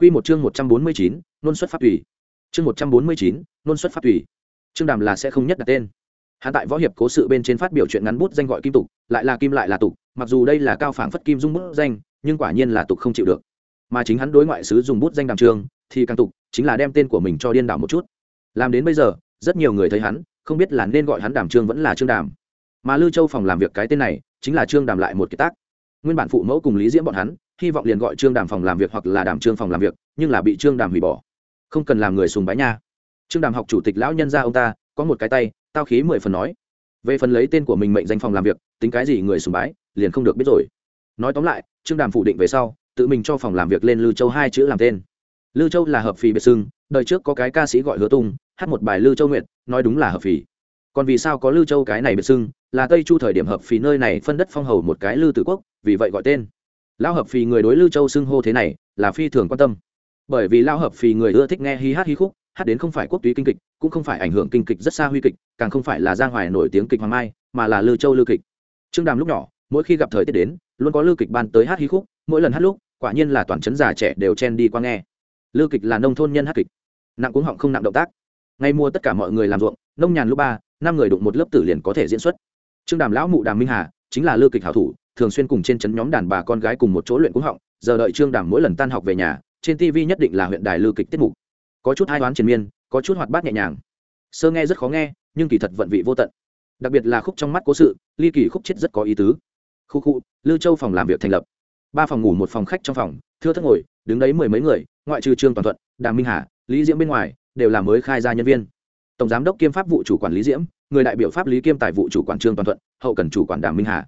Quy một chương 149, nôn xuất pháp tùy. Chương 149, nôn xuất pháp tùy. Chương Đàm là sẽ không nhất đặt tên. Hắn tại võ hiệp cố sự bên trên phát biểu chuyện ngắn bút danh gọi kim tục, lại là kim lại là tục, mặc dù đây là cao phảng phất kim dung bút danh, nhưng quả nhiên là tục không chịu được. Mà chính hắn đối ngoại sứ dùng bút danh Đàm Trương, thì càng tục, chính là đem tên của mình cho điên đảo một chút. Làm đến bây giờ, rất nhiều người thấy hắn, không biết là nên gọi hắn Đàm Trương vẫn là Trương Đàm. Mà Lư Châu phòng làm việc cái tên này, chính là Trương Đàm lại một cái tác. Nguyên bản phụ mẫu cùng Lý Diễm bọn hắn, hy vọng liền gọi Trương Đàm phòng làm việc hoặc là Đàm Trương phòng làm việc, nhưng là bị Trương Đàm hủy bỏ. Không cần làm người sùng bái nha. Trương Đàm học chủ tịch lão nhân gia ông ta, có một cái tay, tao khí mười phần nói. Về phần lấy tên của mình mệnh danh phòng làm việc, tính cái gì người sùng bái, liền không được biết rồi. Nói tóm lại, Trương Đàm phủ định về sau, tự mình cho phòng làm việc lên Lư Châu hai chữ làm tên. Lư Châu là hợp phì biệt sưng đời trước có cái ca sĩ gọi Hứa Tung, hát một bài Lư Châu Nguyệt, nói đúng là hợp phì. Còn vì sao có Lư Châu cái này biệt sưng là Tây Chu thời điểm hợp phì nơi này phân đất phong hầu một cái Lư Tử Quốc, vì vậy gọi tên. Lão hợp phì người đối Lưu Châu xưng hô thế này, là phi thường quan tâm. Bởi vì lão hợp phì người ưa thích nghe hí hát hí khúc, hát đến không phải quốc túy kinh kịch, cũng không phải ảnh hưởng kinh kịch rất xa huy kịch, càng không phải là giang hoài nổi tiếng kịch hoàng mai, mà là Lưu Châu lưu kịch. Trương Đàm lúc nhỏ, mỗi khi gặp thời tiết đến, luôn có Lưu kịch ban tới hát hí khúc, mỗi lần hát lúc, quả nhiên là toàn trấn già trẻ đều chen đi qua nghe Lưu kịch là nông thôn nhân hát kịch nặng cuống họng không nặng động tác ngay mua tất cả mọi người làm ruộng nông nhàn lúc ba năm người đụng một lớp tử liền có thể diễn xuất trương đàm lão mụ đàm minh hà chính là Lưu kịch hảo thủ thường xuyên cùng trên trấn nhóm đàn bà con gái cùng một chỗ luyện cúng họng, giờ đợi trương đàm mỗi lần tan học về nhà, trên tv nhất định là huyện đài lư kịch tiết mục. Có chút hai đoán triền miên, có chút hoạt bát nhẹ nhàng. Sơ nghe rất khó nghe, nhưng kỳ thật vận vị vô tận. Đặc biệt là khúc trong mắt cố sự, ly kỳ khúc chết rất có ý tứ. Khu khu, lư châu phòng làm việc thành lập. Ba phòng ngủ một phòng khách trong phòng, thưa thất ngồi, đứng đấy mười mấy người, ngoại trừ trương toàn thuận, đàm minh hà, lý diễm bên ngoài, đều là mới khai ra nhân viên. Tổng giám đốc kiêm pháp vụ chủ quản lý diễm, người đại biểu pháp lý kiêm tài vụ chủ quản trương toàn thuận, hậu cần chủ quản đàm minh hà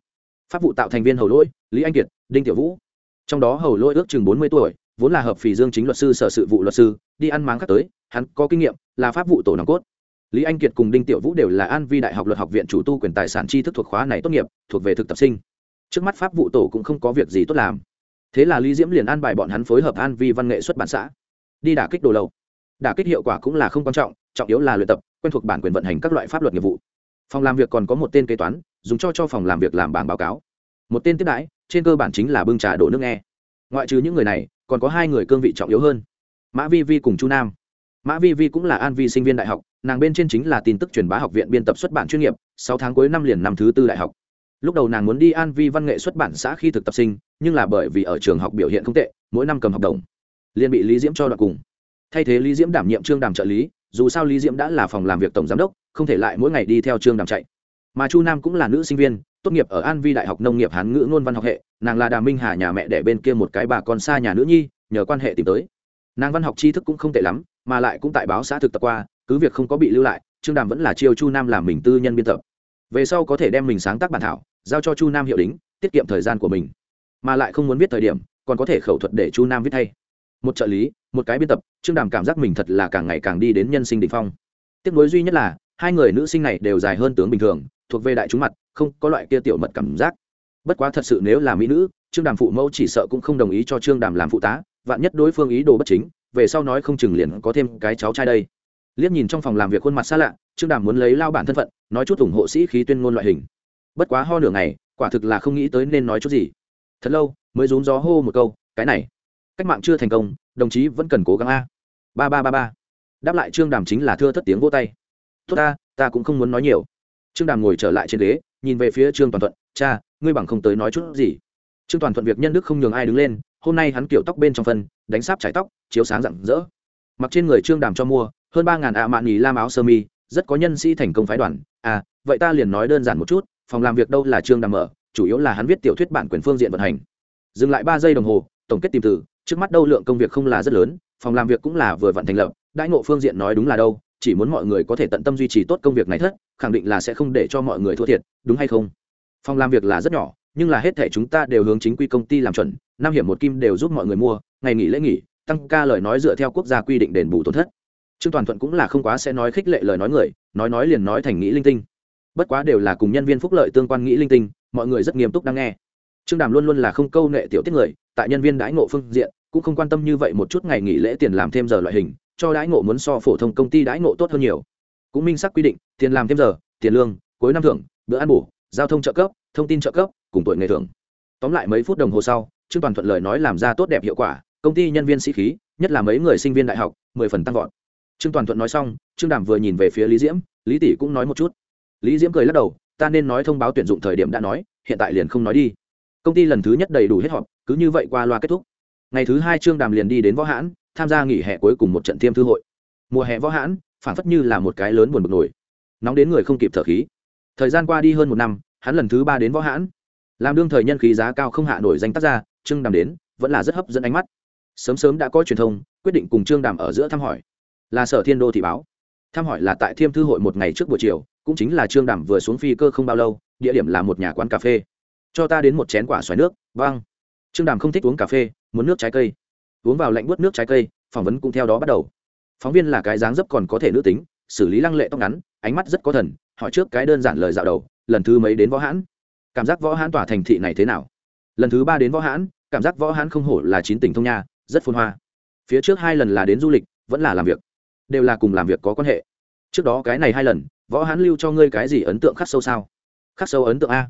pháp vụ tạo thành viên hầu lỗi, lý anh kiệt, đinh tiểu vũ. Trong đó hầu lỗi ước chừng bốn mươi tuổi, vốn là hợp phì dương chính luật sư, sở sự vụ luật sư, đi ăn máng khác tới, hắn có kinh nghiệm, là pháp vụ tổ nòng cốt. Lý anh kiệt cùng đinh tiểu vũ đều là an vi đại học luật học viện chủ tu quyền tài sản tri thức thuộc khóa này tốt nghiệp, thuộc về thực tập sinh. Trước mắt pháp vụ tổ cũng không có việc gì tốt làm. Thế là lý diễm liền an bài bọn hắn phối hợp an vi văn nghệ xuất bản xã. Đi đả kích đồ lâu. đả kích hiệu quả cũng là không quan trọng trọng yếu là luyện tập, quen thuộc bản quyền vận hành các loại pháp luật nghiệp vụ. Phòng làm việc còn có một tên kế toán, dùng cho cho phòng làm việc làm bảng báo cáo một tên tiếp đãi, trên cơ bản chính là bưng trà đổ nước nghe. Ngoại trừ những người này, còn có hai người cương vị trọng yếu hơn. Mã vi vi cùng chu nam. Mã vi vi cũng là an vi sinh viên đại học, nàng bên trên chính là tin tức truyền bá học viện biên tập xuất bản chuyên nghiệp, sáu tháng cuối năm liền năm thứ tư đại học. Lúc đầu nàng muốn đi an vi văn nghệ xuất bản xã khi thực tập sinh, nhưng là bởi vì ở trường học biểu hiện không tệ, mỗi năm cầm học đồng. Liền bị lý diễm cho đoạn cùng. Thay thế lý diễm đảm nhiệm trương đàm trợ lý, dù sao lý diễm đã là phòng làm việc tổng giám đốc, không thể lại mỗi ngày đi theo trương đàm chạy mà chu nam cũng là nữ sinh viên, tốt nghiệp ở an vi đại học nông nghiệp hán ngữ ngôn văn học hệ, nàng là đà minh hà nhà mẹ đẻ bên kia một cái bà con xa nhà nữ nhi, nhờ quan hệ tìm tới. Nàng văn học tri thức cũng không tệ lắm, mà lại cũng tại báo xã thực tập qua, cứ việc không có bị lưu lại, trương đàm vẫn là chiêu chu nam làm mình tư nhân biên tập. Về sau có thể đem mình sáng tác bản thảo, giao cho chu nam hiệu đính, tiết kiệm thời gian của mình. Mà lại không muốn viết thời điểm, còn có thể khẩu thuật để chu nam viết thay một trợ lý, một cái biên tập, trương đàm cảm giác mình thật là càng ngày càng đi đến nhân sinh đ ỉ n h phong. Tiếc nối duy nhất là, hai người nữ sinh này đều dài hơn tướng bình thường thuộc về đại chúng mặt, không có loại kia tiểu mật cảm giác. Bất quá thật sự nếu là mỹ nữ, trương đàm phụ mẫu chỉ sợ cũng không đồng ý cho trương đàm làm phụ tá, vạn nhất đối phương ý đồ bất chính, về sau nói không chừng liền có thêm cái cháu trai đây. Liếc nhìn trong phòng làm việc khuôn mặt xa lạ, trương đàm muốn lấy lao bản thân phận, nói chút ủng hộ sĩ khí tuyên ngôn loại hình. Bất quá ho nửa ngày, quả thực là không nghĩ tới nên nói chút gì. Thật lâu, mới rún gió hô một câu, cái này, cách mạng chưa thành công, đồng chí vẫn cần cố gắng a. Ba ba ba ba. Đáp lại trương đàm chính là thưa thất tiếng vô tay. Tốt ta ta cũng không muốn nói nhiều trương đàm ngồi trở lại trên ghế, nhìn về phía trương toàn thuận, cha, ngươi bằng không tới nói chút gì? Trương toàn thuận việc nhân đức không nhường ai đứng lên, hôm nay hắn kiểu tóc bên trong phân, đánh sáp trái tóc, chiếu sáng rạng rỡ. Mặc trên người trương đàm cho mua, hơn ba ngàn ạ mạn nghỉ lam áo sơ mi, rất có nhân sĩ thành công phái đoàn. À vậy ta liền nói đơn giản một chút, phòng làm việc đâu là trương đàm mở, chủ yếu là hắn viết tiểu thuyết bản quyền phương diện vận hành. Dừng lại ba giây đồng hồ, tổng kết tìm từ, trước mắt đâu lượng công việc không là rất lớn, phòng làm việc cũng là vừa vận thành lập, đãi ngộ phương diện nói đúng là đâu, chỉ muốn mọi người có thể tận tâm duy trì tốt công việc này thất khẳng định là sẽ không để cho mọi người thua thiệt, đúng hay không? Phòng làm việc là rất nhỏ, nhưng là hết thể chúng ta đều hướng chính quy công ty làm chuẩn, năm hiểm một kim đều giúp mọi người mua, ngày nghỉ lễ nghỉ, tăng ca lời nói dựa theo quốc gia quy định đền bù tổn thất. Trương toàn thuận cũng là không quá sẽ nói khích lệ lời nói người, nói nói liền nói thành nghĩ linh tinh. Bất quá đều là cùng nhân viên phúc lợi tương quan nghĩ linh tinh, mọi người rất nghiêm túc đang nghe. Trương đàm luôn luôn là không câu nệ tiểu tiết người, tại nhân viên đãi ngộ phương diện, cũng không quan tâm như vậy một chút ngày nghỉ lễ tiền làm thêm giờ loại hình, cho đãi ngộ muốn so phổ thông công ty đãi ngộ tốt hơn nhiều. Cũng minh xác quy định tiền làm thêm giờ, tiền lương, cuối năm thưởng, bữa ăn bổ giao thông trợ cấp, thông tin trợ cấp, cùng tuổi nghề thưởng. Tóm lại mấy phút đồng hồ sau, trương toàn thuận lời nói làm ra tốt đẹp hiệu quả, công ty nhân viên sĩ khí, nhất là mấy người sinh viên đại học, mười phần tăng vọt. Trương toàn thuận nói xong, trương đàm vừa nhìn về phía lý diễm, lý tỷ cũng nói một chút. Lý diễm cười lắc đầu, ta nên nói thông báo tuyển dụng thời điểm đã nói, hiện tại liền không nói đi. Công ty lần thứ nhất đầy đủ hết họp, cứ như vậy qua loa kết thúc. Ngày thứ hai trương đàm liền đi đến võ hãn, tham gia nghỉ hè cuối cùng một trận thiêm thư hội. Mùa hè võ hãn phản phất như là một cái lớn buồn bực nổi nóng đến người không kịp thở khí. Thời gian qua đi hơn một năm, hắn lần thứ ba đến võ hãn. Làm đương thời nhân khí giá cao không hạ nổi danh tác gia, trương đàm đến, vẫn là rất hấp dẫn ánh mắt. Sớm sớm đã có truyền thông, quyết định cùng trương đàm ở giữa thăm hỏi. Là sở thiên đô thị báo. Thăm hỏi là tại thiêm thư hội một ngày trước buổi chiều, cũng chính là trương đàm vừa xuống phi cơ không bao lâu, địa điểm là một nhà quán cà phê. Cho ta đến một chén quả xoài nước vâng. Trương đàm không thích uống cà phê, muốn nước trái cây. Uống vào lạnh bớt nước trái cây, phỏng vấn cũng theo đó bắt đầu. Phóng viên là cái dáng dấp còn có thể nữ tính xử lý lăng lệ tóc ngắn, ánh mắt rất có thần, hỏi trước cái đơn giản lời dạo đầu, lần thứ mấy đến võ hãn? Cảm giác võ hãn tỏa thành thị này thế nào? Lần thứ ba đến võ hãn, cảm giác võ hãn không hổ là chín tỉnh thông nha, rất phôn hoa. Phía trước hai lần là đến du lịch, vẫn là làm việc. Đều là cùng làm việc có quan hệ. Trước đó cái này hai lần, võ hãn lưu cho ngươi cái gì ấn tượng khắc sâu sao? Khắc sâu ấn tượng a.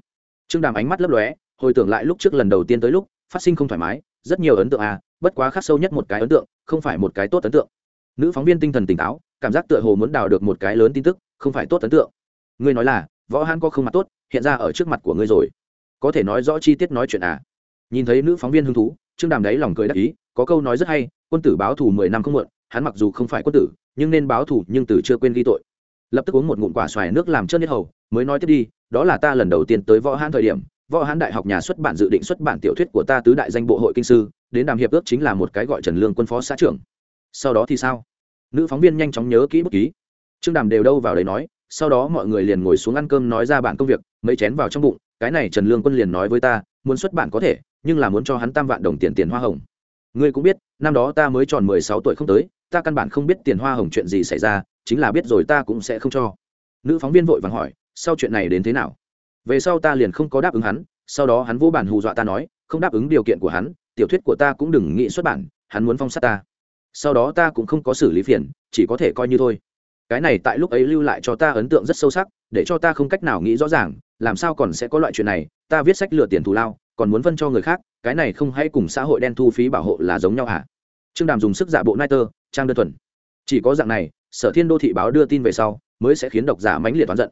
Trương đàm ánh mắt lấp lóe, hồi tưởng lại lúc trước lần đầu tiên tới lúc, phát sinh không thoải mái, rất nhiều ấn tượng a, bất quá khắc sâu nhất một cái ấn tượng, không phải một cái tốt ấn tượng. Nữ phóng viên tinh thần tỉnh táo cảm giác tựa hồ muốn đào được một cái lớn tin tức, không phải tốt ấn tượng. Ngươi nói là, võ hãn có không mặt tốt, hiện ra ở trước mặt của ngươi rồi. Có thể nói rõ chi tiết nói chuyện à? Nhìn thấy nữ phóng viên hứng thú, trương đàm đấy lòng cười đắc ý, có câu nói rất hay, quân tử báo thù mười năm không muộn, hắn mặc dù không phải quân tử, nhưng nên báo thù nhưng tử chưa quên ghi tội. Lập tức uống một ngụm quả xoài nước làm chân nhất hầu, mới nói tiếp đi, đó là ta lần đầu tiên tới võ hãn thời điểm, võ hãn đại học nhà xuất bản dự định xuất bản tiểu thuyết của ta tứ đại danh bộ hội kinh sư, đến đàm hiệp ước chính là một cái gọi trần lương quân phó xã trưởng. Sau đó thì sao? Nữ phóng viên nhanh chóng nhớ kỹ bút ký. Trương đàm đều đâu vào đấy nói, sau đó mọi người liền ngồi xuống ăn cơm nói ra bản công việc, mấy chén vào trong bụng, cái này trần lương quân liền nói với ta, muốn xuất bản có thể, nhưng là muốn cho hắn tam vạn đồng tiền tiền hoa hồng. Ngươi cũng biết, năm đó ta mới tròn mười sáu tuổi không tới, ta căn bản không biết tiền hoa hồng chuyện gì xảy ra, chính là biết rồi ta cũng sẽ không cho. Nữ phóng viên vội vàng hỏi, sau chuyện này đến thế nào? Về sau ta liền không có đáp ứng hắn, sau đó hắn vô bản hù dọa ta nói, không đáp ứng điều kiện của hắn, tiểu thuyết của ta cũng đừng nghĩ xuất bản, hắn muốn phong sát ta sau đó ta cũng không có xử lý phiền, chỉ có thể coi như thôi. Cái này tại lúc ấy lưu lại cho ta ấn tượng rất sâu sắc, để cho ta không cách nào nghĩ rõ ràng, làm sao còn sẽ có loại chuyện này, ta viết sách lừa tiền thù lao, còn muốn phân cho người khác, cái này không hay cùng xã hội đen thu phí bảo hộ là giống nhau hả? Trương đàm dùng sức giả bộ nai tơ trang đơn thuần. Chỉ có dạng này, sở thiên đô thị báo đưa tin về sau, mới sẽ khiến độc giả mãnh liệt toán giận.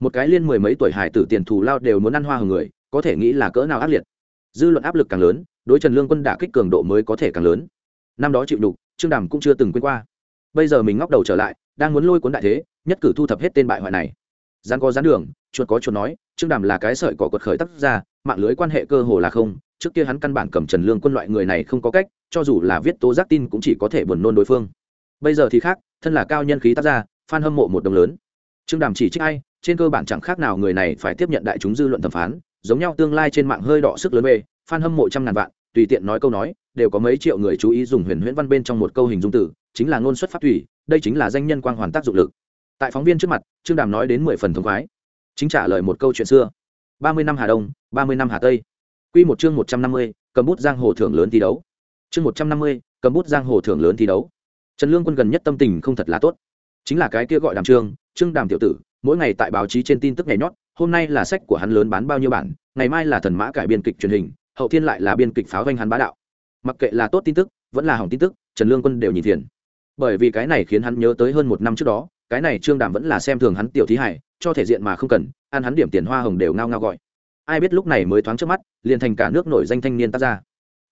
Một cái liên mười mấy tuổi hải tử tiền thù lao đều muốn ăn hoa hưởng người, có thể nghĩ là cỡ nào ác liệt. Dư luận áp lực càng lớn, đối trần lương quân đả kích cường độ mới có thể càng lớn. Năm đó chịu đục trương đàm cũng chưa từng quên qua. Bây giờ mình ngóc đầu trở lại, đang muốn lôi cuốn đại thế, nhất cử thu thập hết tên bại hoại này. Gian có gián đường, chuột có chuột nói, trương đàm là cái sợi cỏ quật khởi tác ra, mạng lưới quan hệ cơ hồ là không, trước kia hắn căn bản cầm trần lương quân loại người này không có cách, cho dù là viết tố giác tin cũng chỉ có thể buồn nôn đối phương. Bây giờ thì khác, thân là cao nhân khí tác ra phan hâm mộ một đồng lớn. Trương đàm chỉ trích ai, trên cơ bản chẳng khác nào người này phải tiếp nhận đại chúng dư luận thẩm phán, giống nhau tương lai trên mạng hơi đỏ sức lớn bê phan hâm mộ trăm ngàn vạn, tùy tiện nói câu nói đều có mấy triệu người chú ý dùng huyền huyễn văn bên trong một câu hình dung từ, chính là ngôn xuất phát thủy, đây chính là danh nhân quang hoàn tác dụng lực. Tại phóng viên trước mặt, trương đàm nói đến mười phần thống khoái. Chính trả lời một câu chuyện xưa. Ba mươi năm hà đông, ba mươi năm hà tây. Q một chương một trăm năm mươi, cầm bút giang hồ thưởng lớn thi đấu. Chương một trăm năm mươi, cầm bút giang hồ thưởng lớn thi đấu. Trần lương quân gần nhất tâm tình không thật là tốt. Chính là cái kia gọi đàm trương trương đàm tiểu tử, mỗi ngày tại báo chí trên tin tức nhảy nhót, hôm nay là sách của hắn lớn bán bao nhiêu bản, ngày mai là thần mã cải biên kịch truyền hình, hậu thiên lại là biên kịch pháo doanh hắn bá đạo mặc kệ là tốt tin tức, vẫn là hỏng tin tức, trần lương quân đều nhìn thiền bởi vì cái này khiến hắn nhớ tới hơn một năm trước đó, cái này trương đàm vẫn là xem thường hắn tiểu thí hải cho thể diện mà không cần, ăn hắn điểm tiền hoa hồng đều ngao ngao gọi. Ai biết lúc này mới thoáng trước mắt, liền thành cả nước nổi danh thanh niên tác ra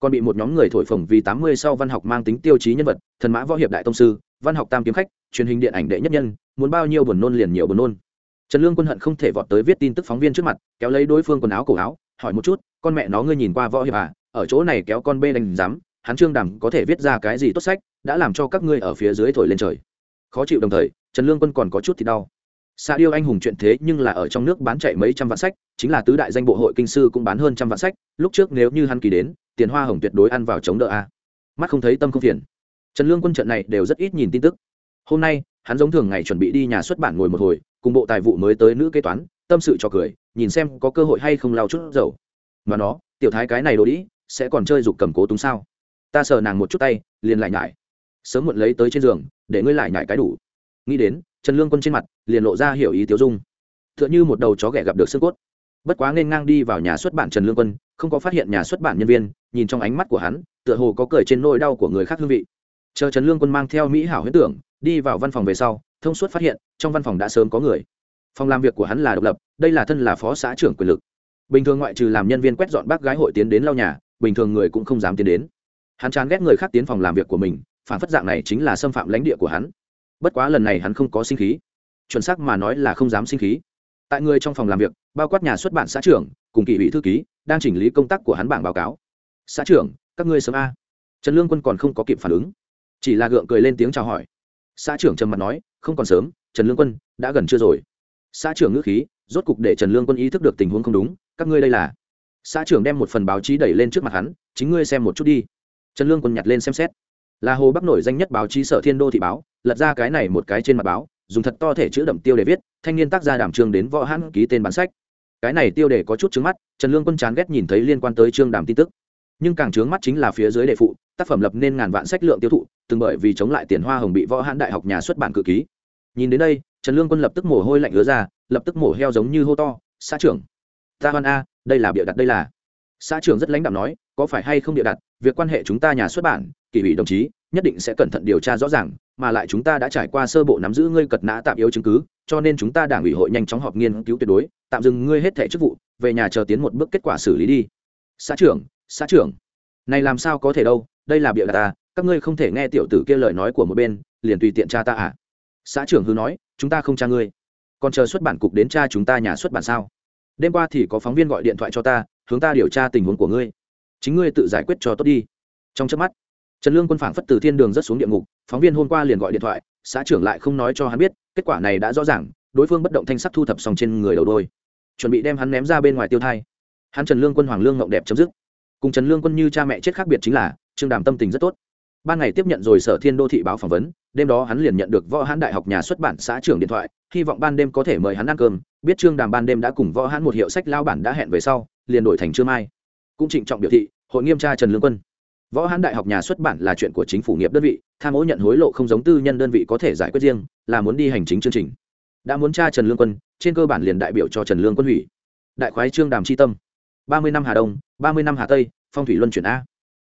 còn bị một nhóm người thổi phồng vì tám mươi sau văn học mang tính tiêu chí nhân vật, thần mã võ hiệp đại tông sư, văn học tam kiếm khách, truyền hình điện ảnh đệ nhất nhân, muốn bao nhiêu buồn nôn liền nhiều buồn nôn. Trần lương quân hận không thể vọt tới viết tin tức phóng viên trước mặt, kéo lấy đối phương quần áo cổ áo, hỏi một chút, con mẹ nó ngươi nhìn qua võ hiệp à? Ở chỗ này kéo con bê đánh giám, hắn trương đàm có thể viết ra cái gì tốt sách, đã làm cho các ngươi ở phía dưới thổi lên trời. Khó chịu đồng thời, trần lương quân còn có chút thì đau. Xa điêu anh hùng chuyện thế nhưng là ở trong nước bán chạy mấy trăm vạn sách, chính là tứ đại danh bộ hội kinh sư cũng bán hơn trăm vạn sách, lúc trước nếu như hắn kỳ đến, tiền hoa hồng tuyệt đối ăn vào chống đỡ a. Mắt không thấy tâm không phiền. Trần lương quân trận này đều rất ít nhìn tin tức. Hôm nay, hắn giống thường ngày chuẩn bị đi nhà xuất bản ngồi một hồi, cùng bộ tài vụ mới tới nữ kế toán, tâm sự cho cười, nhìn xem có cơ hội hay không lao chút dầu. Mà nó, tiểu thái cái này đồ đĩ sẽ còn chơi dục cầm cố túng sao? Ta sờ nàng một chút tay, liền lại nhải. Sớm muộn lấy tới trên giường, để ngươi lại nhải cái đủ. Nghĩ đến, trần lương quân trên mặt, liền lộ ra hiểu ý tiêu dung. T h ư ợ n h ư một đầu chó ghẻ gặp được xương cốt. Bất quá nên ngang đi vào nhà xuất bản trần lương quân, không có phát hiện nhà xuất bản nhân viên, nhìn trong ánh mắt của hắn, tựa hồ có cười trên nỗi đau của người khác hương vị. Chờ trần lương quân mang theo mỹ hảo huyết tưởng, đi vào văn phòng về sau, thông suốt phát hiện, trong văn phòng đã sớm có người. Phòng làm việc của hắn là độc lập, đây là thân là phó xã trưởng quyền lực. Bình thường ngoại trừ làm nhân viên quét dọn bác gái hội tiến đến lau nhà bình thường người cũng không dám tiến đến. Hắn chán ghét người khác tiến phòng làm việc của mình, phản phất dạng này chính là xâm phạm lãnh địa của hắn. Bất quá lần này hắn không có sinh khí. Chuẩn xác mà nói là không dám sinh khí. Tại người trong phòng làm việc, bao quát nhà xuất bản xã trưởng, cùng kỳ ủy thư ký, đang chỉnh lý công tác của hắn bảng báo cáo. Xã trưởng, các ngươi sớm a. Trần lương quân còn không có kịp phản ứng. Chỉ là gượng cười lên tiếng chào hỏi. Xã trưởng trầm mặt nói, không còn sớm, trần lương quân, đã gần chưa rồi. Xã trưởng ngữ khí, rốt cục để trần lương quân ý thức được tình huống không đúng, các ngươi đây là xã trưởng đem một phần báo chí đẩy lên trước mặt hắn, chính ngươi xem một chút đi. Trần lương quân nhặt lên xem xét. Là hồ bắc nổi danh nhất báo chí sở thiên đô thị báo, lật ra cái này một cái trên mặt báo, dùng thật to thể chữ đậm tiêu để viết, thanh niên tác gia đảm trường đến võ hãn ký tên bán sách. Cái này tiêu đề có chút trứng mắt, trần lương quân chán ghét nhìn thấy liên quan tới trương đàm tin tức. Nhưng càng trướng mắt chính là phía dưới đề phụ, tác phẩm lập nên ngàn vạn sách lượng tiêu thụ, từng bởi vì chống lại tiền hoa hồng bị võ hãn đại học nhà xuất bản cự ký. Nhìn đến đây, trần lương quân lập tức mồ hôi lạnh ứa ra, lập tức mổ heo giống như hô to, xã trưởng, ta hoan a đây là bịa đặt, đây là. Xã trưởng rất lãnh đạm nói, có phải hay không bịa đặt, việc quan hệ chúng ta nhà xuất bản kỷ ủy đồng chí, nhất định sẽ cẩn thận điều tra rõ ràng, mà lại chúng ta đã trải qua sơ bộ nắm giữ ngươi cật nã tạm yếu chứng cứ, cho nên chúng ta đảng ủy hội nhanh chóng họp nghiên cứu tuyệt đối, tạm dừng ngươi hết thẻ chức vụ, về nhà chờ tiến một bước kết quả xử lý đi. Xã trưởng xã trưởng, này làm sao có thể đâu, đây là bịa đặt ta các ngươi không thể nghe tiểu tử kia lời nói của một bên, liền tùy tiện cha ta à. Xã trưởng hư nói, chúng ta không cha ngươi, còn chờ xuất bản cục đến cha chúng ta nhà xuất bản sao? Đêm qua thì có phóng viên gọi điện thoại cho ta, hướng ta điều tra tình huống của ngươi. Chính ngươi tự giải quyết cho tốt đi. Trong trước mắt, trần lương quân phảng phất từ thiên đường rất xuống địa ngục, phóng viên hôm qua liền gọi điện thoại, xã trưởng lại không nói cho hắn biết, kết quả này đã rõ ràng, đối phương bất động thanh sắc thu thập xong trên người đầu đôi. Chuẩn bị đem hắn ném ra bên ngoài tiêu thai. Hắn trần lương quân hoàng lương ngộng đẹp chấm dứt. Cùng trần lương quân như cha mẹ chết khác biệt chính là, trương đàm tâm tình rất tốt. Ban ngày tiếp nhận rồi sở thiên đô thị báo phỏng vấn, đêm đó hắn liền nhận được võ hãn đại học nhà xuất bản xã trưởng điện thoại, hy vọng ban đêm có thể mời hắn ăn cơm biết trương đàm ban đêm đã cùng võ hãn một hiệu sách lao bản đã hẹn về sau, liền đổi thành trưa mai. Cũng trịnh trọng biểu thị, hội nghiêm tra trần lương quân. Võ hãn đại học nhà xuất bản là chuyện của chính phủ nghiệp đơn vị, tham ô nhận hối lộ không giống tư nhân đơn vị có thể giải quyết riêng, là muốn đi hành chính chương trình. Đã muốn tra trần lương quân, trên cơ bản liền đại biểu cho trần lương quân hủy. Đại khoái trương đàm chi tâm. Ba mươi năm hà đông, ba mươi năm hà tây, phong thủy luân chuyển a.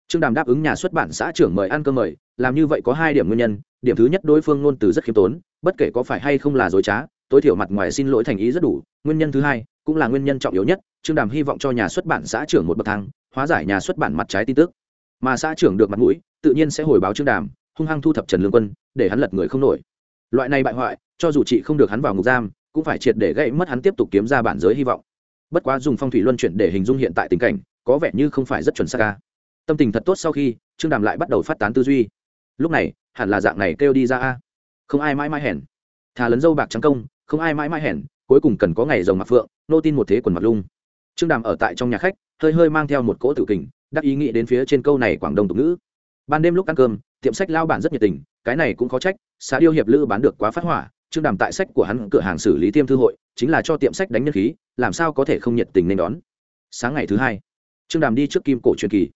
Trương đàm đáp ứng nhà xuất bản xã trưởng mời ăn cơm mời, làm như vậy có hai điểm nguyên nhân. Điểm thứ nhất, đối phương ngôn từ rất khiêm tốn, bất kể có phải hay không là dối trá tối thiểu mặt ngoài xin lỗi thành ý rất đủ, nguyên nhân thứ hai cũng là nguyên nhân trọng yếu nhất, trương đàm hy vọng cho nhà xuất bản xã trưởng một bậc thang, hóa giải nhà xuất bản mặt trái tin tức. Mà xã trưởng được mặt mũi, tự nhiên sẽ hồi báo trương đàm, hung hăng thu thập trần lương quân, để hắn lật người không nổi. Loại này bại hoại, cho dù chị không được hắn vào ngục giam, cũng phải triệt để gãy mất hắn tiếp tục kiếm ra bản giới hy vọng. Bất quá dùng phong thủy luân chuyển để hình dung hiện tại tình cảnh, có vẻ như không phải rất chuẩn xác ca tâm tình thật tốt sau khi, trương đàm lại bắt đầu phát tán tư duy. Lúc này, hẳn là dạng này kêu đi ra a. Không ai mãi mãi hèn. Thà lấn dâu bạc trắng công không ai mãi mãi hèn, cuối cùng cần có ngày rồng mặc phượng, nô tin một thế quần mặt lung. Trương đàm ở tại trong nhà khách, hơi hơi mang theo một cỗ tự kình, đắc ý nghĩ đến phía trên câu này quảng đông tục ngữ. Ban đêm lúc ăn cơm, tiệm sách lao bản rất nhiệt tình, cái này cũng khó trách, xã điêu hiệp lữ bán được quá phát hỏa, trương đàm tại sách của hắn cửa hàng xử lý tiêm thư hội, chính là cho tiệm sách đánh nhân khí, làm sao có thể không nhiệt tình nên đón. Sáng ngày thứ hai, trương đàm đi trước kim cổ truyền kỳ.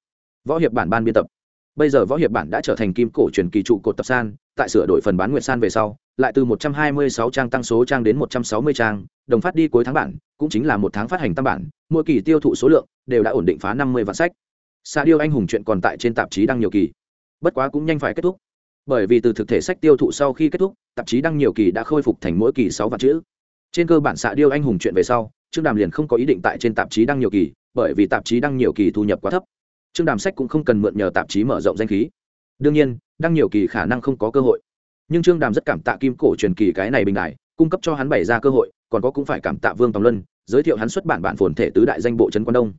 Võ hiệp bản ban biên tập. Bây giờ võ hiệp bản đã trở thành kim cổ truyền kỳ trụ cột tập san, tại sửa đổi phần bán nguyện san về sau lại từ 126 trang tăng số trang đến 160 trang, đồng phát đi cuối tháng bản, cũng chính là một tháng phát hành tam bản, mỗi kỳ tiêu thụ số lượng đều đã ổn định phá 50 vạn sách. Sa điêu anh hùng chuyện còn tại trên tạp chí đăng nhiều kỳ. Bất quá cũng nhanh phải kết thúc. Bởi vì từ thực thể sách tiêu thụ sau khi kết thúc, tạp chí đăng nhiều kỳ đã khôi phục thành mỗi kỳ 6 vạn chữ. Trên cơ bản Sa điêu anh hùng chuyện về sau, trương đàm liền không có ý định tại trên tạp chí đăng nhiều kỳ, bởi vì tạp chí đăng nhiều kỳ thu nhập quá thấp. Trương đàm sách cũng không cần mượn nhờ tạp chí mở rộng danh khí. Đương nhiên, đăng nhiều kỳ khả năng không có cơ hội nhưng trương đàm rất cảm tạ kim cổ truyền kỳ cái này bình đại, cung cấp cho hắn bày ra cơ hội, còn có cũng phải cảm tạ vương tòng luân, giới thiệu hắn xuất bản bản phồn thể tứ đại danh bộ trấn quan đông.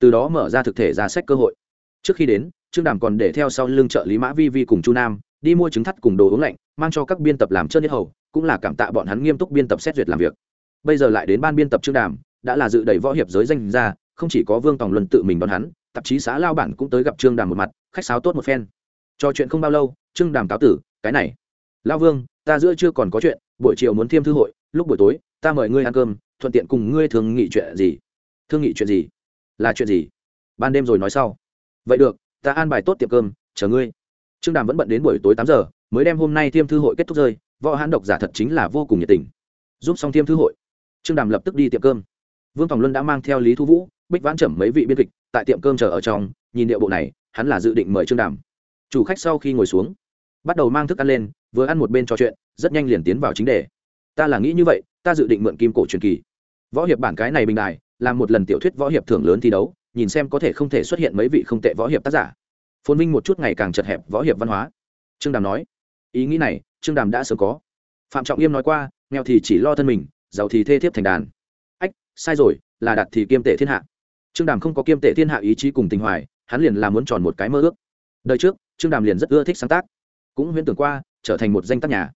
Từ đó mở ra thực thể ra sách cơ hội. Trước khi đến, trương đàm còn để theo sau lưng trợ lý mã vi vi cùng chu nam, đi mua trứng thắt cùng đồ uống lạnh, mang cho các biên tập làm chân nhất hầu, cũng là cảm tạ bọn hắn nghiêm túc biên tập xét duyệt làm việc. Bây giờ lại đến ban biên tập trương đàm, đã là dự đầy võ hiệp giới danh ra, không chỉ có vương tòng luân tự mình đón hắn, tạp chí xã lao bản cũng tới gặp trương đàm một mặt, khách sáo tốt một phen. Trò chuyện không bao lâu, trương đàm cáo tử, cái này lao vương, ta giữa chưa còn có chuyện, buổi chiều muốn thiêm thư hội, lúc buổi tối, ta mời ngươi ăn cơm, thuận tiện cùng ngươi thường nghị chuyện gì? Thương nghị chuyện gì? Là chuyện gì? Ban đêm rồi nói sau. Vậy được, ta an bài tốt tiệm cơm, chờ ngươi. Trương đàm vẫn bận đến buổi tối tám giờ, mới đem hôm nay thiêm thư hội kết thúc rơi, võ hãn độc giả thật chính là vô cùng nhiệt tình. Giúp xong thiêm thư hội, trương đàm lập tức đi tiệm cơm. Vương tòng luân đã mang theo lý thu vũ, bích vãn trầm mấy vị biên kịch, tại tiệm cơm chờ ở trong, nhìn địa bộ này, hắn là dự định mời trương đàm. Chủ khách sau khi ngồi xuống, bắt đầu mang thức ăn lên vừa ăn một bên trò chuyện, rất nhanh liền tiến vào chính đề. Ta là nghĩ như vậy, ta dự định mượn kim cổ truyền kỳ. Võ hiệp bản cái này bình đài, là một lần tiểu thuyết võ hiệp thưởng lớn thi đấu, nhìn xem có thể không thể xuất hiện mấy vị không tệ võ hiệp tác giả. Phồn vinh một chút ngày càng chật hẹp võ hiệp văn hóa. Trương đàm nói, ý nghĩ này, trương đàm đã sớm có. Phạm trọng yêm nói qua, nghèo thì chỉ lo thân mình, giàu thì thê thiếp thành đàn. Ách, sai rồi, là đạt thì kiêm tệ thiên hạ. Trương đàm không có kiêm tệ thiên hạ ý chí cùng tình hoài, hắn liền là muốn tròn một cái mơ ước. Đời trước, trương đàm liền rất ưa thích sáng tác. Cũng huyễn tưởng qua trở thành một danh tác nhà.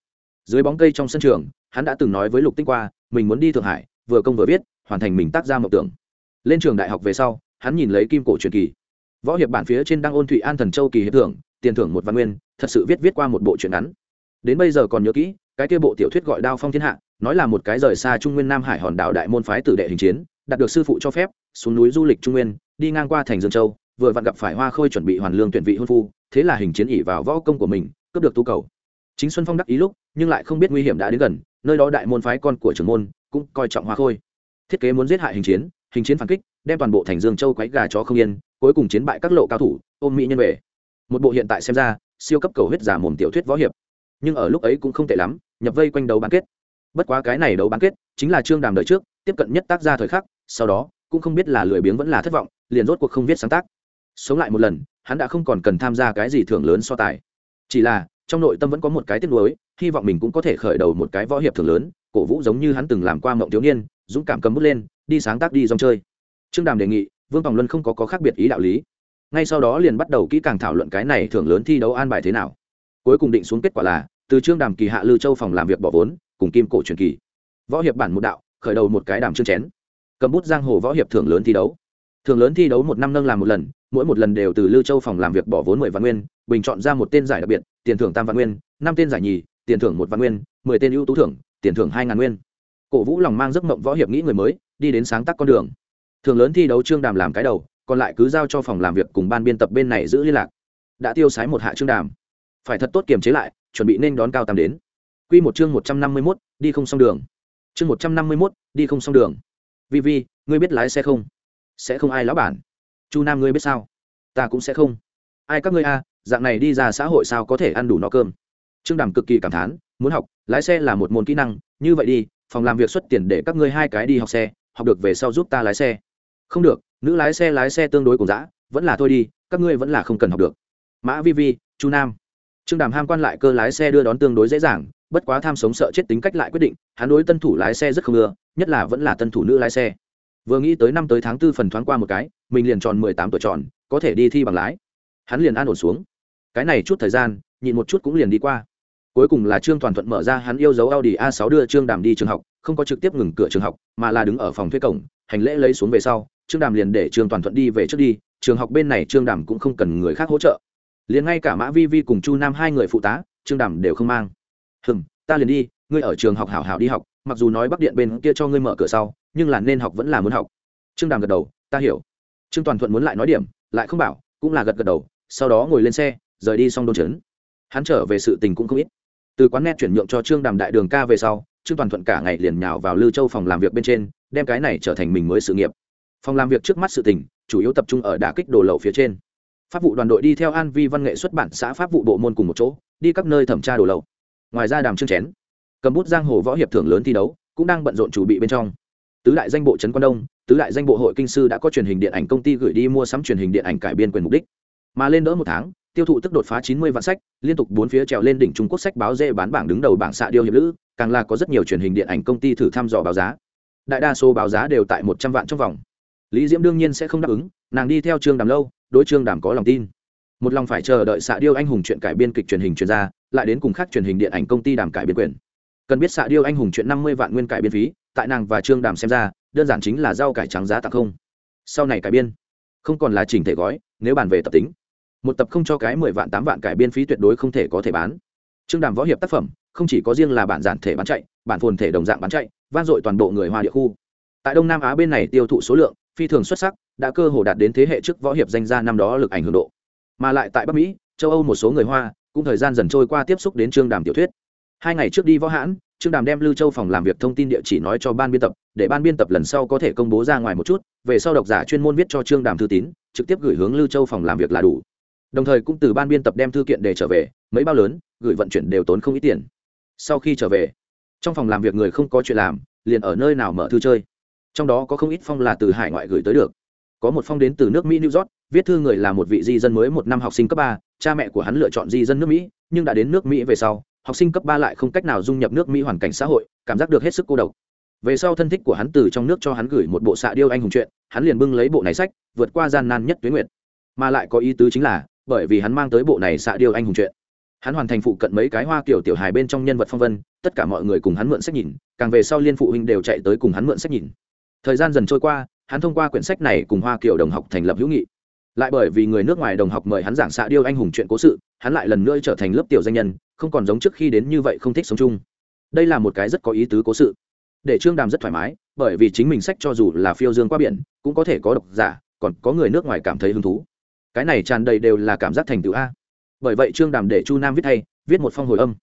Dưới bóng cây trong sân trường, hắn đã từng nói với lục tinh qua, mình muốn đi thượng hải, vừa công vừa viết, hoàn thành mình tác ra mộng tưởng. Lên trường đại học về sau, hắn nhìn lấy kim cổ truyền kỳ. Võ hiệp bản phía trên đang ôn thụy an thần châu kỳ hiệp thưởng, tiền thưởng một văn nguyên, thật sự viết viết qua một bộ truyện ngắn. Đến bây giờ còn nhớ kỹ, cái kia bộ tiểu thuyết gọi đao phong thiên hạ, nói là một cái rời xa trung nguyên nam hải hòn đảo đại môn phái tử đệ hình chiến, đạt được sư phụ cho phép, xuống núi du lịch trung nguyên, đi ngang qua thành dương châu, vừa vặn gặp phải hoa khôi chuẩn bị hoàn lương tuyển vị hôn phu, thế là hình chiến ỉ vào võ công của mình, cướp được tu cầu chính xuân phong đắc ý lúc, nhưng lại không biết nguy hiểm đã đến gần, nơi đó đại môn phái con của trưởng môn cũng coi trọng hoa khôi. Thiết kế muốn giết hại hình chiến hình chiến phản kích, đem toàn bộ thành dương châu quấy gà chó không yên, cuối cùng chiến bại các lộ cao thủ, ôm mỹ nhân về. Một bộ hiện tại xem ra, siêu cấp cầu huyết giả mồm tiểu thuyết võ hiệp. Nhưng ở lúc ấy cũng không tệ lắm, nhập vây quanh đấu bán kết. Bất quá cái này đấu bán kết, chính là trương đàm đời trước, tiếp cận nhất tác gia thời khắc, sau đó, cũng không biết là lười biếng vẫn là thất vọng, liền rốt cuộc không viết sáng tác. Sống lại một lần, hắn đã không còn cần tham gia cái gì thưởng lớn so tài. Chỉ là trong nội tâm vẫn có một cái tiếc nuối hy vọng mình cũng có thể khởi đầu một cái võ hiệp thưởng lớn cổ vũ giống như hắn từng làm qua mộng thiếu niên dũng cảm cầm bút lên đi sáng tác đi dòng chơi. Trương đàm đề nghị vương tòng luân không có, có khác biệt ý đạo lý. Ngay sau đó liền bắt đầu kỹ càng thảo luận cái này thưởng lớn thi đấu an bài thế nào. Cuối cùng định xuống kết quả là từ trương đàm kỳ hạ lư châu phòng làm việc bỏ vốn cùng kim cổ truyền kỳ. Võ hiệp bản một đạo khởi đầu một cái đàm chương chén. Cầm bút giang hồ võ hiệp thưởng lớn thi đấu. Thưởng lớn thi đấu một năm nâng làm một lần mỗi một lần đều từ Lưu châu phòng làm việc bỏ vốn mười vạn nguyên, bình chọn ra một tên giải đặc biệt, tiền thưởng tam vạn nguyên, năm tên giải nhì, tiền thưởng một vạn nguyên, mười tên ưu tú thưởng, tiền thưởng hai ngàn nguyên. Cổ vũ lòng mang giấc mộng võ hiệp nghĩ người mới, đi đến sáng tác con đường. Thường lớn thi đấu trương đàm làm cái đầu, còn lại cứ giao cho phòng làm việc cùng ban biên tập bên này giữ liên lạc. Đã tiêu sái một hạ trương đàm. Phải thật tốt kiềm chế lại, chuẩn bị nên đón cao tam đến. Q một chương một trăm năm mươi mốt, đi không xong đường. Chương một trăm năm mươi mốt, đi không xong đường. Vi vi ngươi biết lái xe không? Sẽ không ai lão bản. Chu nam ngươi biết sao? Ta cũng sẽ không. Ai các ngươi a, dạng này đi ra xã hội sao có thể ăn đủ no cơm? Trương đàm cực kỳ cảm thán, muốn học, lái xe là một môn kỹ năng, như vậy đi, phòng làm việc xuất tiền để các ngươi hai cái đi học xe, học được về sau giúp ta lái xe. Không được, nữ lái xe lái xe tương đối cùng dã, vẫn là thôi đi, các ngươi vẫn là không cần học được. Mã vi vi, chu nam. Trương đàm ham quan lại cơ lái xe đưa đón tương đối dễ dàng, bất quá tham sống sợ chết tính cách lại quyết định, hắn đối tân thủ lái xe rất không ưa, nhất là vẫn là tân thủ nữ lái xe. Vừa nghĩ tới năm tới tháng tư phần thoáng qua một cái, mình liền tròn mười tám tuổi tròn có thể đi thi bằng lái. Hắn liền an ổn xuống. Cái này chút thời gian, nhịn một chút cũng liền đi qua. Cuối cùng là trương toàn thuận mở ra hắn yêu dấu audi a 6 đưa trương đàm đi trường học, không có trực tiếp ngừng cửa trường học, mà là đứng ở phòng thuê cổng, hành lễ lấy xuống về sau, trương đàm liền để trương toàn thuận đi về trước đi, trường học bên này trương đàm cũng không cần người khác hỗ trợ. Liền ngay cả mã vi vi cùng chu nam hai người phụ tá, trương đàm đều không mang. Hừm, ta liền đi, ngươi ở trường học hảo hảo đi học, mặc dù nói bắc điện bên kia cho ngươi mở cửa sau, nhưng là nên học vẫn là muốn học. Trương đàm gật đầu, ta hiểu. Trương toàn thuận muốn lại nói điểm lại không bảo, cũng là gật gật đầu, sau đó ngồi lên xe, rời đi xong đôn trấn. Hắn trở về sự tình cũng không ít. Từ quán net chuyển nhượng cho trương đàm đại đường ca về sau, trương toàn thuận cả ngày liền nhào vào lư châu phòng làm việc bên trên, đem cái này trở thành mình mới sự nghiệp. Phòng làm việc trước mắt sự tình, chủ yếu tập trung ở đả kích đồ lậu phía trên. Pháp vụ đoàn đội đi theo an vi văn nghệ xuất bản xã pháp vụ bộ môn cùng một chỗ, đi các nơi thẩm tra đồ lậu. Ngoài ra đàm trương chén, cầm bút giang hồ võ hiệp thưởng lớn thi đấu, cũng đang bận rộn chủ bị bên trong. Tứ đại danh bộ trấn quan đông tứ đại danh bộ hội kinh sư đã có truyền hình điện ảnh công ty gửi đi mua sắm truyền hình điện ảnh cải biên quyền mục đích. Mà lên đỡ một tháng, tiêu thụ tức đột phá chín mươi vạn sách, liên tục bốn phía trèo lên đỉnh trung quốc sách báo dê bán bảng đứng đầu bảng xạ điêu hiệp lữ, càng là có rất nhiều truyền hình điện ảnh công ty thử thăm dò báo giá. Đại đa số báo giá đều tại một trăm vạn trong vòng. Lý diễm đương nhiên sẽ không đáp ứng, nàng đi theo trương đàm lâu, đối trương đàm có lòng tin. Một lòng phải chờ đợi xạ điêu anh hùng chuyện cải biên kịch truyền hình truyền ra, lại đến cùng khác truyền hình điện ảnh công ty đàm cải biên quyền. Cần biết xạ điêu anh hùng chuyện năm mươi vạn nguyên cải biên phí, tại nàng và trương đàm xem ra đơn giản chính là rau cải trắng giá tặng không. Sau này cải biên, không còn là chỉnh thể gói, nếu bàn về tập tính, một tập không cho cái mười vạn tám vạn cải biên phí tuyệt đối không thể có thể bán. Trương đàm võ hiệp tác phẩm, không chỉ có riêng là bản giản thể bán chạy, bản phồn thể đồng dạng bán chạy, vang dội toàn bộ người hoa địa khu. Tại đông nam á bên này tiêu thụ số lượng, phi thường xuất sắc, đã cơ hồ đạt đến thế hệ trước võ hiệp danh gia năm đó lực ảnh hưởng độ. Mà lại tại bắc mỹ, châu âu một số người hoa, cũng thời gian dần trôi qua tiếp xúc đến trương đàm tiểu thuyết. Hai ngày trước đi võ hãn trương đàm đem lưu châu phòng làm việc thông tin địa chỉ nói cho ban biên tập, để ban biên tập lần sau có thể công bố ra ngoài một chút, về sau độc giả chuyên môn viết cho trương đàm thư tín, trực tiếp gửi hướng lưu châu phòng làm việc là đủ. Đồng thời cũng từ ban biên tập đem thư kiện để trở về, mấy bao lớn, gửi vận chuyển đều tốn không ít tiền. Sau khi trở về, trong phòng làm việc người không có chuyện làm, liền ở nơi nào mở thư chơi. Trong đó có không ít phong là từ hải ngoại gửi tới được. Có một phong đến từ nước mỹ new york, viết thư người là một vị di dân mới một năm học sinh cấp ba, cha mẹ của hắn lựa chọn di dân nước mỹ, nhưng đã đến nước mỹ về sau học sinh cấp ba lại không cách nào dung nhập nước mỹ hoàn cảnh xã hội, cảm giác được hết sức cô độc. Về sau thân thích của hắn từ trong nước cho hắn gửi một bộ xạ điêu anh hùng chuyện hắn liền bưng lấy bộ này sách, vượt qua gian nan nhất tuyến nguyệt. Mà lại có ý tứ chính là, bởi vì hắn mang tới bộ này xạ điêu anh hùng chuyện hắn hoàn thành phụ cận mấy cái hoa kiểu tiểu hài bên trong nhân vật phong vân, tất cả mọi người cùng hắn mượn sách nhìn, càng về sau liên phụ huynh đều chạy tới cùng hắn mượn sách nhìn. Thời gian dần trôi qua, hắn thông qua quyển sách này cùng hoa kiểu đồng học thành lập hữu nghị lại bởi vì người nước ngoài đồng học mời hắn giảng xạ điêu anh hùng chuyện cố sự, hắn lại lần nữa trở thành lớp tiểu danh nhân, không còn giống trước khi đến như vậy không thích sống chung. Đây là một cái rất có ý tứ cố sự. Để trương đàm rất thoải mái, bởi vì chính mình sách cho dù là phiêu dương qua biển, cũng có thể có độc giả, còn có người nước ngoài cảm thấy hứng thú. Cái này tràn đầy đều là cảm giác thành tựu a. Bởi vậy trương đàm để chu nam viết thay viết một phong hồi âm.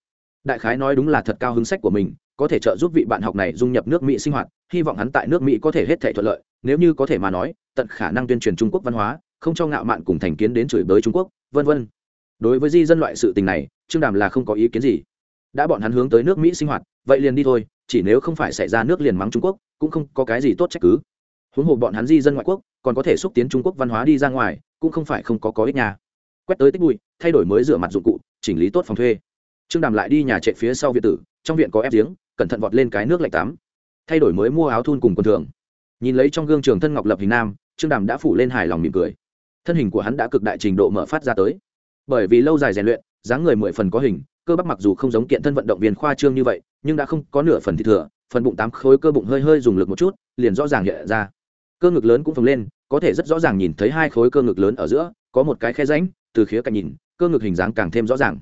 Đại khái nói đúng là thật cao hứng sách của mình, có thể trợ giúp vị bạn học này dung nhập nước mỹ sinh hoạt, hy vọng hắn tại nước mỹ có thể hết thể thuận lợi, nếu như có thể mà nói, tận khả năng tuyên truyền trung quốc văn hóa không cho ngạo mạn cùng thành kiến đến chửi bới trung quốc, vân vân. Đối với di dân loại sự tình này, trương đàm là không có ý kiến gì. Đã bọn hắn hướng tới nước mỹ sinh hoạt, vậy liền đi thôi, chỉ nếu không phải xảy ra nước liền mắng trung quốc, cũng không có cái gì tốt trách cứ. Huống hồ bọn hắn di dân ngoại quốc, còn có thể xúc tiến trung quốc văn hóa đi ra ngoài, cũng không phải không có có ích nhà. Quét tới tích bụi, thay đổi mới rửa mặt dụng cụ, chỉnh lý tốt phòng thuê. Trương đàm lại đi nhà trệ phía sau viện tử, trong viện có ép giếng, cẩn thận vọt lên cái nước lạnh tắm. Thay đổi mới mua áo thun cùng quần thường. Nhìn lấy trong gương trường thân ngọc lập hình nam, trương đàm đã phủ lên hài lòng mỉm cười thân hình của hắn đã cực đại trình độ mở phát ra tới. Bởi vì lâu dài rèn luyện, dáng người mười phần có hình, cơ bắp mặc dù không giống kiện thân vận động viên khoa trương như vậy, nhưng đã không có nửa phần thịt thừa, phần bụng tám khối cơ bụng hơi hơi dùng lực một chút, liền rõ ràng hiện ra. Cơ ngực lớn cũng phồng lên, có thể rất rõ ràng nhìn thấy hai khối cơ ngực lớn ở giữa, có một cái khe ránh từ khía cạnh nhìn, cơ ngực hình dáng càng thêm rõ ràng.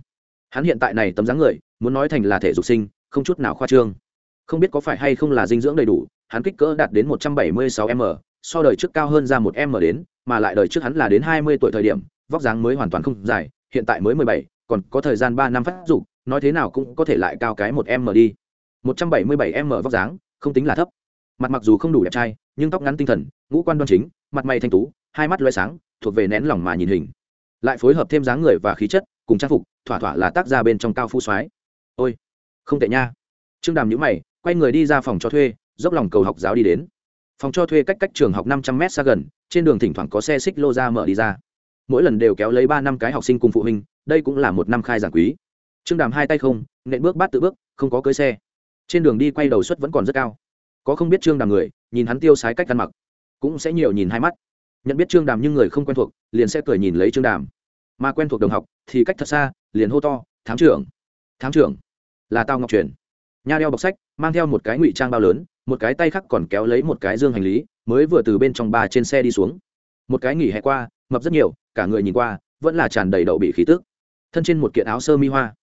Hắn hiện tại này tấm dáng người, muốn nói thành là thể dục sinh, không chút nào khoa trương. Không biết có phải hay không là dinh dưỡng đầy đủ, hắn kích cỡ đạt đến một trăm bảy mươi sáu m so đời trước cao hơn ra một em mở đến, mà lại đời trước hắn là đến hai mươi tuổi thời điểm, vóc dáng mới hoàn toàn không dài, hiện tại mới mười bảy, còn có thời gian ba năm phát dục, nói thế nào cũng có thể lại cao cái một m đi. Một trăm bảy mươi bảy m vóc dáng, không tính là thấp. Mặt mặc dù không đủ đẹp trai, nhưng tóc ngắn tinh thần, ngũ quan đoan chính, mặt mày thanh tú, hai mắt loay sáng, thuộc về nén lòng mà nhìn hình. Lại phối hợp thêm dáng người và khí chất, cùng trang phục, thỏa thỏa là tác gia bên trong cao phu soái. Ôi, không tệ nha. Trương đàm nhữ mày, quay người đi ra phòng cho thuê, dốc lòng cầu học giáo đi đến phòng cho thuê cách cách trường học năm trăm m xa gần, trên đường thỉnh thoảng có xe xích lô ra mở đi ra. Mỗi lần đều kéo lấy ba năm cái học sinh cùng phụ huynh, đây cũng là một năm khai giảng quý. Trương đàm hai tay không, nện bước bát tự bước, không có cưới xe. Trên đường đi quay đầu suất vẫn còn rất cao. Có không biết trương đàm người, nhìn hắn tiêu sái cách ăn mặc, cũng sẽ nhiều nhìn hai mắt. Nhận biết trương đàm nhưng người không quen thuộc, liền sẽ cười nhìn lấy trương đàm. Mà quen thuộc đồng học thì cách thật xa, liền hô to, thám trưởng thám trưởng, là tao ngọc truyền. Nha đeo bọc sách, mang theo một cái ngụy trang bao lớn một cái tay khác còn kéo lấy một cái dương hành lý, mới vừa từ bên trong ba trên xe đi xuống. Một cái nghỉ hè qua, mập rất nhiều, cả người nhìn qua, vẫn là tràn đầy đậu bị khí tức. Thân trên một kiện áo sơ mi hoa.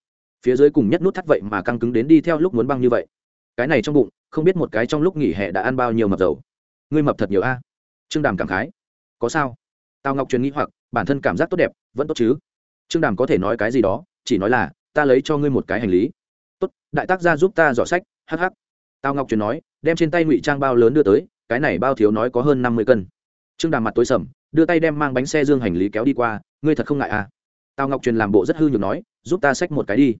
Phía dưới cùng nhất nút thắt vậy mà căng cứng đến đi theo lúc muốn băng như vậy. Cái này trong bụng, không biết một cái trong lúc nghỉ hè đã ăn bao nhiêu mập dầu. Ngươi mập thật nhiều a. Trương đàm cảm khái. Có sao? Tào ngọc truyền nghĩ hoặc, bản thân cảm giác tốt đẹp, vẫn tốt chứ? Trương đàm có thể nói cái gì đó, chỉ nói là, ta lấy cho ngươi một cái hành lý. Tốt, đại tác gia giúp ta dò sách hh tào ngọc truyền nói, đem trên tay ngụy trang bao lớn đưa tới, cái này bao thiếu nói có hơn năm mươi cân. Trương đàm mặt tối sầm, đưa tay đem mang bánh xe dương hành lý kéo đi qua, ngươi thật không ngại à? Tào ngọc truyền làm bộ rất hư nhược nói, giúp ta xách một cái đi.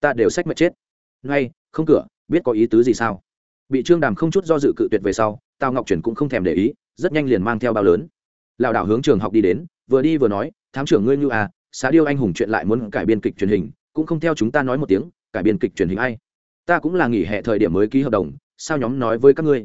Ta đều xách mệt chết. Ngay, không cửa, biết có ý tứ gì sao? Bị trương đàm không chút do dự cự tuyệt về sau, tào ngọc truyền cũng không thèm để ý, rất nhanh liền mang theo bao lớn. Lảo đảo hướng trường học đi đến, vừa đi vừa nói, thám trưởng ngươi như à xá điêu anh hùng chuyện lại muốn cải biên kịch truyền hình, cũng không theo chúng ta nói một tiếng, cải biên kịch truyền hình ai? Ta cũng là nghỉ hè thời điểm mới ký hợp đồng, sao nhóm nói với các ngươi?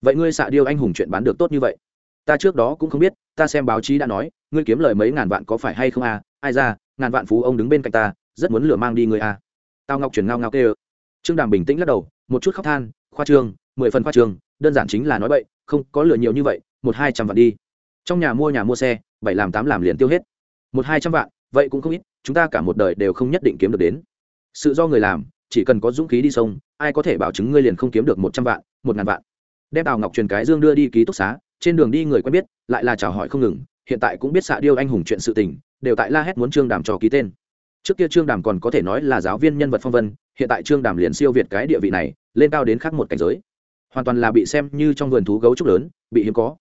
Vậy ngươi xạ điêu anh hùng chuyện bán được tốt như vậy? Ta trước đó cũng không biết, ta xem báo chí đã nói, ngươi kiếm lời mấy ngàn vạn có phải hay không à? Ai ra, ngàn vạn phú ông đứng bên cạnh ta, rất muốn lừa mang đi ngươi à? Tao ngọc chuyển ngao ngao kêu. Trương đàm bình tĩnh lắc đầu, một chút khóc than, khoa trương, mười phần khoa trương, đơn giản chính là nói vậy không có lừa nhiều như vậy, một hai trăm vạn đi. Trong nhà mua nhà mua xe, bảy làm tám làm liền tiêu hết. Một hai trăm vạn, vậy cũng không ít, chúng ta cả một đời đều không nhất định kiếm được đến. Sự do người làm chỉ cần có dũng khí đi sông, ai có thể bảo chứng ngươi liền không kiếm được một trăm vạn, một ngàn vạn. Đem tào ngọc truyền cái dương đưa đi ký túc xá, trên đường đi người quen biết, lại là chào hỏi không ngừng, hiện tại cũng biết xạ điêu anh hùng chuyện sự tình, đều tại la hét muốn trương đàm cho ký tên. Trước kia trương đàm còn có thể nói là giáo viên nhân vật phong vân, hiện tại trương đàm liền siêu việt cái địa vị này, lên cao đến khác một cảnh giới. Hoàn toàn là bị xem như trong vườn thú gấu trúc lớn, bị hiếm có.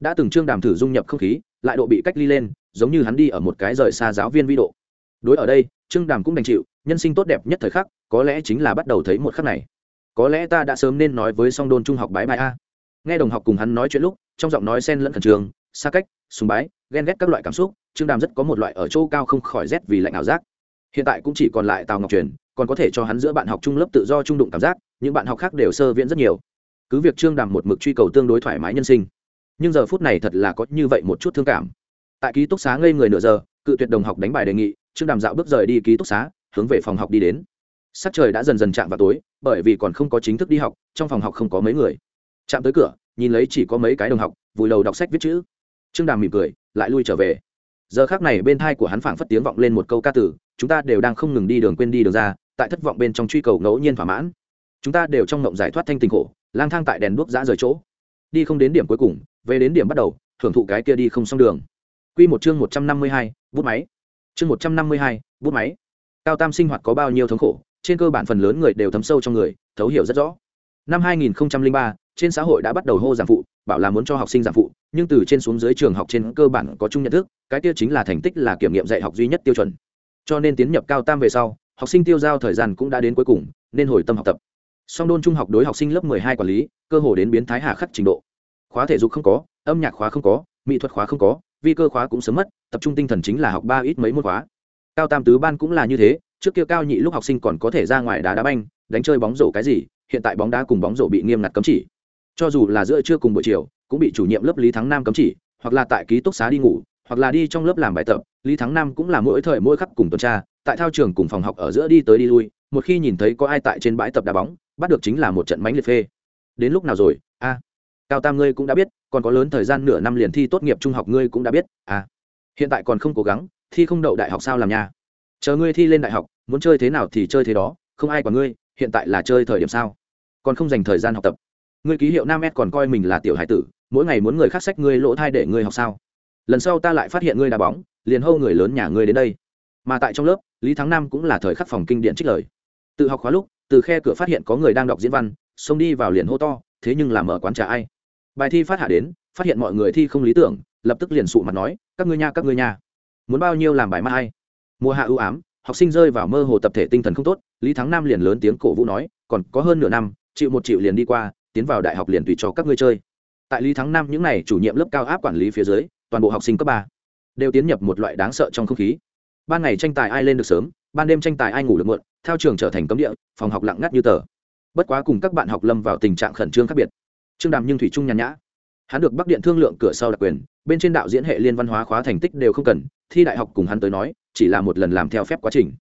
Đã từng trương đàm thử dung nhập không khí, lại độ bị cách ly lên, giống như hắn đi ở một cái rời xa giáo viên vi độ. Đối ở đây, trương đàm cũng đành chịu nhân sinh tốt đẹp nhất thời khắc, có lẽ chính là bắt đầu thấy một khắc này. Có lẽ ta đã sớm nên nói với song đôn trung học bái bài a. Nghe đồng học cùng hắn nói chuyện lúc, trong giọng nói sen lẫn khẩn trường xa cách, sùng bái, ghen ghét các loại cảm xúc, trương đàm rất có một loại ở chỗ cao không khỏi rét vì lạnh ảo giác. Hiện tại cũng chỉ còn lại tào ngọc truyền, còn có thể cho hắn giữa bạn học trung lớp tự do trung đụng cảm giác, những bạn học khác đều sơ viễn rất nhiều. Cứ việc trương đàm một mực truy cầu tương đối thoải mái nhân sinh, nhưng giờ phút này thật là có như vậy một chút thương cảm. Tại ký túc xá ngây người nửa giờ, cự tuyệt đồng học đánh bài đề nghị, trương đàm dạo bước rời đi ký túc xá hướng về phòng học đi đến. Sắc trời đã dần dần chạm vào tối, bởi vì còn không có chính thức đi học, trong phòng học không có mấy người. Chạm tới cửa, nhìn lấy chỉ có mấy cái đồng học, vùi đầu đọc sách viết chữ. Trương đàm mỉm cười, lại lui trở về. Giờ khác này bên thai của hắn phảng phất tiếng vọng lên một câu ca tử chúng ta đều đang không ngừng đi đường quên đi đường ra, tại thất vọng bên trong truy cầu ngẫu nhiên thỏa mãn. Chúng ta đều trong ngộng giải thoát thanh tình khổ, lang thang tại đèn đuốc giã rời chỗ. Đi không đến điểm cuối cùng, về đến điểm bắt đầu thưởng thụ cái kia đi không xong đường. Q một chương một trăm năm mươi hai, bút máy. Chương một trăm năm mươi hai, bút máy cao tam sinh hoạt có bao nhiêu thống khổ, trên cơ bản phần lớn người đều thấm sâu trong người, thấu hiểu rất rõ. Năm hai nghìn ba, trên xã hội đã bắt đầu hô giảng phụ, bảo là muốn cho học sinh giảng phụ, nhưng từ trên xuống dưới trường học trên cơ bản có chung nhận thức, cái tiêu chính là thành tích là kiểm nghiệm dạy học duy nhất tiêu chuẩn. Cho nên tiến nhập cao tam về sau, học sinh tiêu giao thời gian cũng đã đến cuối cùng, nên hồi tâm học tập. Song đôn trung học đối học sinh lớp mười hai quản lý, cơ hồ đến biến thái hạ khắc trình độ. Khóa thể dục không có, âm nhạc khóa không có, mỹ thuật khóa không có, vi cơ khóa cũng sớm mất, tập trung tinh thần chính là học ba ít mấy môn khóa cao tam tứ ban cũng là như thế, trước kia cao nhị lúc học sinh còn có thể ra ngoài đá đá banh, đánh chơi bóng rổ cái gì, hiện tại bóng đá cùng bóng rổ bị nghiêm ngặt cấm chỉ. Cho dù là giữa trưa cùng buổi chiều, cũng bị chủ nhiệm lớp lý thắng nam cấm chỉ, hoặc là tại ký túc xá đi ngủ, hoặc là đi trong lớp làm bài tập, lý thắng nam cũng là mỗi thời mỗi khắc cùng tuần tra, tại thao trường cùng phòng học ở giữa đi tới đi lui, một khi nhìn thấy có ai tại trên bãi tập đá bóng, bắt được chính là một trận mánh liệt phê. Đến lúc nào rồi? A. Cao tam ngươi cũng đã biết, còn có lớn thời gian nửa năm liền thi tốt nghiệp trung học ngươi cũng đã biết, a. Hiện tại còn không cố gắng thi không đậu đại học sao làm nha? Chờ ngươi thi lên đại học, muốn chơi thế nào thì chơi thế đó, không ai quản ngươi, hiện tại là chơi thời điểm sao? Còn không dành thời gian học tập. Ngươi ký hiệu nam s còn coi mình là tiểu hải tử, mỗi ngày muốn người khác sách ngươi lỗ thai để ngươi học sao? Lần sau ta lại phát hiện ngươi đá bóng, liền hâu người lớn nhà ngươi đến đây. Mà tại trong lớp, lý thắng nam cũng là thời khắc phòng kinh điện trích lời. Tự học khóa lúc, từ khe cửa phát hiện có người đang đọc diễn văn, xông đi vào liền hô to, thế nhưng làm mở quán trà ai? Bài thi phát hạ đến, phát hiện mọi người thi không lý tưởng, lập tức liền sụ mặt nói, các ngươi nha, các ngươi nha muốn bao nhiêu làm bài mà hay, mùa hạ ưu ám học sinh rơi vào mơ hồ tập thể tinh thần không tốt lý thắng nam liền lớn tiếng cổ vũ nói còn có hơn nửa năm chịu một triệu liền đi qua tiến vào đại học liền tùy cho các ngươi chơi. Tại lý thắng nam những n à y chủ nhiệm lớp cao áp quản lý phía dưới toàn bộ học sinh cấp ba đều tiến nhập một loại đáng sợ trong không khí. Ban ngày tranh tài ai lên được sớm ban đêm tranh tài ai ngủ được muộn theo trường trở thành cấm địa phòng học lặng ngắt như tờ. Bất quá cùng các bạn học lâm vào tình trạng khẩn trương khác biệt. Trương đàm nhưng thủy trung nhàn nhã hắn được bắc điện thương lượng cửa sau đặc quyền, bên trên đạo diễn hệ liên văn hóa khóa thành tích đều không cần, thi đại học cùng hắn tới nói, chỉ là một lần làm theo phép quá trình.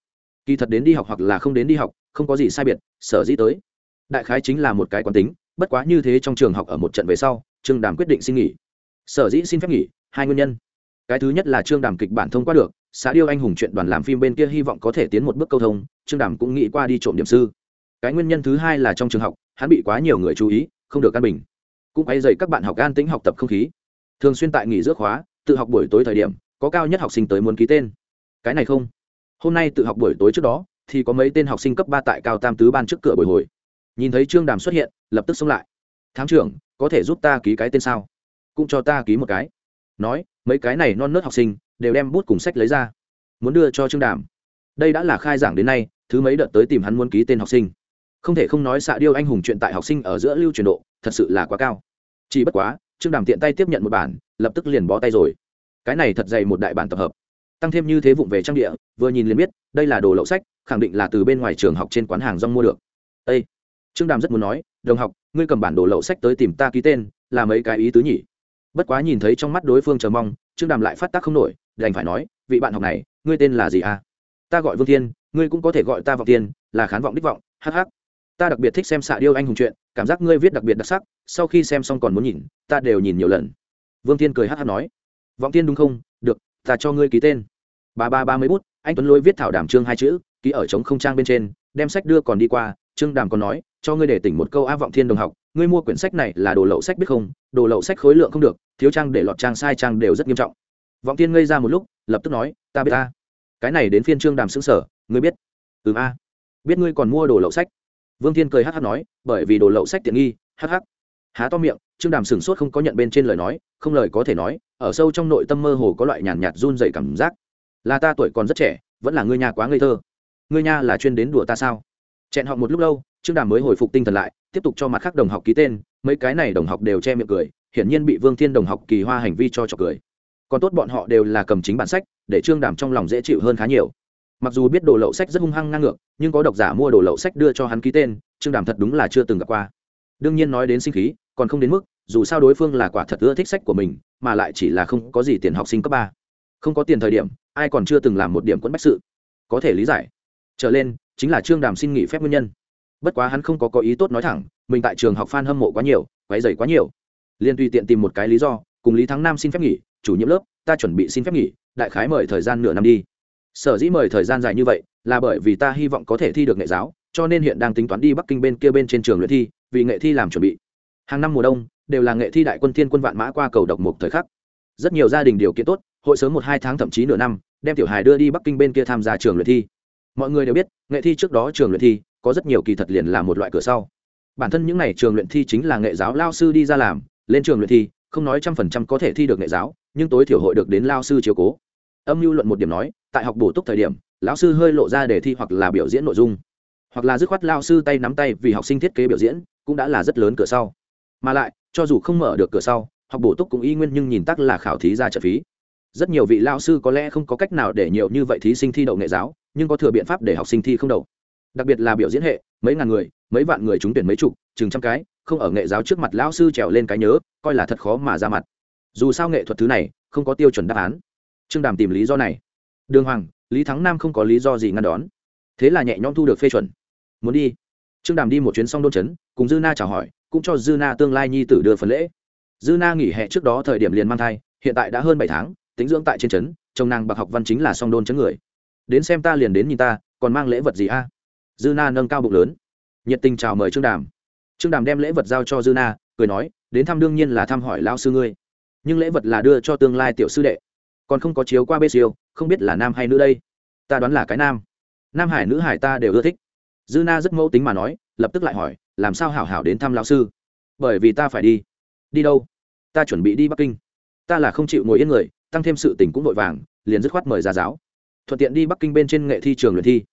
Kỳ thật đến đi học hoặc là không đến đi học, không có gì sai biệt, sở dĩ tới. Đại khái chính là một cái quán tính, bất quá như thế trong trường học ở một trận về sau, trương đàm quyết định xin nghỉ. Sở dĩ xin phép nghỉ, hai nguyên nhân. Cái thứ nhất là trương đàm kịch bản thông qua được xã điêu anh hùng chuyện đoàn làm phim bên kia hy vọng có thể tiến một bước câu thông, trương đàm cũng nghĩ qua đi trộm điểm sư. Cái nguyên nhân thứ hai là trong trường học, hắn bị quá nhiều người chú ý, không được căn bình cũng quay dày các bạn học an tính học tập không khí. Thường xuyên tại nghỉ giữa khóa, tự học buổi tối thời điểm, có cao nhất học sinh tới muốn ký tên. Cái này không. Hôm nay tự học buổi tối trước đó, thì có mấy tên học sinh cấp ba tại cao tam tứ ban trước cửa buổi hồi. Nhìn thấy trương đàm xuất hiện, lập tức xông lại. Thám trưởng, có thể giúp ta ký cái tên sao? Cũng cho ta ký một cái. Nói, mấy cái này non nớt học sinh đều đem bút cùng sách lấy ra, muốn đưa cho trương đàm. Đây đã là khai giảng đến nay, thứ mấy đợt tới tìm hắn muốn ký tên học sinh. Không thể không nói xạ điêu anh hùng chuyện tại học sinh ở giữa lưu truyền độ thật sự là quá cao. Chỉ bất quá, trương đàm tiện tay tiếp nhận một bản, lập tức liền bó tay rồi. Cái này thật dày một đại bản tập hợp. Tăng thêm như thế vụng về trang địa, vừa nhìn liền biết, đây là đồ lậu sách, khẳng định là từ bên ngoài trường học trên quán hàng rong mua được. Ây trương đàm rất muốn nói, đồng học, ngươi cầm bản đồ lậu sách tới tìm ta ký tên, là mấy cái ý tứ nhỉ? Bất quá nhìn thấy trong mắt đối phương chờ mong, trương đàm lại phát tác không nổi, đành phải nói, vị bạn học này, ngươi tên là gì à? Ta gọi vương thiên, ngươi cũng có thể gọi ta vọng tiên là khán vọng đích vọng hh ta đặc biệt thích xem xạ điêu anh hùng chuyện, cảm giác ngươi viết đặc biệt đặc sắc, sau khi xem xong còn muốn nhìn, ta đều nhìn nhiều lần. Vương thiên cười hh nói. Vọng tiên đúng không? Được, ta cho ngươi ký tên. Ba ba ba mươi bút anh tuấn lôi viết thảo đảm trương hai chữ, ký ở trống không trang bên trên, đem sách đưa còn đi qua, trương đàm còn nói, cho ngươi để tỉnh một câu a vọng thiên đồng học, ngươi mua quyển sách này là đồ lậu sách biết không? Đồ lậu sách khối lượng không được, thiếu trang để lọt trang sai trang đều rất nghiêm trọng. Vọng thiên ngây ra một lúc, lập tức nói, ta biết ta. Cái này đến phiên trương đàm xứng sở ngươi biết? Ừ a. Biết ngươi còn mua đồ lậu sách? Vương thiên cười hh nói, bởi vì đồ lậu sách tiện nghi hh há to miệng, trương đàm sửng sốt không có nhận bên trên lời nói, không lời có thể nói, ở sâu trong nội tâm mơ hồ có loại nhàn nhạt run dày cảm giác. Là ta tuổi còn rất trẻ, vẫn là ngươi nhà quá ngây thơ. Ngươi nha là chuyên đến đùa ta sao? Chẹn họ một lúc lâu, trương đàm mới hồi phục tinh thần lại, tiếp tục cho mặt khác đồng học ký tên, mấy cái này đồng học đều che miệng cười, hiển nhiên bị vương thiên đồng học kỳ hoa hành vi cho trọc cười. Còn tốt bọn họ đều là cầm chính bản sách, để trương đàm trong lòng dễ chịu hơn khá nhiều mặc dù biết đồ lậu sách rất hung hăng ngang ngược, nhưng có độc giả mua đồ lậu sách đưa cho hắn ký tên, trương đàm thật đúng là chưa từng gặp qua. Đương nhiên nói đến sinh khí, còn không đến mức, dù sao đối phương là quả thật ưa thích sách của mình, mà lại chỉ là không có gì tiền học sinh cấp ba. Không có tiền thời điểm, ai còn chưa từng làm một điểm quẫn bách sự. Có thể lý giải. Trở lên, chính là trương đàm xin nghỉ phép nguyên nhân. Bất quá hắn không có có ý tốt nói thẳng, mình tại trường học f hâm mộ quá nhiều quáy dày quá nhiều. Liên tùy tiện tìm một cái lý do, cùng lý thắng nam xin phép nghỉ, chủ nhiệm lớp, ta chuẩn bị xin phép nghỉ, đại khái mời thời gian nửa năm đi sở dĩ mời thời gian dài như vậy là bởi vì ta hy vọng có thể thi được nghệ giáo, cho nên hiện đang tính toán đi bắc kinh bên kia bên trên trường luyện thi, vì nghệ thi làm chuẩn bị. Hàng năm mùa đông, đều là nghệ thi đại quân thiên quân vạn mã qua cầu độc một thời khắc. Rất nhiều gia đình điều kiện tốt, hội sớm một hai tháng thậm chí nửa năm, đem tiểu hài đưa đi bắc kinh bên kia tham gia trường luyện thi. Mọi người đều biết, nghệ thi trước đó trường luyện thi, có rất nhiều kỳ thật liền là một loại cửa sau. Bản thân những n à y trường luyện thi chính là nghệ giáo lao sư đi ra làm, lên trường luyện thi, không nói trăm phần trăm có thể thi được nghệ giáo, nhưng tối thiểu hội được đến lao sư chiếu cố âm mưu luận một điểm nói, tại học bổ túc thời điểm, lão sư hơi lộ ra đề thi hoặc là biểu diễn nội dung. Hoặc là dứt khoát lao sư tay nắm tay vì học sinh thiết kế biểu diễn, cũng đã là rất lớn cửa sau. Mà lại, cho dù không mở được cửa sau, học bổ túc cũng y nguyên nhưng nhìn tắc là khảo thí ra trợ phí. Rất nhiều vị lao sư có lẽ không có cách nào để nhiều như vậy thí sinh thi đậu nghệ giáo, nhưng có thừa biện pháp để học sinh thi không đậu. Đặc biệt là biểu diễn hệ, mấy ngàn người, mấy vạn người trúng tuyển mấy chục, chừng trăm cái, không ở nghệ giáo trước mặt lão sư trèo lên cái nhớ, coi là thật khó mà ra mặt. Dù sao nghệ thuật thứ này, không có tiêu chuẩn đáp án trương đàm tìm lý do này. Đường hoàng, lý thắng nam không có lý do gì ngăn đón. Thế là nhẹ nhõm thu được phê chuẩn. Muốn đi? Trương đàm đi một chuyến xong đôn chấn cùng dư na chào hỏi, cũng cho dư na tương lai nhi tử đưa phần lễ. Dư na nghỉ hè trước đó thời điểm liền mang thai, hiện tại đã hơn bảy tháng, tính dưỡng tại trên trấn, chồng nàng bạc học văn chính là song đôn chấn người. Đến xem ta liền đến nhìn ta, còn mang lễ vật gì a? Dư na nâng cao bụng lớn. Nhiệt tình chào mời trương đàm. Trương đàm đem lễ vật giao cho dư na, cười nói, đến thăm đương nhiên là thăm hỏi lao sư ngươi. Nhưng lễ vật là đưa cho tương lai tiểu sư đệ còn không có chiếu qua bê siêu, không biết là nam hay nữ đây. Ta đoán là cái nam. Nam hải nữ hải ta đều ưa thích. Dư na rất mẫu tính mà nói, lập tức lại hỏi, làm sao hảo hảo đến thăm lão sư? Bởi vì ta phải đi. Đi đâu? Ta chuẩn bị đi bắc kinh. Ta là không chịu ngồi yên người, tăng thêm sự tình cũng vội vàng, liền dứt khoát mời ra giáo. Thuận tiện đi bắc kinh bên trên nghệ thi trường luyện thi.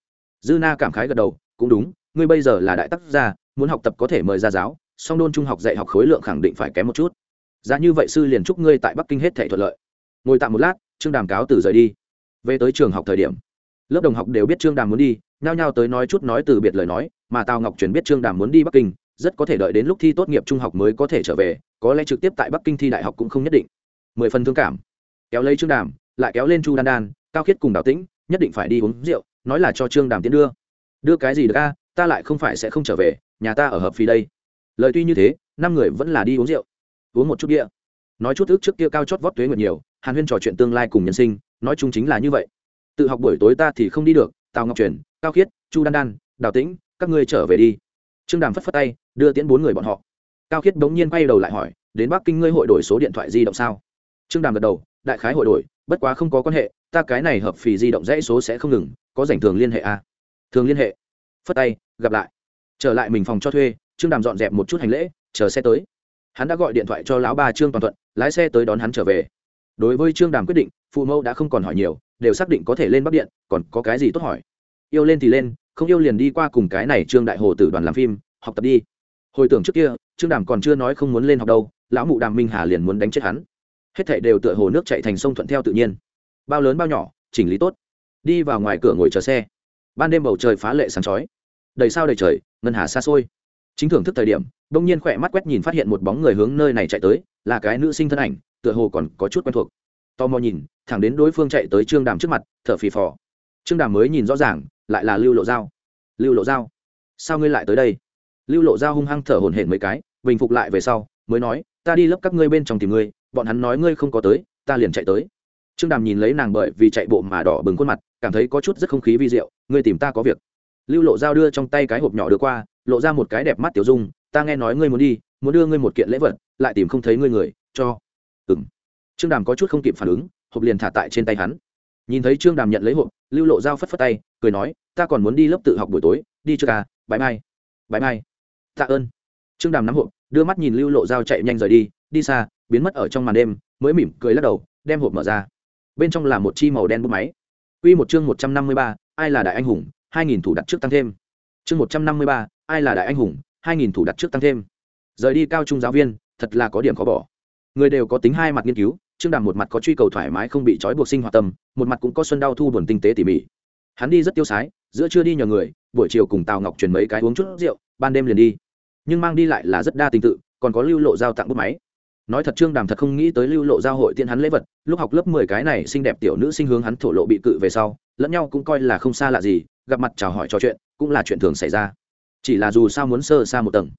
Dư na cảm khái gật đầu, cũng đúng, ngươi bây giờ là đại tác gia, muốn học tập có thể mời ra giáo, song đôn trung học dạy học khối lượng khẳng định phải kém một chút. Giá như vậy sư liền chúc ngươi tại bắc kinh hết thể thuận lợi ngồi tạm một lát, trương đàm cáo từ rời đi. Về tới trường học thời điểm, lớp đồng học đều biết trương đàm muốn đi, nhao nhao tới nói chút nói từ biệt lời nói, mà tào ngọc chuyển biết trương đàm muốn đi bắc kinh, rất có thể đợi đến lúc thi tốt nghiệp trung học mới có thể trở về, có lẽ trực tiếp tại bắc kinh thi đại học cũng không nhất định. Mười phần thương cảm. Kéo lấy trương đàm, lại kéo lên chu đan đan, cao khiết cùng đào tĩnh, nhất định phải đi uống rượu, nói là cho trương đàm tiến đưa. Đưa cái gì được a, ta lại không phải sẽ không trở về, nhà ta ở hợp phí đây. Lời tuy như thế, năm người vẫn là đi uống rượu. Uống một chút đĩa nói chút ước trước kia cao chót vót tuế nguyệt nhiều hàn huyên trò chuyện tương lai cùng nhân sinh, nói chung chính là như vậy. Tự học buổi tối ta thì không đi được, tào ngọc truyền, cao khiết, chu đan đan, đào tĩnh, các ngươi trở về đi. Trương đàm phất phất tay, đưa tiễn bốn người bọn họ. Cao khiết bỗng nhiên quay đầu lại hỏi, đến bắc kinh ngươi hội đổi số điện thoại di động sao? Trương đàm gật đầu, đại khái hội đổi, bất quá không có quan hệ, ta cái này hợp phì di động dãy số sẽ không ngừng, có rảnh thường liên hệ à? thường liên hệ. Phất tay, gặp lại. Trở lại mình phòng cho thuê, trương đàm dọn dẹp một chút hành lễ, chờ xe tới. Hắn đã gọi điện thoại cho lão ba trương toàn thuận, lái xe tới đón hắn trở về đối với trương đàm quyết định, phụ mẫu đã không còn hỏi nhiều, đều xác định có thể lên bắc điện, còn có cái gì tốt hỏi? Yêu lên thì lên, không yêu liền đi qua cùng cái này trương đại hồ tử đoàn làm phim, học tập đi. Hồi tưởng trước kia, trương đàm còn chưa nói không muốn lên học đâu, lão mụ đàm minh hà liền muốn đánh chết hắn. Hết thảy đều tựa hồ nước chạy thành sông thuận theo tự nhiên. Bao lớn bao nhỏ, chỉnh lý tốt. Đi vào ngoài cửa ngồi chờ xe. Ban đêm bầu trời phá lệ sáng chói. Đầy sao đầy trời, ngân hà xa xôi. Chính thưởng thức thời điểm đông nhiên khỏe mắt quét nhìn phát hiện một bóng người hướng nơi này chạy tới, là cái nữ sinh thân ảnh tựa hồ còn có chút quen thuộc. Tò mò nhìn, thẳng đến đối phương chạy tới trương đàm trước mặt, thở phì phò. Trương đàm mới nhìn rõ ràng, lại là lưu lộ dao lưu lộ dao sao ngươi lại tới đây? Lưu lộ dao hung hăng thở hổn hển mấy cái, bình phục lại về sau, mới nói, ta đi lấp các ngươi bên trong tìm ngươi, bọn hắn nói ngươi không có tới, ta liền chạy tới. Trương đàm nhìn lấy nàng bởi vì chạy bộ mà đỏ bừng khuôn mặt, cảm thấy có chút rất không khí vi diệu, ngươi tìm ta có việc. Lưu lộ dao đưa trong tay cái hộp nhỏ đưa qua, lộ ra một cái đẹp mắt tiểu dung, ta nghe nói ngươi muốn đi, muốn đưa ngươi một kiện lễ vật, lại tìm không thấy ngươi người, cho ừng trương đàm có chút không kịp phản ứng hộp liền thả tại trên tay hắn. Nhìn thấy trương đàm nhận lấy hộp lưu lộ dao phất phất tay cười nói ta còn muốn đi lớp tự học buổi tối đi chưa ca à, bãi mai bãi mai. Tạ ơn. Trương đàm nắm hộp đưa mắt nhìn lưu lộ dao chạy nhanh rời đi đi xa biến mất ở trong màn đêm mới mỉm cười lắc đầu đem hộp mở ra. Bên trong là một chi màu đen bút máy. Quy một chương một trăm năm mươi ba, ai là đại anh hùng, hai nghìn thủ đặt trước tăng thêm. Chương một trăm năm mươi ba ai là đại anh hùng hai nghìn thủ đặt trước tăng thêm. Rời đi cao trung giáo viên thật là có điểm khó bỏ người đều có tính hai mặt nghiên cứu, trương đàm một mặt có truy cầu thoải mái không bị trói buộc sinh hoạt tâm, một mặt cũng có xuân đau thu buồn tinh tế tỉ mỉ. Hắn đi rất tiêu sái, giữa trưa đi nhờ người, buổi chiều cùng tào ngọc truyền mấy cái uống chút rượu, ban đêm liền đi. Nhưng mang đi lại là rất đa tình tự, còn có lưu lộ giao tặng bút máy. Nói thật trương đàm thật không nghĩ tới lưu lộ giao hội tiện hắn lễ vật, lúc học lớp mười cái này xinh đẹp tiểu nữ sinh hướng hắn thổ lộ bị cự về sau, lẫn nhau cũng coi là không xa lạ gì, gặp mặt chào hỏi trò chuyện, cũng là chuyện thường xảy ra. Chỉ là dù sao muốn sơ xa một tầng,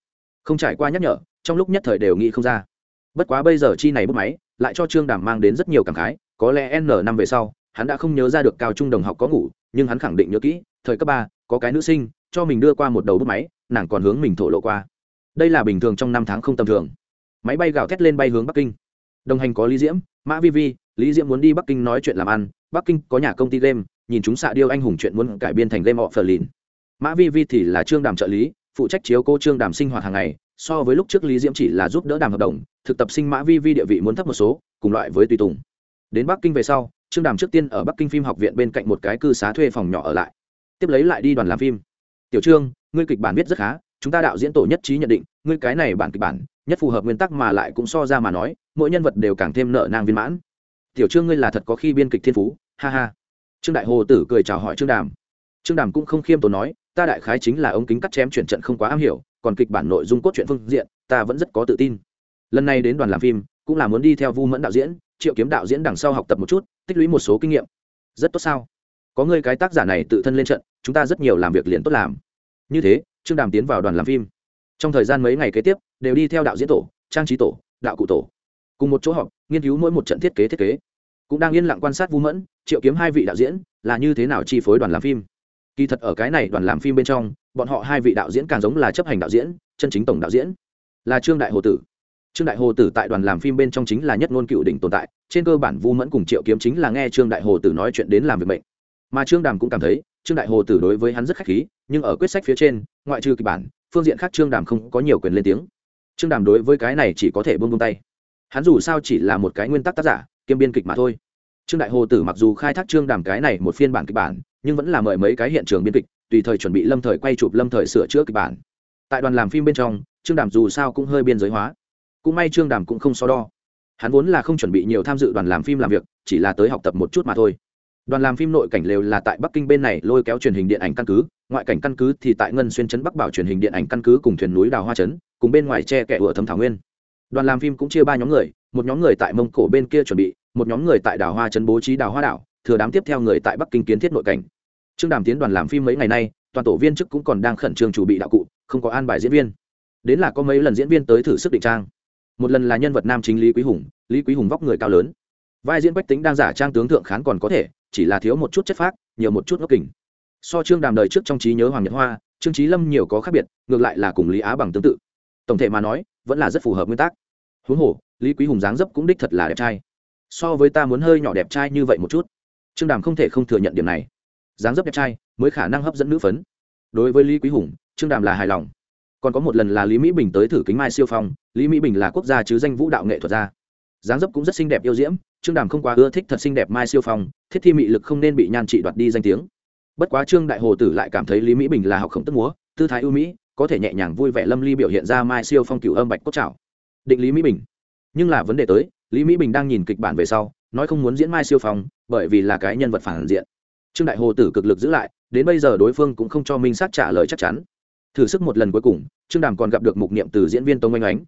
không trải qua nhắc nhở, trong lúc nhất thời đều nghĩ không ra bất quá bây giờ chi này bút máy, lại cho trương đàm mang đến rất nhiều cảm khái, có lẽ n năm về sau, hắn đã không nhớ ra được cao trung đồng học có ngủ, nhưng hắn khẳng định nhớ kỹ, thời cấp ba, có cái nữ sinh, cho mình đưa qua một đầu bút máy, nàng còn hướng mình thổ lộ qua. Đây là bình thường trong năm tháng không tầm thường. Máy bay gào thét lên bay hướng bắc kinh. Đồng hành có lý diễm, mã vi vi, lý diễm muốn đi bắc kinh nói chuyện làm ăn, bắc kinh có nhà công ty game, nhìn chúng xạ điêu anh hùng chuyện muốn cải biên thành game họ phờ lìn mã vi vi thì là trương đàm trợ lý, phụ trách chiếu cô trương đàm sinh hoạt hàng ngày so với lúc trước lý diễm chỉ là giúp đỡ đàm hợp đồng, thực tập sinh mã vi vi địa vị muốn thấp một số, cùng loại với tùy tùng. Đến bắc kinh về sau, trương đàm trước tiên ở bắc kinh phim học viện bên cạnh một cái cư xá thuê phòng nhỏ ở lại. Tiếp lấy lại đi đoàn làm phim. Tiểu trương, ngươi kịch bản viết rất khá, chúng ta đạo diễn tổ nhất trí nhận định, ngươi cái này bản kịch bản, nhất phù hợp nguyên tắc mà lại cũng so ra mà nói, mỗi nhân vật đều càng thêm nợ nang viên mãn. Tiểu trương, ngươi là thật có khi biên kịch thiên phú, ha ha. Trương đại hồ tử cười chào hỏi trương đàm. Trương đàm cũng không khiêm tốn nói, ta đại khái chính là ống kính cắt chém chuyển trận không quá am hiểu còn kịch bản nội dung cốt truyện phương diện, ta vẫn rất có tự tin. Lần này đến đoàn làm phim, cũng là muốn đi theo vu mẫn đạo diễn, triệu kiếm đạo diễn đằng sau học tập một chút, tích lũy một số kinh nghiệm. Rất tốt sao? Có người cái tác giả này tự thân lên trận, chúng ta rất nhiều làm việc liền tốt làm. Như thế, trương đàm tiến vào đoàn làm phim. Trong thời gian mấy ngày kế tiếp, đều đi theo đạo diễn tổ, trang trí tổ, đạo cụ tổ. Cùng một chỗ họp, nghiên cứu mỗi một trận thiết kế thiết kế. Cũng đang yên lặng quan sát vu mẫn, triệu kiếm hai vị đạo diễn, là như thế nào chi phối đoàn làm phim kỳ thật ở cái này đoàn làm phim bên trong, bọn họ hai vị đạo diễn càng giống là chấp hành đạo diễn, chân chính tổng đạo diễn. Là trương đại hồ tử. Trương đại hồ tử tại đoàn làm phim bên trong chính là nhất ngôn cựu đỉnh tồn tại, trên cơ bản vu mẫn cùng triệu kiếm chính là nghe trương đại hồ tử nói chuyện đến làm việc bệnh mà trương đàm cũng cảm thấy, trương đại hồ tử đối với hắn rất khách khí, nhưng ở quyết sách phía trên, ngoại trừ kịch bản, phương diện khác trương đàm không có nhiều quyền lên tiếng. Trương đàm đối với cái này chỉ có thể buông buông tay. Hắn dù sao chỉ là một cái nguyên tắc tác giả, kiêm biên kịch mà thôi. Trương đại hồ tử mặc dù khai thác trương đàm cái này một phiên bản kịch bản nhưng vẫn là mời mấy cái hiện trường biên kịch, tùy thời chuẩn bị lâm thời quay chụp lâm thời sửa chữa kịch bản. Tại đoàn làm phim bên trong, trương đàm dù sao cũng hơi biên giới hóa. Cũng may trương đàm cũng không so đo. Hắn vốn là không chuẩn bị nhiều tham dự đoàn làm phim làm việc, chỉ là tới học tập một chút mà thôi. Đoàn làm phim nội cảnh lều là tại bắc kinh bên này lôi kéo truyền hình điện ảnh căn cứ, ngoại cảnh căn cứ thì tại ngân xuyên trấn bắc bảo truyền hình điện ảnh căn cứ cùng thuyền núi đào hoa trấn, cùng bên ngoài tre kẻ ủa thấm thảo nguyên. Đoàn làm phim cũng chia ba nhóm người, một nhóm người tại mông cổ bên kia chuẩn bị, một nhóm người tại đào hoa trấn bố trí đào hoa đảo thừa đám tiếp theo người tại bắc kinh kiến thiết nội cảnh. Trương đàm tiến đoàn làm phim mấy ngày nay, toàn tổ viên chức cũng còn đang khẩn trương chuẩn bị đạo cụ, không có an bài diễn viên. Đến là có mấy lần diễn viên tới thử sức định trang. Một lần là nhân vật nam chính lý quý hùng, lý quý hùng vóc người cao lớn. Vai diễn bách tính đang giả trang tướng thượng khán còn có thể, chỉ là thiếu một chút chất phác, nhiều một chút ngốc kình. So trương đàm đời trước trong trí nhớ hoàng nhật hoa, trương trí lâm nhiều có khác biệt, ngược lại là cùng lý á bằng tương tự. Tổng thể mà nói, vẫn là rất phù hợp nguyên tắc huống hồ, lý quý hùng dáng dấp cũng đích thật là đẹp trai. So với ta muốn hơi nhỏ đẹp trai như vậy một chút trương đàm không thể không thừa nhận điểm này. Dáng dấp đẹp trai, mới khả năng hấp dẫn nữ phấn. Đối với lý quý hùng, trương đàm là hài lòng. Còn có một lần là lý mỹ bình tới thử kính mai siêu phong, lý mỹ bình là quốc gia chứ danh vũ đạo nghệ thuật gia. Dáng dấp cũng rất xinh đẹp yêu diễm, trương đàm không quá ưa thích thật xinh đẹp mai siêu phong, thiết thi mị lực không nên bị nhan trị đoạt đi danh tiếng. Bất quá trương đại hồ tử lại cảm thấy lý mỹ bình là học khổng tức múa, tư thái ưu mỹ, có thể nhẹ nhàng vui vẻ lâm ly biểu hiện ra mai siêu phong cửu âm bạch cốt trào định lý mỹ bình. Nhưng là vấn đề tới, lý mỹ bình đang nhìn kịch bản về sau, nói không muốn diễn mai siêu phong bởi vì là cái nhân vật phản diện. Trương đại hồ tử cực lực giữ lại, đến bây giờ đối phương cũng không cho minh sát trả lời chắc chắn. Thử sức một lần cuối cùng, trương đàm còn gặp được mục niệm từ diễn viên tống oanh ánh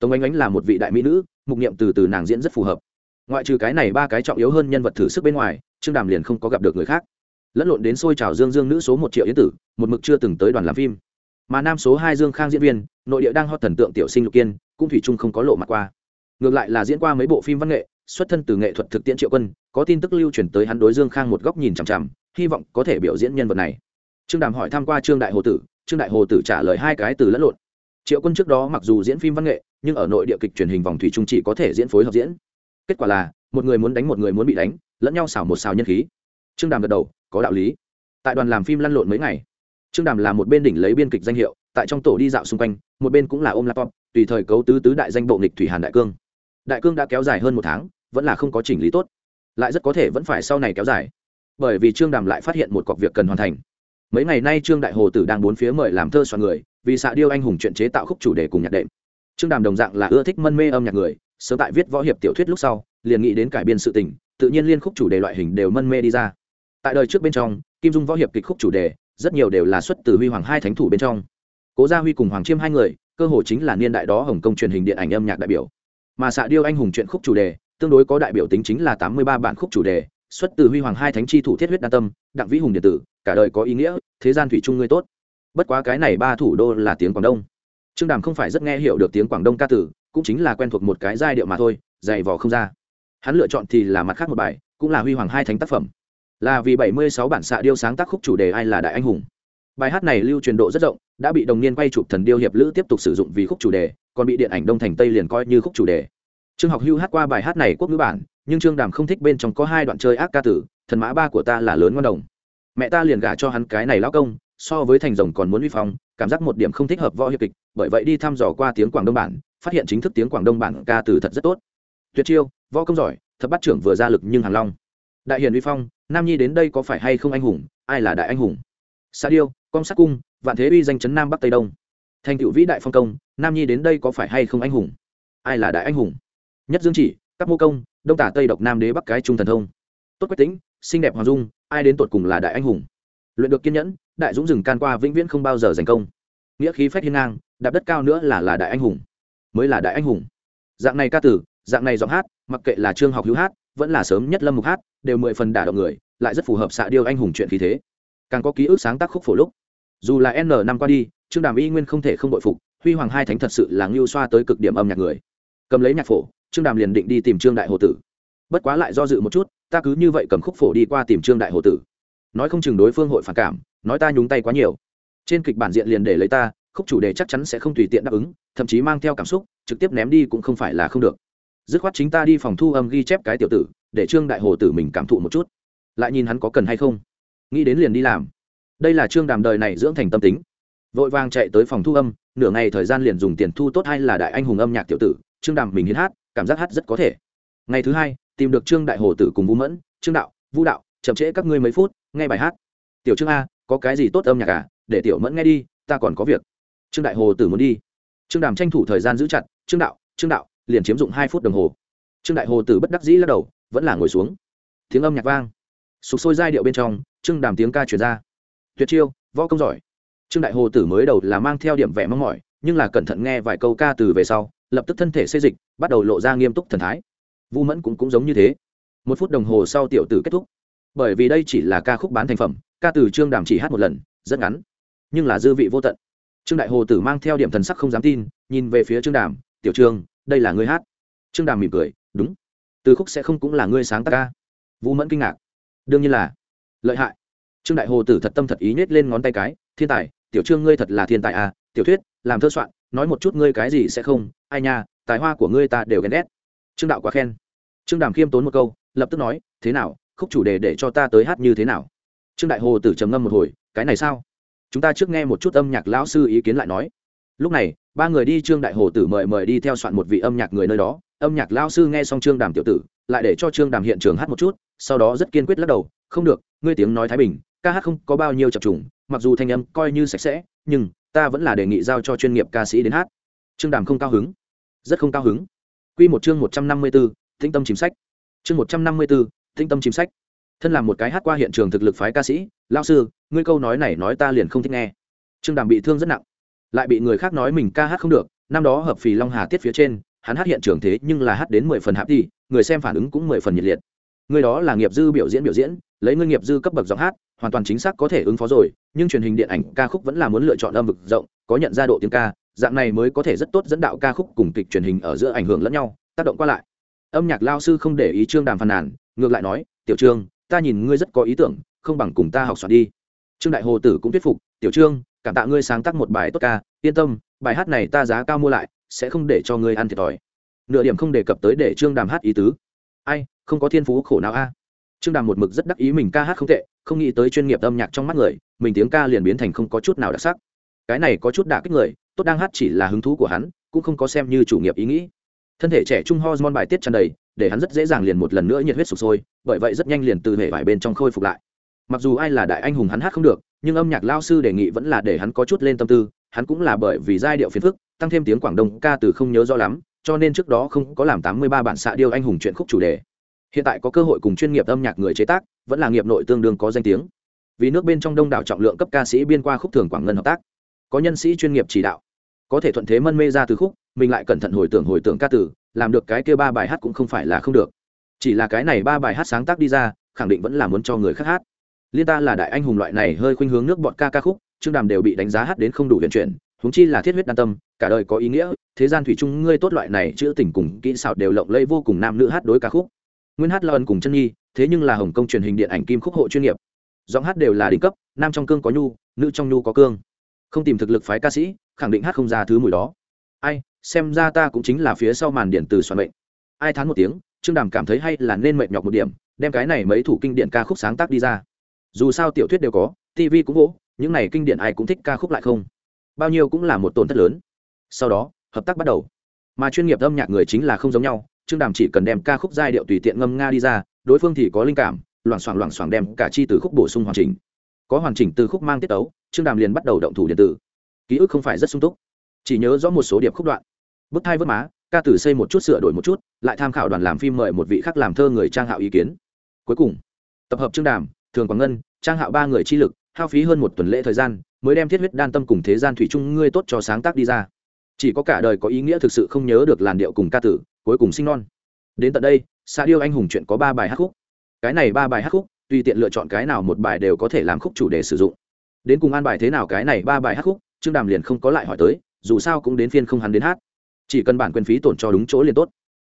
tống oanh ánh là một vị đại mỹ nữ, mục niệm từ từ nàng diễn rất phù hợp. Ngoại trừ cái này ba cái trọng yếu hơn nhân vật thử sức bên ngoài, trương đàm liền không có gặp được người khác. Lẫn lộn đến xôi trào dương dương nữ số một triệu yến tử, một mực chưa từng tới đoàn làm phim. Mà nam số hai dương khang diễn viên, nội địa đang hot thần tượng tiểu sinh lục kiên cũng thủy chung không có lộ mặt qua. Ngược lại là diễn qua mấy bộ phim văn nghệ xuất thân từ nghệ thuật thực tiễn triệu quân, có tin tức lưu truyền tới hắn đối dương khang một góc nhìn chằm chằm, hy vọng có thể biểu diễn nhân vật này. Trương đàm hỏi tham q u a trương đại hồ tử, trương đại hồ tử trả lời hai cái từ lẫn lộn. Triệu quân trước đó mặc dù diễn phim văn nghệ, nhưng ở nội địa kịch truyền hình vòng thủy trung chỉ có thể diễn phối hợp diễn. Kết quả là, một người muốn đánh một người muốn bị đánh, lẫn nhau xảo một xào nhân khí. Trương đàm gật đầu, có đạo lý. Tại đoàn làm phim lăn lộn mấy ngày, trương đàm là một bên đỉnh lấy biên kịch danh hiệu, tại trong tổ đi dạo xung quanh, một bên cũng là ôm laptop, tùy thời cấu tứ tứ đại danh bộ nghịch thủy hàn đại cương. Đại cương đã kéo dài hơn một tháng vẫn là không có chỉnh lý tốt. Lại rất có thể vẫn phải sau này kéo dài. Bởi vì trương đàm lại phát hiện một cọc việc cần hoàn thành. Mấy ngày nay trương đại hồ tử đang bốn phía mời làm thơ soạn người, vì xạ điêu anh hùng chuyện chế tạo khúc chủ đề cùng nhạc đệm. Trương đàm đồng dạng là ưa thích mân mê âm nhạc người, sớm tại viết võ hiệp tiểu thuyết lúc sau, liền nghĩ đến cải biên sự tình, tự nhiên liên khúc chủ đề loại hình đều mân mê đi ra. Tại đời trước bên trong, kim dung võ hiệp kịch khúc chủ đề, rất nhiều đều là xuất từ huy hoàng hai thánh thủ bên trong. Cố gia huy cùng hoàng chiêm hai người, cơ hồ chính là niên đại đó hồng kông truyền hình điện ảnh âm nhạc đại biểu. Mà xạ điêu anh hùng chuyện khúc chủ đề tương đối có đại biểu tính chính là tám mươi ba bản khúc chủ đề, xuất từ huy hoàng hai thánh chi thủ thiết huyết đa tâm, đặng vĩ hùng điện tử, cả đời có ý nghĩa, thế gian thủy chung ngươi tốt. Bất quá cái này ba thủ đô là tiếng quảng đông. Trương đàm không phải rất nghe hiểu được tiếng quảng đông ca tử cũng chính là quen thuộc một cái giai điệu mà thôi, dày vò không ra. Hắn lựa chọn thì là mặt khác một bài, cũng là huy hoàng hai thánh tác phẩm. Là vì bảy mươi sáu bản xạ điêu sáng tác khúc chủ đề ai là đại anh hùng. Bài hát này lưu truyền độ rất rộng, đã bị đồng niên quay chụp thần điêu hiệp lữ tiếp tục sử dụng vì khúc chủ đề, còn bị điện ảnh đông thành tây liền coi như khúc chủ đề trương học hưu hát qua bài hát này quốc ngữ bản, nhưng trương đàm không thích bên trong có hai đoạn chơi ác ca tử, thần mã ba của ta là lớn ngon đồng. Mẹ ta liền gả cho hắn cái này lão công, so với thành rồng còn muốn uy phong, cảm giác một điểm không thích hợp võ hiệp kịch, bởi vậy đi thăm dò qua tiếng quảng đông bản, phát hiện chính thức tiếng quảng đông bản ca từ thật rất tốt. Tuyệt chiêu, võ công giỏi, thập bắt trưởng vừa ra lực nhưng hàng long. Đại hiền uy phong, nam nhi đến đây có phải hay không anh hùng, ai là đại anh hùng? Sa điêu con sát cung, vạn thế uy danh chấn nam bắc tây đông. Thành cựu vĩ đại phong công, nam nhi đến đây có phải hay không anh hùng? Ai là đại anh hùng? Nhất dương chỉ, các mô công, đông tả tây độc nam đế bắc cái trung thần thông. Tốt quách tính xinh đẹp hoàng dung, ai đến tột cùng là đại anh hùng? Luyện được kiên nhẫn, đại dũng rừng can qua vĩnh viễn không bao giờ giành công. Nghĩa khí phách hiên ngang, đạp đất cao nữa là là đại anh hùng. Mới là đại anh hùng. Dạng này ca tử, dạng này giọng hát, mặc kệ là trương học hữu hát, vẫn là sớm nhất lâm mục hát, đều mười phần đả động người, lại rất phù hợp xạ điêu anh hùng chuyện khí thế. Càng có ký ức sáng tác khúc phổ lúc. Dù là n năm qua đi, trương đàm y nguyên không thể không bội phục, huy hoàng hai thánh thật sự là ngưu xoa tới cực điểm âm nhạc người. Cầm lấy nhạc phổ trương đàm liền định đi tìm trương đại hồ tử. Bất quá lại do dự một chút, ta cứ như vậy cầm khúc phổ đi qua tìm trương đại hồ tử. Nói không chừng đối phương hội phản cảm, nói ta nhúng tay quá nhiều. Trên kịch bản diện liền để lấy ta, khúc chủ đề chắc chắn sẽ không tùy tiện đáp ứng, thậm chí mang theo cảm xúc, trực tiếp ném đi cũng không phải là không được. Dứt khoát chính ta đi phòng thu âm ghi chép cái tiểu tử, để trương đại hồ tử mình cảm thụ một chút. Lại nhìn hắn có cần hay không. Nghĩ đến liền đi làm. Đây là trương đàm đời này dưỡng thành tâm tính. Vội vàng chạy tới phòng thu âm, nửa ngày thời gian liền dùng tiền thu tốt hay là đại anh hùng âm nhạc tiểu tử, trương đàm mình hiến hát cảm giác hát rất có thể. Ngày thứ hai, tìm được trương đại hồ tử cùng vũ mẫn, trương đạo, vũ đạo, chậm trễ các ngươi mấy phút, nghe bài hát. Tiểu trương a, có cái gì tốt âm nhạc à? Để tiểu mẫn nghe đi, ta còn có việc. Trương đại hồ tử muốn đi. Trương đàm tranh thủ thời gian giữ chặt, trương đạo trương đạo, liền chiếm dụng hai phút đồng hồ. Trương đại hồ tử bất đắc dĩ lắc đầu, vẫn là ngồi xuống. Tiếng âm nhạc vang. Sục sôi giai điệu bên trong, trương đàm tiếng ca truyền ra. Tuyệt chiêu, võ công giỏi. Trương đại hồ tử mới đầu là mang theo điểm vẻ mong mỏi, nhưng là cẩn thận nghe vài câu ca từ về sau lập tức thân thể xây dịch bắt đầu lộ ra nghiêm túc thần thái. Vu mẫn cũng, cũng giống như thế. Một phút đồng hồ sau tiểu tử kết thúc. Bởi vì đây chỉ là ca khúc bán thành phẩm ca từ trương đàm chỉ hát một lần rất ngắn. Nhưng là dư vị vô tận. Trương đại hồ tử mang theo điểm thần sắc không dám tin nhìn về phía trương đàm tiểu trương đây là ngươi hát. Trương đàm mỉm cười đúng. Từ khúc sẽ không cũng là ngươi sáng tác ca. Vũ mẫn kinh ngạc. Đương nhiên là. Lợi hại. Trương đại hồ tử thật tâm thật ý nhét lên ngón tay cái thiên tài tiểu trương ngươi thật là thiên tài à tiểu thuyết làm thơ soạn nói một chút ngươi cái gì sẽ không, ai nha, tài hoa của ngươi ta đều ghen ghét. Trương đạo quá khen. Trương đàm khiêm tốn một câu, lập tức nói, thế nào, khúc chủ đề để cho ta tới hát như thế nào? Trương đại hồ tử trầm ngâm một hồi, cái này sao? Chúng ta trước nghe một chút âm nhạc lão sư ý kiến lại nói. Lúc này, ba người đi trương đại hồ tử mời mời đi theo soạn một vị âm nhạc người nơi đó. Âm nhạc lão sư nghe xong trương đàm tiểu tử, lại để cho trương đàm hiện trường hát một chút, sau đó rất kiên quyết lắc đầu, không được, ngươi tiếng nói thái bình, ca hát không có bao nhiêu chập trùng, mặc dù thanh âm coi như sạch sẽ, nhưng ta vẫn là đề nghị giao cho chuyên nghiệp ca sĩ đến hát. Trương đàm không cao hứng. Rất không cao hứng. Q một chương một trăm năm mươi b ố tĩnh tâm chính sách. Chương một trăm năm mươi b ố tĩnh tâm chính sách. Thân làm một cái hát qua hiện trường thực lực phái ca sĩ lao sư, ngươi câu nói này nói ta liền không thích nghe. Trương đàm bị thương rất nặng. Lại bị người khác nói mình ca hát không được, năm đó hợp phì long hà tiết phía trên, hắn hát hiện trường thế nhưng là hát đến mười phần hạp đi, người xem phản ứng cũng mười phần nhiệt liệt. Người đó là nghiệp dư biểu diễn biểu diễn, lấy ngươi nghiệp dư cấp bậc giọng hát hoàn toàn chính xác có thể ứng phó rồi, nhưng truyền hình điện ảnh ca khúc vẫn là muốn lựa chọn âm vực rộng, có nhận ra độ tiếng ca, dạng này mới có thể rất tốt dẫn đạo ca khúc cùng kịch truyền hình ở giữa ảnh hưởng lẫn nhau, tác động qua lại. Âm nhạc lao sư không để ý trương đàm phàn nàn, ngược lại nói, tiểu trương, ta nhìn ngươi rất có ý tưởng, không bằng cùng ta học soạn đi. Trương đại hồ tử cũng thuyết phục, tiểu trương, cảm tạ ngươi sáng tác một bài tốt ca, yên tâm, bài hát này ta giá cao mua lại, sẽ không để cho ngươi ăn thiệt thòi. Nửa điểm không đề cập tới để trương đàm hát ý tứ. Ai, không có thiên phú khổ nào a trương đàm một mực rất đắc ý mình ca hát không tệ, không nghĩ tới chuyên nghiệp âm nhạc trong mắt người, mình tiếng ca liền biến thành không có chút nào đặc sắc. Cái này có chút đả kích người, tốt đang hát chỉ là hứng thú của hắn, cũng không có xem như chủ nghiệp ý nghĩ. Thân thể trẻ trung hormone bài tiết tràn đầy, để hắn rất dễ dàng liền một lần nữa nhiệt huyết sụp sôi, bởi vậy rất nhanh liền từ hệ vải bên trong khôi phục lại. Mặc dù ai là đại anh hùng hắn hát không được, nhưng âm nhạc lao sư đề nghị vẫn là để hắn có chút lên tâm tư, hắn cũng là bởi vì giai điệu phiền phức, tăng thêm tiếng quảng đông ca từ không nhớ rõ lắm, cho nên trước đó không có làm tám mươi ba bản xạ điêu anh hùng chuyện khúc chủ đề hiện tại có cơ hội cùng chuyên nghiệp âm nhạc người chế tác, vẫn là nghiệp nội tương đương có danh tiếng. Vì nước bên trong đông đảo trọng lượng cấp ca sĩ biên qua khúc thường quảng ngân hợp tác. Có nhân sĩ chuyên nghiệp chỉ đạo. Có thể thuận thế mân mê ra từ khúc, mình lại cẩn thận hồi tưởng hồi tưởng ca từ, làm được cái kia ba bài hát cũng không phải là không được. Chỉ là cái này ba bài hát sáng tác đi ra, khẳng định vẫn là muốn cho người khác hát. Liên ta là đại anh hùng loại này hơi khuynh hướng nước bọn ca ca khúc trương đàm đều bị đánh giá hát đến không đủ huyền chuyển húng chi là thiết huyết đan tâm, cả đời có ý nghĩa, thế gian thủy chung ngươi tốt loại này chữ tình cùng kỹ xảo đều lộng lây vô cùng nam nữ hát đối ca khúc nguyên hát lân cùng chân nhi, thế nhưng là hồng kông truyền hình điện ảnh kim khúc hộ chuyên nghiệp. Giọng hát đều là đỉnh cấp, nam trong cương có nhu, nữ trong nhu có cương. Không tìm thực lực phái ca sĩ, khẳng định hát không ra thứ mùi đó. Ai, xem ra ta cũng chính là phía sau màn điện từ soạn mệnh. Ai thán một tiếng, trương đàm cảm thấy hay là nên mệt nhọc một điểm, đem cái này mấy thủ kinh điện ca khúc sáng tác đi ra. Dù sao tiểu thuyết đều có tv cũng vỗ những này kinh điển ai cũng thích ca khúc lại không? Bao nhiêu cũng là một tổn thất lớn. Sau đó, hợp tác bắt đầu. Mà chuyên nghiệp âm nhạc người chính là không giống nhau trương đàm chỉ cần đem ca khúc giai điệu tùy tiện ngâm nga đi ra, đối phương thì có linh cảm, loảng xoảng loảng xoảng đem cả chi từ khúc bổ sung hoàn chỉnh. Có hoàn chỉnh từ khúc mang tiết tấu, trương đàm liền bắt đầu động thủ điện tử. Ký ức không phải rất sung túc. Chỉ nhớ rõ một số điệp khúc đoạn. Bức thai vớt má, ca tử xây một chút sửa đổi một chút, lại tham khảo đoàn làm phim mời một vị khác làm thơ người trang hạo ý kiến. Cuối cùng, tập hợp trương đàm, thường quảng ngân, trang hạo ba người chi lực, hao phí hơn một tuần lễ thời gian, mới đem thiết huyết đan tâm cùng thế gian thủy chung ngươi tốt cho sáng tác đi ra. Chỉ có cả đời có ý nghĩa thực sự không nhớ được làn điệu cùng ca tử cuối cùng sinh non. Đến tận đây xa điêu anh hùng chuyện có ba bài hát khúc. Cái này ba bài hát khúc, tùy tiện lựa chọn cái nào một bài đều có thể làm khúc chủ đề sử dụng. Đến cùng an bài thế nào cái này ba bài hát khúc, trương đàm liền không có lại hỏi tới, dù sao cũng đến phiên không hắn đến hát. Chỉ cần bản quyền phí tổn cho đúng chỗ liền tốt.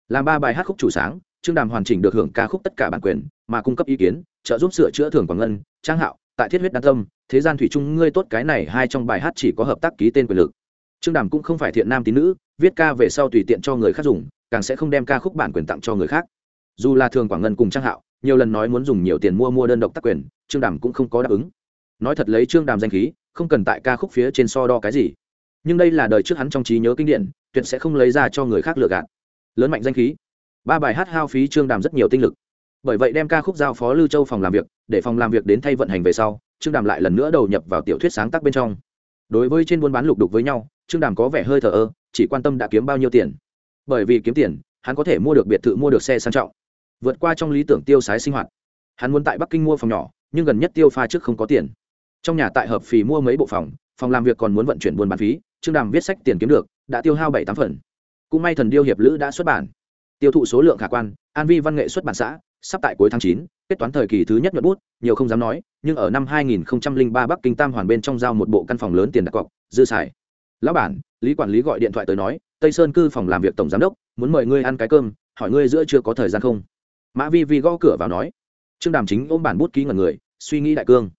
Làm ba bài hát khúc chủ sáng, trương đàm hoàn chỉnh được hưởng ca khúc tất cả bản quyền, mà cung cấp ý kiến, trợ giúp sửa chữa thưởng quảng ngân, trang hạo, tại thiết huyết đan tâm, thế gian thủy chung, ngươi tốt cái này hai trong bài hát chỉ có hợp tác ký tên quyền lực. Trương đàm cũng không phải thiện nam tín nữ, viết ca về sau tùy tiện cho người khác dùng càng sẽ không đem ca khúc bản quyền tặng cho người khác. Dù là thường quảng ngân cùng trang hạo, nhiều lần nói muốn dùng nhiều tiền mua mua đơn độc tác quyền, trương đàm cũng không có đáp ứng. Nói thật lấy trương đàm danh khí, không cần tại ca khúc phía trên so đo cái gì. Nhưng đây là đời trước hắn trong trí nhớ kinh điển, tuyệt sẽ không lấy ra cho người khác lừa gạt. Lớn mạnh danh khí. Ba bài hát hao phí trương đàm rất nhiều tinh lực. Bởi vậy đem ca khúc giao phó lưu châu phòng làm việc, để phòng làm việc đến thay vận hành về sau, trương đàm lại lần nữa đầu nhập vào tiểu thuyết sáng tác bên trong. Đối với trên buôn bán lục đục với nhau, trương đàm có vẻ hơi thờ ơ, chỉ quan tâm đã kiếm bao nhiêu tiền bởi vì kiếm tiền, hắn có thể mua được biệt thự, mua được xe sang trọng, vượt qua trong lý tưởng tiêu sái sinh hoạt. Hắn muốn tại bắc kinh mua phòng nhỏ, nhưng gần nhất tiêu pha trước không có tiền. Trong nhà tại hợp phì mua mấy bộ phòng phòng làm việc còn muốn vận chuyển buôn bán phí, trương đàm viết sách tiền kiếm được, đã tiêu hao bảy tám phần. Cũng may thần điêu hiệp lữ đã xuất bản. Tiêu thụ số lượng khả quan, an vi văn nghệ xuất bản xã, sắp tại cuối tháng chín, kết toán thời kỳ thứ nhất nhuận bút, nhiều không dám nói, nhưng ở năm 2003 bắc kinh tam hoàn bên trong giao một bộ căn phòng lớn tiền đặt cọc, dư xài. Lão bản lý quản lý gọi điện thoại tới nói, tây sơn cư phòng làm việc tổng giám đốc, muốn mời ngươi ăn cái cơm, hỏi ngươi giữa chưa có thời gian không? Mã vi vi gõ cửa vào nói, trương đàm chính ôm bản bút ký ngần người, suy nghĩ đại cương.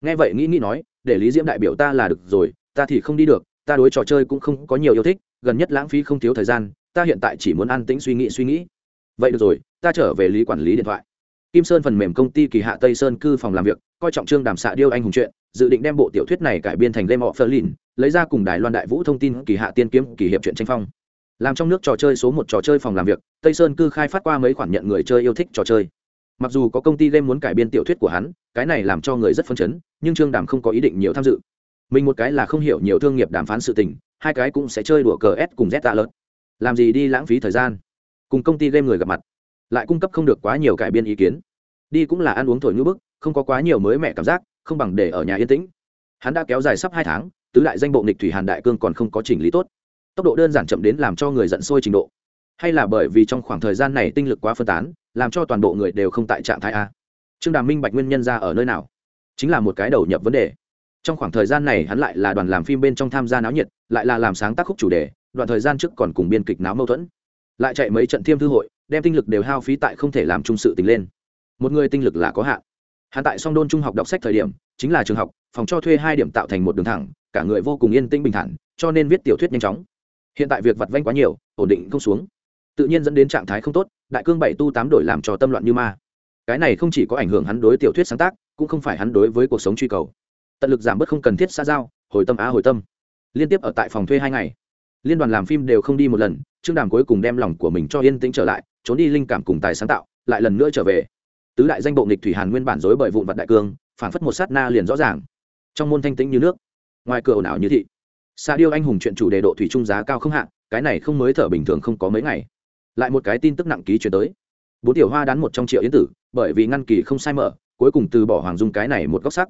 Nghe vậy nghĩ nghĩ nói, để lý diễm đại biểu ta là được rồi, ta thì không đi được, ta đối trò chơi cũng không có nhiều yêu thích, gần nhất lãng phí không thiếu thời gian, ta hiện tại chỉ muốn an tĩnh suy nghĩ suy nghĩ. Vậy được rồi, ta trở về lý quản lý điện thoại. Kim sơn phần mềm công ty kỳ hạ tây sơn cư phòng làm việc, coi trọng trương đàm xạ điêu anh hùng chuyện, dự định đem bộ tiểu thuyết này cải biên thành lê mọ phơ lìn lấy ra cùng đài loan đại vũ thông tin kỳ hạ tiên kiếm kỳ hiệp chuyện tranh phong. Làm trong nước trò chơi số một trò chơi phòng làm việc, tây sơn cư khai phát qua mấy khoản nhận người chơi yêu thích trò chơi. Mặc dù có công ty game muốn cải biên tiểu thuyết của hắn, cái này làm cho người rất phấn chấn, nhưng trương đàm không có ý định nhiều tham dự. Mình một cái là không hiểu nhiều thương nghiệp đàm phán sự tình, hai cái cũng sẽ chơi đùa cờ s cùng z tạ lớn làm gì đi lãng phí thời gian? Cùng công ty game người gặp mặt, lại cung cấp không được quá nhiều cải biên ý kiến. Đi cũng là ăn uống thổi ngữ bức, không có quá nhiều mới mẻ cảm giác, không bằng để ở nhà yên tĩnh. Hắn đã kéo dài sắp hai tháng tứ đại danh bộ nghịch thủy hàn đại cương còn không có chỉnh lý tốt. Tốc độ đơn giản chậm đến làm cho người giận sôi trình độ. Hay là bởi vì trong khoảng thời gian này tinh lực quá phân tán, làm cho toàn bộ người đều không tại trạng thái a. Trương đàm minh bạch nguyên nhân ra ở nơi nào? Chính là một cái đầu nhập vấn đề. Trong khoảng thời gian này hắn lại là đoàn làm phim bên trong tham gia náo nhiệt, lại là làm sáng tác khúc chủ đề, đoạn thời gian trước còn cùng biên kịch náo mâu thuẫn. Lại chạy mấy trận thiêm thư hội, đem tinh lực đều hao phí tại không thể làm trung sự tính lên. Một người tinh lực là có hạn. Hắn tại song đôn trung học đọc sách thời điểm, chính là trường học, phòng cho thuê hai điểm tạo thành một đường thẳng cả người vô cùng yên tĩnh bình thản, cho nên viết tiểu thuyết nhanh chóng. Hiện tại việc vặt vanh quá nhiều, ổn định không xuống. Tự nhiên dẫn đến trạng thái không tốt, đại cương bảy tu tám đổi làm cho tâm loạn như ma. Cái này không chỉ có ảnh hưởng hắn đối tiểu thuyết sáng tác, cũng không phải hắn đối với cuộc sống truy cầu. Tận lực giảm bớt không cần thiết xa giao, hồi tâm á hồi tâm. Liên tiếp ở tại phòng thuê hai ngày, liên đoàn làm phim đều không đi một lần, trương đàm cuối cùng đem lòng của mình cho yên tĩnh trở lại, trốn đi linh cảm cùng tài sáng tạo, lại lần nữa trở về. Tứ đại danh bộ nghịch thủy hàn nguyên bản dối bởi vụn vặt đại cương, phản phất một sát na liền rõ ràng. Trong môn thanh tĩnh như nước ngoài cửa ồn ào như thị. Xa điêu anh hùng chuyện chủ đề độ thủy trung giá cao không hạn cái này không mới thở bình thường không có mấy ngày. Lại một cái tin tức nặng ký chuyển tới. Bốn tiểu hoa đán một trong triệu yến tử, bởi vì ngăn kỳ không sai mở, cuối cùng từ bỏ hoàng dung cái này một góc sắc.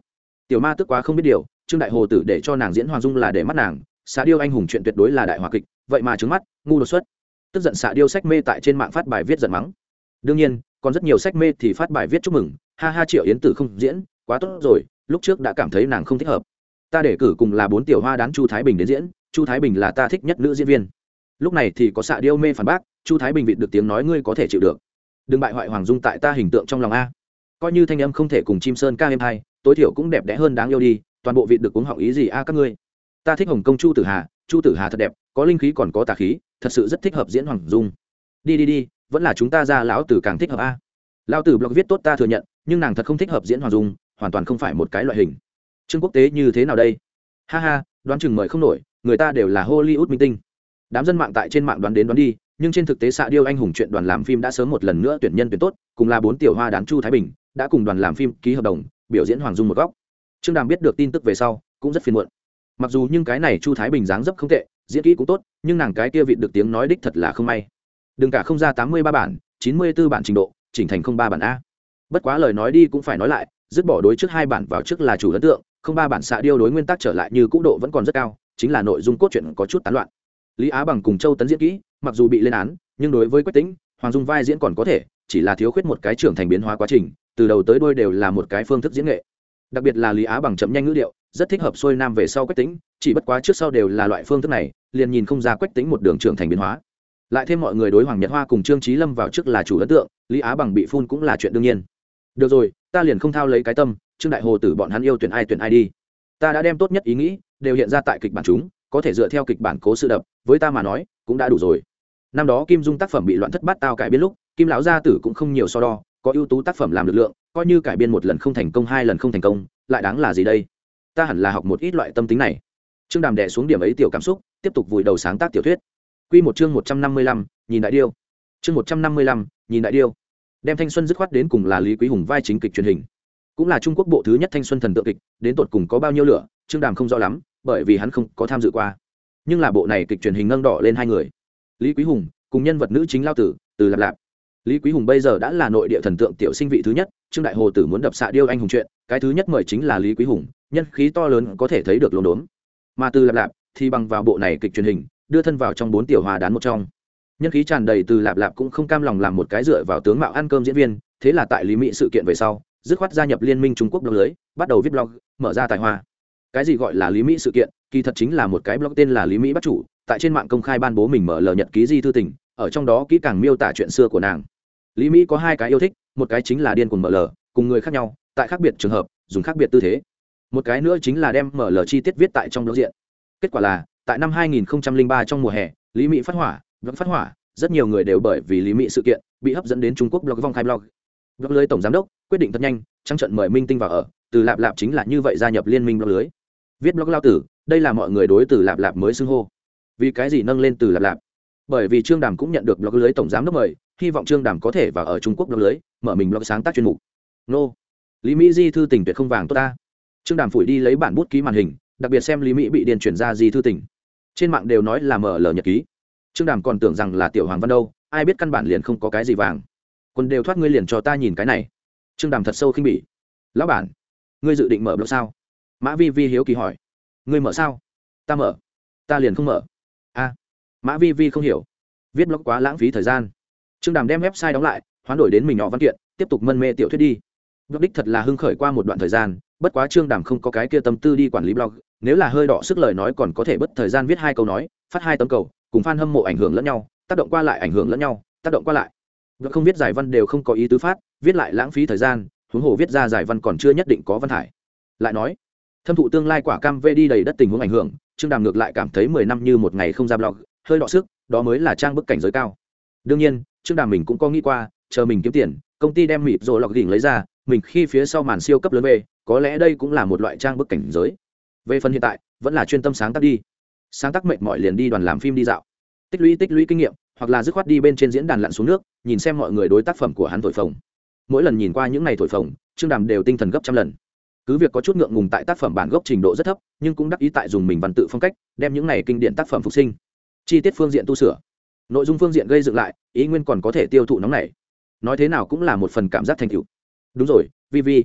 Tiểu ma tức quá không biết điều, trương đại hồ tử để cho nàng diễn hoàng dung là để mắt nàng xạ điêu anh hùng chuyện tuyệt đối là đại hòa kịch, vậy mà trứng mắt, ngu đột xuất. Tức giận xạ điêu sách mê tại trên mạng phát bài viết giận mắng. Đương nhiên, còn rất nhiều sách mê thì phát bài viết chúc mừng, ha ha triệu yến tử không diễn, quá tốt rồi, lúc trước đã cảm thấy nàng không thích hợp ta để cử cùng là bốn tiểu hoa đán chu thái bình đến diễn, chu thái bình là ta thích nhất nữ diễn viên. Lúc này thì có xạ điêu mê phản bác, chu thái bình vịt được tiếng nói ngươi có thể chịu được. Đừng bại hoại hoàng dung tại ta hình tượng trong lòng a. Coi như thanh âm không thể cùng chim sơn ca em hai tối thiểu cũng đẹp đẽ hơn đáng yêu đi, toàn bộ vịt được uống họng ý gì a các ngươi. Ta thích hồng công chu tử hà, chu tử hà thật đẹp, có linh khí còn có tà khí, thật sự rất thích hợp diễn hoàng dung. Đi đi đi, vẫn là chúng ta ra lão tử càng thích hợp a. Lão tử blog viết tốt ta thừa nhận, nhưng nàng thật không thích hợp diễn hoàng dung, hoàn toàn không phải một cái loại hình trương quốc tế như thế nào đây? Ha ha, đoán chừng mời không nổi, người ta đều là hollywood minh tinh. Đám dân mạng tại trên mạng đoán đến đoán đi, nhưng trên thực tế xạ điêu anh hùng chuyện đoàn làm phim đã sớm một lần nữa tuyển nhân tuyển tốt, cùng là bốn tiểu hoa đán chu thái bình, đã cùng đoàn làm phim ký hợp đồng, biểu diễn hoàng dung một góc. Trương đàm biết được tin tức về sau, cũng rất phiền muộn. Mặc dù nhưng cái này chu thái bình dáng dấp không tệ, diễn kỹ cũng tốt, nhưng nàng cái kia vịt được tiếng nói đích thật là không may. Đừng cả không ra tám mươi ba bản, chín mươi b ố bản trình độ, chỉnh thành không ba bản a. Bất quá lời nói đi cũng phải nói lại, dứt bỏ đối trước hai bản vào trước là chủ ấn tượng không ba bản xạ điêu đối nguyên tắc trở lại như cũ độ vẫn còn rất cao, chính là nội dung cốt truyện có chút tán loạn. Lý á bằng cùng châu tấn diễn kỹ, mặc dù bị lên án, nhưng đối với quách tính hoàng dung vai diễn còn có thể, chỉ là thiếu khuyết một cái trưởng thành biến hóa quá trình, từ đầu tới đôi đều là một cái phương thức diễn nghệ. Đặc biệt là lý á bằng chậm nhanh ngữ điệu, rất thích hợp xuôi nam về sau quách tính chỉ bất quá trước sau đều là loại phương thức này, liền nhìn không ra quách tính một đường trưởng thành biến hóa. Lại thêm mọi người đối hoàng nhật hoa cùng trương trí lâm vào trước là chủ ấn tượng, lý á bằng bị phun cũng là chuyện đương nhiên. Được rồi, ta liền không thao lấy cái tâm trương đại hồ tử bọn hắn yêu tuyển ai tuyển ai đi. Ta đã đem tốt nhất ý nghĩ, đều hiện ra tại kịch bản chúng, có thể dựa theo kịch bản cố sự đập, với ta mà nói, cũng đã đủ rồi. Năm đó kim dung tác phẩm bị loạn thất bát tao cải biên lúc, kim lão gia tử cũng không nhiều so đo, có ưu tú tác phẩm làm lực lượng, coi như cải biên một lần không thành công, hai lần không thành công, lại đáng là gì đây? Ta hẳn là học một ít loại tâm tính này. Trương đàm đẻ xuống điểm ấy tiểu cảm xúc, tiếp tục vùi đầu sáng tác tiểu thuyết. Q một chương một trăm năm mươi lăm, nhìn đại điêu. Chương một trăm năm mươi lăm, nhìn đại điêu. Đem thanh xuân dứt khoát đến cùng là lý quý hùng vai chính kịch truyền hình cũng là trung quốc bộ thứ nhất thanh xuân thần tượng kịch, đến tột cùng có bao nhiêu lửa, trương đàm không rõ lắm, bởi vì hắn không có tham dự qua. Nhưng là bộ này kịch truyền hình nâng đỏ lên hai người. Lý quý hùng cùng nhân vật nữ chính lao tử, từ lạp lạp. Lý quý hùng bây giờ đã là nội địa thần tượng tiểu sinh vị thứ nhất, trương đại hồ tử muốn đập xạ điêu anh hùng chuyện, cái thứ nhất mời chính là lý quý hùng, nhân khí to lớn có thể thấy được lồn đốn mà từ lạp lạp thì bằng vào bộ này kịch truyền hình, đưa thân vào trong bốn tiểu hòa đán một trong. Nhân khí tràn đầy từ lạp lạp cũng không cam lòng làm một cái dựa vào tướng mạo ăn cơm diễn viên, thế là tại lý mỹ sự kiện về sau dứt khoát gia nhập liên minh trung quốc blog lưới, bắt đầu viết blog, mở ra tài hoa. Cái gì gọi là lý mỹ sự kiện? Kỳ thật chính là một cái blog tên là lý mỹ bắt chủ, tại trên mạng công khai ban bố mình mở lờ nhật ký di thư tình, ở trong đó kỹ càng miêu tả chuyện xưa của nàng. Lý mỹ có hai cái yêu thích, một cái chính là điên cuồng mở lờ cùng người khác nhau, tại khác biệt trường hợp, dùng khác biệt tư thế. Một cái nữa chính là đem mở lờ chi tiết viết tại trong blog diện. Kết quả là, tại năm 2003 trong mùa hè, lý mỹ phát hỏa, blog phát hỏa, rất nhiều người đều bởi vì lý mỹ sự kiện, bị hấp dẫn đến trung quốc blog vong khai blog. Blog lưới tổng giám đốc quyết định thật nhanh trăng trận mời minh tinh vào ở, từ lạp lạp chính là như vậy gia nhập liên minh blog lưới. Viết blog lao tử, đây là mọi người đối từ lạp lạp mới xưng hô. Vì cái gì nâng lên từ lạp lạp? Bởi vì trương đàm cũng nhận được blog lưới tổng giám đốc mời, hy vọng trương đàm có thể vào ở trung quốc blog lưới, mở mình blog sáng tác chuyên mục. Nô. Lý mỹ di thư tỉnh tuyệt không vàng tốt ta. Trương đàm phủi đi lấy bản bút ký màn hình, đặc biệt xem lý mỹ bị điền chuyển ra di thư tỉnh trên mạng đều nói là mở lờ nhật ký. Trương đàm còn tưởng rằng là tiểu hoàng văn đâu, ai biết căn bản liền không có cái gì vàng. Quân đều thoát ngươi liền cho ta nhìn cái này trương đàm thật sâu khinh bỉ. Lão bản, ngươi dự định mở blog sao? Mã vi vi hiếu kỳ hỏi. Ngươi mở sao? Ta mở. Ta liền không mở. A. Mã vi vi không hiểu. Viết blog quá lãng phí thời gian. Trương đàm đem website đóng lại, hoán đổi đến mình nhỏ văn kiện, tiếp tục mân mê tiểu thuyết đi. Blog đích thật là hưng khởi qua một đoạn thời gian, bất quá trương đàm không có cái kia tâm tư đi quản lý blog, nếu là hơi đỏ sức lời nói còn có thể bất thời gian viết hai câu nói, phát hai tấm cầu, cùng f a n hâm mộ ảnh hưởng lẫn nhau, tác động qua lại ảnh hưởng lẫn nhau, tác động qua lại. Blog không viết giải văn đều không có ý tứ phát viết lại lãng phí thời gian, huống hồ viết ra giải văn còn chưa nhất định có văn hải lại nói, thâm thụ tương lai quả cam vê đi đầy đất tình huống ảnh hưởng, trương đàm ngược lại cảm thấy mười năm như một ngày không ra blog, hơi đọ sức, đó mới là trang bức cảnh giới cao. Đương nhiên, trương đàm mình cũng có nghĩ qua, chờ mình kiếm tiền, công ty đem mịp rồi lọc đỉnh lấy ra, mình khi phía sau màn siêu cấp lớn về, có lẽ đây cũng là một loại trang bức cảnh giới. Về phần hiện tại, vẫn là chuyên tâm sáng tác đi. Sáng tác mệnh mọi liền đi đoàn làm phim đi dạo. Tích lũy tích lũy kinh nghiệm, hoặc là dứt khoát đi bên trên diễn đàn lặn xuống nước, nhìn xem mọi người đối tác phẩm của hắn thổi phồng mỗi lần nhìn qua những ngày thổi phồng, trương đàm đều tinh thần gấp trăm lần. Cứ việc có chút ngượng ngùng tại tác phẩm bản gốc trình độ rất thấp, nhưng cũng đắc ý tại dùng mình văn tự phong cách, đem những này kinh điển tác phẩm phục sinh. Chi tiết phương diện tu sửa. Nội dung phương diện gây dựng lại, ý nguyên còn có thể tiêu thụ nóng này nói thế nào cũng là một phần cảm giác thành tựu. Đúng rồi, vi vi.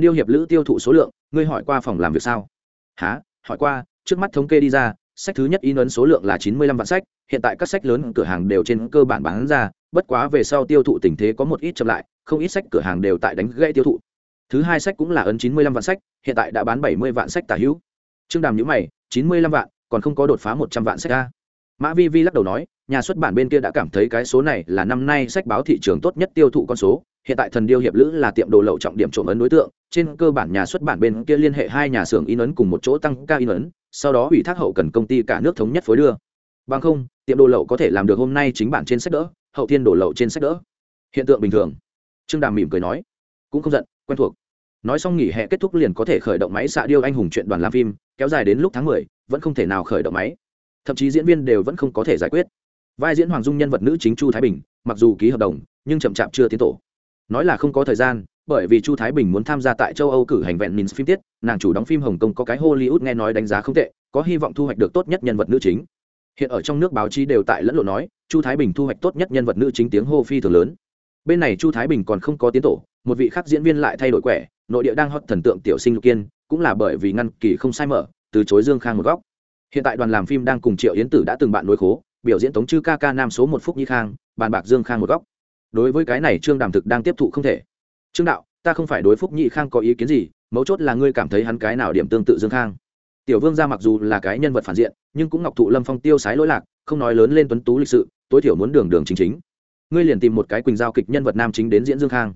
Yêu hiệp lữ tiêu thụ số lượng, ngươi hỏi qua phòng làm việc sao? Há hỏi qua, trước mắt thống kê đi ra, sách thứ nhất in ấn số lượng là chín mươi lăm vạn sách, hiện tại các sách lớn cửa hàng đều trên cơ bản bán ra, bất quá về sau tiêu thụ tình thế có một ít chậm lại không ít sách cửa hàng đều tại đánh gãy tiêu thụ. Thứ hai sách cũng là ấn chín mươi lăm vạn sách, hiện tại đã bán bảy mươi vạn sách tả hữu. Trương đàm nhữ mày, chín mươi lăm vạn, còn không có đột phá một trăm vạn sách ra mã vi vi lắc đầu nói, nhà xuất bản bên kia đã cảm thấy cái số này là năm nay sách báo thị trường tốt nhất tiêu thụ con số. Hiện tại thần điêu hiệp lữ là tiệm đồ lậu trọng điểm trộm ấn đối tượng, trên cơ bản nhà xuất bản bên kia liên hệ hai nhà xưởng in ấn cùng một chỗ tăng ca in ấn, sau đó ủy thác hậu cần công ty cả nước thống nhất phối đưa. Bằng không, tiệm đồ lậu có thể làm được hôm nay chính bản trên sách đỡ, hậu thiên đồ lậu trên sách đỡ. Hiện tượng bình thường trương đàm mỉm cười nói, cũng không giận, quen thuộc. Nói xong nghỉ hè kết thúc liền có thể khởi động máy xạ điêu anh hùng chuyện đoàn làm phim, kéo dài đến lúc tháng mười, vẫn không thể nào khởi động máy. Thậm chí diễn viên đều vẫn không có thể giải quyết. Vai diễn hoàng dung nhân vật nữ chính chu thái bình, mặc dù ký hợp đồng, nhưng chậm chạp chưa tiến tổ. Nói là không có thời gian, bởi vì chu thái bình muốn tham gia tại châu âu cử hành vẹn mins phim tiết, nàng chủ đóng phim hồng kông có cái hollywood nghe nói đánh giá không tệ, có hy vọng thu hoạch được tốt nhất nhân vật nữ chính. Hiện ở trong nước báo chí đều tại lẫn lộn nói, chu thái bình thu hoạch tốt nhất nhân vật nữ chính tiếng hô phi thường lớn bên này chu thái bình còn không có tiến tổ, một vị khác diễn viên lại thay đổi quẻ, nội địa đang hot thần tượng tiểu sinh lục kiên, cũng là bởi vì ngăn kỳ không sai mở, từ chối dương khang một góc. Hiện tại đoàn làm phim đang cùng triệu yến tử đã từng bạn đối khố, biểu diễn tống chư ca ca nam số một phúc nhi khang, bàn bạc dương khang một góc. Đối với cái này trương đàm thực đang tiếp thụ không thể. Trương đạo, ta không phải đối phúc nhị khang có ý kiến gì, mấu chốt là ngươi cảm thấy hắn cái nào điểm tương tự dương khang. Tiểu vương gia mặc dù là cái nhân vật phản diện, nhưng cũng ngọc thụ lâm phong tiêu sái lỗi lạc, không nói lớn lên tuấn tú lịch sự, tối thiểu muốn đường đường chính chính ngươi liền tìm một cái quỳnh giao kịch nhân vật nam chính đến diễn dương khang.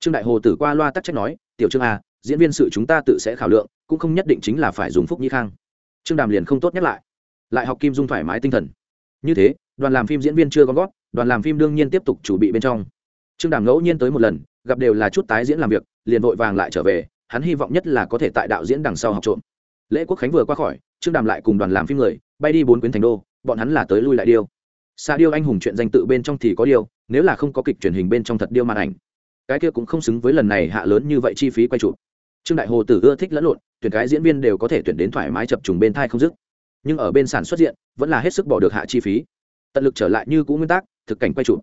Trương đại hồ tử qua loa tắc trách nói, tiểu trương a diễn viên sự chúng ta tự sẽ khảo lượng, cũng không nhất định chính là phải dùng phúc Nhi khang. Trương đàm liền không tốt nhắc lại. Lại học kim dung thoải mái tinh thần. Như thế, đoàn làm phim diễn viên chưa gom gót đoàn làm phim đương nhiên tiếp tục chuẩn bị bên trong. Trương đàm ngẫu nhiên tới một lần, gặp đều là chút tái diễn làm việc, liền vội vàng lại trở về, hắn hy vọng nhất là có thể tại đạo diễn đằng sau học trộm. Lễ quốc khánh vừa qua khỏi, trương đàm lại cùng đoàn làm phim người, bay đi bốn quyến thành đô, bọn hắn là tới lui lại điêu. Xa điêu anh hùng chuyện danh tự bên trong thì có điều nếu là không có kịch truyền hình bên trong thật điêu màn ảnh, cái kia cũng không xứng với lần này hạ lớn như vậy chi phí quay chụp. Trương đại hồ tử ưa thích lẫn lộn, tuyển cái diễn viên đều có thể tuyển đến thoải mái chập trùng bên thai không dứt. Nhưng ở bên sản xuất diện, vẫn là hết sức bỏ được hạ chi phí. Tận lực trở lại như cũ nguyên tắc, thực cảnh quay chụp.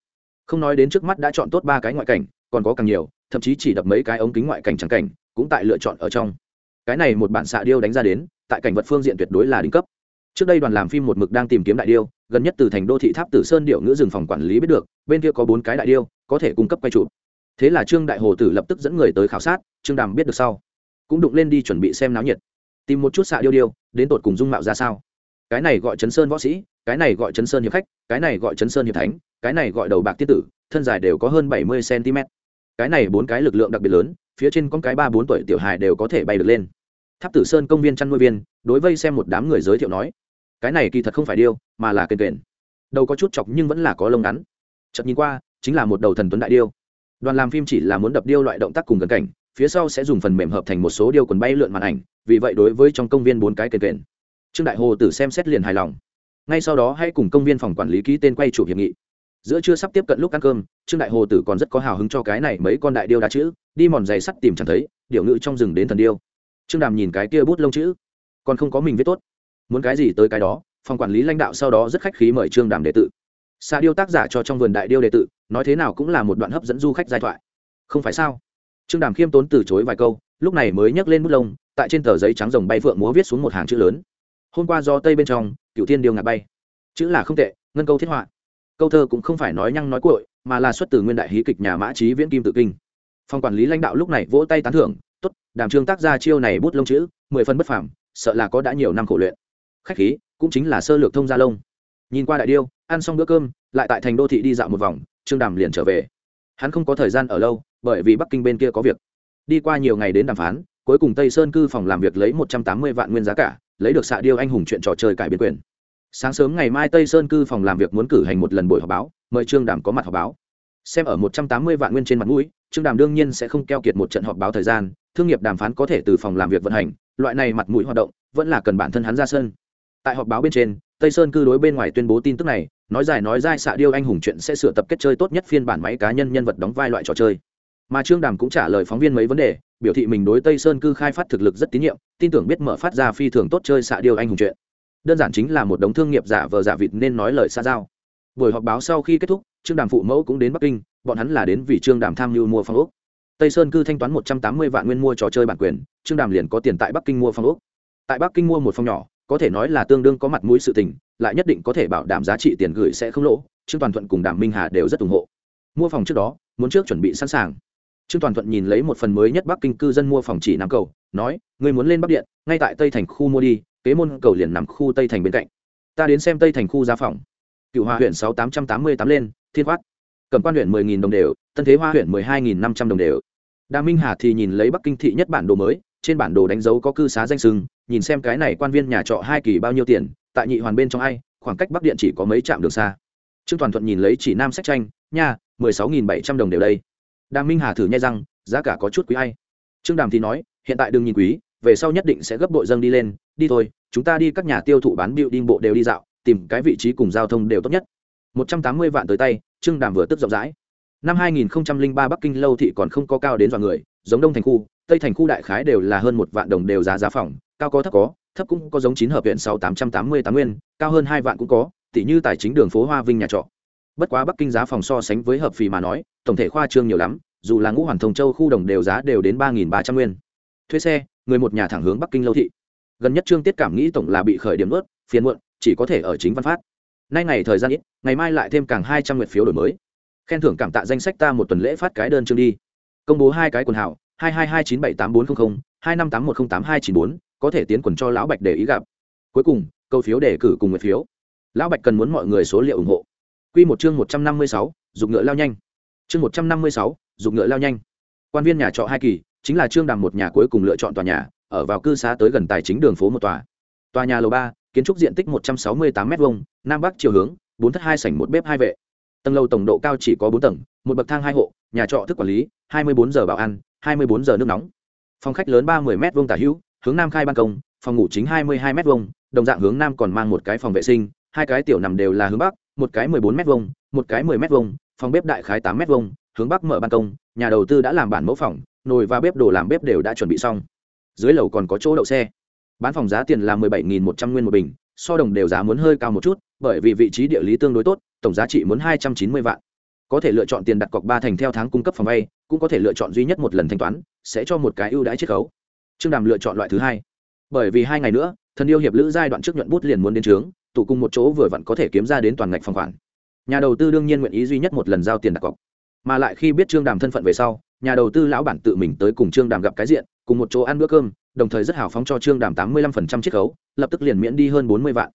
Không nói đến trước mắt đã chọn tốt ba cái ngoại cảnh, còn có càng nhiều, thậm chí chỉ đập mấy cái ống kính ngoại cảnh trắng cảnh, cũng tại lựa chọn ở trong. Cái này một bản xạ điêu đánh ra đến, tại cảnh vật phương diện tuyệt đối là đỉnh cấp trước đây đoàn làm phim một mực đang tìm kiếm đại điêu, gần nhất từ thành đô thị tháp tử sơn điệu ngữ rừng phòng quản lý biết được, bên kia có bốn cái đại điêu, có thể cung cấp quay chụp. Thế là trương đại hồ tử lập tức dẫn người tới khảo sát, trương đàm biết được sau, cũng đụng lên đi chuẩn bị xem náo nhiệt. Tìm một chút xạ điêu điêu, đến tột cùng dung mạo ra sao? Cái này gọi chấn sơn võ sĩ, cái này gọi chấn sơn hiệp khách, cái này gọi chấn sơn hiệp thánh, cái này gọi đầu bạc tiết tử, thân dài đều có hơn bảy mươi cm cái này bốn cái lực lượng đặc biệt lớn, phía trên con cái ba bốn tuổi tiểu hài đều có thể bay được lên. Tháp tử sơn công viên chăn nuôi viên đối vây xem một đám người giới thiệu nói, cái này kỳ thật không phải điêu, mà là kền kền. Đầu có chút chọc nhưng vẫn là có lông ngắn. Chậm nhìn qua, chính là một đầu thần tuấn đại điêu. Đoàn làm phim chỉ là muốn đập điêu loại động tác cùng gần cảnh, phía sau sẽ dùng phần mềm hợp thành một số điêu quần bay lượn màn ảnh, vì vậy đối với trong công viên bốn cái kền kền. Trương đại hồ tử xem xét liền hài lòng. Ngay sau đó hãy cùng công viên phòng quản lý ký tên quay chủ hiệp nghị. Giữa chưa sắp tiếp cận lúc ăn cơm, trương đại hồ tử còn rất có hào hứng cho cái này mấy con đại điêu đá chữ, đi mòn giày sắt tìm chẳng thấy điệu ngữ trong rừng đến thần điêu. Trương đàm nhìn cái kia bút lông chữ còn không có mình viết tốt. Muốn cái gì tới cái đó, phòng quản lý lãnh đạo sau đó rất khách khí mời trương đàm đệ tự xa điêu tác giả cho trong vườn đại điêu đệ tự nói thế nào cũng là một đoạn hấp dẫn du khách giai thoại. Không phải sao? Trương đàm khiêm tốn từ chối vài câu, lúc này mới nhấc lên bút lông, tại trên tờ giấy trắng rồng bay phượng múa viết xuống một hàng chữ lớn. Hôm qua do tây bên trong cựu thiên điêu ngạt bay. Chữ là không tệ, ngân câu thiết họa. Câu thơ cũng không phải nói nhăng nói cội mà là xuất từ nguyên đại hí kịch nhà mã trí viễn kim tự kinh. Phòng quản lý lãnh đạo lúc này vỗ tay tán thưởng t ố t đàm trương tác ra chiêu này bút lông chữ, mười phân bất phàm sợ là có đã nhiều năm khổ luyện. Khách khí, cũng chính là sơ lược thông gia lông. Nhìn qua đại điêu, ăn xong bữa cơm, lại tại thành đô thị đi dạo một vòng, trương đàm liền trở về. Hắn không có thời gian ở lâu, bởi vì bắc kinh bên kia có việc. Đi qua nhiều ngày đến đàm phán, cuối cùng tây sơn cư phòng làm việc lấy một trăm tám mươi vạn nguyên giá cả, lấy được xạ điêu anh hùng chuyện trò chơi cải biến quyền. Sáng sớm ngày mai tây sơn cư phòng làm việc muốn cử hành một lần buổi họp báo, mời trương đàm có mặt họp báo. Xem ở một trăm tám mươi vạn nguyên trên mặt mũi, trương đàm đương nhiên sẽ không keo kiệt một trận họp báo thời gian thương nghiệp đàm phán có thể từ phòng làm việc vận hành, loại này mặt mũi hoạt động vẫn là cần bản thân hắn ra sân. Tại họp báo bên trên, tây sơn cư đối bên ngoài tuyên bố tin tức này, nói dài nói dai xạ điêu anh hùng chuyện sẽ sửa tập kết chơi tốt nhất phiên bản máy cá nhân nhân vật đóng vai loại trò chơi. Mà trương đàm cũng trả lời phóng viên mấy vấn đề, biểu thị mình đối tây sơn cư khai phát thực lực rất tín nhiệm, tin tưởng biết mở phát ra phi thường tốt chơi xạ điêu anh hùng chuyện. Đơn giản chính là một đống thương nghiệp giả vờ giả vịt nên nói lời xa giao. Buổi họp báo sau khi kết thúc, trương đàm phụ mẫu cũng đến bắc kinh, bọn hắn là đến vì trương đàm tham mưu mua phong ốc tây sơn cư thanh toán một trăm tám mươi vạn nguyên mua trò chơi bản quyền, trương đàm liền có tiền tại bắc kinh mua phòng ốc. Tại bắc kinh mua một phòng nhỏ, có thể nói là tương đương có mặt mũi sự tình, lại nhất định có thể bảo đảm giá trị tiền gửi sẽ không lỗ, trương toàn thuận cùng đàm minh hà đều rất ủng hộ. Mua phòng trước đó, muốn trước chuẩn bị sẵn sàng. Trương toàn thuận nhìn lấy một phần mới nhất bắc kinh cư dân mua phòng chỉ nam cầu, nói người muốn lên bắc điện, ngay tại tây thành khu mua đi, kế môn cầu liền nằm khu tây thành bên cạnh. Ta đến xem tây thành khu giá phòng. Cựu hoa huyện sáu tám trăm tám mươi tám lên, thiên khoát cầm quan huyện mười nghìn đồng đều, tân thế hoa huyện mười hai nghìn năm trăm đồng đều đà minh hà thì nhìn lấy bắc kinh thị nhất bản đồ mới, trên bản đồ đánh dấu có cư xá danh sưng nhìn xem cái này quan viên nhà trọ hai kỳ bao nhiêu tiền, tại nhị hoàn bên trong ai, khoảng cách bắc điện chỉ có mấy trạm đường xa. Trương toàn thuận nhìn lấy chỉ nam sách tranh, nha, mười sáu nghìn bảy trăm đồng đều đây. Đa minh hà thử nhai răng, giá cả có chút quý hay trương đàm thì nói, hiện tại đừng nhìn quý, về sau nhất định sẽ gấp bội dâng đi lên, đi thôi, chúng ta đi các nhà tiêu thụ bán biểu đinh bộ đều đi dạo, tìm cái vị trí cùng giao thông đều tốt nhất. Một trăm tám mươi vạn tới tay, trương đàm vừa tức rộng rãi năm hai nghìn ba bắc kinh lâu thị còn không có cao đến dọa người, giống đông thành khu, tây thành khu đại khái đều là hơn một vạn đồng đều giá giá phòng, cao có thấp có, thấp cũng có giống chín hợp viện sáu tám trăm tám mươi tám nguyên, cao hơn hai vạn cũng có tỷ như tài chính đường phố hoa vinh nhà trọ. Bất quá bắc kinh giá phòng so sánh với hợp phì mà nói, tổng thể khoa trương nhiều lắm, dù là ngũ hoàn thông châu khu đồng đều giá đều đến ba nghìn ba trăm nguyên. Thuê xe, người một nhà thẳng hướng bắc kinh lâu thị. Gần nhất trương tiết cảm nghĩ tổng là bị khởi điểm ướt phiền muộn, chỉ có thể ở chính văn phát. Nay ngày thời gian ít, ngày mai lại thêm càng hai trăm nguyện phiếu đổi mới khen thưởng cảm tạ danh sách ta một tuần lễ phát cái đơn chương đi. Công bố hai cái quần hảo, hai hai hai chín bảy tám bốn trăm linh hai năm tám một không tám hai chín bốn, có thể tiến quần cho lão bạch để ý gặp. Cuối cùng, câu phiếu đề cử cùng nguyện phiếu. Lão bạch cần muốn mọi người số liệu ủng hộ. Q một chương một trăm năm mươi sáu dùng ngựa lao nhanh. Chương một trăm năm mươi sáu dùng ngựa lao nhanh. Quan viên nhà trọ hai kỳ, chính là trương đàm một nhà cuối cùng lựa chọn tòa nhà, ở vào cư xá tới gần tài chính đường phố một tòa. Tòa nhà lầu ba, kiến trúc diện tích một trăm sáu mươi tám m hai nam bắc chiều hướng, bốn thất hai sảnh một bếp hai vệ tầng lầu tổng độ cao chỉ có bốn tầng, một bậc thang hai hộ, nhà trọ thức quản lý, hai mươi bốn giờ bảo ăn, hai mươi bốn giờ nước nóng. Phòng khách lớn ba mươi m hai tả hữu, hướng nam khai ban công, phòng ngủ chính hai mươi hai m hai đồng dạng hướng nam còn mang một cái phòng vệ sinh, hai cái tiểu nằm đều là hướng bắc, một cái mười bốn m hai một cái mười m hai phòng bếp đại khái tám m hai hướng bắc mở ban công, nhà đầu tư đã làm bản mẫu phòng, nồi và bếp đồ làm bếp đều đã chuẩn bị xong. Dưới lầu còn có chỗ đậu xe. Bán phòng giá tiền là mười bảy nghìn một trăm nguyên một bình, so đồng đều giá muốn hơi cao một chút bởi vì vị trí địa lý tương đối tốt, tổng giá trị muốn hai trăm chín mươi vạn. Có thể lựa chọn tiền đặt cọc ba thành theo tháng cung cấp phòng vay, cũng có thể lựa chọn duy nhất một lần thanh toán, sẽ cho một cái ưu đãi chiết khấu. Trương đàm lựa chọn loại thứ hai. Bởi vì hai ngày nữa, thần yêu hiệp lữ giai đoạn trước nhuận bút liền muốn đến trướng, tụ cùng một chỗ vừa vặn có thể kiếm ra đến toàn ngạch phòng khoản. Nhà đầu tư đương nhiên nguyện ý duy nhất một lần giao tiền đặt cọc. Mà lại khi biết trương đàm thân phận về sau, nhà đầu tư lão bản tự mình tới cùng trương đàm gặp cái diện, cùng một chỗ ăn bữa cơm, đồng thời rất hào phóng cho trương đàm tám mươi lăm phần trăm chiết khấu, lập tức liền miễn đi hơn bốn mươi vạn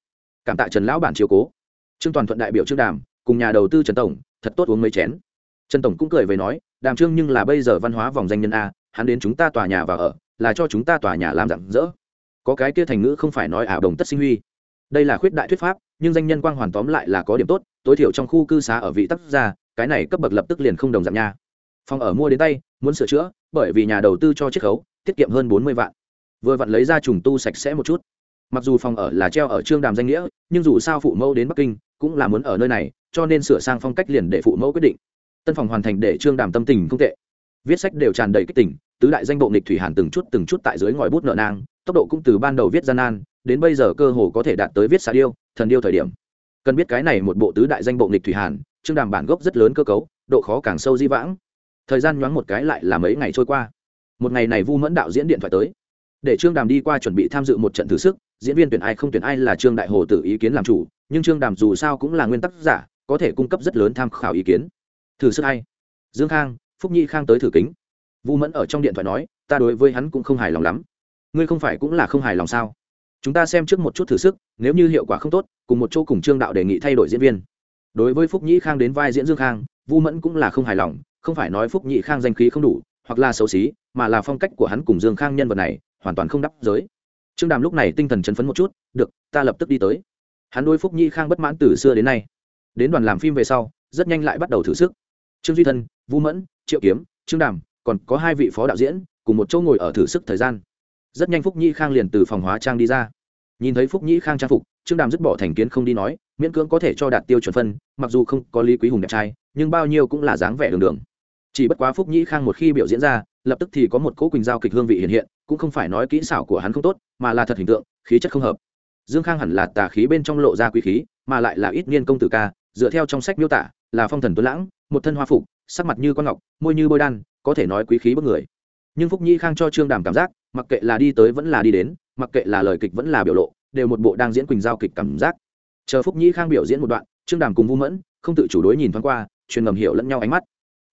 cảm tạ trần lão bản chiều cố. Trương toàn thuận đại biểu trương đàm, cùng nhà đầu tư trần tổng, thật tốt uống mấy chén. Trần tổng cũng cười về nói, đàm trương nhưng là bây giờ văn hóa vòng danh nhân a, hắn đến chúng ta tòa nhà và ở, là cho chúng ta tòa nhà làm rạng rỡ. Có cái kia thành ngữ không phải nói ảo đồng tất sinh huy. Đây là khuyết đại thuyết pháp, nhưng danh nhân quang hoàn tóm lại là có điểm tốt, tối thiểu trong khu cư xá ở vị tắc gia, cái này cấp bậc lập tức liền không đồng dạng nha. Phòng ở mua đến tay, muốn sửa chữa, bởi vì nhà đầu tư cho chiết khấu, tiết kiệm hơn bốn mươi vạn. Vừa vặn lấy ra trùng tu sạch sẽ một chút mặc dù phòng ở là treo ở trương đàm danh nghĩa, nhưng dù sao phụ mẫu đến bắc kinh cũng là muốn ở nơi này, cho nên sửa sang phong cách liền để phụ mẫu quyết định. Tân phòng hoàn thành để trương đàm tâm tình không tệ. Viết sách đều tràn đầy kích tình, tứ đại danh bộ nghịch thủy hàn từng chút từng chút tại dưới ngòi bút nợ nang, tốc độ cũng từ ban đầu viết gian nan, đến bây giờ cơ hồ có thể đạt tới viết xà điêu, thần điêu thời điểm. Cần biết cái này một bộ tứ đại danh bộ nghịch thủy hàn, trương đàm bản gốc rất lớn cơ cấu, độ khó càng sâu di vãng. Thời gian nhoáng một cái lại là mấy ngày trôi qua. Một ngày này vu mẫn đạo diễn điện thoại tới. Để trương đàm đi qua chuẩn bị tham dự một trận thử sức diễn viên tuyển ai không tuyển ai là trương đại hồ tự ý kiến làm chủ, nhưng trương đàm dù sao cũng là nguyên tắc giả, có thể cung cấp rất lớn tham khảo ý kiến. Thử sức hay dương khang, phúc nhi khang tới thử kính. Vu mẫn ở trong điện thoại nói, ta đối với hắn cũng không hài lòng lắm. Ngươi không phải cũng là không hài lòng sao? Chúng ta xem trước một chút thử sức, nếu như hiệu quả không tốt, cùng một chỗ cùng trương đạo đề nghị thay đổi diễn viên. Đối với phúc nhĩ khang đến vai diễn dương khang, vu mẫn cũng là không hài lòng, không phải nói phúc nhĩ khang danh khí không đủ, hoặc là xấu xí, mà là phong cách của hắn cùng dương khang nhân vật này hoàn toàn không đắp giới trương đàm lúc này tinh thần chấn phấn một chút, được, ta lập tức đi tới. Hắn đôi phúc Nhi khang bất mãn từ xưa đến nay. Đến đoàn làm phim về sau, rất nhanh lại bắt đầu thử sức. Trương duy thân vu mẫn, triệu kiếm, trương đàm, còn có hai vị phó đạo diễn, cùng một chỗ ngồi ở thử sức thời gian. Rất nhanh phúc Nhi khang liền từ phòng hóa trang đi ra. Nhìn thấy phúc Nhi khang trang phục, trương đàm dứt bỏ thành kiến không đi nói, miễn cưỡng có thể cho đạt tiêu chuẩn phân, mặc dù không có lý quý hùng đẹp trai, nhưng bao nhiêu cũng là dáng vẻ đường đường. Chỉ bất quá phúc Nhi khang một khi biểu diễn ra lập tức thì có một cỗ quỳnh giao kịch hương vị hiện hiện, cũng không phải nói kỹ xảo của hắn không tốt, mà là thật hình tượng, khí chất không hợp. Dương khang hẳn là tà khí bên trong lộ ra quý khí, mà lại là ít niên công tử ca, dựa theo trong sách miêu tả, là phong thần tuấn lãng, một thân hoa phục, sắc mặt như con ngọc, môi như bôi đan, có thể nói quý khí bất người. Nhưng phúc nhĩ khang cho trương đàm cảm giác, mặc kệ là đi tới vẫn là đi đến, mặc kệ là lời kịch vẫn là biểu lộ, đều một bộ đang diễn quỳnh giao kịch cảm giác. Chờ phúc nhĩ khang biểu diễn một đoạn, trương đàm cùng vũ mẫn, không tự chủ đối nhìn thoáng qua, truyền ngầm hiểu lẫn nhau ánh mắt.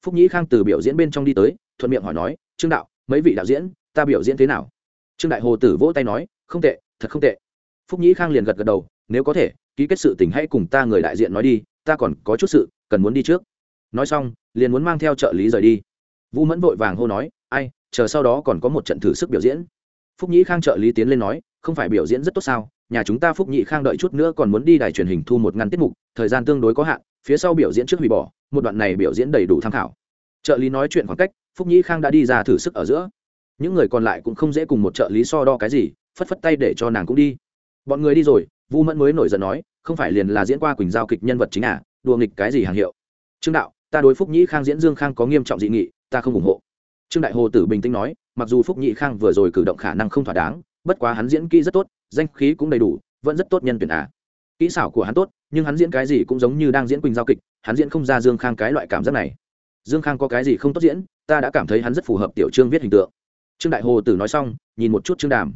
Phúc nhĩ khang từ biểu diễn bên trong đi tới, thuận miệng hỏi nói trương đạo, mấy vị đạo diễn, ta biểu diễn thế nào? Trương đại hồ tử vỗ tay nói, không tệ, thật không tệ. Phúc nhĩ khang liền gật gật đầu, nếu có thể, ký kết sự tình hãy cùng ta người đại diện nói đi, ta còn có chút sự, cần muốn đi trước. Nói xong, liền muốn mang theo trợ lý rời đi. Vũ mẫn vội vàng hô nói, ai, chờ sau đó còn có một trận thử sức biểu diễn. Phúc nhĩ khang trợ lý tiến lên nói, không phải biểu diễn rất tốt sao? Nhà chúng ta phúc nhĩ khang đợi chút nữa còn muốn đi đài truyền hình thu một ngăn tiết mục, thời gian tương đối có hạn, phía sau biểu diễn trước hủy bỏ, một đoạn này biểu diễn đầy đủ tham khảo. Trợ lý nói chuyện khoảng cách phúc nhĩ khang đã đi ra thử sức ở giữa. Những người còn lại cũng không dễ cùng một trợ lý so đo cái gì, phất phất tay để cho nàng cũng đi. Bọn người đi rồi, vu mẫn mới nổi giận nói, không phải liền là diễn qua quỳnh giao kịch nhân vật chính à đùa nghịch cái gì hàng hiệu. Trương đạo, ta đối phúc nhĩ khang diễn dương khang có nghiêm trọng dị nghị, ta không ủng hộ. Trương đại hồ tử bình tĩnh nói, mặc dù phúc nhĩ khang vừa rồi cử động khả năng không thỏa đáng, bất quá hắn diễn kỹ rất tốt, danh khí cũng đầy đủ, vẫn rất tốt nhân tuyển à. Kỹ xảo của hắn tốt, nhưng hắn diễn cái gì cũng giống như đang diễn quỳnh giao kịch, hắn diễn không ra dương khang cái loại cảm giác này. Dương khang có cái gì không tốt diễn ta đã cảm thấy hắn rất phù hợp tiểu trương viết hình tượng. Trương đại hồ tử nói xong, nhìn một chút trương đàm.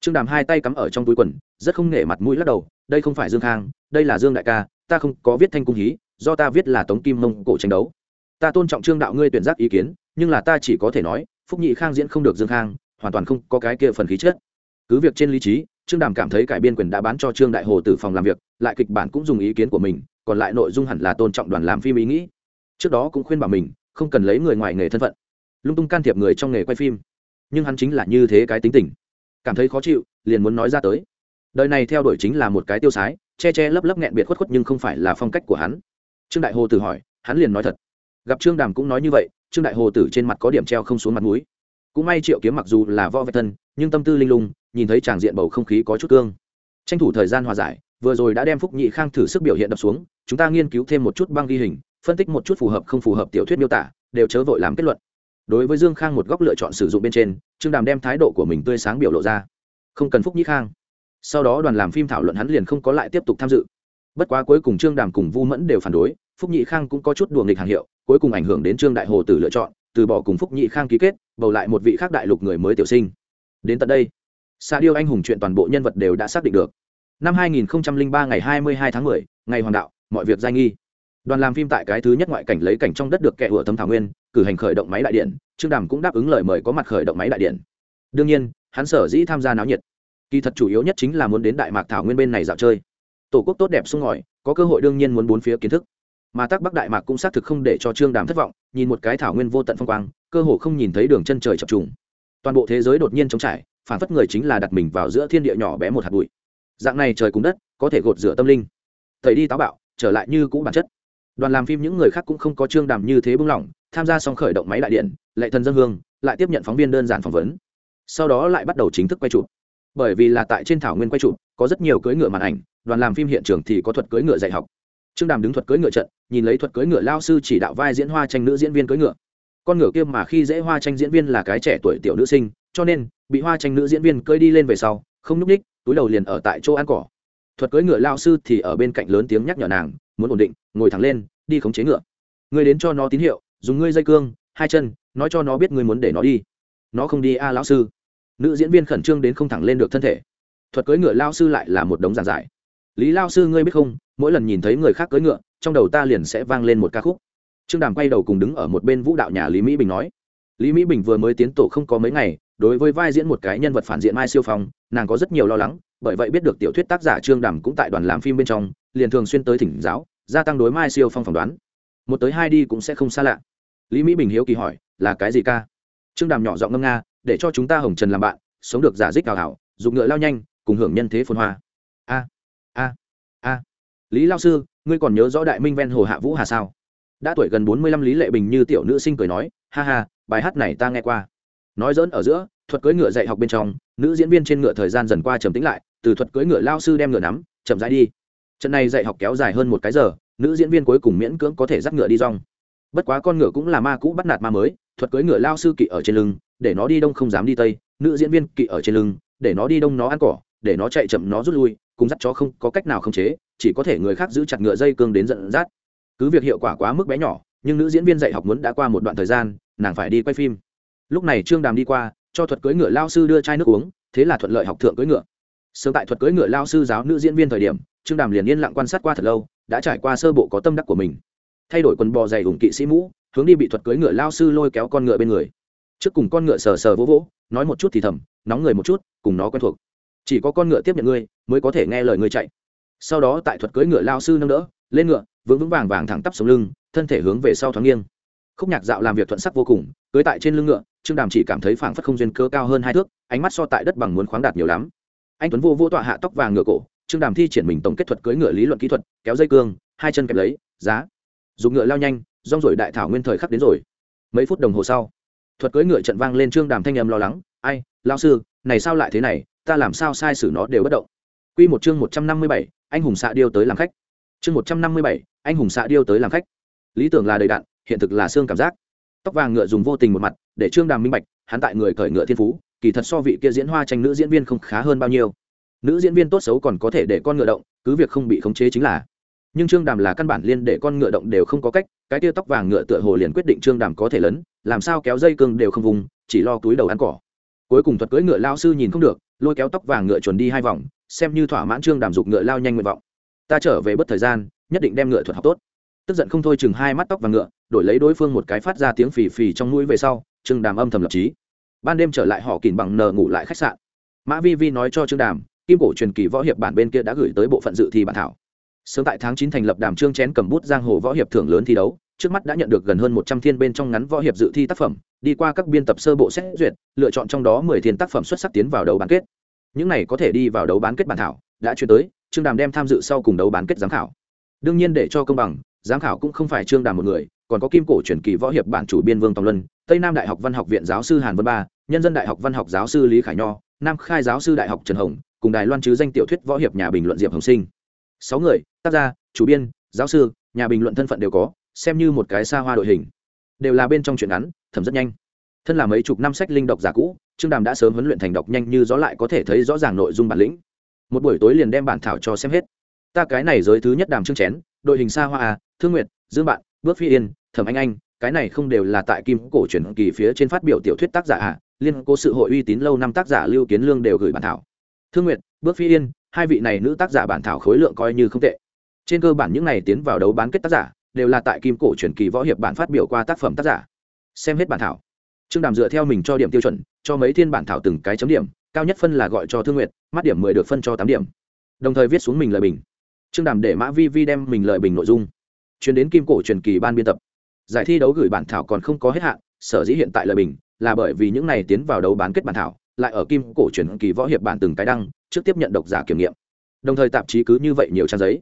Trương đàm hai tay cắm ở trong túi quần, rất không nể mặt mũi lắc đầu, đây không phải dương khang, đây là dương đại ca, ta không có viết thanh cung hí, do ta viết là tống kim mông cổ tranh đấu. Ta tôn trọng trương đạo ngươi tuyển giác ý kiến, nhưng là ta chỉ có thể nói, phúc nhị khang diễn không được dương khang, hoàn toàn không có cái kia phần khí chất. Cứ việc trên lý trí, trương đàm cảm thấy cải biên quyền đã bán cho trương đại hồ từ phòng làm việc, lại kịch bản cũng dùng ý kiến của mình, còn lại nội dung hẳn là tôn trọng đoàn làm phim ý nghĩ. Trước đó cũng khuyên bảo mình không cần lấy người ngoài nghề thân phận. Lung tung can thiệp người trong nghề quay phim. Nhưng hắn chính là như thế cái tính tình. Cảm thấy khó chịu, liền muốn nói ra tới. Đời này theo đuổi chính là một cái tiêu sái, che che lấp lấp nghẹn biệt khuất khuất nhưng không phải là phong cách của hắn. Trương đại hồ tử hỏi, hắn liền nói thật. Gặp trương đàm cũng nói như vậy, trương đại hồ tử trên mặt có điểm treo không xuống mặt mũi. Cũng may triệu kiếm mặc dù là võ vệ thân, nhưng tâm tư linh lung, nhìn thấy tràng diện bầu không khí có chút cương. Tranh thủ thời gian hòa giải, vừa rồi đã đem phúc nhị khang thử sức biểu hiện đập xuống, chúng ta nghiên cứu thêm một chút băng ghi hình phân tích một chút phù hợp không phù hợp tiểu thuyết miêu tả đều chớ vội làm kết luận. Đối với dương khang một góc lựa chọn sử dụng bên trên trương đàm đem thái độ của mình tươi sáng biểu lộ ra. Không cần phúc Nhĩ khang. Sau đó đoàn làm phim thảo luận hắn liền không có lại tiếp tục tham dự. Bất quá cuối cùng trương đàm cùng vu mẫn đều phản đối phúc nhị khang cũng có chút đùa nghịch hàng hiệu cuối cùng ảnh hưởng đến trương đại hồ tử lựa chọn từ bỏ cùng phúc nhị khang ký kết bầu lại một vị khác đại lục người mới tiểu sinh. Đến tận đây xa điêu anh hùng chuyện toàn bộ nhân vật đều đã xác định được. Năm 2003 ngày 22 tháng 10, ngày hoàng đạo mọi việc giai nghi đoàn làm phim tại cái thứ nhất ngoại cảnh lấy cảnh trong đất được kẻ ủa thâm thảo nguyên, cử hành khởi động máy đại điện, trương đàm cũng đáp ứng lời mời có mặt khởi động máy đại điện. Đương nhiên, hắn sở dĩ tham gia náo nhiệt. Kỳ thật chủ yếu nhất chính là muốn đến đại mạc thảo nguyên bên này dạo chơi. Tổ quốc tốt đẹp sung ngòi, có cơ hội đương nhiên muốn bốn phía kiến thức. Mà tác bắc đại mạc cũng xác thực không để cho trương đàm thất vọng, nhìn một cái thảo nguyên vô tận phong quang, cơ hồ không nhìn thấy đường chân trời chập trùng. Toàn bộ thế giới đột nhiên trống trải, phản phất người chính là đặt mình vào giữa thiên địa nhỏ bé một hạt bụi. Dạng này trời cùng đất, có thể gột rửa tâm linh. Thầy đi táo bạo, trở lại như cũ bản chất đoàn làm phim những người khác cũng không có trương đàm như thế bưng lỏng, tham gia xong khởi động máy đại điện, lệ thần dân hương, lại tiếp nhận phóng viên đơn giản phỏng vấn. Sau đó lại bắt đầu chính thức quay chụp. Bởi vì là tại trên thảo nguyên quay chụp, có rất nhiều cưỡi ngựa màn ảnh, đoàn làm phim hiện trường thì có thuật cưỡi ngựa dạy học. Trương đàm đứng thuật cưỡi ngựa trận, nhìn lấy thuật cưỡi ngựa lao sư chỉ đạo vai diễn hoa tranh nữ diễn viên cưỡi ngựa. Con ngựa kia mà khi dễ hoa tranh diễn viên là cái trẻ tuổi tiểu nữ sinh, cho nên, bị hoa tranh nữ diễn viên cưỡi đi lên về sau, không nhúc ních túi đầu liền ở tại chỗ ăn cỏ. Thuật cưỡi ngựa lao sư thì ở bên cạnh lớn tiếng nhắc nhở nàng muốn ổn định, ngồi thẳng lên, đi khống chế ngựa. Người đến cho nó tín hiệu, dùng ngươi dây cương, hai chân, nói cho nó biết ngươi muốn để nó đi. Nó không đi a, lão sư. Nữ diễn viên khẩn trương đến không thẳng lên được thân thể. Thuật cưỡi ngựa lao sư lại là một đống giàn giải. Lý lao sư ngươi biết không, mỗi lần nhìn thấy người khác cưỡi ngựa, trong đầu ta liền sẽ vang lên một ca khúc. Trương đàm quay đầu cùng đứng ở một bên vũ đạo nhà lý mỹ bình nói. Lý mỹ bình vừa mới tiến tổ không có mấy ngày, đối với vai diễn một cái nhân vật phản diện mai siêu phong, nàng có rất nhiều lo lắng bởi vậy biết được tiểu thuyết tác giả trương đàm cũng tại đoàn làm phim bên trong, liền thường xuyên tới thỉnh giáo, gia tăng đối mai siêu phong phỏng đoán. Một tới hai đi cũng sẽ không xa lạ. Lý mỹ bình hiếu kỳ hỏi, là cái gì ca? Trương đàm nhỏ giọng ngâm nga, để cho chúng ta hồng trần làm bạn, sống được giả dích hào hảo, dùng ngựa lao nhanh, cùng hưởng nhân thế phồn hoa. A a a. Lý lao sư, ngươi còn nhớ rõ đại minh ven hồ hạ vũ hà sao? Đã tuổi gần bốn mươi lăm, lý lệ bình như tiểu nữ sinh cười nói, ha ha, bài hát này ta nghe qua. Nói dỡn ở giữa, thuật cưỡi ngựa dạy học bên trong, nữ diễn viên trên ngựa thời gian dần qua trầm tĩnh lại từ thuật cưỡi ngựa lao sư đem ngựa nắm, chậm rãi đi. Trận này dạy học kéo dài hơn một cái giờ, nữ diễn viên cuối cùng miễn cưỡng có thể dắt ngựa đi rong. Bất quá con ngựa cũng là ma cũ bắt nạt ma mới, thuật cưỡi ngựa lao sư kỵ ở trên lưng, để nó đi đông không dám đi tây, nữ diễn viên kỵ ở trên lưng, để nó đi đông nó ăn cỏ, để nó chạy chậm nó rút lui, cùng dắt chó không có cách nào khống chế, chỉ có thể người khác giữ chặt ngựa dây cương đến giận dắt. Cứ việc hiệu quả quá mức bé nhỏ, nhưng nữ diễn viên dạy học muốn đã qua một đoạn thời gian, nàng phải đi quay phim. Lúc này trương đàm đi qua, cho thuật cưỡi ngựa lao sư đưa chai nước uống, thế là thuận lợi học thượng cưỡi ngựa sớm tại thuật cưỡi ngựa lao sư giáo nữ diễn viên thời điểm, trương đàm liền yên lặng quan sát qua thật lâu, đã trải qua sơ bộ có tâm đắc của mình. Thay đổi quần bò dày ủng kỵ sĩ mũ, hướng đi bị thuật cưỡi ngựa lao sư lôi kéo con ngựa bên người. Trước cùng con ngựa sờ sờ vỗ vỗ, nói một chút thì thầm, nóng người một chút, cùng nó quen thuộc. Chỉ có con ngựa tiếp nhận ngươi, mới có thể nghe lời ngươi chạy. Sau đó tại thuật cưỡi ngựa lao sư nâng đỡ, lên ngựa, vững vững vàng vàng thẳng tắp sống lưng, thân thể hướng về sau thoáng nghiêng. Khúc nhạc dạo làm việc thuận sắc vô cùng cưới tại trên lưng ngựa, trương đàm chỉ cảm thấy phảng phất không duyên cơ cao hơn hai thước, ánh mắt so tại đất bằng muốn khoáng đạt nhiều lắm anh tuấn vô vô tọa hạ tóc vàng ngựa cổ trương đàm thi triển mình tổng kết thuật cưỡi ngựa lý luận kỹ thuật kéo dây cương hai chân kẹp lấy giá dùng ngựa lao nhanh rong rồi đại thảo nguyên thời khắc đến rồi mấy phút đồng hồ sau thuật cưỡi ngựa trận vang lên trương đàm thanh âm lo lắng ai lao sư này sao lại thế này ta làm sao sai sử nó đều bất động Quy một chương một trăm năm mươi bảy, anh hùng xạ điêu tới làm khách. Chương một trăm năm mươi bảy, anh hùng xạ điêu tới làm khách. Lý tưởng là đầy đạn, hiện thực là xương cảm giác. Tóc vàng ngựa dùng vô tình một mặt, để Trương Đàm minh bạch, hắn tại người cởi ngựa thiên phú, kỳ thật so vị kia diễn hoa tranh nữ diễn viên không khá hơn bao nhiêu. Nữ diễn viên tốt xấu còn có thể để con ngựa động, cứ việc không bị khống chế chính là. Nhưng Trương Đàm là căn bản liên để con ngựa động đều không có cách, cái tia tóc vàng ngựa tựa hồ liền quyết định Trương Đàm có thể lớn, làm sao kéo dây cương đều không vùng, chỉ lo túi đầu ăn cỏ. Cuối cùng thuật cưỡi ngựa lao sư nhìn không được, lôi kéo tóc vàng ngựa chuẩn đi hai vòng, xem như thỏa mãn trương đàm dục ngựa lao nhanh nguyện vọng ta trở về bất thời gian nhất định đem ngựa thuật học tốt tức giận không thôi chừng hai mắt tóc vàng ngựa đổi lấy đối phương một cái phát ra tiếng phì phì trong mũi về sau trương đàm âm thầm lập trí ban đêm trở lại họ kìm bằng nờ ngủ lại khách sạn. Mã vi vi nói cho trương đàm, kim cổ truyền kỳ võ hiệp bản bên kia đã gửi tới bộ phận dự thi bản thảo. Sớm tại tháng chín thành lập đàm trương chén cầm bút giang hồ võ hiệp thưởng lớn thi đấu, trước mắt đã nhận được gần hơn một trăm thiên bên trong ngắn võ hiệp dự thi tác phẩm, đi qua các biên tập sơ bộ xét duyệt, lựa chọn trong đó mười thiên tác phẩm xuất sắc tiến vào đấu bán kết. Những này có thể đi vào đấu bán kết bản thảo, đã chuyển tới, trương đàm đem tham dự sau cùng đấu bán kết giám khảo. Đương nhiên để cho công bằng, giám khảo cũng không phải trương đàm một người còn có kim cổ truyền kỳ võ hiệp bản chủ biên vương tòng luân, tây nam đại học văn học viện giáo sư hàn vân ba, nhân dân đại học văn học giáo sư lý khải nho, nam khai giáo sư đại học trần hồng, cùng đài loan chứ danh tiểu thuyết võ hiệp nhà bình luận diệp hồng sinh. Sáu người, tác gia, chủ biên, giáo sư, nhà bình luận thân phận đều có, xem như một cái xa hoa đội hình. Đều là bên trong chuyện ngắn, thẩm rất nhanh. Thân là mấy chục năm sách linh độc giả cũ, trương đàm đã sớm huấn luyện thành đọc nhanh như gió lại có thể thấy rõ ràng nội dung bản lĩnh. Một buổi tối liền đem bản thảo cho xem hết. Ta cái này giới thứ nhất đàm trương chén, đội hình xa hoa à thương nguyệt, dương bạn, bước phi yên thẩm anh anh, cái này không đều là tại kim cổ truyền kỳ phía trên phát biểu tiểu thuyết tác giả à? Liên cố sự hội uy tín lâu năm tác giả lưu kiến lương đều gửi bản thảo. Thương nguyệt, bước phi yên, hai vị này nữ tác giả bản thảo khối lượng coi như không tệ. Trên cơ bản những này tiến vào đấu bán kết tác giả, đều là tại kim cổ truyền kỳ võ hiệp bản phát biểu qua tác phẩm tác giả. Xem hết bản thảo. Trương đàm dựa theo mình cho điểm tiêu chuẩn, cho mấy thiên bản thảo từng cái chấm điểm, cao nhất phân là gọi cho thương nguyệt, mắt điểm mười được phân cho tám điểm. Đồng thời viết xuống mình lời bình. Trương đàm để mã vi vi đem mình lời bình nội dung, chuyển đến kim cổ truyền kỳ ban biên tập giải thi đấu gửi bản thảo còn không có hết hạn, sở dĩ hiện tại lời bình là bởi vì những này tiến vào đấu bán kết bản thảo, lại ở kim cổ truyền kỳ võ hiệp bản từng cái đăng, trước tiếp nhận độc giả kiểm nghiệm. Đồng thời tạp chí cứ như vậy nhiều trang giấy.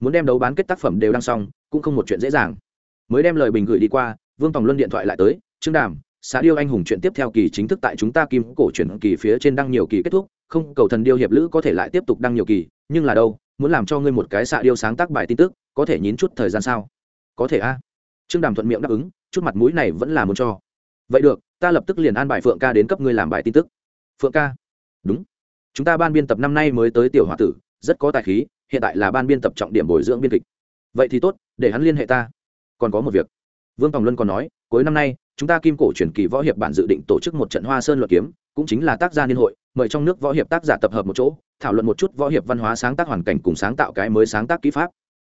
Muốn đem đấu bán kết tác phẩm đều đăng xong, cũng không một chuyện dễ dàng. Mới đem lời bình gửi đi qua, vương tòng luân điện thoại lại tới, trương đàm xã điêu anh hùng chuyện tiếp theo kỳ chính thức tại chúng ta kim cổ truyền kỳ phía trên đăng nhiều kỳ kết thúc, không, cầu thần điêu hiệp lữ có thể lại tiếp tục đăng nhiều kỳ, nhưng là đâu, muốn làm cho ngươi một cái xạ điêu sáng tác bài tin tức, có thể nhín chút thời gian sao? Có thể a trương đàm thuận miệng đáp ứng, chút mặt mũi này vẫn là muốn cho. Vậy được, ta lập tức liền an bài phượng ca đến cấp ngươi làm bài tin tức. Phượng ca? Đúng. Chúng ta ban biên tập năm nay mới tới tiểu h o a tử, rất có tài khí, hiện tại là ban biên tập trọng điểm bồi dưỡng biên kịch. Vậy thì tốt, để hắn liên hệ ta. Còn có một việc. Vương tòng luân còn nói, cuối năm nay, chúng ta kim cổ truyền kỳ võ hiệp bản dự định tổ chức một trận hoa sơn luận kiếm, cũng chính là tác gia liên hội, mời trong nước võ hiệp tác giả tập hợp một chỗ, thảo luận một chút võ hiệp văn hóa sáng tác hoàn cảnh cùng sáng tạo cái mới sáng tác kỹ pháp.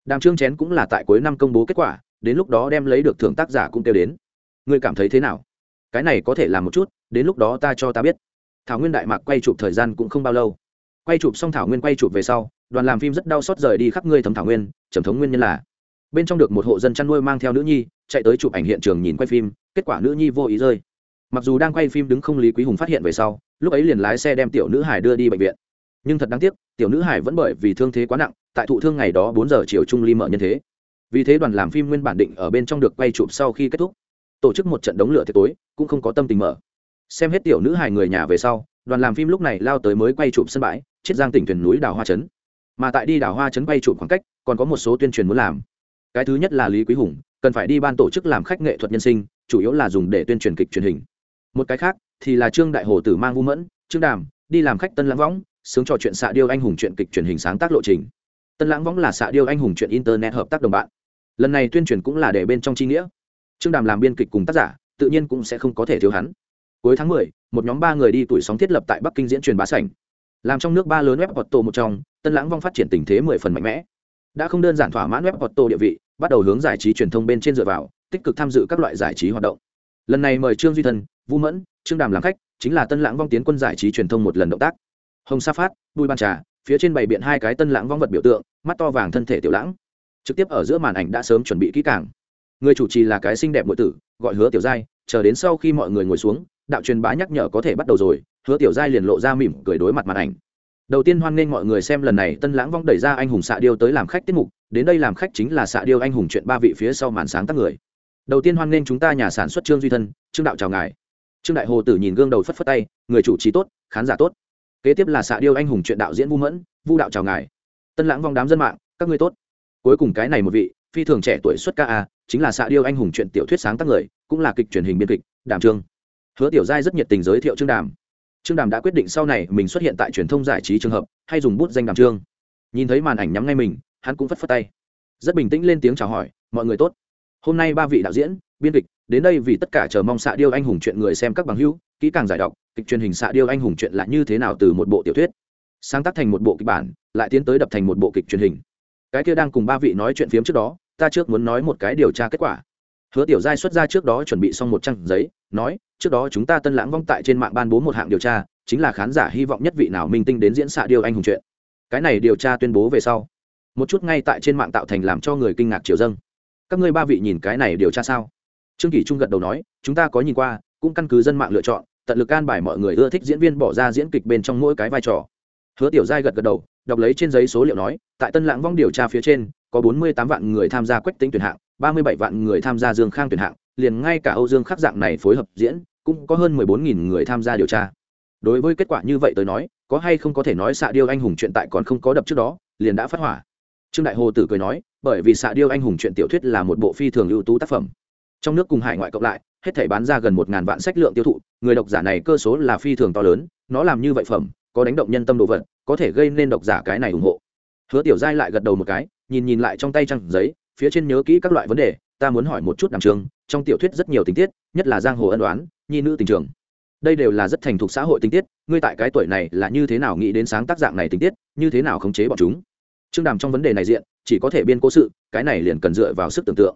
Đàm trương chén cũng là tại cuối năm công bố kết quả đến lúc đó đem lấy được thưởng tác giả cũng kêu đến. Ngươi cảm thấy thế nào? Cái này có thể làm một chút, đến lúc đó ta cho ta biết. Thảo nguyên đại mạc quay chụp thời gian cũng không bao lâu. Quay chụp xong thảo nguyên quay chụp về sau, đoàn làm phim rất đau xót rời đi khắp ngươi thấm thảo nguyên, trầm thống nguyên nhân là, bên trong được một hộ dân chăn nuôi mang theo nữ nhi, chạy tới chụp ảnh hiện trường nhìn quay phim, kết quả nữ nhi vô ý rơi. Mặc dù đang quay phim đứng không lý quý hùng phát hiện về sau, lúc ấy liền lái xe đem tiểu nữ hải đưa đi bệnh viện. Nhưng thật đáng tiếc, tiểu nữ hải vẫn bởi vì thương thế quá nặng, tại thụ thương ngày đó bốn giờ chiều trung ly mở nhân thế vì thế đoàn làm phim nguyên bản định ở bên trong được quay chụp sau khi kết thúc. Tổ chức một trận đống lửa tiệc tối, cũng không có tâm tình mở. Xem hết tiểu nữ hài người nhà về sau, đoàn làm phim lúc này lao tới mới quay chụp sân bãi, chiết giang tỉnh thuyền núi đào hoa trấn. Mà tại đi đào hoa trấn quay chụp khoảng cách, còn có một số tuyên truyền muốn làm. Cái thứ nhất là lý quý hùng, cần phải đi ban tổ chức làm khách nghệ thuật nhân sinh, chủ yếu là dùng để tuyên truyền kịch truyền hình. Một cái khác thì là trương đại hồ tử mang vu mẫn, trương đàm, đi làm khách tân lãng võng, sướng trò chuyện xạ điêu anh hùng chuyện kịch truyền hình sáng tác lộ trình. Tân lãng võng là xạ điêu anh hùng chuyện internet hợp tác đồng bạn lần này tuyên truyền cũng là để bên trong chi nghĩa. Trương đàm làm biên kịch cùng tác giả tự nhiên cũng sẽ không có thể thiếu hắn. Cuối tháng 10, một nhóm ba người đi tuổi sóng thiết lập tại bắc kinh diễn truyền bá sảnh. Làm trong nước ba lớn web auto một trong tân lãng vong phát triển tình thế mười phần mạnh mẽ. Đã không đơn giản thỏa mãn web auto địa vị bắt đầu hướng giải trí truyền thông bên trên dựa vào tích cực tham dự các loại giải trí hoạt động. Lần này mời trương duy thân vũ mẫn trương đàm làm khách chính là tân lãng vong tiến quân giải trí truyền thông một lần động tác. Hồng sa phát bùi ban trà phía trên bày biện hai cái tân lãng vong vật biểu tượng mắt to vàng thân thể tiểu lãng trực tiếp ở giữa màn ảnh đã sớm chuẩn bị kỹ càng. Người chủ trì là cái xinh đẹp nội tử, gọi hứa tiểu giai, chờ đến sau khi mọi người ngồi xuống, đạo truyền bá nhắc nhở có thể bắt đầu rồi, hứa tiểu giai liền lộ ra mỉm cười đối mặt màn ảnh. Đầu tiên hoan nghênh mọi người xem lần này tân lãng vong đẩy ra anh hùng xạ điêu tới làm khách tiết mục, đến đây làm khách chính là xạ điêu anh hùng chuyện ba vị phía sau màn sáng tác người. Đầu tiên hoan nghênh chúng ta nhà sản xuất trương duy thân, trương đạo chào ngài. Trương đại hồ tử nhìn gương đầu phất phất tay, người chủ trì tốt, khán giả tốt. Kế tiếp là xạ điêu anh hùng chuyện đạo diễn vu mẫn, vu đạo chào ngài. Tân lãng vong đám dân mạng, các ngươi tốt cuối cùng cái này một vị, phi thường trẻ tuổi xuất ca a, chính là xạ điêu anh hùng chuyện tiểu thuyết sáng tác người, cũng là kịch truyền hình biên kịch, đàm trương. Hứa tiểu giai rất nhiệt tình giới thiệu trương đàm. Trương đàm đã quyết định sau này mình xuất hiện tại truyền thông giải trí trường hợp, hay dùng bút danh đàm trương. Nhìn thấy màn ảnh nhắm ngay mình, hắn cũng phất phất tay. Rất bình tĩnh lên tiếng chào hỏi, mọi người tốt. Hôm nay ba vị đạo diễn, biên kịch, đến đây vì tất cả chờ mong xạ điêu anh hùng chuyện người xem các bằng hữu, kỹ càng giải đọc, kịch truyền hình xạ điêu anh hùng chuyện là như thế nào từ một bộ tiểu thuyết. Sáng tác thành một bộ kịch bản, lại tiến tới đập thành một bộ kịch truyền hình cái kia đang cùng ba vị nói chuyện phiếm trước đó, ta trước muốn nói một cái điều tra kết quả. Hứa tiểu giai xuất ra trước đó chuẩn bị xong một trang giấy, nói, trước đó chúng ta tân lãng vong tại trên mạng ban bố một hạng điều tra, chính là khán giả hy vọng nhất vị nào minh tinh đến diễn xạ điều anh hùng chuyện. Cái này điều tra tuyên bố về sau, một chút ngay tại trên mạng tạo thành làm cho người kinh ngạc triều dâng. Các ngươi ba vị nhìn cái này điều tra sao? Trương kỷ trung gật đầu nói, chúng ta có nhìn qua, cũng căn cứ dân mạng lựa chọn, tận lực an bài mọi người ưa thích diễn viên bỏ ra diễn kịch bên trong mỗi cái vai trò. Hứa tiểu giai gật gật đầu đọc lấy trên giấy số liệu nói, tại tân lãng vong điều tra phía trên, có bốn mươi tám vạn người tham gia quách tính tuyển hạng, ba mươi bảy vạn người tham gia dương khang tuyển hạng, liền ngay cả âu dương khắc dạng này phối hợp diễn, cũng có hơn mười bốn nghìn người tham gia điều tra. Đối với kết quả như vậy tới nói, có hay không có thể nói xạ điêu anh hùng chuyện tại còn không có đập trước đó, liền đã phát hỏa. Trương đại hồ tử cười nói, bởi vì xạ điêu anh hùng chuyện tiểu thuyết là một bộ phi thường ưu tú tác phẩm. Trong nước cùng hải ngoại cộng lại, hết thể bán ra gần một ngàn vạn sách lượng tiêu thụ, người độc giả này cơ số là phi thường to lớn, nó làm như vậy phẩm, có đánh động nhân tâm đồ vật có thể gây nên độc giả cái này ủng hộ. Hứa tiểu giai lại gật đầu một cái, nhìn nhìn lại trong tay trăng giấy, phía trên nhớ kỹ các loại vấn đề, ta muốn hỏi một chút đàm trường, trong tiểu thuyết rất nhiều tình tiết, nhất là giang hồ ân đoán nhi nữ tình trường. Đây đều là rất thành thục xã hội tình tiết, ngươi tại cái tuổi này là như thế nào nghĩ đến sáng tác dạng này tình tiết, như thế nào khống chế bọn chúng? Trương đàm trong vấn đề này diện, chỉ có thể biên cố sự, cái này liền cần dựa vào sức tưởng tượng.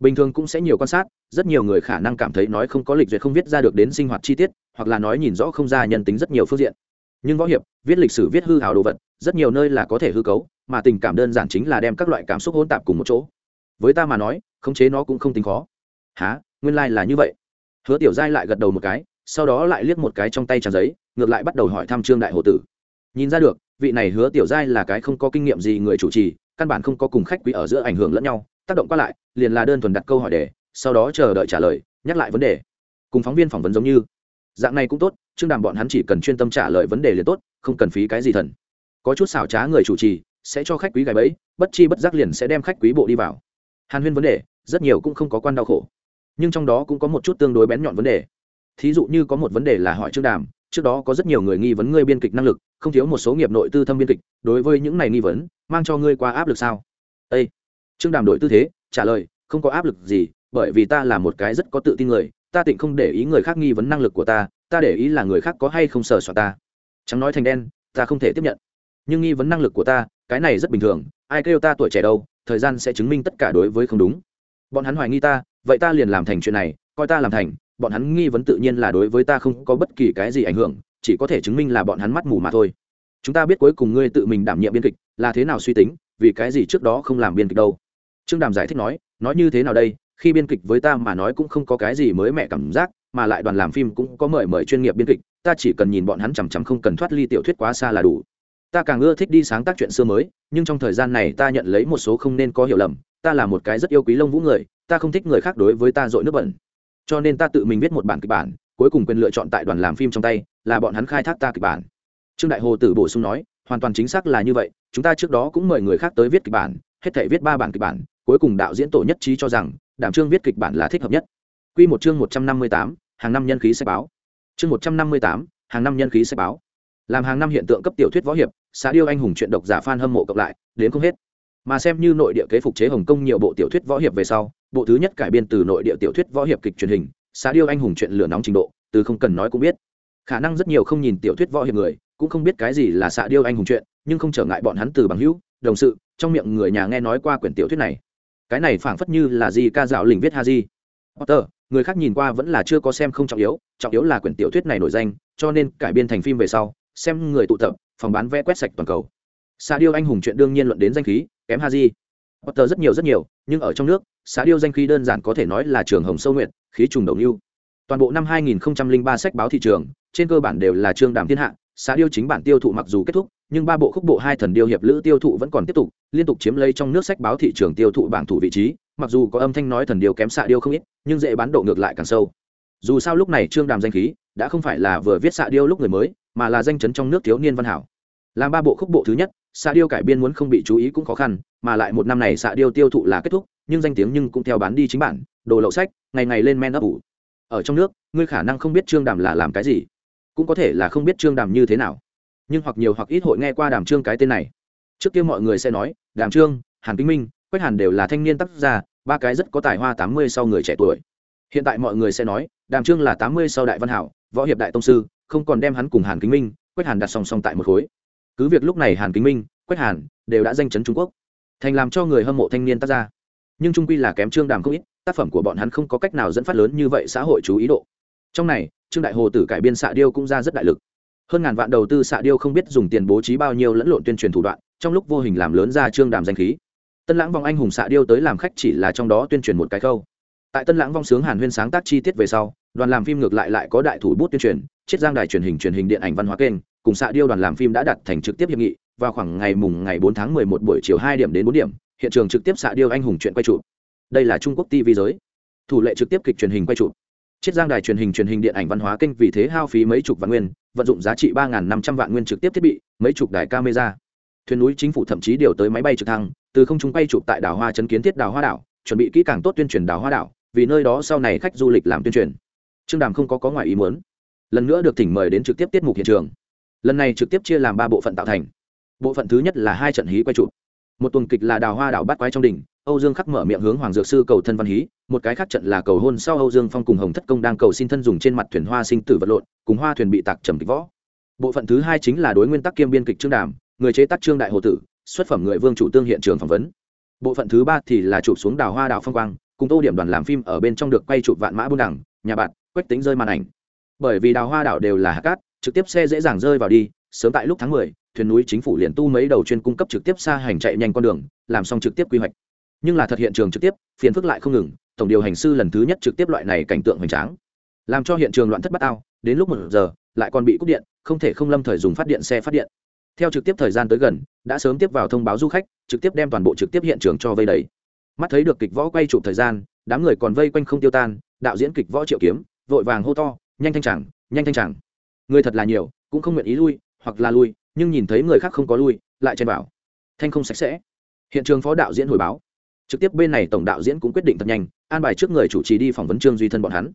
Bình thường cũng sẽ nhiều quan sát, rất nhiều người khả năng cảm thấy nói không có lịch duyệt không viết ra được đến sinh hoạt chi tiết, hoặc là nói nhìn rõ không ra nhân tính rất nhiều phương diện nhưng võ hiệp, viết lịch sử, viết hư hào đồ vật, rất nhiều nơi là có thể hư cấu, mà tình cảm đơn giản chính là đem các loại cảm xúc hỗn tạp cùng một chỗ. Với ta mà nói, khống chế nó cũng không tính khó. Há nguyên lai、like、là như vậy. Hứa tiểu giai lại gật đầu một cái, sau đó lại liếc một cái trong tay trang giấy, ngược lại bắt đầu hỏi thăm trương đại hồ tử. Nhìn ra được, vị này hứa tiểu giai là cái không có kinh nghiệm gì người chủ trì, căn bản không có cùng khách quý ở giữa ảnh hưởng lẫn nhau, tác động qua lại, liền là đơn thuần đặt câu hỏi đề sau đó chờ đợi trả lời, nhắc lại vấn đề. Cùng phóng viên phỏng vấn giống như. Dạng này cũng tốt chương đàm bọn hắn chỉ cần chuyên tâm trả lời vấn đề liền tốt, không cần phí cái gì thần. Có chút xảo trá người chủ trì, sẽ cho khách quý gài bẫy, bất chi bất giác liền sẽ đem khách quý bộ đi vào. Hàn huyên vấn đề, rất nhiều cũng không có quan đau khổ. Nhưng trong đó cũng có một chút tương đối bén nhọn vấn đề. Thí dụ như có một vấn đề là hỏi trương đàm, trước đó có rất nhiều người nghi vấn ngươi biên kịch năng lực, không thiếu một số nghiệp nội tư thâm biên kịch, đối với những này nghi vấn, mang cho ngươi qua áp lực sao? Â trương đàm đổi tư thế, trả lời, không có áp lực gì, bởi vì ta là một cái rất có tự tin người, ta tịnh không để ý người khác nghi vấn năng lực của ta ta để ý là người khác có hay không sờ soạn ta. Chẳng nói thành đen, ta không thể tiếp nhận. Nhưng nghi vấn năng lực của ta, cái này rất bình thường, ai kêu ta tuổi trẻ đâu, thời gian sẽ chứng minh tất cả đối với không đúng. Bọn hắn hoài nghi ta, vậy ta liền làm thành chuyện này, coi ta làm thành, bọn hắn nghi vấn tự nhiên là đối với ta không có bất kỳ cái gì ảnh hưởng, chỉ có thể chứng minh là bọn hắn mắt mù mà thôi. Chúng ta biết cuối cùng ngươi tự mình đảm nhiệm biên kịch, là thế nào suy tính, vì cái gì trước đó không làm biên kịch đâu? Trương đàm giải thích nói nói như thế nào đây, khi biên kịch với ta mà nói cũng không có cái gì mới mẹ cảm giác mà lại đoàn làm phim cũng có mời mời chuyên nghiệp biên kịch ta chỉ cần nhìn bọn hắn chằm chằm không cần thoát ly tiểu thuyết quá xa là đủ. Ta càng ưa thích đi sáng tác chuyện xưa mới nhưng trong thời gian này ta nhận lấy một số không nên có hiểu lầm ta là một cái rất yêu quý lông vũ người ta không thích người khác đối với ta dội nước bẩn. Cho nên ta tự mình viết một bản kịch bản cuối cùng quyền lựa chọn tại đoàn làm phim trong tay là bọn hắn khai thác ta kịch bản. Trương đại hồ tử bổ sung nói hoàn toàn chính xác là như vậy chúng ta trước đó cũng mời người khác tới viết kịch bản hết thể viết ba bản kịch bản cuối cùng đạo diễn tổ nhất trí cho rằng đảm trương viết kịch bản là thích hợp nhất. Quy một chương 158, hàng năm nhân khí sách báo. Chương một trăm năm mươi tám, hàng năm nhân khí sách báo. Làm hàng năm hiện tượng cấp tiểu thuyết võ hiệp xã điêu anh hùng chuyện độc giả fan hâm mộ cộng lại, đến không hết. Mà xem như nội địa kế phục chế hồng kông nhiều bộ tiểu thuyết võ hiệp về sau, bộ thứ nhất cải biên từ nội địa tiểu thuyết võ hiệp kịch truyền hình xã điêu anh hùng chuyện lửa nóng trình độ, từ không cần nói cũng biết. Khả năng rất nhiều không nhìn tiểu thuyết võ hiệp người, cũng không biết cái gì là xã điêu anh hùng chuyện, nhưng không trở ngại bọn hắn từ bằng hữu, đồng sự, trong miệng người nhà nghe nói qua quyển tiểu thuyết này. Cái này phảng phất như là gì ca dạo lình viết ha di. Potter người khác nhìn qua vẫn là chưa có xem không trọng yếu trọng yếu là quyển tiểu thuyết này nổi danh, cho nên cải biên thành phim về sau, xem người tụ tập, phòng bán vé quét sạch toàn cầu. Xã điêu anh hùng chuyện đương nhiên luận đến danh khí, kém ha di potter rất nhiều rất nhiều, nhưng ở trong nước xã điêu danh khí đơn giản có thể nói là trường hồng sâu nguyện khí trùng đầu lưu toàn bộ năm 2003 sách báo thị trường, trên cơ bản đều là trương đàm thiên hạ xã điêu chính bản tiêu thụ mặc dù kết thúc, nhưng ba bộ khúc bộ hai thần điêu hiệp lữ tiêu thụ vẫn còn tiếp tục, liên tục chiếm lấy trong nước sách báo thị trường tiêu thụ bảng thủ vị trí mặc dù có âm thanh nói thần điều kém xạ điêu không ít, nhưng dễ bán độ ngược lại càng sâu. Dù sao lúc này trương đàm danh khí đã không phải là vừa viết xạ điêu lúc người mới, mà là danh chấn trong nước thiếu niên văn hảo. Làm ba bộ khúc bộ thứ nhất, xạ điêu cải biên muốn không bị chú ý cũng khó khăn, mà lại một năm này xạ điêu tiêu thụ là kết thúc, nhưng danh tiếng nhưng cũng theo bán đi chính bản, đồ lậu sách, ngày ngày lên men ấp ủ. Ở trong nước, ngươi khả năng không biết trương đàm là làm cái gì, cũng có thể là không biết trương đàm như thế nào. Nhưng hoặc nhiều hoặc ít hội nghe qua đàm trương cái tên này. Trước kia mọi người sẽ nói, đàm trương, hàn kinh minh quách hàn đều là thanh niên tác gia, ba cái rất có tài hoa tám mươi sau người trẻ tuổi. Hiện tại mọi người sẽ nói, đàm trương là tám mươi sau đại văn hảo, võ hiệp đại tông sư, không còn đem hắn cùng hàn kính minh, quách hàn đặt song song tại một khối. Cứ việc lúc này hàn kính minh, quách hàn đều đã danh chấn trung quốc, thành làm cho người hâm mộ thanh niên tác gia. Nhưng trung quy là kém trương đàm không ít, tác phẩm của bọn hắn không có cách nào dẫn phát lớn như vậy xã hội chú ý độ. Trong này, trương đại hồ tử cải biên xạ điêu cũng ra rất đại lực. Hơn ngàn vạn đầu tư xạ điêu không biết dùng tiền bố trí bao nhiêu lẫn lộn tuyên truyền thủ đoạn, trong lúc vô hình làm lớn ra trương đàm danh khí tân lãng vong anh hùng xạ điêu tới làm khách chỉ là trong đó tuyên truyền một cái khâu. Tại tân lãng vong sướng hàn huyên sáng tác chi tiết về sau, đoàn làm phim ngược lại lại có đại thủ bút tuyên truyền, chiết giang đài truyền hình truyền hình điện ảnh văn hóa kênh, cùng xạ điêu đoàn làm phim đã đặt thành trực tiếp hiệp nghị, vào khoảng ngày mùng ngày bốn tháng mười một buổi chiều hai điểm đến bốn điểm, hiện trường trực tiếp xạ điêu anh hùng chuyện quay trụ đây là trung quốc tv giới. Thủ lệ trực tiếp kịch truyền hình quay trụ chiết giang đài truyền hình truyền hình điện ảnh văn hóa kênh vì thế hao phí mấy chục vạn nguyên, vận dụng giá trị ba năm trăm vạn nguyên trực tiếp thiết bị, mấy chục đài camera thuyền núi chính phủ thậm chí điều tới máy bay trực thăng, từ không trung bay chụp tại đảo hoa chấn kiến thiết đảo hoa đảo, chuẩn bị kỹ càng tốt tuyên truyền đảo hoa đảo, vì nơi đó sau này khách du lịch làm tuyên truyền. Trương đàm không có có ngoài ý muốn. Lần nữa được thỉnh mời đến trực tiếp tiết mục hiện trường. Lần này trực tiếp chia làm ba bộ phận tạo thành. Bộ phận thứ nhất là hai trận hí quay chụp. Một tuần kịch là đào hoa đảo bắt quái trong đỉnh, âu dương khắc mở miệng hướng hoàng dược sư cầu thân văn hí, một cái khác trận là cầu hôn sau âu dương phong cùng hồng thất công đang cầu xin thân dùng trên mặt thuyền hoa sinh tử vật lộn, cùng hoa thuyền bị tạc trầm kịch võ. Bộ phận thứ hai chính là đối nguyên tắc kiêm biên kịch trương đàm người chế tác trương đại hồ tử xuất phẩm người vương chủ tương hiện trường phỏng vấn. Bộ phận thứ ba thì là chụp xuống đào hoa đào phong quang cùng tô điểm đoàn làm phim ở bên trong được quay chụp vạn mã buôn đẳng nhà bạn quách tính rơi màn ảnh. Bởi vì đào hoa đảo đều là hạt cát trực tiếp xe dễ dàng rơi vào đi sớm tại lúc tháng 10, thuyền núi chính phủ liền tu mấy đầu chuyên cung cấp trực tiếp xa hành chạy nhanh con đường làm xong trực tiếp quy hoạch. Nhưng là thật hiện trường trực tiếp phiền phức lại không ngừng tổng điều hành sư lần thứ nhất trực tiếp loại này cảnh tượng hoành tráng. Làm cho hiện trường loạn thất bát ao đến lúc một giờ lại còn bị cúp điện không thể không lâm thời dùng phát điện xe phát điện theo trực tiếp thời gian tới gần, đã sớm tiếp vào thông báo du khách, trực tiếp đem toàn bộ trực tiếp hiện trường cho vây đầy. Mắt thấy được kịch võ quay chụp thời gian, đám người còn vây quanh không tiêu tan, đạo diễn kịch võ triệu kiếm, vội vàng hô to, nhanh thanh chẳng, nhanh thanh chẳng. Người thật là nhiều, cũng không nguyện ý lui, hoặc là lui, nhưng nhìn thấy người khác không có lui, lại chen vào. Thanh không sạch sẽ. Hiện trường phó đạo diễn hồi báo. Trực tiếp bên này tổng đạo diễn cũng quyết định thật nhanh, an bài trước người chủ trì đi phỏng vấn trương duy thân bọn hắn.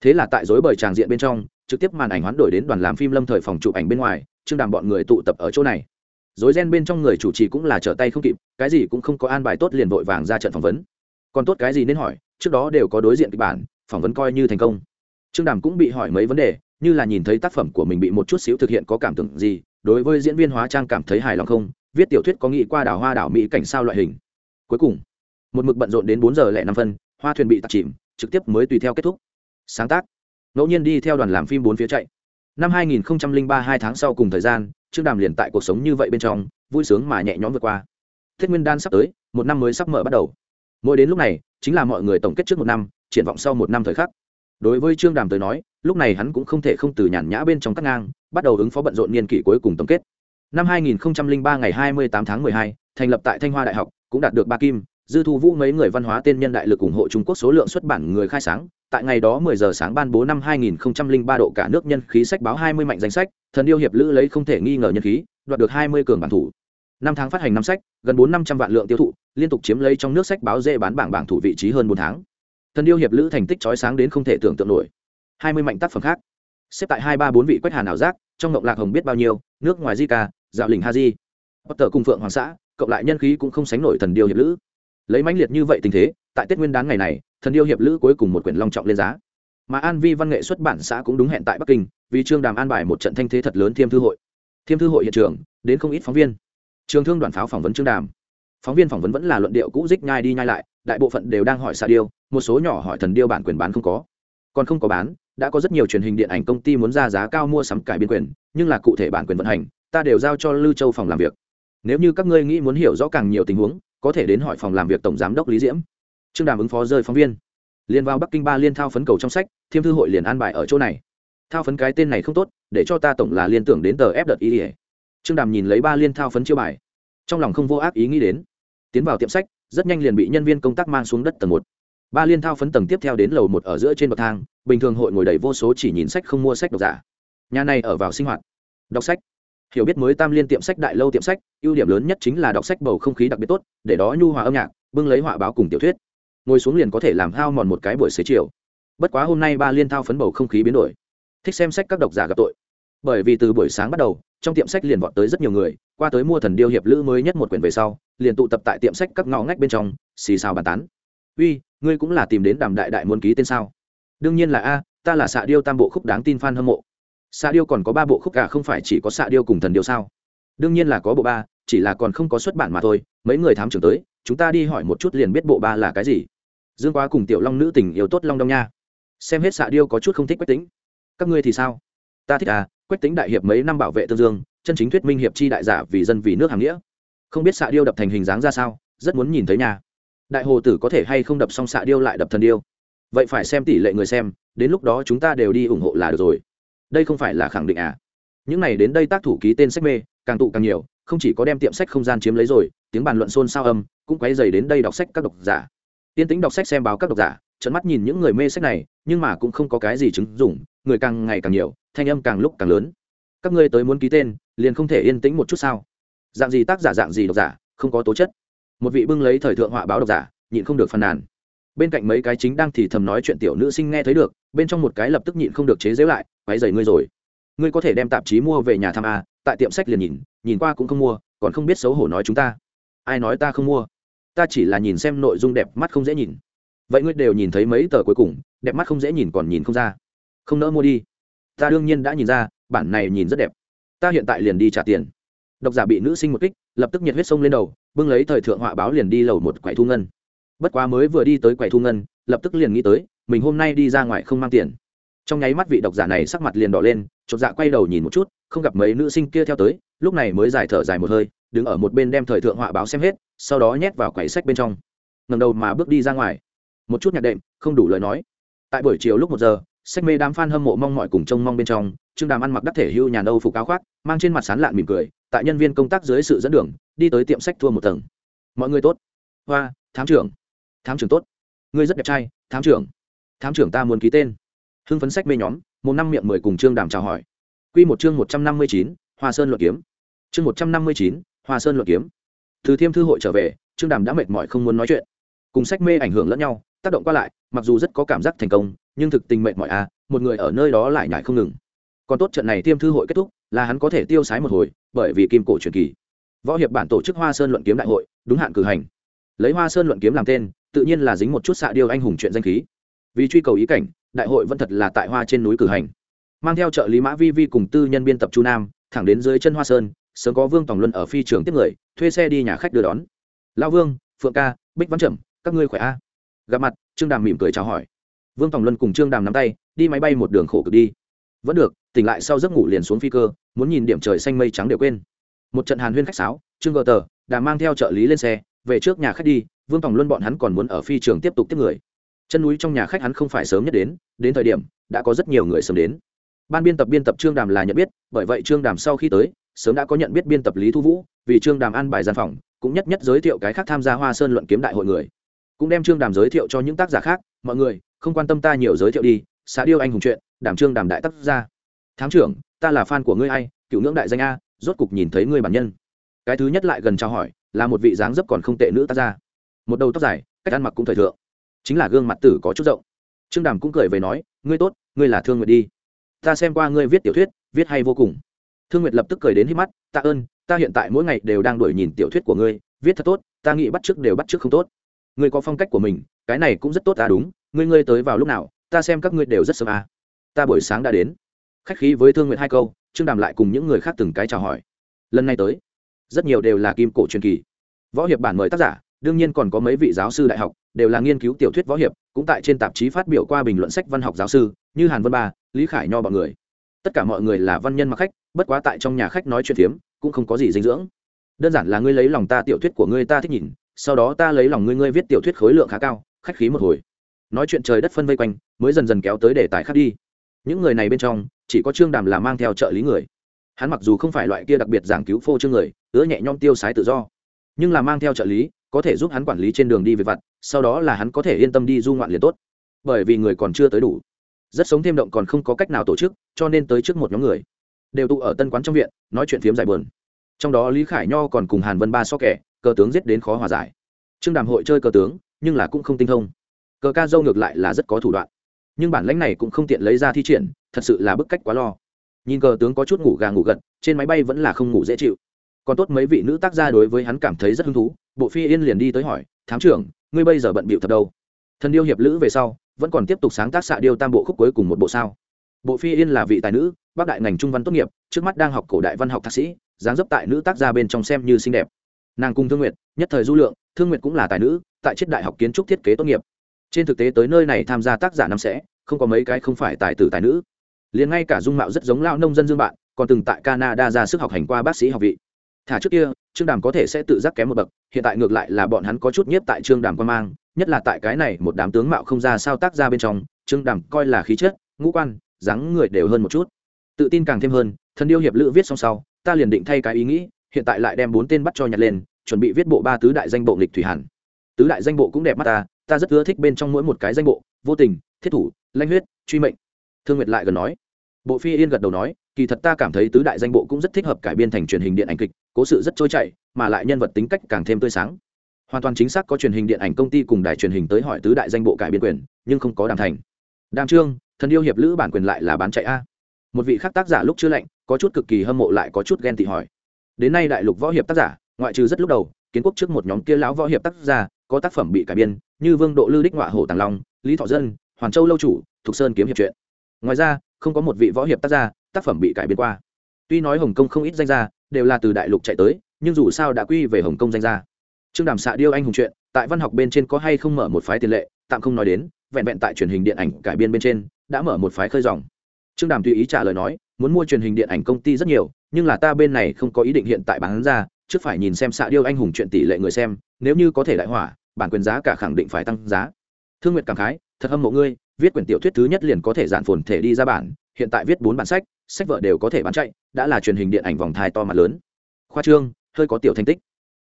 Thế là tại dối bời tràng diện bên trong trực tiếp màn ảnh hoán đổi đến đoàn làm phim lâm thời phòng chụp ảnh bên ngoài, trương đàm bọn người tụ tập ở chỗ này. Dối ghen bên trong người chủ trì cũng là trở tay không kịp, cái gì cũng không có an bài tốt liền vội vàng ra trận phỏng vấn. Còn tốt cái gì nên hỏi, trước đó đều có đối diện kịch bản, phỏng vấn coi như thành công. Trương đàm cũng bị hỏi mấy vấn đề, như là nhìn thấy tác phẩm của mình bị một chút xíu thực hiện có cảm tưởng gì, đối với diễn viên hóa trang cảm thấy hài lòng không, viết tiểu thuyết có nghĩ qua đảo hoa đảo mỹ cảnh sao loại hình. Cuối cùng, một mực bận rộn đến bốn giờ lẻ năm phân, hoa thuyền bị tạc chìm, trực tiếp mới tùy theo kết thúc. Sáng tác ngẫu nhiên đi theo đoàn làm phim bốn phía chạy. Năm 2003 hai tháng sau cùng thời gian trương đàm liền tại cuộc sống như vậy bên trong vui sướng mà nhẹ nhõm vượt qua. Tết nguyên đan sắp tới một năm mới sắp mở bắt đầu. Mỗi đến lúc này chính là mọi người tổng kết trước một năm triển vọng sau một năm thời khắc. Đối với trương đàm tới nói lúc này hắn cũng không thể không từ nhàn nhã bên trong cắt ngang bắt đầu ứng phó bận rộn niên kỷ cuối cùng tổng kết. Năm 2003 ngày 28 tháng 12, thành lập tại thanh hoa đại học cũng đạt được ba kim dư thu vũ mấy người văn hóa tên nhân đại lực ủng hộ trung quốc số lượng xuất bản người khai sáng tại ngày đó 10 giờ sáng ban bố năm 2003 độ cả nước nhân khí sách báo 20 mạnh danh sách, thần yêu hiệp lữ lấy không thể nghi ngờ nhân khí, đoạt được 20 cường bản thủ. Năm tháng phát hành năm sách, gần bốn năm trăm vạn lượng tiêu thụ, liên tục chiếm lấy trong nước sách báo dễ bán bảng bảng thủ vị trí hơn bốn tháng. Thần điêu hiệp lữ thành tích chói sáng đến không thể tưởng tượng nổi. Hai mươi mạnh tác phẩm khác. Xếp tại hai ba bốn vị quách hàn ảo giác, trong ngộng lạc hồng biết bao nhiêu, nước ngoài di ca dạo lĩnh Haji. Potter bất cùng phượng hoàng xã, cộng lại nhân khí cũng không sánh nổi thần điêu hiệp lữ. Lấy mãnh liệt như vậy tình thế, tại tết nguyên đán ngày này thần điêu hiệp lữ cuối cùng một quyển long trọng lên giá. Mà an vi văn nghệ xuất bản xã cũng đúng hẹn tại bắc kinh, vì trương đàm an bài một trận thanh thế thật lớn thiêm thư hội. Thiêm thư hội hiện trường, đến không ít phóng viên. Trường thương đoàn pháo phỏng vấn trương đàm. Phóng viên phỏng vấn vẫn là luận điệu cũ dích nhai đi nhai lại, đại bộ phận đều đang hỏi xạ điêu, một số nhỏ hỏi thần điêu bản quyền bán không có. Còn không có bán, đã có rất nhiều truyền hình điện ảnh công ty muốn ra giá cao mua sắm cải biên quyền, nhưng là cụ thể bản quyền vận hành, ta đều giao cho lưu châu phòng làm việc. Nếu như các ngươi nghĩ muốn hiểu rõ càng nhiều tình huống, có thể đến hỏi phòng làm việc tổng giám đốc lý diễm trương đàm ứng phó rơi phóng viên. Liền vào bắc kinh ba liên thao phấn cầu trong sách, thiêm thư hội liền an bài ở chỗ này. Thao phấn cái tên này không tốt, để cho ta tổng là liên tưởng đến tờ ép đợt ý ỉa trương đàm nhìn lấy ba liên thao phấn chiêu bài. Trong lòng không vô ác ý nghĩ đến. Tiến vào tiệm sách, rất nhanh liền bị nhân viên công tác mang xuống đất tầng một. Ba liên thao phấn tầng tiếp theo đến lầu một ở giữa trên bậc thang, bình thường hội ngồi đầy vô số chỉ nhìn sách không mua sách độc giả. Nhà này ở vào sinh hoạt. Đọc sách. Hiểu biết mới tam liên tiệm sách đại lâu tiệm sách, ưu điểm lớn nhất chính là đọc sách bầu không khí đặc biệt tốt, để đó nhu hòa âm nhạc, bưng lấy họa báo cùng tiểu thuyết ngồi xuống liền có thể làm hao mòn một cái buổi xế chiều. Bất quá hôm nay ba liên thao phấn bầu không khí biến đổi. Thích xem sách các độc giả gặp tội. Bởi vì từ buổi sáng bắt đầu, trong tiệm sách liền vọt tới rất nhiều người, qua tới mua thần điêu hiệp lữ mới nhất một quyển về sau, liền tụ tập tại tiệm sách các ngõ ngách bên trong, xì xào bàn tán. Uy, ngươi cũng là tìm đến đàm đại đại muốn ký tên sao? Đương nhiên là a, ta là xạ điêu tam bộ khúc đáng tin f a n hâm mộ. Xạ điêu còn có ba bộ khúc cả không phải chỉ có xạ điêu cùng thần điêu sao? Đương nhiên là có bộ ba, chỉ là còn không có xuất bản mà thôi, mấy người thám trưởng tới, chúng ta đi hỏi một chút liền biết bộ ba là cái gì dương quá cùng tiểu long nữ tình yêu tốt long đông nha. Xem hết xạ điêu có chút không thích quách tính các ngươi thì sao? Ta thích à quách tính đại hiệp mấy năm bảo vệ tương dương, chân chính thuyết minh hiệp chi đại giả vì dân vì nước hàng nghĩa. Không biết xạ điêu đập thành hình dáng ra sao, rất muốn nhìn thấy nhà đại hồ tử có thể hay không đập xong xạ điêu lại đập thần điêu? Vậy phải xem tỷ lệ người xem, đến lúc đó chúng ta đều đi ủng hộ là được rồi. Đây không phải là khẳng định à? Những này đến đây tác thủ ký tên sách mê, càng tụ càng nhiều, không chỉ có đem tiệm sách không gian chiếm lấy rồi, tiếng bàn luận xôn xao âm, cũng quấy dày đến đây đọc sách các độc giả tiên tĩnh đọc sách xem báo các độc giả trận mắt nhìn những người mê sách này, nhưng mà cũng không có cái gì chứng dụng, người càng ngày càng nhiều, thanh âm càng lúc càng lớn. Các ngươi tới muốn ký tên, liền không thể yên tĩnh một chút sao? Dạng gì tác giả, dạng gì độc giả, không có tố chất. Một vị bưng lấy thời thượng họa báo độc giả, nhịn không được phàn nàn. Bên cạnh mấy cái chính đang thì thầm nói chuyện tiểu nữ sinh nghe thấy được, bên trong một cái lập tức nhịn không được chế giễu lại váy dày ngươi rồi. Ngươi có thể đem tạp chí mua về nhà thăm a, tại tiệm sách liền nhìn nhìn qua cũng không mua, còn không biết xấu hổ nói chúng ta. Ai nói ta không mua? Ta chỉ là nhìn xem nội dung đẹp mắt không dễ nhìn. Vậy ngươi đều nhìn thấy mấy tờ cuối cùng, đẹp mắt không dễ nhìn còn nhìn không ra. Không nỡ mua đi. Ta đương nhiên đã nhìn ra, bản này nhìn rất đẹp. Ta hiện tại liền đi trả tiền. Độc giả bị nữ sinh một kích, lập tức nhiệt huyết sông lên đầu, bưng lấy thời thượng họa báo liền đi lầu một quầy thu ngân. Bất quá mới vừa đi tới quầy thu ngân, lập tức liền nghĩ tới, mình hôm nay đi ra ngoài không mang tiền. Trong nháy mắt vị độc giả này sắc mặt liền đỏ lên, chột dạ quay đầu nhìn một chút, không gặp mấy nữ sinh kia theo tới lúc này mới giải thở dài một hơi, đứng ở một bên đem thời thượng họa báo xem hết, sau đó nhét vào quầy sách bên trong. Ngầm đầu mà bước đi ra ngoài. Một chút nhạc đệm, không đủ lời nói. Tại buổi chiều lúc một giờ, sách mê đám f a n hâm mộ mong mọi cùng trông mong bên trong, trương đàm ăn mặc đắc thể hưu nhà nâu phục áo khoác, mang trên mặt sán lạn mỉm cười, tại nhân viên công tác dưới sự dẫn đường, đi tới tiệm sách thua một tầng. Mọi người tốt. Hoa, thám trưởng. Thám trưởng tốt. Ngươi rất đẹp trai, thám trưởng. Thám trưởng ta muốn ký tên. Hưng phấn sách mê nhóm, một năm miệng mười cùng trương đàm chào hỏi. Q một chương một trăm năm mươi chín hoa sơn luận kiếm. Chương một trăm năm mươi chín, hoa sơn luận kiếm. Từ thiêm thư hội trở về, trương đàm đã mệt mỏi không muốn nói chuyện. Cùng sách mê ảnh hưởng lẫn nhau, tác động qua lại, mặc dù rất có cảm giác thành công, nhưng thực tình mệt mỏi à một người ở nơi đó lại nhải không ngừng. Còn tốt trận này thiêm thư hội kết thúc, là hắn có thể tiêu sái một hồi, bởi vì kim cổ truyền kỳ. Võ hiệp bản tổ chức hoa sơn luận kiếm đại hội, đúng hạn cử hành. Lấy hoa sơn luận kiếm làm tên, tự nhiên là dính một chút xạ điêu anh hùng chuyện danh khí. Vì truy cầu ý cảnh, đại hội vẫn thật là tại hoa trên núi cử hành. Mang theo trợ lý mã vi vi cùng tư nhân biên tập chu nam thẳng đến dưới chân hoa sơn, sớm có vương tòng luân ở phi trường tiếp người, thuê xe đi nhà khách đưa đón. Lao vương, phượng ca, bích văn trầm, các ngươi khỏe a? Gặp mặt, trương đàm mỉm cười chào hỏi. Vương tòng luân cùng trương đàm nắm tay, đi máy bay một đường khổ cực đi. Vẫn được, tỉnh lại sau giấc ngủ liền xuống phi cơ, muốn nhìn điểm trời xanh mây trắng đều quên. Một trận hàn huyên khách sáo, trương gờ tờ, đàm mang theo trợ lý lên xe, về trước nhà khách đi, vương tòng luân bọn hắn còn muốn ở phi trường tiếp tục tiếp người. Chân núi trong nhà khách hắn không phải sớm nhất đến đến thời điểm, đã có rất nhiều người sớm đến ban biên tập biên tập trương đàm là nhận biết, bởi vậy trương đàm sau khi tới, sớm đã có nhận biết biên tập lý thu vũ, vì trương đàm an bài gian phòng, cũng nhất nhất giới thiệu cái khác tham gia hoa sơn luận kiếm đại hội người. Cũng đem trương đàm giới thiệu cho những tác giả khác, mọi người, không quan tâm ta nhiều giới thiệu đi xã điêu anh hùng chuyện đảm trương đàm đại tác gia. Tháng trưởng, ta là fan của ngươi ai, cựu ngưỡng đại danh a, rốt cục nhìn thấy ngươi bản nhân. Cái thứ nhất lại gần trao hỏi, là một vị dáng dấp còn không tệ nữ tác gia. Một đầu tóc dài, cách ăn mặc cũng thời thượng, chính là gương mặt tử có chút rộng. Trương đàm cũng cười về nói, ngươi tốt, ngươi là thương nguyện đi ta xem qua ngươi viết tiểu thuyết, viết hay vô cùng. Thương nguyệt lập tức cười đến hít mắt tạ ơn, ta hiện tại mỗi ngày đều đang đuổi nhìn tiểu thuyết của ngươi, viết thật tốt, ta nghĩ bắt chước đều bắt chước không tốt. Ngươi có phong cách của mình, cái này cũng rất tốt à đúng, ngươi ngươi tới vào lúc nào, ta xem các ngươi đều rất sớm à. Ta buổi sáng đã đến. Khách khí với thương nguyện hai câu, trương đàm lại cùng những người khác từng cái chào hỏi. Lần này tới, rất nhiều đều là kim cổ truyền kỳ. Võ hiệp bản mời tác giả, đương nhiên còn có mấy vị giáo sư đại học, đều là nghiên cứu tiểu thuyết võ hiệp, cũng tại trên tạp chí phát biểu qua bình luận sách văn học giáo sư, như hàn vân ba lý khải nho bọn người. Tất cả mọi người là văn nhân mặc khách, bất quá tại trong nhà khách nói chuyện phiếm, cũng không có gì dinh dưỡng. Đơn giản là ngươi lấy lòng ta tiểu thuyết của ngươi ta thích nhìn, sau đó ta lấy lòng ngươi ngươi viết tiểu thuyết khối lượng khá cao, khách khí một hồi. Nói chuyện trời đất phân vây quanh, mới dần dần kéo tới đề tài khác đi. Những người này bên trong, chỉ có trương đàm là mang theo trợ lý người. Hắn mặc dù không phải loại kia đặc biệt giảng cứu phô trương người, ứa nhẹ nhom tiêu sái tự do, nhưng là mang theo trợ lý, có thể giúp hắn quản lý trên đường đi về vặt, sau đó là hắn có thể yên tâm đi du ngoạn liền tốt. Bởi vì người còn chưa tới đủ rất sống thêm động còn không có cách nào tổ chức, cho nên tới trước một nhóm người. Đều tụ ở tân quán trong viện, nói chuyện phiếm giải buồn. Trong đó lý khải nho còn cùng hàn vân ba so kẻ, cờ tướng giết đến khó hòa giải. Trương đàm hội chơi cờ tướng, nhưng là cũng không tinh thông. Cờ ca dâu ngược lại là rất có thủ đoạn. Nhưng bản lãnh này cũng không tiện lấy ra thi triển, thật sự là bức cách quá lo. Nhìn cờ tướng có chút ngủ gà ngủ gật, trên máy bay vẫn là không ngủ dễ chịu. Còn tốt mấy vị nữ tác gia đối với hắn cảm thấy rất hứng thú, bộ phi yên liền đi tới hỏi, thám trưởng, ngươi bây giờ bận bịu thật đâu? Thần điêu hiệp lữ về sau vẫn còn tiếp tục sáng tác xạ điêu tam bộ khúc cuối cùng một bộ sao. Bộ phi yên là vị tài nữ, bác đại ngành trung văn tốt nghiệp, trước mắt đang học cổ đại văn học thạc sĩ, dáng dấp tại nữ tác gia bên trong xem như xinh đẹp. Nàng cung thương nguyệt, nhất thời du lượng, thương nguyệt cũng là tài nữ, tại triết đại học kiến trúc thiết kế tốt nghiệp. Trên thực tế tới nơi này tham gia tác giả năm sẽ, không có mấy cái không phải tài tử tài nữ. Liền ngay cả dung mạo rất giống lao nông dân dương bạn, còn từng tại canada ra sức học hành qua bác sĩ học vị. Thả trước kia, trương đàm có thể sẽ tự giác kém một bậc, hiện tại ngược lại là bọn hắn có chút nhiếp tại trương đàm quan mang nhất là tại cái này một đám tướng mạo không ra sao tác ra bên trong, trương đàm coi là khí chất, ngũ quan, dáng người đều hơn một chút. Tự tin càng thêm hơn, thần điêu hiệp lữ viết xong sau, ta liền định thay cái ý nghĩ, hiện tại lại đem bốn tên bắt cho nhặt lên, chuẩn bị viết bộ ba tứ đại danh bộ nghịch thủy hàn tứ đại danh bộ cũng đẹp mắt ta ta rất ưa thích bên trong mỗi một cái danh bộ, vô tình, thiết thủ lanh huyết, truy mệnh. Thương nguyệt lại gần nói. Bộ phi yên gật đầu nói, kỳ thật ta cảm thấy tứ đại danh bộ cũng rất thích hợp cải biên thành truyền hình điện ảnh kịch, cố sự rất trôi chảy, mà lại nhân vật tính cách càng thêm tươi sáng hoàn toàn chính xác có truyền hình điện ảnh công ty cùng đài truyền hình tới hỏi tứ đại danh bộ cải biên quyền, nhưng không có đàm thành. Đàm trương, thần yêu hiệp lữ bản quyền lại là bán chạy a. Một vị khác tác giả lúc chưa lạnh, có chút cực kỳ hâm mộ lại có chút ghen tị hỏi. Đến nay đại lục võ hiệp tác giả, ngoại trừ rất lúc đầu, kiến quốc trước một nhóm kia lão võ hiệp tác giả, có tác phẩm bị cải biên, như vương độ lư đích ngọa hồ tàng long, lý thọ dân, hoàn châu lâu chủ, thục sơn kiếm hiệp truyện ngoài ra, không có một vị võ hiệp tác giả, tác phẩm bị cải biên qua. Tuy nói hồng kông không ít danh gia, đều là từ đại lục chạy tới, nhưng dù sao đã quy về hồng kông danh gia trương đàm xạ điêu anh hùng chuyện, tại văn học bên trên có hay không mở một phái tiền lệ, tạm không nói đến, vẹn vẹn tại truyền hình điện ảnh cải biên bên trên, đã mở một phái khơi dòng. Trương đàm tùy ý trả lời nói, muốn mua truyền hình điện ảnh công ty rất nhiều, nhưng là ta bên này không có ý định hiện tại bán ra, trước phải nhìn xem xạ điêu anh hùng chuyện tỷ lệ người xem, nếu như có thể đại hỏa, bản quyền giá cả khẳng định phải tăng giá. Thương nguyệt cảm khái, thật hâm mộ ngươi, viết quyển tiểu thuyết thứ nhất liền có thể giản phồn thể đi ra bản, hiện tại viết bốn bản sách sách vợ đều có thể bán chạy, đã là truyền hình điện ảnh vòng thai to mặt lớn. Khoa trương, hơi có tiểu thành tích.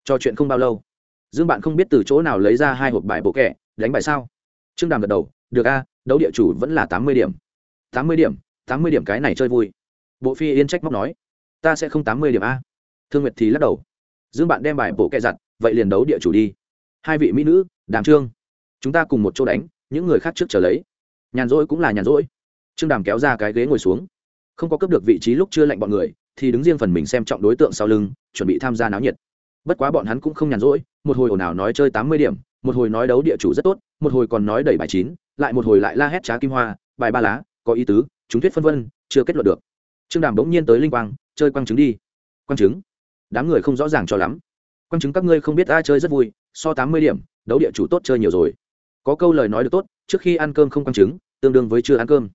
Cho chuyện không bao lâu dương bạn không biết từ chỗ nào lấy ra hai hộp bài bộ kẻ đánh bài sao? Trương đàm gật đầu, được a, đấu địa chủ vẫn là tám mươi điểm. Tám mươi điểm? Tám mươi điểm cái này chơi vui. Bộ phi yên trách móc nói. Ta sẽ không tám mươi điểm a. Thương nguyệt thì lắc đầu. Dương bạn đem bài bộ kẹ giặt, vậy liền đấu địa chủ đi. Hai vị mỹ nữ, đàm trương, chúng ta cùng một chỗ đánh, những người khác trước trở lấy. Nhàn rỗi cũng là nhàn rỗi. Trương đàm kéo ra cái ghế ngồi xuống. Không có cấp được vị trí lúc chưa lạnh bọn người, thì đứng riêng phần mình xem trọng đối tượng sau lưng, chuẩn bị tham gia náo nhiệt. Bất quá bọn hắn cũng không nhàn rỗi một hồi ồn ào nói chơi tám mươi điểm, một hồi nói đấu địa chủ rất tốt, một hồi còn nói đẩy bài chín, lại một hồi lại la hét trá kim hoa, bài ba lá, có ý tứ, chúng thuyết phân vân, chưa kết luận được. Trương đàm bỗng nhiên tới linh quang, chơi quang trứng đi. Quang trứng? Đám người không rõ ràng cho lắm. Quang trứng các ngươi không biết ai chơi rất vui, so tám mươi điểm, đấu địa chủ tốt chơi nhiều rồi. Có câu lời nói được tốt, trước khi ăn cơm không quang trứng, tương đương với chưa ăn cơm.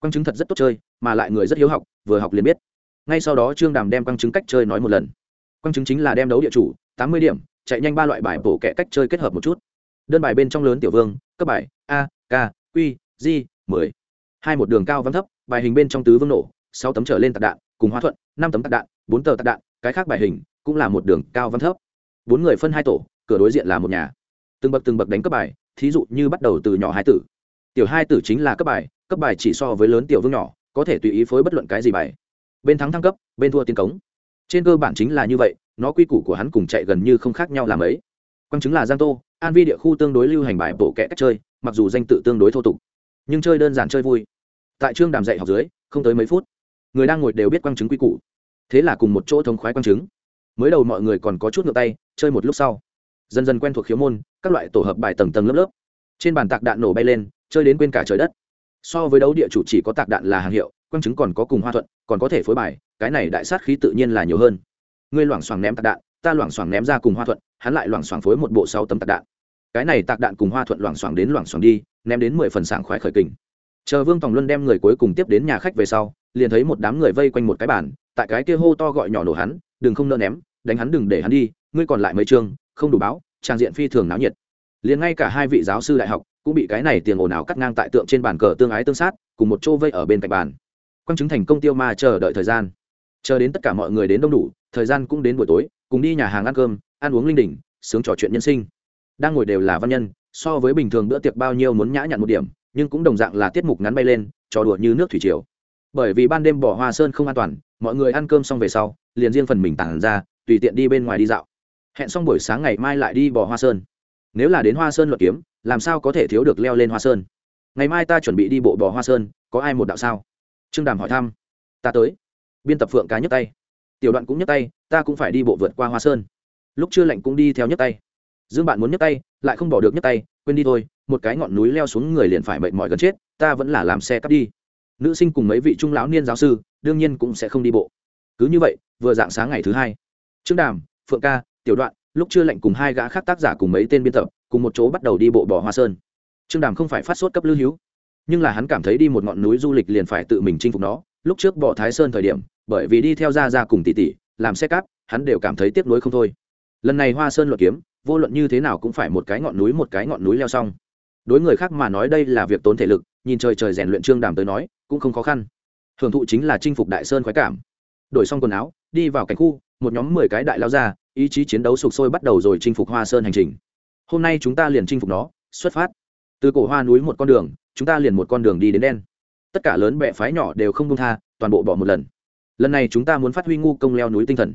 Quang trứng thật rất tốt chơi, mà lại người rất hiếu học, vừa học liền biết. Ngay sau đó trương đàm đem quang trứng cách chơi nói một lần. Quang trứng chính là đem đấu địa chủ, tám mươi điểm chạy nhanh ba loại bài bổ kẹ cách chơi kết hợp một chút. Đơn bài bên trong lớn tiểu vương, cấp bài, a, k, q, g, mười. Hai một đường cao vắng thấp, bài hình bên trong tứ vương nổ, sáu tấm trở lên tạc đạn, cùng hóa thuận, năm tấm tạc đạn, bốn tờ tạc đạn, cái khác bài hình cũng là một đường cao vắng thấp. Bốn người phân hai tổ, cửa đối diện là một nhà. Từng bậc từng bậc đánh cấp bài, thí dụ như bắt đầu từ nhỏ hai tử. Tiểu hai tử chính là cấp bài cấp bài chỉ so với lớn tiểu vương nhỏ, có thể tùy ý phối bất luận cái gì bài. Bên thắng thăng cấp, bên thua tiến cống. Trên cơ bản chính là như vậy nó quy củ của hắn cùng chạy gần như không khác nhau làm ấy quang chứng là giang tô, an vi địa khu tương đối lưu hành bài bộ kẻ cách chơi, mặc dù danh tự tương đối thô tục, nhưng chơi đơn giản chơi vui. Tại trương đàm dạy học dưới, không tới mấy phút, người đang ngồi đều biết quang chứng quy củ. Thế là cùng một chỗ thống khoái quang chứng. Mới đầu mọi người còn có chút ngược tay, chơi một lúc sau, dần dần quen thuộc khiếu môn, các loại tổ hợp bài tầng tầng lớp lớp. Trên bàn tạc đạn nổ bay lên, chơi đến quên cả trời đất. So với đấu địa chủ chỉ có tạc đạn là hàng hiệu, quang chứng còn có cùng hoa thuận, còn có thể phối bài, cái này đại sát khí tự nhiên là nhiều hơn ngươi loảng xoảng ném tạc đạn, ta loảng xoảng ném ra cùng hoa thuận, hắn lại loảng xoảng phối một bộ sáu tấm tạc đạn. Cái này tạc đạn cùng hoa thuận loảng xoảng đến loảng xoảng đi, ném đến mười phần sảng khoái khởi kình. Chờ vương tòng luân đem người cuối cùng tiếp đến nhà khách về sau, liền thấy một đám người vây quanh một cái bàn, tại cái kia hô to gọi nhỏ nổ hắn, đừng không nỡ ném, đánh hắn đừng để hắn đi, ngươi còn lại mấy chương, không đủ báo, trang diện phi thường náo nhiệt. Liền ngay cả hai vị giáo sư đại học cũng bị cái này tiền ồn ào cắt ngang tại tượng trên bàn cờ tương ái tương sát, cùng một chỗ vây ở bên cạnh bàn. Quang chứng thành công tiêu ma chờ đợi thời gian chờ đến tất cả mọi người đến đông đủ, thời gian cũng đến buổi tối, cùng đi nhà hàng ăn cơm, ăn uống linh đình, sướng trò chuyện nhân sinh. Đang ngồi đều là văn nhân, so với bình thường bữa tiệc bao nhiêu muốn nhã nhặn một điểm, nhưng cũng đồng dạng là tiết mục ngắn bay lên, trò đùa như nước thủy triều. Bởi vì ban đêm bỏ hoa sơn không an toàn, mọi người ăn cơm xong về sau, liền riêng phần mình tản ra, tùy tiện đi bên ngoài đi dạo. Hẹn xong buổi sáng ngày mai lại đi bỏ hoa sơn. Nếu là đến hoa sơn luận kiếm, làm sao có thể thiếu được leo lên hoa sơn? Ngày mai ta chuẩn bị đi bộ bò hoa sơn, có ai một đạo sao? Trương đàm hỏi thăm. Ta tới biên tập phượng cá nhấc tay. Tiểu đoạn cũng nhấc tay, ta cũng phải đi bộ vượt qua hoa sơn. Lúc chưa lạnh cũng đi theo nhấc tay. Dương bạn muốn nhấc tay, lại không bỏ được nhấc tay, quên đi thôi, một cái ngọn núi leo xuống người liền phải mệt mỏi gần chết, ta vẫn là làm xe cắp đi. Nữ sinh cùng mấy vị trung lão niên giáo sư, đương nhiên cũng sẽ không đi bộ. Cứ như vậy, vừa dạng sáng ngày thứ hai. Trương đàm, phượng ca, tiểu đoạn, lúc chưa lạnh cùng hai gã khác tác giả cùng mấy tên biên tập, cùng một chỗ bắt đầu đi bộ bỏ hoa sơn. Trương đàm không phải phát sốt cấp lưu hữu nhưng là hắn cảm thấy đi một ngọn núi du lịch liền phải tự mình chinh phục nó lúc trước bỏ thái sơn thời điểm, bởi vì đi theo ra ra cùng tỷ tỷ, làm xe cáp, hắn đều cảm thấy tiếc nuối không thôi. Lần này hoa sơn luận kiếm, vô luận như thế nào cũng phải một cái ngọn núi một cái ngọn núi leo xong. Đối người khác mà nói đây là việc tốn thể lực, nhìn trời trời rèn luyện trương đàm tới nói, cũng không khó khăn. Hưởng thụ chính là chinh phục đại sơn khoái cảm. Đổi xong quần áo, đi vào cảnh khu, một nhóm mười cái đại lao ra, ý chí chiến đấu sục sôi bắt đầu rồi chinh phục hoa sơn hành trình. Hôm nay chúng ta liền chinh phục nó, xuất phát. Từ cổ hoa núi một con đường, chúng ta liền một con đường đi đến đen tất cả lớn bệ phái nhỏ đều không công tha toàn bộ bỏ một lần lần này chúng ta muốn phát huy ngu công leo núi tinh thần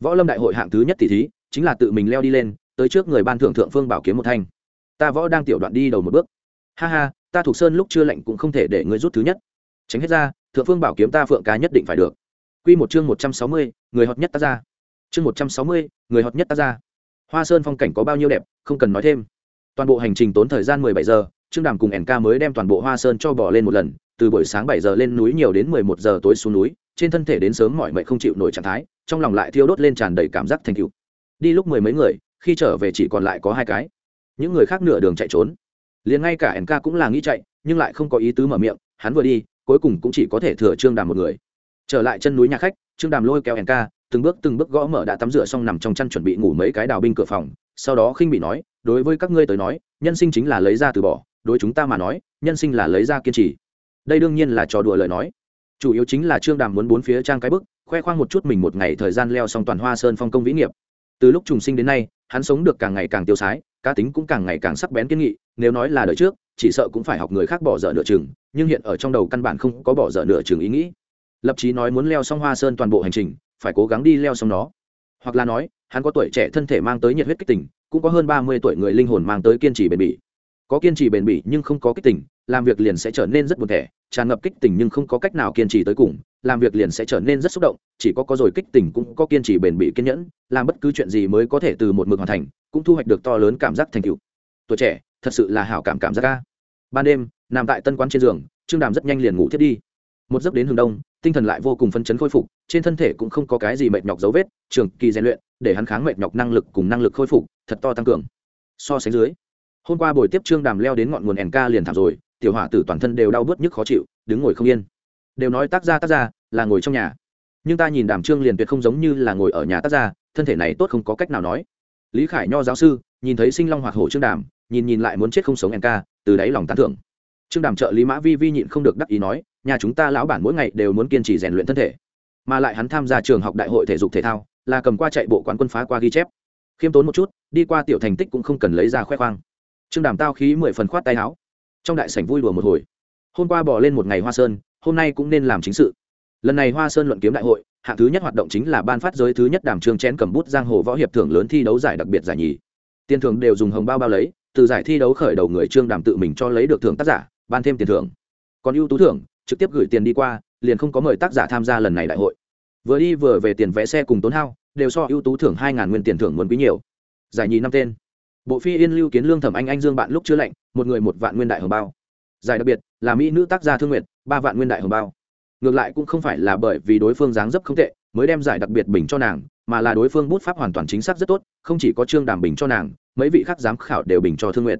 võ lâm đại hội hạng thứ nhất tỷ thí chính là tự mình leo đi lên tới trước người ban thưởng thượng phương bảo kiếm một thanh ta võ đang tiểu đoạn đi đầu một bước ha ha ta thuộc sơn lúc chưa lệnh cũng không thể để ngươi rút thứ nhất tránh hết ra thượng phương bảo kiếm ta phượng cá nhất định phải được Quy một chương một trăm sáu mươi, người hợp nhất ta ra. Chương một trăm sáu mươi, người hợp nhất ta ra. Hoa Sơn phong cảnh có bao nhiêu đẹp, không cần nói thêm. Toàn bộ hành trình tốn thời gian mười bảy giờ, Trương Đàm cùng NK mới đem toàn bộ Hoa Sơn cho bỏ lên một lần, từ buổi sáng bảy giờ lên núi nhiều đến mười một giờ tối xuống núi, trên thân thể đến sớm mỏi mệt không chịu nổi trạng thái, trong lòng lại thiêu đốt lên tràn đầy cảm giác thành tựu. Đi lúc mười mấy người, khi trở về chỉ còn lại có hai cái. Những người khác nửa đường chạy trốn. Liền ngay cả NK cũng là nghĩ chạy, nhưng lại không có ý tứ mở miệng, hắn vừa đi, cuối cùng cũng chỉ có thể thừa Trương Đàm một người trở lại chân núi nhà khách trương đàm lôi kéo ca từng bước từng bước gõ mở đã tắm rửa xong nằm trong chăn chuẩn bị ngủ mấy cái đào binh cửa phòng sau đó khinh bị nói đối với các ngươi tới nói nhân sinh chính là lấy ra từ bỏ đối chúng ta mà nói, nhân sinh là lấy ra kiên trì. Đây đương nhiên là trò đùa lời nói. Chủ yếu chính là trương đàm muốn bốn phía trang cái bức, khoe khoang một chút mình một ngày thời gian leo xong toàn hoa sơn phong công vĩ nghiệp. Từ lúc trùng sinh đến nay, hắn sống được càng ngày càng tiêu sái, cá tính cũng càng ngày càng sắc bén kiên nghị, nếu nói là đời trước, chỉ sợ cũng phải học người khác bỏ dở nửa chừng, nhưng hiện ở trong đầu căn bản không có bỏ dở nửa chừng ý nghĩ. Lập chí nói muốn leo xong hoa sơn toàn bộ hành trình, phải cố gắng đi leo xong nó. Hoặc là nói, hắn có tuổi trẻ thân thể mang tới nhiệt huyết kích tỉnh, cũng có hơn ba mươi tuổi người linh hồn mang tới kiên trì bền bỉ có kiên trì bền bỉ nhưng không có kích tình, làm việc liền sẽ trở nên rất buồn thẻ tràn ngập kích tình nhưng không có cách nào kiên trì tới cùng làm việc liền sẽ trở nên rất xúc động chỉ có có rồi kích tình cũng có kiên trì bền bỉ kiên nhẫn làm bất cứ chuyện gì mới có thể từ một mực hoàn thành cũng thu hoạch được to lớn cảm giác thành tựu. Tuổi trẻ thật sự là hảo cảm cảm giác ca ban đêm nằm tại tân quán trên giường trương đàm rất nhanh liền ngủ thiết đi. Một giấc đến hướng đông tinh thần lại vô cùng phấn chấn khôi phục trên thân thể cũng không có cái gì mệt nhọc dấu vết trường kỳ rèn luyện để hắn kháng mệt nhọc năng lực cùng năng lực khôi phục thật to tăng cường. So sánh dưới hôm qua buổi tiếp trương đàm leo đến ngọn nguồn nk liền thảm rồi, tiểu hỏa tử toàn thân đều đau bớt nhức khó chịu, đứng ngồi không yên. Đều nói tác ra tác ra là ngồi trong nhà. Nhưng ta nhìn đàm trương liền tuyệt không giống như là ngồi ở nhà tác ra thân thể này tốt không có cách nào nói. Lý khải nho giáo sư, nhìn thấy sinh long hoạt hổ trương đàm, nhìn nhìn lại muốn chết không sống nk từ đáy lòng tán thưởng. Trương đàm trợ lý mã vi vi nhịn không được đắc ý nói, nhà chúng ta lão bản mỗi ngày đều muốn kiên trì rèn luyện thân thể. Mà lại hắn tham gia trường học đại hội thể dục thể thao, là cầm qua chạy bộ quán quân phá qua ghi chép. Khiêm tốn một chút, đi qua tiểu thành tích cũng không cần lấy ra khoe khoang trương đàm tao khí mười phần khoát tay áo. Trong đại sảnh vui đùa một hồi. Hôm qua bỏ lên một ngày hoa sơn, hôm nay cũng nên làm chính sự. Lần này hoa sơn luận kiếm đại hội, hạng thứ nhất hoạt động chính là ban phát giới thứ nhất đàm trương chén cầm bút giang hồ võ hiệp thưởng lớn thi đấu giải đặc biệt giải nhì. Tiền thưởng đều dùng hồng bao bao lấy, từ giải thi đấu khởi đầu người trương đàm tự mình cho lấy được thưởng tác giả, ban thêm tiền thưởng. Còn ưu tú thưởng, trực tiếp gửi tiền đi qua, liền không có mời tác giả tham gia lần này đại hội. Vừa đi vừa về tiền vẽ xe cùng tốn hao, đều so ưu tú thưởng hai ngàn nguyên tiền thưởng muốn quý nhiều. Giải nhì năm tên bộ phi yên lưu kiến lương thẩm anh anh dương bạn lúc chưa lạnh, một người một vạn nguyên đại hồng bao. Giải đặc biệt, là mỹ nữ tác gia thương nguyện ba vạn nguyên đại hồng bao. Ngược lại cũng không phải là bởi vì đối phương dáng dấp không tệ, mới đem giải đặc biệt bình cho nàng, mà là đối phương bút pháp hoàn toàn chính xác rất tốt, không chỉ có trương đàm bình cho nàng, mấy vị khác giám khảo đều bình cho thương nguyện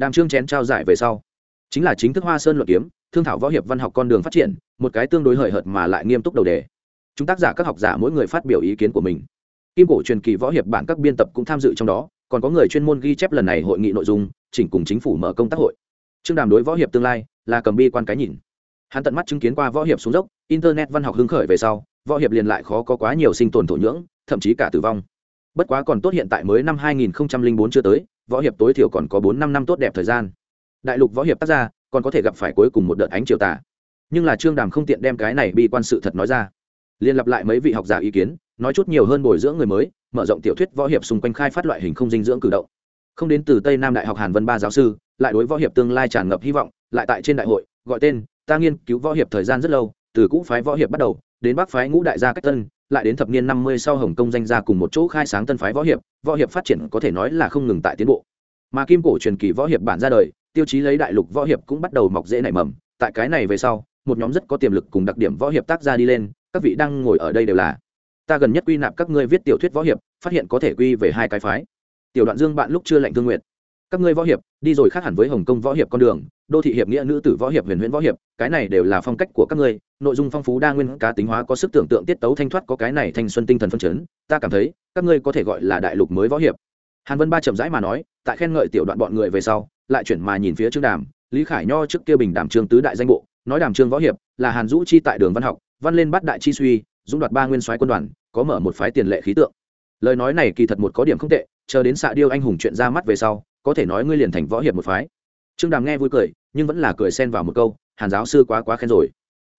đàm trương chén trao giải về sau. Chính là chính thức hoa sơn luận kiếm, thương thảo võ hiệp văn học con đường phát triển, một cái tương đối hời hợt mà lại nghiêm túc đầu đề. Chúng tác giả các học giả mỗi người phát biểu ý kiến của mình. Kim cổ truyền kỳ võ hiệp bản các biên tập cũng tham dự trong đó còn có người chuyên môn ghi chép lần này hội nghị nội dung, chỉnh cùng chính phủ mở công tác hội. Trương đàm đối võ hiệp tương lai, là cầm bi quan cái nhìn. Hắn tận mắt chứng kiến qua võ hiệp xuống dốc, internet văn học hưng khởi về sau, võ hiệp liền lại khó có quá nhiều sinh tồn thổ nhưỡng, thậm chí cả tử vong. Bất quá còn tốt hiện tại mới năm 2004 chưa tới, võ hiệp tối thiểu còn có bốn năm năm tốt đẹp thời gian. Đại lục võ hiệp tác gia, còn có thể gặp phải cuối cùng một đợt ánh chiều tà. Nhưng là trương đàm không tiện đem cái này bi quan sự thật nói ra. Liên lặp lại mấy vị học giả ý kiến, nói chút nhiều hơn bồi dưỡng người mới mở rộng tiểu thuyết võ hiệp xung quanh khai phát loại hình không dinh dưỡng cử động. Không đến từ tây nam đại học hàn vân ba giáo sư, lại đối võ hiệp tương lai tràn ngập hy vọng, lại tại trên đại hội, gọi tên, ta nghiên cứu võ hiệp thời gian rất lâu, từ cũ phái võ hiệp bắt đầu, đến bắc phái ngũ đại gia cách tân, lại đến thập niên năm mươi sau hồng kông danh gia cùng một chỗ khai sáng tân phái võ hiệp võ hiệp phát triển có thể nói là không ngừng tại tiến bộ. Mà kim cổ truyền kỳ võ hiệp bản ra đời, tiêu chí lấy đại lục võ hiệp cũng bắt đầu mọc dễ nảy mầm. Tại cái này về sau, một nhóm rất có tiềm lực cùng đặc điểm võ hiệp tác ra đi lên, các vị đang ngồi ở đây đều là ta gần nhất quy nạp các ngươi viết tiểu thuyết võ hiệp, phát hiện có thể quy về hai cái phái. Tiểu đoạn dương bạn lúc chưa lệnh thương nguyện các ngươi võ hiệp, đi rồi khác hẳn với hồng kông võ hiệp con đường, đô thị hiệp nghĩa nữ tử võ hiệp, huyền huyễn võ hiệp, cái này đều là phong cách của các ngươi, nội dung phong phú đa nguyên, cá tính hóa có sức tưởng tượng tiết tấu thanh thoát có cái này thanh xuân tinh thần phân chấn, ta cảm thấy, các ngươi có thể gọi là đại lục mới võ hiệp. Hàn vân ba chậm rãi mà nói, tại khen ngợi tiểu đoạn bọn người về sau, lại chuyển mà nhìn phía trương đàm, lý khải nho trước kia bình đàm trương tứ đại danh bộ, nói đàm trương võ hiệp, là hàn dũ chi tại đường văn học, văn lên bắt đại chi suy dũng đoạt ba nguyên soái quân đoàn, có mở một phái tiền lệ khí tượng. Lời nói này kỳ thật một có điểm không tệ, chờ đến xạ điêu anh hùng chuyện ra mắt về sau, có thể nói ngươi liền thành võ hiệp một phái. Trương đàm nghe vui cười, nhưng vẫn là cười xen vào một câu, hàn giáo sư quá quá khen rồi.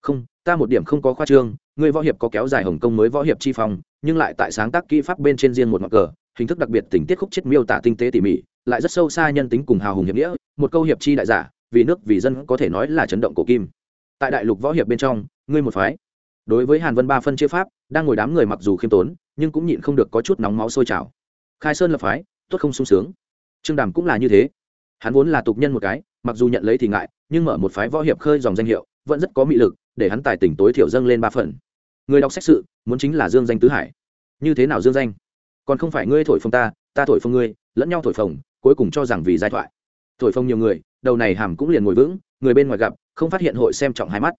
Không, ta một điểm không có khoa trương, ngươi võ hiệp có kéo dài hồng kông mới võ hiệp chi phong, nhưng lại tại sáng tác kỹ pháp bên trên riêng một ngọn cờ, hình thức đặc biệt tình tiết khúc chết miêu tả tinh tế tỉ mỉ, lại rất sâu xa nhân tính cùng hào hùng hiệp nghĩa, một câu hiệp chi đại giả, vì nước vì dân có thể nói là chấn động cổ kim. Tại đại lục võ hiệp bên trong, ngươi một phái đối với hàn vân ba phân chia pháp, đang ngồi đám người mặc dù khiêm tốn, nhưng cũng nhịn không được có chút nóng máu sôi trào. Khai sơn lập phái, tốt không sung sướng. Trương đàm cũng là như thế. Hắn vốn là tục nhân một cái, mặc dù nhận lấy thì ngại, nhưng mở một phái võ hiệp khơi dòng danh hiệu, vẫn rất có mị lực, để hắn tài tỉnh tối thiểu dâng lên ba phần. Người đọc xét sự, muốn chính là dương danh tứ hải. Như thế nào dương danh? Còn không phải ngươi thổi phồng ta ta thổi phồng ngươi, lẫn nhau thổi phồng, cuối cùng cho rằng vì giai thoại. Thổi phồng nhiều người, đầu này hàm cũng liền ngồi vững, người bên ngoài gặp, không phát hiện hội xem trọng hai mắt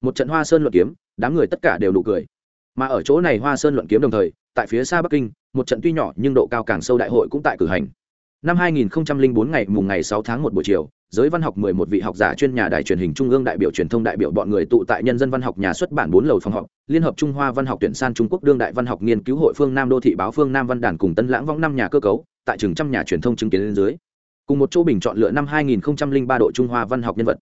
một trận hoa sơn luận kiếm, đám người tất cả đều nụ cười. Mà ở chỗ này hoa sơn luận kiếm đồng thời, tại phía xa bắc kinh, một trận tuy nhỏ nhưng độ cao càng sâu đại hội cũng tại cử hành. Năm 2004 ngày mùng ngày 6 tháng 1 buổi chiều, giới văn học 11 vị học giả chuyên nhà đài truyền hình trung ương đại biểu truyền thông đại biểu bọn người tụ tại nhân dân văn học nhà xuất bản bốn lầu phòng họp, liên hợp trung hoa văn học tuyển san trung quốc đương đại văn học nghiên cứu hội phương nam đô thị báo phương nam văn đàn cùng tân lãng vong năm nhà cơ cấu, tại trường trăm nhà truyền thông chứng kiến lên dưới. Cùng một chỗ bình chọn lựa năm 2003 độ trung hoa văn học nhân vật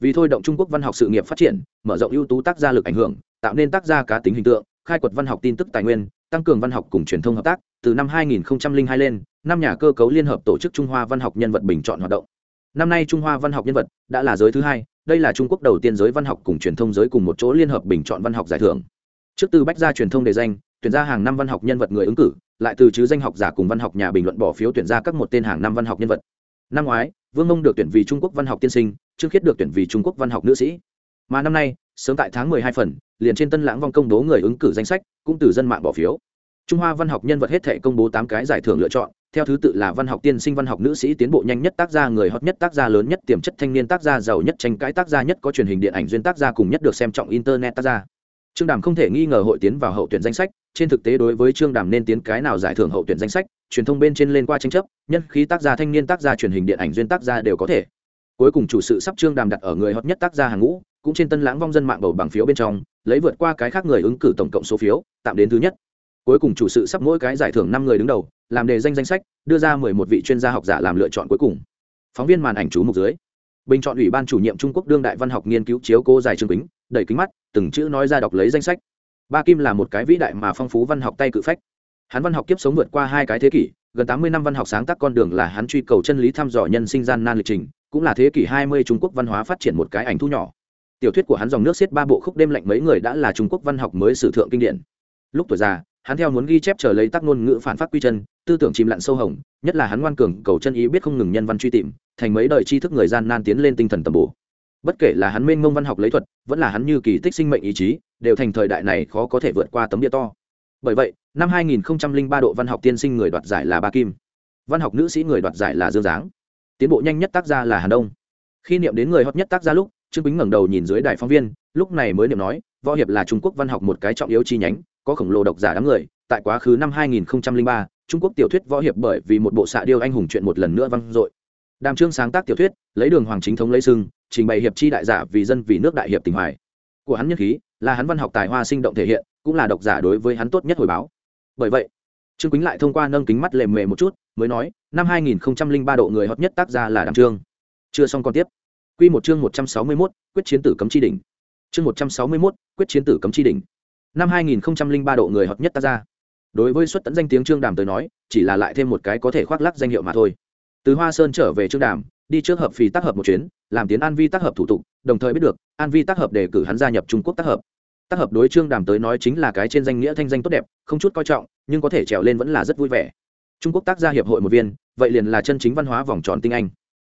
vì thôi động trung quốc văn học sự nghiệp phát triển mở rộng ưu tú tác gia lực ảnh hưởng tạo nên tác gia cá tính hình tượng khai quật văn học tin tức tài nguyên tăng cường văn học cùng truyền thông hợp tác từ năm 2002 lên năm nhà cơ cấu liên hợp tổ chức trung hoa văn học nhân vật bình chọn hoạt động năm nay trung hoa văn học nhân vật đã là giới thứ hai đây là trung quốc đầu tiên giới văn học cùng truyền thông giới cùng một chỗ liên hợp bình chọn văn học giải thưởng trước từ bách gia truyền thông đề danh tuyển ra hàng năm văn học nhân vật người ứng cử lại từ chứ danh học giả cùng văn học nhà bình luận bỏ phiếu tuyển ra các một tên hàng năm văn học nhân vật năm ngoái vương mông được tuyển vì trung quốc văn học tiên sinh trương khiết được tuyển vì trung quốc văn học nữ sĩ. Mà năm nay, sớm tại tháng mười hai phần, liền trên tân lãng vong công bố người ứng cử danh sách, cũng từ dân mạng bỏ phiếu. Trung hoa văn học nhân vật hết thể công bố tám cái giải thưởng lựa chọn, theo thứ tự là văn học tiên sinh, văn học nữ sĩ, tiến bộ nhanh nhất tác gia, người hot nhất tác gia, lớn nhất tiềm chất thanh niên tác gia, giàu nhất tranh cãi tác gia nhất, có truyền hình điện ảnh duyên tác gia cùng nhất được xem trọng internet tác gia. Trương đàm không thể nghi ngờ hội tiến vào hậu tuyển danh sách, trên thực tế đối với trương đàm nên tiến cái nào giải thưởng hậu tuyển danh sách, truyền thông bên trên lên qua tranh chấp, nhân khí tác gia, thanh niên tác gia, truyền hình điện ảnh duyên tác gia đều có thể cuối cùng chủ sự sắp trương đàm đặt ở người hot nhất tác gia hàng ngũ, cũng trên tân lãng vong dân mạng bầu bằng phiếu bên trong, lấy vượt qua cái khác người ứng cử tổng cộng số phiếu, tạm đến thứ nhất. Cuối cùng chủ sự sắp mỗi cái giải thưởng năm người đứng đầu, làm đề danh danh sách, đưa ra mười một vị chuyên gia học giả làm lựa chọn cuối cùng. Phóng viên màn ảnh chú mục dưới. Bình chọn ủy ban chủ nhiệm trung quốc đương đại văn học nghiên cứu chiếu cô dài trương kính, đẩy kính mắt, từng chữ nói ra đọc lấy danh sách. Ba kim là một cái vĩ đại mà phong phú văn học tay cự phách. Hắn văn học kiếp sống vượt qua hai cái thế kỷ, gần tám mươi năm văn học sáng tác con đường là hắn truy cầu chân lý thăm dò nhân sinh gian nan lịch trình cũng là thế kỷ hai mươi trung quốc văn hóa phát triển một cái ảnh thu nhỏ. Tiểu thuyết của hắn dòng nước xiết ba bộ khúc đêm lạnh mấy người đã là trung quốc văn học mới sử thượng kinh điển. Lúc tuổi già, hắn theo muốn ghi chép trở lấy tác ngôn ngữ phản phát quy chân, tư tưởng chìm lặn sâu hồng, nhất là hắn ngoan cường, cầu chân ý biết không ngừng nhân văn truy tìm, thành mấy đời tri thức người gian nan tiến lên tinh thần tầm bổ. Bất kể là hắn mênh mông văn học lấy thuật, vẫn là hắn như kỳ tích sinh mệnh ý chí, đều thành thời đại này khó có thể vượt qua tấm địa to. Bởi vậy, năm 2003 độ văn học tiên sinh người đoạt giải là ba kim. Văn học nữ sĩ người đoạt giải là dương giáng tiến bộ nhanh nhất tác gia là hà đông. Khi niệm đến người hot nhất tác gia lúc trương bính ngẩng đầu nhìn dưới đài phóng viên lúc này mới niệm nói võ hiệp là trung quốc văn học một cái trọng yếu chi nhánh có khổng lồ độc giả đám người tại quá khứ năm 2003, trung quốc tiểu thuyết võ hiệp bởi vì một bộ xạ điêu anh hùng chuyện một lần nữa vang dội. Đàm trương sáng tác tiểu thuyết lấy đường hoàng chính thống lấy sưng trình bày hiệp chi đại giả vì dân vì nước đại hiệp tình hoài. Của hắn nhất khí là hắn văn học tài hoa sinh động thể hiện cũng là độc giả đối với hắn tốt nhất hồi báo. Bởi vậy trương quýnh lại thông qua nâng kính mắt lề mề một chút mới nói năm 2003 độ người hot nhất tác gia là đàm trương. Chưa xong còn tiếp. Quy một chương 161, quyết chiến tử cấm chi đỉnh. Chương 161, quyết chiến tử cấm chi đỉnh. Năm 2003 độ người hot nhất tác gia. Đối với xuất tận danh tiếng trương đàm tới nói chỉ là lại thêm một cái có thể khoác lắc danh hiệu mà thôi. Từ hoa sơn trở về trương đàm đi trước hợp phì tác hợp một chuyến làm tiến an vi tác hợp thủ tục đồng thời biết được an vi tác hợp để cử hắn gia nhập trung quốc tác hợp. Tác hợp đối trương đàm tới nói chính là cái trên danh nghĩa thanh danh tốt đẹp không chút coi trọng nhưng có thể trèo lên vẫn là rất vui vẻ. Trung quốc tác gia hiệp hội một viên, vậy liền là chân chính văn hóa vòng tròn tinh anh.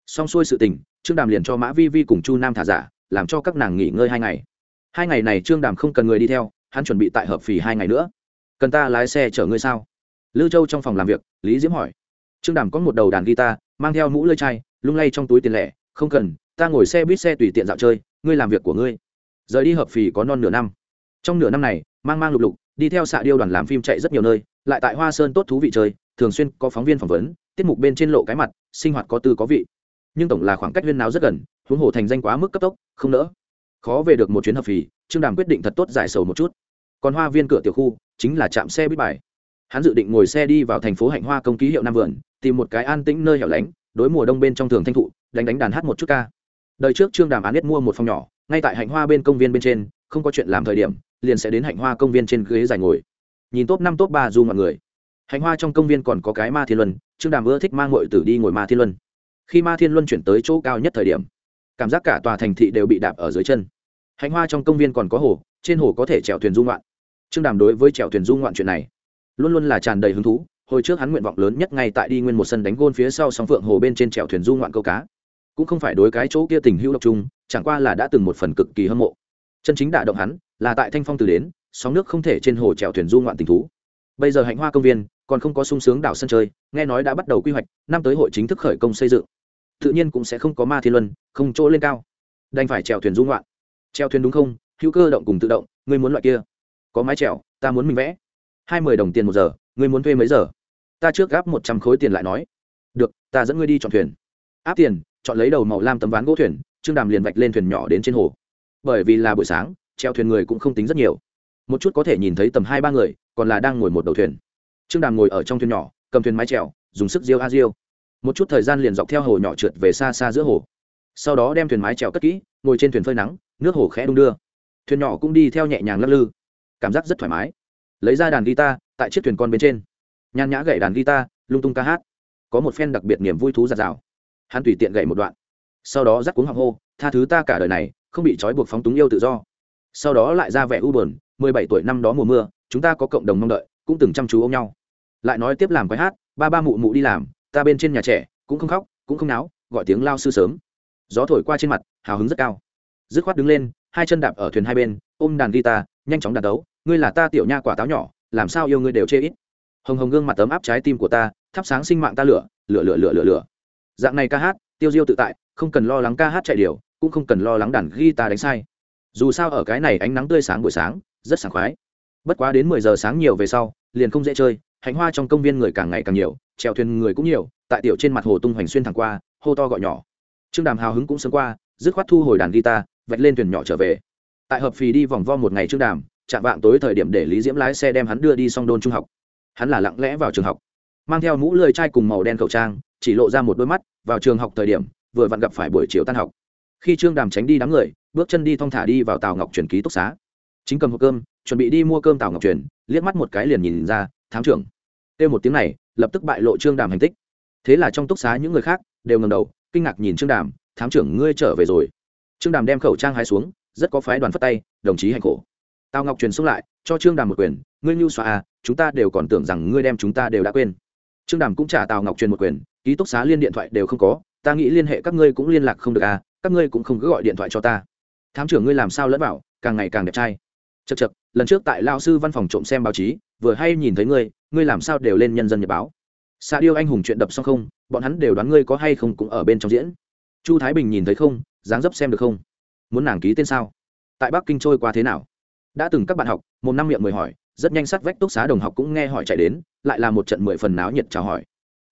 Xong xuôi sự tình, trương đàm liền cho mã vi vi cùng chu nam thả giả, làm cho các nàng nghỉ ngơi hai ngày. Hai ngày này trương đàm không cần người đi theo, hắn chuẩn bị tại hợp phì hai ngày nữa. Cần ta lái xe chở ngươi sao? Lưu châu trong phòng làm việc, lý diễm hỏi. Trương đàm có một đầu đàn guitar, mang theo mũ lơi chai, lung lay trong túi tiền lẻ, không cần, ta ngồi xe buýt xe tùy tiện dạo chơi, ngươi làm việc của ngươi. Rời đi hợp phì có non nửa năm. Trong nửa năm này, mang mang lục lục đi theo xạ điêu đoàn làm phim chạy rất nhiều nơi, lại tại hoa sơn tốt thú vị chơi, thường xuyên có phóng viên phỏng vấn, tiết mục bên trên lộ cái mặt, sinh hoạt có tư có vị. Nhưng tổng là khoảng cách huyên nào rất gần, huống hồ thành danh quá mức cấp tốc, không nỡ. Khó về được một chuyến hợp phì, trương đàm quyết định thật tốt giải sầu một chút. Còn hoa viên cửa tiểu khu, chính là trạm xe bít bài. Hắn dự định ngồi xe đi vào thành phố hạnh hoa công ký hiệu nam vườn, tìm một cái an tĩnh nơi hẻo lánh, đối mùa đông bên trong thường thanh thụ, đánh đánh đàn hát một chút ca. Đời trước trương đàm án biết mua một phòng nhỏ, ngay tại hạnh hoa bên công viên bên trên, không có chuyện làm thời điểm liền sẽ đến hạnh hoa công viên trên ghế dài ngồi. Nhìn top năm, top ba du mọi người. Hạnh hoa trong công viên còn có cái ma thiên luân, trương đàm ưa thích mang ngội tử đi ngồi ma thiên luân. Khi ma thiên luân chuyển tới chỗ cao nhất thời điểm, cảm giác cả tòa thành thị đều bị đạp ở dưới chân. Hạnh hoa trong công viên còn có hồ, trên hồ có thể chèo thuyền du ngoạn. Trương đàm đối với chèo thuyền du ngoạn chuyện này, luôn luôn là tràn đầy hứng thú. Hồi trước hắn nguyện vọng lớn nhất ngay tại đi nguyên một sân đánh gôn phía sau sóng phượng hồ bên trên chèo thuyền du ngoạn câu cá. Cũng không phải đối cái chỗ kia tình hữu độc trung chẳng qua là đã từng một phần cực kỳ hâm mộ. Chân chính đả động hắn là tại thanh phong từ đến, sóng nước không thể trên hồ trèo thuyền du ngoạn tình thú. Bây giờ hạnh hoa công viên còn không có sung sướng đảo sân chơi, nghe nói đã bắt đầu quy hoạch, năm tới hội chính thức khởi công xây dựng. Tự nhiên cũng sẽ không có ma thiên luân, không chỗ lên cao. Đành phải trèo thuyền du ngoạn. Treo thuyền đúng không? Hữu cơ động cùng tự động, ngươi muốn loại kia. Có mái trèo ta muốn mình vẽ. Hai mươi đồng tiền một giờ, ngươi muốn thuê mấy giờ? Ta trước gáp một trăm khối tiền lại nói. Được, ta dẫn ngươi đi chọn thuyền. Áp tiền, chọn lấy đầu màu lam tấm ván gỗ thuyền, trương đàm liền vạch lên thuyền nhỏ đến trên hồ. Bởi vì là buổi sáng treo thuyền người cũng không tính rất nhiều. Một chút có thể nhìn thấy tầm hai ba người, còn là đang ngồi một đầu thuyền. Trương đàm ngồi ở trong thuyền nhỏ, cầm thuyền mái trèo dùng sức diêu a diêu một chút thời gian liền dọc theo hồ nhỏ trượt về xa xa giữa hồ. Sau đó đem thuyền mái trèo cất kỹ, ngồi trên thuyền phơi nắng, nước hồ khẽ đung đưa. Thuyền nhỏ cũng đi theo nhẹ nhàng lắc lư. Cảm giác rất thoải mái. Lấy ra đàn guitar, tại chiếc thuyền con bên trên. Nhàn nhã gậy đàn guitar, lung tung ca hát. Có một phen đặc biệt niềm vui thú giạt rào. Hắn tùy tiện gậy một đoạn. Sau đó rắc cuống hoàng hô, tha thứ ta cả đời này, không bị trói buộc phóng túng yêu tự do sau đó lại ra vẻ u buồn, mười bảy tuổi năm đó mùa mưa, chúng ta có cộng đồng mong đợi, cũng từng chăm chú ôm nhau. Lại nói tiếp làm quái hát, ba ba mụ mụ đi làm, ta bên trên nhà trẻ, cũng không khóc, cũng không náo, gọi tiếng lao sư sớm. Gió thổi qua trên mặt, hào hứng rất cao. Dứt khoát đứng lên, hai chân đạp ở thuyền hai bên, ôm đàn guitar, nhanh chóng đàn đấu, ngươi là ta tiểu nha quả táo nhỏ, làm sao yêu ngươi đều chê ít. Hồng hồng gương mặt tấm áp trái tim của ta, thắp sáng sinh mạng ta lửa lửa lửa lửa lửa lửa. Dạng này ca hát, tiêu diêu tự tại, không cần lo lắng ca hát chạy điều, cũng không cần lo lắng đàn guitar đánh sai dù sao ở cái này ánh nắng tươi sáng buổi sáng, rất sảng khoái. Bất quá đến mười giờ sáng nhiều về sau, liền không dễ chơi, hành hoa trong công viên người càng ngày càng nhiều, chèo thuyền người cũng nhiều, tại tiểu trên mặt hồ tung hoành xuyên thẳng qua, hô to gọi nhỏ. Trương đàm hào hứng cũng sớm qua, dứt khoát thu hồi đàn guitar, vạch lên thuyền nhỏ trở về. Tại hợp phì đi vòng vo một ngày trương đàm, chạm vạng tối thời điểm để lý diễm lái xe đem hắn đưa đi song đôn trung học. Hắn là lặng lẽ vào trường học, mang theo mũ lười chai cùng màu đen khẩu trang, chỉ lộ ra một đôi mắt, vào trường học thời điểm, vừa vặn gặp phải buổi chiều tan học khi trương đàm tránh đi đám người, bước chân đi thong thả đi vào tàu ngọc truyền ký túc xá. Chính cầm hộp cơm, chuẩn bị đi mua cơm tàu ngọc truyền, liếc mắt một cái liền nhìn ra, thám trưởng. Kêu một tiếng này, lập tức bại lộ trương đàm hành tích. Thế là trong túc xá những người khác đều ngầm đầu, kinh ngạc nhìn trương đàm, thám trưởng, ngươi trở về rồi. Trương đàm đem khẩu trang hai xuống, rất có phái đoàn phất tay, đồng chí hành khổ. Tào ngọc truyền xuống lại, cho trương đàm một quyền, ngươi nhu xoa à chúng ta đều còn tưởng rằng ngươi đem chúng ta đều đã quên. Trương đàm cũng trả tào ngọc truyền một quyền, ký túc xá liên điện thoại đều không có, ta nghĩ liên hệ các ngươi cũng liên lạc không được à các ngươi cũng không cứ gọi điện thoại cho ta. Thám trưởng ngươi làm sao lẫn vào, càng ngày càng đẹp trai. Chật chật lần trước tại lao sư văn phòng trộm xem báo chí, vừa hay nhìn thấy ngươi ngươi làm sao đều lên nhân dân nhật báo. Xa điêu anh hùng chuyện đập xong không, bọn hắn đều đoán ngươi có hay không cũng ở bên trong diễn. Chu thái bình nhìn thấy không, dáng dấp xem được không? Muốn nàng ký tên sao? Tại bắc kinh trôi qua thế nào? Đã từng các bạn học, một năm miệng mười hỏi, rất nhanh sát vách túc xá đồng học cũng nghe hỏi chạy đến, lại là một trận mười phần náo nhiệt chào hỏi.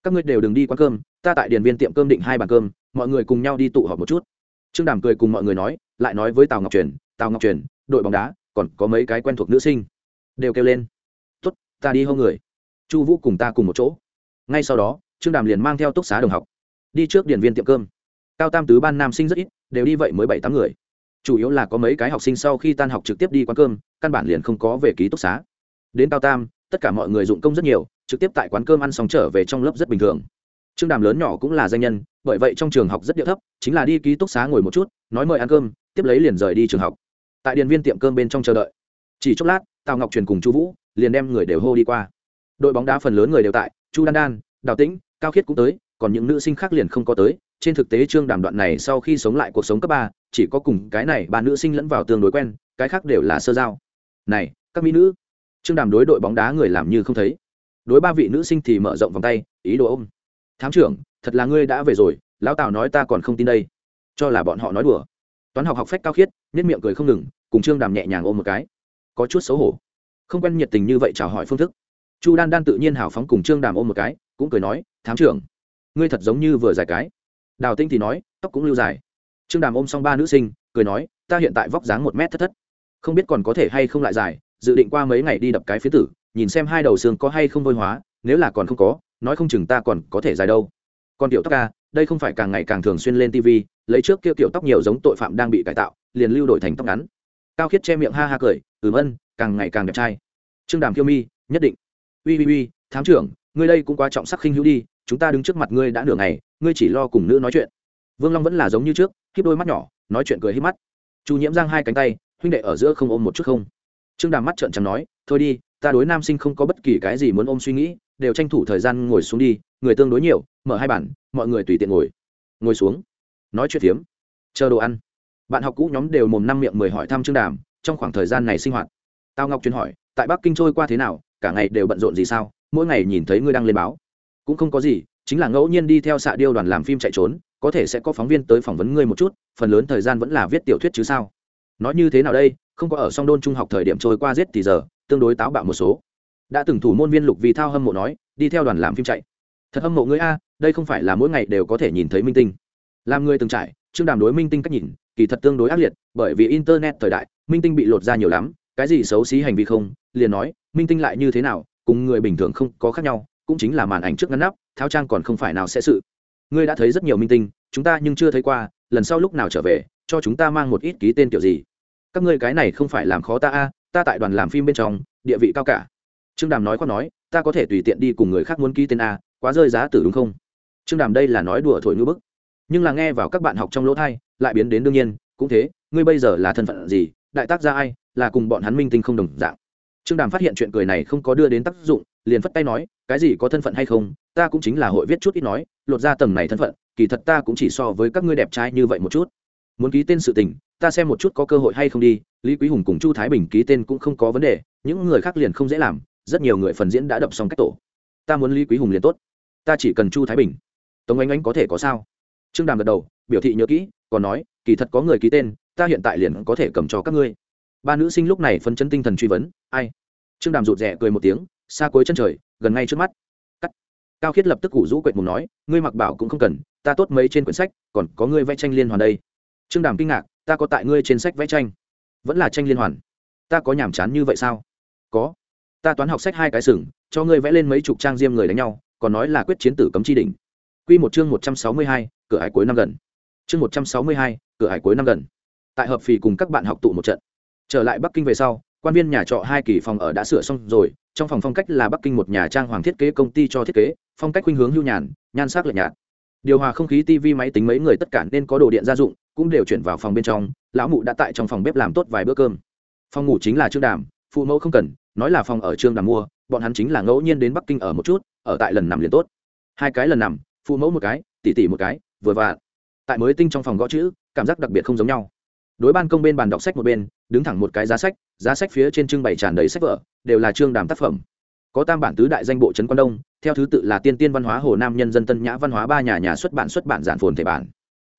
Các ngươi đều đừng đi quán cơm, ta tại điền viên tiệm cơm định hai bàn cơm, mọi người cùng nhau đi tụ họp một chút trương đàm cười cùng mọi người nói, lại nói với tào ngọc truyền, tào ngọc truyền, đội bóng đá, còn có mấy cái quen thuộc nữ sinh. Đều kêu lên, tốt, ta đi hô người. Chu vũ cùng ta cùng một chỗ. Ngay sau đó, trương đàm liền mang theo túc xá đồng học, đi trước điện viên tiệm cơm. Cao tam tứ ban nam sinh rất ít, đều đi vậy mới bảy tám người. Chủ yếu là có mấy cái học sinh sau khi tan học trực tiếp đi quán cơm, căn bản liền không có về ký túc xá. Đến cao tam, tất cả mọi người dụng công rất nhiều, trực tiếp tại quán cơm ăn xong trở về trong lớp rất bình thường trương đàm lớn nhỏ cũng là danh nhân, bởi vậy trong trường học rất địa thấp, chính là đi ký túc xá ngồi một chút, nói mời ăn cơm, tiếp lấy liền rời đi trường học. Tại điện viên tiệm cơm bên trong chờ đợi. Chỉ chốc lát, tào ngọc truyền cùng chu vũ liền đem người đều hô đi qua. Đội bóng đá phần lớn người đều tại, chu đan đan, đào tĩnh, cao khiết cũng tới, còn những nữ sinh khác liền không có tới. Trên thực tế trương đàm đoạn này sau khi sống lại cuộc sống cấp ba, chỉ có cùng cái này ba nữ sinh lẫn vào tương đối quen, cái khác đều là sơ giao. Này, các mỹ nữ. Trương đàm đối đội bóng đá người làm như không thấy. Đối ba vị nữ sinh thì mở rộng vòng tay, ý đồ ôm thám trưởng, thật là ngươi đã về rồi, lão tào nói ta còn không tin đây. Cho là bọn họ nói đùa. Toán học học phách cao khiết nhất miệng cười không ngừng, cùng trương đàm nhẹ nhàng ôm một cái. Có chút xấu hổ. Không quen nhiệt tình như vậy chào hỏi phương thức. Chu đan đan tự nhiên hào phóng cùng trương đàm ôm một cái, cũng cười nói, thám trưởng, ngươi thật giống như vừa dài cái. Đào tinh thì nói, tóc cũng lưu dài. Trương đàm ôm xong ba nữ sinh, cười nói, ta hiện tại vóc dáng một mét thất thất. Không biết còn có thể hay không lại dài, dự định qua mấy ngày đi đập cái phía tử, nhìn xem hai đầu xương có hay không vôi hóa, nếu là còn không có nói không chừng ta còn có thể dài đâu. Còn tiểu tóc ca, đây không phải càng ngày càng thường xuyên lên tv lấy trước kia kiểu tóc nhiều giống tội phạm đang bị cải tạo, liền lưu đổi thành tóc ngắn. Cao khiết che miệng ha ha cười, ừm ân, càng ngày càng đẹp trai. Trương đàm kiêu mi, nhất định. Ui ui ui thám trưởng, ngươi đây cũng quá trọng sắc khinh hữu đi, chúng ta đứng trước mặt ngươi đã nửa ngày, ngươi chỉ lo cùng nữ nói chuyện. Vương long vẫn là giống như trước khiếp đôi mắt nhỏ, nói chuyện cười hít mắt. Chu nhiễm giang hai cánh tay, huynh đệ ở giữa không ôm một chút không. Trương đàm mắt trợn trừng nói, thôi đi, ta đối nam sinh không có bất kỳ cái gì muốn ôm suy nghĩ đều tranh thủ thời gian ngồi xuống đi, người tương đối nhiều, mở hai bản mọi người tùy tiện ngồi. Ngồi xuống, nói chuyện phiếm, chờ đồ ăn. Bạn học cũ nhóm đều mồm năm miệng mười hỏi thăm trương đàm, trong khoảng thời gian này sinh hoạt. Tao ngọc chuyên hỏi, tại bắc kinh trôi qua thế nào, cả ngày đều bận rộn gì sao, mỗi ngày nhìn thấy ngươi đang lên báo. Cũng không có gì, chính là ngẫu nhiên đi theo xạ điêu đoàn làm phim chạy trốn, có thể sẽ có phóng viên tới phỏng vấn ngươi một chút, phần lớn thời gian vẫn là viết tiểu thuyết chứ sao. Nói như thế nào đây, không có ở song đôn trung học thời điểm trôi qua giết thì giờ, tương đối táo bạo một số đã từng thủ môn viên lục vì thao hâm mộ nói, đi theo đoàn làm phim chạy. Thật hâm mộ ngươi a, đây không phải là mỗi ngày đều có thể nhìn thấy minh tinh. Làm người từng trải trương đàm đối minh tinh cách nhìn, kỳ thật tương đối ác liệt, bởi vì internet thời đại, minh tinh bị lột ra nhiều lắm, cái gì xấu xí hành vi không, liền nói, minh tinh lại như thế nào, cùng người bình thường không có khác nhau, cũng chính là màn ảnh trước ngăn nắp thao trang còn không phải nào sẽ sự. Ngươi đã thấy rất nhiều minh tinh, chúng ta nhưng chưa thấy qua, lần sau lúc nào trở về, cho chúng ta mang một ít ký tên kiểu gì. Các ngươi cái này không phải làm khó ta a, ta tại đoàn làm phim bên trong, địa vị cao cả trương đàm nói khoác nói, ta có thể tùy tiện đi cùng người khác muốn ký tên a, quá rơi giá tử đúng không? Trương đàm đây là nói đùa thổi ngữ bức. Nhưng là nghe vào các bạn học trong lỗ thai, lại biến đến đương nhiên, cũng thế, ngươi bây giờ là thân phận gì, đại tác gia ai, là cùng bọn hắn minh tinh không đồng dạng? Trương đàm phát hiện chuyện cười này không có đưa đến tác dụng, liền phất tay nói, cái gì có thân phận hay không, ta cũng chính là hội viết chút ít nói, lột ra tầng này thân phận, kỳ thật ta cũng chỉ so với các ngươi đẹp trai như vậy một chút. Muốn ký tên sự tình, ta xem một chút có cơ hội hay không đi, lý quý hùng cùng chu thái bình ký tên cũng không có vấn đề, những người khác liền không dễ làm rất nhiều người phần diễn đã đập xong cách tổ. Ta muốn lý quý hùng liền tốt. Ta chỉ cần chu thái bình. Tống ánh ánh có thể có sao? Trương đàm gật đầu, biểu thị nhớ kỹ, còn nói, kỳ thật có người ký tên, ta hiện tại liền có thể cầm cho các ngươi. Ba nữ sinh lúc này phân chân tinh thần truy vấn, ai? Trương đàm rụt rè cười một tiếng, xa cuối chân trời, gần ngay trước mắt. Cắt. Cao khiết lập tức củ rũ quệt mùng nói, ngươi mặc bảo cũng không cần, ta tốt mấy trên quyển sách, còn có ngươi vẽ tranh liên hoàn đây. Trương đàm kinh ngạc, ta có tại ngươi trên sách vẽ tranh? Vẫn là tranh liên hoàn. Ta có nhàm chán như vậy sao? Có ta toán học sách hai cái sừng cho ngươi vẽ lên mấy chục trang diêm người đánh nhau còn nói là quyết chiến tử cấm chi đỉnh Quy một chương một trăm sáu mươi hai, cửa hải cuối năm gần. Chương một trăm sáu mươi hai, cửa hải cuối năm gần. Tại hợp phì cùng các bạn học tụ một trận. Trở lại Bắc Kinh về sau, quan viên nhà trọ hai kỳ phòng ở đã sửa xong rồi trong phòng phong cách là bắc kinh một nhà trang hoàng thiết kế công ty cho thiết kế phong cách khuynh hướng hưu nhàn nhan sắc lạnh nhạt điều hòa không khí tv máy tính mấy người tất cả nên có đồ điện gia dụng cũng đều chuyển vào phòng bên trong lão mụ đã tại trong phòng bếp làm tốt vài bữa cơm phòng ngủ chính là trương đàm phụ mẫu không cần nói là phòng ở trương đàm mua, bọn hắn chính là ngẫu nhiên đến bắc kinh ở một chút, ở tại lần nằm liền tốt. Hai cái lần nằm, phụ mẫu một cái tỉ tỉ một cái, vừa vặn. Tại mới tinh trong phòng gõ chữ, cảm giác đặc biệt không giống nhau. Đối ban công bên bàn đọc sách một bên, đứng thẳng một cái giá sách giá sách phía trên trưng bày tràn đầy sách vở, đều là trương đàm tác phẩm. Có tam bản tứ đại danh bộ trấn quan đông, theo thứ tự là tiên tiên văn hóa hồ nam nhân dân tân nhã văn hóa ba nhà nhà xuất bản xuất bản giản phồn thể bản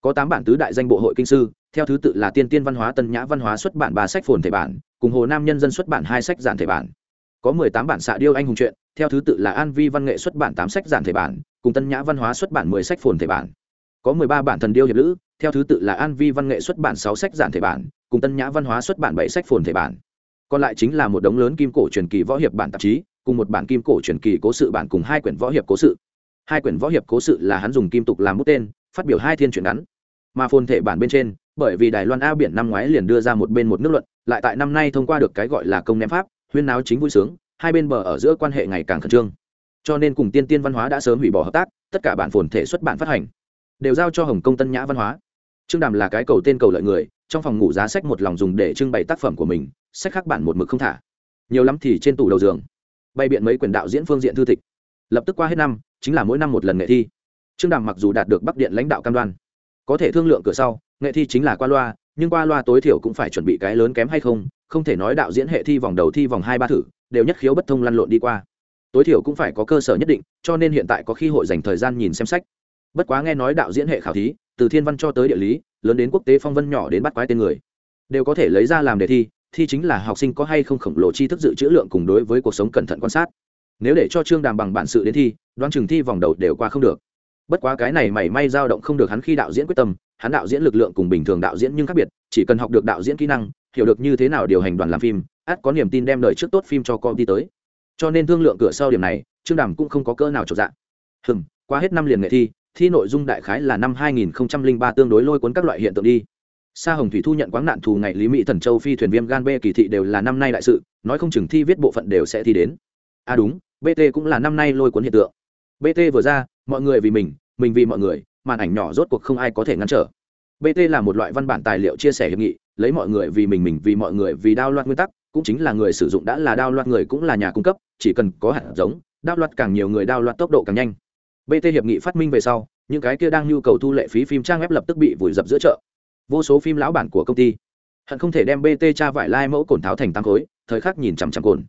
có tám bản tứ đại danh bộ hội kinh sư, theo thứ tự là tiên tiên văn hóa, tân nhã văn hóa xuất bản ba sách phồn thể bản, cùng hồ nam nhân dân xuất bản hai sách giản thể bản. Có mười tám bản xạ điêu anh hùng truyện, theo thứ tự là an vi văn nghệ xuất bản tám sách giản thể bản, cùng tân nhã văn hóa xuất bản mười sách phồn thể bản. Có mười ba bản thần điêu hiệp lữ, theo thứ tự là an vi văn nghệ xuất bản sáu sách giản thể bản, cùng tân nhã văn hóa xuất bản bảy sách phồn thể bản. Còn lại chính là một đống lớn kim cổ truyền kỳ võ hiệp bản tạp chí, cùng một bản kim cổ truyền kỳ cố sự bản cùng hai quyển võ hiệp cố sự. Hai quyển võ hiệp cố sự là hắn dùng kim tục làm bút tên, phát biểu hai thiên truyện ngắn mà phồn thể bản bên trên, bởi vì đài loan a biển năm ngoái liền đưa ra một bên một nước luận, lại tại năm nay thông qua được cái gọi là công ném pháp, huyên náo chính vui sướng, hai bên bờ ở giữa quan hệ ngày càng khẩn trương. Cho nên cùng tiên tiên văn hóa đã sớm hủy bỏ hợp tác, tất cả bản phồn thể xuất bản phát hành, đều giao cho hồng kông tân nhã văn hóa. Trương đàm là cái cầu tên cầu lợi người, trong phòng ngủ giá sách một lòng dùng để trưng bày tác phẩm của mình, sách khác bản một mực không thả. Nhiều lắm thì trên tủ đầu giường, bày biện mấy quyển đạo diễn phương diện thư tịch. Lập tức qua hết năm, chính là mỗi năm một lần nghệ thi. Trương đàm mặc dù đạt được bắc điện lãnh đạo cam đoan có thể thương lượng cửa sau, nghệ thi chính là qua loa, nhưng qua loa tối thiểu cũng phải chuẩn bị cái lớn kém hay không không thể nói đạo diễn hệ thi vòng đầu thi vòng hai ba thử, đều nhất khiếu bất thông lăn lộn đi qua. Tối thiểu cũng phải có cơ sở nhất định, cho nên hiện tại có khi hội dành thời gian nhìn xem sách. Bất quá nghe nói đạo diễn hệ khảo thí, từ thiên văn cho tới địa lý, lớn đến quốc tế phong vân nhỏ đến bắt quái tên người, đều có thể lấy ra làm đề thi thi chính là học sinh có hay không khổng lồ tri thức dự trữ lượng cùng đối với cuộc sống cẩn thận quan sát. Nếu để cho trương đàm bằng bản sự đến thi, đoán chừng thi vòng đầu đều qua không được bất quá cái này mảy may dao động không được hắn khi đạo diễn quyết tâm, hắn đạo diễn lực lượng cùng bình thường đạo diễn nhưng khác biệt, chỉ cần học được đạo diễn kỹ năng, hiểu được như thế nào điều hành đoàn làm phim át có niềm tin đem lời trước tốt phim cho con đi tới. Cho nên thương lượng cửa sau điểm này, trương đàm cũng không có cỡ nào trọn dạng hừm, qua hết năm liền nghệ thi thi nội dung đại khái là năm 2003 tương đối lôi cuốn các loại hiện tượng đi. Sa hồng thủy thu nhận quáng nạn thù ngày lý mỹ thần châu phi thuyền viêm gan b kỳ thị đều là năm nay đại sự, nói không chừng thi viết bộ phận đều sẽ thi đến. À đúng bt cũng là năm nay lôi cuốn hiện tượng. Bt vừa ra, mọi người vì mình mình vì mọi người, màn ảnh nhỏ rốt cuộc không ai có thể ngăn trở. Bt là một loại văn bản tài liệu chia sẻ hiệp nghị, lấy mọi người vì mình mình vì mọi người vì đao loạt nguyên tắc, cũng chính là người sử dụng đã là đao loạt người cũng là nhà cung cấp, chỉ cần có hạt giống, đao loạt càng nhiều người đao loạt tốc độ càng nhanh. Bt hiệp nghị phát minh về sau, những cái kia đang nhu cầu thu lệ phí phim trang web lập tức bị vùi dập giữa chợ. Vô số phim lão bản của công ty hận không thể đem bt tra vải lai mẫu cổn tháo thành tăng khối, thời khắc nhìn chằm chằm cồn.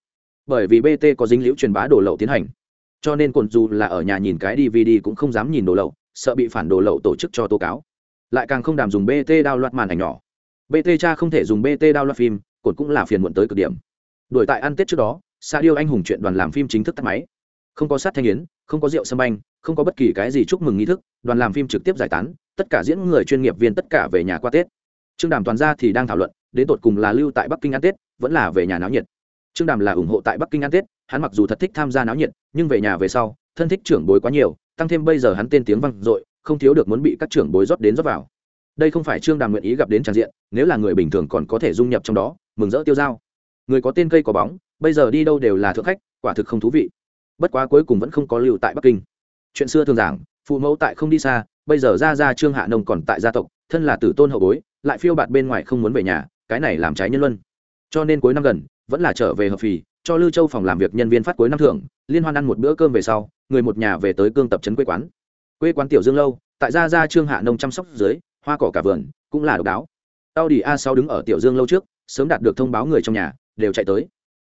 Bởi vì bt có dính liễu truyền bá đồ lậu tiến hành cho nên cồn dù là ở nhà nhìn cái dvd cũng không dám nhìn đồ lậu, sợ bị phản đồ lậu tổ chức cho tố cáo. Lại càng không đàm dùng bt đao loạt màn ảnh nhỏ. Bt cha không thể dùng bt đao loạt phim, cồn cũng là phiền muộn tới cực điểm. Đuổi tại ăn tết trước đó sa điêu anh hùng chuyện đoàn làm phim chính thức tắt máy. Không có sát thanh yến, không có rượu sâm banh, không có bất kỳ cái gì chúc mừng nghi thức, đoàn làm phim trực tiếp giải tán, tất cả diễn người chuyên nghiệp viên tất cả về nhà qua tết. Trương đàm toàn gia thì đang thảo luận, đến tột cùng là lưu tại bắc kinh ăn tết, vẫn là về nhà náo nhiệt. Trương đàm là ủng hộ tại bắc kinh ăn tết hắn mặc dù thật thích tham gia náo nhiệt, nhưng về nhà về sau, thân thích trưởng bối quá nhiều, tăng thêm bây giờ hắn tên tiếng vang dội, không thiếu được muốn bị các trưởng bối rót đến rót vào. Đây không phải trương đàm nguyện ý gặp đến tràn diện, nếu là người bình thường còn có thể dung nhập trong đó, mừng rỡ tiêu dao. Người có tên cây có bóng, bây giờ đi đâu đều là thượng khách, quả thực không thú vị. Bất quá cuối cùng vẫn không có lưu tại bắc kinh. Chuyện xưa thường giảng, phụ mẫu tại không đi xa, bây giờ ra ra trương hạ nông còn tại gia tộc, thân là tử tôn hậu bối, lại phiêu bạt bên ngoài không muốn về nhà, cái này làm trái nhân luân. Cho nên cuối năm gần, vẫn là trở về hợp phì cho lưu châu phòng làm việc nhân viên phát cuối năm thưởng, liên hoan ăn một bữa cơm về sau, người một nhà về tới cương tập trấn quê quán. Quê quán tiểu dương lâu, tại gia gia trương hạ nông chăm sóc dưới, hoa cỏ cả vườn, cũng là độc đáo. Tao đi a sáu đứng ở tiểu dương lâu trước, sớm đạt được thông báo người trong nhà, đều chạy tới.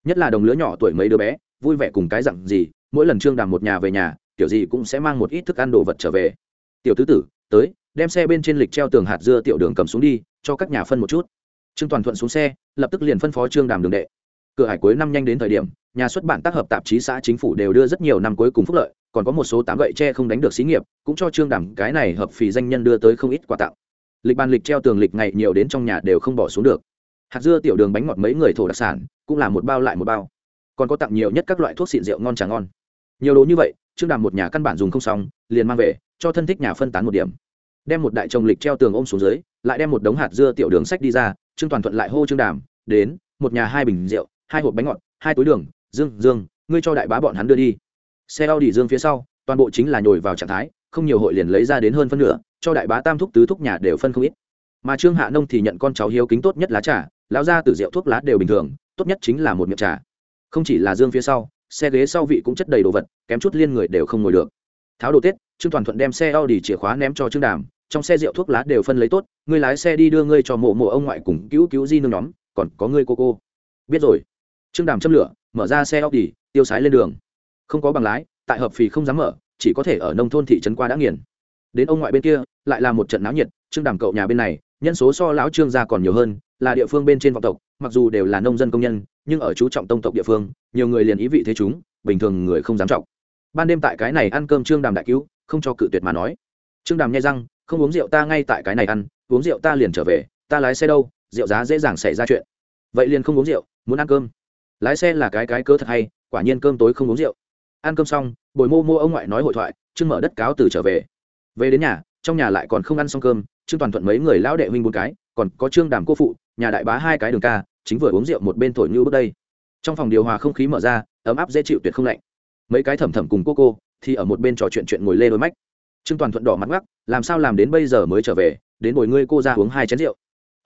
Nhất là đồng lứa nhỏ tuổi mấy đứa bé, vui vẻ cùng cái dặn gì, mỗi lần trương đàm một nhà về nhà tiểu gì cũng sẽ mang một ít thức ăn đồ vật trở về. Tiểu tứ tử, tới, đem xe bên trên lịch treo tường hạt dưa tiểu đường cầm xuống đi, cho các nhà phân một chút. Trương toàn thuận xuống xe, lập tức liền phân phó trương đàm đường đệ cửa hải cuối năm nhanh đến thời điểm, nhà xuất bản tác hợp tạp chí xã chính phủ đều đưa rất nhiều năm cuối cùng phúc lợi, còn có một số tám gậy tre không đánh được xí nghiệp, cũng cho trương đẳng cái này hợp phì danh nhân đưa tới không ít quà tặng. Lịch bàn lịch treo tường lịch ngày nhiều đến trong nhà đều không bỏ xuống được. Hạt dưa tiểu đường bánh ngọt mấy người thổ đặc sản, cũng là một bao lại một bao. Còn có tặng nhiều nhất các loại thuốc xịn rượu ngon trà ngon. Nhiều đồ như vậy, trương đàm một nhà căn bản dùng không xong, liền mang về, cho thân thích nhà phân tán một điểm. Đem một đại chồng lịch treo tường ôm xuống dưới, lại đem một đống hạt dưa tiểu đường sách đi ra, trương toàn thuận lại hô trương đàm, đến, một nhà hai bình rượu hai hộp bánh ngọt, hai túi đường, dương dương, ngươi cho đại bá bọn hắn đưa đi. Xe a u dương phía sau, toàn bộ chính là nhồi vào trạng thái, không nhiều hội liền lấy ra đến hơn phân nửa, cho đại bá tam thúc, tứ thúc nhà đều phân không ít. Mà trương hạ nông thì nhận con cháu hiếu kính tốt nhất lá trà, lão ra từ rượu thuốc lá đều bình thường, tốt nhất chính là một miệng trà. Không chỉ là dương phía sau, xe ghế sau vị cũng chất đầy đồ vật, kém chút liên người đều không ngồi được. Tháo đồ tết, trương toàn thuận đem xe a u chìa khóa ném cho trương đàm, trong xe rượu thuốc lá đều phân lấy tốt, ngươi lái xe đi đưa ngươi cho mộ mộ ông ngoại cùng cứu cứu di nương nhóm, còn có ngươi cô cô. Biết rồi trương đàm châm lửa, mở ra xe óc đi tiêu sái lên đường. Không có bằng lái, tại hợp phì không dám mở, chỉ có thể ở nông thôn thị trấn qua đã nghiền. Đến ông ngoại bên kia, lại là một trận náo nhiệt, trương đàm cậu nhà bên này, nhân số so lão trương gia còn nhiều hơn, là địa phương bên trên vọng tộc, mặc dù đều là nông dân công nhân, nhưng ở chú trọng tông tộc địa phương, nhiều người liền ý vị thế chúng, bình thường người không dám trọng. Ban đêm tại cái này ăn cơm trương đàm đại cứu, không cho cự tuyệt mà nói. Trương đàm nghe răng, không uống rượu ta ngay tại cái này ăn, uống rượu ta liền trở về, ta lái xe đâu, rượu giá dễ dàng xảy ra chuyện. Vậy liền không uống rượu, muốn ăn cơm lái xe là cái cái cớ thật hay, quả nhiên cơm tối không uống rượu. Ăn cơm xong, bồi mô mô ông ngoại nói hội thoại, trương mở đất cáo từ trở về. Về đến nhà, trong nhà lại còn không ăn xong cơm, trương toàn thuận mấy người lão đệ huynh bốn cái, còn có trương đàm cô phụ, nhà đại bá hai cái đường ca, chính vừa uống rượu một bên thổi như bước đây. Trong phòng điều hòa không khí mở ra, ấm áp dễ chịu tuyệt không lạnh. Mấy cái thẩm thẩm cùng cô cô, thì ở một bên trò chuyện chuyện ngồi lê đôi mách trương toàn thuận đỏ mặt ngắc, làm sao làm đến bây giờ mới trở về, đến bồi ngươi cô ra uống hai chén rượu.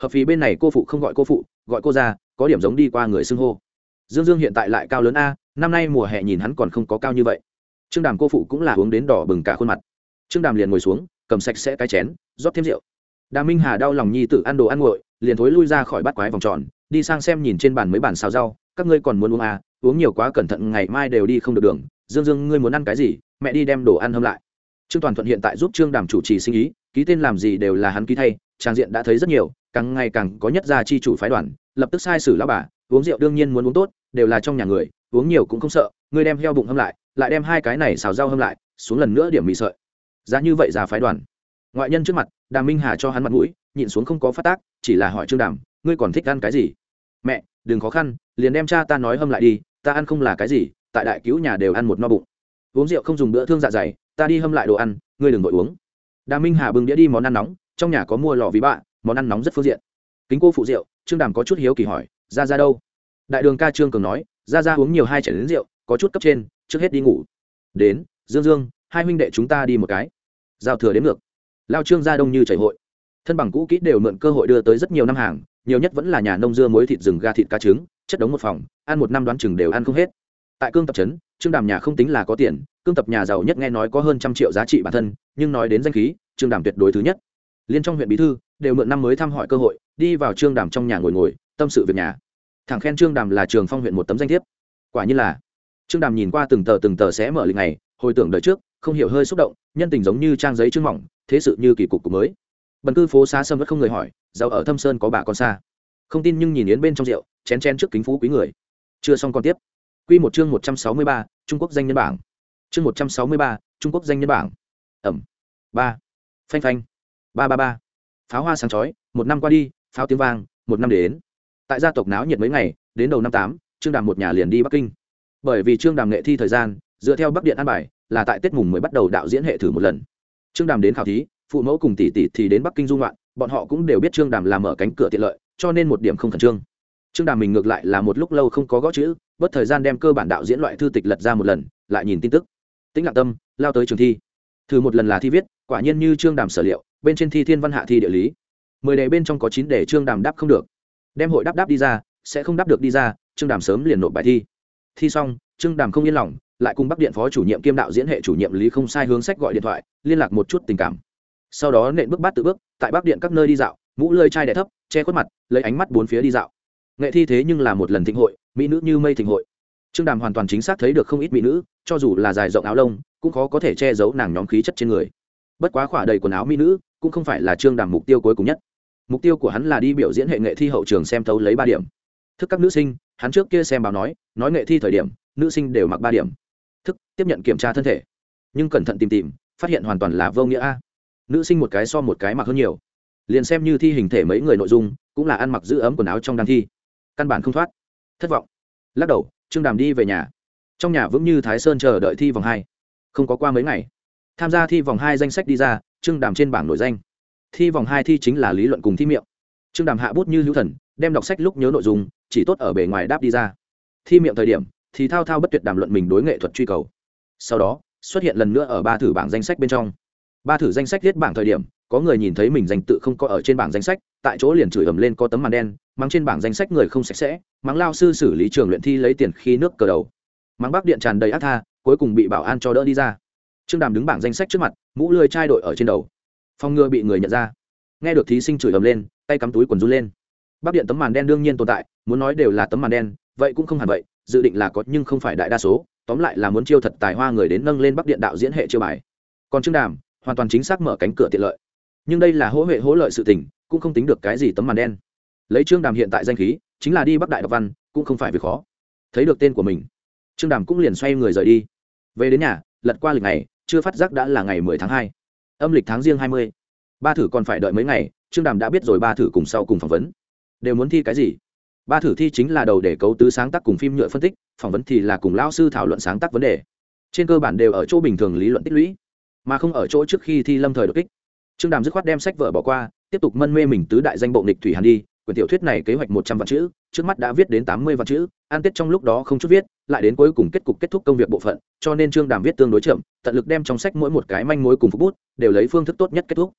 Hợp phí bên này cô phụ không gọi cô phụ, gọi cô ra, có điểm giống đi qua người xưng hô dương dương hiện tại lại cao lớn a, năm nay mùa hè nhìn hắn còn không có cao như vậy. Trương đàm cô phụ cũng là uống đến đỏ bừng cả khuôn mặt. Trương đàm liền ngồi xuống, cầm sạch sẽ cái chén, rót thêm rượu. Đà minh hà đau lòng nhi tự ăn đồ ăn nguội, liền thối lui ra khỏi bát quái vòng tròn, đi sang xem nhìn trên bàn mấy bàn xào rau, các ngươi còn muốn uống à uống nhiều quá cẩn thận ngày mai đều đi không được đường. Dương dương, ngươi muốn ăn cái gì, mẹ đi đem đồ ăn hâm lại. Trương toàn thuận hiện tại giúp trương đàm chủ trì sinh ý, ký tên làm gì đều là hắn ký thay, trang diện đã thấy rất nhiều, càng ngày càng có nhất gia chi chủ phái đoàn, lập tức sai sử lao bà uống rượu đương nhiên muốn uống tốt, đều là trong nhà người, uống nhiều cũng không sợ, ngươi đem heo bụng hâm lại lại đem hai cái này xào rau hâm lại, xuống lần nữa điểm mì sợi. Giá như vậy ra phái đoàn. Ngoại nhân trước mặt, đàm minh hà cho hắn mặt mũi, nhịn xuống không có phát tác, chỉ là hỏi trương đàm, ngươi còn thích ăn cái gì? Mẹ, đừng khó khăn, liền đem cha ta nói hâm lại đi, ta ăn không là cái gì, tại đại cứu nhà đều ăn một no bụng. Uống rượu không dùng bữa thương dạ dày, ta đi hâm lại đồ ăn, ngươi đừng vội uống. Đàm minh hà bưng đĩa đi món ăn nóng, trong nhà có mua lò vì bạ, món ăn nóng rất phương diện. Kính cô phụ rượu, trương đàm có chút hiếu kỳ hỏi ra ra đâu? Đại đường ca trương cường nói, ra ra uống nhiều hai chảy đến rượu, có chút cấp trên, trước hết đi ngủ. Đến, dương dương, hai huynh đệ chúng ta đi một cái. Giao thừa đến ngược. Lao trương gia đông như chảy hội. Thân bằng cũ kỹ đều mượn cơ hội đưa tới rất nhiều năm hàng, nhiều nhất vẫn là nhà nông dưa muối thịt rừng ga thịt cá trứng, chất đống một phòng, ăn một năm đoán chừng đều ăn không hết. Tại cương tập trấn, trương đàm nhà không tính là có tiền, cương tập nhà giàu nhất nghe nói có hơn trăm triệu giá trị bản thân, nhưng nói đến danh khí, trương đàm tuyệt đối thứ nhất. Liên trong huyện bí thư, đều mượn năm mới thăm hỏi cơ hội, đi vào trương đàm trong nhà ngồi ngồi tâm sự việc nhà. Thẳng khen trương đàm là trường phong huyện một tấm danh thiếp. Quả như là. Trương đàm nhìn qua từng tờ từng tờ sẽ mở lịch này, hồi tưởng đời trước, không hiểu hơi xúc động, nhân tình giống như trang giấy trương mỏng, thế sự như kỳ cục của mới. Bần cư phố xá sâm vẫn không người hỏi, giàu ở thâm sơn có bà con xa. Không tin nhưng nhìn yến bên trong rượu, chén chén trước kính phú quý người. Chưa xong còn tiếp. Quy một chương một trăm sáu mươi ba, trung quốc danh nhân bảng. Chương một trăm sáu mươi ba, trung quốc danh nhân bảng. Ẩm. Ba. Phanh phanh. Ba ba ba. Pháo hoa sáng chói, một năm qua đi, pháo tiếng vang, một năm đến tại gia tộc náo nhiệt mấy ngày, đến đầu năm tám, trương đàm một nhà liền đi bắc kinh. Bởi vì trương đàm nghệ thi thời gian, dựa theo bắc điện an bài, là tại tết mùng mới bắt đầu đạo diễn hệ thử một lần. Trương đàm đến khảo thí, phụ mẫu cùng tỷ tỷ thì đến bắc kinh dung loạn bọn họ cũng đều biết trương đàm làm mở cánh cửa tiện lợi, cho nên một điểm không khẩn trương. Trương đàm mình ngược lại là một lúc lâu không có gõ chữ, bất thời gian đem cơ bản đạo diễn loại thư tịch lật ra một lần, lại nhìn tin tức. Tĩnh lặng tâm, lao tới trường thi. Thử một lần là thi viết, quả nhiên như trương đàm sở liệu, bên trên thi thiên văn hạ thi địa lý. Mười đề bên trong có chín đề trương đàm đáp không được đem hội đáp đáp đi ra, sẽ không đáp được đi ra, trương đàm sớm liền nộp bài thi. Thi xong, trương đàm không yên lòng, lại cùng bắc điện phó chủ nhiệm kiêm đạo diễn hệ chủ nhiệm lý không sai hướng sách gọi điện thoại, liên lạc một chút tình cảm. Sau đó nện bước bát tự bước, tại bắc điện các nơi đi dạo, mũ lơi chai đẻ thấp, che khuất mặt, lấy ánh mắt bốn phía đi dạo. Nghệ thi thế nhưng là một lần thịnh hội, mỹ nữ như mây thịnh hội. Trương đàm hoàn toàn chính xác thấy được không ít mỹ nữ, cho dù là dài rộng áo lông, cũng khó có thể che giấu nàng nhóm khí chất trên người. Bất quá khỏa đầy quần áo mỹ nữ, cũng không phải là trương đàm mục tiêu cuối cùng nhất mục tiêu của hắn là đi biểu diễn hệ nghệ thi hậu trường xem thấu lấy ba điểm. Thức các nữ sinh, hắn trước kia xem báo nói nói nghệ thi thời điểm, nữ sinh đều mặc ba điểm. Thức, tiếp nhận kiểm tra thân thể. Nhưng cẩn thận tìm tìm, phát hiện hoàn toàn là vô nghĩa a. Nữ sinh một cái so một cái mặc hơn nhiều. Liền xem như thi hình thể mấy người nội dung, cũng là ăn mặc giữ ấm quần áo trong đăng thi. Căn bản không thoát. Thất vọng. Lắc đầu, trương đàm đi về nhà. Trong nhà vững như thái sơn chờ đợi thi vòng hai. Không có qua mấy ngày. Tham gia thi vòng hai danh sách đi ra, trương đàm trên bảng nổi danh thi vòng hai thi chính là lý luận cùng thi miệng. Trương đàm hạ bút như hữu thần, đem đọc sách lúc nhớ nội dung, chỉ tốt ở bề ngoài đáp đi ra. Thi miệng thời điểm, thì thao thao bất tuyệt đàm luận mình đối nghệ thuật truy cầu. Sau đó, xuất hiện lần nữa ở ba thử bảng danh sách bên trong. Ba thử danh sách viết bảng thời điểm, có người nhìn thấy mình danh tự không có ở trên bảng danh sách, tại chỗ liền chửi ầm lên có tấm màn đen, mang trên bảng danh sách người không sạch sẽ, mắng lao sư xử lý trường luyện thi lấy tiền khi nước cờ đầu. Mắng bác điện tràn đầy ác tha, cuối cùng bị bảo an cho đỡ đi ra. Trương đàm đứng bảng danh sách trước mặt, mũ lươi chai đội ở trên đầu phòng ngừa bị người nhận ra. Nghe được thí sinh chửi ầm lên, tay cắm túi quần run lên. Bắc điện tấm màn đen đương nhiên tồn tại, muốn nói đều là tấm màn đen, vậy cũng không hẳn vậy, dự định là có nhưng không phải đại đa số, tóm lại là muốn chiêu thật tài hoa người đến nâng lên bắc điện đạo diễn hệ chiêu bài. Còn trương đàm, hoàn toàn chính xác mở cánh cửa tiện lợi. Nhưng đây là hỗ huệ hỗ lợi sự tình, cũng không tính được cái gì tấm màn đen. Lấy trương đàm hiện tại danh khí, chính là đi bắc đại đọc văn, cũng không phải việc khó. Thấy được tên của mình, trương đàm cũng liền xoay người rời đi. Về đến nhà, lật qua lịch này, chưa phát giác đã là ngày mười tháng hai âm lịch tháng riêng hai mươi. Ba thử còn phải đợi mấy ngày, trương đàm đã biết rồi ba thử cùng sau cùng phỏng vấn. Đều muốn thi cái gì? Ba thử thi chính là đầu để cấu tứ sáng tác cùng phim nhựa phân tích, phỏng vấn thì là cùng lao sư thảo luận sáng tác vấn đề. Trên cơ bản đều ở chỗ bình thường lý luận tích lũy, mà không ở chỗ trước khi thi lâm thời đột kích. Trương đàm dứt khoát đem sách vở bỏ qua, tiếp tục mân mê mình tứ đại danh bộ nghịch thủy hàn đi, quyển tiểu thuyết này kế hoạch một trăm vạn chữ trước mắt đã viết đến tám mươi vạn chữ an tiết trong lúc đó không chút viết, lại đến cuối cùng kết cục kết thúc công việc bộ phận, cho nên trương đàm viết tương đối chậm, tận lực đem trong sách mỗi một cái manh mối cùng phục bút, đều lấy phương thức tốt nhất kết thúc.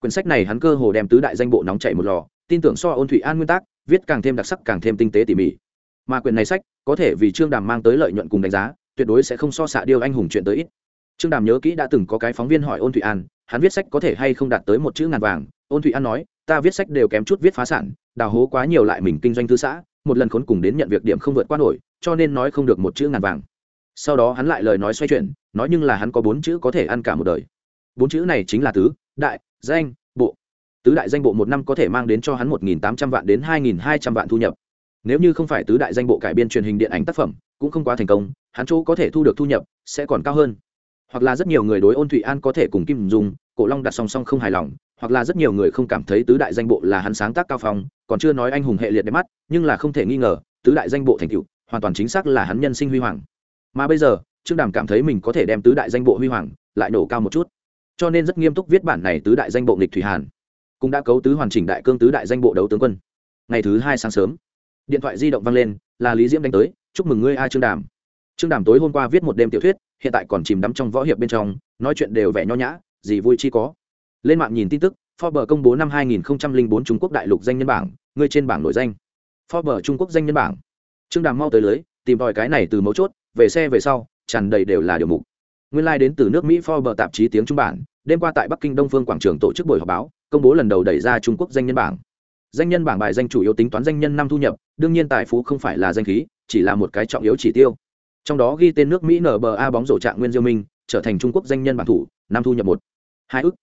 Quyển sách này hắn cơ hồ đem tứ đại danh bộ nóng chảy một lò, tin tưởng so ôn thủy an nguyên tắc viết càng thêm đặc sắc, càng thêm tinh tế tỉ mỉ. Mà quyển này sách, có thể vì trương đàm mang tới lợi nhuận cùng đánh giá, tuyệt đối sẽ không so xạ điêu anh hùng chuyện tới ít. Trương đàm nhớ kỹ đã từng có cái phóng viên hỏi ôn thủy an, hắn viết sách có thể hay không đạt tới một chữ ngàn vàng, ôn thủy an nói, ta viết sách đều kém chút viết phá sản đào hố quá nhiều lại mình kinh doanh thư xã, một lần khốn cùng đến nhận việc điểm không vượt qua nổi, cho nên nói không được một chữ ngàn vàng. Sau đó hắn lại lời nói xoay chuyển, nói nhưng là hắn có bốn chữ có thể ăn cả một đời. Bốn chữ này chính là tứ, đại, danh, bộ. Tứ đại danh bộ một năm có thể mang đến cho hắn một nghìn tám trăm vạn đến hai nghìn hai trăm vạn thu nhập. Nếu như không phải tứ đại danh bộ cải biên truyền hình điện ảnh tác phẩm, cũng không quá thành công, hắn chỗ có thể thu được thu nhập sẽ còn cao hơn. Hoặc là rất nhiều người đối ôn thụy an có thể cùng kim dùng cổ long đặt song song không hài lòng, hoặc là rất nhiều người không cảm thấy tứ đại danh bộ là hắn sáng tác cao phong, còn chưa nói anh hùng hệ liệt đẹp mắt, nhưng là không thể nghi ngờ, tứ đại danh bộ thành tựu, hoàn toàn chính xác là hắn nhân sinh huy hoàng. Mà bây giờ, trương đàm cảm thấy mình có thể đem tứ đại danh bộ huy hoàng lại nổ cao một chút. Cho nên rất nghiêm túc viết bản này tứ đại danh bộ nghịch thủy hàn, cũng đã cấu tứ hoàn chỉnh đại cương tứ đại danh bộ đấu tướng quân. Ngày thứ hai sáng sớm, điện thoại di động vang lên, là lý diễm đánh tới, chúc mừng ngươi a, trương đàm. Trương đàm tối hôm qua viết một đêm tiểu thuyết, hiện tại còn chìm đắm trong võ hiệp bên trong, nói chuyện đều vẻ nho nhã gì vui chi có lên mạng nhìn tin tức Forbes công bố năm 2004 Trung Quốc đại lục danh nhân bảng, người trên bảng nổi danh. Forbes Trung Quốc danh nhân bảng. Trương Đàm mau tới lưới, tìm tòi cái này từ mấu chốt, về xe về sau, tràn đầy đều là điều mục. Nguyên lai like đến từ nước Mỹ Forbes tạp chí tiếng Trung bản, đêm qua tại Bắc Kinh Đông Phương quảng trường tổ chức buổi họp báo, công bố lần đầu đẩy ra Trung Quốc danh nhân bảng. Danh nhân bảng bài danh chủ yếu tính toán danh nhân năm thu nhập, đương nhiên tài phú không phải là danh khí, chỉ là một cái trọng yếu chỉ tiêu. Trong đó ghi tên nước Mỹ NBA bóng rổ trạng Nguyên Diêu Minh, trở thành Trung Quốc danh nhân bảng thủ, năm thu nhập một hai ức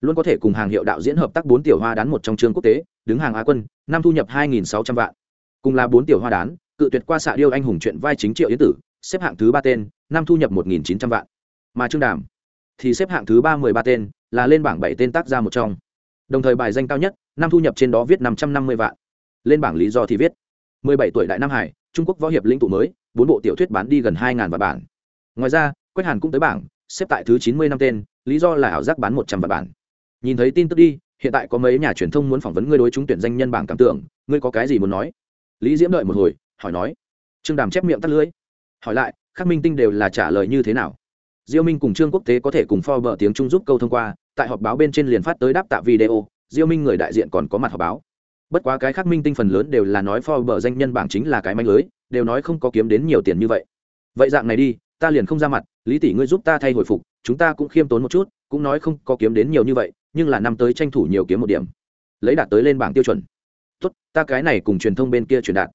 luôn có thể cùng hàng hiệu đạo diễn hợp tác bốn tiểu hoa đán một trong trường quốc tế, đứng hàng á quân, năm thu nhập hai nghìn sáu trăm vạn. Cùng là bốn tiểu hoa đán, cự tuyệt qua xạ điêu anh hùng chuyện vai chính triệu yến tử, xếp hạng thứ ba tên, năm thu nhập một nghìn chín trăm vạn. Mà trương đàm thì xếp hạng thứ ba mười ba tên, là lên bảng bảy tên tác gia một trong. Đồng thời bài danh cao nhất, năm thu nhập trên đó viết năm trăm năm mươi vạn. Lên bảng lý do thì viết, mười bảy tuổi đại nam hải, trung quốc võ hiệp lĩnh tụ mới, bốn bộ tiểu thuyết bán đi gần hai ngàn vạn bản. Ngoài ra, quách hàn cũng tới bảng xếp tại thứ chín mươi năm tên, lý do là ảo giác bán một trăm vạn bản. Nhìn thấy tin tức đi, hiện tại có mấy nhà truyền thông muốn phỏng vấn ngươi đối chúng tuyển danh nhân bảng cảm tưởng, ngươi có cái gì muốn nói? Lý diễm đợi một hồi, hỏi nói. Trương đàm chép miệng tắt lưới hỏi lại các minh tinh đều là trả lời như thế nào? Diêu minh cùng trương quốc tế có thể cùng pho bờ tiếng trung giúp câu thông qua, tại họp báo bên trên liền phát tới đáp tạ video, diêu minh người đại diện còn có mặt họp báo. Bất quá cái khác minh tinh phần lớn đều là nói pho bờ danh nhân bảng chính là cái manh lưới, đều nói không có kiếm đến nhiều tiền như vậy. Vậy dạng này đi, ta liền không ra mặt lý tỷ ngươi giúp ta thay hồi phục, chúng ta cũng khiêm tốn một chút, cũng nói không có kiếm đến nhiều như vậy, nhưng là năm tới tranh thủ nhiều kiếm một điểm. Lấy đạt tới lên bảng tiêu chuẩn. Tốt, ta cái này cùng truyền thông bên kia truyền đạt.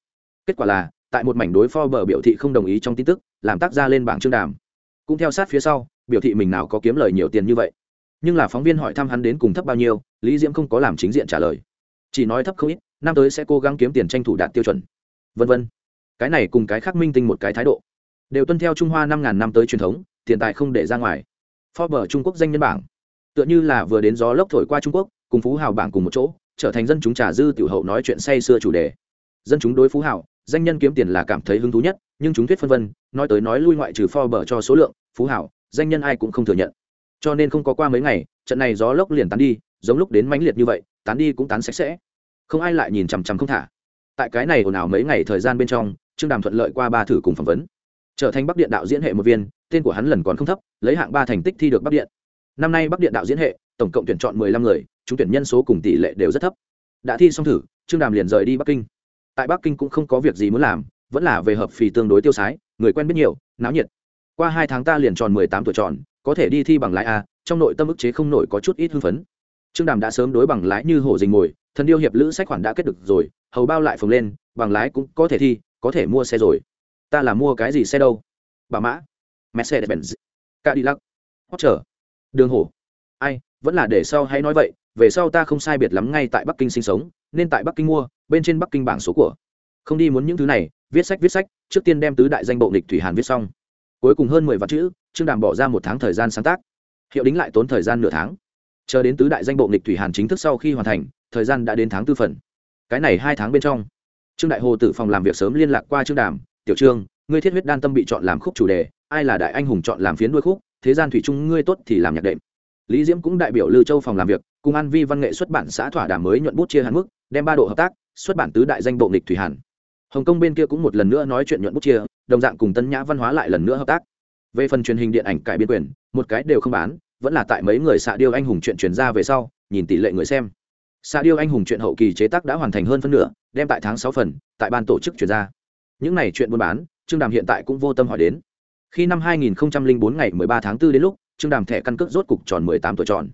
Kết quả là, tại một mảnh đối bờ biểu thị không đồng ý trong tin tức, làm tác ra lên bảng trương đàm. Cũng theo sát phía sau, biểu thị mình nào có kiếm lời nhiều tiền như vậy. Nhưng là phóng viên hỏi thăm hắn đến cùng thấp bao nhiêu, lý diễm không có làm chính diện trả lời. Chỉ nói thấp không ít, năm tới sẽ cố gắng kiếm tiền tranh thủ đạt tiêu chuẩn. Vân vân. Cái này cùng cái khác minh tinh một cái thái độ đều tuân theo trung hoa năm ngàn năm tới truyền thống, tiền tài không để ra ngoài. Forbes Trung Quốc danh nhân bảng. Tựa như là vừa đến gió lốc thổi qua trung quốc, cùng phú hào bảng cùng một chỗ, trở thành dân chúng trà dư tiểu hậu nói chuyện say xưa chủ đề. Dân chúng đối phú hào, danh nhân kiếm tiền là cảm thấy hứng thú nhất, nhưng chúng thuyết phân vân, nói tới nói lui ngoại trừ Forbes cho số lượng, phú hào, danh nhân ai cũng không thừa nhận. Cho nên không có qua mấy ngày, trận này gió lốc liền tán đi, giống lúc đến mãnh liệt như vậy, tán đi cũng tán sạch sẽ. Không ai lại nhìn chằm chằm không thả. Tại cái này ồn ào mấy ngày thời gian bên trong, trương đàm thuận lợi qua ba thử cùng phỏng vấn trở thành bắc điện đạo diễn hệ một viên, tên của hắn lần còn không thấp, lấy hạng ba thành tích thi được bắc điện. Năm nay bắc điện đạo diễn hệ, tổng cộng tuyển chọn mười lăm người, chúng tuyển nhân số cùng tỷ lệ đều rất thấp. Đã thi xong thử, trương đàm liền rời đi bắc kinh. Tại bắc kinh cũng không có việc gì muốn làm, vẫn là về hợp phì tương đối tiêu sái, người quen biết nhiều, náo nhiệt. Qua hai tháng ta liền tròn mười tám tuổi tròn, có thể đi thi bằng lái a, trong nội tâm ức chế không nổi có chút ít hưng phấn. Trương đàm đã sớm đối bằng lái như hổ dình mồi, thần điêu hiệp lữ sách khoản đã kết được rồi, hầu bao lại phồng lên, bằng lái cũng có thể thi, có thể mua xe rồi ta là mua cái gì xe đâu? Bà mã. Mercedes benz cadillac. Porsche. Đường hổ. Ai, vẫn là để sau hay nói vậy, về sau ta không sai biệt lắm ngay tại bắc kinh sinh sống, nên tại bắc kinh mua, bên trên bắc kinh bảng số của. Không đi muốn những thứ này, viết sách viết sách, trước tiên đem tứ đại danh bộ nghịch thủy hàn viết xong. Cuối cùng hơn mười vạn chữ trương đàm bỏ ra một tháng thời gian sáng tác. Hiệu đính lại tốn thời gian nửa tháng. Chờ đến tứ đại danh bộ nghịch thủy hàn chính thức sau khi hoàn thành, thời gian đã đến tháng tư phần. Cái này hai tháng bên trong. Trương đại hồ tử phòng làm việc sớm liên lạc qua trương đàm tiểu trương, ngươi thiết huyết đan tâm bị chọn làm khúc chủ đề, ai là đại anh hùng chọn làm phiến đuôi khúc, thế gian thủy trung ngươi tốt thì làm nhạc đệm. Lý diễm cũng đại biểu lư châu phòng làm việc, cùng an vi văn nghệ xuất bản xã thỏa đàm mới nhuận bút chia hạn mức, đem ba độ hợp tác, xuất bản tứ đại danh bộ nghịch thủy hàn hồng kông bên kia cũng một lần nữa nói chuyện nhuận bút chia, đồng dạng cùng tân nhã văn hóa lại lần nữa hợp tác. Về phần truyền hình điện ảnh cải biên quyền, một cái đều không bán, vẫn là tại mấy người xạ điêu anh hùng chuyện truyền ra về sau, nhìn tỷ lệ người xem. Xạ điêu anh hùng chuyện hậu kỳ chế tác đã hoàn thành hơn phân nửa, đem tại tháng sáu phần, tại ban tổ chức truyền ra những này chuyện buôn bán, trương đàm hiện tại cũng vô tâm hỏi đến. Khi năm 2004 ngày 13 tháng 4 đến lúc, trương đàm thẻ căn cước rốt cục tròn 18 tuổi tròn.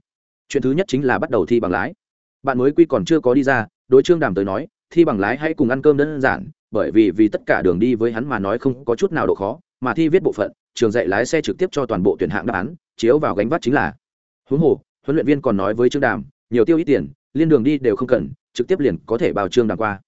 Chuyện thứ nhất chính là bắt đầu thi bằng lái. Bạn mới quy còn chưa có đi ra, đối trương đàm tới nói, thi bằng lái hãy cùng ăn cơm đơn giản, bởi vì vì tất cả đường đi với hắn mà nói không có chút nào độ khó, mà thi viết bộ phận, trường dạy lái xe trực tiếp cho toàn bộ tuyển hạng đáp án, chiếu vào gánh vác chính là. Huống hồ, huấn luyện viên còn nói với trương đàm, nhiều tiêu ít tiền, liên đường đi đều không cần, trực tiếp liền có thể bào trương đàm qua.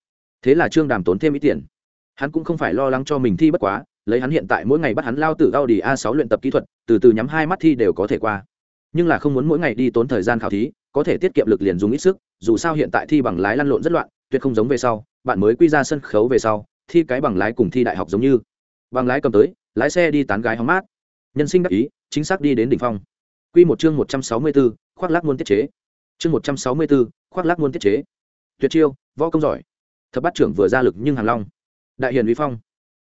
Thế là trương đàm tốn thêm ít tiền hắn cũng không phải lo lắng cho mình thi bất quá lấy hắn hiện tại mỗi ngày bắt hắn lao từ Audi A6 luyện tập kỹ thuật, từ từ nhắm hai mắt thi đều có thể qua. Nhưng là không muốn mỗi ngày đi tốn thời gian khảo thí, có thể tiết kiệm lực liền dùng ít sức, dù sao hiện tại thi bằng lái lăn lộn rất loạn, tuyệt không giống về sau, bạn mới quy ra sân khấu về sau, thi cái bằng lái cùng thi đại học giống như. Bằng lái cầm tới, lái xe đi tán gái hóng mát. Nhân sinh đắc ý, chính xác đi đến đỉnh phong. Quy một chương 164, khoác lác muôn tiết chế. Chương 164, khoác lác muôn tiết chế. Tuyệt chiêu, võ công giỏi. Thập bát trưởng vừa ra lực nhưng hàn long. Đại hiền uy phong.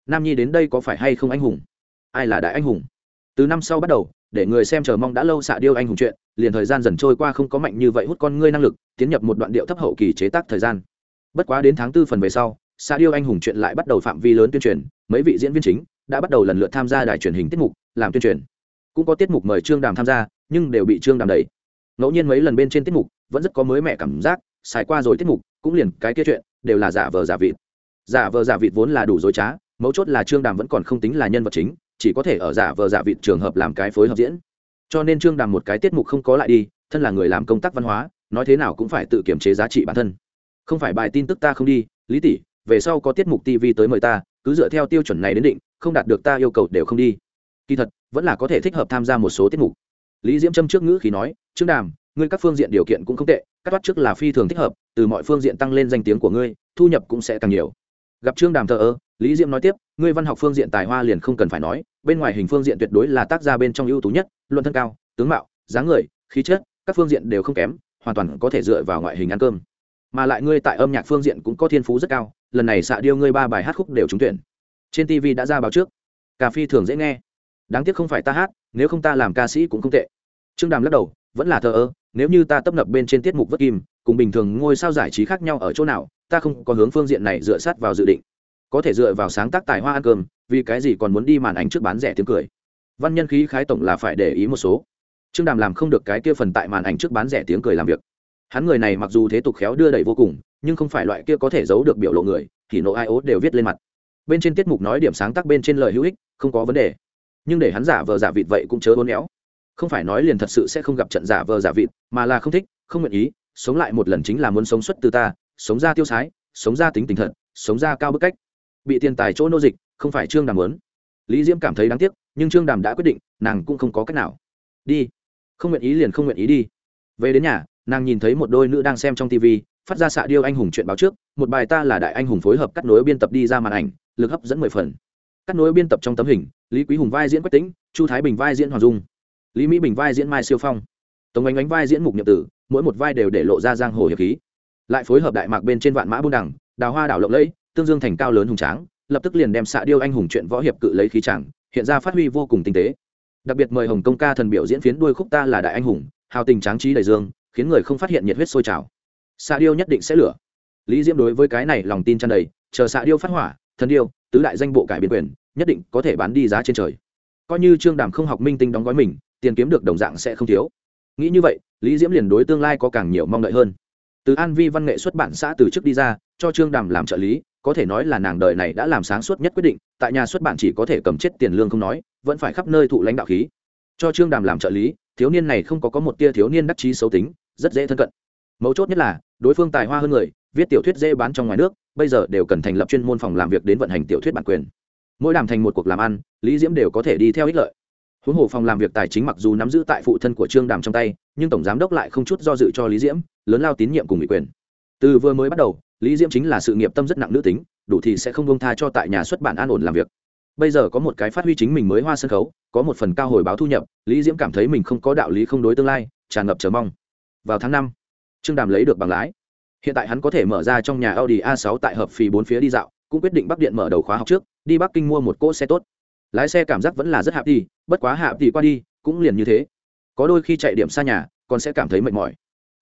Nam nhi đến đây có phải hay không anh hùng? Ai là đại anh hùng? Từ năm sau bắt đầu, để người xem chờ mong đã lâu xạ điêu anh hùng chuyện, liền thời gian dần trôi qua không có mạnh như vậy hút con ngươi năng lực, tiến nhập một đoạn điệu thấp hậu kỳ chế tác thời gian. Bất quá đến tháng tư phần về sau, xạ điêu anh hùng chuyện lại bắt đầu phạm vi lớn tuyên truyền, mấy vị diễn viên chính đã bắt đầu lần lượt tham gia đài truyền hình tiết mục, làm tuyên truyền. Cũng có tiết mục mời trương đàm tham gia, nhưng đều bị trương đàm đẩy. Ngẫu nhiên mấy lần bên trên tiết mục, vẫn rất có mới mẹ cảm giác, xài qua rồi tiết mục, cũng liền cái kia chuyện, đều là giả vờ giả vịt giả vờ giả vịt vốn là đủ dối trá, mấu chốt là trương đàm vẫn còn không tính là nhân vật chính, chỉ có thể ở giả vờ giả vịt trường hợp làm cái phối hợp diễn. Cho nên trương đàm một cái tiết mục không có lại đi, thân là người làm công tác văn hóa, nói thế nào cũng phải tự kiểm chế giá trị bản thân. Không phải bài tin tức ta không đi, lý tỷ, về sau có tiết mục tv tới mời ta, cứ dựa theo tiêu chuẩn này đến định, không đạt được ta yêu cầu đều không đi. Kỳ thật, vẫn là có thể thích hợp tham gia một số tiết mục. Lý diễm trâm trước ngữ khi nói, trương đàm, ngươi các phương diện điều kiện cũng không tệ, các toát trước là phi thường thích hợp, từ mọi phương diện tăng lên danh tiếng của ngươi, thu nhập cũng sẽ càng nhiều gặp trương đàm thờ ơ, lý diễm nói tiếp, ngươi văn học phương diện tài hoa liền không cần phải nói, bên ngoài hình phương diện tuyệt đối là tác gia bên trong ưu tú nhất, luận thân cao, tướng mạo, dáng người, khí chất, các phương diện đều không kém, hoàn toàn có thể dựa vào ngoại hình ăn cơm. Mà lại ngươi tại âm nhạc phương diện cũng có thiên phú rất cao, lần này xạ điêu ngươi ba bài hát khúc đều trúng tuyển. Trên tv đã ra báo trước. Cà phi thường dễ nghe. Đáng tiếc không phải ta hát, nếu không ta làm ca sĩ cũng không tệ. Trương đàm lắc đầu, vẫn là thờ ơ, nếu như ta tấp nập bên trên tiết mục vất kim, cùng bình thường ngôi sao giải trí khác nhau ở chỗ nào ta không có hướng phương diện này dựa sát vào dự định. Có thể dựa vào sáng tác tài hoa ăn cơm, vì cái gì còn muốn đi màn ảnh trước bán rẻ tiếng cười? Văn nhân khí khái tổng là phải để ý một số. Trương đàm làm không được cái kia phần tại màn ảnh trước bán rẻ tiếng cười làm việc. Hắn người này mặc dù thế tục khéo đưa đẩy vô cùng, nhưng không phải loại kia có thể giấu được biểu lộ người, thì nộ ai ố đều viết lên mặt. Bên trên tiết mục nói điểm sáng tác bên trên lời hữu ích, không có vấn đề. Nhưng để hắn giả vờ giả vịt vậy cũng chớ hôn éo. Không phải nói liền thật sự sẽ không gặp trận giả vờ giả vịt, mà là không thích, không nguyện ý, sống lại một lần chính là muốn sống xuất từ ta sống ra tiêu sái, sống ra tính tình thật, sống ra cao bức cách. Bị tiền tài chỗ nô dịch, không phải trương đàm muốn. Lý diễm cảm thấy đáng tiếc, nhưng trương đàm đã quyết định, nàng cũng không có cách nào. Đi. Không nguyện ý liền không nguyện ý đi. Về đến nhà, nàng nhìn thấy một đôi nữ đang xem trong tv phát ra xạ điêu anh hùng chuyện báo trước, một bài ta là đại anh hùng phối hợp cắt nối biên tập đi ra màn ảnh, lực hấp dẫn mười phần. Cắt nối biên tập trong tấm hình, lý quý hùng vai diễn quách tĩnh, chu thái bình vai diễn hoàng dung. Lý mỹ bình vai diễn mai siêu phong. Tống ánh ánh vai diễn mục nhậm tử, mỗi một vai đều để lộ ra giang hồ hiệp khí lại phối hợp đại mạc bên trên vạn mã buôn đẳng đào hoa đảo lộng lẫy, tương dương thành cao lớn hùng tráng, lập tức liền đem xạ điêu anh hùng chuyện võ hiệp cự lấy khí chẳng, hiện ra phát huy vô cùng tinh tế. Đặc biệt mời hồng công ca thần biểu diễn phiến đuôi khúc ta là đại anh hùng, hào tình tráng trí đầy dương, khiến người không phát hiện nhiệt huyết sôi trào. Xạ điêu nhất định sẽ lửa. Lý diễm đối với cái này lòng tin tràn đầy, chờ xạ điêu phát hỏa, thần điêu, tứ đại danh bộ cải biến quyền, nhất định có thể bán đi giá trên trời. Coi như trương đàm không học minh tinh đóng gói mình, tiền kiếm được đồng dạng sẽ không thiếu. Nghĩ như vậy, lý diễm liền đối tương lai có càng nhiều mong đợi hơn từ an vi văn nghệ xuất bản xã từ chức đi ra, cho trương đàm làm trợ lý, có thể nói là nàng đời này đã làm sáng suốt nhất quyết định, tại nhà xuất bản chỉ có thể cầm chết tiền lương không nói, vẫn phải khắp nơi thụ lãnh đạo khí. Cho trương đàm làm trợ lý, thiếu niên này không có có một tia thiếu niên đắc chí xấu tính, rất dễ thân cận. Mấu chốt nhất là, đối phương tài hoa hơn người, viết tiểu thuyết dễ bán trong ngoài nước, bây giờ đều cần thành lập chuyên môn phòng làm việc đến vận hành tiểu thuyết bản quyền. Mỗi đàm thành một cuộc làm ăn, lý diễm đều có thể đi theo ích lợi huống hồ phòng làm việc tài chính mặc dù nắm giữ tại phụ thân của trương đàm trong tay, nhưng tổng giám đốc lại không chút do dự cho lý diễm, lớn lao tín nhiệm cùng ủy quyền. Từ vừa mới bắt đầu, lý diễm chính là sự nghiệp tâm rất nặng nữ tính, đủ thì sẽ không bông tha cho tại nhà xuất bản an ổn làm việc. Bây giờ có một cái phát huy chính mình mới hoa sân khấu, có một phần cao hồi báo thu nhập, lý diễm cảm thấy mình không có đạo lý không đối tương lai, tràn ngập chờ mong. Vào tháng năm, trương đàm lấy được bằng lái. Hiện tại hắn có thể mở ra trong nhà audi a 6 tại hợp phì bốn phía đi dạo, cũng quyết định bắc điện mở đầu khóa học trước, đi bắc kinh mua một cỗ xe tốt lái xe cảm giác vẫn là rất hạp đi, bất quá hạp thì qua đi cũng liền như thế. Có đôi khi chạy điểm xa nhà, còn sẽ cảm thấy mệt mỏi.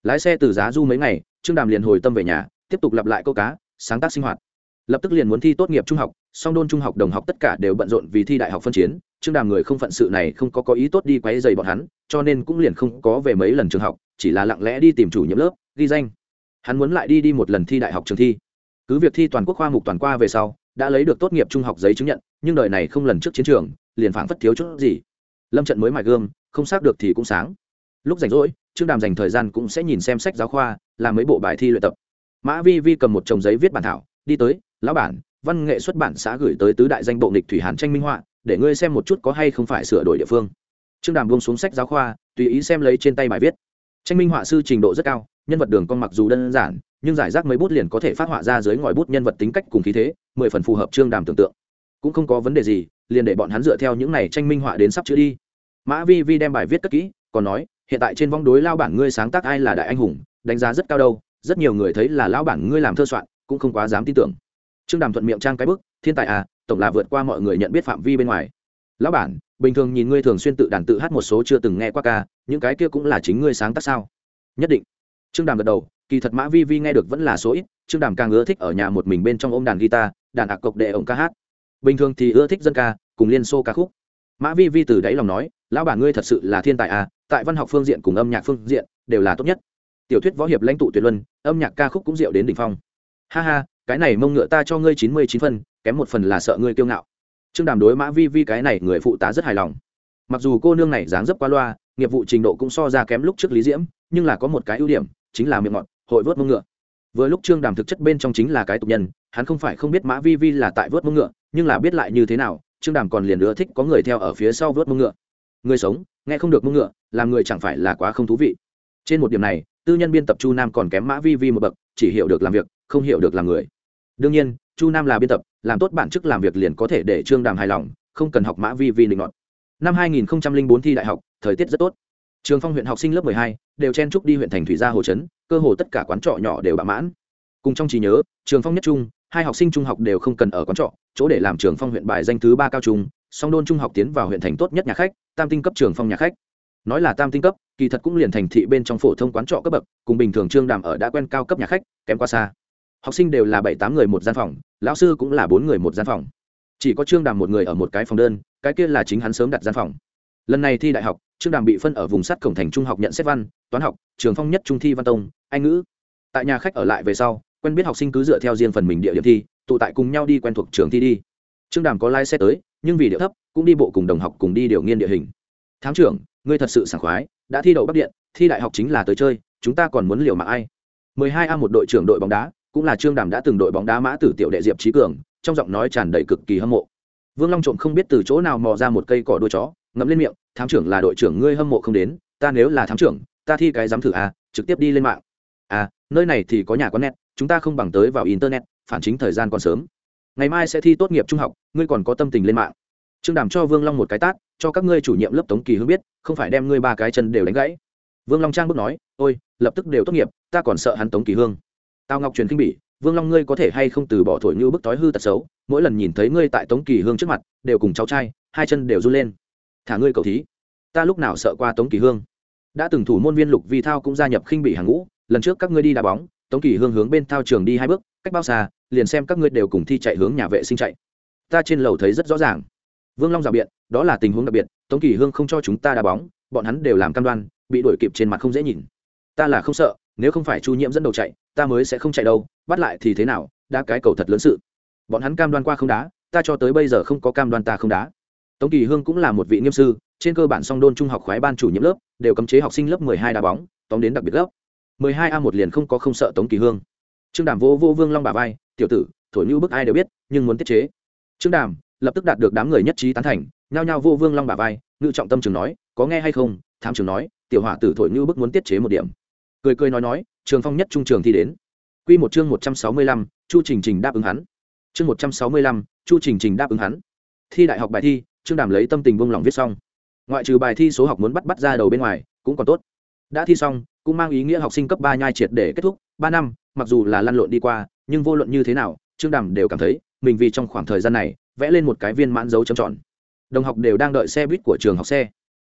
Lái xe từ giá du mấy ngày, trương đàm liền hồi tâm về nhà, tiếp tục lặp lại câu cá, sáng tác sinh hoạt. Lập tức liền muốn thi tốt nghiệp trung học, song đôn trung học đồng học tất cả đều bận rộn vì thi đại học phân chiến, trương đàm người không phận sự này không có có ý tốt đi quấy dày bọn hắn, cho nên cũng liền không có về mấy lần trường học, chỉ là lặng lẽ đi tìm chủ nhiệm lớp, ghi danh. Hắn muốn lại đi đi một lần thi đại học trường thi. Cứ việc thi toàn quốc khoa mục toàn qua về sau đã lấy được tốt nghiệp trung học giấy chứng nhận, nhưng đời này không lần trước chiến trường, liền phảng phất thiếu chút gì. Lâm trận mới mài gương không xác được thì cũng sáng. Lúc rảnh rỗi, trương đàm dành thời gian cũng sẽ nhìn xem sách giáo khoa, làm mấy bộ bài thi luyện tập. Mã vi vi cầm một chồng giấy viết bản thảo, đi tới, lão bản, văn nghệ xuất bản xã gửi tới tứ đại danh bộ nghịch thủy hàn tranh minh họa, để ngươi xem một chút có hay không phải sửa đổi địa phương. Trương đàm buông xuống sách giáo khoa, tùy ý xem lấy trên tay bài viết. Tranh minh họa sư trình độ rất cao, nhân vật đường con mặc dù đơn giản nhưng giải rác mấy bút liền có thể phát họa ra dưới ngòi bút nhân vật tính cách cùng khí thế, mười phần phù hợp trương đàm tưởng tượng. Cũng không có vấn đề gì, liền để bọn hắn dựa theo những này tranh minh họa đến sắp chữa đi. Mã vi vi đem bài viết cất kỹ, còn nói, hiện tại trên vong đối lao bản ngươi sáng tác ai là đại anh hùng, đánh giá rất cao đâu, rất nhiều người thấy là lão bản ngươi làm thơ soạn, cũng không quá dám tin tưởng. Trương đàm thuận miệng trang cái bức, thiên tài à tổng là vượt qua mọi người nhận biết phạm vi bên ngoài. Lão bản, bình thường nhìn ngươi thường xuyên tự đàn tự hát một số chưa từng nghe qua ca, những cái kia cũng là chính ngươi sáng tác sao? Nhất định. Trương đàm gật đầu kỳ thật mã vi vi nghe được vẫn là số ít, trương đàm càng ưa thích ở nhà một mình bên trong ôm đàn guitar, đàn ạc cộc đệ ổng ca hát. Bình thường thì ưa thích dân ca, cùng liên xô ca khúc. Mã vi vi từ đáy lòng nói, lão bà ngươi thật sự là thiên tài à tại văn học phương diện cùng âm nhạc phương diện đều là tốt nhất. Tiểu thuyết võ hiệp lãnh tụ tuyệt luân, âm nhạc ca khúc cũng diệu đến đỉnh phong. Ha ha, cái này mông ngựa ta cho ngươi chín mươi chín phân, kém một phần là sợ ngươi kiêu ngạo. Trương đàm đối mã vi vi cái này người phụ tá rất hài lòng. Mặc dù cô nương này dáng dấp qua loa, nghiệp vụ trình độ cũng so ra kém lúc trước lý diễm, nhưng là có một cái ưu điểm, chính là miệng ngọt hội vớt mông ngựa. Vừa lúc trương đàm thực chất bên trong chính là cái tục nhân hắn không phải không biết mã vi vi là tại vớt mông ngựa nhưng là biết lại như thế nào trương đàm còn liền ưa thích có người theo ở phía sau vớt mông ngựa. Người sống nghe không được mông ngựa làm người chẳng phải là quá không thú vị. Trên một điểm này tư nhân biên tập chu nam còn kém mã vi vi một bậc chỉ hiểu được làm việc không hiểu được làm người. Đương nhiên chu nam là biên tập làm tốt bản chức làm việc liền có thể để trương đàm hài lòng không cần học mã vi vi định luận năm 2004 thi đại học thời tiết rất tốt. Trường phong huyện học sinh lớp 12, đều chen trúc đi huyện thành thủy gia hồ trấn cơ hồ tất cả quán trọ nhỏ đều bạ mãn. Cùng trong trí nhớ, trường phong nhất trung, hai học sinh trung học đều không cần ở quán trọ, chỗ để làm trường phong huyện bài danh thứ ba cao trung, song đôn trung học tiến vào huyện thành tốt nhất nhà khách, tam tinh cấp trường phong nhà khách. Nói là tam tinh cấp, kỳ thật cũng liền thành thị bên trong phổ thông quán trọ cấp bậc, cùng bình thường trương đàm ở đã quen cao cấp nhà khách, kém qua xa. Học sinh đều là bảy tám người một gian phòng, lão sư cũng là bốn người một gian phòng. Chỉ có trương đàm một người ở một cái phòng đơn, cái kia là chính hắn sớm đặt gian phòng. Lần này thi đại học trương đàm bị phân ở vùng sắt cổng thành trung học nhận xét văn, toán học, trường phong nhất trung thi văn tông, anh ngữ. Tại nhà khách ở lại về sau, quen biết học sinh cứ dựa theo riêng phần mình địa điểm thi, tụ tại cùng nhau đi quen thuộc trường thi đi. Trương đàm có lai、like、xe tới, nhưng vì địa thấp, cũng đi bộ cùng đồng học cùng đi điều nghiên địa hình. Thám trưởng, ngươi thật sự sảng khoái, đã thi đậu bắc điện, thi đại học chính là tới chơi, chúng ta còn muốn liều mạng ai? 12 a một đội trưởng đội bóng đá, cũng là trương đàm đã từng đội bóng đá mã tử tiểu đệ diệp trí cường, trong giọng nói tràn đầy cực kỳ hâm mộ. Vương long trộm không biết từ chỗ nào mò ra một cây cỏ đuôi chó ngậm lên miệng thám trưởng là đội trưởng ngươi hâm mộ không đến ta nếu là thám trưởng ta thi cái dám thử à, trực tiếp đi lên mạng. À nơi này thì có nhà quán net chúng ta không bằng tới vào internet phản chính thời gian còn sớm. Ngày mai sẽ thi tốt nghiệp trung học ngươi còn có tâm tình lên mạng. Trương đàm cho vương long một cái tát cho các ngươi chủ nhiệm lớp tống kỳ hương biết không phải đem ngươi ba cái chân đều đánh gãy. Vương long trang bước nói ôi lập tức đều tốt nghiệp ta còn sợ hắn tống kỳ hương. Tào ngọc truyền kinh bỉ vương long ngươi có thể hay không từ bỏ thổi như bức tối hư tật xấu mỗi lần nhìn thấy ngươi tại tống kỳ hương trước mặt đều cùng cháu trai hai chân đều run lên thả ngươi cầu thí. Ta lúc nào sợ qua tống kỳ hương. Đã từng thủ môn viên lục vi thao cũng gia nhập khinh bị hàng ngũ, lần trước các ngươi đi đá bóng, tống kỳ hương hướng bên thao trường đi hai bước, cách bao xa, liền xem các ngươi đều cùng thi chạy hướng nhà vệ sinh chạy. Ta trên lầu thấy rất rõ ràng. Vương long rào biện, đó là tình huống đặc biệt, tống kỳ hương không cho chúng ta đá bóng, bọn hắn đều làm cam đoan, bị đuổi kịp trên mặt không dễ nhìn. Ta là không sợ, nếu không phải chu nhiễm dẫn đầu chạy, ta mới sẽ không chạy đâu, bắt lại thì thế nào đã cái cầu thật lớn sự. Bọn hắn cam đoan qua không đá, ta cho tới bây giờ không có cam đoan ta không đá tống kỳ hương cũng là một vị nghiêm sư, trên cơ bản song đôn trung học khoái ban chủ nhiệm lớp, đều cấm chế học sinh lớp mười hai đá bóng, tóm đến đặc biệt lớp mười hai a một liền không có không sợ tống kỳ hương. Trương đàm vô vô vương long bà vai, tiểu tử, thổi như bức ai đều biết, nhưng muốn tiết chế. Trương đàm lập tức đạt được đám người nhất trí tán thành, nhao nhao vô vương long bà vai, ngự trọng tâm trường nói, có nghe hay không? Thám trường nói, tiểu hỏa tử thổi như bức muốn tiết chế một điểm. Cười cười nói nói, trường phong nhất trung trường thi đến. Quy một chương một trăm sáu mươi lăm, chu trình trình đáp ứng hắn. Chương một trăm sáu mươi lăm, chu trình trình đáp ứng hắn. Thi đại học bài thi trương đàm lấy tâm tình vung lòng viết xong. Ngoại trừ bài thi số học muốn bắt bắt ra đầu bên ngoài, cũng còn tốt. Đã thi xong, cũng mang ý nghĩa học sinh cấp ba nhai triệt để kết thúc, ba năm, mặc dù là lăn lộn đi qua, nhưng vô luận như thế nào, trương đàm đều cảm thấy, mình vì trong khoảng thời gian này, vẽ lên một cái viên mãn dấu trầm tròn. Đồng học đều đang đợi xe buýt của trường học xe.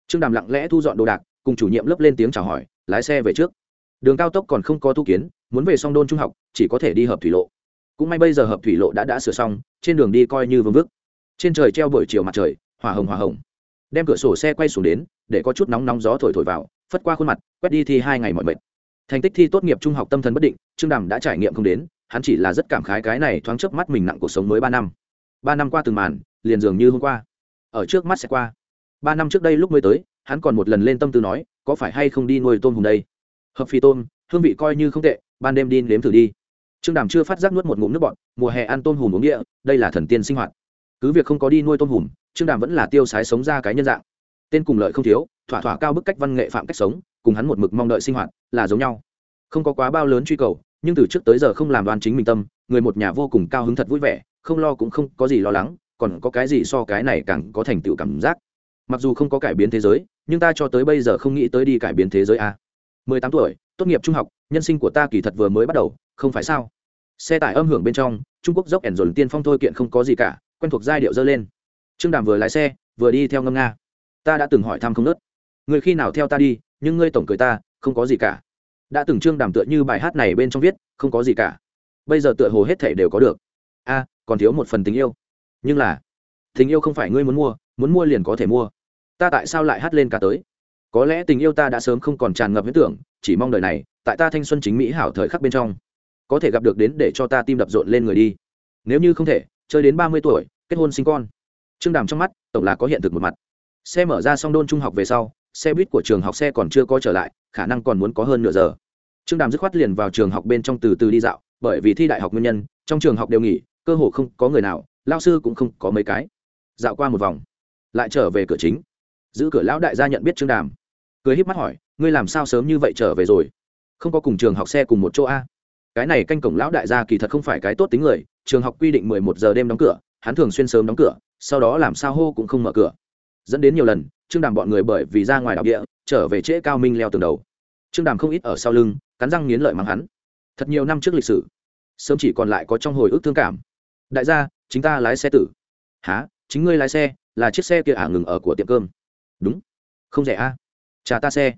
Trương đàm lặng lẽ thu dọn đồ đạc, cùng chủ nhiệm lớp lên tiếng chào hỏi, lái xe về trước. Đường cao tốc còn không có thu kiến, muốn về song đôn trung học, chỉ có thể đi hợp thủy lộ. Cũng may bây giờ hợp thủy lộ đã đã sửa xong, trên đường đi coi như vương vức trên trời treo buổi chiều mặt trời, hỏa hồng hỏa hồng. Đem cửa sổ xe quay xuống đến, để có chút nóng nóng gió thổi thổi vào, phất qua khuôn mặt, quét đi thi hai ngày mọi mệt. Thành tích thi tốt nghiệp trung học tâm thần bất định, trương đàm đã trải nghiệm không đến, hắn chỉ là rất cảm khái cái này thoáng chớp mắt mình nặng cuộc sống mới ba năm. Ba năm qua từng màn, liền dường như hôm qua. Ở trước mắt sẽ qua. Ba năm trước đây lúc mới tới, hắn còn một lần lên tâm tư nói, có phải hay không đi nuôi tôm hùm đây? Hợp phi tôm, hương vị coi như không tệ, ban đêm đi nếm thử đi. Trương đàm chưa phát giác nuốt một ngụm nước bọt, mùa hè ăn tôm hùm uống địa, đây là thần tiên sinh hoạt cứ việc không có đi nuôi tôm hùm, trương đàm vẫn là tiêu sái sống ra cái nhân dạng. Tên cùng lợi không thiếu, thỏa thỏa cao bức cách văn nghệ phạm cách sống, cùng hắn một mực mong đợi sinh hoạt, là giống nhau. Không có quá bao lớn truy cầu, nhưng từ trước tới giờ không làm đoan chính mình tâm, người một nhà vô cùng cao hứng thật vui vẻ, không lo cũng không có gì lo lắng, còn có cái gì so cái này càng có thành tựu cảm giác. Mặc dù không có cải biến thế giới, nhưng ta cho tới bây giờ không nghĩ tới đi cải biến thế giới a. Mười tám tuổi, tốt nghiệp trung học, nhân sinh của ta kỳ thật vừa mới bắt đầu, không phải sao? Xe tải âm hưởng bên trong, trung quốc dốc ẻn dồn tiên phong thôi kiện không có gì cả quen thuộc giai điệu dơ lên. Trương đàm vừa lái xe, vừa đi theo ngâm nga. Ta đã từng hỏi thăm không nớt. Người khi nào theo ta đi, nhưng ngươi tổng cười ta, không có gì cả. Đã từng trương đàm tựa như bài hát này bên trong viết, không có gì cả. Bây giờ tựa hồ hết thể đều có được. A, còn thiếu một phần tình yêu. Nhưng là, tình yêu không phải ngươi muốn mua muốn mua liền có thể mua. Ta tại sao lại hát lên cả tới? Có lẽ tình yêu ta đã sớm không còn tràn ngập huyết tưởng, chỉ mong đời này, tại ta thanh xuân chính mỹ hảo thời khắc bên trong, có thể gặp được đến để cho ta tim đập rộn lên người đi. Nếu như không thể chơi đến ba mươi tuổi, kết hôn sinh con. Trương đàm trong mắt, tổng là có hiện thực một mặt. Xe mở ra xong đôn trung học về sau, xe buýt của trường học xe còn chưa có trở lại, khả năng còn muốn có hơn nửa giờ. Trương đàm dứt khoát liền vào trường học bên trong từ từ đi dạo, bởi vì thi đại học nguyên nhân, trong trường học đều nghỉ, cơ hồ không có người nào, lao sư cũng không có mấy cái. Dạo qua một vòng, lại trở về cửa chính. Giữ cửa lão đại gia nhận biết trương đàm. Cười híp mắt hỏi, ngươi làm sao sớm như vậy trở về rồi? Không có cùng trường học xe cùng một chỗ a? Cái này canh cổng lão đại gia kỳ thật không phải cái tốt tính người trường học quy định mười một giờ đêm đóng cửa hắn thường xuyên sớm đóng cửa sau đó làm sao hô cũng không mở cửa. Dẫn đến nhiều lần trương đàm bọn người bởi vì ra ngoài đảo địa trở về trễ cao minh leo tường đầu. Trương đàm không ít ở sau lưng cắn răng nghiến lợi mắng hắn. Thật nhiều năm trước lịch sử sớm chỉ còn lại có trong hồi ức thương cảm. Đại gia chính ta lái xe tử. Hả, chính ngươi lái xe là chiếc xe kia ả ngừng ở của tiệm cơm. Đúng. Không rẻ a à? trả ta xe.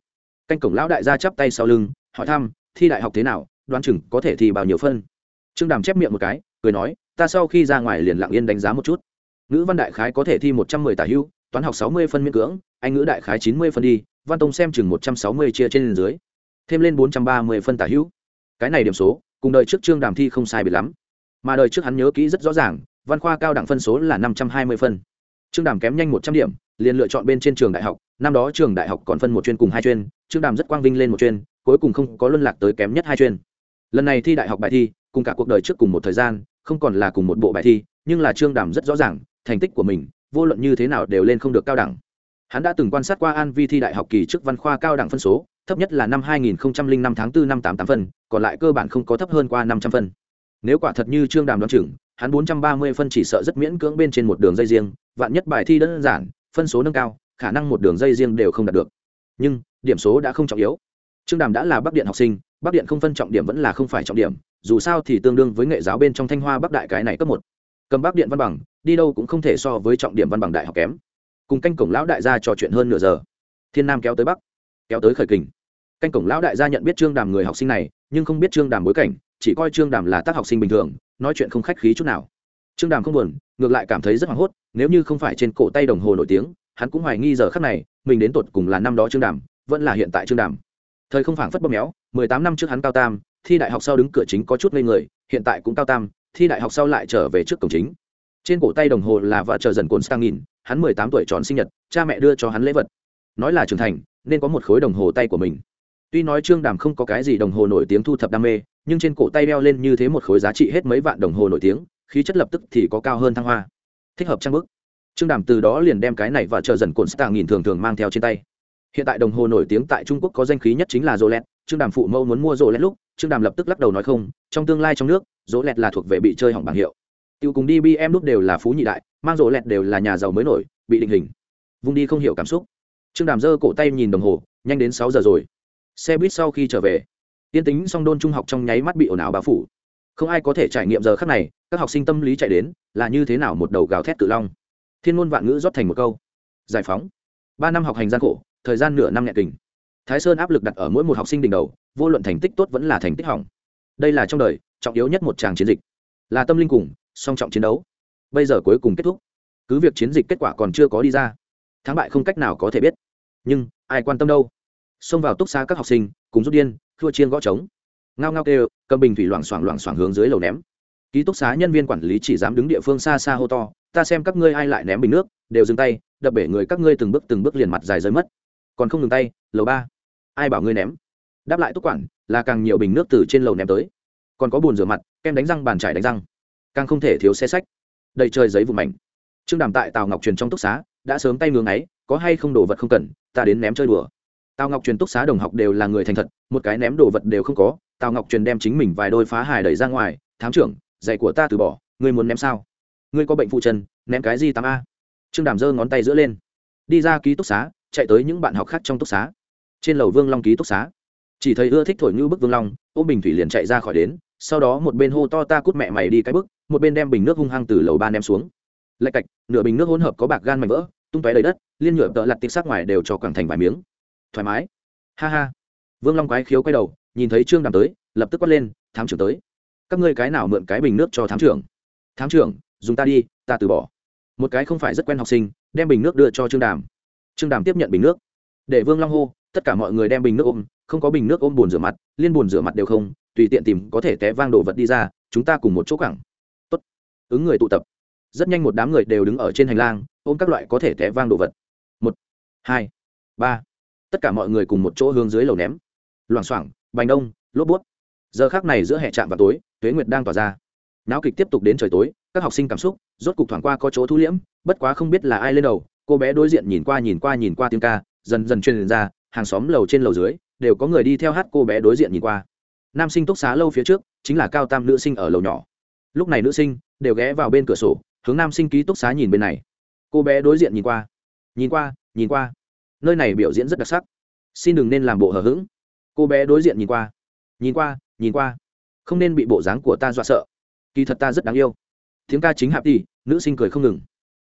Canh cổng lão đại gia chắp tay sau lưng hỏi thăm thi đại học thế nào đoán chừng có thể thi bao nhiêu phân trương đàm chép miệng một cái, cười nói, ta sau khi ra ngoài liền lặng yên đánh giá một chút. Ngữ văn đại khái có thể thi một trăm mười tả hưu, toán học sáu mươi phân miễn cưỡng, anh ngữ đại khái chín mươi phân đi, văn tông xem chừng một trăm sáu mươi chia trên dưới. Thêm lên bốn trăm ba mươi phân tả hữu cái này điểm số, cùng đời trước trương đàm thi không sai biệt lắm. Mà đời trước hắn nhớ kỹ rất rõ ràng, văn khoa cao đẳng phân số là năm trăm hai mươi phân. Trương đàm kém nhanh một trăm điểm, liền lựa chọn bên trên trường đại học, năm đó trường đại học còn phân một chuyên cùng hai chuyên, trương đàm rất quang vinh lên một chuyên, cuối cùng không có luân lạc tới kém nhất hai chuyên. Lần này thi đại học bài thi cùng cả cuộc đời trước cùng một thời gian, không còn là cùng một bộ bài thi, nhưng là trương đàm rất rõ ràng, thành tích của mình, vô luận như thế nào đều lên không được cao đẳng. Hắn đã từng quan sát qua an vi thi đại học kỳ trước văn khoa cao đẳng phân số, thấp nhất là năm 2005 tháng 4 năm 88 phân, còn lại cơ bản không có thấp hơn qua 500 phân. Nếu quả thật như trương đàm đoán chừng, hắn 430 phân chỉ sợ rất miễn cưỡng bên trên một đường dây riêng, vạn nhất bài thi đơn giản, phân số nâng cao, khả năng một đường dây riêng đều không đạt được. Nhưng, điểm số đã không trọng yếu. Trương đàm đã là bắc điện học sinh bắc điện không phân trọng điểm vẫn là không phải trọng điểm, dù sao thì tương đương với nghệ giáo bên trong thanh hoa bắc đại cái này cấp một. Cầm bắc điện văn bằng, đi đâu cũng không thể so với trọng điểm văn bằng đại học kém. Cùng canh cổng lão đại gia trò chuyện hơn nửa giờ. Thiên nam kéo tới bắc, kéo tới khởi kình. Canh cổng lão đại gia nhận biết trương đàm người học sinh này, nhưng không biết trương đàm bối cảnh, chỉ coi trương đàm là tác học sinh bình thường, nói chuyện không khách khí chút nào. Trương đàm không buồn, ngược lại cảm thấy rất hoảng hốt, nếu như không phải trên cổ tay đồng hồ nổi tiếng, hắn cũng hoài nghi giờ khắc này, mình đến tột cùng là năm đó trương đàm, vẫn là hiện tại trương đàm thời không phảng phất bóp méo, mười tám năm trước hắn cao tam, thi đại học sau đứng cửa chính có chút ngây người, hiện tại cũng cao tam, thi đại học sau lại trở về trước cổng chính. Trên cổ tay đồng hồ là và chờ dần cồn sang nghìn, hắn mười tám tuổi tròn sinh nhật, cha mẹ đưa cho hắn lễ vật. Nói là trưởng thành, nên có một khối đồng hồ tay của mình. Tuy nói trương đàm không có cái gì đồng hồ nổi tiếng thu thập đam mê, nhưng trên cổ tay đeo lên như thế một khối giá trị hết mấy vạn đồng hồ nổi tiếng, khí chất lập tức thì có cao hơn thăng hoa. Thích hợp trang bức. Trương đàm từ đó liền đem cái này và chờ dần cồn stạng nghìn thường thường mang theo trên tay hiện tại đồng hồ nổi tiếng tại trung quốc có danh khí nhất chính là rolex, trương đàm phụ mẫu muốn mua rolex lúc, trương đàm lập tức lắc đầu nói không, trong tương lai trong nước, rolex là thuộc về bị chơi hỏng bảng hiệu. Tiêu cùng đi bm lúc đều là phú nhị đại, mang rolex đều là nhà giàu mới nổi, bị định hình. Vung đi không hiểu cảm xúc. Trương đàm giơ cổ tay nhìn đồng hồ, nhanh đến sáu giờ rồi. Xe buýt sau khi trở về, tiên tính song đôn trung học trong nháy mắt bị ồn ào bao phủ. Không ai có thể trải nghiệm giờ khắc này, các học sinh tâm lý chạy đến, là như thế nào một đầu gào thét tự long. Thiên ngôn vạn ngữ rót thành một câu. Giải phóng. Ba năm học hành gian khổ thời gian nửa năm nhẹ kình. Thái sơn áp lực đặt ở mỗi một học sinh đỉnh đầu, vô luận thành tích tốt vẫn là thành tích hỏng. Đây là trong đời, trọng yếu nhất một tràng chiến dịch. Là tâm linh cùng, song trọng chiến đấu. Bây giờ cuối cùng kết thúc. Cứ việc chiến dịch kết quả còn chưa có đi ra, thắng bại không cách nào có thể biết. Nhưng, ai quan tâm đâu? Xông vào túc xa các học sinh, cùng rút điên, thua chiên gõ trống. Ngao ngao kêu, cầm bình thủy loảng xoảng loảng xoảng hướng dưới lầu ném. Ký túc xá nhân viên quản lý chỉ dám đứng địa phương xa xa hô to, ta xem các ngươi ai lại ném bình nước, đều dừng tay, đập bể người các ngươi từng bước từng bước liền mặt dài rơi mất còn không ngừng tay, lầu ba. Ai bảo ngươi ném? Đáp lại túc quản, là càng nhiều bình nước từ trên lầu ném tới. Còn có bồn rửa mặt, kem đánh răng bàn trải đánh răng. Càng không thể thiếu xe sách. Đầy trời giấy vụ mảnh. Trương đàm tại tàu ngọc truyền trong túc xá, đã sớm tay ngưỡng ấy có hay không đồ vật không cần, ta đến ném chơi đùa. Tào ngọc truyền túc xá đồng học đều là người thành thật, một cái ném đồ vật đều không có, tào ngọc truyền đem chính mình vài đôi phá hài đẩy ra ngoài, thám trưởng giày của ta từ bỏ, ngươi muốn ném sao? Ngươi có bệnh phụ chân ném cái gì tám a? Trương đàm giơ ngón tay giữa lên. Đi ra ký túc xá chạy tới những bạn học khác trong túc xá. Trên lầu vương long ký túc xá. Chỉ thấy ưa thích thổi như bức vương long, ôm bình thủy liền chạy ra khỏi đến, sau đó một bên hô to ta cút mẹ mày đi cái bức, một bên đem bình nước hung hăng từ lầu ba ném xuống. Lạch cạch, nửa bình nước hỗn hợp có bạc gan mảnh vỡ, tung tóe đầy đất, liên nhựa tợ lặt tiệc sắc ngoài đều cho quẳng thành vài miếng. Thoải mái. Ha ha. Vương long quái khiếu quay đầu, nhìn thấy trương đàm tới, lập tức quát lên, thám trưởng tới. Các ngươi cái nào mượn cái bình nước cho thám trưởng? Thám trưởng, dùng ta đi, ta từ bỏ. Một cái không phải rất quen học sinh, đem bình nước đưa cho trương đàm trương đàm tiếp nhận bình nước. Để vương long hô, tất cả mọi người đem bình nước ôm, không có bình nước ôm bồn rửa mặt, liên bồn rửa mặt đều không, tùy tiện tìm có thể té vang đồ vật đi ra, chúng ta cùng một chỗ cẳng tốt. Ứng người tụ tập. Rất nhanh một đám người đều đứng ở trên hành lang, ôm các loại có thể té vang đồ vật. Một, hai, ba. Tất cả mọi người cùng một chỗ hướng dưới lầu ném. Loảng xoảng, bành đông, lốp bút. Giờ khác này giữa hệ trạm và tối, tuế nguyệt đang tỏa ra. Náo kịch tiếp tục đến trời tối, các học sinh cảm xúc rốt cục thoảng qua có chỗ thu liễm, bất quá không biết là ai lên đầu cô bé đối diện nhìn qua nhìn qua nhìn qua tiếng ca, dần dần truyền ra, hàng xóm lầu trên lầu dưới, đều có người đi theo hát cô bé đối diện nhìn qua. Nam sinh túc xá lâu phía trước, chính là cao tam nữ sinh ở lầu nhỏ. Lúc này nữ sinh đều ghé vào bên cửa sổ, hướng nam sinh ký túc xá nhìn bên này. Cô bé đối diện nhìn qua. Nhìn qua nhìn qua. Nơi này biểu diễn rất đặc sắc. Xin đừng nên làm bộ hờ hững. Cô bé đối diện nhìn qua. Nhìn qua nhìn qua. Không nên bị bộ dáng của ta dọa sợ. Kỳ thật ta rất đáng yêu. Tiếng ca chính hạp đi nữ sinh cười không ngừng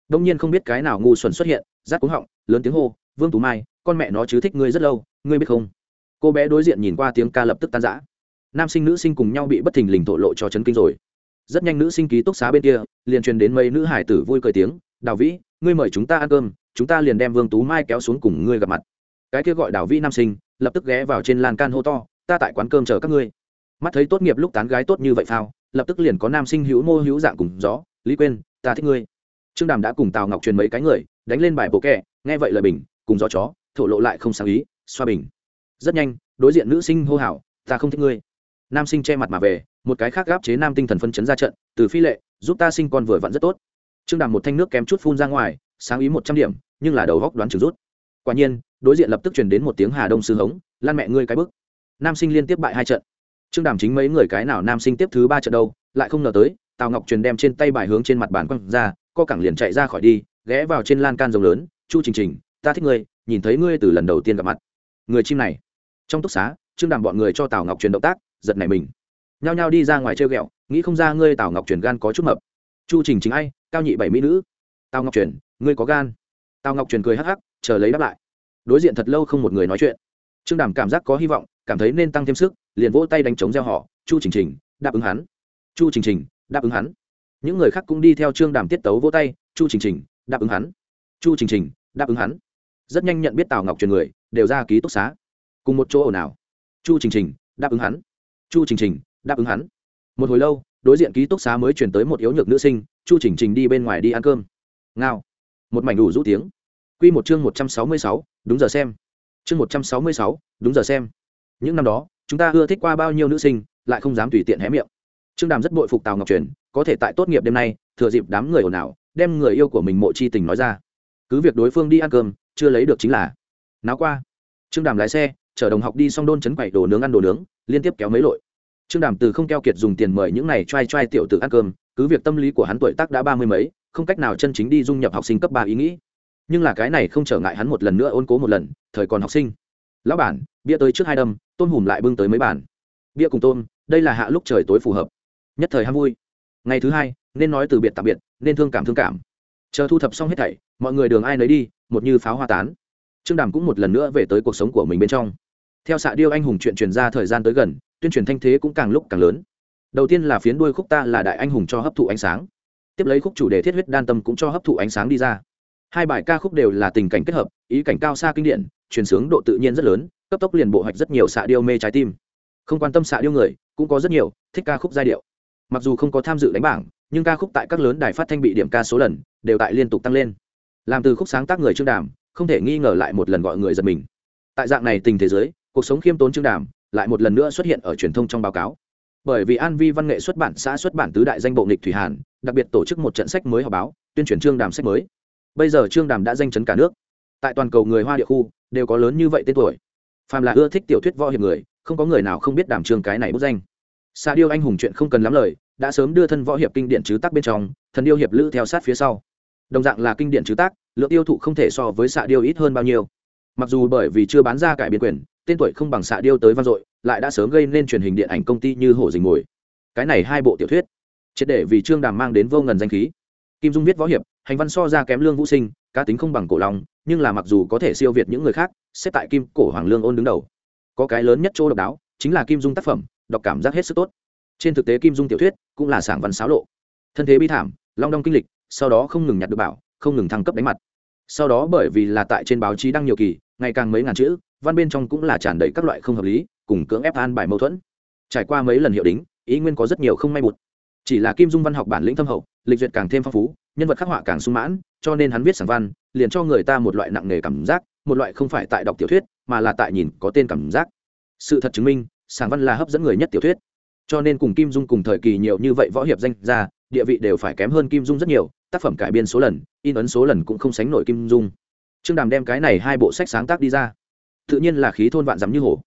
đông nhiên không biết cái nào ngu xuẩn xuất hiện rát cúng họng, lớn tiếng hô, vương tú mai, con mẹ nó chứ thích ngươi rất lâu, ngươi biết không? Cô bé đối diện nhìn qua tiếng ca lập tức tan rã. Nam sinh, nữ sinh cùng nhau bị bất thình lình thổ lộ cho chấn kinh rồi. Rất nhanh nữ sinh ký túc xá bên kia, liền truyền đến mấy nữ hải tử vui cười tiếng, đào vĩ, ngươi mời chúng ta ăn cơm, chúng ta liền đem vương tú mai kéo xuống cùng ngươi gặp mặt. Cái kia gọi đào vĩ nam sinh, lập tức ghé vào trên lan can hô to, ta tại quán cơm chờ các ngươi. Mắt thấy tốt nghiệp lúc tán gái tốt như vậy phao, lập tức liền có nam sinh hữu mô hữu dạng cùng gió, lý quên ta thích ngươi trương đàm đã cùng tào ngọc truyền mấy cái người, đánh lên bài bộ kẹ, nghe vậy lời bình, cùng gió chó, thổ lộ lại không sáng ý, xoa bình. Rất nhanh, đối diện nữ sinh hô hào, ta không thích ngươi. Nam sinh che mặt mà về, một cái khác gáp chế nam tinh thần phân chấn ra trận, từ phi lệ, giúp ta sinh con vừa vặn rất tốt. Trương đàm một thanh nước kém chút phun ra ngoài, sáng ý một trăm điểm, nhưng là đầu góc đoán chừng rút. Quả nhiên, đối diện lập tức truyền đến một tiếng hà đông sư hống, lan mẹ ngươi cái bức. Nam sinh liên tiếp bại hai trận. Trương đàm chính mấy người cái nào nam sinh tiếp thứ ba trận đâu, lại không ngờ tới, tào ngọc truyền đem trên tay bài hướng trên mặt bàn quăng ra co cẳng liền chạy ra khỏi đi, ghé vào trên lan can rồng lớn, chu trình trình, ta thích ngươi, nhìn thấy ngươi từ lần đầu tiên gặp mặt. Người chim này. Trong túc xá, trương đàm bọn người cho tào ngọc truyền động tác, giật này mình. Nhao nhao đi ra ngoài chơi ghẹo, nghĩ không ra ngươi tào ngọc truyền gan có chút mập. Chu trình chính ai, cao nhị bảy mỹ nữ. Tào ngọc truyền, ngươi có gan. Tào ngọc truyền cười hắc hắc, chờ lấy đáp lại. Đối diện thật lâu không một người nói chuyện. Trương đàm cảm giác có hy vọng, cảm thấy nên tăng thêm sức, liền vỗ tay đánh trống gieo họ, chu trình trình, đáp ứng hắn. Chu trình trình, đáp ứng hắn những người khác cũng đi theo trương đàm tiết tấu vỗ tay, chu trình trình, đáp ứng hắn. Chu trình trình, đáp ứng hắn. Rất nhanh nhận biết tào ngọc truyền người, đều ra ký túc xá. Cùng một chỗ ồn ào. Chu trình trình, đáp ứng hắn. Chu trình trình, đáp ứng hắn. Một hồi lâu, đối diện ký túc xá mới chuyển tới một yếu nhược nữ sinh, chu trình trình đi bên ngoài đi ăn cơm. Ngao. Một mảnh đủ rũ tiếng. Q một chương một trăm sáu mươi sáu, đúng giờ xem. Chương một trăm sáu mươi sáu, đúng giờ xem. Những năm đó, chúng ta ưa thích qua bao nhiêu nữ sinh, lại không dám tùy tiện hé miệng. Trương đàm rất bội phục tào ngọc truyền có thể tại tốt nghiệp đêm nay, thừa dịp đám người ồn ào, đem người yêu của mình mộ chi tình nói ra. Cứ việc đối phương đi ăn cơm, chưa lấy được chính là. Náo qua. Trương đàm lái xe, chở đồng học đi xong đôn chấn quậy đồ nướng ăn đồ nướng, liên tiếp kéo mấy lội. Trương đàm từ không keo kiệt dùng tiền mời những này t r a i t r a i tiểu tự ăn cơm, cứ việc tâm lý của hắn tuổi tác đã ba mươi mấy, không cách nào chân chính đi dung nhập học sinh cấp ba ý nghĩ. Nhưng là cái này không trở ngại hắn một lần nữa ôn cố một lần, thời còn học sinh. Lão bản, bia tới trước hai đâm, tôm hùm lại bưng tới mấy bản bia cùng tôm, đây là hạ lúc trời tối phù hợp. Nhất thời ham vui ngày thứ hai, nên nói từ biệt tạm biệt, nên thương cảm thương cảm. Chờ thu thập xong hết thảy, mọi người đường ai nấy đi, một như pháo hoa tán. Trương đàm cũng một lần nữa về tới cuộc sống của mình bên trong. Theo xạ điêu anh hùng chuyện truyền ra thời gian tới gần, tuyên truyền thanh thế cũng càng lúc càng lớn. Đầu tiên là phiến đuôi khúc ta là đại anh hùng cho hấp thụ ánh sáng. Tiếp lấy khúc chủ đề thiết huyết đan tâm cũng cho hấp thụ ánh sáng đi ra. Hai bài ca khúc đều là tình cảnh kết hợp, ý cảnh cao xa kinh điển, truyền sướng độ tự nhiên rất lớn, cấp tốc liền bộ hoạch rất nhiều xạ điêu mê trái tim. Không quan tâm xạ điêu người, cũng có rất nhiều, thích ca khúc giai điệu mặc dù không có tham dự đánh bảng, nhưng ca khúc tại các lớn đài phát thanh bị điểm ca số lần đều tại liên tục tăng lên. Làm từ khúc sáng tác người trương đàm, không thể nghi ngờ lại một lần gọi người giật mình. Tại dạng này tình thế giới, cuộc sống khiêm tốn trương đàm lại một lần nữa xuất hiện ở truyền thông trong báo cáo. Bởi vì an vi văn nghệ xuất bản xã xuất bản tứ đại danh bộ nghịch thủy hàn, đặc biệt tổ chức một trận sách mới họp báo, tuyên truyền trương đàm sách mới. Bây giờ trương đàm đã danh chấn cả nước. Tại toàn cầu người hoa địa khu, đều có lớn như vậy tên tuổi. Phàm là ưa thích tiểu thuyết võ hiệp người, không có người nào không biết đàm trương cái này bút danh xa điêu anh hùng chuyện không cần lắm lời, đã sớm đưa thân võ hiệp kinh điển chứ tác bên trong, thần điêu hiệp lữ theo sát phía sau. Đồng dạng là kinh điển chứ tác, lượng tiêu thụ không thể so với xạ điêu ít hơn bao nhiêu. Mặc dù bởi vì chưa bán ra cải biên quyền, tên tuổi không bằng xạ điêu tới vang dội, lại đã sớm gây nên truyền hình điện ảnh công ty như hổ dình mồi. Cái này hai bộ tiểu thuyết, triệt để vì trương đàm mang đến vô ngần danh khí. Kim dung viết võ hiệp, hành văn so ra kém lương vũ sinh, cá tính không bằng cổ lòng nhưng là mặc dù có thể siêu việt những người khác, xếp tại kim cổ hoàng lương ôn đứng đầu. Có cái lớn nhất chỗ độc đáo, chính là kim dung tác phẩm đọc cảm giác hết sức tốt. Trên thực tế kim dung tiểu thuyết cũng là sảng văn xáo lộ. Thân thế bi thảm, long đong kinh lịch, sau đó không ngừng nhặt được bảo, không ngừng thăng cấp đánh mặt. Sau đó bởi vì là tại trên báo chí đăng nhiều kỳ, ngày càng mấy ngàn chữ, văn bên trong cũng là tràn đầy các loại không hợp lý, cùng cưỡng ép an bài mâu thuẫn. Trải qua mấy lần hiệu đính, ý nguyên có rất nhiều không may bụt. Chỉ là kim dung văn học bản lĩnh thâm hậu, lịch duyệt càng thêm phong phú, nhân vật khắc họa càng sung mãn, cho nên hắn viết sảng văn, liền cho người ta một loại nặng nề cảm giác, một loại không phải tại đọc tiểu thuyết, mà là tại nhìn có tên cảm giác. Sự thật chứng minh sản văn là hấp dẫn người nhất tiểu thuyết. Cho nên cùng kim dung cùng thời kỳ nhiều như vậy võ hiệp danh ra địa vị đều phải kém hơn kim dung rất nhiều, tác phẩm cải biên số lần, in ấn số lần cũng không sánh nổi kim dung. Trương đàm đem cái này hai bộ sách sáng tác đi ra. Tự nhiên là khí thôn vạn dắm như hổ.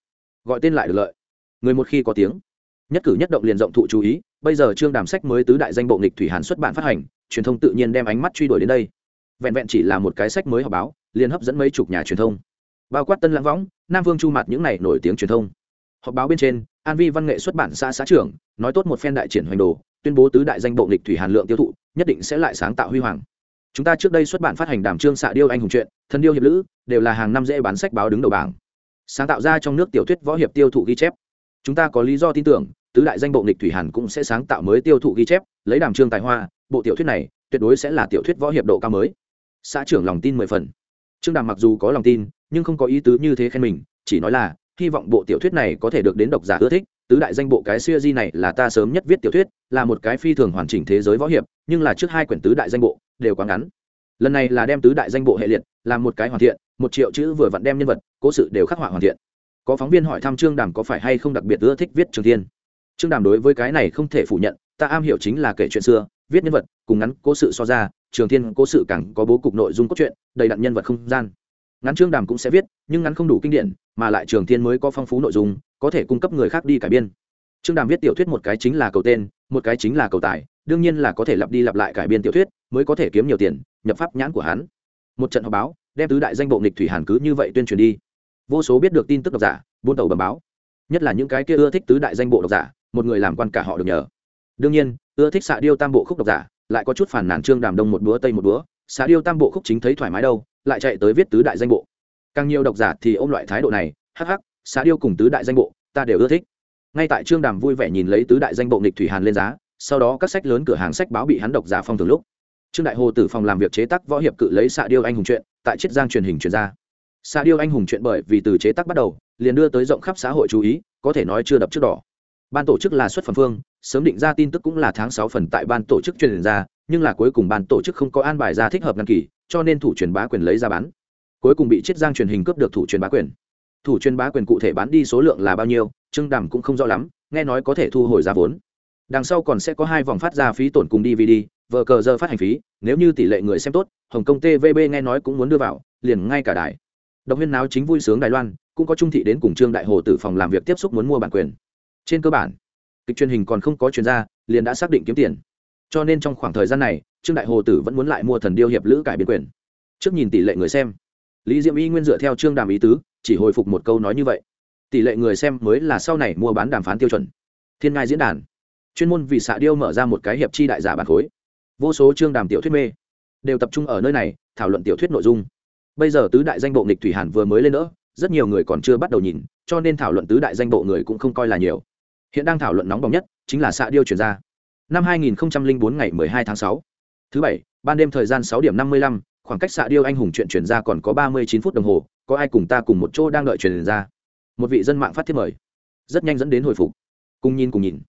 Gọi tên lại được lợi. Người một khi có tiếng, nhất cử nhất động liền rộng thụ chú ý, bây giờ trương đàm sách mới tứ đại danh bộ nghịch thủy hàn xuất bản phát hành, truyền thông tự nhiên đem ánh mắt truy đuổi đến đây. Vẹn vẹn chỉ là một cái sách mới họp báo, liền hấp dẫn mấy chục nhà truyền thông. Bao quát tân lãng võng, nam vương chu mặt những này nổi tiếng truyền thông họp báo bên trên, an vi văn nghệ xuất bản xã xã trưởng, nói tốt một phen đại triển hoành đồ, tuyên bố tứ đại danh bộ nghịch thủy hàn lượng tiêu thụ, nhất định sẽ lại sáng tạo huy hoàng. Chúng ta trước đây xuất bản phát hành đàm trương xạ điêu anh hùng truyện thân điêu hiệp lữ, đều là hàng năm dễ bán sách báo đứng đầu bảng. Sáng tạo ra trong nước tiểu thuyết võ hiệp tiêu thụ ghi chép. Chúng ta có lý do tin tưởng, tứ đại danh bộ nghịch thủy hàn cũng sẽ sáng tạo mới tiêu thụ ghi chép, lấy đàm trương tài hoa, bộ tiểu thuyết này, tuyệt đối sẽ là tiểu thuyết võ hiệp độ cao mới. Xã trưởng lòng tin mười phần. Trương đàm mặc dù có lòng tin, nhưng không có ý tứ như thế khen mình, chỉ nói là hy vọng bộ tiểu thuyết này có thể được đến độc giả ưa thích. Tứ đại danh bộ cái siêu di này là ta sớm nhất viết tiểu thuyết, là một cái phi thường hoàn chỉnh thế giới võ hiệp, nhưng là trước hai quyển tứ đại danh bộ đều quá ngắn. Lần này là đem tứ đại danh bộ hệ liệt, làm một cái hoàn thiện, một triệu chữ vừa vặn đem nhân vật, cố sự đều khắc họa hoàn thiện. Có phóng viên hỏi thăm trương đàm có phải hay không đặc biệt ưa thích viết trường thiên. Trương đàm đối với cái này không thể phủ nhận, ta am hiểu chính là kể chuyện xưa, viết nhân vật, cùng ngắn cố sự so ra, trường thiên cố sự càng có bố cục nội dung cốt truyện, đầy đặn nhân vật không gian ngắn chương đàm cũng sẽ viết, nhưng ngắn không đủ kinh điển, mà lại trường thiên mới có phong phú nội dung, có thể cung cấp người khác đi cải biên. Trương đàm viết tiểu thuyết một cái chính là cầu tên, một cái chính là cầu tài, đương nhiên là có thể lặp đi lặp lại cải biên tiểu thuyết, mới có thể kiếm nhiều tiền, nhập pháp nhãn của hắn. Một trận họp báo, đem tứ đại danh bộ nghịch thủy hàn cứ như vậy tuyên truyền đi. Vô số biết được tin tức độc giả, buôn tàu bầm báo. Nhất là những cái kia ưa thích tứ đại danh bộ độc giả, một người làm quan cả họ được nhờ. Đương nhiên, ưa thích xạ điêu tam bộ khúc độc giả, lại có chút phản nản trương đàm đông một búa, tây một búa. Xạ điêu tam bộ khúc chính thấy thoải mái đâu lại chạy tới viết tứ đại danh bộ. Càng nhiều độc giả thì ôm loại thái độ này, hắc hắc xạ điêu cùng tứ đại danh bộ, ta đều ưa thích. Ngay tại trương đàm vui vẻ nhìn lấy tứ đại danh bộ nghịch thủy hàn lên giá, sau đó các sách lớn cửa hàng sách báo bị hắn độc giả phong thường lúc. Trương đại hồ từ phòng làm việc chế tác võ hiệp cự lấy xạ điêu anh hùng chuyện, tại chiết giang truyền hình truyền ra. Xạ điêu anh hùng chuyện bởi vì từ chế tác bắt đầu, liền đưa tới rộng khắp xã hội chú ý, có thể nói chưa đập trước đỏ. Ban tổ chức là xuất phẩm phương, sớm định ra tin tức cũng là tháng sáu phần tại ban tổ chức truyền ra nhưng là cuối cùng ban tổ chức không có an bài ra thích hợp ngăn kỳ, cho nên thủ truyền bá quyền lấy ra bán. Cuối cùng bị chiết giang truyền hình cướp được thủ truyền bá quyền. Thủ truyền bá quyền cụ thể bán đi số lượng là bao nhiêu, trương đàm cũng không rõ lắm, nghe nói có thể thu hồi giá vốn. Đằng sau còn sẽ có hai vòng phát ra phí tổn cùng dvd, vờ cờ giờ phát hành phí, nếu như tỷ lệ người xem tốt, hồng kông tvb nghe nói cũng muốn đưa vào, liền ngay cả đài. Động viên náo chính vui sướng đài loan, cũng có trung thị đến cùng trương đại hồ tử phòng làm việc tiếp xúc muốn mua bản quyền. Trên cơ bản, kịch truyền hình còn không có chuyên gia, liền đã xác định kiếm tiền cho nên trong khoảng thời gian này, trương đại hồ tử vẫn muốn lại mua thần điêu hiệp lữ cải biến quyền. Trước nhìn tỷ lệ người xem, lý diệm y nguyên dựa theo trương đàm ý tứ, chỉ hồi phục một câu nói như vậy. Tỷ lệ người xem mới là sau này mua bán đàm phán tiêu chuẩn. Thiên ngai diễn đàn. Chuyên môn vì xạ điêu mở ra một cái hiệp chi đại giả bản khối. Vô số chương đàm tiểu thuyết mê đều tập trung ở nơi này, thảo luận tiểu thuyết nội dung. Bây giờ tứ đại danh bộ nghịch thủy hàn vừa mới lên nữa, rất nhiều người còn chưa bắt đầu nhìn, cho nên thảo luận tứ đại danh bộ người cũng không coi là nhiều. Hiện đang thảo luận nóng bỏng nhất chính là xạ điêu chuyển ra năm 2004 ngày 12 tháng 6. thứ bảy ban đêm thời gian 6 điểm 55, khoảng cách xạ điêu anh hùng chuyện truyền ra còn có 39 phút đồng hồ có ai cùng ta cùng một chỗ đang đợi truyền ra? Một vị dân mạng phát thiết mời. Rất nhanh dẫn đến hồi phục. Cùng nhìn cùng nhìn.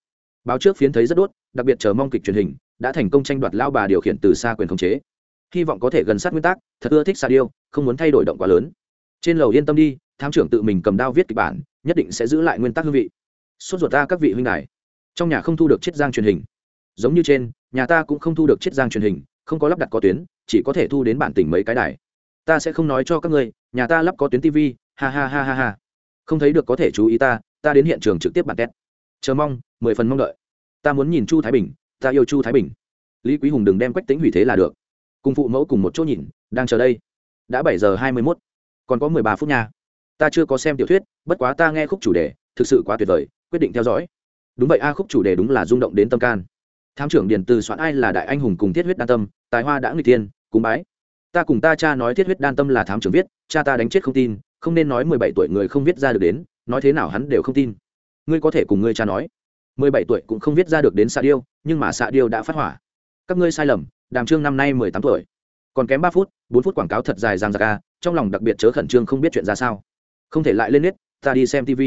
Báo trước phiến thấy rất đốt đặc biệt chờ mong kịch truyền hình đã thành công tranh đoạt lao bà điều khiển từ xa quyền khống chế. Hy vọng có thể gần sát nguyên tắc thật ưa thích xạ điêu không muốn thay đổi động quá lớn. Trên lầu yên tâm đi thám trưởng tự mình cầm đao viết kịch bản nhất định sẽ giữ lại nguyên tắc hương vị. Suốt ruột ta các vị huynh đài. Trong nhà không thu được chiết giang truyền hình giống như trên, nhà ta cũng không thu được chiết giang truyền hình, không có lắp đặt có tuyến, chỉ có thể thu đến bản tỉnh mấy cái đài. Ta sẽ không nói cho các ngươi, nhà ta lắp có tuyến tv ha ha ha ha ha. Không thấy được có thể chú ý ta ta đến hiện trường trực tiếp bản tét. Chờ mong, mười phần mong đợi. Ta muốn nhìn chu thái bình, ta yêu chu thái bình. Lý quý hùng đừng đem quách tính hủy thế là được. Cùng phụ mẫu cùng một chỗ nhìn, đang chờ đây. Đã bảy giờ hai mươi mốt, còn có mười ba phút nha. Ta chưa có xem tiểu thuyết, bất quá ta nghe khúc chủ đề, thực sự quá tuyệt vời, quyết định theo dõi. Đúng vậy a, khúc chủ đề đúng là rung động đến tâm can tham trưởng điền từ soạn ai là đại anh hùng cùng thiết huyết đan tâm, tài hoa đã người tiên cúng bái. Ta cùng ta cha nói thiết huyết đan tâm là thám trưởng viết, cha ta đánh chết không tin, không nên nói mười bảy tuổi người không viết ra được đến, nói thế nào hắn đều không tin. Ngươi có thể cùng ngươi cha nói. Mười bảy tuổi cũng không viết ra được đến xạ điêu, nhưng mà xạ điêu đã phát hỏa. Các ngươi sai lầm, đàm trương năm nay mười tám tuổi. Còn kém ba phút, bốn phút quảng cáo thật dài giang ra ca trong lòng đặc biệt chớ khẩn trương không biết chuyện ra sao. Không thể lại lên nết, ta đi xem tv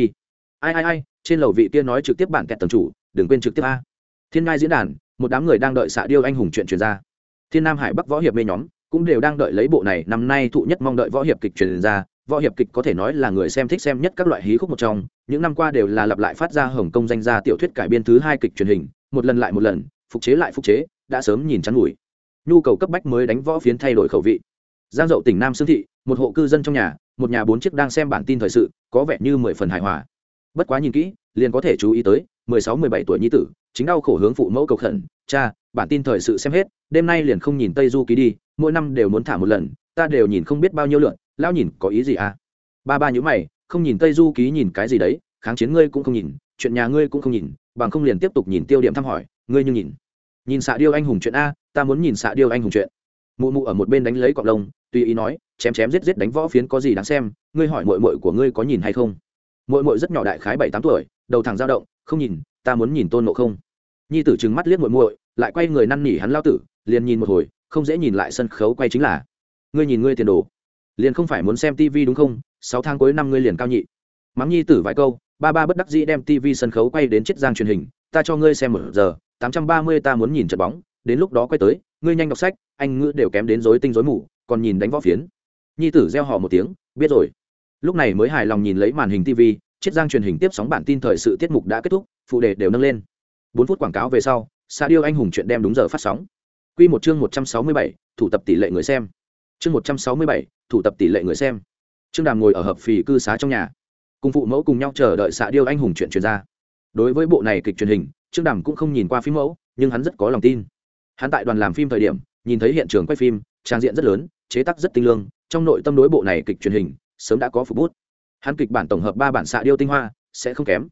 ai ai ai, trên lầu vị kia nói trực tiếp bản kẹt tầng chủ, đừng quên trực tiếp a. Thiên ngai diễn đàn một đám người đang đợi xạ điêu anh hùng chuyện truyền ra. Thiên nam hải bắc võ hiệp mê nhóm cũng đều đang đợi lấy bộ này năm nay thụ nhất mong đợi võ hiệp kịch truyền ra. Võ hiệp kịch có thể nói là người xem thích xem nhất các loại hí khúc một trong. Những năm qua đều là lặp lại phát ra hồng kông danh gia tiểu thuyết cải biên thứ hai kịch truyền hình. Một lần lại một lần, phục chế lại phục chế, đã sớm nhìn chắn ngủi. Nhu cầu cấp bách mới đánh võ phiến thay đổi khẩu vị. Giang dậu tỉnh nam sương thị, một hộ cư dân trong nhà, một nhà bốn chiếc đang xem bản tin thời sự, có vẻ như mười phần hài hòa. Bất quá nhìn kỹ, liền có thể chú ý tới mười sáu, mười bảy tuổi nhi tử, chính đau khổ hướng phụ mẫu cầu khẩn, cha, bản tin thời sự xem hết, đêm nay liền không nhìn tây du ký đi, mỗi năm đều muốn thả một lần, ta đều nhìn không biết bao nhiêu lượn lão nhìn có ý gì à? Ba ba nhữ mày, không nhìn tây du ký nhìn cái gì đấy, kháng chiến ngươi cũng không nhìn, chuyện nhà ngươi cũng không nhìn, bằng không liền tiếp tục nhìn tiêu điểm thăm hỏi, ngươi như nhìn. Nhìn xạ điêu anh hùng chuyện a, ta muốn nhìn xạ điêu anh hùng chuyện. Mụ mụ ở một bên đánh lấy cọc lông, tùy ý nói, chém chém giết giết đánh võ phiến có gì đáng xem, ngươi hỏi mội mội của ngươi có nhìn hay không? Mội mội rất nhỏ đại khái bảy tám tuổi, đầu thẳng dao động không nhìn ta muốn nhìn tôn nộ không. Nhi tử trừng mắt liếc muội muội, lại quay người năn nỉ hắn lao tử liền nhìn một hồi không dễ nhìn lại sân khấu quay chính là ngươi nhìn ngươi tiền đồ liền không phải muốn xem tivi đúng không? Sáu tháng cuối năm ngươi liền cao nhị. Mắng nhi tử vài câu ba ba bất đắc dĩ đem tivi sân khấu quay đến chiết giang truyền hình ta cho ngươi xem một giờ tám trăm ba mươi ta muốn nhìn trận bóng đến lúc đó quay tới ngươi nhanh đọc sách anh ngữ đều kém đến rối tinh rối mù còn nhìn đánh võ phiến. Nhi tử reo họ một tiếng biết rồi. Lúc này mới hài lòng nhìn lấy màn hình tivi chiết giang truyền hình tiếp sóng bản tin thời sự tiết mục đã kết thúc, phụ đề đều nâng lên. Bốn phút quảng cáo về sau, sa điêu anh hùng chuyện đem đúng giờ phát sóng. Q một chương một trăm sáu mươi bảy, thủ tập tỷ lệ người xem. Chương một trăm sáu mươi bảy, thủ tập tỷ lệ người xem. Trương đàm ngồi ở hợp phì cư xá trong nhà. Cùng phụ mẫu cùng nhau chờ đợi xạ điêu anh hùng chuyện truyền ra. Đối với bộ này kịch truyền hình, trương đàm cũng không nhìn qua phim mẫu, nhưng hắn rất có lòng tin. Hắn tại đoàn làm phim thời điểm, nhìn thấy hiện trường quay phim, trang diện rất lớn, chế tác rất tinh lương, trong nội tâm đối bộ này kịch truyền hình, sớm đã có phục bút hắn kịch bản tổng hợp ba bản xạ điêu tinh hoa, sẽ không kém.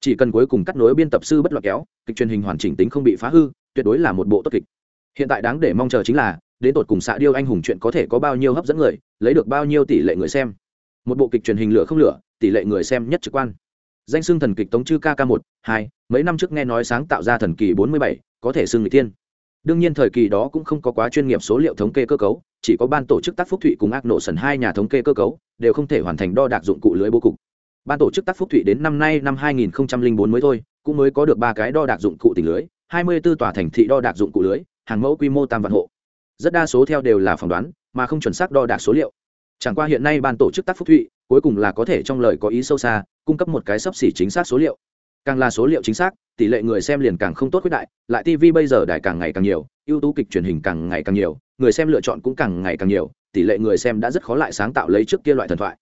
Chỉ cần cuối cùng cắt nối biên tập sư bất loạt kéo, kịch truyền hình hoàn chỉnh tính không bị phá hư, tuyệt đối là một bộ tốt kịch. Hiện tại đáng để mong chờ chính là, đến tột cùng xạ điêu anh hùng chuyện có thể có bao nhiêu hấp dẫn người, lấy được bao nhiêu tỷ lệ người xem. Một bộ kịch truyền hình lửa không lửa, tỷ lệ người xem nhất trực quan. Danh xưng thần kịch tống chư kk một, hai, mấy năm trước nghe nói sáng tạo ra thần kỳ bốn mươi bảy, có thể xưng người tiên đương nhiên thời kỳ đó cũng không có quá chuyên nghiệp số liệu thống kê cơ cấu, chỉ có ban tổ chức tác phúc thụy cùng ác nộ sần hai nhà thống kê cơ cấu, đều không thể hoàn thành đo đạc dụng cụ lưới bố cục. Ban tổ chức tác phúc thụy đến năm nay, năm 2004 mới thôi, cũng mới có được ba cái đo đạc dụng cụ tỉnh lưới 24 tòa thành thị đo đạc dụng cụ lưới, hàng mẫu quy mô tam vạn hộ. Rất đa số theo đều là phỏng đoán, mà không chuẩn xác đo đạc số liệu. Chẳng qua hiện nay ban tổ chức tác phúc thụy cuối cùng là có thể trong lời có ý sâu xa, cung cấp một cái sấp xỉ chính xác số liệu càng là số liệu chính xác, tỷ lệ người xem liền càng không tốt quyết đại, lại tv bây giờ đài càng ngày càng nhiều, ưu tú kịch truyền hình càng ngày càng nhiều, người xem lựa chọn cũng càng ngày càng nhiều, tỷ lệ người xem đã rất khó lại sáng tạo lấy trước kia loại thần thoại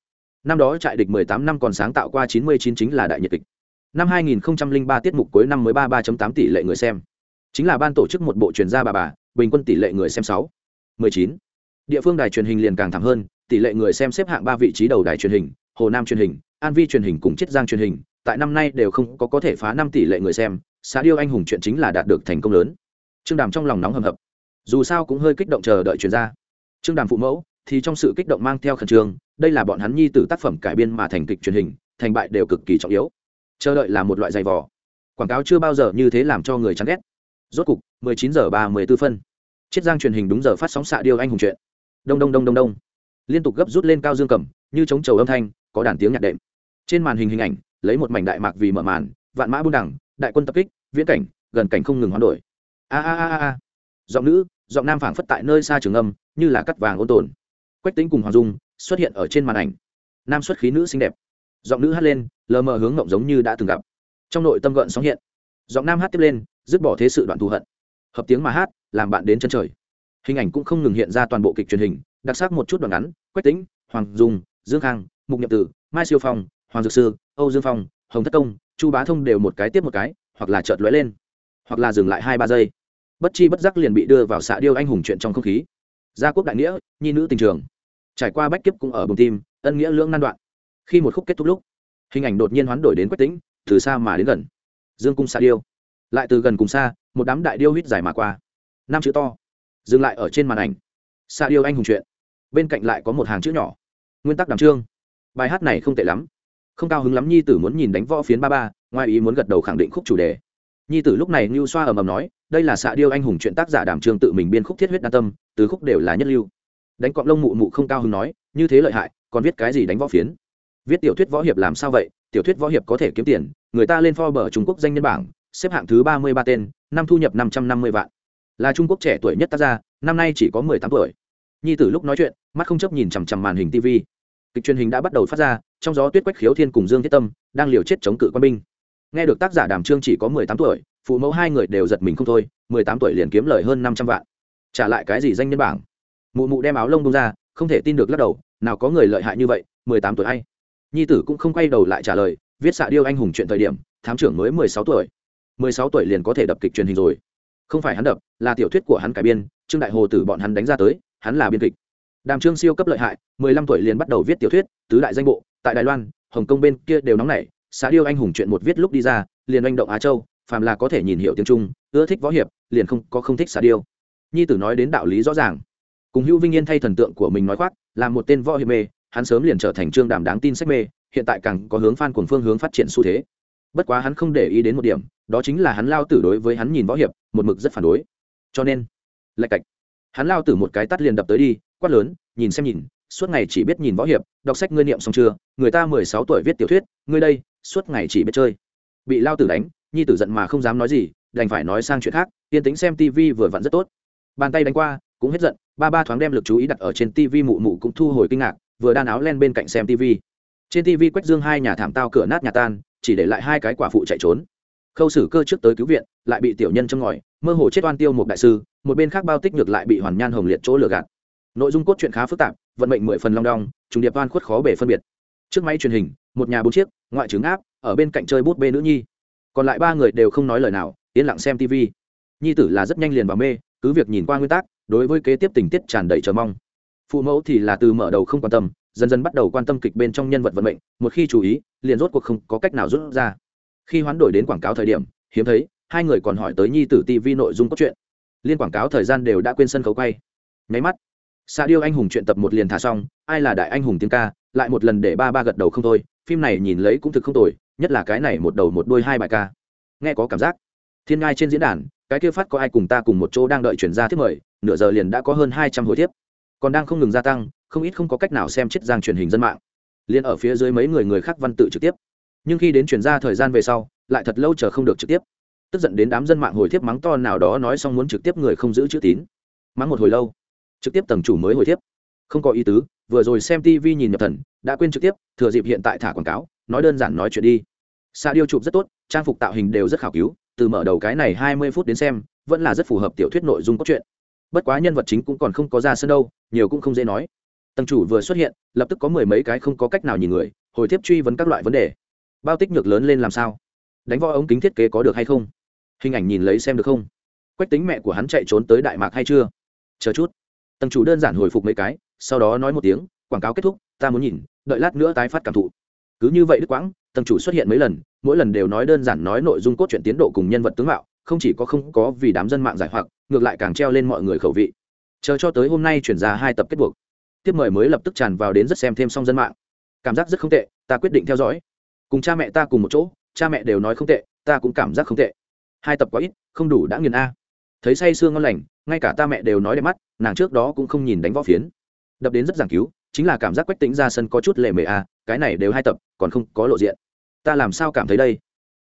năm đó trại địch 18 năm còn sáng tạo qua 99 chính là đại nhiệt kịch năm 2003 tiết mục cuối năm mới 33.8 tỷ lệ người xem chính là ban tổ chức một bộ truyền gia bà bà, bình quân tỷ lệ người xem 6. 19. địa phương đài truyền hình liền càng thẳng hơn, tỷ lệ người xem xếp hạng ba vị trí đầu đài truyền hình, hồ nam truyền hình, an vi truyền hình cùng chiết giang truyền hình tại năm nay đều không có có thể phá năm tỷ lệ người xem xã điêu anh hùng chuyện chính là đạt được thành công lớn. Trương đàm trong lòng nóng hầm hập. Dù sao cũng hơi kích động chờ đợi truyền ra. trương đàm phụ mẫu, thì trong sự kích động mang theo khẩn trương, đây là bọn hắn nhi từ tác phẩm cải biên mà thành kịch truyền hình, thành bại đều cực kỳ trọng yếu. Chờ đợi là một loại giày vò. Quảng cáo chưa bao giờ như thế làm cho người chán ghét. Rốt cục 19 giờ 34 phân. Chiết giang truyền hình đúng giờ phát sóng xạ điêu anh hùng chuyện. Đông đông đông đông đông. Liên tục gấp rút lên cao dương cầm, như chống trầu âm thanh, có đàn tiếng nhạc đệm. Trên màn hình hình ảnh lấy một mảnh đại mạc vì mở màn, vạn mã buôn đẳng đại quân tập kích, viễn cảnh, gần cảnh không ngừng hoán đổi. A a a a giọng nữ, giọng nam phảng phất tại nơi xa trường âm, như là cắt vàng ôn tồn. Quách tính cùng hoàng dung xuất hiện ở trên màn ảnh. Nam xuất khí nữ xinh đẹp. Giọng nữ hát lên, lờ mờ hướng ngộng giống như đã từng gặp. Trong nội tâm gợn sóng hiện. Giọng nam hát tiếp lên, dứt bỏ thế sự đoạn thù hận. Hợp tiếng mà hát, làm bạn đến chân trời. Hình ảnh cũng không ngừng hiện ra toàn bộ kịch truyền hình, đặc sắc một chút đoạn ngắn, quách tính hoàng dung, dương khang, mục nhậm tử, mai siêu phong hoàng dược sư, âu dương phong, hồng thất công, chu bá thông đều một cái tiếp một cái, hoặc là chợt lóe lên, hoặc là dừng lại hai ba giây. Bất chi bất giác liền bị đưa vào xạ điêu anh hùng chuyện trong không khí. Gia quốc đại nghĩa, nhi nữ tình trường. Trải qua bách kiếp cũng ở bồng tim, ân nghĩa lưỡng nan đoạn. Khi một khúc kết thúc lúc, hình ảnh đột nhiên hoán đổi đến quách tĩnh, từ xa mà đến gần. Dương cung xạ điêu. Lại từ gần cùng xa, một đám đại điêu huýt dài mà qua. Năm chữ to. Dừng lại ở trên màn ảnh. Xạ điêu anh hùng chuyện. Bên cạnh lại có một hàng chữ nhỏ. Nguyên tắc đàm trương. Bài hát này không tệ lắm không cao hứng lắm, nhi tử muốn nhìn đánh võ phiến ba ba, ngoài ý muốn gật đầu khẳng định khúc chủ đề. Nhi tử lúc này như xoa ầm ầm nói, đây là xạ điêu anh hùng chuyện tác giả đảm trường tự mình biên khúc thiết huyết đa tâm, từ khúc đều là nhất lưu. Đánh cọng lông mụ mụ không cao hứng nói, như thế lợi hại, còn viết cái gì đánh võ phiến? Viết tiểu thuyết võ hiệp làm sao vậy? Tiểu thuyết võ hiệp có thể kiếm tiền, người ta lên Forbes trung quốc danh nhân bảng, xếp hạng thứ ba mươi ba tên, năm thu nhập năm trăm năm mươi vạn. Là trung quốc trẻ tuổi nhất tác gia, năm nay chỉ có mười tám tuổi. Nhi tử lúc nói chuyện, mắt không chấp nhìn chằm chằm màn hình tv kịch truyền hình đã bắt đầu phát ra trong gió tuyết quách khiếu thiên cùng dương thiết tâm đang liều chết chống cự quân binh. Nghe được tác giả đàm trương chỉ có mười tám tuổi, phụ mẫu hai người đều giật mình không thôi, mười tám tuổi liền kiếm lời hơn năm trăm vạn. Trả lại cái gì danh nhân bảng? Mụ mụ đem áo lông bông ra, không thể tin được lắc đầu, nào có người lợi hại như vậy, mười tám tuổi hay nhi tử cũng không quay đầu lại trả lời, viết xạ điêu anh hùng chuyện thời điểm, thám trưởng mới mười sáu tuổi. Mười sáu tuổi liền có thể đập kịch truyền hình rồi. Không phải hắn đập, là tiểu thuyết của hắn cải biên, trương đại hồ tử bọn hắn đánh ra tới, hắn là biên kịch. Đàm trương siêu cấp lợi hại, mười lăm tuổi liền bắt đầu viết tiểu thuyết, tứ đại danh bộ tại đài loan, hồng kông bên kia đều nóng nảy xã điêu anh hùng chuyện một viết lúc đi ra, liền oanh động á châu, phàm là có thể nhìn hiểu tiếng trung, ưa thích võ hiệp, liền không, có không thích xã điêu. Nhi tử nói đến đạo lý rõ ràng. Cùng hữu vinh yên thay thần tượng của mình nói khoác, là một tên võ hiệp mê, hắn sớm liền trở thành trương đàm đáng tin sách mê, hiện tại càng có hướng phan cuồng phương hướng phát triển xu thế. Bất quá hắn không để ý đến một điểm, đó chính là hắn lao tử đối với hắn nhìn võ hiệp, một mực rất phản đối. Cho nên, lạch cạch. Hắn lao tử một cái tắt liền đập tới đi, quát lớn, nhìn xem nhìn suốt ngày chỉ biết nhìn võ hiệp, đọc sách ngươi niệm xong chưa? Người ta mười sáu tuổi viết tiểu thuyết, ngươi đây, suốt ngày chỉ biết chơi. Bị lao tử đánh, nhi tử giận mà không dám nói gì, đành phải nói sang chuyện khác, yên tính xem tv vừa vặn rất tốt. Bàn tay đánh qua, cũng hết giận, ba ba thoáng đem lực chú ý đặt ở trên tv mụ mụ cũng thu hồi kinh ngạc, vừa đan áo len bên cạnh xem tv trên tv quách dương hai nhà thảm tao cửa nát nhà tan, chỉ để lại hai cái quả phụ chạy trốn. Khâu xử cơ trước tới cứu viện, lại bị tiểu nhân châm ngòi, mơ hồ chết oan tiêu một đại sư, một bên khác bao tích ngược lại bị hoàn nhan hồng liệt chỗ lừa gạt. Nội dung cốt truyện khá phức tạp vận mệnh mười phần long đong, trùng điệp oan khuất khó bể phân biệt. Trước máy truyền hình, một nhà bốn chiếc, ngoại trứng áp ở bên cạnh chơi bút bê nữ nhi. Còn lại ba người đều không nói lời nào, yên lặng xem tv nhi tử là rất nhanh liền vào mê, cứ việc nhìn qua nguyên tắc, đối với kế tiếp tình tiết tràn đầy chờ mong. Phụ mẫu thì là từ mở đầu không quan tâm, dần dần bắt đầu quan tâm kịch bên trong nhân vật vận mệnh, một khi chú ý, liền rốt cuộc không có cách nào rút ra. Khi hoán đổi đến quảng cáo thời điểm, hiếm thấy, hai người còn hỏi tới nhi tử tv nội dung cốt truyện. Liên quảng cáo thời gian đều đã quên sân khấu quay. Nháy mắt Sa điêu anh hùng chuyện tập một liền thả xong, ai là đại anh hùng tiếng ca, lại một lần để ba ba gật đầu không thôi, phim này nhìn lấy cũng thực không tồi, nhất là cái này một đầu một đôi hai bài ca. Nghe có cảm giác. Thiên ngai trên diễn đàn, cái kia phát có ai cùng ta cùng một chỗ đang đợi chuyển ra tiếp mời, nửa giờ liền đã có hơn hai trăm hồi tiếp còn đang không ngừng gia tăng, không ít không có cách nào xem chiết giang truyền hình dân mạng. Liên ở phía dưới mấy người người khác văn tự trực tiếp. Nhưng khi đến chuyển ra thời gian về sau, lại thật lâu chờ không được trực tiếp. Tức giận đến đám dân mạng hồi tiếp mắng to nào đó nói xong muốn trực tiếp người không giữ chữ tín. Mắng một hồi lâu trực tiếp tầng chủ mới hồi tiếp không có ý tứ, vừa rồi xem tv nhìn nhập thần, đã quên trực tiếp, thừa dịp hiện tại thả quảng cáo, nói đơn giản nói chuyện đi. Xa điêu chụp rất tốt, trang phục tạo hình đều rất khảo cứu, từ mở đầu cái này hai mươi phút đến xem, vẫn là rất phù hợp tiểu thuyết nội dung cốt truyện. Bất quá nhân vật chính cũng còn không có ra sân đâu, nhiều cũng không dễ nói. Tầng chủ vừa xuất hiện, lập tức có mười mấy cái không có cách nào nhìn người, hồi tiếp truy vấn các loại vấn đề. Bao tích nhược lớn lên làm sao? Đánh võ ống kính thiết kế có được hay không? Hình ảnh nhìn lấy xem được không? Quách tính mẹ của hắn chạy trốn tới đại mạc hay chưa? Chờ chút tầng chủ đơn giản hồi phục mấy cái, sau đó nói một tiếng, quảng cáo kết thúc, ta muốn nhìn, đợi lát nữa tái phát cảm thụ. Cứ như vậy đức quãng tầng chủ xuất hiện mấy lần, mỗi lần đều nói đơn giản nói nội dung cốt truyện tiến độ cùng nhân vật tướng mạo, không chỉ có không có vì đám dân mạng giải hoặc, ngược lại càng treo lên mọi người khẩu vị. Chờ cho tới hôm nay chuyển ra hai tập kết buộc. Tiếp mời mới lập tức tràn vào đến rất xem thêm xong dân mạng. Cảm giác rất không tệ, ta quyết định theo dõi. Cùng cha mẹ ta cùng một chỗ, cha mẹ đều nói không tệ, ta cũng cảm giác không tệ. Hai tập quá ít, không đủ đã nghiền a. Thấy say sương ngon lành ngay cả ta mẹ đều nói đẹp mắt, nàng trước đó cũng không nhìn đánh võ phiến. Đập đến rất giảng cứu, chính là cảm giác quách tính ra sân có chút lệ mề a cái này đều hai tập, còn không có lộ diện. Ta làm sao cảm thấy đây?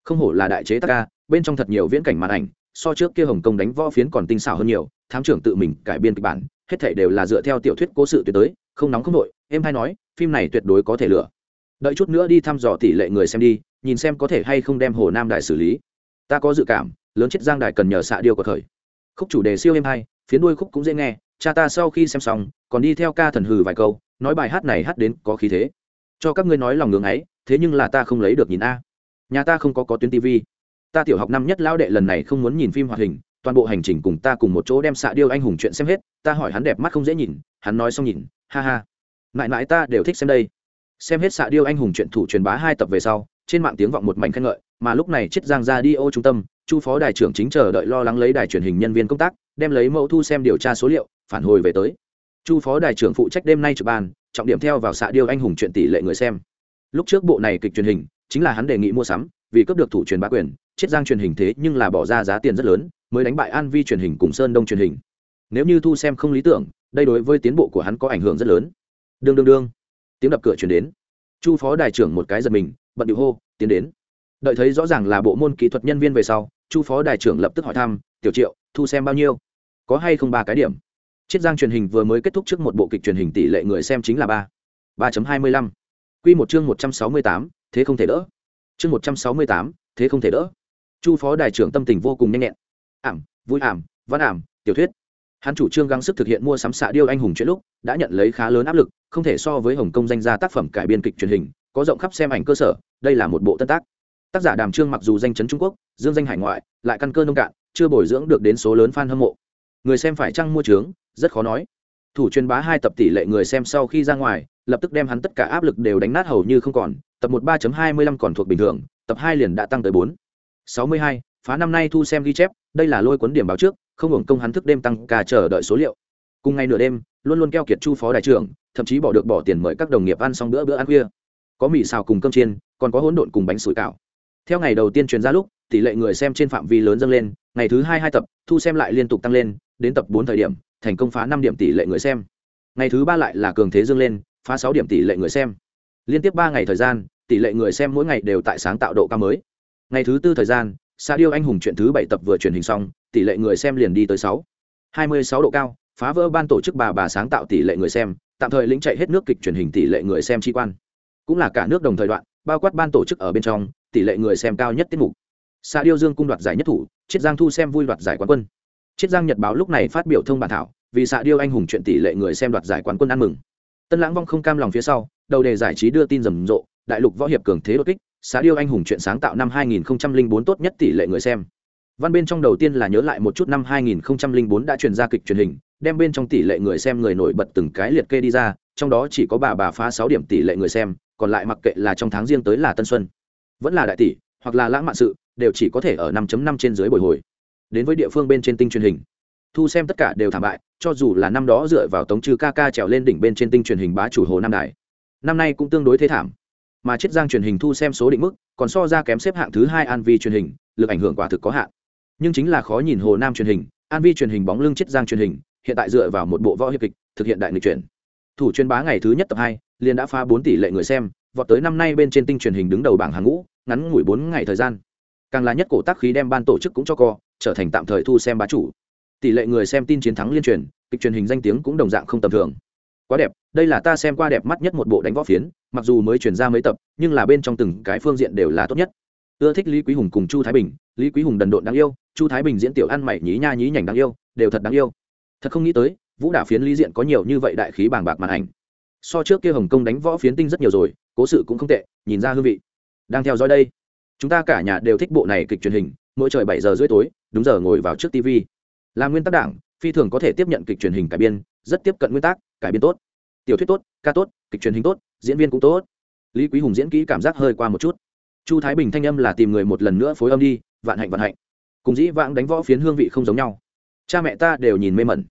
Không hổ là đại chế tác ca, bên trong thật nhiều viễn cảnh màn ảnh, so trước kia hồng kông đánh võ phiến còn tinh xảo hơn nhiều, thám trưởng tự mình cải biên kịch bản, hết thể đều là dựa theo tiểu thuyết cố sự tuyệt tới không nóng không nội em hay nói, phim này tuyệt đối có thể lựa. Đợi chút nữa đi thăm dò tỷ lệ người xem đi, nhìn xem có thể hay không đem hồ nam đại xử lý. Ta có dự cảm, lớn chết giang đài cần nhờ xạ điêu của thời khúc chủ đề siêu êm hay phía đuôi khúc cũng dễ nghe, cha ta sau khi xem xong, còn đi theo ca thần hừ vài câu, nói bài hát này hát đến có khí thế. Cho các ngươi nói lòng ngưỡng ấy, thế nhưng là ta không lấy được nhìn a. Nhà ta không có có tuyến tv ta tiểu học năm nhất lão đệ lần này không muốn nhìn phim hoạt hình, toàn bộ hành trình cùng ta cùng một chỗ đem xạ điêu anh hùng chuyện xem hết, ta hỏi hắn đẹp mắt không dễ nhìn, hắn nói xong nhìn, ha ha. Mãi mãi ta đều thích xem đây. Xem hết xạ điêu anh hùng chuyện thủ truyền bá hai tập về sau, trên mạng tiếng vọng một mảnh khen ngợi, mà lúc này chiết giang ra đi ô trung tâm chu phó đài trưởng chính chờ đợi lo lắng lấy đài truyền hình nhân viên công tác, đem lấy mẫu thu xem điều tra số liệu, phản hồi về tới. Chu phó đài trưởng phụ trách đêm nay trực ban, trọng điểm theo vào xạ điêu anh hùng chuyện tỷ lệ người xem. Lúc trước bộ này kịch truyền hình, chính là hắn đề nghị mua sắm, vì cấp được thủ truyền bá quyền, chiết giang truyền hình thế nhưng là bỏ ra giá tiền rất lớn, mới đánh bại an vi truyền hình cùng sơn đông truyền hình. Nếu như thu xem không lý tưởng, đây đối với tiến bộ của hắn có ảnh hưởng rất lớn. Đương đương đương. Tiếng đập cửa chuyển đến. Chu phó đài trưởng một cái giật mình, bận điệu hô, tiến đến. Đợi thấy rõ ràng là bộ môn kỹ thuật nhân viên về sau chu phó đài trưởng lập tức hỏi thăm, tiểu triệu, thu xem bao nhiêu? Có hay không ba cái điểm? Chiết giang truyền hình vừa mới kết thúc trước một bộ kịch truyền hình tỷ lệ người xem chính là ba. ba hai mươi lăm. Q một chương một trăm sáu mươi tám, thế không thể đỡ. Chương một trăm sáu mươi tám, thế không thể đỡ. Chu phó đài trưởng tâm tình vô cùng nhanh nhẹn. Ảm, vui ảm, văn ảm, tiểu thuyết. Hắn chủ trương gắng sức thực hiện mua sắm xạ điêu anh hùng chuyện lúc, đã nhận lấy khá lớn áp lực, không thể so với hồng kông danh gia tác phẩm cải biên kịch truyền hình, có rộng khắp xem ảnh cơ sở, đây là một bộ tân tác tác giả đàm trương mặc dù danh chấn trung quốc, dương danh hải ngoại, lại căn cơ nông cạn, chưa bồi dưỡng được đến số lớn fan hâm mộ. Người xem phải trăng mua trướng rất khó nói. Thủ truyền bá hai tập tỷ lệ người xem sau khi ra ngoài, lập tức đem hắn tất cả áp lực đều đánh nát hầu như không còn, tập một ba hai mươi lăm còn thuộc bình thường, tập hai liền đã tăng tới bốn. Sáu mươi hai, phá năm nay thu xem ghi chép, đây là lôi cuốn điểm báo trước, không hưởng công hắn thức đêm tăng cả chờ đợi số liệu. Cùng ngày nửa đêm, luôn luôn keo kiệt chu phó đại trưởng, thậm chí bỏ được bỏ tiền mời các đồng nghiệp ăn xong bữa bữa ăn khuya. Có mì xào cùng cơm chiên, còn có hỗn độn cùng bánh sủi cảo theo ngày đầu tiên truyền ra lúc, tỷ lệ người xem trên phạm vi lớn dâng lên, ngày thứ hai hai tập, thu xem lại liên tục tăng lên, đến tập bốn thời điểm, thành công phá năm điểm tỷ lệ người xem. Ngày thứ ba lại là cường thế dâng lên, phá sáu điểm tỷ lệ người xem. Liên tiếp ba ngày thời gian, tỷ lệ người xem mỗi ngày đều tại sáng tạo độ cao mới. Ngày thứ tư thời gian sa điêu anh hùng chuyện thứ bảy tập vừa truyền hình xong, tỷ lệ người xem liền đi tới sáu. Hai mươi sáu độ cao, phá vỡ ban tổ chức bà bà sáng tạo tỷ lệ người xem, tạm thời lĩnh chạy hết nước kịch truyền hình tỷ lệ người xem chi quan. Cũng là cả nước đồng thời đoạn, bao quát ban tổ chức ở bên trong tỷ lệ người xem cao nhất tiết mục. Xã điêu dương cung đoạt giải nhất thủ, chiết giang thu xem vui đoạt giải quán quân. Chiết giang nhật báo lúc này phát biểu thông bản thảo, vì xã điêu anh hùng chuyện tỷ lệ người xem đoạt giải quán quân ăn mừng. Tân lãng vong không cam lòng phía sau, đầu đề giải trí đưa tin rầm rộ, đại lục võ hiệp cường thế đột kích xã điêu anh hùng chuyện sáng tạo năm 2004 tốt nhất tỷ lệ người xem. Văn bên trong đầu tiên là nhớ lại một chút năm 2004 đã truyền ra kịch truyền hình, đem bên trong tỷ lệ người xem người nổi bật từng cái liệt kê đi ra, trong đó chỉ có bà bà phá 6 điểm tỷ lệ người xem, còn lại mặc kệ là trong tháng riêng tới là tân xuân vẫn là đại tỷ, hoặc là lãng mạn sự, đều chỉ có thể ở 5.5 trên dưới bồi hồi. Đến với địa phương bên trên tinh truyền hình. Thu xem tất cả đều thảm bại, cho dù là năm đó dựa vào tống trừ ca ca trèo lên đỉnh bên trên tinh truyền hình bá chủ hồ nam đài. Năm nay cũng tương đối thế thảm. Mà chiết giang truyền hình thu xem số định mức, còn so ra kém xếp hạng thứ hai an vi truyền hình, lực ảnh hưởng quả thực có hạn. Nhưng chính là khó nhìn hồ nam truyền hình, an vi truyền hình bóng lưng chiết giang truyền hình, hiện tại dựa vào một bộ võ hiệp kịch, thực hiện đại nghịch truyền thủ truyền bá ngày thứ nhất tập hai, liền đã phá bốn tỷ lệ người xem vọt tới năm nay bên trên tinh truyền hình đứng đầu bảng hàng ngũ, ngắn ngủi bốn ngày thời gian. Càng là nhất cổ tác khí đem ban tổ chức cũng cho co, trở thành tạm thời thu xem bá chủ. Tỷ lệ người xem tin chiến thắng liên truyền, kịch truyền hình danh tiếng cũng đồng dạng không tầm thường. Quá đẹp, đây là ta xem qua đẹp mắt nhất một bộ đánh võ phiến, mặc dù mới chuyển ra mấy tập, nhưng là bên trong từng cái phương diện đều là tốt nhất. Ưa thích lý quý hùng cùng chu thái bình, lý quý hùng đần độn đáng yêu, chu thái bình diễn tiểu ăn mày nhí nha nhí nhảnh đáng yêu, đều thật đáng yêu. Thật không nghĩ tới, vũ đả phiến lý diện có nhiều như vậy đại khí bàng bạc màn ảnh. So trước kia hồng kông đánh võ phiến tinh rất nhiều rồi cố sự cũng không tệ, nhìn ra hương vị. Đang theo dõi đây, chúng ta cả nhà đều thích bộ này kịch truyền hình, mỗi trời bảy giờ rưỡi tối, đúng giờ ngồi vào trước tv là nguyên tắc đảng, phi thường có thể tiếp nhận kịch truyền hình cải biên, rất tiếp cận nguyên tắc, cải biên tốt. Tiểu thuyết tốt, ca tốt, kịch truyền hình tốt, diễn viên cũng tốt. Lý quý hùng diễn kỹ cảm giác hơi qua một chút. Chu thái bình thanh âm là tìm người một lần nữa phối âm đi, vạn hạnh vạn hạnh. Cùng dĩ vãng đánh võ phiến hương vị không giống nhau. Cha mẹ ta đều nhìn mê mẩn.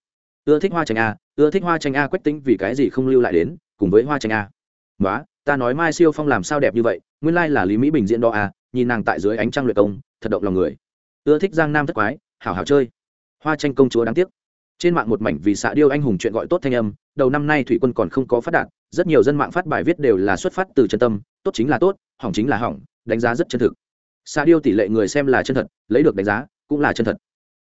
Ưa thích hoa tranh a, ưa thích hoa tranh a quách tính vì cái gì không lưu lại đến, cùng với hoa tranh a. Nói ta nói mai siêu phong làm sao đẹp như vậy nguyên lai là lý mỹ bình diễn đó à, nhìn nàng tại dưới ánh trăng luyện công thật động lòng người. Ưa thích giang nam thất quái hảo hảo chơi. Hoa tranh công chúa đáng tiếc. Trên mạng một mảnh vì xạ điêu anh hùng chuyện gọi tốt thanh âm đầu năm nay thủy quân còn không có phát đạt rất nhiều dân mạng phát bài viết đều là xuất phát từ chân tâm tốt chính là tốt hỏng chính là hỏng đánh giá rất chân thực. Xạ điêu tỷ lệ người xem là chân thật lấy được đánh giá cũng là chân thật.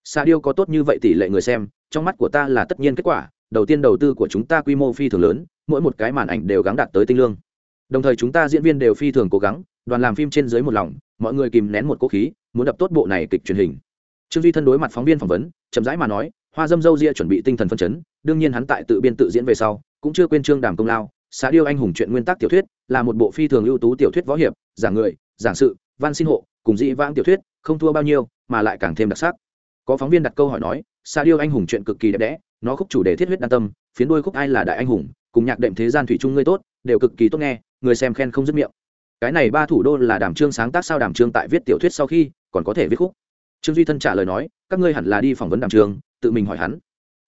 Xạ điêu có tốt như vậy tỷ lệ người xem trong mắt của ta là tất nhiên kết quả đầu tiên đầu tư của chúng ta quy mô phi thường lớn mỗi một cái màn ảnh đều gắng đạt tới tinh lương đồng thời chúng ta diễn viên đều phi thường cố gắng, đoàn làm phim trên dưới một lòng, mọi người kìm nén một cố khí, muốn đập tốt bộ này kịch truyền hình. Trương duy thân đối mặt phóng viên phỏng vấn, chậm rãi mà nói, hoa dâm dâu ria chuẩn bị tinh thần phân chấn, đương nhiên hắn tại tự biên tự diễn về sau, cũng chưa quên trương đàm công lao. Xã điêu anh hùng chuyện nguyên tắc tiểu thuyết, là một bộ phi thường ưu tú tiểu thuyết võ hiệp, giảng người, giảng sự văn xin hộ, cùng dĩ vãng tiểu thuyết, không thua bao nhiêu, mà lại càng thêm đặc sắc. Có phóng viên đặt câu hỏi nói xã điêu anh hùng chuyện cực kỳ đẹp đẽ, nó khúc chủ đề thiết huyết đa tâm, phiến đôi khúc ai là đại anh hùng, cùng nhạc đệm thế gian thủy chung ngươi tốt đều cực kỳ tốt nghe, người xem khen không dứt miệng. Cái này ba thủ đô là đàm trương sáng tác sao đàm trương tại viết tiểu thuyết sau khi còn có thể viết khúc. Trương duy thân trả lời nói, các ngươi hẳn là đi phỏng vấn đàm trương, tự mình hỏi hắn.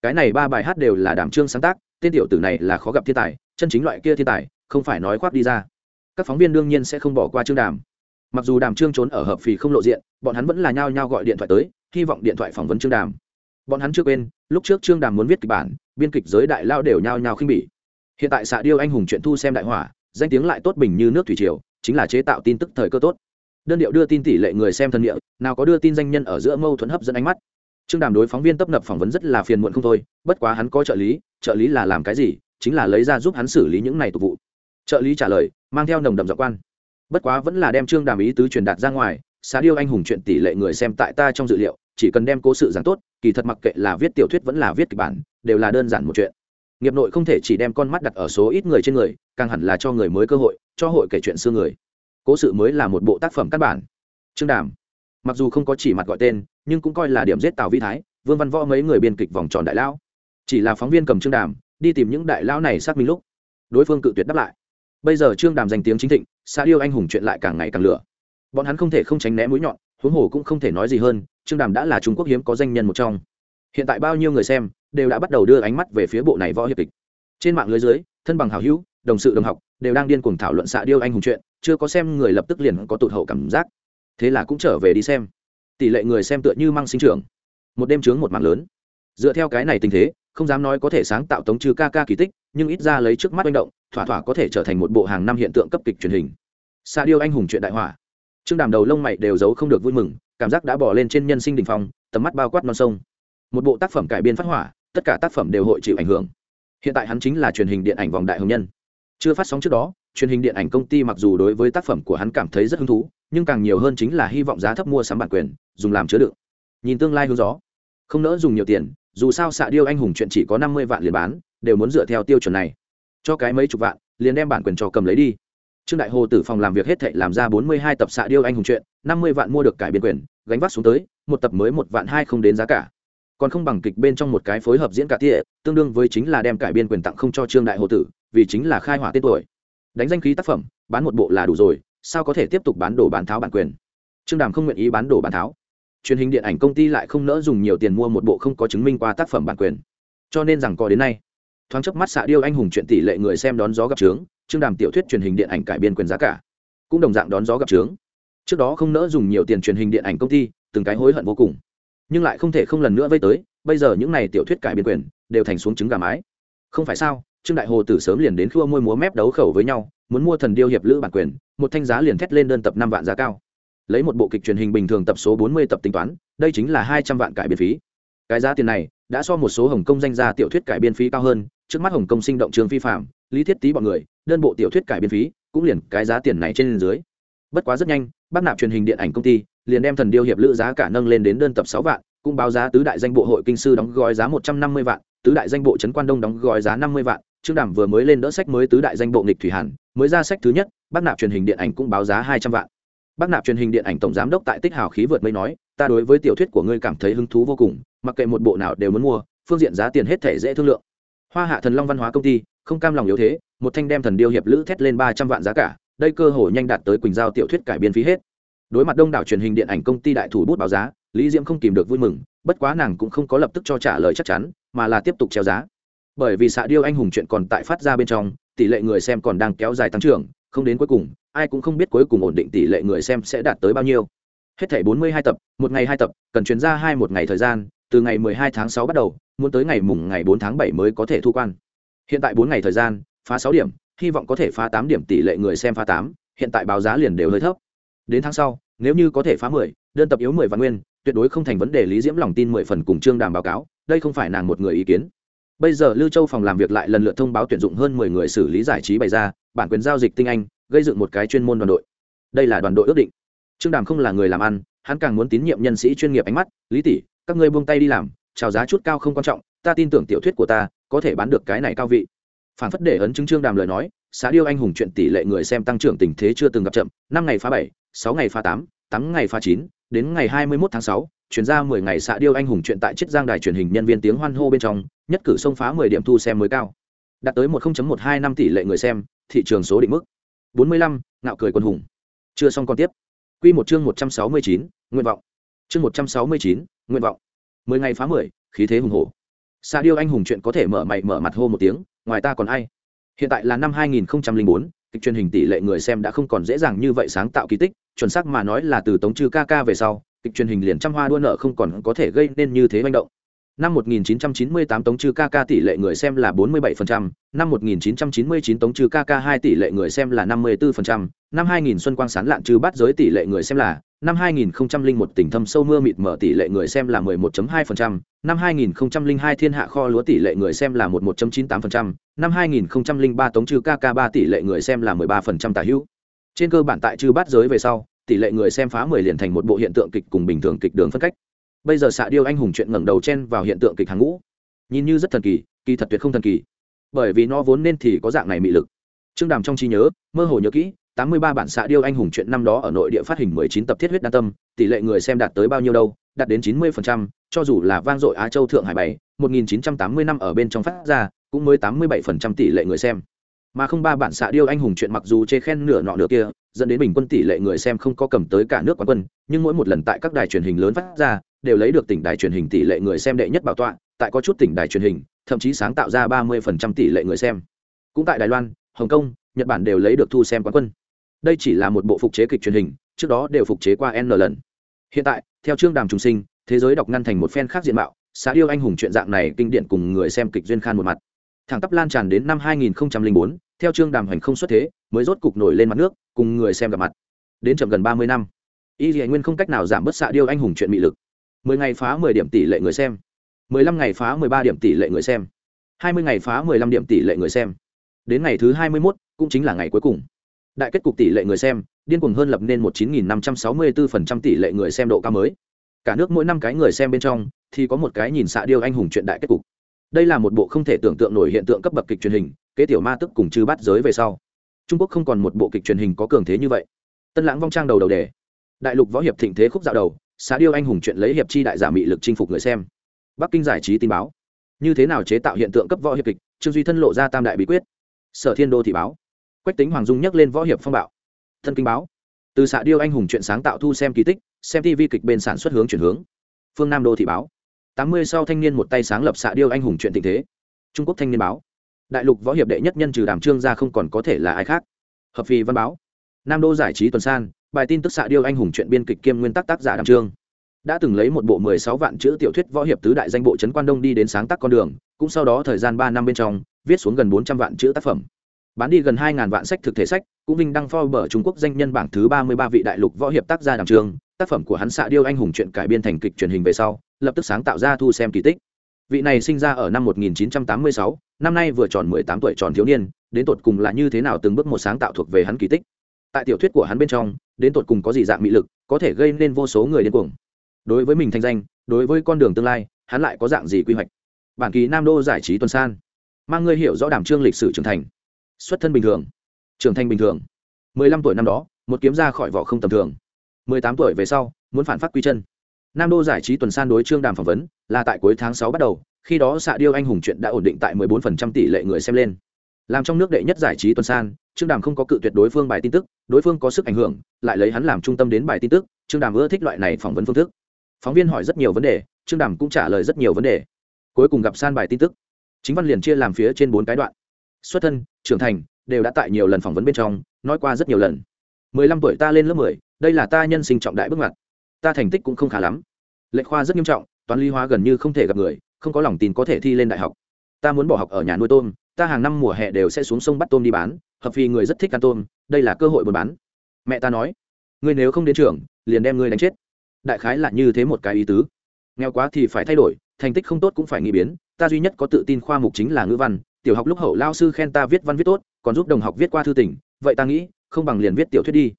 Cái này ba bài hát đều là đàm trương sáng tác, tên tiểu tử này là khó gặp thiên tài, chân chính loại kia thiên tài, không phải nói khoác đi ra. Các phóng viên đương nhiên sẽ không bỏ qua trương đàm. Mặc dù đàm trương trốn ở hợp phì không lộ diện, bọn hắn vẫn là nhao nhao gọi điện thoại tới, hy vọng điện thoại phỏng vấn trương đàm. Bọn hắn chưa quên, lúc trước trương đàm muốn viết kịch bản, biên kịch giới đại lao đều nhao nhao khinh bỉ hiện tại xạ điêu anh hùng chuyện thu xem đại hỏa, danh tiếng lại tốt bình như nước thủy triều, chính là chế tạo tin tức thời cơ tốt. Đơn điệu đưa tin tỷ lệ người xem thân địa, nào có đưa tin danh nhân ở giữa mâu thuẫn hấp dẫn ánh mắt. Trương đàm đối phóng viên tấp nập phỏng vấn rất là phiền muộn không thôi, bất quá hắn có trợ lý trợ lý là làm cái gì? Chính là lấy ra giúp hắn xử lý những này tục vụ. Trợ lý trả lời, mang theo nồng đậm dọc quan. Bất quá vẫn là đem trương đàm ý tứ truyền đạt ra ngoài xá điêu anh hùng chuyện tỷ lệ người xem tại ta trong dự liệu, chỉ cần đem cố sự giảng tốt, kỳ thật mặc kệ là viết tiểu thuyết vẫn là viết kịch bản, đều là đơn giản một chuyện nghiệp nội không thể chỉ đem con mắt đặt ở số ít người trên người, càng hẳn là cho người mới cơ hội, cho hội kể chuyện xưa người. Cố sự mới là một bộ tác phẩm căn bản. Trương đàm, mặc dù không có chỉ mặt gọi tên, nhưng cũng coi là điểm giết tào vi thái, vương văn võ mấy người biên kịch vòng tròn đại lão. Chỉ là phóng viên cầm trương đàm, đi tìm những đại lão này xác minh lúc, đối phương cự tuyệt đáp lại. Bây giờ trương đàm danh tiếng chính thịnh, xa điêu anh hùng chuyện lại càng ngày càng lửa. Bọn hắn không thể không tránh né mũi nhọn, huống hồ cũng không thể nói gì hơn, trương đàm đã là trung quốc hiếm có danh nhân một trong. Hiện tại bao nhiêu người xem đều đã bắt đầu đưa ánh mắt về phía bộ này võ hiệp kịch. Trên mạng lưới dưới, thân bằng hào hữu, đồng sự đồng học, đều đang điên cuồng thảo luận xạ điêu anh hùng chuyện, chưa có xem người lập tức liền có tụt hậu cảm giác. Thế là cũng trở về đi xem. Tỷ lệ người xem tựa như mang sinh trưởng. Một đêm trướng một mạng lớn. Dựa theo cái này tình thế, không dám nói có thể sáng tạo tống trừ ca ca kỳ tích, nhưng ít ra lấy trước mắt manh động, thỏa thỏa có thể trở thành một bộ hàng năm hiện tượng cấp kịch truyền hình. Xạ điêu anh hùng chuyện đại hỏa trương đàm đầu lông mày đều giấu không được vui mừng, cảm giác đã bỏ lên trên nhân sinh đình phong, tầm mắt bao quát non sông. Một bộ tác phẩm cải biên phát hỏa tất cả tác phẩm đều hội chịu ảnh hưởng. Hiện tại hắn chính là truyền hình điện ảnh vòng đại hồng nhân. Chưa phát sóng trước đó, truyền hình điện ảnh công ty mặc dù đối với tác phẩm của hắn cảm thấy rất hứng thú, nhưng càng nhiều hơn chính là hy vọng giá thấp mua sắm bản quyền, dùng làm chứa đựng. Nhìn tương lai hướng gió. Không nỡ dùng nhiều tiền, dù sao xạ điêu anh hùng chuyện chỉ có năm mươi vạn liền bán, đều muốn dựa theo tiêu chuẩn này. Cho cái mấy chục vạn, liền đem bản quyền cho cầm lấy đi. Trương đại hồ tử phòng làm việc hết thệ làm ra bốn mươi hai tập xạ điêu anh hùng chuyện, năm mươi vạn mua được cải biên quyền, gánh vác xuống tới, một tập mới một vạn hai không đến giá cả còn không bằng kịch bên trong một cái phối hợp diễn cả tỉa, tương đương với chính là đem cải biên quyền tặng không cho trương đại hồ tử, vì chính là khai hỏa tên tuổi. Đánh danh khí tác phẩm, bán một bộ là đủ rồi, sao có thể tiếp tục bán đồ bán tháo bản quyền? Trương đàm không nguyện ý bán đồ bán tháo. Truyền hình điện ảnh công ty lại không nỡ dùng nhiều tiền mua một bộ không có chứng minh qua tác phẩm bản quyền. Cho nên rằng có đến nay, thoáng chớp mắt xạ điêu anh hùng chuyện tỷ lệ người xem đón gió gặp trướng, trương đàm tiểu thuyết truyền hình điện ảnh cải biên quyền giá cả cũng đồng dạng đón gió gặp trướng. Trước đó không nỡ dùng nhiều tiền truyền hình điện ảnh công ty, từng cái hối hận vô cùng nhưng lại không thể không lần nữa vây tới, bây giờ những n à y tiểu thuyết cải biên quyền đều thành xuống trứng gà mái. Không phải sao, trương đại hồ từ sớm liền đến khua môi múa mép đấu khẩu với nhau, muốn mua thần điêu hiệp lữ bản quyền, một thanh giá liền thét lên đơn tập năm vạn giá cao. Lấy một bộ kịch truyền hình bình thường tập số bốn mươi tập tính toán, đây chính là hai trăm vạn cải biên phí. Cái giá tiền này đã so một số hồng kông danh gia tiểu thuyết cải biên phí cao hơn, trước mắt hồng kông sinh động trường phi phạm, lý thiết tý bọn người, đơn bộ tiểu thuyết cải biên phí, cũng liền cái giá tiền này trên dưới. Bất quá rất nhanh, bác nạp truyền hình điện ảnh công ty liền đem thần điêu hiệp lữ giá cả nâng lên đến đơn tập sáu vạn, cũng báo giá tứ đại danh bộ hội kinh sư đóng gói giá một trăm năm mươi vạn, tứ đại danh bộ trấn quan đông đóng gói giá năm mươi vạn, trương đàm vừa mới lên đỡ sách mới tứ đại danh bộ nghịch thủy hàn, mới ra sách thứ nhất bác nạp truyền hình điện ảnh cũng báo giá hai trăm vạn. Bác nạp truyền hình điện ảnh tổng giám đốc tại tích hào khí vượt mới nói, ta đối với tiểu thuyết của ngươi cảm thấy hứng thú vô cùng, mặc kệ một bộ nào đều muốn mua, phương diện giá tiền hết thể dễ thương lượng. Hoa hạ thần long văn hóa công ty, không cam lòng yếu thế, một thanh đem thần điêu hiệp lữ thét lên ba trăm vạn giá cả, đây cơ hội nhanh đạt tới quỳnh giao tiểu thuyết cải biên phí hết đối mặt đông đảo truyền hình điện ảnh công ty đại thủ bút báo giá, lý diễm không kìm được vui mừng, bất quá nàng cũng không có lập tức cho trả lời chắc chắn, mà là tiếp tục treo giá. Bởi vì xạ điêu anh hùng chuyện còn tại phát ra bên trong, tỷ lệ người xem còn đang kéo dài tăng trưởng, không đến cuối cùng, ai cũng không biết cuối cùng ổn định tỷ lệ người xem sẽ đạt tới bao nhiêu. Hết thảy bốn mươi hai tập, một ngày hai tập, cần chuyển ra hai một ngày thời gian, từ ngày mười hai tháng 6 bắt đầu, muốn tới ngày mùng ngày 4 tháng 7 mới có thể thu quan. Hiện tại bốn ngày thời gian, phá sáu điểm, hy vọng có thể phá tám điểm, tỷ lệ người xem phá tám, hiện tại báo giá liền đều hơi thấp đến tháng sau, nếu như có thể phá mười, đơn tập yếu mười văn nguyên, tuyệt đối không thành vấn đề lý diễm lòng tin mười phần cùng trương đàm báo cáo, đây không phải nàng một người ý kiến. Bây giờ lưu châu phòng làm việc lại lần lượt thông báo tuyển dụng hơn mười người xử lý giải trí bày ra, bản quyền giao dịch tinh anh, gây dựng một cái chuyên môn đoàn đội. Đây là đoàn đội ước định. Trương đàm không là người làm ăn, hắn càng muốn tín nhiệm nhân sĩ chuyên nghiệp ánh mắt, lý tỷ, các ngươi buông tay đi làm, chào giá chút cao không quan trọng, ta tin tưởng tiểu thuyết của ta có thể bán được cái này cao vị. Phản phất để ấn chứng trương đàm lời nói, xá điêu anh hùng chuyện tỷ lệ người xem tăng trưởng tình thế chưa từng gặp chậm, năm ngày phá bảy sáu ngày pha tám tám ngày pha chín, đến ngày hai mươi 21 tháng sáu, chuyển ra mười ngày xã điêu anh hùng chuyện tại chiết giang đài truyền hình nhân viên tiếng hoan hô bên trong, nhất cử xông phá mười điểm thu xem mới cao. Đạt tới một một hai năm tỷ lệ người xem, thị trường số định mức bốn mươi lăm, ngạo cười quân hùng. Chưa xong còn tiếp. Quy một chương một trăm sáu mươi chín, nguyện vọng. Chương một trăm sáu mươi chín, nguyện vọng. Mười ngày phá mười, khí thế hùng hổ. Xã điêu anh hùng chuyện có thể mở mày mở mặt hô một tiếng, ngoài ta còn ai? Hiện tại là năm hai nghìn bốn, kịch truyền hình tỷ lệ người xem đã không còn dễ dàng như vậy sáng tạo kỳ tích chuẩn xác mà nói là từ tống trừ ca ca về sau kịch truyền hình liền trăm hoa đua nợ không còn có thể gây nên như thế manh động năm 1998 tống trừ ca ca tỷ lệ người xem là 47%, năm 1999 tống trừ ca ca 2 tỷ lệ người xem là 54%, năm 2000 xuân quang sán lạn trừ bát giới tỷ lệ người xem là năm 2001 tỉnh thâm sâu mưa mịt mở tỷ lệ người xem là 11.2%, năm 2002 thiên hạ kho lúa tỷ lệ người xem là 11.98%, năm 2003 tống trừ ca ca 3 tỷ lệ người xem là 13% tả hữu. Trên cơ bản tại trừ bát giới về sau, tỷ lệ người xem phá 10 liền thành một bộ hiện tượng kịch cùng bình thường kịch đường phân cách. Bây giờ xạ điêu anh hùng chuyện ngẩng đầu chen vào hiện tượng kịch hàng ngũ. Nhìn như rất thần kỳ kỳ thật tuyệt không thần kỳ. Bởi vì nó vốn nên thì có dạng này mị lực. Trương đàm trong trí nhớ mơ hồ nhớ kỹ tám mươi ba bản xạ điêu anh hùng chuyện năm đó ở nội địa phát hình mười chín tập thiết huyết đa tâm tỷ lệ người xem đạt tới bao nhiêu đâu đạt đến chín mươi phần trăm cho dù là vang dội á châu thượng hải bảy một nghìn chín trăm tám mươi năm ở bên trong phát ra cũng mới tám mươi bảy phần trăm tỷ lệ người xem mà không ba bản xạ điêu anh hùng chuyện mặc dù chê khen nửa nọ nửa kia dẫn đến bình quân tỷ lệ người xem không có cầm tới cả nước quán quân nhưng mỗi một lần tại các đài truyền hình lớn phát ra đều lấy được tỉnh đài truyền hình tỷ lệ người xem đệ nhất bảo tọa tại có chút tỉnh đài truyền hình thậm chí sáng tạo ra ba mươi tỷ lệ người xem. Cũng tại đài loan hồng kông nhật bản đều lấy được thu xem quán quân. Đây chỉ là một bộ phục chế kịch truyền hình trước đó đều phục chế qua n lần. Hiện tại theo chương đàm trung sinh thế giới đọc ngăn thành một phen khác diện mạo xã điêu anh hùng chuyện dạng này kinh điển cùng người xem kịch duyên khan một mặt. Thẳng tắp lan tràn đến năm 2004, theo chương đàm hành không xuất thế, mới rốt cục nổi lên mặt nước, cùng người xem gặp mặt. Đến chậm gần ba mươi năm, y dì nguyên không cách nào giảm bớt xạ điêu anh hùng chuyện mị lực. mười ngày phá mười điểm tỷ lệ người xem. mười lăm ngày phá mười ba điểm tỷ lệ người xem. hai mươi ngày phá mười lăm điểm tỷ lệ người xem. Đến ngày thứ hai mươi mốt, cũng chính là ngày cuối cùng. Đại kết cục tỷ lệ người xem, điên cuồng hơn lập nên một chín nghìn năm trăm sáu mươi bốn phần trăm tỷ lệ người xem độ cao mới. Cả nước mỗi năm cái người xem bên trong, thì có một cái nhìn xạ điêu anh hùng chuyện đại kết cục. Đây là một bộ không thể tưởng tượng nổi hiện tượng cấp bậc kịch truyền hình kế tiểu ma tức cùng chư bắt giới về sau. Trung quốc không còn một bộ kịch truyền hình có cường thế như vậy. Tân lãng vong trang đầu đầu đề. Đại lục võ hiệp thịnh thế khúc dạo đầu, xá điêu anh hùng chuyện lấy hiệp chi đại giả mị lực chinh phục người xem. Bắc kinh giải trí tin báo. Như thế nào chế tạo hiện tượng cấp võ hiệp kịch, trương duy thân lộ ra tam đại bí quyết. Sở thiên đô thị báo. Quách tính hoàng dung nhắc lên võ hiệp phong bạo. Thân kinh báo. Từ xạ điêu anh hùng chuyện sáng tạo thu xem kỳ tích, xem tv kịch bên sản xuất hướng chuyển hướng. Phương nam đô thị báo. Tám mươi sau thanh niên một tay sáng lập xạ điêu anh hùng chuyện tình thế. Trung quốc thanh niên báo đại lục võ hiệp đệ nhất nhân trừ đàm trương ra không còn có thể là ai khác. Hợp phì văn báo. Nam đô giải trí tuần san, bài tin tức xạ điêu anh hùng chuyện biên kịch kiêm nguyên tắc tác giả đàm trương. Đã từng lấy một bộ mười sáu vạn chữ tiểu thuyết võ hiệp tứ đại danh bộ trấn quan đông đi đến sáng tác con đường, cũng sau đó thời gian ba năm bên trong, viết xuống gần bốn trăm vạn chữ tác phẩm. Bán đi gần hai ngàn vạn sách thực thể sách, cũng vinh đăng bờ trung quốc danh nhân bảng thứ ba mươi ba vị đại lục võ hiệp tác gia đàm trường tác phẩm của hắn xạ điêu anh hùng chuyện cải biên thành kịch truyền hình về sau, lập tức sáng tạo ra thu xem kỳ tích vị này sinh ra ở năm 1986, năm nay vừa tròn 18 tuổi tròn thiếu niên đến tột cùng là như thế nào từng bước một sáng tạo thuộc về hắn kỳ tích? Tại tiểu thuyết của hắn bên trong đến tột cùng có gì dạng mị lực có thể gây nên vô số người điên cuồng? Đối với mình thành danh đối với con đường tương lai hắn lại có dạng gì quy hoạch? Bản kỳ nam đô giải trí tuần san. Mang ngươi hiểu rõ đảm trương lịch sử trưởng thành. Xuất thân bình thường. Trưởng thành bình thường. mười lăm tuổi năm đó một kiếm ra khỏi vỏ không tầm thường. mười tám tuổi về sau muốn phản phát quy chân nam đô giải trí tuần san đối trương đàm phỏng vấn, là tại cuối tháng sáu bắt đầu, khi đó xạ điêu anh hùng chuyện đã ổn định tại mười bốn phần trăm tỷ lệ người xem lên. Làm trong nước đệ nhất giải trí tuần san, trương đàm không có cự tuyệt đối phương bài tin tức, đối phương có sức ảnh hưởng, lại lấy hắn làm trung tâm đến bài tin tức, trương đàm ưa thích loại này phỏng vấn phương thức. Phóng viên hỏi rất nhiều vấn đề, trương đàm cũng trả lời rất nhiều vấn đề. Cuối cùng gặp san bài tin tức. Chính văn liền chia làm phía trên bốn cái đoạn. Xuất thân, trưởng thành, đều đã tại nhiều lần phỏng vấn bên trong, nói qua rất nhiều lần. mười lăm tuổi ta lên lớp mười, đây là ta nhân sinh trọng đại bước ngoặt ta thành tích cũng không khá lắm. Lệ khoa rất nghiêm trọng, toán lý hóa gần như không thể gặp người, không có lòng tin có thể thi lên đại học. Ta muốn bỏ học ở nhà nuôi tôm, ta hàng năm mùa hè đều sẽ xuống sông bắt tôm đi bán, hợp vì người rất thích ăn tôm, đây là cơ hội buôn bán. Mẹ ta nói, ngươi nếu không đến trường, liền đem ngươi đánh chết. Đại khái là như thế một cái ý tứ. Nghèo quá thì phải thay đổi, thành tích không tốt cũng phải nghĩ biến, ta duy nhất có tự tin khoa mục chính là ngữ văn, tiểu học lúc hậu lao sư khen ta viết văn viết tốt, còn giúp đồng học viết qua thư tỉnh vậy ta nghĩ, không bằng liền viết tiểu thuyết đi.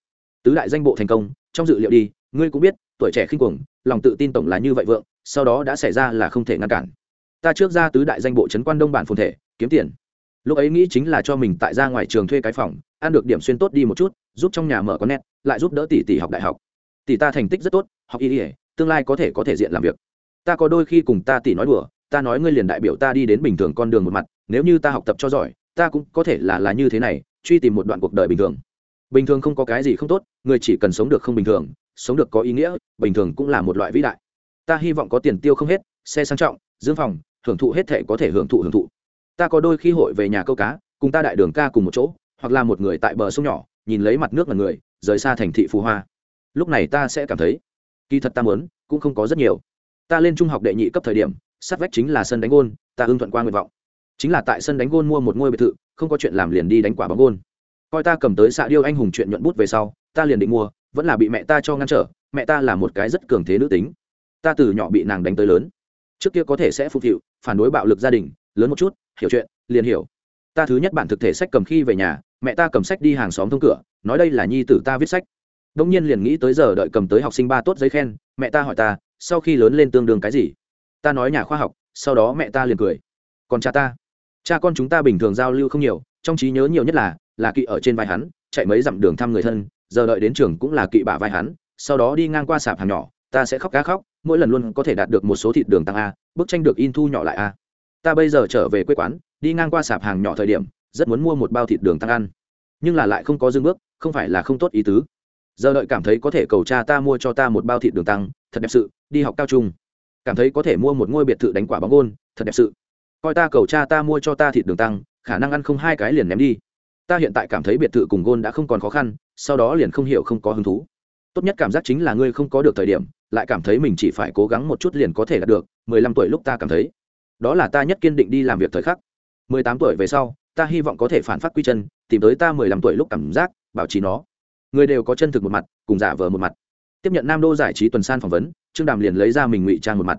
Tứ đại danh bộ thành công, trong dự liệu đi, ngươi cũng biết tuổi trẻ khinh cuồng, lòng tự tin tổng là như vậy vượng, sau đó đã xảy ra là không thể ngăn cản. Ta trước ra tứ đại danh bộ trấn quan đông bản phồn thể, kiếm tiền. Lúc ấy nghĩ chính là cho mình tại ra ngoài trường thuê cái phòng, ăn được điểm xuyên tốt đi một chút, giúp trong nhà mở con nét lại giúp đỡ tỷ tỷ học đại học. Tỷ ta thành tích rất tốt, học y ỉa tương lai có thể có thể diện làm việc. Ta có đôi khi cùng ta tỷ nói đùa, ta nói ngươi liền đại biểu ta đi đến bình thường con đường một mặt, nếu như ta học tập cho giỏi, ta cũng có thể là là như thế này, truy tìm một đoạn cuộc đời bình thường. Bình thường không có cái gì không tốt, người chỉ cần sống được không bình thường sống được có ý nghĩa, bình thường cũng là một loại vĩ đại. Ta hy vọng có tiền tiêu không hết, xe sang trọng, dưỡng phòng, hưởng thụ hết thể có thể hưởng thụ hưởng thụ. Ta có đôi khi hội về nhà câu cá, cùng ta đại đường ca cùng một chỗ, hoặc là một người tại bờ sông nhỏ, nhìn lấy mặt nước là người, rời xa thành thị phù hoa. Lúc này ta sẽ cảm thấy, kỳ thật ta muốn, cũng không có rất nhiều. Ta lên trung học đệ nhị cấp thời điểm, sát vách chính là sân đánh gôn, ta ưng thuận qua nguyện vọng. Chính là tại sân đánh gôn mua một ngôi biệt thự, không có chuyện làm liền đi đánh quả bóng gôn. Coi ta cầm tới xạ điêu anh hùng chuyện nhuận bút về sau, ta liền định mua vẫn là bị mẹ ta cho ngăn trở, mẹ ta là một cái rất cường thế nữ tính. Ta từ nhỏ bị nàng đánh tới lớn. Trước kia có thể sẽ phục vụ, phản đối bạo lực gia đình, lớn một chút, hiểu chuyện, liền hiểu. Ta thứ nhất bản thực thể sách cầm khi về nhà, mẹ ta cầm sách đi hàng xóm thông cửa, nói đây là nhi tử ta viết sách. Đông nhiên liền nghĩ tới giờ đợi cầm tới học sinh ba tốt giấy khen, mẹ ta hỏi ta, sau khi lớn lên tương đương cái gì? Ta nói nhà khoa học, sau đó mẹ ta liền cười. Còn cha ta? Cha con chúng ta bình thường giao lưu không nhiều, trong trí nhớ nhiều nhất là là kỵ ở trên vai hắn, chạy mấy dặm đường thăm người thân giờ đợi đến trường cũng là kỵ bả vai hắn, sau đó đi ngang qua sạp hàng nhỏ, ta sẽ khóc cá khóc, mỗi lần luôn có thể đạt được một số thịt đường tăng a, bức tranh được in thu nhỏ lại a. Ta bây giờ trở về quê quán, đi ngang qua sạp hàng nhỏ thời điểm, rất muốn mua một bao thịt đường tăng ăn. Nhưng là lại không có dương bước, không phải là không tốt ý tứ. Giờ đợi cảm thấy có thể cầu cha ta mua cho ta một bao thịt đường tăng, thật đẹp sự, đi học cao trung. Cảm thấy có thể mua một ngôi biệt thự đánh quả bóng gôn, thật đẹp sự. Coi ta cầu cha ta mua cho ta thịt đường tăng, khả năng ăn không hai cái liền ném đi ta hiện tại cảm thấy biệt thự cùng gôn đã không còn khó khăn, sau đó liền không hiểu không có hứng thú. Tốt nhất cảm giác chính là ngươi không có được thời điểm, lại cảm thấy mình chỉ phải cố gắng một chút liền có thể đạt được, mười lăm tuổi lúc ta cảm thấy. Đó là ta nhất kiên định đi làm việc thời khắc. Mười tám tuổi về sau, ta hy vọng có thể phản phát quy chân, tìm tới ta mười lăm tuổi lúc cảm giác, bảo trì nó. Người đều có chân thực một mặt, cùng giả vờ một mặt. Tiếp nhận nam đô giải trí tuần san phỏng vấn, trương đàm liền lấy ra mình ngụy trang một mặt.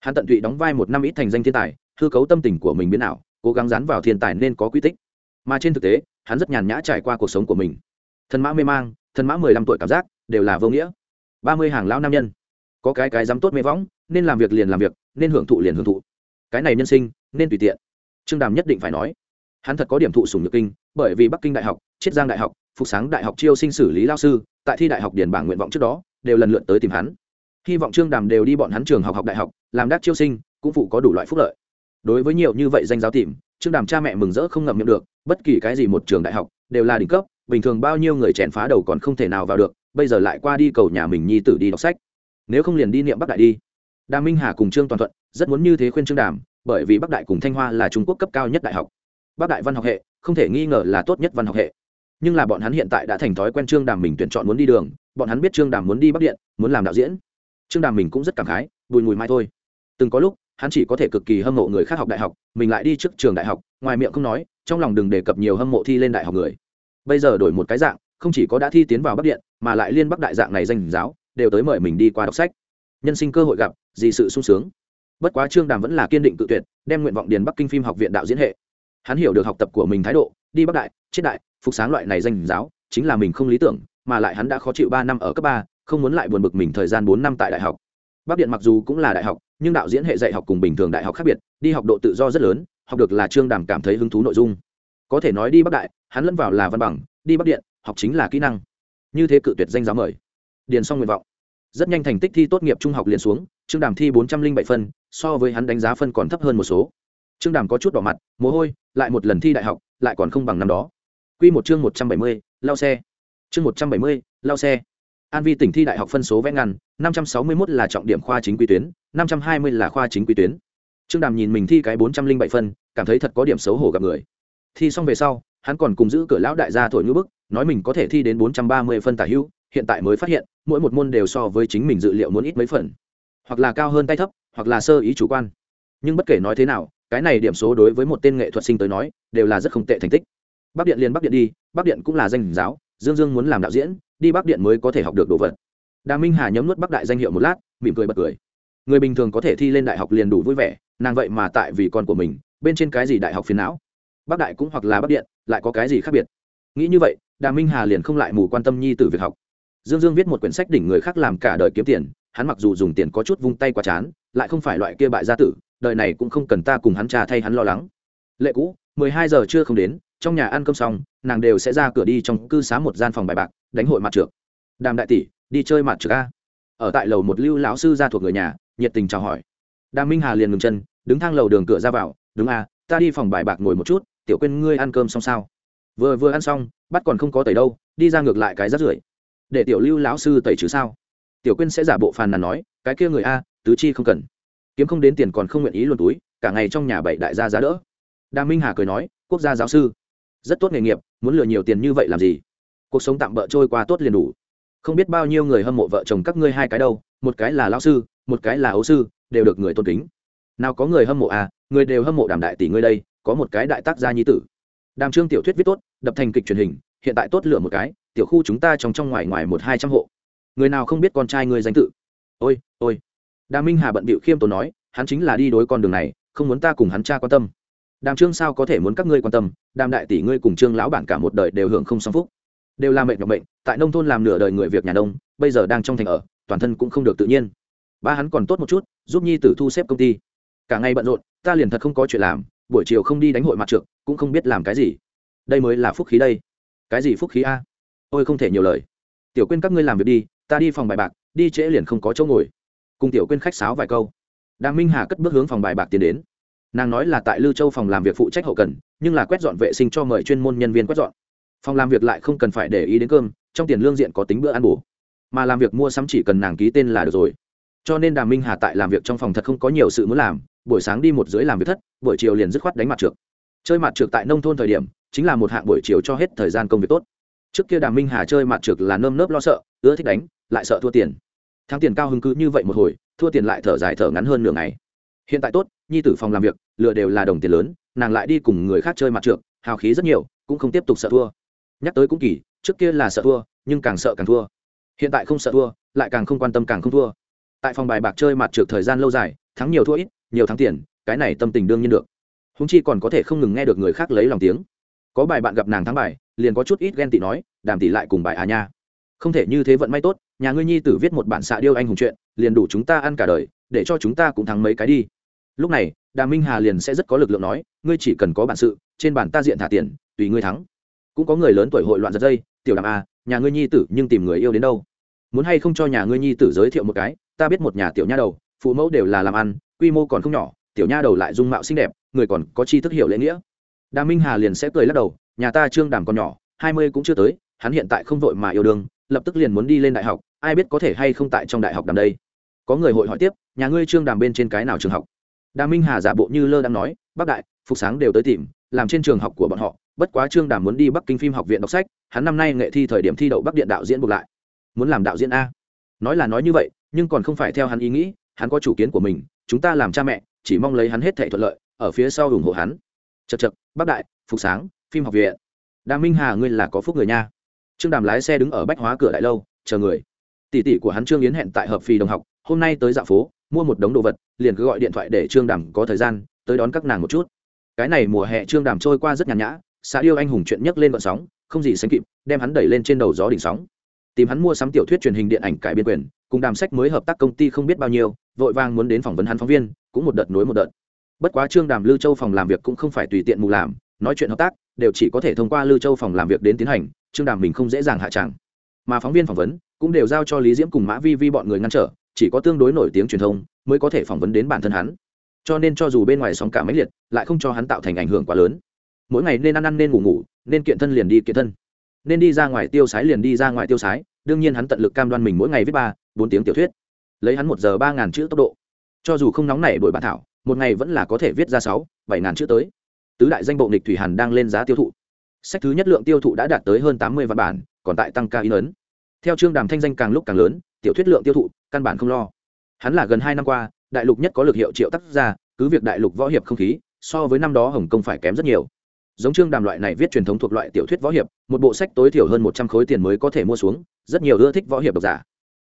Hắn tận tụy đóng vai một năm ít thành danh thiên tài, hư cấu tâm tình của mình biến ảo, cố gắng dán vào thiên tài nên có quy tích. Mà trên thực tế hắn rất nhàn nhã trải qua cuộc sống của mình. Thần mã mê mang, thần mã mười lăm tuổi cảm giác, đều là vô nghĩa. Ba mươi hàng lao nam nhân. Có cái cái dám tốt mê võng, nên làm việc liền làm việc, nên hưởng thụ liền hưởng thụ. Cái này nhân sinh, nên tùy tiện. Trương đàm nhất định phải nói. Hắn thật có điểm thụ sùng nhược kinh, bởi vì bắc kinh đại học, chiết giang đại học, phục sáng đại học chiêu sinh xử lý lao sư, tại thi đại học điền bảng nguyện vọng trước đó, đều lần lượt tới tìm hắn. Hy vọng trương đàm đều đi bọn hắn trường học học đại học, làm đắc chiêu sinh, cũng phụ có đủ loại phúc lợi. Đối với nhiều như vậy danh giáo tìm trương đàm cha mẹ mừng rỡ không ngậm miệng được, bất kỳ cái gì một trường đại học, đều là đỉnh cấp, bình thường bao nhiêu người chèn phá đầu còn không thể nào vào được, bây giờ lại qua đi cầu nhà mình nhi tử đi đọc sách. Nếu không liền đi niệm bắc đại đi. Đàm minh hà cùng trương toàn thuận, rất muốn như thế khuyên trương đàm, bởi vì bắc đại cùng thanh hoa là trung quốc cấp cao nhất đại học. Bắc đại văn học hệ, không thể nghi ngờ là tốt nhất văn học hệ. Nhưng là bọn hắn hiện tại đã thành thói quen trương đàm mình tuyển chọn muốn đi đường, bọn hắn biết trương đàm muốn đi bắc điện, muốn làm đạo diễn. Trương đàm mình cũng rất cảm khái, bùi mùi mai thôi. Từng có lúc hắn chỉ có thể cực kỳ hâm mộ người khác học đại học, mình lại đi trước trường đại học, ngoài miệng không nói, trong lòng đừng đề cập nhiều hâm mộ thi lên đại học người. Bây giờ đổi một cái dạng, không chỉ có đã thi tiến vào bắc điện, mà lại liên bắc đại dạng này danh giáo, đều tới mời mình đi qua đọc sách. Nhân sinh cơ hội gặp, gì sự sung sướng. Bất quá trương đàm vẫn là kiên định tự tuyệt, đem nguyện vọng điền bắc kinh phim học viện đạo diễn hệ. Hắn hiểu được học tập của mình thái độ, đi bắc đại triết đại, phục sáng loại này danh giáo, chính là mình không lý tưởng, mà lại hắn đã khó chịu ba năm ở cấp ba, không muốn lại buồn bực mình thời gian bốn năm tại đại học. Bắc điện mặc dù cũng là đại học nhưng đạo diễn hệ dạy học cùng bình thường đại học khác biệt, đi học độ tự do rất lớn, học được là trương đàm cảm thấy hứng thú nội dung. Có thể nói đi bắc đại, hắn lẫn vào là văn bằng, đi bắc điện, học chính là kỹ năng. Như thế cự tuyệt danh giáo mời. Điền xong nguyện vọng. Rất nhanh thành tích thi tốt nghiệp trung học liền xuống, trương đàm thi bốn trăm linh bảy phân, so với hắn đánh giá phân còn thấp hơn một số. Trương đàm có chút đỏ mặt, mồ hôi, lại một lần thi đại học, lại còn không bằng năm đó. Q một chương một trăm bảy mươi, lao xe. Chương một trăm bảy mươi, lao xe. An vi tỉnh thi đại học phân số vẽ ngăn, năm trăm sáu mươi một là trọng điểm khoa chính quy tuyến năm trăm hai mươi là khoa chính quy tuyến. Trương đàm nhìn mình thi cái bốn trăm linh bảy phân, cảm thấy thật có điểm xấu hổ gặp người. Thi xong về sau, hắn còn cùng giữ cửa lão đại gia thổi ngữ bức, nói mình có thể thi đến bốn trăm ba mươi phân tả hữu hiện tại mới phát hiện, mỗi một môn đều so với chính mình dự liệu muốn ít mấy phần. Hoặc là cao hơn tay thấp, hoặc là sơ ý chủ quan. Nhưng bất kể nói thế nào, cái này điểm số đối với một tên nghệ thuật sinh tới nói, đều là rất không tệ thành tích. Bắc điện liền bắc điện đi, bắc điện cũng là danh giáo, dương dương muốn làm đạo diễn, đi bắc điện mới có thể học được đồ vật. Đà minh hà nhấm nuốt bắc đại danh hiệu một lát, mỉm cười bật cười người bình thường có thể thi lên đại học liền đủ vui vẻ, nàng vậy mà tại vì con của mình, bên trên cái gì đại học phiền não? Bắc đại cũng hoặc là bắc điện, lại có cái gì khác biệt? Nghĩ như vậy, đà minh hà liền không lại mù quan tâm nhi từ việc học. Dương dương viết một quyển sách đỉnh người khác làm cả đời kiếm tiền, hắn mặc dù dùng tiền có chút vung tay qua chán, lại không phải loại kia bại gia tử, đời này cũng không cần ta cùng hắn trà thay hắn lo lắng. Lệ cũ, mười hai giờ chưa không đến, trong nhà ăn cơm xong, nàng đều sẽ ra cửa đi trong cư xá một gian phòng bài bạc, đánh hội mặt trượt đàm đại tỷ, đi chơi mặt trượt a. Ở tại lầu một lưu lão sư ra thuộc người nhà nhiệt tình chào hỏi. Đàm minh hà liền ngừng chân, đứng thang lầu đường cửa ra vào, đúng à? ta đi phòng bài bạc ngồi một chút, tiểu quên ngươi ăn cơm xong sao? Vừa vừa ăn xong, bắt còn không có tẩy đâu, đi ra ngược lại cái rát rưởi. Để tiểu lưu lão sư tẩy chứ sao? Tiểu quên sẽ giả bộ phàn nàn nói, cái kia người a, tứ chi không cần. Kiếm không đến tiền còn không nguyện ý luôn túi, cả ngày trong nhà bảy đại gia giá đỡ. Đàm minh hà cười nói, quốc gia giáo sư, rất tốt nghề nghiệp, muốn lừa nhiều tiền như vậy làm gì? Cuộc sống tạm bỡ trôi qua tốt liền đủ. Không biết bao nhiêu người hâm mộ vợ chồng các ngươi hai cái đâu một cái là lão sư, một cái là ấu sư, đều được người tôn kính. Nào có người hâm mộ à người đều hâm mộ đàm đại tỷ ngươi đây, có một cái đại tác gia nhi tử. Đàm trương tiểu thuyết viết tốt, đập thành kịch truyền hình, hiện tại tốt lửa một cái, tiểu khu chúng ta trong trong ngoài ngoài một hai trăm hộ. Người nào không biết con trai ngươi danh tự? Ôi ôi. Đàm minh hà bận bịu khiêm tốn nói, hắn chính là đi đối con đường này, không muốn ta cùng hắn cha quan tâm. Đàm trương sao có thể muốn các ngươi quan tâm, đàm đại tỷ ngươi cùng trương lão bản cả một đời đều hưởng không song phúc. Đều là mệnh nhọc bệnh tại nông thôn làm nửa đời người việc nhà nông, bây giờ đang trong thành ở toàn thân cũng không được tự nhiên. Ba hắn còn tốt một chút, giúp nhi tử thu xếp công ty. Cả ngày bận rộn, ta liền thật không có chuyện làm, buổi chiều không đi đánh hội mặt trượt cũng không biết làm cái gì. Đây mới là phúc khí đây. Cái gì phúc khí a? Ôi không thể nhiều lời. Tiểu quên các ngươi làm việc đi, ta đi phòng bài bạc, đi trễ liền không có chỗ ngồi. Cùng tiểu quên khách sáo vài câu. Đàng minh hà cất bước hướng phòng bài bạc tiến đến. Nàng nói là tại lưu châu phòng làm việc phụ trách hậu cần, nhưng là quét dọn vệ sinh cho mời chuyên môn nhân viên quét dọn. Phòng làm việc lại không cần phải để ý đến cơm, trong tiền lương diện có tính bữa ăn bổ mà làm việc mua sắm chỉ cần nàng ký tên là được rồi. Cho nên đàm minh hà tại làm việc trong phòng thật không có nhiều sự muốn làm, buổi sáng đi một dưới làm việc thất, buổi chiều liền dứt khoát đánh mặt trượt. Chơi mặt trượt tại nông thôn thời điểm, chính là một hạng buổi chiều cho hết thời gian công việc tốt. Trước kia đàm minh hà chơi mặt trượt là nơm nớp lo sợ, ưa thích đánh, lại sợ thua tiền. Thắng tiền cao hứng cứ như vậy một hồi, thua tiền lại thở dài thở ngắn hơn nửa ngày. Hiện tại tốt, nhi tử phòng làm việc, lựa đều là đồng tiền lớn, nàng lại đi cùng người khác chơi mặt trượt, hào khí rất nhiều, cũng không tiếp tục sợ thua. Nhắc tới cũng kỳ, trước kia là sợ thua, nhưng càng sợ càng thua hiện tại không sợ thua, lại càng không quan tâm càng không thua. Tại phòng bài bạc chơi mặt trượt thời gian lâu dài, thắng nhiều thua ít, nhiều thắng tiền, cái này tâm tình đương nhiên được. Húng chi còn có thể không ngừng nghe được người khác lấy lòng tiếng. Có bài bạn gặp nàng thắng bài, liền có chút ít ghen tị nói, đàm tỷ lại cùng bài à nha. Không thể như thế vận may tốt, nhà ngươi nhi tử viết một bản xạ điêu anh hùng chuyện, liền đủ chúng ta ăn cả đời, để cho chúng ta cũng thắng mấy cái đi. Lúc này, đàm minh hà liền sẽ rất có lực lượng nói, ngươi chỉ cần có bản sự, trên bản ta diện thả tiền, tùy ngươi thắng. Cũng có người lớn tuổi hội loạn giật dây, tiểu đàm à nhà ngươi nhi tử nhưng tìm người yêu đến đâu? Muốn hay không cho nhà ngươi nhi tử giới thiệu một cái, ta biết một nhà tiểu nha đầu, phụ mẫu đều là làm ăn, quy mô còn không nhỏ, tiểu nha đầu lại dung mạo xinh đẹp, người còn có chi thức hiểu lễ nghĩa. Đà minh hà liền sẽ cười lắc đầu, nhà ta trương đàm còn nhỏ, hai mươi cũng chưa tới, hắn hiện tại không vội mà yêu đương, lập tức liền muốn đi lên đại học, ai biết có thể hay không tại trong đại học đàm đây. Có người hội hỏi tiếp, nhà ngươi trương đàm bên trên cái nào trường học? Đà minh hà giả bộ như lơ đang nói bắc đại, phục sáng đều tới tìm, làm trên trường học của bọn họ, bất quá trương đàm muốn đi bắc kinh phim học viện đọc sách, hắn năm nay nghệ thi thời điểm thi đậu bắc điện đạo diễn buộc lại muốn làm đạo diễn a. Nói là nói như vậy, nhưng còn không phải theo hắn ý nghĩ, hắn có chủ kiến của mình, chúng ta làm cha mẹ, chỉ mong lấy hắn hết thể thuận lợi, ở phía sau ủng hộ hắn. Chật chật bắc đại, phục sáng, phim học viện. Đà minh hà ngươi là có phúc người nha. Trương đàm lái xe đứng ở bách hóa cửa đại lâu, chờ người. Tỷ tỷ của hắn trương yến hẹn tại hợp phì đồng học, hôm nay tới dạo phố, mua một đống đồ vật, liền cứ gọi điện thoại để trương đàm có thời gian, tới đón các nàng một chút. Cái này mùa hè trương đàm trôi qua rất nhàn nhã, xã điêu anh hùng chuyện nhấc lên vận sóng, không gì sánh kịp, đem hắn đẩy lên trên đầu gió đỉnh sóng tìm hắn mua sắm tiểu thuyết truyền hình điện ảnh cải biên quyền, cùng đàm sách mới hợp tác công ty không biết bao nhiêu, vội vàng muốn đến phỏng vấn hắn phóng viên, cũng một đợt nối một đợt. Bất quá trương đàm lưu châu phòng làm việc cũng không phải tùy tiện mù làm, nói chuyện hợp tác, đều chỉ có thể thông qua lưu châu phòng làm việc đến tiến hành, trương đàm mình không dễ dàng hạ tràng. Mà phóng viên phỏng vấn cũng đều giao cho lý diễm cùng mã vi vi bọn người ngăn trở, chỉ có tương đối nổi tiếng truyền thông mới có thể phỏng vấn đến bản thân hắn. Cho nên cho dù bên ngoài sóng cả máy liệt, lại không cho hắn tạo thành ảnh hưởng quá lớn. Mỗi ngày nên ăn ăn, nên ngủ ngủ, nên kiện thân liền đi kiện thân. Nên đi ra ngoài tiêu sái liền đi ra ngoài tiêu sái đương nhiên hắn tận lực cam đoan mình mỗi ngày viết ba, bốn tiếng tiểu thuyết, lấy hắn một giờ ba ngàn chữ tốc độ. Cho dù không nóng nảy đổi bản thảo, một ngày vẫn là có thể viết ra sáu, bảy ngàn chữ tới. Tứ đại danh bộ nghịch thủy hàn đang lên giá tiêu thụ. Sách thứ nhất lượng tiêu thụ đã đạt tới hơn tám mươi văn bản, còn tại tăng ca in ấn. Theo chương đàm thanh danh càng lúc càng lớn, tiểu thuyết lượng tiêu thụ, căn bản không lo. Hắn là gần hai năm qua, đại lục nhất có lực hiệu triệu tác gia, cứ việc đại lục võ hiệp không khí, so với năm đó hồng kông phải kém rất nhiều giống chương đàm loại này viết truyền thống thuộc loại tiểu thuyết võ hiệp, một bộ sách tối thiểu hơn một trăm khối tiền mới có thể mua xuống, rất nhiều ưa thích võ hiệp độc giả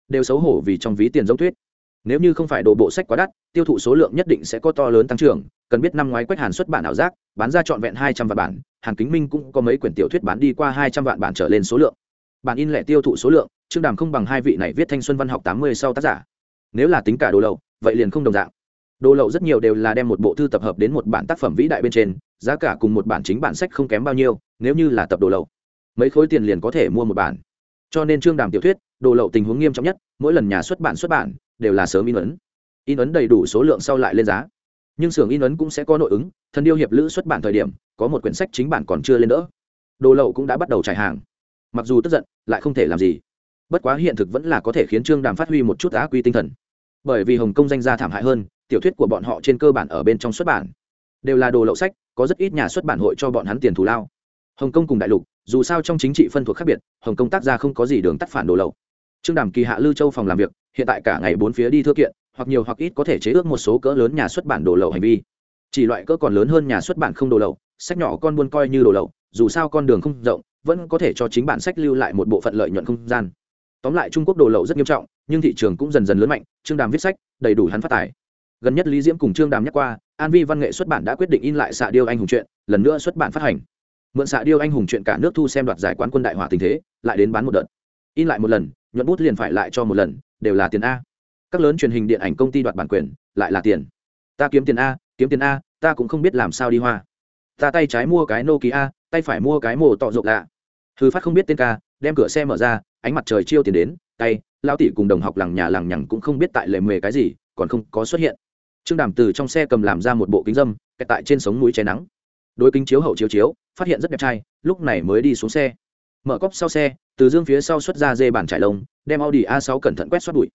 đều xấu hổ vì trong ví tiền giống thuyết. Nếu như không phải đồ bộ sách quá đắt, tiêu thụ số lượng nhất định sẽ có to lớn tăng trưởng, cần biết năm ngoái quách hàn xuất bản ảo giác, bán ra trọn vẹn hai trăm vạn bản, hàn kính minh cũng có mấy quyển tiểu thuyết bán đi qua hai trăm vạn bản trở lên số lượng. Bản in lẻ tiêu thụ số lượng trương đàm không bằng hai vị này viết thanh xuân văn học tám mươi sau tác giả. Nếu là tính cả đồ lậu, vậy liền không đồng dạng đồ lậu rất nhiều đều là đem một bộ thư tập hợp đến một bản tác phẩm vĩ đại bên trên, giá cả cùng một bản chính bản sách không kém bao nhiêu, nếu như là tập đồ lậu. Mấy khối tiền liền có thể mua một bản. Cho nên trương đàm tiểu thuyết, đồ lậu tình huống nghiêm trọng nhất, mỗi lần nhà xuất bản xuất bản, đều là sớm in ấn. In ấn đầy đủ số lượng sau lại lên giá. Nhưng xưởng in ấn cũng sẽ có nội ứng, thần điêu hiệp lữ xuất bản thời điểm, có một quyển sách chính bản còn chưa lên đỡ. Đồ lậu cũng đã bắt đầu trải hàng. Mặc dù tức giận, lại không thể làm gì. Bất quá hiện thực vẫn là có thể khiến trương đàm phát huy một chút á quy tinh thần. Bởi vì hồng kông danh gia thảm hại hơn tiểu thuyết của bọn họ trên cơ bản ở bên trong xuất bản. Đều là đồ lậu sách, có rất ít nhà xuất bản hội cho bọn hắn tiền thù lao. Hồng kông cùng đại lục, dù sao trong chính trị phân thuộc khác biệt, hồng kông tác ra không có gì đường tắt phản đồ lậu. Trương đàm kỳ hạ lưu châu phòng làm việc, hiện tại cả ngày bốn phía đi thư kiện, hoặc nhiều hoặc ít có thể chế ước một số cỡ lớn nhà xuất bản đồ lậu hành vi. Chỉ loại cỡ còn lớn hơn nhà xuất bản không đồ lậu, sách nhỏ con buôn coi như đồ lậu, dù sao con đường không rộng, vẫn có thể cho chính bản sách lưu lại một bộ phận lợi nhuận không gian. Tóm lại trung quốc đồ lậu rất nghiêm trọng, nhưng thị trường cũng dần dần lớn mạnh, trương đàm viết sách, đầy đủ hắn phát tài gần nhất lý diễm cùng trương đàm nhắc qua, an vi văn nghệ xuất bản đã quyết định in lại xạ điêu anh hùng chuyện, lần nữa xuất bản phát hành. Mượn xạ điêu anh hùng chuyện cả nước thu xem đoạt giải quán quân đại hỏa tình thế, lại đến bán một đợt. In lại một lần, nhuận bút liền phải lại cho một lần, đều là tiền a. Các lớn truyền hình điện ảnh công ty đoạt bản quyền, lại là tiền. Ta kiếm tiền a, kiếm tiền a, ta cũng không biết làm sao đi hoa. Ta tay trái mua cái nokia, tay phải mua cái mồ tọ rộng lạ. Hư phát không biết tên ca, đem cửa xe mở ra, ánh mặt trời chiêu tiền đến, tay lao tỷ cùng đồng học làng nhà làng nhằng cũng không biết tại lề mề cái gì, còn không có xuất hiện trương đàm từ trong xe cầm làm ra một bộ kính dâm, kẹt tại trên sống núi che nắng. Đôi kính chiếu hậu chiếu chiếu, phát hiện rất đẹp trai, lúc này mới đi xuống xe. Mở cốc sau xe, từ dương phía sau xuất ra dê bản trải lông, đem audi a 6 cẩn thận quét xoát bụi.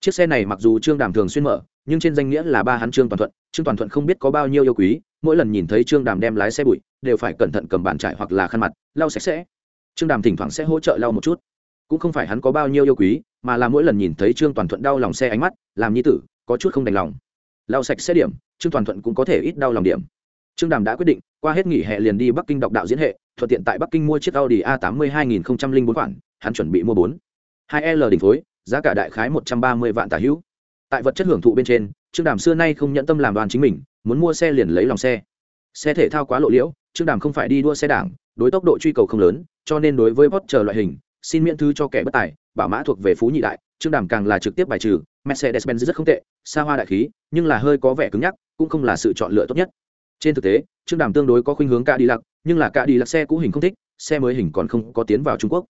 Chiếc xe này mặc dù trương đàm thường xuyên mở, nhưng trên danh nghĩa là ba hắn trương toàn thuận. Trương toàn thuận không biết có bao nhiêu yêu quý, mỗi lần nhìn thấy trương đàm đem lái xe bụi, đều phải cẩn thận cầm bàn trải hoặc là khăn mặt, lau sạch sẽ. Trương đàm thỉnh thoảng sẽ hỗ trợ lau một chút. Cũng không phải hắn có bao nhiêu yêu quý, mà là mỗi lần nhìn thấy trương toàn thuận đau lòng xe ánh mắt, làm nhi tử, có chút không đành lòng lau sạch xe điểm, trương toàn thuận cũng có thể ít đau lòng điểm. Trương đàm đã quyết định, qua hết nghỉ hè liền đi bắc kinh đọc đạo diễn hệ, thuận tiện tại bắc kinh mua chiếc audi a 80 2004 khoản, hắn chuẩn bị mua bốn. Hai l đỉnh phối, giá cả đại khái một trăm ba mươi vạn tả hữu. Tại vật chất hưởng thụ bên trên, trương đàm xưa nay không nhận tâm làm đoàn chính mình, muốn mua xe liền lấy lòng xe. Xe thể thao quá lộ liễu, trương đàm không phải đi đua xe đảng, đối tốc độ truy cầu không lớn, cho nên đối với Porsche loại hình, xin miễn thư cho kẻ bất tài, bảo mã thuộc về phú nhị đại trương đàm càng là trực tiếp bài trừ mercedes benz rất không tệ xa hoa đại khí nhưng là hơi có vẻ cứng nhắc cũng không là sự chọn lựa tốt nhất. Trên thực tế trương đàm tương đối có khuynh hướng cả đi lặc nhưng là cả đi lặc xe cũ hình không thích xe mới hình còn không có tiến vào trung quốc.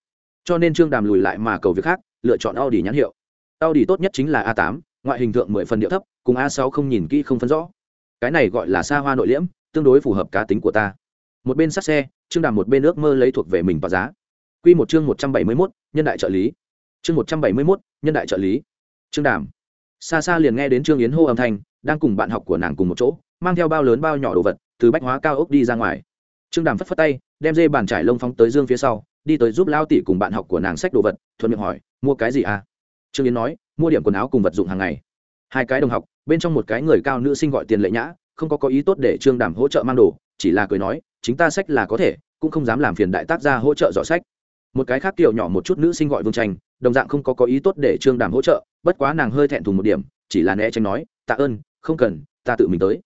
Cho nên trương đàm lùi lại mà cầu việc khác lựa chọn audi nhãn hiệu. Audi tốt nhất chính là a 8 ngoại hình thượng mười phần điệu thấp cùng a 6 không nhìn kỹ không phân rõ. Cái này gọi là xa hoa nội liễm tương đối phù hợp cá tính của ta. Một bên sát xe trương đàm một bên ước mơ lấy thuộc về mình và giá. Quy một chương 171, nhân đại trợ lý. Chương 171, nhân đại trợ lý. Trương Đàm. Xa xa liền nghe đến Trương Yến hô âm thanh, đang cùng bạn học của nàng cùng một chỗ, mang theo bao lớn bao nhỏ đồ vật, từ bách hóa cao ốc đi ra ngoài. Trương Đàm phất phất tay, đem dê bàn trải lông phóng tới Dương phía sau, đi tới giúp lao tỷ cùng bạn học của nàng sách đồ vật, thuận miệng hỏi, mua cái gì à? Trương Yến nói, mua điểm quần áo cùng vật dụng hàng ngày. Hai cái đồng học, bên trong một cái người cao nữ sinh gọi tiền lệ nhã, không có có ý tốt để Trương Đàm hỗ trợ mang đồ, chỉ là cười nói, chính ta sách là có thể, cũng không dám làm phiền đại tác gia hỗ trợ dọ sách một cái khác kiểu nhỏ một chút nữ sinh gọi vương tranh đồng dạng không có có ý tốt để trương đàm hỗ trợ, bất quá nàng hơi thẹn thùng một điểm, chỉ là né tránh nói, tạ ơn, không cần, ta tự mình tới.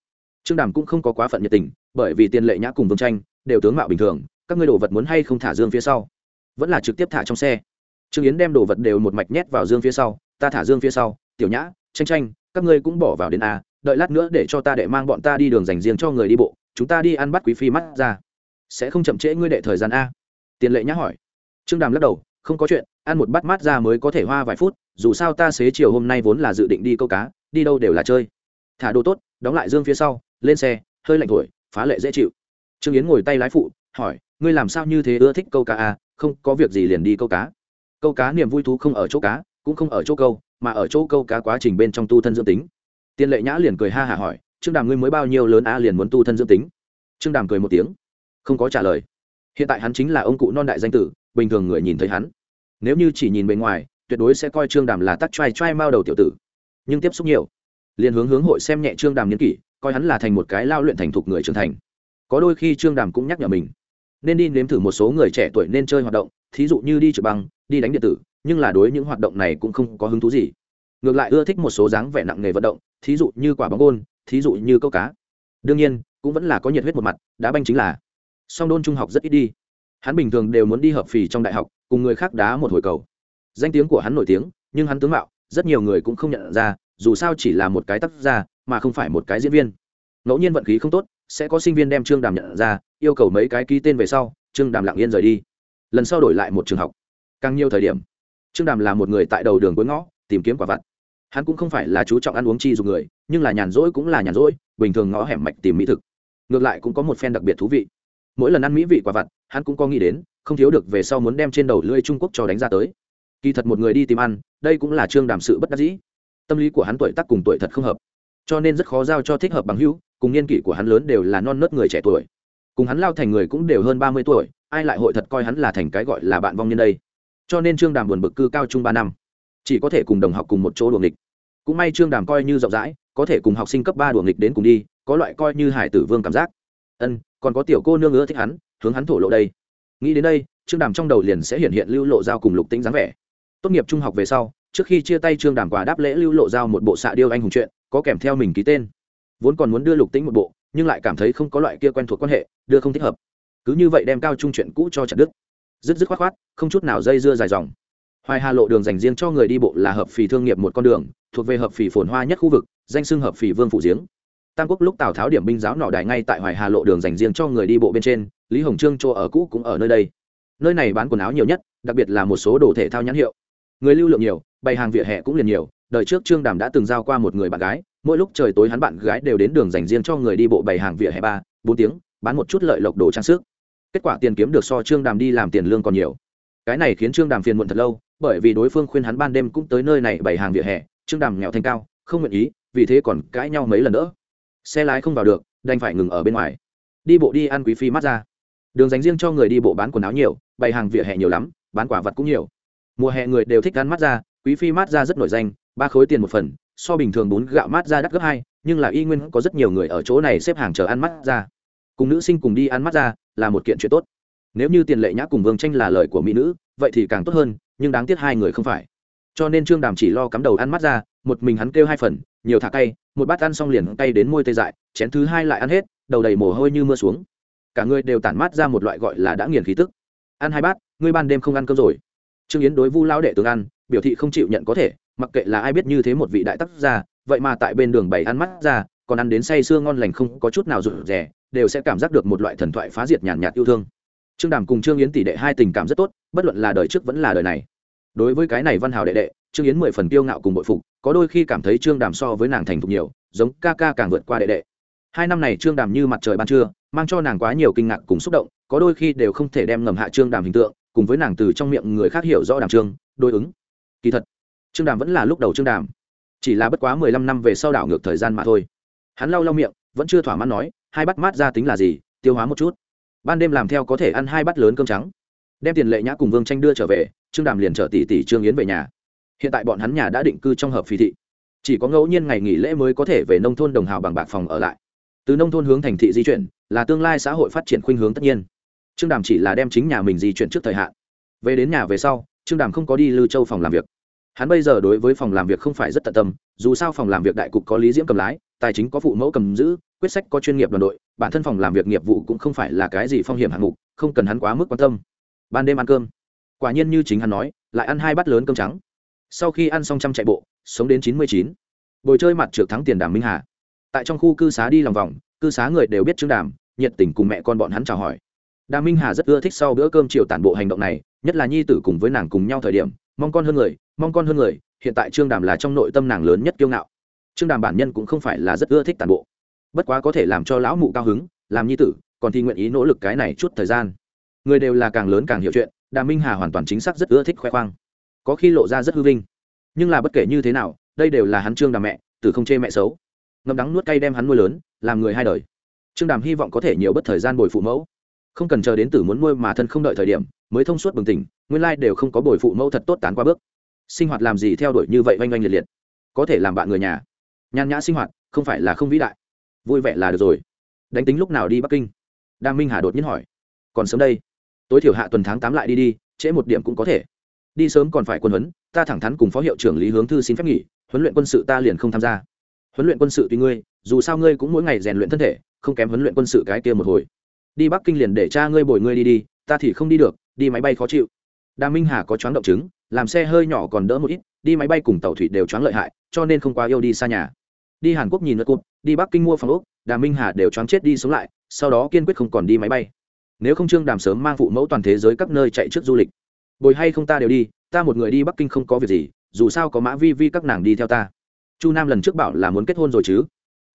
Trương đàm cũng không có quá phận nhiệt tình, bởi vì tiền lệ nhã cùng vương tranh đều tướng mạo bình thường, các ngươi đồ vật muốn hay không thả dương phía sau? Vẫn là trực tiếp thả trong xe. Trương yến đem đồ vật đều một mạch nhét vào dương phía sau, ta thả dương phía sau, tiểu nhã, tranh tranh, các ngươi cũng bỏ vào đến a, đợi lát nữa để cho ta để mang bọn ta đi đường dành riêng cho người đi bộ, chúng ta đi ăn bắt quý phi mắt ra. Sẽ không chậm trễ ngươi đệ thời gian a? Tiền lệ nhã hỏi. Trương đàm lắc đầu không có chuyện, ăn một bát mát ra mới có thể hoa vài phút, dù sao ta xế chiều hôm nay vốn là dự định đi câu cá, đi đâu đều là chơi. Thả đồ tốt, đóng lại dương phía sau, lên xe, hơi lạnh thổi, phá lệ dễ chịu. Trương yến ngồi tay lái phụ, hỏi, ngươi làm sao như thế ưa thích câu cá à? Không, có việc gì liền đi câu cá. Câu cá niềm vui thú không ở chỗ cá, cũng không ở chỗ câu, mà ở chỗ câu cá quá trình bên trong tu thân dưỡng tính. Tiên lệ nhã liền cười ha hả hỏi, trương đàm ngươi mới bao nhiêu lớn a liền muốn tu thân dưỡng tính? Trương đàm cười một tiếng, không có trả lời. Hiện tại hắn chính là ông cụ non đại danh tử bình thường người nhìn thấy hắn. Nếu như chỉ nhìn bề ngoài, tuyệt đối sẽ coi trương đàm là tắc t r a i t r a i mao đầu tiểu tử. Nhưng tiếp xúc nhiều, liền hướng hướng hội xem nhẹ trương đàm n kỷ, coi hắn là thành một cái lao luyện thành thục người trưởng thành. Có đôi khi trương đàm cũng nhắc nhở mình, nên đi nếm thử một số người trẻ tuổi nên chơi hoạt động, thí dụ như đi trực băng, đi đánh điện tử, nhưng là đối những hoạt động này cũng không có hứng thú gì. Ngược lại ưa thích một số dáng vẻ nặng nghề vận động, thí dụ như quả bóng gôn, thí dụ như câu cá. Đương nhiên, cũng vẫn là có nhiệt huyết một mặt, đá banh chính là. Song đôn trung học rất ít đi hắn bình thường đều muốn đi hợp phì trong đại học, cùng người khác đá một hồi cầu. Danh tiếng của hắn nổi tiếng, nhưng hắn tướng mạo, rất nhiều người cũng không nhận ra, dù sao chỉ là một cái tác gia mà không phải một cái diễn viên. Ngẫu nhiên vận khí không tốt, sẽ có sinh viên đem trương đàm nhận ra, yêu cầu mấy cái ký tên về sau, trương đàm lặng yên rời đi. Lần sau đổi lại một trường học. Càng nhiều thời điểm, trương đàm là một người tại đầu đường cuối ngõ, tìm kiếm quả vặt. Hắn cũng không phải là chú trọng ăn uống chi dùng người, nhưng là nhàn rỗi cũng là nhàn rỗi, bình thường ngõ hẻm mạch tìm mỹ thực. Ngược lại cũng có một phen đặc biệt thú vị mỗi lần ăn mỹ vị quả vặt, hắn cũng có nghĩ đến, không thiếu được về sau muốn đem trên đầu lưỡi trung quốc cho đánh ra tới. Kỳ thật một người đi tìm ăn, đây cũng là trương đàm sự bất đắc dĩ. Tâm lý của hắn tuổi tác cùng tuổi thật không hợp, cho nên rất khó giao cho thích hợp bằng hữu, cùng niên kỷ của hắn lớn đều là non nớt người trẻ tuổi. Cùng hắn lao thành người cũng đều hơn ba mươi tuổi, ai lại hội thật coi hắn là thành cái gọi là bạn vong nhân đây? Cho nên trương đàm buồn bực cư cao trung ba năm, chỉ có thể cùng đồng học cùng một chỗ đuồng nghịch. Cũng may trương đàm coi như rộng rãi, có thể cùng học sinh cấp ba đuồng nghịch đến cùng đi, có loại coi như hải tử vương cảm giác. Ân còn có tiểu cô nương ưa thích hắn, hướng hắn thổ lộ đây. Nghĩ đến đây, trương đàm trong đầu liền sẽ hiện hiện lưu lộ giao cùng lục tính dáng vẻ. Tốt nghiệp trung học về sau, trước khi chia tay trương đàm quà đáp lễ lưu lộ giao một bộ xạ điêu anh hùng chuyện, có kèm theo mình ký tên. Vốn còn muốn đưa lục tính một bộ, nhưng lại cảm thấy không có loại kia quen thuộc quan hệ, đưa không thích hợp. Cứ như vậy đem cao trung chuyện cũ cho chặt đức dứt dứt khoát khoát, không chút nào dây dưa dài dòng. Hoài hà lộ đường dành riêng cho người đi bộ là hợp phì thương nghiệp một con đường, thuộc về hợp phì phồn hoa nhất khu vực, danh xưng hợp phì vương phủ giếng tam quốc lúc tào tháo điểm binh giáo nọ đài ngay tại hoài hà lộ đường dành riêng cho người đi bộ bên trên, lý hồng trương chỗ ở cũ cũng ở nơi đây. Nơi này bán quần áo nhiều nhất, đặc biệt là một số đồ thể thao nhãn hiệu. Người lưu lượng nhiều, bày hàng vỉa hè cũng liền nhiều, đời trước trương đàm đã từng giao qua một người bạn gái, mỗi lúc trời tối hắn bạn gái đều đến đường dành riêng cho người đi bộ bày hàng vỉa hè ba, bốn tiếng, bán một chút lợi lộc đồ trang sức. Kết quả tiền kiếm được so trương đàm đi làm tiền lương còn nhiều. Cái này khiến trương đàm phiền muộn thật lâu, bởi vì đối phương khuyên hắn ban đêm cũng tới nơi này bày hàng vỉa hè, trương đàm nghèo thanh cao, không nguyện ý, vì thế còn cãi nhau mấy lần nữa xe lái không vào được, đành phải ngừng ở bên ngoài. Đi bộ đi ăn quý phi mát ra. Đường dành riêng cho người đi bộ bán quần áo nhiều, bày hàng vỉa hè nhiều lắm, bán quả vật cũng nhiều. Mùa hè người đều thích ăn mát ra, quý phi mát ra rất nổi danh, ba khối tiền một phần, so bình thường bún gạo mát ra đắt gấp hai, nhưng là y nguyên có rất nhiều người ở chỗ này xếp hàng chờ ăn mát ra. Cùng nữ sinh cùng đi ăn mát ra là một kiện chuyện tốt. Nếu như tiền lệ nhã cùng vương tranh là lời của mỹ nữ, vậy thì càng tốt hơn, nhưng đáng tiếc hai người không phải. Cho nên trương đàm chỉ lo cắm đầu ăn mát ra, một mình hắn kêu hai phần nhiều thả cay, một bát ăn xong liền cay đến môi tê dại, chén thứ hai lại ăn hết, đầu đầy mồ hôi như mưa xuống. Cả người đều tản mát ra một loại gọi là đã nghiền khí tức. Ăn hai bát, ngươi ban đêm không ăn cơm rồi. Trương yến đối vu lao đệ tướng ăn, biểu thị không chịu nhận có thể, mặc kệ là ai biết như thế một vị đại tác gia, vậy mà tại bên đường bày ăn mắt ra, còn ăn đến say sưa ngon lành không có chút nào rụt rè, đều sẽ cảm giác được một loại thần thoại phá diệt nhàn nhạt yêu thương. Trương đàm cùng trương yến tỷ đệ hai tình cảm rất tốt, bất luận là đời trước vẫn là đời này. Đối với cái này văn hào đệ đệ trương yến mười phần tiêu ngạo cùng bội phục, có đôi khi cảm thấy trương đàm so với nàng thành thục nhiều, giống ca ca càng vượt qua đệ đệ. Hai năm này trương đàm như mặt trời ban trưa, mang cho nàng quá nhiều kinh ngạc cùng xúc động, có đôi khi đều không thể đem ngầm hạ trương đàm hình tượng, cùng với nàng từ trong miệng người khác hiểu rõ đàm trương, đối ứng. Kỳ thật, trương đàm vẫn là lúc đầu trương đàm, chỉ là bất quá mười lăm năm về sau đảo ngược thời gian mà thôi. Hắn lau lau miệng, vẫn chưa thỏa mãn nói, hai bát mát ra tính là gì, tiêu hóa một chút. Ban đêm làm theo có thể ăn hai bát lớn cơm trắng. Đem tiền lệ nhã cùng vương tranh đưa trở về, trương đàm liền chở tỷ tỷ trương yến về nhà hiện tại bọn hắn nhà đã định cư trong hợp phi thị. Chỉ có ngẫu nhiên ngày nghỉ lễ mới có thể về nông thôn đồng hào bằng bạc phòng ở lại. Từ nông thôn hướng thành thị di chuyển là tương lai xã hội phát triển khuynh hướng tất nhiên. Trương đàm chỉ là đem chính nhà mình di chuyển trước thời hạn. Về đến nhà về sau, trương đàm không có đi lưu châu phòng làm việc. Hắn bây giờ đối với phòng làm việc không phải rất tận tâm, dù sao phòng làm việc đại cục có lý diễm cầm lái, tài chính có phụ mẫu cầm giữ, quyết sách có chuyên nghiệp đoàn đội, bản thân phòng làm việc nghiệp vụ cũng không phải là cái gì phong hiểm hạng mục, không cần hắn quá mức quan tâm. Ban đêm ăn cơm. Quả nhiên như chính hắn nói, lại ăn hai bát lớn cơm trắng sau khi ăn xong trăm chạy bộ, sống đến chín mươi chín. Bồi chơi mặt trượt thắng tiền đàm minh hà. Tại trong khu cư xá đi lòng vòng, cư xá người đều biết trương đàm, nhiệt tình cùng mẹ con bọn hắn chào hỏi. Đàm minh hà rất ưa thích sau bữa cơm chiều tản bộ hành động này, nhất là nhi tử cùng với nàng cùng nhau thời điểm, mong con hơn người, mong con hơn người, hiện tại trương đàm là trong nội tâm nàng lớn nhất kiêu ngạo. Trương đàm bản nhân cũng không phải là rất ưa thích tản bộ. Bất quá có thể làm cho lão mụ cao hứng, làm nhi tử, còn thì nguyện ý nỗ lực cái này chút thời gian. Người đều là càng lớn càng hiểu chuyện, đàm minh hà hoàn toàn chính xác rất ưa thích khoe khoang có khi lộ ra rất hư vinh. Nhưng là bất kể như thế nào, đây đều là hắn trương đàm mẹ, từ không chê mẹ xấu. Ngâm đắng nuốt cay đem hắn nuôi lớn, làm người hai đời. Trương đàm hy vọng có thể nhiều bất thời gian bồi phụ mẫu. Không cần chờ đến tử muốn nuôi mà thân không đợi thời điểm, mới thông suốt bừng tỉnh, nguyên lai đều không có bồi phụ mẫu thật tốt tán qua bước. Sinh hoạt làm gì theo đuổi như vậy oanh oanh liệt liệt? Có thể làm bạn người nhà. Nhàn nhã sinh hoạt, không phải là không vĩ đại. Vui vẻ là được rồi. Đánh tính lúc nào đi bắc kinh? Đàm minh hà đột nhiên hỏi. Còn sớm đây. Tối thiểu hạ tuần tháng tám lại đi đi, trễ một điểm cũng có thể đi sớm còn phải quân huấn, ta thẳng thắn cùng phó hiệu trưởng lý hướng thư xin phép nghỉ, huấn luyện quân sự ta liền không tham gia. Huấn luyện quân sự tùy ngươi, dù sao ngươi cũng mỗi ngày rèn luyện thân thể, không kém huấn luyện quân sự cái kia một hồi. Đi bắc kinh liền để cha ngươi bồi ngươi đi đi, ta thì không đi được, đi máy bay khó chịu. Đà minh hà có choáng động chứng, làm xe hơi nhỏ còn đỡ một ít, đi máy bay cùng tàu thủy đều choáng lợi hại, cho nên không quá yêu đi xa nhà. Đi hàn quốc nhìn nước cụt, đi bắc kinh mua phòng úc đà minh hà đều choáng chết đi sống lại, sau đó kiên quyết không còn đi máy bay. Nếu không trương đàm sớm mang phụ mẫu toàn thế giới các nơi chạy trước du lịch bồi hay không ta đều đi, ta một người đi bắc kinh không có việc gì, dù sao có mã vi vi các nàng đi theo ta. Chu nam lần trước bảo là muốn kết hôn rồi chứ.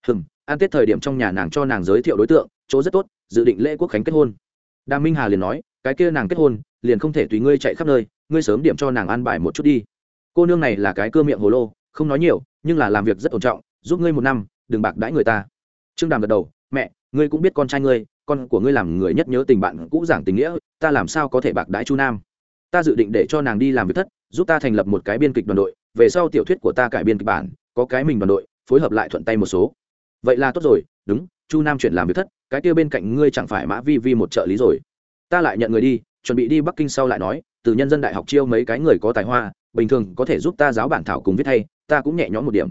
Hừng ăn tết thời điểm trong nhà nàng cho nàng giới thiệu đối tượng, chỗ rất tốt, dự định lễ quốc khánh kết hôn. Đàm minh hà liền nói, cái kia nàng kết hôn, liền không thể tùy ngươi chạy khắp nơi, ngươi sớm điểm cho nàng ăn bài một chút đi. Cô nương này là cái cưa miệng hồ lô, không nói nhiều, nhưng là làm việc rất ổn trọng, giúp ngươi một năm, đừng bạc đãi người ta. Trương đàm gật đầu, mẹ, ngươi cũng biết con trai ngươi, con của ngươi làm người nhất nhớ tình bạn cũ giảng tình nghĩa, ta làm sao có thể bạc đãi chu nam? Ta dự định để cho nàng đi làm việc thất, giúp ta thành lập một cái biên kịch đoàn đội, về sau tiểu thuyết của ta cải biên kịch bản, có cái mình đoàn đội, phối hợp lại thuận tay một số. Vậy là tốt rồi, đúng, chu nam chuyển làm việc thất, cái kia bên cạnh ngươi chẳng phải mã vi vi một trợ lý rồi. Ta lại nhận người đi, chuẩn bị đi bắc kinh sau lại nói, từ nhân dân đại học chiêu mấy cái người có tài hoa, bình thường có thể giúp ta giáo bản thảo cùng viết thay ta cũng nhẹ nhõm một điểm.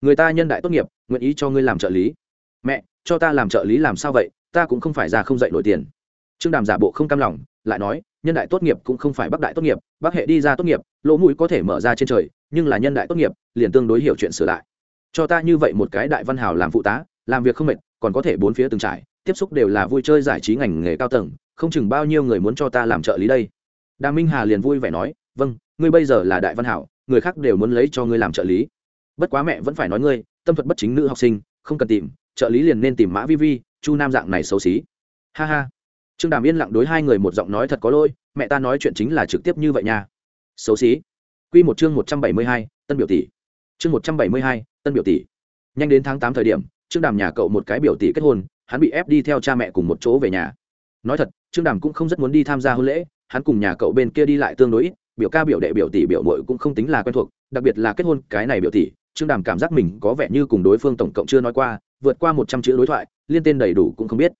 Người ta nhân đại tốt nghiệp, nguyện ý cho ngươi làm trợ lý. Mẹ, cho ta làm trợ lý làm sao vậy? Ta cũng không phải ra không dạy nổi tiền. Trương đàm giả bộ không cam lòng, lại nói nhân đại tốt nghiệp cũng không phải bắc đại tốt nghiệp bắc hệ đi ra tốt nghiệp, lỗ mũi có thể mở ra trên trời, nhưng là nhân đại tốt nghiệp, liền tương đối hiểu chuyện sửa lại. Cho ta như vậy một cái đại văn hào làm phụ tá, làm việc không mệt, còn có thể bốn phía từng trải, tiếp xúc đều là vui chơi giải trí ngành nghề cao tầng, không chừng bao nhiêu người muốn cho ta làm trợ lý đây. Đà minh hà liền vui vẻ nói vâng ngươi bây giờ là đại văn hảo người khác đều muốn lấy cho ngươi làm trợ lý. Bất quá mẹ vẫn phải nói ngươi, tâm thuật bất chính nữ học sinh, không cần tìm, trợ lý liền nên tìm mã vi vi, chu nam dạng này xấu xí. Ha ha trương đàm yên lặng đối hai người một giọng nói thật có lỗi, mẹ ta nói chuyện chính là trực tiếp như vậy nha. Xấu xí. Q một chương một trăm bảy mươi hai, tân biểu tỷ. Chương một trăm bảy mươi hai, tân biểu tỷ. Nhanh đến tháng tám thời điểm, trương đàm nhà cậu một cái biểu tỷ kết hôn, hắn bị ép đi theo cha mẹ cùng một chỗ về nhà. Nói thật, trương đàm cũng không rất muốn đi tham gia hôn lễ, hắn cùng nhà cậu bên kia đi lại tương đối ít, biểu ca biểu đệ biểu tỷ biểu mội cũng không tính là quen thuộc, đặc biệt là kết hôn cái này biểu tỷ, trương đàm cảm giác mình có vẻ như cùng đối phương tổng cộng chưa nói qua, vượt qua một trăm chữ đối thoại, liên tên đầy đủ cũng không biết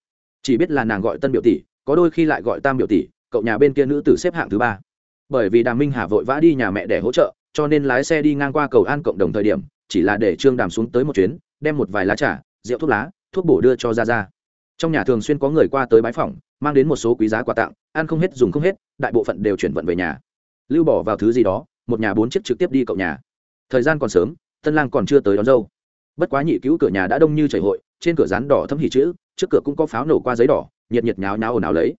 chỉ biết là nàng gọi tân biểu tỷ, có đôi khi lại gọi tam biểu tỷ, cậu nhà bên kia nữ tử xếp hạng thứ ba. Bởi vì đàm minh hà vội vã đi nhà mẹ để hỗ trợ, cho nên lái xe đi ngang qua cầu an cộng đồng thời điểm, chỉ là để trương đàm xuống tới một chuyến, đem một vài lá trà, rượu thuốc lá, thuốc bổ đưa cho ra ra trong nhà thường xuyên có người qua tới bái phòng mang đến một số quý giá quà tặng, ăn không hết dùng không hết, đại bộ phận đều chuyển vận về nhà. Lưu bỏ vào thứ gì đó, một nhà bốn chiếc trực tiếp đi cậu nhà. Thời gian còn sớm, tân lang còn chưa tới đón dâu. Bất quá nhị cứu cửa nhà đã đông như chảy hội, trên cửa rán đỏ thấm hỉ chữ trước cửa cũng có pháo nổ qua giấy đỏ nhiệt nhiệt nháo nháo ồn ào lấy.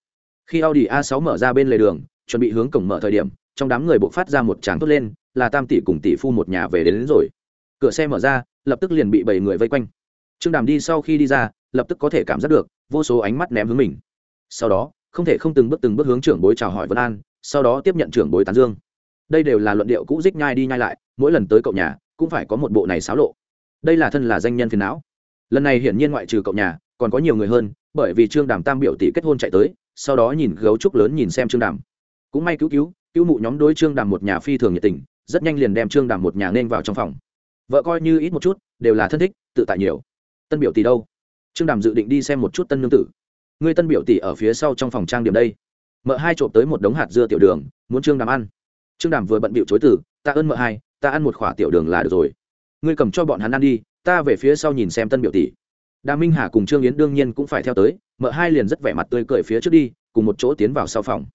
Khi audi a 6 mở ra bên lề đường chuẩn bị hướng cổng mở thời điểm trong đám người buộc phát ra một tràng tốt lên là tam tỷ cùng tỷ phu một nhà về đến, đến rồi. Cửa xe mở ra lập tức liền bị bảy người vây quanh. Trương đàm đi sau khi đi ra lập tức có thể cảm giác được vô số ánh mắt ném hướng mình. Sau đó không thể không từng bước từng bước hướng trưởng bối chào hỏi vân an sau đó tiếp nhận trưởng bối tán dương. Đây đều là luận điệu cũ dích nhai đi nhai lại mỗi lần tới cậu nhà cũng phải có một bộ này xáo lộ. Đây là thân là danh nhân phiền não. Lần này hiển nhiên ngoại trừ cậu nhà còn có nhiều người hơn, bởi vì trương đàm tam biểu tỷ kết hôn chạy tới, sau đó nhìn gấu trúc lớn nhìn xem trương đàm. Cũng may cứu cứu cứu mụ nhóm đối trương đàm một nhà phi thường nhiệt tình, rất nhanh liền đem trương đàm một nhà nên vào trong phòng. Vợ coi như ít một chút, đều là thân thích, tự tại nhiều. Tân biểu tỷ đâu? Trương đàm dự định đi xem một chút tân nương tử. Người tân biểu tỷ ở phía sau trong phòng trang điểm đây. Mợ hai trộm tới một đống hạt dưa tiểu đường, muốn trương đàm ăn. Trương đàm vừa bận bịu chối từ, ta ơn mợ hai, ta ăn một khoả tiểu đường là được rồi. Ngươi cầm cho bọn hắn ăn đi, ta về phía sau nhìn xem tân biểu tỷ đà minh hà cùng trương yến đương nhiên cũng phải theo tới, mợ hai liền rất vẻ mặt tươi cười phía trước đi, cùng một chỗ tiến vào sau phòng.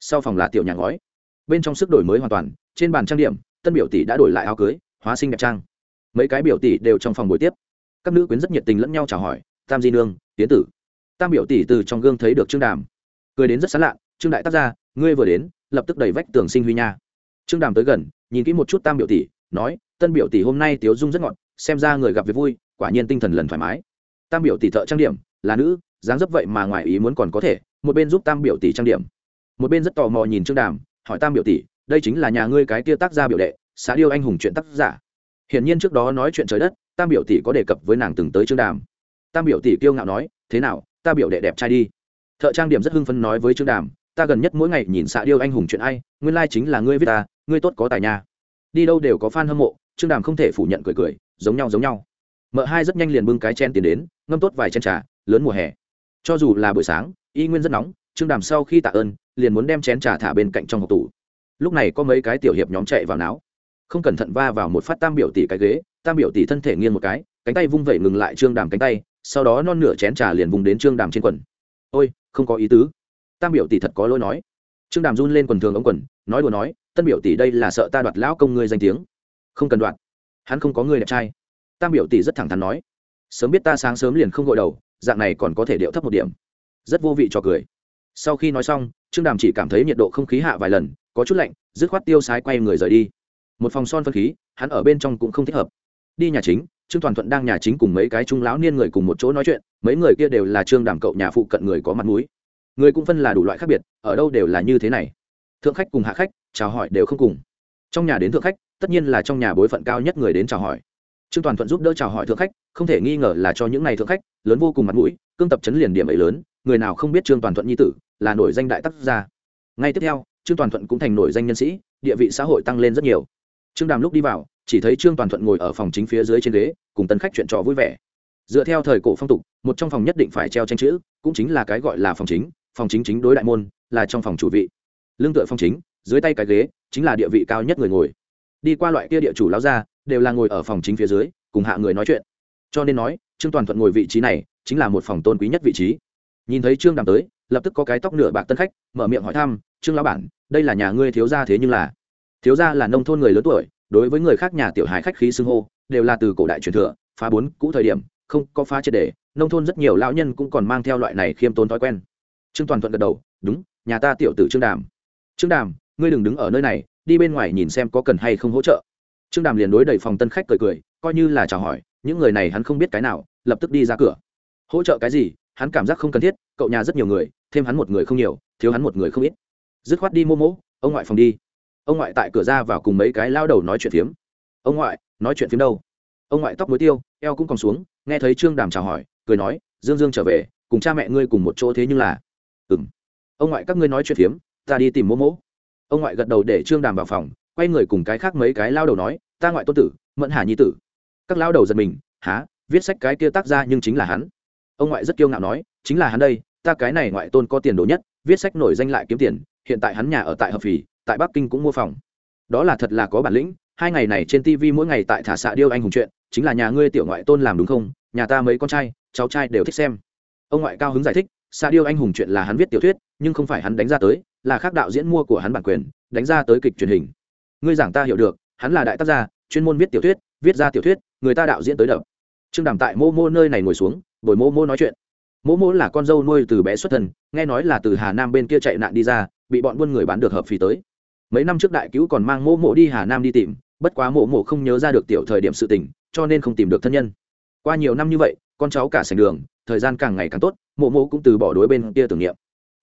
Sau phòng là tiểu nhà ngói. Bên trong sức đổi mới hoàn toàn, trên bàn trang điểm, tân biểu tỷ đã đổi lại áo cưới, hóa sinh đẹp trang. Mấy cái biểu tỷ đều trong phòng buổi tiếp. Các nữ quyến rất nhiệt tình lẫn nhau chào hỏi, tam di nương tiến tử. Tam biểu tỷ từ trong gương thấy được trương đàm. Cười đến rất sán lạ, trương đại tác gia, ngươi vừa đến, lập tức đẩy vách tường sinh huy nha. Trương đàm tới gần, nhìn kỹ một chút tam biểu tỷ, nói, tân biểu tỷ hôm nay tiếu dung rất ngọt, xem ra người gặp việc vui, quả nhiên tinh thần lần thoải mái tam biểu tỷ thợ trang điểm, là nữ, dáng dấp vậy mà ngoài ý muốn còn có thể, một bên giúp tam biểu tỷ trang điểm. Một bên rất tò mò nhìn trương đàm, hỏi tam biểu tỷ, đây chính là nhà ngươi cái kia tác gia biểu đệ xã điêu anh hùng chuyện tác giả. Hiển nhiên trước đó nói chuyện trời đất, tam biểu tỷ có đề cập với nàng từng tới trương đàm. Tam biểu tỷ kiêu ngạo nói, thế nào, ta biểu đệ đẹp trai đi. Thợ trang điểm rất hưng phấn nói với trương đàm, ta gần nhất mỗi ngày nhìn xã điêu anh hùng chuyện ai, nguyên lai、like、chính là ngươi viết ta, ngươi tốt có tài nhà đi đâu đều có f a n hâm mộ, trương đàm không thể phủ nhận cười cười, giống nhau giống nhau. Mợ hai rất nhanh liền bưng cái chen tiền đến ngâm tốt vài chén trà, lớn mùa hè. Cho dù là buổi sáng, y nguyên rất nóng, trương đàm sau khi tạ ơn, liền muốn đem chén trà thả bên cạnh trong hộp tủ. Lúc này có mấy cái tiểu hiệp nhóm chạy vào não. Không cẩn thận va vào một phát tam biểu tỷ cái ghế, tam biểu tỷ thân thể nghiêng một cái, cánh tay vung vẩy ngừng lại trương đàm cánh tay, sau đó non nửa chén trà liền vùng đến trương đàm trên quần. Ôi, không có ý tứ. Tam biểu tỷ thật có lỗi nói. Trương đàm run lên quần thường ống quần, nói đùa nói, tân biểu tỷ đây là sợ ta đoạt lão công ngươi danh tiếng. Không cần đoạt. Hắn không có người đẹp trai. Tam biểu tỷ rất thẳng thắn nói sớm biết ta sáng sớm liền không gội đầu, dạng này còn có thể điệu thấp một điểm. Rất vô vị cho cười. Sau khi nói xong, trương đàm chỉ cảm thấy nhiệt độ không khí hạ vài lần, có chút lạnh, dứt khoát tiêu sái quay người rời đi. Một phòng son phân khí, hắn ở bên trong cũng không thích hợp. Đi nhà chính, trương toàn thuận đang nhà chính cùng mấy cái trung lão niên người cùng một chỗ nói chuyện, mấy người kia đều là trương đàm cậu nhà phụ cận người có mặt mũi. Người cũng phân là đủ loại khác biệt, ở đâu đều là như thế này. Thượng khách cùng hạ khách, chào hỏi đều không cùng. Trong nhà đến thượng khách, tất nhiên là trong nhà bối phận cao nhất người đến chào hỏi trương toàn thuận giúp đỡ chào hỏi thượng khách, không thể nghi ngờ là cho những n à y thượng khách, lớn vô cùng mặt mũi, cương tập chấn liền điểm ấy lớn, người nào không biết trương toàn thuận nhi tử là nổi danh đại tác gia. Ngay tiếp theo, trương toàn thuận cũng thành nổi danh nhân sĩ, địa vị xã hội tăng lên rất nhiều. Trương đàm lúc đi vào, chỉ thấy trương toàn thuận ngồi ở phòng chính phía dưới trên ghế, cùng tân khách chuyện trò vui vẻ. Dựa theo thời cổ phong tục, một trong phòng nhất định phải treo tranh chữ, cũng chính là cái gọi là phòng chính phòng chính chính đối đại môn, là trong phòng chủ vị. Lương tựa phòng chính, dưới tay cái ghế, chính là địa vị cao nhất người ngồi. Đi qua loại kia địa chủ lao ra đều là ngồi ở phòng chính phía dưới, cùng hạ người nói chuyện. Cho nên nói, trương toàn thuận ngồi vị trí này, chính là một phòng tôn quý nhất vị trí. Nhìn thấy trương đàm tới, lập tức có cái tóc nửa bạc tân khách, mở miệng hỏi thăm, trương lão bản, đây là nhà ngươi thiếu gia thế nhưng là? Thiếu gia là nông thôn người lớn tuổi, đối với người khác nhà tiểu hài khách khí xưng hô, đều là từ cổ đại truyền thừa, phá bốn cũ thời điểm, không có phá triệt đề nông thôn rất nhiều lão nhân cũng còn mang theo loại này khiêm tốn thói quen. Trương toàn thuận gật đầu, đúng, nhà ta tiểu tử trương đàm. Trương đàm, ngươi đừng đứng ở nơi này, đi bên ngoài nhìn xem có cần hay không hỗ trợ trương đàm liền đối đầy phòng tân khách cười cười, coi như là chào hỏi, những người này hắn không biết cái nào, lập tức đi ra cửa. Hỗ trợ cái gì, hắn cảm giác không cần thiết, cậu nhà rất nhiều người, thêm hắn một người không nhiều, thiếu hắn một người không ít. Dứt khoát đi mô mỗ, ông ngoại phòng đi. Ông ngoại tại cửa ra vào cùng mấy cái lao đầu nói chuyện phiếm. Ông ngoại, nói chuyện phiếm đâu? Ông ngoại tóc muối tiêu, eo cũng còn xuống, nghe thấy trương đàm chào hỏi, cười nói, dương dương trở về, cùng cha mẹ ngươi cùng một chỗ thế nhưng là. Ừ m ông ngoại các ngươi nói chuyện phiếm, ta đi tìm mô mỗ. Ông ngoại gật đầu để trương đàm vào phòng quay người cùng cái khác mấy cái lao đầu nói, ta ngoại tôn tử, mẫn hà nhi tử. Các lao đầu giật mình há viết sách cái kia tác ra nhưng chính là hắn. Ông ngoại rất kiêu ngạo nói, chính là hắn đây, ta cái này ngoại tôn có tiền đồ nhất, viết sách nổi danh lại kiếm tiền, hiện tại hắn nhà ở tại hợp phì, tại bắc kinh cũng mua phòng. Đó là thật là có bản lĩnh, hai ngày này trên tv mỗi ngày tại thả xạ điêu anh hùng chuyện, chính là nhà ngươi tiểu ngoại tôn làm đúng không? Nhà ta mấy con trai, cháu trai đều thích xem. Ông ngoại cao hứng giải thích, xạ điêu anh hùng chuyện là hắn viết tiểu thuyết, nhưng không phải hắn đánh ra tới, là khác đạo diễn mua của hắn bản quyền, đánh ra tới kịch truyền hình ngươi giảng ta hiểu được, hắn là đại tác gia, chuyên môn viết tiểu thuyết, viết ra tiểu thuyết, người ta đạo diễn tới đập. Trương đàm tại mô mô nơi này ngồi xuống, bồi mô mô nói chuyện. Mô mô là con dâu nuôi từ bé xuất thân, nghe nói là từ hà nam bên kia chạy nạn đi ra, bị bọn buôn người bán được hợp phì tới. Mấy năm trước đại cứu còn mang mô mô đi hà nam đi tìm, bất quá mộ mộ không nhớ ra được tiểu thời điểm sự tình, cho nên không tìm được thân nhân. Qua nhiều năm như vậy, con cháu cả sành đường, thời gian càng ngày càng tốt mộ mộ cũng từ bỏ đối bên kia tưởng niệm.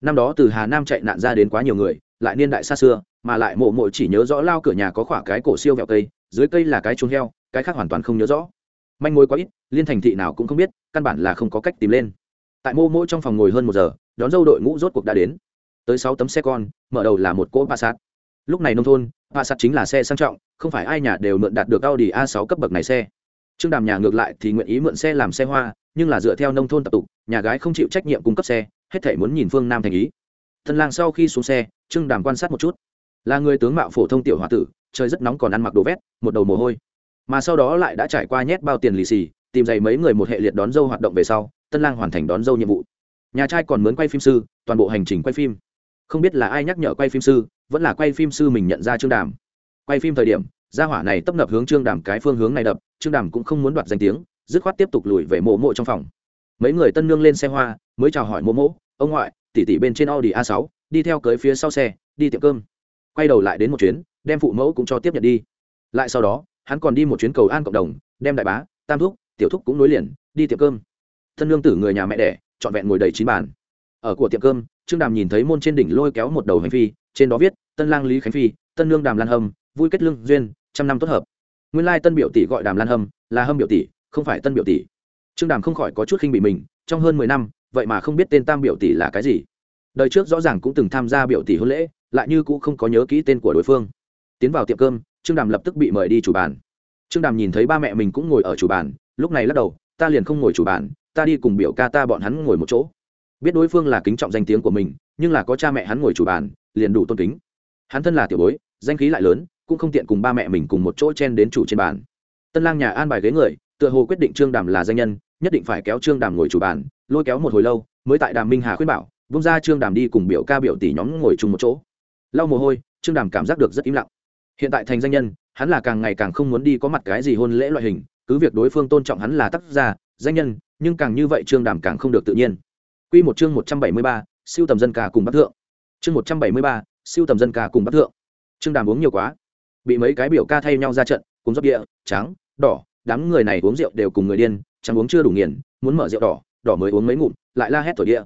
Năm đó từ hà nam chạy nạn ra đến quá nhiều người, lại niên đại xa xưa mà lại mộ mộ chỉ nhớ rõ lao cửa nhà có khỏa cái cổ siêu vẹo cây, dưới cây là cái chuồng heo, cái khác hoàn toàn không nhớ rõ. Manh mối quá ít, liên thành thị nào cũng không biết, căn bản là không có cách tìm lên. Tại mô mỗ trong phòng ngồi hơn một giờ, đón dâu đội ngũ rốt cuộc đã đến. Tới sáu tấm xe con, mở đầu là một cỗ ba sát lúc này nông thôn ba sát chính là xe sang trọng, không phải ai nhà đều mượn đạt được Audi a 6 cấp bậc này xe. Trương đàm nhà ngược lại thì nguyện ý mượn xe làm xe hoa, nhưng là dựa theo nông thôn tập tục, nhà gái không chịu trách nhiệm cung cấp xe, hết thể muốn nhìn phương nam thành ý. Thân lang sau khi xuống xe, trương đàm quan sát một chút là người tướng mạo phổ thông tiểu h tử, trời rất nóng còn ăn mặc đồ vét, một đầu mồ hôi. Mà sau đó lại đã trải qua nhét bao tiền lì xì, tìm giày mấy người một hệ liệt đón dâu hoạt động về sau, tân lang hoàn thành đón dâu nhiệm vụ. Nhà trai còn mướn quay phim sư, toàn bộ hành trình quay phim. Không biết là ai nhắc nhở quay phim sư, vẫn là quay phim sư mình nhận ra trương đàm. Quay phim thời điểm, gia hỏa này tấp nập hướng trương đàm cái phương hướng này đập, trương đàm cũng không muốn đoạt danh tiếng, dứt khoát tiếp tục lùi về mộ mộ trong phòng. Mấy người tân nương lên xe hoa, mới chào hỏi mộ mộ, ông ngoại tỉ tỉ bên trên audi a 6 đi theo cưới phía sau xe, đi tiệm cơm quay đầu lại đến một chuyến, đem phụ mẫu cũng cho tiếp nhận đi. Lại sau đó, hắn còn đi một chuyến cầu an cộng đồng, đem đại bá, tam thúc, tiểu thúc cũng nối liền, đi tiệm cơm. Thân lương tử người nhà mẹ đẻ, trọn vẹn ngồi đầy chín bàn. Ở của tiệm cơm, trương đàm nhìn thấy môn trên đỉnh lôi kéo một đầu hành phi, trên đó viết, tân lang lý khánh phi, tân lương đàm lan hâm, vui kết lương duyên, trăm năm tốt hợp. Nguyên lai tân biểu tỷ gọi đàm lan hâm, là hâm biểu tỷ, không phải tân biểu tỷ. Trương đàm không khỏi có chút khinh bị mình, trong hơn mười năm, vậy mà không biết tên tam biểu tỷ là cái gì. Đời trước rõ ràng cũng từng tham gia biểu tỷ hôn lễ lại như cũng không có nhớ kỹ tên của đối phương. Tiến vào tiệm cơm, trương đàm lập tức bị mời đi chủ bàn. Trương đàm nhìn thấy ba mẹ mình cũng ngồi ở chủ bàn, lúc này lắc đầu, ta liền không ngồi chủ bàn, ta đi cùng biểu ca ta bọn hắn ngồi một chỗ. Biết đối phương là kính trọng danh tiếng của mình, nhưng là có cha mẹ hắn ngồi chủ bàn, liền đủ tôn kính. Hắn thân là tiểu bối, danh khí lại lớn, cũng không tiện cùng ba mẹ mình cùng một chỗ chen đến chủ trên bàn. Tân lang nhà an bài ghế người, tựa hồ quyết định trương đàm là danh nhân, nhất định phải kéo trương đàm ngồi chủ bàn, lôi kéo một hồi lâu, mới tại đàm minh hà khuyên bảo vung ra trương đàm đi cùng biểu ca biểu tỷ nhóm ngồi chung một chỗ lau mồ hôi trương đàm cảm giác được rất im lặng hiện tại thành danh nhân hắn là càng ngày càng không muốn đi có mặt cái gì hôn lễ loại hình cứ việc đối phương tôn trọng hắn là tác giả, danh nhân nhưng càng như vậy trương đàm càng không được tự nhiên Quy một chương một trăm bảy mươi ba, siêu tầm dân ca cùng bắc thượng. Chương một trăm bảy mươi ba, siêu tầm dân ca cùng bắc thượng. Trương Đàm uống nhiều quá, bị mấy cái biểu ca thay nhau ra trận, cùng dốc địa, trắng, đỏ, đám người này uống rượu đều cùng người điên, chẳng uống chưa đủ nghiền, muốn mở rượu đỏ, đỏ mới uống mấy ngụm, lại la hét thổi địa.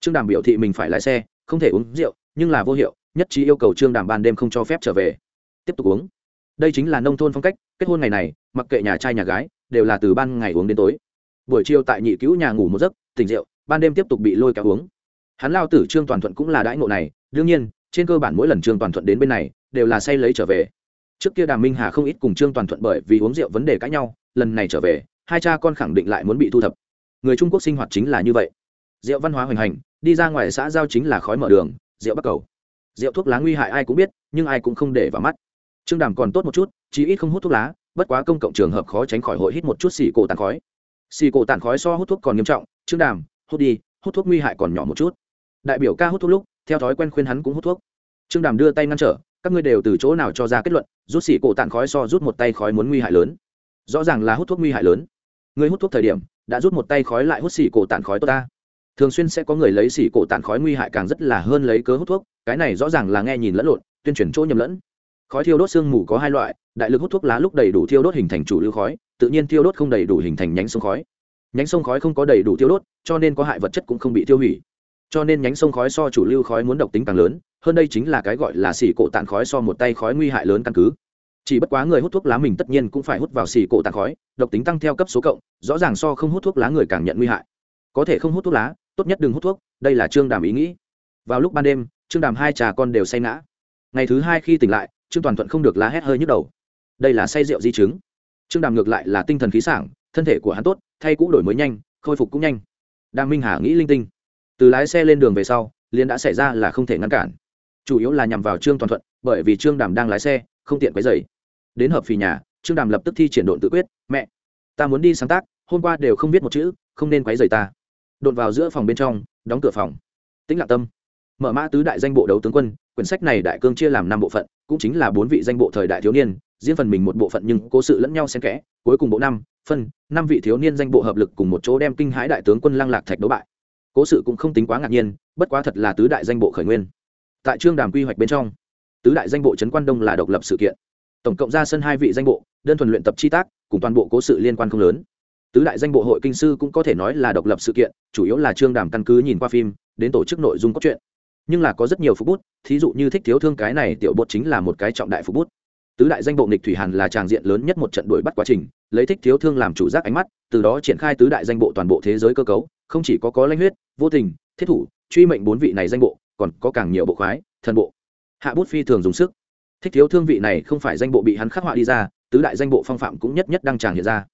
Trương Đàm biểu thị mình phải lái xe, không thể uống rượu, nhưng là vô hiệu, nhất trí yêu cầu Trương Đàm ban đêm không cho phép trở về. Tiếp tục uống. Đây chính là nông thôn phong cách, kết hôn ngày này, mặc kệ nhà trai nhà gái, đều là từ ban ngày uống đến tối. Buổi chiều tại nhị cứu nhà ngủ một giấc, tỉnh rượu, ban đêm tiếp tục bị lôi kéo uống hắn lao tử trương toàn thuận cũng là đãi ngộ này đương nhiên trên cơ bản mỗi lần trương toàn thuận đến bên này đều là say lấy trở về trước kia đàm minh hà không ít cùng trương toàn thuận bởi vì uống rượu vấn đề cãi nhau lần này trở về hai cha con khẳng định lại muốn bị thu thập người trung quốc sinh hoạt chính là như vậy rượu văn hóa hoành hành đi ra ngoài xã giao chính là khói mở đường rượu bắc cầu rượu thuốc lá nguy hại ai cũng biết, nhưng ai cũng không để vào mắt. Trương đàm còn tốt một chút, chí ít không hút thuốc lá, bất quá công cộng trường hợp khó tránh khỏi hội hít một chút xì cổ tàn khói. Xì cổ tàn khói so hút thuốc còn nghiêm trọng, trương đàm, hút đi, hút thuốc nguy hại còn nhỏ một chút. Đại biểu ca hút thuốc lúc, theo thói quen khuyên hắn cũng hút thuốc. Trương đàm đưa tay ngăn trở, các ngươi đều từ chỗ nào cho ra kết luận, rút xì cổ tàn khói so rút một tay khói muốn nguy hại lớn. Rõ ràng là hút thuốc nguy hại lớn. Người hút thuốc thời điểm, đã rút một tay khói lại hút xì cổ tàn khói tốt ta thường xuyên sẽ có người lấy xỉ cổ tàn khói nguy hại càng rất là hơn lấy cớ hút thuốc, cái này rõ ràng là nghe nhìn lẫn lộn, tuyên truyền chỗ nhầm lẫn. Khói thiêu đốt xương mù có hai loại, đại lực hút thuốc lá lúc đầy đủ thiêu đốt hình thành chủ lưu khói, tự nhiên thiêu đốt không đầy đủ hình thành nhánh sông khói. Nhánh sông khói không có đầy đủ thiêu đốt, cho nên có hại vật chất cũng không bị tiêu hủy. Cho nên nhánh sông khói so chủ lưu khói muốn độc tính càng lớn, hơn đây chính là cái gọi là xỉ cổ tàn khói so một tay khói nguy hại lớn căn cứ. Chỉ bất quá người hút thuốc lá mình tất nhiên cũng phải hút vào xỉ cổ tàn khói, độc tính tăng theo cấp số cộng, rõ ràng so không hút thuốc lá người càng nhận nguy hại có thể không hút thuốc lá, tốt nhất đừng hút thuốc, đây là trương đàm ý nghĩ. Vào lúc ban đêm, trương đàm hai trà con đều say ngã. Ngày thứ hai khi tỉnh lại, trương toàn thuận không được lá hét hơi nhức đầu. Đây là say rượu di chứng. Trương đàm ngược lại là tinh thần khí sảng, thân thể của hắn tốt, thay cũ đổi mới nhanh, khôi phục cũng nhanh. Đàm minh hà nghĩ linh tinh. Từ lái xe lên đường về sau, liền đã xảy ra là không thể ngăn cản. Chủ yếu là nhằm vào trương toàn thuận, bởi vì trương đàm đang lái xe, không tiện quấy dày đến hợp phì nhà, trương đàm lập tức thi triển độn tự quyết, mẹ, ta muốn đi sáng tác, hôm qua đều không biết một chữ, không nên quấy dày ta đột vào giữa phòng bên trong, đóng cửa phòng. Tĩnh lặng tâm. Mở mã tứ đại danh bộ đấu tướng quân, quyển sách này đại cương chia làm năm bộ phận, cũng chính là bốn vị danh bộ thời đại thiếu niên, riêng phần mình một bộ phận nhưng cố sự lẫn nhau xen kẽ, cuối cùng bộ năm, phân, năm vị thiếu niên danh bộ hợp lực cùng một chỗ đem kinh hãi đại tướng quân lăng lạc thạch đấu bại. Cố sự cũng không tính quá ngạc nhiên, bất quá thật là tứ đại danh bộ khởi nguyên. Tại trương đàm quy hoạch bên trong, tứ đại danh bộ trấn quan đông là độc lập sự kiện. Tổng cộng ra sân hai vị danh bộ, đơn thuần luyện tập chi tác, cùng toàn bộ cố sự liên quan không lớn tứ đại danh bộ hội kinh sư cũng có thể nói là độc lập sự kiện, chủ yếu là trương đàm căn cứ nhìn qua phim, đến tổ chức nội dung cốt truyện. Nhưng là có rất nhiều phục bút, thí dụ như thích thiếu thương cái này tiểu bột chính là một cái trọng đại phục bút. Tứ đại danh bộ nghịch thủy hàn là tràng diện lớn nhất một trận đuổi bắt quá trình, lấy thích thiếu thương làm chủ giác ánh mắt, từ đó triển khai tứ đại danh bộ toàn bộ thế giới cơ cấu, không chỉ có có lãnh huyết, vô tình, thiết thủ, truy mệnh bốn vị này danh bộ, còn có càng nhiều bộ khoái, thần bộ. Hạ bút phi thường dùng sức. Thích thiếu thương vị này không phải danh bộ bị hắn khắc họa đi ra, tứ đại danh bộ phong phạm cũng nhất nhất đăng tràng hiện ra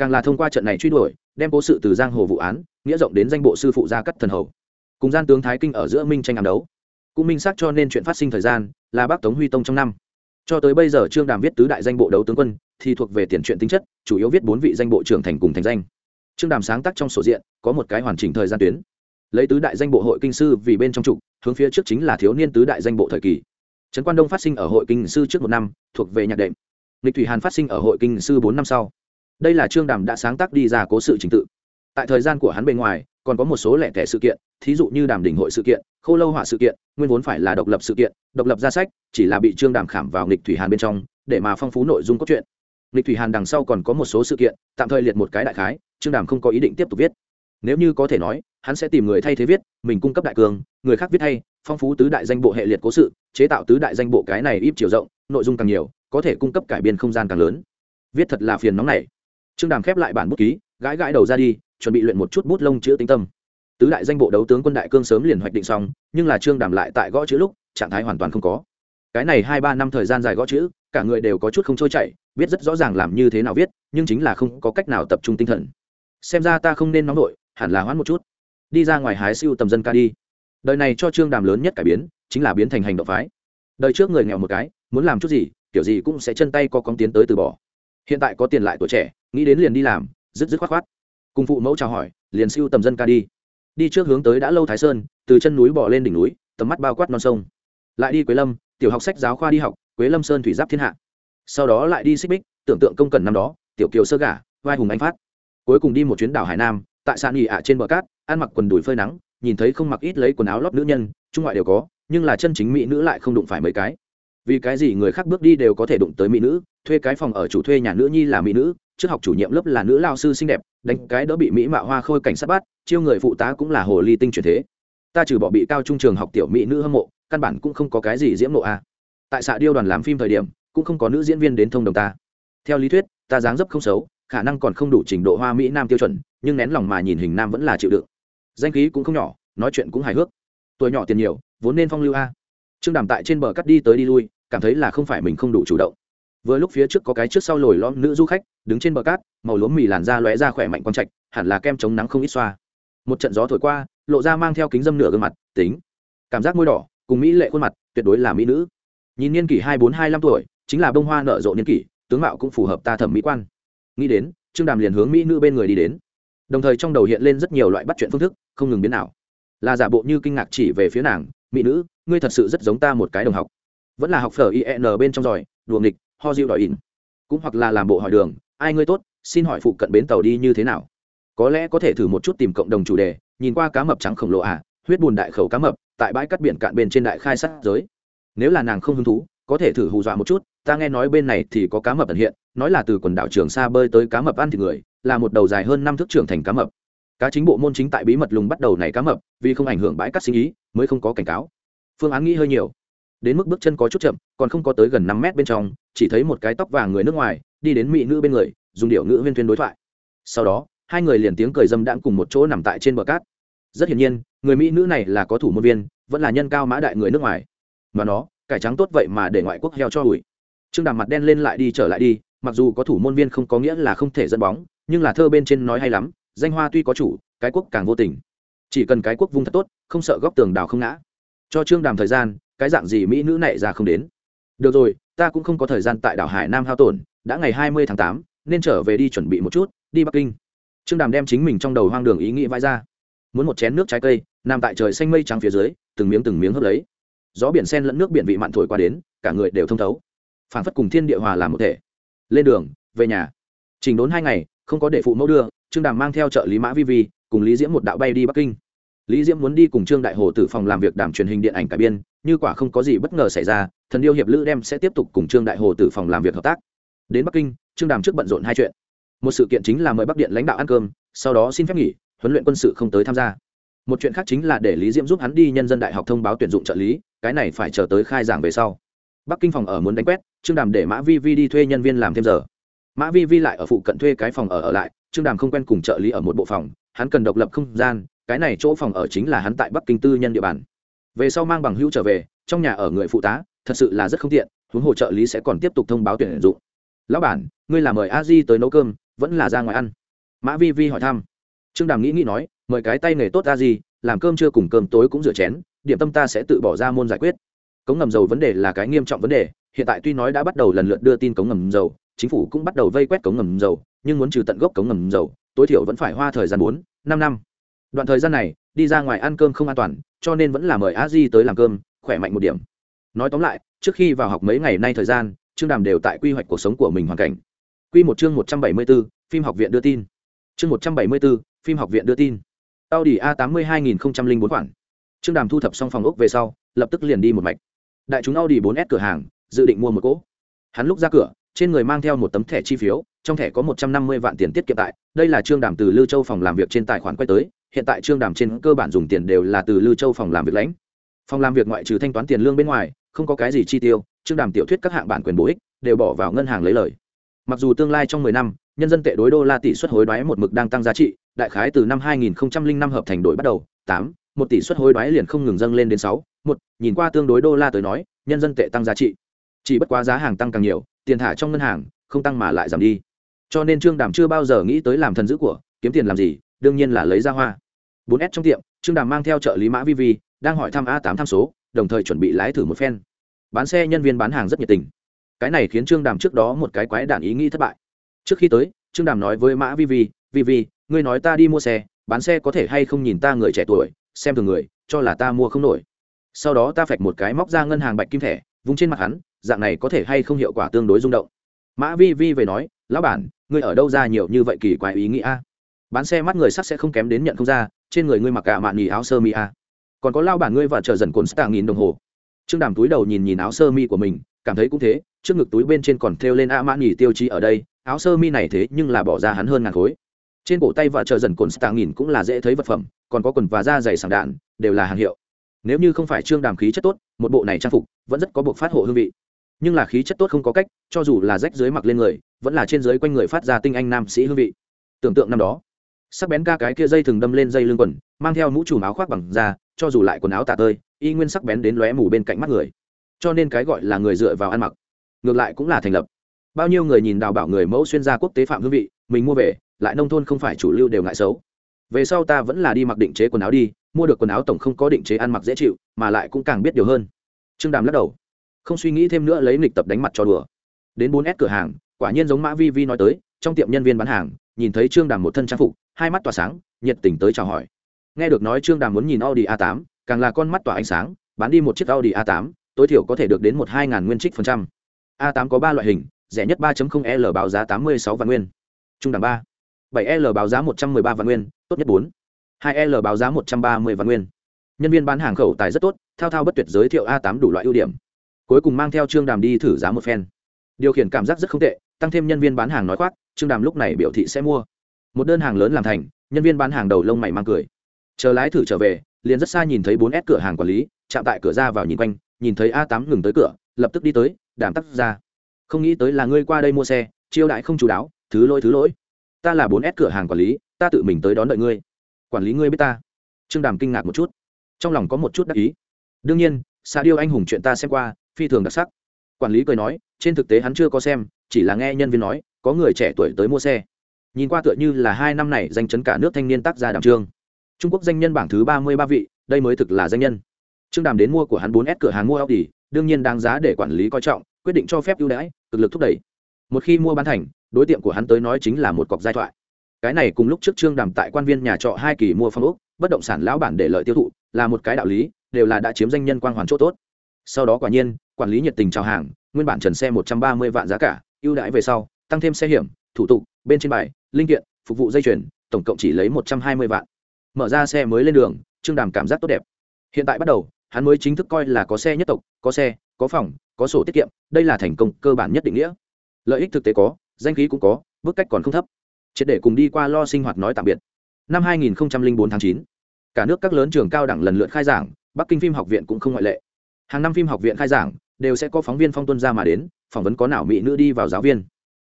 càng là thông qua trận này truy đuổi, đem cố sự từ giang hồ vụ án, nghĩa rộng đến danh bộ sư phụ gia cắt thần hầu. Cùng gian tướng thái kinh ở giữa minh tranh ám đấu. Cũng minh xác cho nên chuyện phát sinh thời gian là bác tống huy tông trong năm. Cho tới bây giờ trương đàm viết tứ đại danh bộ đấu tướng quân thì thuộc về tiền truyện tính chất, chủ yếu viết bốn vị danh bộ trưởng thành cùng thành danh. Trương đàm sáng tác trong sổ diện có một cái hoàn chỉnh thời gian tuyến. Lấy tứ đại danh bộ hội kinh sư vì bên trong trục, hướng phía trước chính là thiếu niên tứ đại danh bộ thời kỳ. Trấn quan đông phát sinh ở hội kinh sư trước một năm, thuộc về nhạc đệm. Lịch thủy hàn phát sinh ở hội kinh sư bốn năm sau đây là trương đàm đã sáng tác đi ra cố sự trình tự. Tại thời gian của hắn bên ngoài, còn có một số lẻ tẻ sự kiện, thí dụ như đàm đỉnh hội sự kiện khâu lâu họa sự kiện, nguyên vốn phải là độc lập sự kiện, độc lập ra sách, chỉ là bị trương đàm khảm vào nghịch thủy hàn bên trong, để mà phong phú nội dung cốt truyện. Nghịch thủy hàn đằng sau còn có một số sự kiện, tạm thời liệt một cái đại khái, trương đàm không có ý định tiếp tục viết. Nếu như có thể nói, hắn sẽ tìm người thay thế viết, mình cung cấp đại cường, người khác viết hay phong phú tứ đại danh bộ hệ liệt cố sự, chế tạo tứ đại danh bộ cái này ít chiều rộng, nội dung càng nhiều, có thể cung cấp cải biên không gian càng lớn. Viết thật là phiền nóng này trương đàm khép lại bản bút ký, gãi gãi đầu ra đi, chuẩn bị luyện một chút bút lông chữ tinh tâm. Tứ đại danh bộ đấu tướng quân đại cương sớm liền hoạch định xong, nhưng là trương đàm lại tại gõ chữ lúc, trạng thái hoàn toàn không có. Cái này hai ba năm thời gian dài gõ chữ, cả người đều có chút không trôi chảy, biết rất rõ ràng làm như thế nào viết, nhưng chính là không có cách nào tập trung tinh thần. Xem ra ta không nên nóng nổi hẳn là hoãn một chút. Đi ra ngoài hái siêu tầm dân ca đi. Đời này cho trương đàm lớn nhất cải biến, chính là biến thành hành động phái. Đời trước người nghèo một cái, muốn làm chút gì, kiểu gì cũng sẽ chân tay có cóng tiến tới từ bỏ hiện tại có tiền lại tuổi trẻ, nghĩ đến liền đi làm, dứt dứt khoát khoát. Cùng phụ mẫu chào hỏi, liền siêu tầm dân ca đi. Đi trước hướng tới đã lâu thái sơn, từ chân núi bỏ lên đỉnh núi, tầm mắt bao quát non sông. Lại đi quế lâm, tiểu học sách giáo khoa đi học, quế lâm sơn thủy giáp thiên hạ. Sau đó lại đi xích bích, tưởng tượng công cần năm đó, tiểu kiều sơ gà vai hùng anh phát. Cuối cùng đi một chuyến đảo hải nam, tại sàn nghỉ ạ trên bờ cát, ăn mặc quần đùi phơi nắng, nhìn thấy không mặc ít lấy quần áo lót nữ nhân, trung ngoại đều có, nhưng là chân chính mỹ nữ lại không đụng phải mấy cái vì cái gì người khác bước đi đều có thể đụng tới mỹ nữ, thuê cái phòng ở chủ thuê nhà nữ nhi là mỹ nữ, trước học chủ nhiệm lớp là nữ lao sư xinh đẹp, đánh cái đỡ bị mỹ mạo hoa khôi cảnh sát bắt, chiêu người phụ tá cũng là hồ ly tinh truyền thế. Ta trừ bỏ bị cao trung trường học tiểu mỹ nữ hâm mộ, căn bản cũng không có cái gì diễm mộ a. Tại xạ điêu đoàn làm phim thời điểm, cũng không có nữ diễn viên đến thông đồng ta. Theo lý thuyết, ta dáng dấp không xấu, khả năng còn không đủ trình độ hoa mỹ nam tiêu chuẩn, nhưng nén lòng mà nhìn hình nam vẫn là chịu đựng. Danh khí cũng không nhỏ, nói chuyện cũng hài hước. Tuổi nhỏ tiền nhiều, vốn nên phong lưu a trương đàm tại trên bờ cắt đi tới đi lui, cảm thấy là không phải mình không đủ chủ động. Vừa lúc phía trước có cái trước sau lồi lõm nữ du khách, đứng trên bờ cát, màu lúa mì làn da lóe ra khỏe mạnh quang trạch, hẳn là kem chống nắng không ít xoa. Một trận gió thổi qua, lộ ra mang theo kính dâm nửa gương mặt, tính, cảm giác môi đỏ, cùng mỹ lệ khuôn mặt, tuyệt đối là mỹ nữ. Nhìn niên kỷ hai bốn hai năm tuổi, chính là bông hoa nở rộ niên kỷ, tướng mạo cũng phù hợp ta thẩm mỹ quan. Nghĩ đến, trương đàm liền hướng mỹ nữ bên người đi đến. Đồng thời trong đầu hiện lên rất nhiều loại bắt chuyện phương thức, không ngừng biến nào là giả bộ như kinh ngạc chỉ về phía nàng, mỹ nữ ngươi thật sự rất giống ta một cái đồng học. Vẫn là học phở in bên trong giỏi, đùa nghịch, ho dịu đòi in cũng hoặc là làm bộ hỏi đường, ai ngươi tốt, xin hỏi phụ cận bến tàu đi như thế nào? Có lẽ có thể thử một chút tìm cộng đồng chủ đề, nhìn qua cá mập trắng khổng lồ à huyết bùn đại khẩu cá mập, tại bãi cắt biển cạn bên trên đại khai sát giới. Nếu là nàng không hứng thú, có thể thử hù dọa một chút, ta nghe nói bên này thì có cá mập ẩn hiện, nói là từ quần đảo trường sa bơi tới cá mập ăn thịt người, là một đầu dài hơn năm thước trưởng thành cá mập. Cá chính bộ môn chính tại bí mật lùng bắt đầu này cá mập, vì không ảnh hưởng bãi cắt sinh ý, mới không có cảnh cáo phương án nghĩ hơi nhiều. Đến mức bước chân có chút chậm, còn không có tới gần năm mét bên trong, chỉ thấy một cái tóc vàng người nước ngoài, đi đến mỹ nữ bên người, dùng điệu ngữ huyên thuyên đối thoại. Sau đó, hai người liền tiếng cười dâm đãng cùng một chỗ nằm tại trên bờ cát. Rất hiển nhiên, người mỹ nữ này là có thủ môn viên, vẫn là nhân cao mã đại người nước ngoài. Mà nó, cải trắng tốt vậy mà để ngoại quốc heo cho ủi. Trương đàm mặt đen lên lại đi, trở lại đi, mặc dù có thủ môn viên không có nghĩa là không thể dẫn bóng, nhưng là thơ bên trên nói hay lắm, danh hoa tuy có chủ, cái quốc càng vô tình. Chỉ cần cái quốc vung thật tốt, không sợ góc tường đào không ngã cho trương đàm thời gian, cái dạng gì mỹ nữ này ra không đến. Được rồi, ta cũng không có thời gian tại đảo hải nam hao tổn, đã ngày hai mươi tháng tám, nên trở về đi chuẩn bị một chút, đi bắc kinh. Trương đàm đem chính mình trong đầu hoang đường ý nghĩ vãi ra. Muốn một chén nước trái cây, nằm tại trời xanh mây trắng phía dưới, từng miếng từng miếng hấp lấy. Gió biển sen lẫn nước biển vị mặn thổi qua đến, cả người đều thông thấu. Phản phất cùng thiên địa hòa làm một thể. Lên đường, về nhà. Trình đốn hai ngày, không có để phụ mẫu đưa, trương đàm mang theo trợ lý mã vi vi, cùng lý diễm một đạo bay đi bắc kinh lý diễm muốn đi cùng trương đại hồ tử phòng làm việc đàm truyền hình điện ảnh cải biên, như quả không có gì bất ngờ xảy ra, thần điêu hiệp lữ đem sẽ tiếp tục cùng trương đại hồ tử phòng làm việc hợp tác. Đến bắc kinh, trương đàm trước bận rộn hai chuyện. Một sự kiện chính là mời bắc điện lãnh đạo ăn cơm, sau đó xin phép nghỉ, huấn luyện quân sự không tới tham gia. Một chuyện khác chính là để lý diễm giúp hắn đi nhân dân đại học thông báo tuyển dụng trợ lý, cái này phải chờ tới khai giảng về sau. Bắc kinh phòng ở muốn đánh quét, trương đàm để mã vi vi đi thuê nhân viên làm thêm giờ. Mã vi vi lại ở phụ cận thuê cái phòng ở ở lại, trương đàm không quen cùng trợ lý ở một bộ phòng, hắn cần độc lập không gian cái này chỗ phòng ở chính là hắn tại bắc kinh tư nhân địa bàn. Về sau mang bằng hữu trở về, trong nhà ở người phụ tá, thật sự là rất không tiện, huống hồ trợ lý sẽ còn tiếp tục thông báo tuyển dụng. Lão bản, ngươi là mời a di tới nấu cơm, vẫn là ra ngoài ăn? Mã vi vi hỏi thăm. Trương đàm nghĩ nghĩ nói, mời cái tay nghề tốt a di, làm cơm chưa cùng cơm tối cũng rửa chén, điểm tâm ta sẽ tự bỏ ra môn giải quyết. Cống ngầm dầu vấn đề là cái nghiêm trọng vấn đề, hiện tại tuy nói đã bắt đầu lần lượt đưa tin cống ngầm dầu, chính phủ cũng bắt đầu vây quét cống ngầm dầu, nhưng muốn trừ tận gốc cống ngầm dầu, tối thiểu vẫn phải hoa thời gian bốn, năm năm đoạn thời gian này, đi ra ngoài ăn cơm không an toàn, cho nên vẫn là mời a di tới làm cơm, khỏe mạnh một điểm. Nói tóm lại, trước khi vào học mấy ngày nay thời gian, trương đàm đều tại quy hoạch cuộc sống của mình hoàn cảnh. Q một chương một trăm bảy mươi b ố phim học viện đưa tin. Chương một trăm bảy mươi b ố phim học viện đưa tin. Audi a tám mươi hai nghìn bốn khoản. Trương đàm thu thập xong phòng ốc về sau, lập tức liền đi một mạch. Đại chúng audi 4 s cửa hàng, dự định mua một cỗ. Hắn lúc ra cửa, trên người mang theo một tấm thẻ chi phiếu, trong thẻ có một trăm năm mươi vạn tiền tiết kiệm tại. Đây là trương đàm từ lưu châu phòng làm việc trên tài khoản quay tới hiện tại trương đàm trên cơ bản dùng tiền đều là từ lưu châu phòng làm việc lãnh. Phòng làm việc ngoại trừ thanh toán tiền lương bên ngoài, không có cái gì chi tiêu, trương đàm tiểu thuyết các hạng bản quyền bổ ích, đều bỏ vào ngân hàng lấy lời. Mặc dù tương lai trong mười năm, nhân dân tệ đối đô la tỷ suất hối đoái một mực đang tăng giá trị, đại khái từ năm 2005 hợp thành đổi bắt đầu, tám, một tỷ suất hối đoái liền không ngừng dâng lên đến sáu, một, nhìn qua tương đối đô la tới nói, nhân dân tệ tăng giá trị. Chỉ bất quá giá hàng tăng càng nhiều, tiền thả trong ngân hàng, không tăng mà lại giảm đi. Cho nên trương đàm chưa bao giờ nghĩ tới làm thần dữ của, kiếm tiền làm gì đương nhiên là lấy ra hoa. 4S trong tiệm, trương đàm mang theo trợ lý mã vi vi, đang hỏi thăm a 8 tham số, đồng thời chuẩn bị lái thử một phen. Bán xe nhân viên bán hàng rất nhiệt tình. Cái này khiến trương đàm trước đó một cái quái đản ý nghĩ thất bại. Trước khi tới, trương đàm nói với mã vi vi vi vi, ngươi nói ta đi mua xe, bán xe có thể hay không nhìn ta người trẻ tuổi, xem thường người, cho là ta mua không nổi. Sau đó ta phạch một cái móc ra ngân hàng bạch kim thẻ, vung trên mặt hắn, dạng này có thể hay không hiệu quả tương đối rung động. Mã vi vi về nói, lão bản, ngươi ở đâu ra nhiều như vậy kỳ quái ý nghĩa bán xe mắt người sắc sẽ không kém đến nhận không ra, trên người ngươi mặc cả mạn nhì áo sơ mi a. Còn có lao bản ngươi và chờ dần cồn stạng nghìn đồng hồ. Trương đàm túi đầu nhìn nhìn áo sơ mi của mình, cảm thấy cũng thế, trước ngực túi bên trên còn thêu lên a mãn nhì tiêu chí ở đây, áo sơ mi này thế nhưng là bỏ ra hắn hơn ngàn khối. Trên cổ tay và chờ dần cồn stạng nghìn cũng là dễ thấy vật phẩm, còn có quần và da dày sàng đạn, đều là hàng hiệu. Nếu như không phải trương đàm khí chất tốt, một bộ này trang phục vẫn rất có buộc phát hộ hương vị. Nhưng là khí chất tốt không có cách, cho dù là rách dưới mặc lên người, vẫn là trên dưới quanh người phát ra tinh anh nam sĩ hương vị. Tưởng tượng năm đó sắc bén ca cái kia dây thường đâm lên dây lưng quần, mang theo mũ trùm áo khoác bằng da, cho dù lại quần áo tạ tơi, y nguyên sắc bén đến lóe mù bên cạnh mắt người. Cho nên cái gọi là người dựa vào ăn mặc, ngược lại cũng là thành lập. Bao nhiêu người nhìn đào bảo người mẫu xuyên gia quốc tế phạm hương vị, mình mua về, lại nông thôn không phải chủ lưu đều ngại xấu. Về sau ta vẫn là đi mặc định chế quần áo đi, mua được quần áo tổng không có định chế ăn mặc dễ chịu, mà lại cũng càng biết điều hơn. Trương đàm lắc đầu, không suy nghĩ thêm nữa lấy lịch tập đánh mặt cho đùa. Đến bốn s cửa hàng, quả nhiên giống mã vi vi nói tới, trong tiệm nhân viên bán hàng nhìn thấy trương đàm một thân trang phục, hai mắt tỏa sáng, nhiệt tình tới chào hỏi. Nghe được nói trương đàm muốn nhìn audi a 8 càng là con mắt tỏa ánh sáng, bán đi một chiếc audi a 8 tối thiểu có thể được đến một hai ngàn nguyên trích phần trăm. A 8 có ba loại hình, rẻ nhất 3.0 l báo giá 86 vạn nguyên. Trung đẳng ba. 7 l báo giá 113 vạn nguyên, tốt nhất bốn. 2 l báo giá 130 vạn nguyên. Nhân viên bán hàng khẩu tài rất tốt, thao thao bất tuyệt giới thiệu a 8 đủ loại ưu điểm. Cuối cùng mang theo trương đàm đi thử giá một phen. Điều khiển cảm giác rất không tệ tăng thêm nhân viên bán hàng nói khoác, trương đàm lúc này biểu thị sẽ mua. Một đơn hàng lớn làm thành, nhân viên bán hàng đầu lông mày mang cười. Chờ lái thử trở về, liền rất xa nhìn thấy bốn s cửa hàng quản lý, chạm tại cửa ra vào nhìn quanh, nhìn thấy a tám ngừng tới cửa, lập tức đi tới đảm tắc ra. Không nghĩ tới là ngươi qua đây mua xe, chiêu đại không chú đáo, thứ lỗi thứ lỗi. Ta là bốn s cửa hàng quản lý, ta tự mình tới đón đợi ngươi. Quản lý ngươi biết ta. Trương đàm kinh ngạc một chút. Trong lòng có một chút đắc ý. Đương nhiên xa điêu anh hùng chuyện ta xem qua, phi thường đặc sắc. Quản lý cười nói, trên thực tế hắn chưa có xem chỉ là nghe nhân viên nói, có người trẻ tuổi tới mua xe. Nhìn qua tựa như là hai năm này danh chấn cả nước thanh niên tác gia đàm trương. Trung quốc danh nhân bảng thứ ba mươi ba vị, đây mới thực là danh nhân. Trương đàm đến mua của hắn bốn s cửa hàng mua audi, đương nhiên đáng giá để quản lý coi trọng, quyết định cho phép ưu đãi, cực lực thúc đẩy. Một khi mua bán thành, đối tượng của hắn tới nói chính là một cọc giai thoại. Cái này cùng lúc trước trương đàm tại quan viên nhà trọ hai kỳ mua phong ốc, bất động sản lão bản để lợi tiêu thụ, là một cái đạo lý, đều là đã chiếm danh nhân quang hoàn chỗ tốt. Sau đó quả nhiên, quản lý nhiệt tình chào hàng, nguyên bản trần xe một trăm ba mươi vạn giá cả ưu đãi về sau, tăng thêm xe hiểm, thủ tục, bên trên bài, linh kiện, phục vụ dây chuyển tổng cộng chỉ lấy một trăm hai mươi vạn. Mở ra xe mới lên đường, trương đàm cảm giác tốt đẹp. Hiện tại bắt đầu, hắn mới chính thức coi là có xe nhất tộc, có xe, có phòng, có sổ tiết kiệm, đây là thành công cơ bản nhất định nghĩa. Lợi ích thực tế có, danh khí cũng có, bước cách còn không thấp. Triệt để cùng đi qua lo sinh hoạt nói tạm biệt. Năm 2004 tháng 9 cả nước các lớn trường cao đẳng lần lượt khai giảng, bắc kinh phim học viện cũng không ngoại lệ. Hàng năm phim học viện khai giảng đều sẽ có phóng viên phong tuân ra mà đến, phỏng vấn có nào mỹ nữ đi vào giáo viên.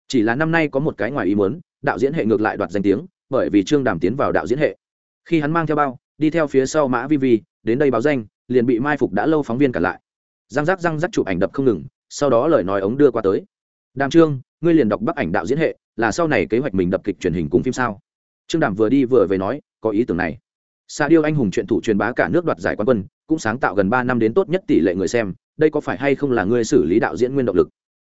Chỉ là năm nay có một cái ngoài ý muốn, đạo diễn hệ ngược lại đoạt danh tiếng, bởi vì trương đàm tiến vào đạo diễn hệ. Khi hắn mang theo bao, đi theo phía sau mã vi vi, đến đây báo danh, liền bị mai phục đã lâu phóng viên cả lại. Răng rác răng rác chụp ảnh đập không ngừng, sau đó lời nói ống đưa qua tới. Đàm trương, ngươi liền đọc bắc ảnh đạo diễn hệ, là sau này kế hoạch mình đập kịch truyền hình cùng phim sao? Trương đàm vừa đi vừa về nói, có ý tưởng này. Sa điêu anh hùng truyện thủ truyền bá cả nước đoạt giải quán quân, cũng sáng tạo gần ba năm đến tốt nhất tỷ lệ người xem đây có phải hay không là ngươi xử lý đạo diễn nguyên động lực?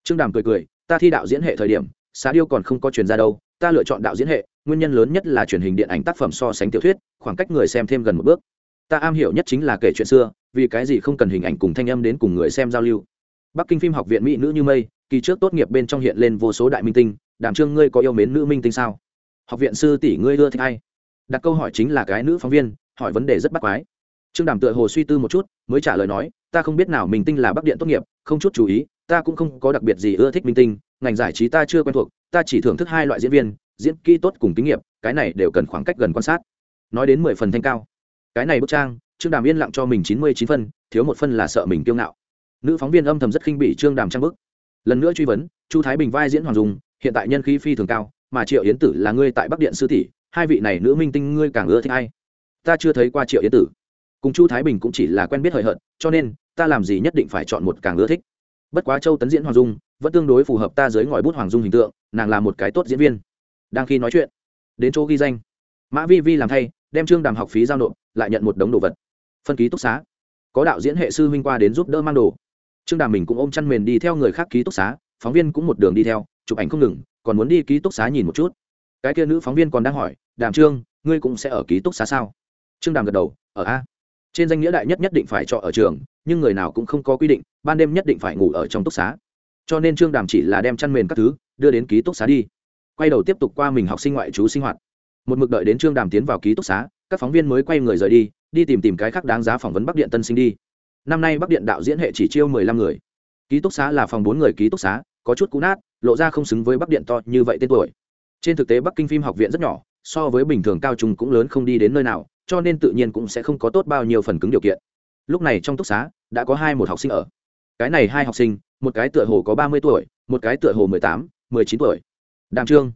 Trương đàm cười cười, ta thi đạo diễn hệ thời điểm, xá điêu còn không có truyền ra đâu, ta lựa chọn đạo diễn hệ, nguyên nhân lớn nhất là truyền hình điện ảnh tác phẩm so sánh tiểu thuyết, khoảng cách người xem thêm gần một bước. Ta am hiểu nhất chính là kể chuyện xưa, vì cái gì không cần hình ảnh cùng thanh âm đến cùng người xem giao lưu. Bắc kinh phim học viện mỹ nữ như mây, kỳ trước tốt nghiệp bên trong hiện lên vô số đại minh tinh đảm trương ngươi có yêu mến nữ minh tinh sao? Học viện sư tỷ ngươi ưa thích ai? Đặt câu hỏi chính là cái nữ phóng viên, hỏi vấn đề rất bắt quái trương đàm tựa hồ suy tư một chút, mới trả lời nói, ta không biết nào minh tinh là bắc điện tốt nghiệp, không chút chú ý, ta cũng không có đặc biệt gì ưa thích minh tinh, ngành giải trí ta chưa quen thuộc, ta chỉ thưởng thức hai loại diễn viên, diễn kỹ tốt cùng kinh nghiệm, cái này đều cần khoảng cách gần quan sát. Nói đến mười phần thanh cao. Cái này bức trang, trương đàm yên lặng cho mình chín mươi chín phân, thiếu một phân là sợ mình kiêu ngạo. Nữ phóng viên âm thầm rất khinh bị trương đàm trang bức. Lần nữa truy vấn, chu thái bình vai diễn hoàng dung, hiện tại nhân khí phi thường cao, mà triệu yến tử là ngươi tại bắc điện sư tỷ, hai vị này nữ minh tinh ngươi càng ưa thích hay ta chưa thấy qua triệu yến tử cùng chu thái bình cũng chỉ là quen biết hời hợt, cho nên, ta làm gì nhất định phải chọn một càng ưa thích. Bất quá châu tấn diễn hoàng dung, vẫn tương đối phù hợp ta dưới ngòi bút hoàng dung hình tượng, nàng là một cái tốt diễn viên. Đang khi nói chuyện, đến chỗ ghi danh. Mã vi vi làm thay, đem trương đàm học phí giao nộp, lại nhận một đống đồ vật. Phân ký túc xá. Có đạo diễn hệ sư huynh qua đến giúp đỡ mang đồ. Trương đàm mình cũng ôm chăn mền đi theo người khác ký túc xá, phóng viên cũng một đường đi theo, chụp ảnh không ngừng, còn muốn đi ký túc xá nhìn một chút. Cái kia nữ phóng viên còn đang hỏi, đàm trương, ngươi cũng sẽ ở ký túc xá sao? Trương đàm gật đầu, ở a trên danh nghĩa đại nhất nhất định phải trọ ở trường, nhưng người nào cũng không có quy định, ban đêm nhất định phải ngủ ở trong túc xá. Cho nên trương đàm chỉ là đem chăn mền các thứ, đưa đến ký túc xá đi. Quay đầu tiếp tục qua mình học sinh ngoại trú sinh hoạt. Một mực đợi đến trương đàm tiến vào ký túc xá, các phóng viên mới quay người rời đi đi tìm tìm cái khác đáng giá phỏng vấn bắc điện tân sinh đi. Năm nay bắc điện đạo diễn hệ chỉ chiêu mười lăm người. Ký túc xá là phòng bốn người ký túc xá, có chút cũ nát, lộ ra không xứng với bắc điện to như vậy tên tuổi. Trên thực tế bắc kinh phim học viện rất nhỏ, so với bình thường cao trung cũng lớn không đi đến nơi nào cho nên tự nhiên cũng sẽ không có tốt bao nhiêu phần cứng điều kiện. Lúc này trong túc xá, đã có hai một học sinh ở. Cái này hai học sinh, một cái tựa hồ có ba mươi tuổi, một cái tựa hồ mười tám, mười chín tuổi. Đàm trương,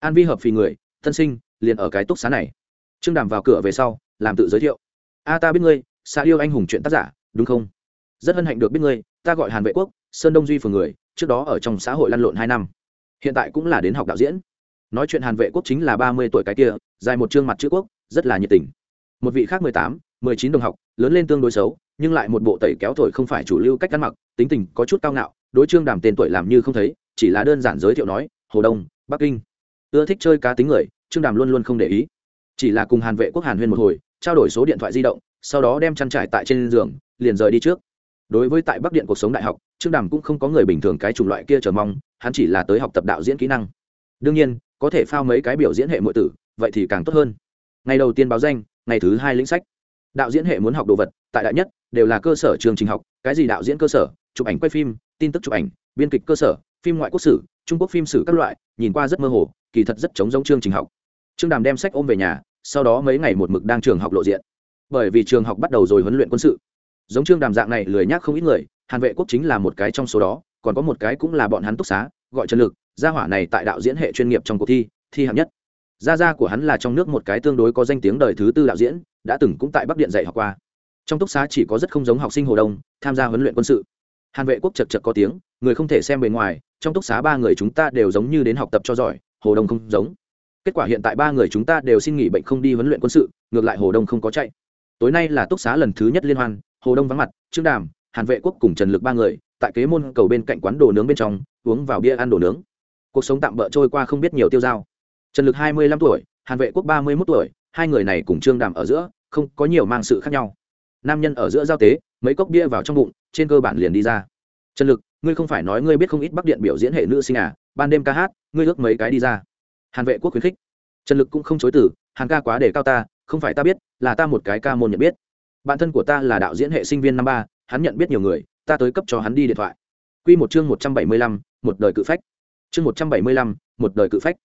an vi hợp phì người, thân sinh, liền ở cái túc xá này. Trương đàm vào cửa về sau, làm tự giới thiệu. A, ta biết ngươi xa yêu anh hùng chuyện tác giả, đúng không? Rất hân hạnh được biết ngươi, ta gọi hàn vệ quốc, sơn đông duy phường người, trước đó ở trong xã hội lăn lộn hai năm. Hiện tại cũng là đến học đạo diễn. Nói chuyện hàn vệ quốc chính là ba mươi tuổi cái kia, dài một chương mặt chữ quốc, rất là nhiệt tình một vị khác mười tám, mười chín đồng học, lớn lên tương đối xấu, nhưng lại một bộ tẩy kéo thổi không phải chủ lưu cách ăn mặc, tính tình có chút cao ngạo, đối trương đàm tên tuổi làm như không thấy, chỉ là đơn giản giới thiệu nói, hồ đông, bắc kinh. Ưa thích chơi cá tính người, trương đàm luôn luôn không để ý. Chỉ là cùng hàn vệ quốc hàn huyên một hồi, trao đổi số điện thoại di động, sau đó đem chăn trải tại trên giường, liền rời đi trước. Đối với tại bắc điện cuộc sống đại học, trương đàm cũng không có người bình thường cái chủng loại kia chờ mong, hắn chỉ là tới học tập đạo diễn kỹ năng. Đương nhiên, có thể phao mấy cái biểu diễn hệ mọi tử, vậy thì càng tốt hơn. Ngày đầu tiên báo danh ngày thứ hai lĩnh sách. Đạo diễn hệ muốn học đồ vật, tại đại nhất, đều là cơ sở trường trình học, cái gì đạo diễn cơ sở, chụp ảnh quay phim, tin tức chụp ảnh, biên kịch cơ sở, phim ngoại quốc sử, trung quốc phim sử các loại, nhìn qua rất mơ hồ, kỳ thật rất chống giống chương trình học. Trương đàm đem sách ôm về nhà, sau đó mấy ngày một mực đang trường học lộ diện. Bởi vì trường học bắt đầu rồi huấn luyện quân sự. Giống trương đàm dạng này lười nhác không ít người, hàn vệ quốc chính là một cái trong số đó, còn có một cái cũng là bọn hắn túc xá, gọi trần lực, gia hỏa này tại đạo diễn hệ chuyên nghiệp trong cuộc thi thi hạng nhất gia gia của hắn là trong nước một cái tương đối có danh tiếng đời thứ tư đạo diễn, đã từng cũng tại bắc điện dạy học qua. Trong túc xá chỉ có rất không giống học sinh hồ đông, tham gia huấn luyện quân sự. Hàn vệ quốc chật chật có tiếng, người không thể xem bề ngoài, trong túc xá ba người chúng ta đều giống như đến học tập cho giỏi, hồ đông không giống. Kết quả hiện tại ba người chúng ta đều xin nghỉ bệnh không đi huấn luyện quân sự, ngược lại hồ đông không có chạy. Tối nay là túc xá lần thứ nhất liên hoan, hồ đông vắng mặt, trương đàm, hàn vệ quốc cùng trần lực ba người, tại kế môn cầu bên cạnh quán đồ nướng bên trong, uống vào bia ăn đồ nướng. Cuộc sống tạm bỡ trôi qua không biết nhiều tiêu dao trần lực hai mươi lăm tuổi, hàn vệ quốc ba mươi mốt tuổi, hai người này cùng trương đàm ở giữa, không có nhiều mang sự khác nhau. Nam nhân ở giữa giao tế, mấy cốc bia vào trong bụng, trên cơ bản liền đi ra. Trần lực, ngươi không phải nói ngươi biết không ít bắc điện biểu diễn hệ nữ sinh à? Ban đêm ca hát, ngươi ước mấy cái đi ra? Hàn vệ quốc khuyến khích. Trần lực cũng không chối từ, hàn ca quá để cao ta, không phải ta biết, là ta một cái ca môn nhận biết. Bạn thân của ta là đạo diễn hệ sinh viên năm ba, hắn nhận biết nhiều người, ta tới cấp cho hắn đi điện thoại. Q một chương một trăm bảy mươi lăm, một đời cự phách. Chương một trăm bảy mươi lăm, một đời cự phách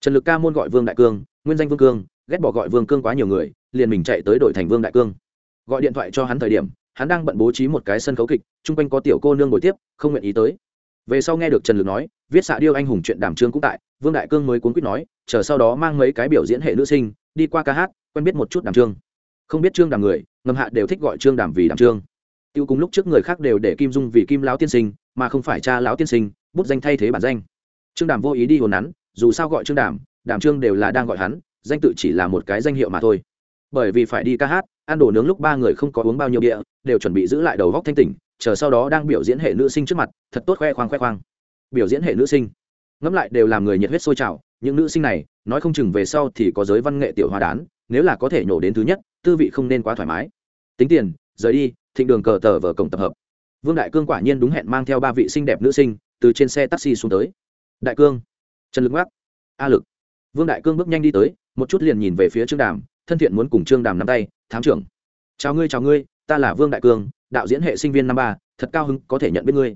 trần lực ca môn gọi vương đại cương, nguyên danh vương cương, ghét bỏ gọi vương cương quá nhiều người, liền mình chạy tới đội thành vương đại cương. Gọi điện thoại cho hắn thời điểm, hắn đang bận bố trí một cái sân khấu kịch, chung quanh có tiểu cô nương ngồi tiếp, không nguyện ý tới. Về sau nghe được trần lực nói, viết xạ điêu anh hùng chuyện đàm trương cũng tại, vương đại cương mới cuốn quýt nói, chờ sau đó mang mấy cái biểu diễn hệ nữ sinh, đi qua ca hát, quen biết một chút đàm trương. Không biết trương đàm người, ngầm hạ đều thích gọi trương đàm vì đàm trương. Tiêu cùng lúc trước người khác đều để kim dung vì kim lão tiên sinh, mà không phải cha lão tiên sinh, bút danh thay thế bản danh. Trương đàm vô ý đi hồn nắn dù sao gọi trương đàm đàm trương đều là đang gọi hắn, danh tự chỉ là một cái danh hiệu mà thôi. Bởi vì phải đi ca hát, ăn đồ nướng lúc ba người không có uống bao nhiêu bia, đều chuẩn bị giữ lại đầu góc thanh tỉnh, chờ sau đó đang biểu diễn hệ nữ sinh trước mặt, thật tốt khoe khoang khoe khoang. Biểu diễn hệ nữ sinh. Ngẫm lại đều làm người nhiệt huyết sôi trào, những nữ sinh này, nói không chừng về sau thì có giới văn nghệ tiểu hoa đán, nếu là có thể nhổ đến thứ nhất, tư vị không nên quá thoải mái. Tính tiền, rời đi, thịnh đường cờ tờ vở cổng tập hợp. Vương đại cương quả nhiên đúng hẹn mang theo ba vị xinh đẹp nữ sinh, từ trên xe taxi xuống tới. Đại cương trần lực mắc a lực. Vương đại cương bước nhanh đi tới, một chút liền nhìn về phía trương đàm, thân thiện muốn cùng trương đàm nắm tay, thám trưởng, chào ngươi chào ngươi, ta là vương đại cương, đạo diễn hệ sinh viên năm ba, thật cao hứng có thể nhận biết ngươi.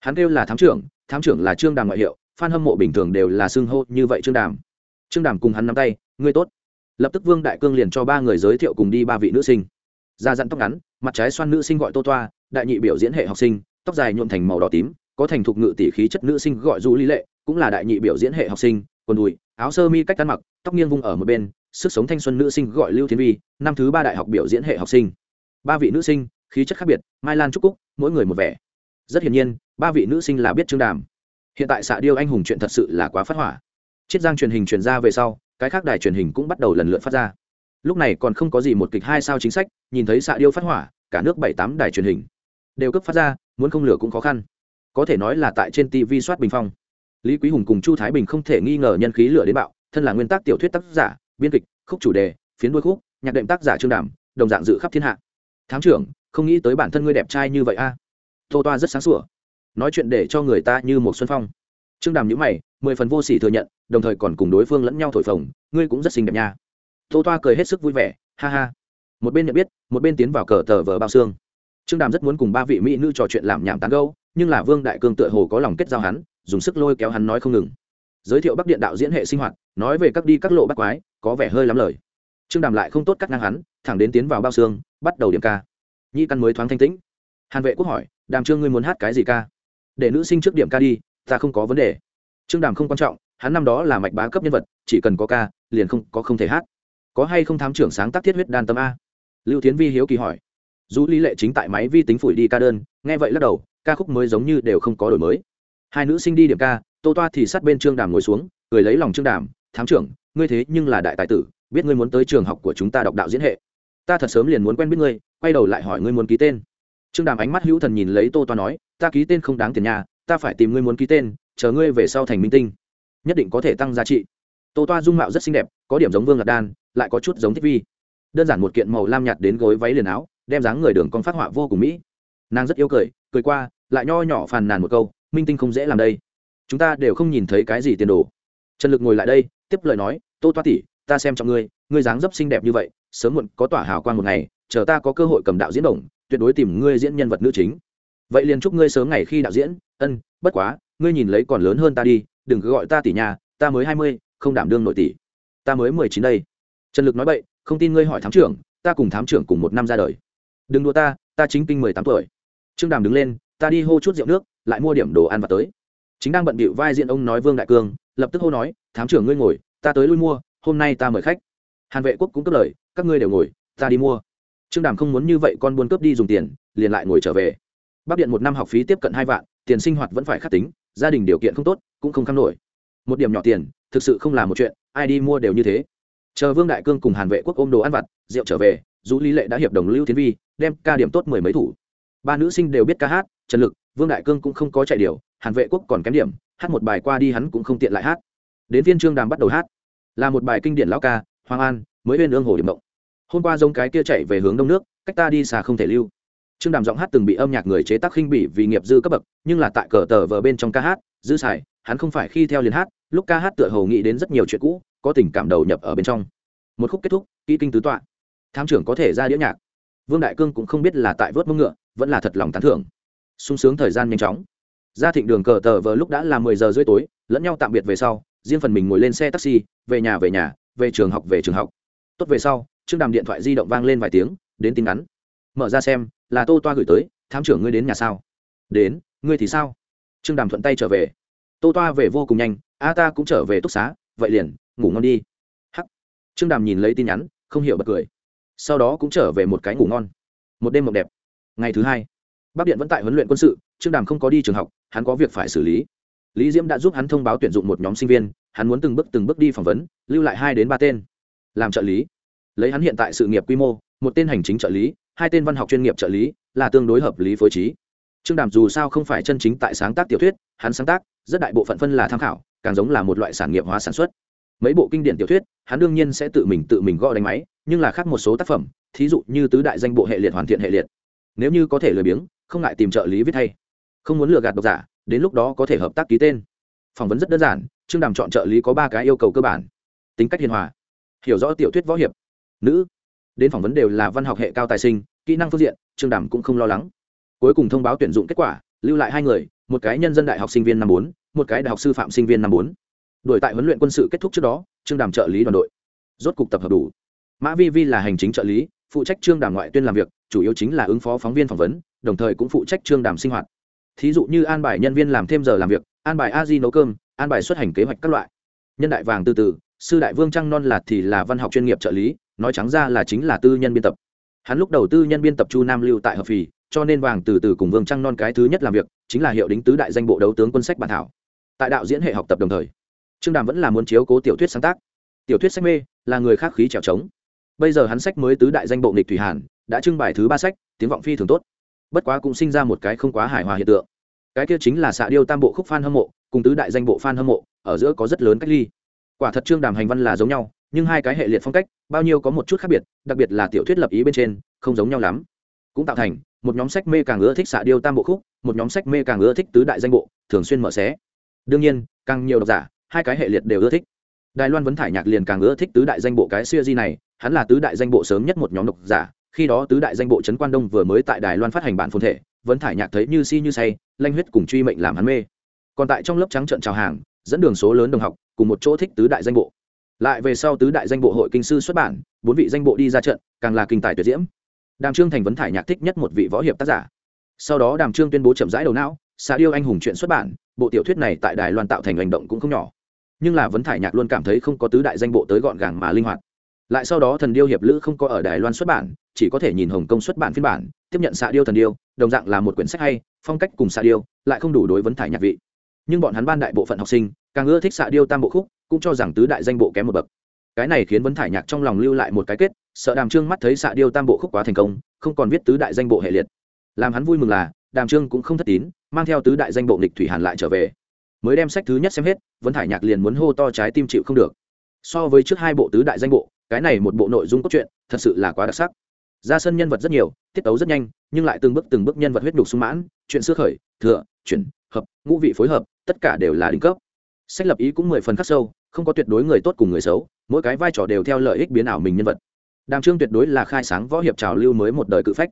Hắn kêu là thám trưởng thám trưởng là trương đàm ngoại hiệu f hâm mộ bình thường đều là xưng hô như vậy trương đàm. Trương đàm cùng hắn nắm tay, ngươi tốt. Lập tức vương đại cương liền cho ba người giới thiệu cùng đi ba vị nữ sinh. Da dặn tóc ngắn, mặt trái xoan nữ sinh gọi tô toa, đại nhị biểu diễn hệ học sinh, tóc dài nhuộm thành màu đỏ tím, có thành thục ngự tỷ khí chất nữ sinh gọi du lý lệ cũng là đại nhị biểu diễn hệ học sinh, quần đùi, áo sơ mi cách ăn mặc, tóc nghiêng vung ở một bên, sức sống thanh xuân nữ sinh gọi lưu thiên vi, năm thứ ba đại học biểu diễn hệ học sinh. Ba vị nữ sinh, khí chất khác biệt, mai lan trúc cúc, mỗi người một vẻ. Rất hiển nhiên, ba vị nữ sinh là biết trương đàm. Hiện tại xạ điêu anh hùng chuyện thật sự là quá phát hỏa. Chiết giang truyền hình truyền ra về sau, cái khác đài truyền hình cũng bắt đầu lần lượt phát ra. Lúc này còn không có gì một kịch hai sao chính sách, nhìn thấy xạ điêu phát hỏa, cả nước bảy tám đài truyền hình đều cấp phát ra, muốn không lửa cũng khó khăn. Có thể nói là tại trên tv soát bình phong lý quý hùng cùng chu thái bình không thể nghi ngờ nhân khí lửa đến bạo, thân là nguyên tác tiểu thuyết tác giả, biên kịch, khúc chủ đề, phiến đuôi khúc, nhạc đệm tác giả trương đàm, đồng dạng dự khắp thiên hạ. Thám trưởng, không nghĩ tới bản thân ngươi đẹp trai như vậy a. À? tô toa rất sáng sủa. Nói chuyện để cho người ta như một xuân phong. Trương đàm nhữ mày, mười phần vô s ỉ thừa nhận, đồng thời còn cùng đối phương lẫn nhau thổi phồng, ngươi cũng rất xinh đẹp nha. Tô toa cười hết sức vui vẻ, ha ha. Một bên nhận biết, một bên tiến vào cờ tờ vờ bao xương. Trương đàm rất muốn cùng ba vị mỹ nữ trò chuyện làm nhảm tán gâu nhưng là vương đại cương tựa hồ có lòng kết giao hắn dùng sức lôi kéo hắn nói không ngừng. Giới thiệu bắc điện đạo diễn hệ sinh hoạt, nói về các đi các lộ bắt quái, có vẻ hơi lắm lời. Trương đàm lại không tốt cắt ngang hắn, thẳng đến tiến vào bao xương, bắt đầu điểm ca. Nhi căn mới thoáng thanh tĩnh. Hàn vệ quốc hỏi, đàm trương ngươi muốn hát cái gì ca? Để nữ sinh trước điểm ca đi, ta không có vấn đề. Trương đàm không quan trọng, hắn năm đó là mạch bá cấp nhân vật, chỉ cần có ca, liền không, có không thể hát. Có hay không thám trưởng sáng tác thiết huyết đan tâm a? Lưu tiến vi hiếu kỳ hỏi. Dù lý lệ chính tại máy vi tính phủi đi ca đơn, nghe vậy lắc đầu, ca khúc mới giống như đều không có đổi mới hai nữ sinh đi điểm ca, tô toa thì sát bên trương đàm ngồi xuống, cười lấy lòng trương đàm, thám trưởng, ngươi thế nhưng là đại tài tử, biết ngươi muốn tới trường học của chúng ta đọc đạo diễn hệ. Ta thật sớm liền muốn quen biết ngươi, quay đầu lại hỏi ngươi muốn ký tên. Trương đàm ánh mắt hữu thần nhìn lấy tô toa nói, ta ký tên không đáng tiền nhà, ta phải tìm ngươi muốn ký tên, chờ ngươi về sau thành minh tinh. Nhất định có thể tăng giá trị. Tô toa dung mạo rất xinh đẹp, có điểm giống vương lạc đan, lại có chút giống thích vi. Đơn giản một kiện màu lam nhạt đến gối váy liền áo, đem dáng người đường con phát họa vô cùng mỹ. Nàng rất yêu cười cười qua, lại nho nhỏ phàn nàn một câu minh tinh không dễ làm đây. Chúng ta đều không nhìn thấy cái gì tiền đồ. Trần lực ngồi lại đây, tiếp lời nói, tô toa tỉ ta xem trọng ngươi ngươi dáng dấp xinh đẹp như vậy, sớm muộn có tỏa hào quang một ngày, chờ ta có cơ hội cầm đạo diễn đồng, tuyệt đối tìm ngươi diễn nhân vật nữ chính. Vậy liền chúc ngươi sớm ngày khi đạo diễn. Ân, bất quá, ngươi nhìn lấy còn lớn hơn ta đi, đừng cứ gọi ta tỷ nhà ta mới hai mươi, không đảm đương nội tỷ. Ta mới mười chín đây. Trần lực nói vậy không tin ngươi hỏi thám trưởng, ta cùng thám trưởng cùng một năm ra đời. Đừng đua ta ta chính kinh mười tám tuổi. Trương đàm đứng lên, ta đi hô chút rượu nước lại mua điểm đồ ăn và tới. Chính đang bận bịu vai diện ông nói vương đại cương, lập tức hô nói, thám trưởng ngươi ngồi, ta tới lui mua, hôm nay ta mời khách. Hàn vệ quốc cũng cất lời, các ngươi đều ngồi, ta đi mua. Trương đàm không muốn như vậy con buôn cướp đi dùng tiền, liền lại ngồi trở về. Bắc điện một năm học phí tiếp cận hai vạn, tiền sinh hoạt vẫn phải khắc tính, gia đình điều kiện không tốt, cũng không khăn nổi. Một điểm nhỏ tiền, thực sự không là một chuyện, ai đi mua đều như thế. Chờ vương đại cương cùng hàn vệ quốc ôm đồ ăn vặt, rượu trở về dù lý lệ đã hiệp đồng lưu tiến vi, đem ca điểm tốt mười mấy thủ. Ba nữ sinh đều biết ca hát, trần lực vương đại cương cũng không có chạy điều, hàn vệ quốc còn kém điểm, hát một bài qua đi hắn cũng không tiện lại hát. Đến viên trương đàm bắt đầu hát. Là một bài kinh điển lão ca, hoàng an, mới bên ương hồ điểm động. hôm qua giống cái kia chạy về hướng đông nước, cách ta đi xa không thể lưu. Trương đàm giọng hát từng bị âm nhạc người chế tác khinh bỉ vì nghiệp dư cấp bậc, nhưng là tại cờ tờ vờ bên trong ca hát, dư xài, hắn không phải khi theo liền hát, lúc ca hát tựa hồ nghĩ đến rất nhiều chuyện cũ, có tình cảm đầu nhập ở bên trong. Một khúc kết thúc, kỹ kinh tứ tọa. Tham trưởng có thể ra đĩa nhạc. Vương đại cương cũng không biết là tại vớt mông ngựa, vẫn là thật lòng tán thưởng sung sướng thời gian nhanh chóng. Ra thịnh đường cờ tờ vờ lúc đã là mười giờ rưỡi tối, lẫn nhau tạm biệt về sau, riêng phần mình ngồi lên xe taxi, về nhà về nhà, về trường học, về trường học. Tốt về sau trương đàm điện thoại di động vang lên vài tiếng, đến tin ngắn mở ra xem, là tô toa gửi tới, thám trưởng ngươi đến nhà sao? Đến, ngươi thì sao? Trương đàm thuận tay trở về. Tô toa về vô cùng nhanh, a ta cũng trở về túc xá, vậy liền, ngủ ngon đi. Hắc. Trương đàm nhìn lấy tin nhắn, không hiểu bật cười. Sau đó cũng trở về một cái ngủ ngon. Một đêm mộng đẹp. Ngày thứ hai bắc điện vẫn tại huấn luyện quân sự, trương đàm không có đi trường học, hắn có việc phải xử lý. Lý diễm đã giúp hắn thông báo tuyển dụng một nhóm sinh viên, hắn muốn từng bước từng bước đi phỏng vấn, lưu lại hai đến ba tên. Làm trợ lý. Lấy hắn hiện tại sự nghiệp quy mô, một tên hành chính trợ lý, hai tên văn học chuyên nghiệp trợ lý, là tương đối hợp lý phối trí. Trương đàm dù sao không phải chân chính tại sáng tác tiểu thuyết, hắn sáng tác, rất đại bộ phận phân là tham khảo, càng giống là một loại sản nghiệp hóa sản xuất. Mấy bộ kinh điển tiểu thuyết, hắn đương nhiên sẽ tự mình tự mình gõ đánh máy, nhưng là khác một số tác phẩm, thí dụ như tứ đại danh bộ hệ liệt hoàn thiện hệ liệt. Nếu như có thể lười biếng không ngại tìm trợ lý viết thay không muốn lừa gạt độc giả, đến lúc đó có thể hợp tác ký tên. Phỏng vấn rất đơn giản, trương đàm chọn trợ lý có ba cái yêu cầu cơ bản. Tính cách hiền hòa, hiểu rõ tiểu thuyết võ hiệp. Nữ, đến phỏng vấn đều là văn học hệ cao tài sinh, kỹ năng phương diện, trương đàm cũng không lo lắng. Cuối cùng thông báo tuyển dụng kết quả, lưu lại hai người, một cái nhân dân đại học sinh viên năm bốn, một cái đại học sư phạm sinh viên năm bốn. Đổi tại huấn luyện quân sự kết thúc trước đó, trương đàm trợ lý đoàn đội. Rốt cục tập hợp đủ. Mã vi vi là hành chính trợ lý phụ trách trương đàm ngoại tuyên làm việc, chủ yếu chính là ứng phó phóng viên phỏng vấn, đồng thời cũng phụ trách trương đàm sinh hoạt. Thí dụ như an bài nhân viên làm thêm giờ làm việc, an bài a di nấu cơm, an bài xuất hành kế hoạch các loại. Nhân đại vàng từ từ, sư đại vương trăng non lạt thì là văn học chuyên nghiệp trợ lý, nói trắng ra là chính là tư nhân biên tập. Hắn lúc đầu tư nhân biên tập chu nam lưu tại hợp phì, cho nên vàng từ từ cùng vương trăng non cái thứ nhất làm việc, chính là hiệu đính tứ đại danh bộ đấu tướng quân sách bản thảo. Tại đạo diễn hệ học tập đồng thời, trương đàm vẫn là muốn chiếu cố tiểu thuyết sáng tác. Tiểu thuyết sách mê, là người khác khí trèo trống bây giờ hắn sách mới tứ đại danh bộ nghịch thủy hàn, đã trưng bày thứ ba sách, tiếng vọng phi thường tốt. Bất quá cũng sinh ra một cái không quá hài hòa hiện tượng. Cái kia chính là xạ điêu tam bộ khúc phan hâm mộ, cùng tứ đại danh bộ phan hâm mộ, ở giữa có rất lớn cách ly. Quả thật trương đàm hành văn là giống nhau, nhưng hai cái hệ liệt phong cách, bao nhiêu có một chút khác biệt, đặc biệt là tiểu thuyết lập ý bên trên, không giống nhau lắm. Cũng tạo thành, một nhóm sách mê càng ưa thích xạ điêu tam bộ khúc, một nhóm sách mê càng ưa thích tứ đại danh bộ, thường xuyên mở xé. Đương nhiên, càng nhiều độc giả, hai cái hệ liệt đều ưa thích đài loan vấn thải nhạc liền càng ưa thích tứ đại danh bộ cái siêu di này, hắn là tứ đại danh bộ sớm nhất một nhóm độc giả, khi đó tứ đại danh bộ trấn quan đông vừa mới tại đài loan phát hành bản phồn thể, vấn thải nhạc thấy như si như say, lanh huyết cùng truy mệnh làm hắn mê. Còn tại trong lớp trắng trận chào hàng, dẫn đường số lớn đồng học, cùng một chỗ thích tứ đại danh bộ. Lại về sau tứ đại danh bộ hội kinh sư xuất bản, bốn vị danh bộ đi ra trận, càng là kinh tài tuyệt diễm. Đàm trương thành vấn thải nhạc thích nhất một vị võ hiệp tác giả. Sau đó đàm trương tuyên bố chậm rãi đầu não xà điêu anh hùng chuyện xuất bản, bộ tiểu thuyết này tại đài loan tạo thành hành động cũng không nhỏ nhưng là vấn thải nhạc luôn cảm thấy không có tứ đại danh bộ tới gọn gàng mà linh hoạt. Lại sau đó thần điêu hiệp lữ không có ở đài loan xuất bản, chỉ có thể nhìn hồng kông xuất bản phiên bản, tiếp nhận xạ điêu thần điêu, đồng dạng là một quyển sách hay, phong cách cùng xạ điêu, lại không đủ đối vấn thải nhạc vị. Nhưng bọn hắn ban đại bộ phận học sinh, càng ưa thích xạ điêu tam bộ khúc, cũng cho rằng tứ đại danh bộ kém một bậc. Cái này khiến vấn thải nhạc trong lòng lưu lại một cái kết, sợ đàm trương mắt thấy xạ điêu tam bộ khúc quá thành công, không còn viết tứ đại danh bộ hệ liệt. Làm hắn vui mừng là, đàm trương cũng không thất tín, mang theo tứ đại danh bộ nghịch thủy hàn lại trở về mới đem sách thứ nhất xem hết vấn thải nhạc liền muốn hô to trái tim chịu không được. So với trước hai bộ tứ đại danh bộ, cái này một bộ nội dung cốt truyện thật sự là quá đặc sắc. Ra sân nhân vật rất nhiều, tiết tấu rất nhanh, nhưng lại từng bước từng bước nhân vật huyết nhục sung mãn, chuyện xưa khởi, thừa, chuyển, hợp, ngũ vị phối hợp, tất cả đều là đỉnh cấp. Sách lập ý cũng mười phần khắc sâu, không có tuyệt đối người tốt cùng người xấu, mỗi cái vai trò đều theo lợi ích biến ảo mình nhân vật. Đàm trương tuyệt đối là khai sáng võ hiệp trào lưu mới một đời cự phách.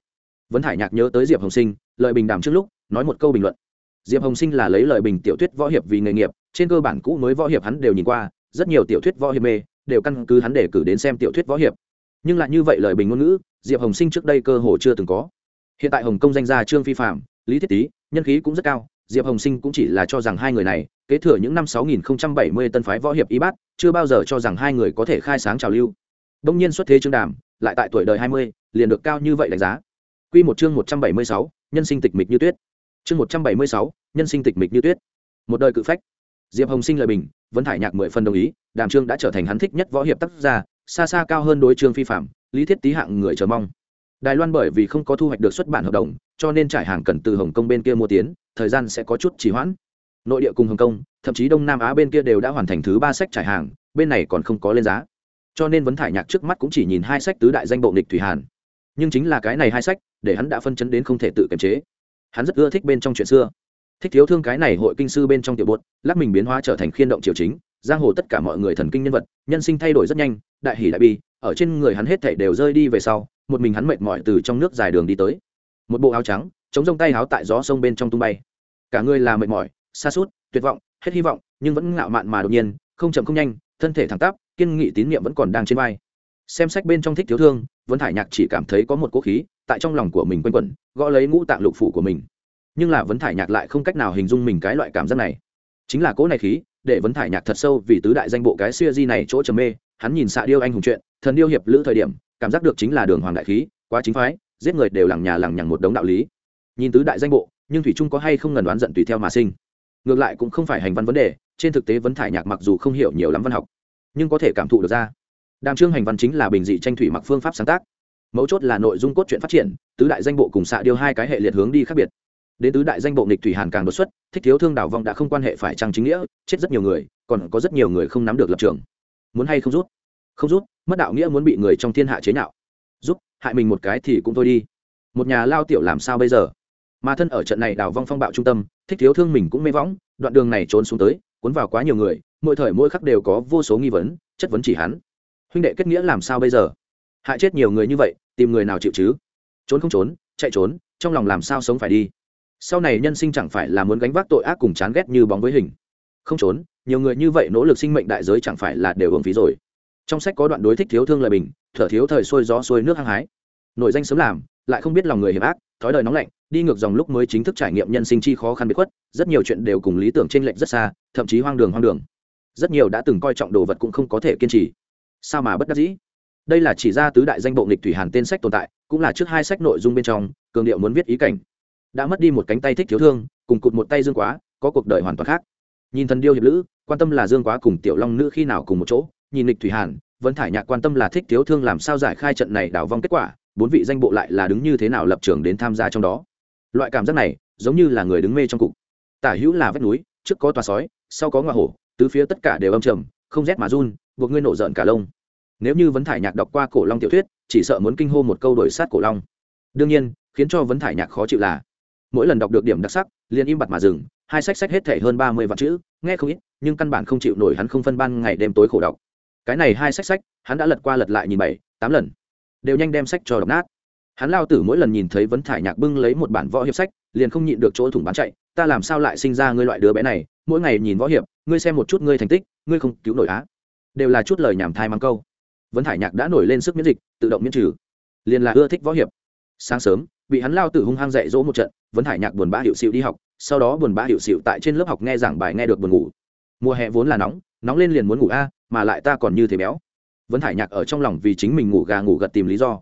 Vấn hải nhạc nhớ tới diệp hồng sinh, lợi bình đàm trước lúc, nói một câu bình luận diệp hồng sinh là lấy lời bình tiểu thuyết võ hiệp vì nghề nghiệp trên cơ bản cũ mới võ hiệp hắn đều nhìn qua rất nhiều tiểu thuyết võ hiệp mê đều căn cứ hắn để cử đến xem tiểu thuyết võ hiệp. Nhưng lại như vậy lời bình ngôn ngữ diệp hồng sinh trước đây cơ hồ chưa từng có. Hiện tại hồng kông danh gia trương phi phạm lý thiết tý nhân khí cũng rất cao diệp hồng sinh cũng chỉ là cho rằng hai người này kế thừa những năm 6070 tân phái võ hiệp y bát chưa bao giờ cho rằng hai người có thể khai sáng trào lưu. Đông nhiên xuất thế trương đàm lại tại tuổi đời 20, liền được cao như vậy đánh giá. Quy một chương 176, nhân sinh tịch mịch như tuyết chương 176, nhân sinh tịch mịch như tuyết. Một đời cự phách. Diệp hồng sinh lời bình vẫn thải nhạc mười phần đồng ý đàm trương đã trở thành hắn thích nhất võ hiệp tác gia xa xa cao hơn đối trương phi phạm lý thiết tý hạng người chờ mong. Đài loan bởi vì không có thu hoạch được xuất bản hợp đồng cho nên trải hàng cần từ hồng kông bên kia mua tiến thời gian sẽ có chút trì hoãn. Nội địa cùng hồng kông thậm chí đông nam á bên kia đều đã hoàn thành thứ ba sách trải hàng bên này còn không có lên giá. Cho nên vấn thải nhạc trước mắt cũng chỉ nhìn hai sách tứ đại danh bộ nghịch thủy hàn. Nhưng chính là cái này hai sách để hắn đã phân chấn đến không thể tự kiềm chế hắn rất ưa thích bên trong chuyện xưa. Thích thiếu thương cái này hội kinh sư bên trong tiểu bột, lắc mình biến hóa trở thành khiên động triều chính, giang hồ tất cả mọi người thần kinh nhân vật, nhân sinh thay đổi rất nhanh, đại hỷ đại bi, ở trên người hắn hết thảy đều rơi đi về sau, một mình hắn mệt mỏi từ trong nước dài đường đi tới. Một bộ áo trắng, chống rông tay áo tại gió sông bên trong tung bay. Cả người là mệt mỏi xa suốt tuyệt vọng, hết hy vọng, nhưng vẫn ngạo mạn mà đột nhiên, không chậm không nhanh, thân thể thẳng tắp, kiên nghị tín nhiệm vẫn còn đang trên vai. Xem sách bên trong thích thiếu thương vẫn thải nhạc chỉ cảm thấy có một cố khí tại trong lòng của mình quanh quẩn, gõ lấy ngũ tạng lục phủ của mình. Nhưng là vấn thải nhạc lại không cách nào hình dung mình cái loại cảm giác này. Chính là cỗ này khí, để vấn thải nhạc thật sâu vì tứ đại danh bộ cái xuya di này chỗ trầm mê, hắn nhìn xạ điêu anh hùng chuyện, thần điêu hiệp lữ thời điểm, cảm giác được chính là đường hoàng đại khí, quá chính phái, giết người đều lằng nhà lằng nhằng một đống đạo lý. Nhìn tứ đại danh bộ, nhưng thủy trung có hay không ngần đoán giận tùy theo mà sinh? Ngược lại cũng không phải hành văn vấn đề, trên thực tế vấn thải nhạc mặc dù không hiểu nhiều lắm văn học, nhưng có thể cảm thụ được ra. Đàm trương hành văn chính là bình dị tranh thủy mặc phương pháp sáng tác mấu chốt là nội dung cốt truyện phát triển, tứ đại danh bộ cùng xạ điêu hai cái hệ liệt hướng đi khác biệt. Đến tứ đại danh bộ nghịch thủy hàn càng đột xuất, thích thiếu thương đảo vong đã không quan hệ phải trăng chính nghĩa, chết rất nhiều người, còn có rất nhiều người không nắm được lập trường. Muốn hay không rút? Không rút, mất đạo nghĩa muốn bị người trong thiên hạ chế nhạo. Giúp hại mình một cái thì cũng thôi đi. Một nhà lao tiểu làm sao bây giờ? Mà thân ở trận này đào vong phong bạo trung tâm, thích thiếu thương mình cũng mê võng, đoạn đường này trốn xuống tới, cuốn vào quá nhiều người, mỗi thời mỗi khắc đều có vô số nghi vấn, chất vấn chỉ hắn. Huynh đệ kết nghĩa làm sao bây giờ? Hại chết nhiều người như vậy, tìm người nào chịu chứ? Trốn không trốn, chạy trốn, trong lòng làm sao sống phải đi? Sau này nhân sinh chẳng phải là muốn gánh vác tội ác cùng chán ghét như bóng với hình. Không trốn, nhiều người như vậy nỗ lực sinh mệnh đại giới chẳng phải là đều hưởng phí rồi. Trong sách có đoạn đối thích thiếu thương lời bình, thở thiếu thời xuôi gió xuôi nước hăng hái. Nội danh sớm làm, lại không biết lòng người hiểm ác, thói đời nóng lạnh, đi ngược dòng lúc mới chính thức trải nghiệm nhân sinh chi khó khăn bị khuất, rất nhiều chuyện đều cùng lý tưởng trên lệnh rất xa, thậm chí hoang đường hoang đường. Rất nhiều đã từng coi trọng đồ vật cũng không có thể kiên trì. Sao mà bất đắc dĩ? Đây là chỉ ra tứ đại danh bộ nghịch thủy hàn tên sách tồn tại, cũng là trước hai sách nội dung bên trong, cường điệu muốn viết ý cảnh. Đã mất đi một cánh tay thích thiếu thương, cùng cụt một tay dương quá, có cuộc đời hoàn toàn khác. Nhìn thần điêu hiệp lữ, quan tâm là dương quá cùng tiểu long nữ khi nào cùng một chỗ, nhìn lịch thủy hàn, vẫn thải nhạc quan tâm là thích thiếu thương làm sao giải khai trận này đảo vong kết quả, bốn vị danh bộ lại là đứng như thế nào lập trường đến tham gia trong đó. Loại cảm giác này, giống như là người đứng mê trong cục. Tả hữu là vách núi, trước có tòa sói, sau có ngoa hổ, tứ phía tất cả đều âm trầm, không rét mà run, buộc ngươi nổ giận cả lông nếu như vấn thải nhạc đọc qua cổ long tiểu thuyết, chỉ sợ muốn kinh hô một câu đổi sát cổ long. Đương nhiên, khiến cho vấn thải nhạc khó chịu là, mỗi lần đọc được điểm đặc sắc, liền im bặt mà dừng, hai sách sách hết thể hơn ba mươi vạn chữ, nghe không ít, nhưng căn bản không chịu nổi hắn không phân ban ngày đêm tối khổ đọc. Cái này hai sách sách, hắn đã lật qua lật lại nhìn bảy, tám lần. Đều nhanh đem sách cho đọc nát. Hắn lao tử mỗi lần nhìn thấy vấn thải nhạc bưng lấy một bản võ hiệp sách, liền không nhịn được chỗ thủng bán chạy, ta làm sao lại sinh ra ngươi loại đứa bé này? Mỗi ngày nhìn võ hiệp, ngươi xem một chút ngươi thành tích, ngươi không cứu nổi á. Đều là chút lời nhảm thai mang câu vấn thải nhạc đã nổi lên sức miễn dịch, tự động miễn trừ. Liền là ưa thích võ hiệp. Sáng sớm, bị hắn lao tử hung hăng dạy dỗ một trận, vấn Hải nhạc buồn bã hiệu xịu đi học, sau đó buồn bã hiệu xịu tại trên lớp học nghe giảng bài nghe được buồn ngủ. Mùa hè vốn là nóng nóng lên liền muốn ngủ a, mà lại ta còn như thế béo. Vấn Hải nhạc ở trong lòng vì chính mình ngủ gà ngủ gật tìm lý do.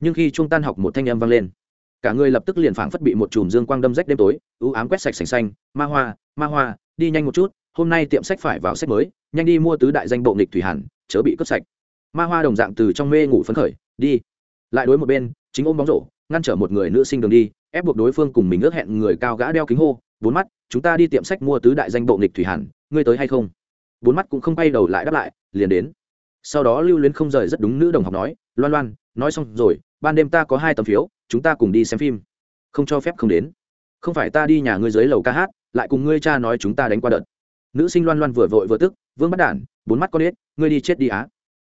Nhưng khi trung tan học một thanh âm vang lên, cả người lập tức liền phảng phất bị một chùm dương quang đâm rách đêm tối ưu ám quét sạch sành xanh, ma hoa ma hoa, đi nhanh một chút, hôm nay tiệm sách phải vào sách mới, nhanh đi mua tứ đại danh bộ nghịch thủy hàn, chớ bị cướp sạch ma hoa đồng dạng từ trong mê ngủ phấn khởi, đi. Lại đối một bên, chính ôm bóng rổ, ngăn trở một người nữ sinh đường đi, ép buộc đối phương cùng mình ước hẹn người cao gã đeo kính hô, bốn mắt, chúng ta đi tiệm sách mua tứ đại danh bộ nghịch thủy hàn ngươi tới hay không? Bốn mắt cũng không bay đầu lại đáp lại, liền đến. Sau đó lưu luyến không rời rất đúng nữ đồng học nói, loan loan, nói xong rồi, ban đêm ta có hai tấm phiếu, chúng ta cùng đi xem phim. Không cho phép không đến. Không phải ta đi nhà ngươi dưới lầu ca hát, lại cùng ngươi cha nói chúng ta đánh qua đợt. Nữ sinh loan loan vừa vội vừa tức, vương bắt đản, bốn mắt con ếch, ngươi đi chết đi á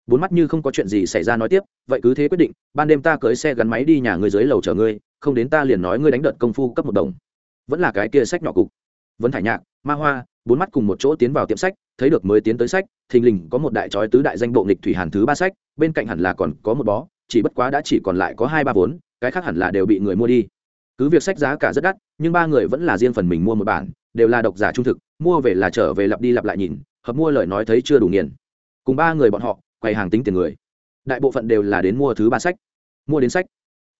bốn mắt như không có chuyện gì xảy ra nói tiếp, vậy cứ thế quyết định, ban đêm ta cưới xe gắn máy đi nhà ngươi dưới lầu chở ngươi, không đến ta liền nói ngươi đánh đợt công phu cấp một đồng. Vẫn là cái kia sách nhỏ cục. Vẫn thải nhạc, ma hoa, bốn mắt cùng một chỗ tiến vào tiệm sách, thấy được mới tiến tới sách, thình lình có một đại trói tứ đại danh bộ nghịch thủy hàn thứ ba sách, bên cạnh hẳn là còn có một bó, chỉ bất quá đã chỉ còn lại có hai ba vốn, cái khác hẳn là đều bị người mua đi. Cứ việc sách giá cả rất đắt, nhưng ba người vẫn là riêng phần mình mua một bản, đều là độc giả trung thực, mua về là trở về lặp đi lặp lại nhìn, hợp mua lời nói thấy chưa đủ nghiền. Cùng ba người bọn họ quầy hàng tính tiền người. Đại bộ phận đều là đến mua thứ ba sách, mua đến sách.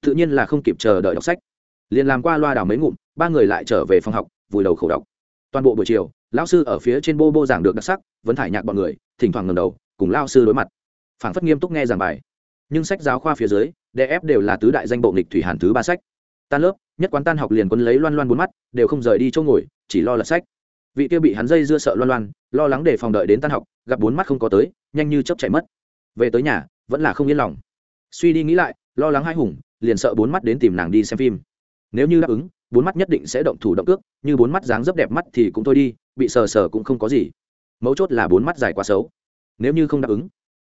Tự nhiên là không kịp chờ đợi đọc sách. Liền làm qua loa đảo mấy ngụm, ba người lại trở về phòng học, vùi đầu khổ đọc. Toàn bộ buổi chiều, lão sư ở phía trên bô bô giảng được đặc sắc vẫn thải nhạc bọn người, thỉnh thoảng ngầm đầu, cùng lao sư đối mặt. Phảng phất nghiêm túc nghe giảng bài. Nhưng sách giáo khoa phía dưới đè ép đều là tứ đại danh bộ nghịch thủy hàn thứ ba sách. Tan lớp, nhất quán tan học liền quân lấy loan loan bốn mắt, đều không rời đi chỗ ngồi, chỉ lo lật sách vị kia bị hắn dây dưa sợ loan loan, lo lắng để phòng đợi đến tan học, gặp bốn mắt không có tới, nhanh như chớp chạy mất. Về tới nhà, vẫn là không yên lòng. Suy đi nghĩ lại, lo lắng hai hùng, liền sợ bốn mắt đến tìm nàng đi xem phim. Nếu như đáp ứng, bốn mắt nhất định sẽ động thủ động cước, như bốn mắt dáng dấp đẹp mắt thì cũng thôi đi, bị sờ sờ cũng không có gì. Mấu chốt là bốn mắt dài quá xấu. Nếu như không đáp ứng,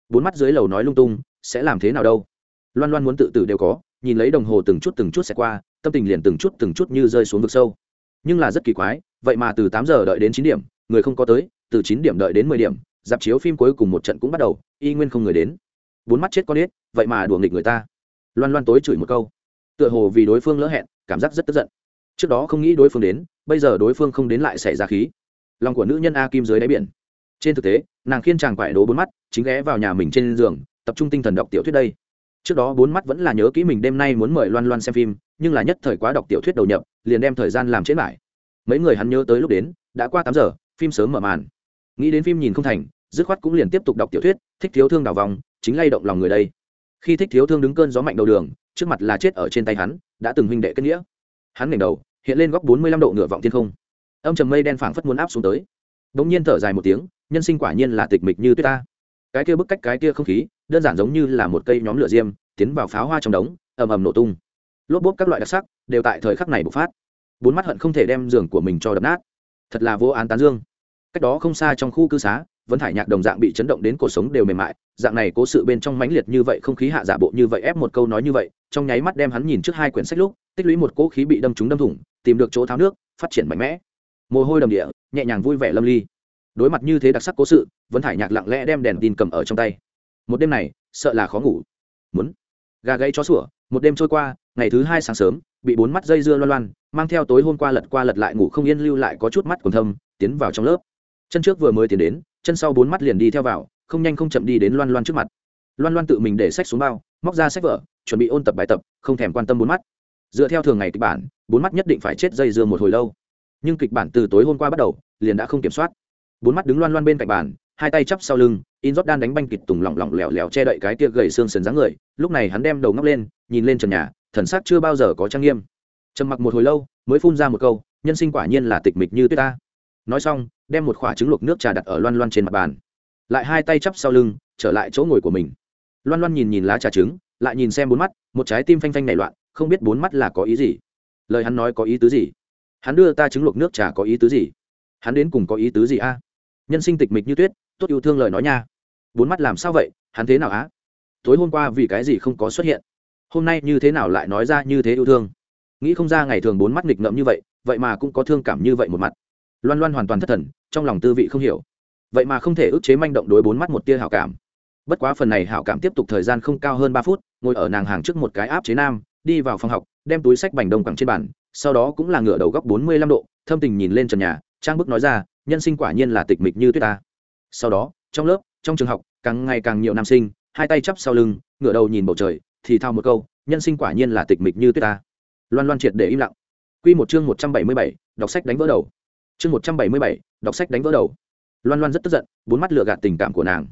bốn mắt dưới lầu nói lung tung, sẽ làm thế nào đâu? Loan loan muốn tự tử đều có, nhìn lấy đồng hồ từng chút từng chút sẽ qua, tâm tình liền từng chút từng chút như rơi xuống vực sâu. Nhưng là rất kỳ quái vậy mà từ tám giờ đợi đến chín điểm, người không có tới, từ chín điểm đợi đến mười điểm, dạp chiếu phim cuối cùng một trận cũng bắt đầu, y nguyên không người đến. Bốn mắt chết con ếch vậy mà đùa nghịch người ta. Loan loan tối chửi một câu. Tựa hồ vì đối phương lỡ hẹn, cảm giác rất tức giận. Trước đó không nghĩ đối phương đến, bây giờ đối phương không đến lại xảy ra khí. Lòng của nữ nhân a kim dưới đáy biển. Trên thực tế, nàng khiên chàng quải đố bốn mắt, chính ghé vào nhà mình trên giường, tập trung tinh thần đọc tiểu thuyết đây. Trước đó bốn mắt vẫn là nhớ kỹ mình đêm nay muốn mời loan loan xem phim, nhưng là nhất thời quá đọc tiểu thuyết đầu nhập, liền đem thời gian làm chết lại mấy người hắn nhớ tới lúc đến, đã qua tám giờ, phim sớm mở màn. Nghĩ đến phim nhìn không thành, dứt khoát cũng liền tiếp tục đọc tiểu thuyết, thích thiếu thương đào vòng, chính lay động lòng người đây. Khi thích thiếu thương đứng cơn gió mạnh đầu đường, trước mặt là chết ở trên tay hắn, đã từng huynh đệ kết nghĩa. Hắn ngẩng đầu, hiện lên góc bốn mươi lăm độ ngựa vọng thiên không. Âm trầm mây đen phảng phất muốn áp xuống tới. Bỗng nhiên thở dài một tiếng, nhân sinh quả nhiên là tịch mịch như tuyết ta. Cái kia bức cách cái kia không khí, đơn giản giống như là một cây nhóm lửa diêm, tiến vào pháo hoa trong đống, ầm ầm nổ tung. Lốp bốp các loại đặc sắc, đều tại thời khắc này bộc phát bốn mắt hận không thể đem giường của mình cho đập nát. Thật là vô án tán dương. Cách đó không xa trong khu cư xá vẫn thải nhạc đồng dạng bị chấn động đến cuộc sống đều mềm mại, dạng này cố sự bên trong mãnh liệt như vậy, không khí hạ giả bộ như vậy ép một câu nói như vậy, trong nháy mắt đem hắn nhìn trước hai quyển sách lúc, tích lũy một cỗ khí bị đâm trúng đâm thủng, tìm được chỗ tháo nước, phát triển mạnh mẽ. Mồ hôi đầm địa, nhẹ nhàng vui vẻ lâm ly. Đối mặt như thế đặc sắc cố sự vẫn thải nhạc lặng lẽ đem đèn tin cầm ở trong tay. Một đêm này, sợ là khó ngủ. Muốn gà gãy chó sủa, một đêm trôi qua, ngày thứ hai sáng sớm, bị bốn mắt dây dưa loan loan mang theo tối hôm qua lật qua lật lại ngủ không yên lưu lại có chút mắt còn thâm, tiến vào trong lớp. Chân trước vừa mới tiến đến, chân sau bốn mắt liền đi theo vào, không nhanh không chậm đi đến loan loan trước mặt. Loan loan tự mình để sách xuống bao, móc ra sách vở, chuẩn bị ôn tập bài tập, không thèm quan tâm bốn mắt. Dựa theo thường ngày kịch bản, bốn mắt nhất định phải chết dây dưa một hồi lâu. Nhưng kịch bản từ tối hôm qua bắt đầu, liền đã không kiểm soát. Bốn mắt đứng loan loan bên cạnh bàn, hai tay chắp sau lưng, in rót đan đánh banh kịch tùng lỏng lỏng lẻo lẻo che đậy cái tia gầy xương sần dáng người. Lúc này hắn đem đầu ngóc lên, nhìn lên trần nhà, thần sắc chưa bao giờ có trang nghiêm trầm mặc một hồi lâu, mới phun ra một câu, nhân sinh quả nhiên là tịch mịch như tuyết ta. Nói xong, đem một khoả trứng luộc nước trà đặt ở loan loan trên mặt bàn. Lại hai tay chắp sau lưng, trở lại chỗ ngồi của mình. Loan loan nhìn nhìn lá trà trứng, lại nhìn xem bốn mắt, một trái tim phanh phanh nảy loạn, không biết bốn mắt là có ý gì. Lời hắn nói có ý tứ gì? Hắn đưa ta trứng luộc nước trà có ý tứ gì? Hắn đến cùng có ý tứ gì a? Nhân sinh tịch mịch như tuyết, tốt yêu thương lời nói nha. Bốn mắt làm sao vậy? Hắn thế nào á? Tối hôm qua vì cái gì không có xuất hiện? Hôm nay như thế nào lại nói ra như thế yêu thương? Nghĩ không ra ngày thường bốn mắt nghịch ngợm như vậy vậy mà cũng có thương cảm như vậy một mặt. Loan loan hoàn toàn thất thần, trong lòng tư vị không hiểu. Vậy mà không thể ức chế manh động đối bốn mắt một tia hảo cảm. Bất quá phần này hảo cảm tiếp tục thời gian không cao hơn ba phút, ngồi ở nàng hàng trước một cái áp chế nam, đi vào phòng học, đem túi sách bành đông quẳng trên bàn, sau đó cũng là ngửa đầu góc bốn mươi lăm độ, thâm tình nhìn lên trần nhà, trang bức nói ra, nhân sinh quả nhiên là tịch mịch như tuyết ta. Sau đó, trong lớp, trong trường học, càng ngày càng nhiều nam sinh, hai tay chắp sau lưng, ngửa đầu nhìn bầu trời, thì thao một câu, nhân sinh quả nhiên là tịch mịch như tuyết ta loan loan triệt để im lặng. Q một chương một trăm bảy mươi bảy, đọc sách đánh vỡ đầu. Chương một trăm bảy mươi bảy, đọc sách đánh vỡ đầu. Loan loan rất tức giận, bốn mắt lựa gạt tình cảm của nàng.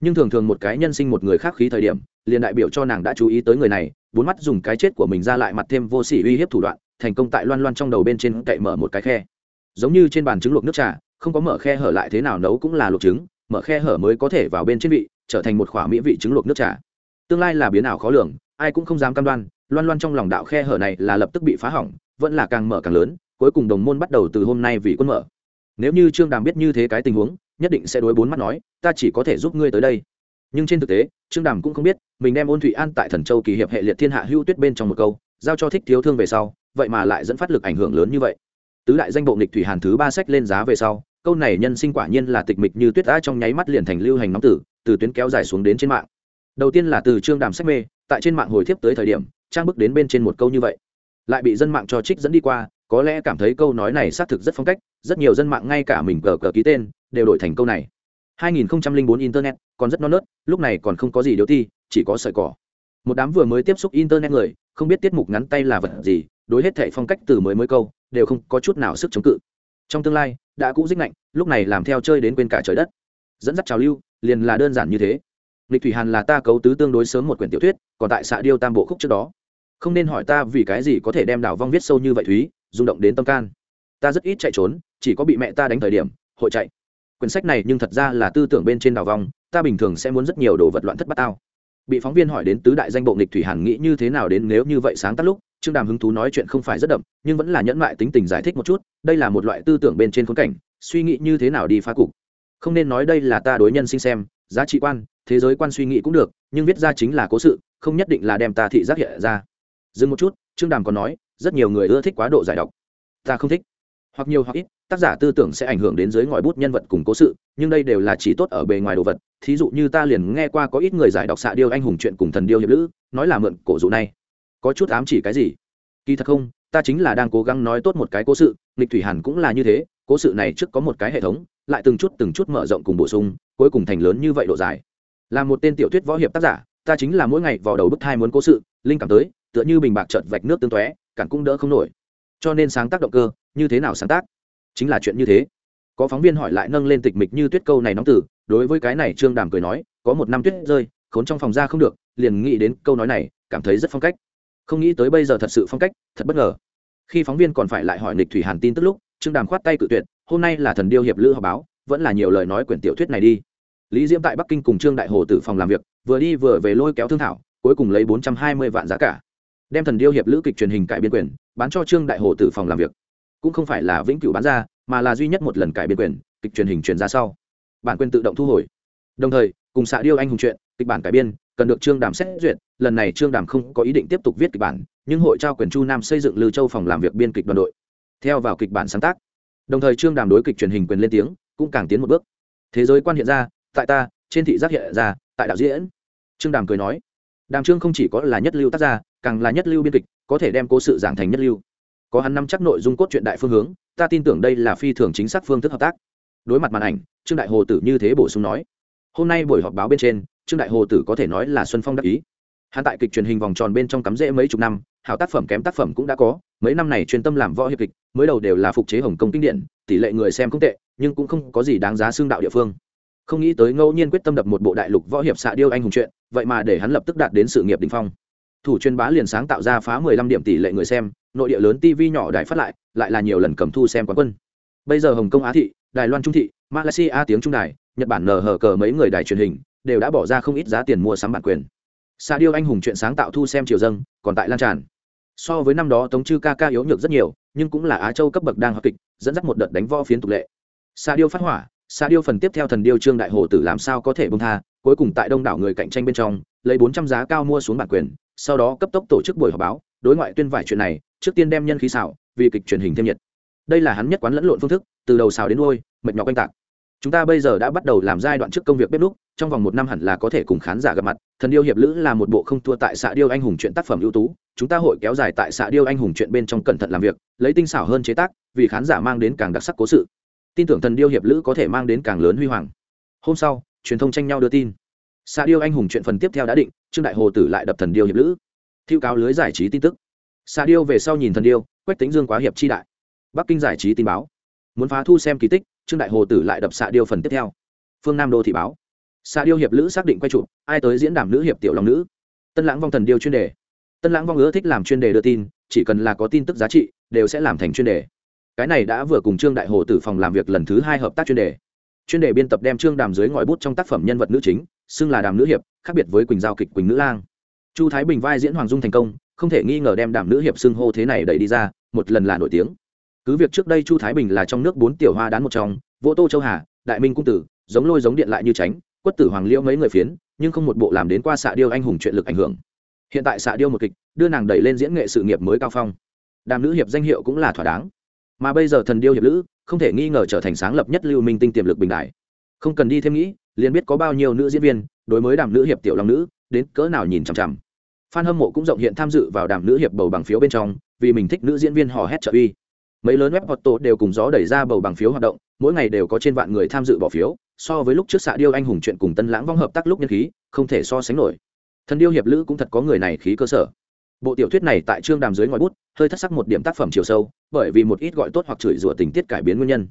Nhưng thường thường một cái nhân sinh một người khác khí thời điểm, liền đại biểu cho nàng đã chú ý tới người này, bốn mắt dùng cái chết của mình ra lại mặt thêm vô sỉ uy hiếp thủ đoạn, thành công tại loan loan trong đầu bên trên cậy mở một cái khe. Giống như trên bàn trứng luộc nước trà, không có mở khe hở lại thế nào nấu cũng là luộc trứng, mở khe hở mới có thể vào bên trên vị, trở thành một khoả mỹ vị trứng luộc nước trà. Tương lai là biến ảo khó lường, ai cũng không dám cam đoan loan loan trong lòng đạo khe hở này là lập tức bị phá hỏng, vẫn là càng mở càng lớn, cuối cùng đồng môn bắt đầu từ hôm nay vì quân mở. Nếu như trương đàm biết như thế cái tình huống, nhất định sẽ đối bốn mắt nói, ta chỉ có thể giúp ngươi tới đây. Nhưng trên thực tế, trương đàm cũng không biết, mình đem ôn thụy an tại thần châu kỳ hiệp hệ liệt thiên hạ hữu tuyết bên trong một câu, giao cho thích thiếu thương về sau, vậy mà lại dẫn phát lực ảnh hưởng lớn như vậy. Tứ đại danh bộ nghịch thủy hàn thứ ba sách lên giá về sau, câu này nhân sinh quả nhiên là tịch mịch như tuyết đã trong nháy mắt liền thành lưu hành nóng tử, từ tuyến kéo dài xuống đến trên mạng. Đầu tiên là từ trương đàm sách mê, tại trên mạng hồi thiếp tới thời điểm trang bức đến bên trên một câu như vậy. Lại bị dân mạng cho trích dẫn đi qua, có lẽ cảm thấy câu nói này xác thực rất phong cách, rất nhiều dân mạng ngay cả mình cờ cờ ký tên, đều đổi thành câu này. 2004 internet, còn rất non nớt, lúc này còn không có gì điều thi chỉ có sợi cỏ. Một đám vừa mới tiếp xúc internet người, không biết tiết mục ngắn tay là vật gì, đối hết thệ phong cách từ mới mới câu, đều không có chút nào sức chống cự. Trong tương lai, đã cũ dích lạnh lúc này làm theo chơi đến quên cả trời đất. Dẫn dắt trào lưu, liền là đơn giản như thế. Lịch thủy hàn là ta cấu tứ tương đối sớm một quyển tiểu thuyết, còn tại xạ điêu tam bộ khúc trước đó không nên hỏi ta vì cái gì có thể đem đảo vong viết sâu như vậy thúy, rung động đến tâm can. Ta rất ít chạy trốn, chỉ có bị mẹ ta đánh thời điểm, hội chạy. Quyển sách này nhưng thật ra là tư tưởng bên trên đảo vong, ta bình thường sẽ muốn rất nhiều đồ vật loạn thất bát tao. Bị phóng viên hỏi đến tứ đại danh bộ nghịch thủy hàn nghĩ như thế nào đến nếu như vậy sáng tác lúc, trương đàm hứng thú nói chuyện không phải rất đậm, nhưng vẫn là nhẫn mại tính tình giải thích một chút, đây là một loại tư tưởng bên trên khốn cảnh, suy nghĩ như thế nào đi phá cục. Không nên nói đây là ta đối nhân sinh xem, giá trị quan, thế giới quan suy nghĩ cũng được, nhưng viết ra chính là cố sự, không nhất định là đem ta thị giác hiện ra dừng một chút, trương đàm còn nói, rất nhiều người ưa thích quá độ giải độc. Ta không thích. Hoặc nhiều hoặc ít, tác giả tư tưởng sẽ ảnh hưởng đến dưới ngòi bút nhân vật cùng cố sự, nhưng đây đều là chỉ tốt ở bề ngoài đồ vật. Thí dụ như ta liền nghe qua có ít người giải đọc xạ điêu anh hùng chuyện cùng thần điêu hiệp lữ, nói là mượn cổ dụ này. Có chút ám chỉ cái gì? Kỳ thật không, ta chính là đang cố gắng nói tốt một cái cố sự nghịch thủy hàn cũng là như thế, cố sự này trước có một cái hệ thống, lại từng chút từng chút mở rộng cùng bổ sung, cuối cùng thành lớn như vậy độ dài. Là một tên tiểu thuyết võ hiệp tác giả, ta chính là mỗi ngày vào đầu bức thai muốn cố sự, linh cảm tới tựa như bình bạc chợt vạch nước tương tóe, cản cũng đỡ không nổi. Cho nên sáng tác động cơ, như thế nào sáng tác? Chính là chuyện như thế. Có phóng viên hỏi lại nâng lên tịch mịch như tuyết câu này nóng tử đối với cái này trương đàm cười nói, có một năm tuyết rơi, khốn trong phòng ra không được, liền nghĩ đến câu nói này, cảm thấy rất phong cách. Không nghĩ tới bây giờ thật sự phong cách, thật bất ngờ. Khi phóng viên còn phải lại hỏi nịch thủy hàn tin tức lúc, trương đàm khoát tay cự tuyệt, hôm nay là thần điêu hiệp lữ họp báo, vẫn là nhiều lời nói quyển tiểu thuyết này đi. Lý diễm tại bắc kinh cùng trương đại hồ tử phòng làm việc, vừa đi vừa về lôi kéo thương thảo, cuối cùng lấy bốn trăm hai mươi vạn giá cả đem thần điêu hiệp lữ kịch truyền hình cải biên quyền, bán cho trương đại hồ tử phòng làm việc. Cũng không phải là vĩnh cửu bán ra, mà là duy nhất một lần cải biên quyền, kịch truyền hình truyền ra sau. Bản quyền tự động thu hồi. Đồng thời, cùng xạ điêu anh hùng chuyện, kịch bản cải biên, cần được trương đàm xét duyệt, lần này trương đàm không có ý định tiếp tục viết kịch bản, nhưng hội trao quyền chu nam xây dựng lưu châu phòng làm việc biên kịch đoàn đội. Theo vào kịch bản sáng tác. Đồng thời trương đàm đối kịch truyền hình quyền lên tiếng, cũng càng tiến một bước. Thế giới quan hiện ra, tại ta, trên thị giác hiện ra, tại đạo diễn. Trương đàm cười nói, đàm trương không chỉ có là nhất lưu tác gia càng là nhất lưu biên kịch, có thể đem cố sự giảng thành nhất lưu. Có hắn nắm chắc nội dung cốt truyện đại phương hướng, ta tin tưởng đây là phi thường chính xác phương thức hợp tác. Đối mặt màn ảnh, trương đại hồ tử như thế bổ sung nói. Hôm nay buổi họp báo bên trên, trương đại hồ tử có thể nói là xuân phong đắc ý. Hắn tại kịch truyền hình vòng tròn bên trong cắm rễ mấy chục năm, hảo tác phẩm kém tác phẩm cũng đã có, mấy năm này chuyên tâm làm võ hiệp kịch, mới đầu đều là phục chế hồng công kinh điển, tỷ lệ người xem không tệ, nhưng cũng không có gì đáng giá xương đạo địa phương. Không nghĩ tới ngẫu nhiên quyết tâm đập một bộ đại lục võ hiệp xạ điêu anh hùng chuyện, vậy mà để hắn lập tức đạt đến sự nghiệp đình phong thủ chuyên bá liền sáng tạo ra phá mười lăm điểm tỷ lệ người xem, nội địa lớn tv nhỏ đài phát lại lại là nhiều lần cầm thu xem quán quân. Bây giờ hồng kông á thị, đài loan trung thị, malaysia tiếng trung đài, nhật bản nở hở cờ mấy người đài truyền hình, đều đã bỏ ra không ít giá tiền mua sắm bản quyền. Sa điêu anh hùng chuyện sáng tạo thu xem chiều dâng, còn tại lan tràn. So với năm đó tống chư ca ca yếu nhược rất nhiều, nhưng cũng là á châu cấp bậc đang học kịch, dẫn dắt một đợt đánh võ phiến tục lệ. Sa điêu phát hỏa, Sa điêu phần tiếp theo thần điêu trương đại hồ tử làm sao có thể buông tha, cuối cùng tại đông đảo người cạnh tranh bên trong, lấy bốn trăm giá cao mua xuống bản quyền sau đó cấp tốc tổ chức buổi họp báo, đối ngoại tuyên vải chuyện này, trước tiên đem nhân khí xảo, vì kịch truyền hình thêm nhiệt. Đây là hắn nhất quán lẫn lộn phương thức, từ đầu xào đến đôi mệt nhọc oanh tạc. Chúng ta bây giờ đã bắt đầu làm giai đoạn trước công việc bếp lúc trong vòng một năm hẳn là có thể cùng khán giả gặp mặt. Thần điêu hiệp lữ là một bộ không thua tại xạ điêu anh hùng chuyện tác phẩm ưu tú. Chúng ta hội kéo dài tại xạ điêu anh hùng chuyện bên trong cẩn thận làm việc, lấy tinh xảo hơn chế tác, vì khán giả mang đến càng đặc sắc cố sự. Tin tưởng thần điêu hiệp lữ có thể mang đến càng lớn huy hoàng. Hôm sau, truyền thông tranh nhau đưa tin xạ điêu anh hùng chuyện phần tiếp theo đã định, trương đại hồ tử lại đập thần điêu hiệp lữ. Thiêu cáo lưới giải trí tin tức. Xạ điêu về sau nhìn thần điêu, quách tính dương quá hiệp chi đại. Bắc kinh giải trí tin báo. Muốn phá thu xem kỳ tích, trương đại hồ tử lại đập xạ điêu phần tiếp theo. Phương nam đô thị báo. Xạ điêu hiệp lữ xác định quay chụp, ai tới diễn đàm nữ hiệp tiểu long nữ. Tân lãng vong thần điêu chuyên đề. Tân lãng vong ưa thích làm chuyên đề đưa tin, chỉ cần là có tin tức giá trị, đều sẽ làm thành chuyên đề. Cái này đã vừa cùng trương đại hồ tử phòng làm việc lần thứ hai hợp tác chuyên đề. Chuyên đề biên tập đem trương đàm dưới ngòi bút trong tác phẩm nhân vật nữ chính xưng là đàm nữ hiệp, khác biệt với quỳnh giao kịch, quỳnh nữ lang. Chu thái bình vai diễn hoàng dung thành công, không thể nghi ngờ đem đàm nữ hiệp xưng hô thế này đẩy đi ra, một lần là nổi tiếng. Cứ việc trước đây chu thái bình là trong nước bốn tiểu hoa đán một trong vỗ tô châu hà, đại minh cung tử, giống lôi giống điện lại như tránh, quất tử hoàng liễu mấy người phiến, nhưng không một bộ làm đến qua xạ điêu anh hùng chuyện lực ảnh hưởng. Hiện tại xạ điêu một kịch, đưa nàng đẩy lên diễn nghệ sự nghiệp mới cao phong. Đàm nữ hiệp danh hiệu cũng là thỏa đáng. Mà bây giờ thần điêu hiệp lữ, không thể nghi ngờ trở thành sáng lập nhất lưu minh tinh tiềm lực bình đại. Không cần đi thêm nghĩ liền biết có bao nhiêu nữ diễn viên đối với đàm nữ hiệp tiểu long nữ đến cỡ nào nhìn chằm chằm. Phan hâm mộ cũng rộng hiện tham dự vào đàm nữ hiệp bầu bằng phiếu bên trong, vì mình thích nữ diễn viên hò hét trợ uy. Mấy lớn web auto đều cùng gió đẩy ra bầu bằng phiếu hoạt động, mỗi ngày đều có trên vạn người tham dự bỏ phiếu, so với lúc trước xạ điêu anh hùng chuyện cùng tân lãng vong hợp tác lúc nhân khí, không thể so sánh nổi. Thần điêu hiệp lữ cũng thật có người này khí cơ sở. Bộ tiểu thuyết này tại trương đàm dưới ngoài bút, hơi thất sắc một điểm tác phẩm chiều sâu, bởi vì một ít gọi tốt hoặc chửi rủa tình tiết cải biến nguyên nhân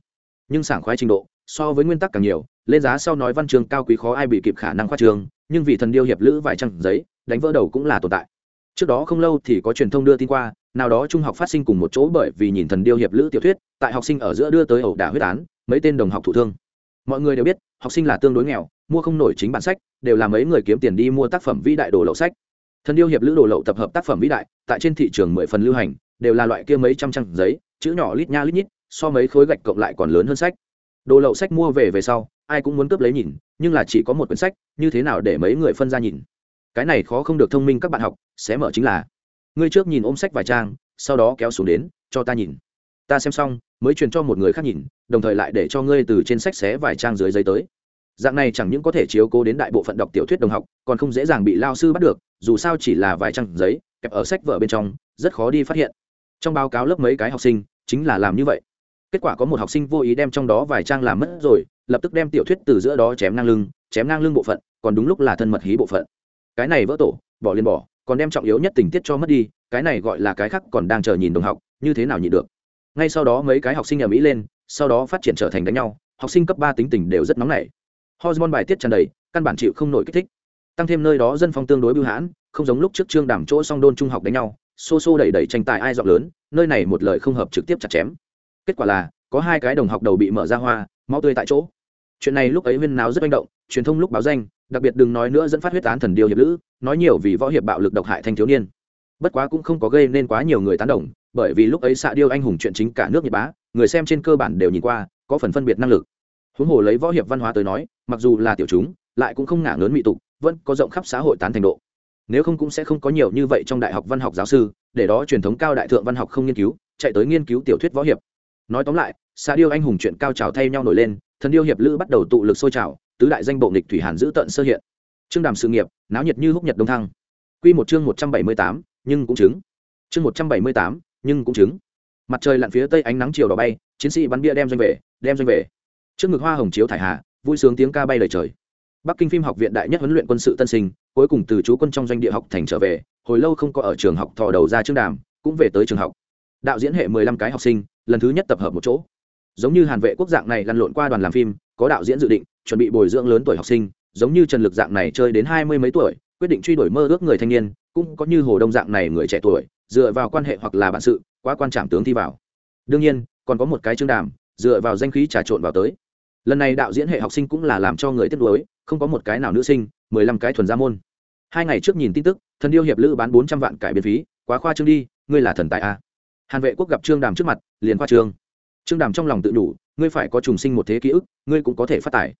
nhưng sảng khoái trình độ, so với nguyên tắc càng nhiều, lên giá sau nói văn chương cao quý khó ai bị kịp khả năng khoa trường, nhưng vì thần điêu hiệp lữ vài trăm giấy, đánh vỡ đầu cũng là tồn tại. Trước đó không lâu thì có truyền thông đưa tin qua, nào đó trung học phát sinh cùng một chỗ bởi vì nhìn thần điêu hiệp lữ tiểu thuyết, tại học sinh ở giữa đưa tới ẩu đả huyết án, mấy tên đồng học thụ thương. Mọi người đều biết, học sinh là tương đối nghèo, mua không nổi chính bản sách, đều là mấy người kiếm tiền đi mua tác phẩm vĩ đại đồ lậu sách. Thần điêu hiệp lữ đồ lậu tập hợp tác phẩm vĩ đại, tại trên thị trường mười phần lưu hành, đều là loại kia mấy trăm trang giấy, chữ nhỏ lít nha lít nhít so mấy khối gạch cộng lại còn lớn hơn sách. Đồ lậu sách mua về về sau, ai cũng muốn cướp lấy nhìn, nhưng là chỉ có một quyển sách, như thế nào để mấy người phân ra nhìn? Cái này khó không được thông minh các bạn học, sẽ mở chính là, ngươi trước nhìn ôm sách vài trang, sau đó kéo xuống đến, cho ta nhìn. Ta xem xong, mới truyền cho một người khác nhìn, đồng thời lại để cho ngươi từ trên sách xé vài trang dưới giấy tới. Dạng này chẳng những có thể chiếu cố đến đại bộ phận đọc tiểu thuyết đồng học, còn không dễ dàng bị lao sư bắt được, dù sao chỉ là vài trang giấy, kẹp ở sách vở bên trong, rất khó đi phát hiện. Trong báo cáo lớp mấy cái học sinh, chính là làm như vậy kết quả có một học sinh vô ý đem trong đó vài trang làm mất rồi, lập tức đem tiểu thuyết từ giữa đó chém ngang lưng, chém ngang lưng bộ phận, còn đúng lúc là thân mật hí bộ phận. Cái này vỡ tổ, bỏ liền bỏ, còn đem trọng yếu nhất tình tiết cho mất đi, cái này gọi là cái khác còn đang chờ nhìn đồng học, như thế nào nhịn được. Ngay sau đó mấy cái học sinh ở mỹ lên, sau đó phát triển trở thành đánh nhau, học sinh cấp ba tính tình đều rất nóng nảy. Hormone bài tiết tràn đầy, căn bản chịu không nổi kích thích. Tăng thêm nơi đó dân phong tương đối bưu hãn, không giống lúc trước trương đảm chỗ song đôn trung học đánh nhau, xô xô đẩy đẩy tranh tài ai giọng lớn, nơi này một lời không hợp trực tiếp chặt chém kết quả là, có hai cái đồng học đầu bị mở ra hoa, máu tươi tại chỗ. Chuyện này lúc ấy huyên náo rất manh động, truyền thông lúc báo danh, đặc biệt đừng nói nữa dẫn phát huyết án thần điều hiệp lữ, nói nhiều vì võ hiệp bạo lực độc hại thanh thiếu niên. Bất quá cũng không có gây nên quá nhiều người tán đồng, bởi vì lúc ấy xạ điêu anh hùng chuyện chính cả nước nhật bá, người xem trên cơ bản đều nhìn qua, có phần phân biệt năng lực. Huống hồ lấy võ hiệp văn hóa tới nói, mặc dù là tiểu chúng, lại cũng không ngả lớn mỹ tục, vẫn có rộng khắp xã hội tán thành độ. Nếu không cũng sẽ không có nhiều như vậy trong đại học văn học giáo sư, để đó truyền thống cao đại thượng văn học không nghiên cứu, chạy tới nghiên cứu tiểu thuyết võ hiệp nói tóm lại xa điêu anh hùng chuyện cao trào thay nhau nổi lên, thần điêu hiệp lữ bắt đầu tụ lực sôi trào, tứ đại danh bộ nghịch thủy hàn giữ tận sơ hiện. Trương đàm sự nghiệp, náo nhiệt như húc nhật đông thăng. Q một chương một trăm bảy mươi tám, nhưng cũng chứng. Chương một trăm bảy mươi tám, nhưng cũng chứng. Mặt trời lặn phía tây ánh nắng chiều đỏ bay, chiến sĩ bắn bia đem doanh về, đem doanh về. Trước ngực hoa hồng chiếu thải hà vui sướng tiếng ca bay lời trời. Bắc kinh phim học viện đại nhất huấn luyện quân sự tân sinh, cuối cùng từ chú quân trong doanh địa học thành trở về, hồi lâu không có ở trường học thò đầu ra trương đàm, cũng về tới trường học đạo diễn hệ mười lăm cái học sinh, lần thứ nhất tập hợp một chỗ. Giống như hàn vệ quốc dạng này lăn lộn qua đoàn làm phim, có đạo diễn dự định, chuẩn bị bồi dưỡng lớn tuổi học sinh, giống như trần lực dạng này chơi đến hai mươi mấy tuổi, quyết định truy đuổi mơ ước người thanh niên, cũng có như hồ đông dạng này người trẻ tuổi, dựa vào quan hệ hoặc là bản sự, quá quan trảm tướng thi vào. Đương nhiên, còn có một cái chương đàm, dựa vào danh khí trà trộn vào tới. Lần này đạo diễn hệ học sinh cũng là làm cho người tiếc nuối, không có một cái nào nữ sinh, mười lăm cái thuần gia môn. Hai ngày trước nhìn tin tức, thần điêu hiệp lữ bán bốn trăm vạn cải biên phí, quá khoa trương đi, ngươi là thần tài a hàn vệ quốc gặp trương đàm trước mặt, liền qua trương. Trương đàm trong lòng tự đủ, ngươi phải có trùng sinh một thế ký ức, ngươi cũng có thể phát tài.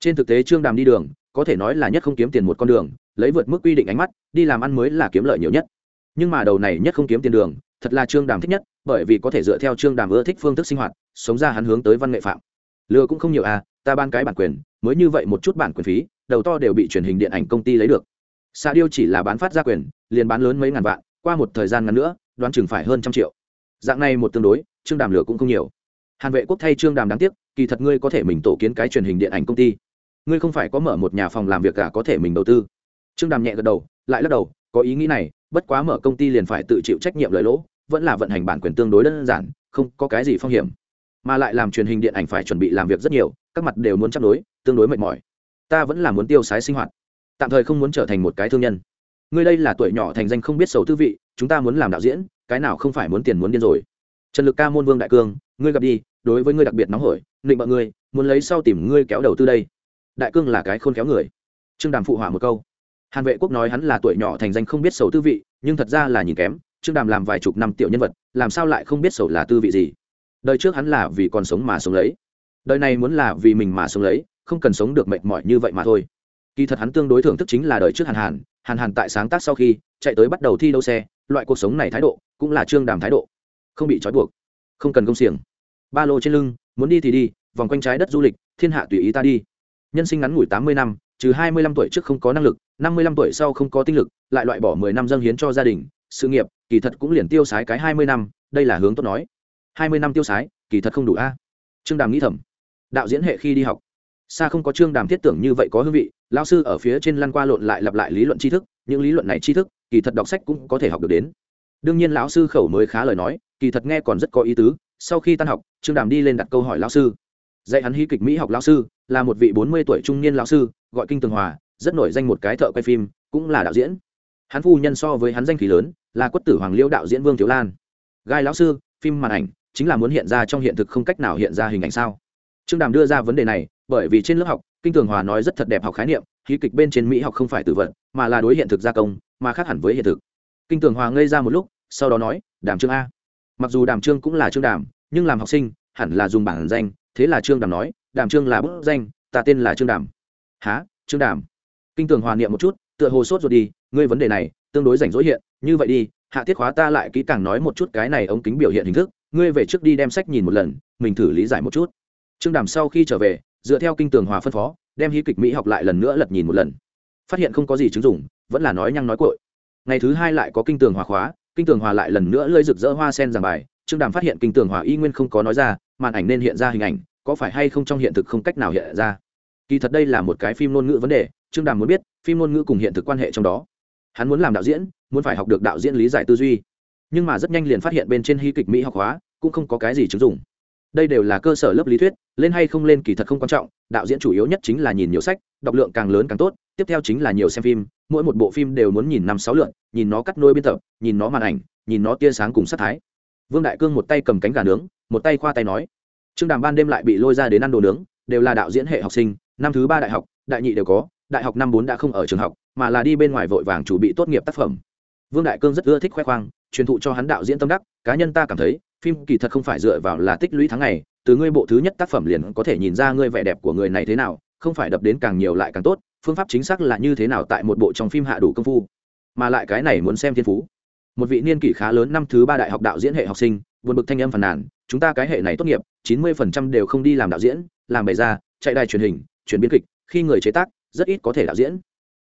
Trên thực tế trương đàm đi đường, có thể nói là nhất không kiếm tiền một con đường, lấy vượt mức quy định ánh mắt, đi làm ăn mới là kiếm lợi nhiều nhất. Nhưng mà đầu này nhất không kiếm tiền đường, thật là trương đàm thích nhất, bởi vì có thể dựa theo trương đàm ưa thích phương thức sinh hoạt, sống ra hắn hướng tới văn nghệ phạm. Lừa cũng không nhiều à ta ban cái bản quyền, mới như vậy một chút bản quyền phí, đầu to đều bị truyền hình điện ảnh công ty lấy được. Xa điêu chỉ là bán phát ra quyền, liền bán lớn mấy ngàn vạn, qua một thời gian ngắn nữa, đoán chừng phải hơn trăm triệu dạng này một tương đối, trương đàm lửa cũng không nhiều. Hàn vệ quốc thay trương đàm đáng tiếc, kỳ thật ngươi có thể mình tổ kiến cái truyền hình điện ảnh công ty. Ngươi không phải có mở một nhà phòng làm việc cả có thể mình đầu tư. Trương đàm nhẹ gật đầu, lại lắc đầu, có ý nghĩ này, bất quá mở công ty liền phải tự chịu trách nhiệm lời lỗ, vẫn là vận hành bản quyền tương đối đơn giản, không có cái gì phong hiểm. Mà lại làm truyền hình điện ảnh phải chuẩn bị làm việc rất nhiều, các mặt đều muốn chấp đối, tương đối mệt mỏi. Ta vẫn là muốn tiêu sái sinh hoạt. Tạm thời không muốn trở thành một cái thương nhân. Ngươi đây là tuổi nhỏ thành danh không biết sầu tư vị, chúng ta muốn làm đạo diễn cái nào không phải muốn tiền muốn điên rồi. Trần lực ca môn vương đại cương, ngươi gặp đi, đối với ngươi đặc biệt nóng hổi, Nịnh bọn ngươi, muốn lấy sau tìm ngươi kéo đầu tư đây. Đại cương là cái khôn kéo người. Trương đàm phụ hỏa một câu. Hàn vệ quốc nói hắn là tuổi nhỏ thành danh không biết sầu tư vị, nhưng thật ra là nhìn kém, trương đàm làm vài chục năm tiểu nhân vật, làm sao lại không biết sầu là tư vị gì? Đời trước hắn là vì còn sống mà sống lấy. Đời này muốn là vì mình mà sống lấy, không cần sống được mệt mỏi như vậy mà thôi. Kỳ thật hắn tương đối thưởng thức chính là đời trước hàn hàn hàn hàn tại sáng tác sau khi chạy tới bắt đầu thi đấu xe, loại cuộc sống này thái độ cũng là trương đàm thái độ. Không bị trói buộc, không cần công xiềng. Ba lô trên lưng, muốn đi thì đi, vòng quanh trái đất du lịch, thiên hạ tùy ý ta đi. Nhân sinh ngắn ngủi tám mươi năm, trừ hai mươi lăm tuổi trước không có năng lực, năm mươi lăm tuổi sau không có tinh lực, lại loại bỏ mười năm dâng hiến cho gia đình, sự nghiệp, kỳ thật cũng liền tiêu sái cái hai mươi năm, đây là hướng tốt nói. hai mươi năm tiêu sái, kỳ thật không đủ a. Trương đàm nghĩ thầm. Đạo diễn hệ khi đi học. Xa không có trương đàm thiết tưởng như vậy có hương vị lao sư ở phía trên lăn qua lộn lại lặp lại lý luận tri thức, những lý luận này tri thức, kỳ thật đọc sách cũng có thể học được đến đương nhiên lão sư khẩu mới khá lời nói, kỳ thật nghe còn rất có ý tứ, sau khi tan học, trương đàm đi lên đặt câu hỏi lão sư. Dạy hắn hí kịch mỹ học lão sư, là một vị bốn mươi tuổi trung niên lão sư, gọi kinh tường hòa, rất nổi danh một cái thợ quay phim, cũng là đạo diễn. Hắn phu nhân so với hắn danh khí lớn, là quất tử hoàng liễu đạo diễn vương thiếu lan. Gai lão sư, phim màn ảnh, chính là muốn hiện ra trong hiện thực không cách nào hiện ra hình ảnh sao? Trương đàm đưa ra vấn đề này, bởi vì trên lớp học, kinh tường hòa nói rất thật đẹp học khái niệm, hí kịch bên trên mỹ học không phải từ vận mà là đối hiện thực gia công, mà khác hẳn với hiện thực kinh tường hòa ngây ra một lúc, sau đó nói đàm trương a. Mặc dù đàm trương cũng là trương đàm, nhưng làm học sinh, hẳn là dùng bản danh. Thế là trương đàm nói đàm trương là bức danh, ta tên là trương đàm. Há trương đàm? Kinh tường hòa niệm một chút, tựa hồ sốt rồi đi, ngươi vấn đề này, tương đối rảnh rỗi hiện, như vậy đi, hạ tiết khóa ta lại kỹ càng nói một chút cái này ống kính biểu hiện hình thức, ngươi về trước đi đem sách nhìn một lần, mình thử lý giải một chút. Trương đàm sau khi trở về, dựa theo kinh tường hòa phân phó, đem hí kịch mỹ học lại lần nữa lật nhìn một lần. Phát hiện không có gì chứng dụng, vẫn là nói nhăng nói cội ngày thứ hai lại có kinh tường hòa khóa, kinh tường hòa lại lần nữa lơi rực rỡ hoa sen giảng bài. Trương đàm phát hiện kinh tường hòa y nguyên không có nói ra, màn ảnh nên hiện ra hình ảnh, có phải hay không trong hiện thực không cách nào hiện ra? Kỳ thật đây là một cái phim ngôn ngữ vấn đề, trương đàm muốn biết, phim ngôn ngữ cùng hiện thực quan hệ trong đó. Hắn muốn làm đạo diễn, muốn phải học được đạo diễn lý giải tư duy. Nhưng mà rất nhanh liền phát hiện bên trên hy kịch mỹ học hóa cũng không có cái gì chứng dụng đây đều là cơ sở lớp lý thuyết, lên hay không lên kỳ thật không quan trọng, đạo diễn chủ yếu nhất chính là nhìn nhiều sách, đọc lượng càng lớn càng tốt, tiếp theo chính là nhiều xem phim, mỗi một bộ phim đều muốn nhìn năm sáu lượn nhìn nó cắt nôi biên tập, nhìn nó màn ảnh, nhìn nó tia sáng cùng sát thái. Vương đại cương một tay cầm cánh gà nướng, một tay khoa tay nói, trương đàm ban đêm lại bị lôi ra đến ăn đồ nướng, đều là đạo diễn hệ học sinh, năm thứ ba đại học, đại nhị đều có, đại học năm bốn đã không ở trường học, mà là đi bên ngoài vội vàng chuẩn bị tốt nghiệp tác phẩm. Vương đại cương rất ưa thích khoe khoang, truyền thụ cho hắn đạo diễn tâm đắc, cá nhân ta cảm thấy phim kỳ thật không phải dựa vào là tích lũy tháng ngày, từ ngươi bộ thứ nhất tác phẩm liền có thể nhìn ra ngươi vẻ đẹp của người này thế nào, không phải đập đến càng nhiều lại càng tốt, phương pháp chính xác là như thế nào tại một bộ trong phim hạ đủ công phu. Mà lại cái này muốn xem thiên phú. Một vị niên kỷ khá lớn năm thứ ba đại học đạo diễn hệ học sinh buồn bực thanh âm phàn nàn, chúng ta cái hệ này tốt nghiệp, chín mươi phần trăm đều không đi làm đạo diễn, làm bày ra, chạy đài truyền hình, chuyển biên kịch, khi người chế tác, rất ít có thể đạo diễn.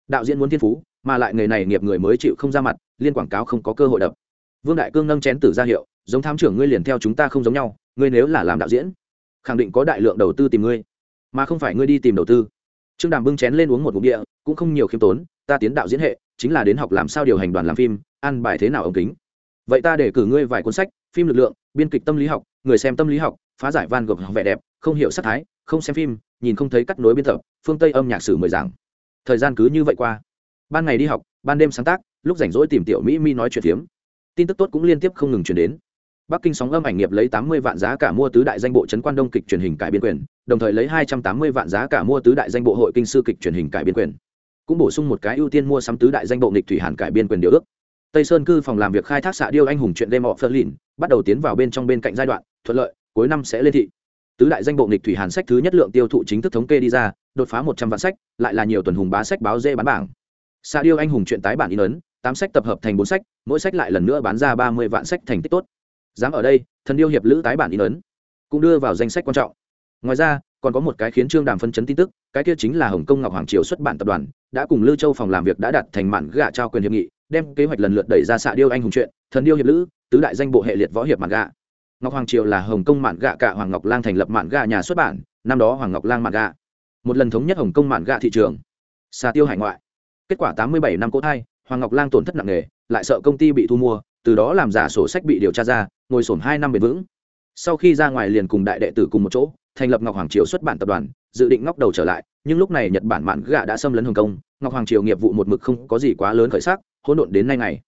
Đạo diễn muốn thiên phú, mà lại người này nghiệp người mới chịu không ra mặt, liên quảng cáo không có cơ hội đập. Vương đại cương nâng chén tử ra hiệu giống thám trưởng ngươi liền theo chúng ta không giống nhau, ngươi nếu là làm đạo diễn, khẳng định có đại lượng đầu tư tìm ngươi, mà không phải ngươi đi tìm đầu tư. Trương đàm bưng chén lên uống một ngụm địa, cũng không nhiều khiêm tốn, ta tiến đạo diễn hệ, chính là đến học làm sao điều hành đoàn làm phim, ăn bài thế nào ống kính. Vậy ta để cử ngươi vài cuốn sách, phim lực lượng, biên kịch tâm lý học, người xem tâm lý học, phá giải van gộp vẻ đẹp, không hiểu sắc thái, không xem phim, nhìn không thấy cắt nối biên tập, phương tây âm nhạc sử mười giảng thời gian cứ như vậy qua. Ban ngày đi học, ban đêm sáng tác, lúc rảnh rỗi tìm tiểu mỹ mi nói chuyện phiếm. Tin tức tốt cũng liên tiếp không ngừng chuyển đến bắc kinh sóng âm ảnh nghiệp lấy tám mươi vạn giá cả mua tứ đại danh bộ trấn quan đông kịch truyền hình cải biên quyền, đồng thời lấy hai trăm tám mươi vạn giá cả mua tứ đại danh bộ hội kinh sư kịch truyền hình cải biên quyền. Cũng bổ sung một cái ưu tiên mua sắm tứ đại danh bộ nghịch thủy hàn cải biên quyền điều ước. Tây sơn cư phòng làm việc khai thác xạ điêu anh hùng chuyện game of berlin bắt đầu tiến vào bên trong bên cạnh giai đoạn, thuận lợi, cuối năm sẽ lên thị. Tứ đại danh bộ nghịch thủy hàn sách thứ nhất lượng tiêu thụ chính thức thống kê đi ra, đột phá một trăm vạn sách, lại là nhiều tuần hùng bá sách báo dê bán bảng. Xạ điêu anh hùng chuyện tái bản in ấn, tám sách tập hợp thành bốn sách, mỗi sách lại lần nữa bán ra ba mươi vạn sách thành tích tốt dám ở đây, thần điêu hiệp lữ tái bản in ấn, cũng đưa vào danh sách quan trọng. Ngoài ra, còn có một cái khiến trương đàm phân chấn tin tức, cái kia chính là hồng kông ngọc hoàng triều xuất bản tập đoàn, đã cùng lưu châu phòng làm việc đã đặt thành mạn gạ trao quyền hiệp nghị, đem kế hoạch lần lượt đẩy ra xạ điêu anh hùng chuyện, thần điêu hiệp lữ, tứ đại danh bộ hệ liệt võ hiệp mạn gạ. Ngọc hoàng triều là hồng kông mạn gạ cả hoàng ngọc lang thành lập mạn gạ nhà xuất bản, năm đó hoàng ngọc lang mạn gạ. Một lần thống nhất hồng kông mạn gạ thị trường. Xà tiêu hải ngoại. Kết quả tám mươi bảy năm cỗ thai, hoàng ngọc lang tổn thất nặng nề, lại sợ công ty bị thu mua từ đó làm giả sổ sách bị điều tra ra, ngồi sổm hai năm bền vững. Sau khi ra ngoài liền cùng đại đệ tử cùng một chỗ, thành lập ngọc hoàng triều xuất bản tập đoàn, dự định ngóc đầu trở lại, nhưng lúc này nhật bản mạn gạ đã xâm lấn hồng kông, ngọc hoàng triều nghiệp vụ một mực không có gì quá lớn khởi sắc, hỗn độn đến nay ngày.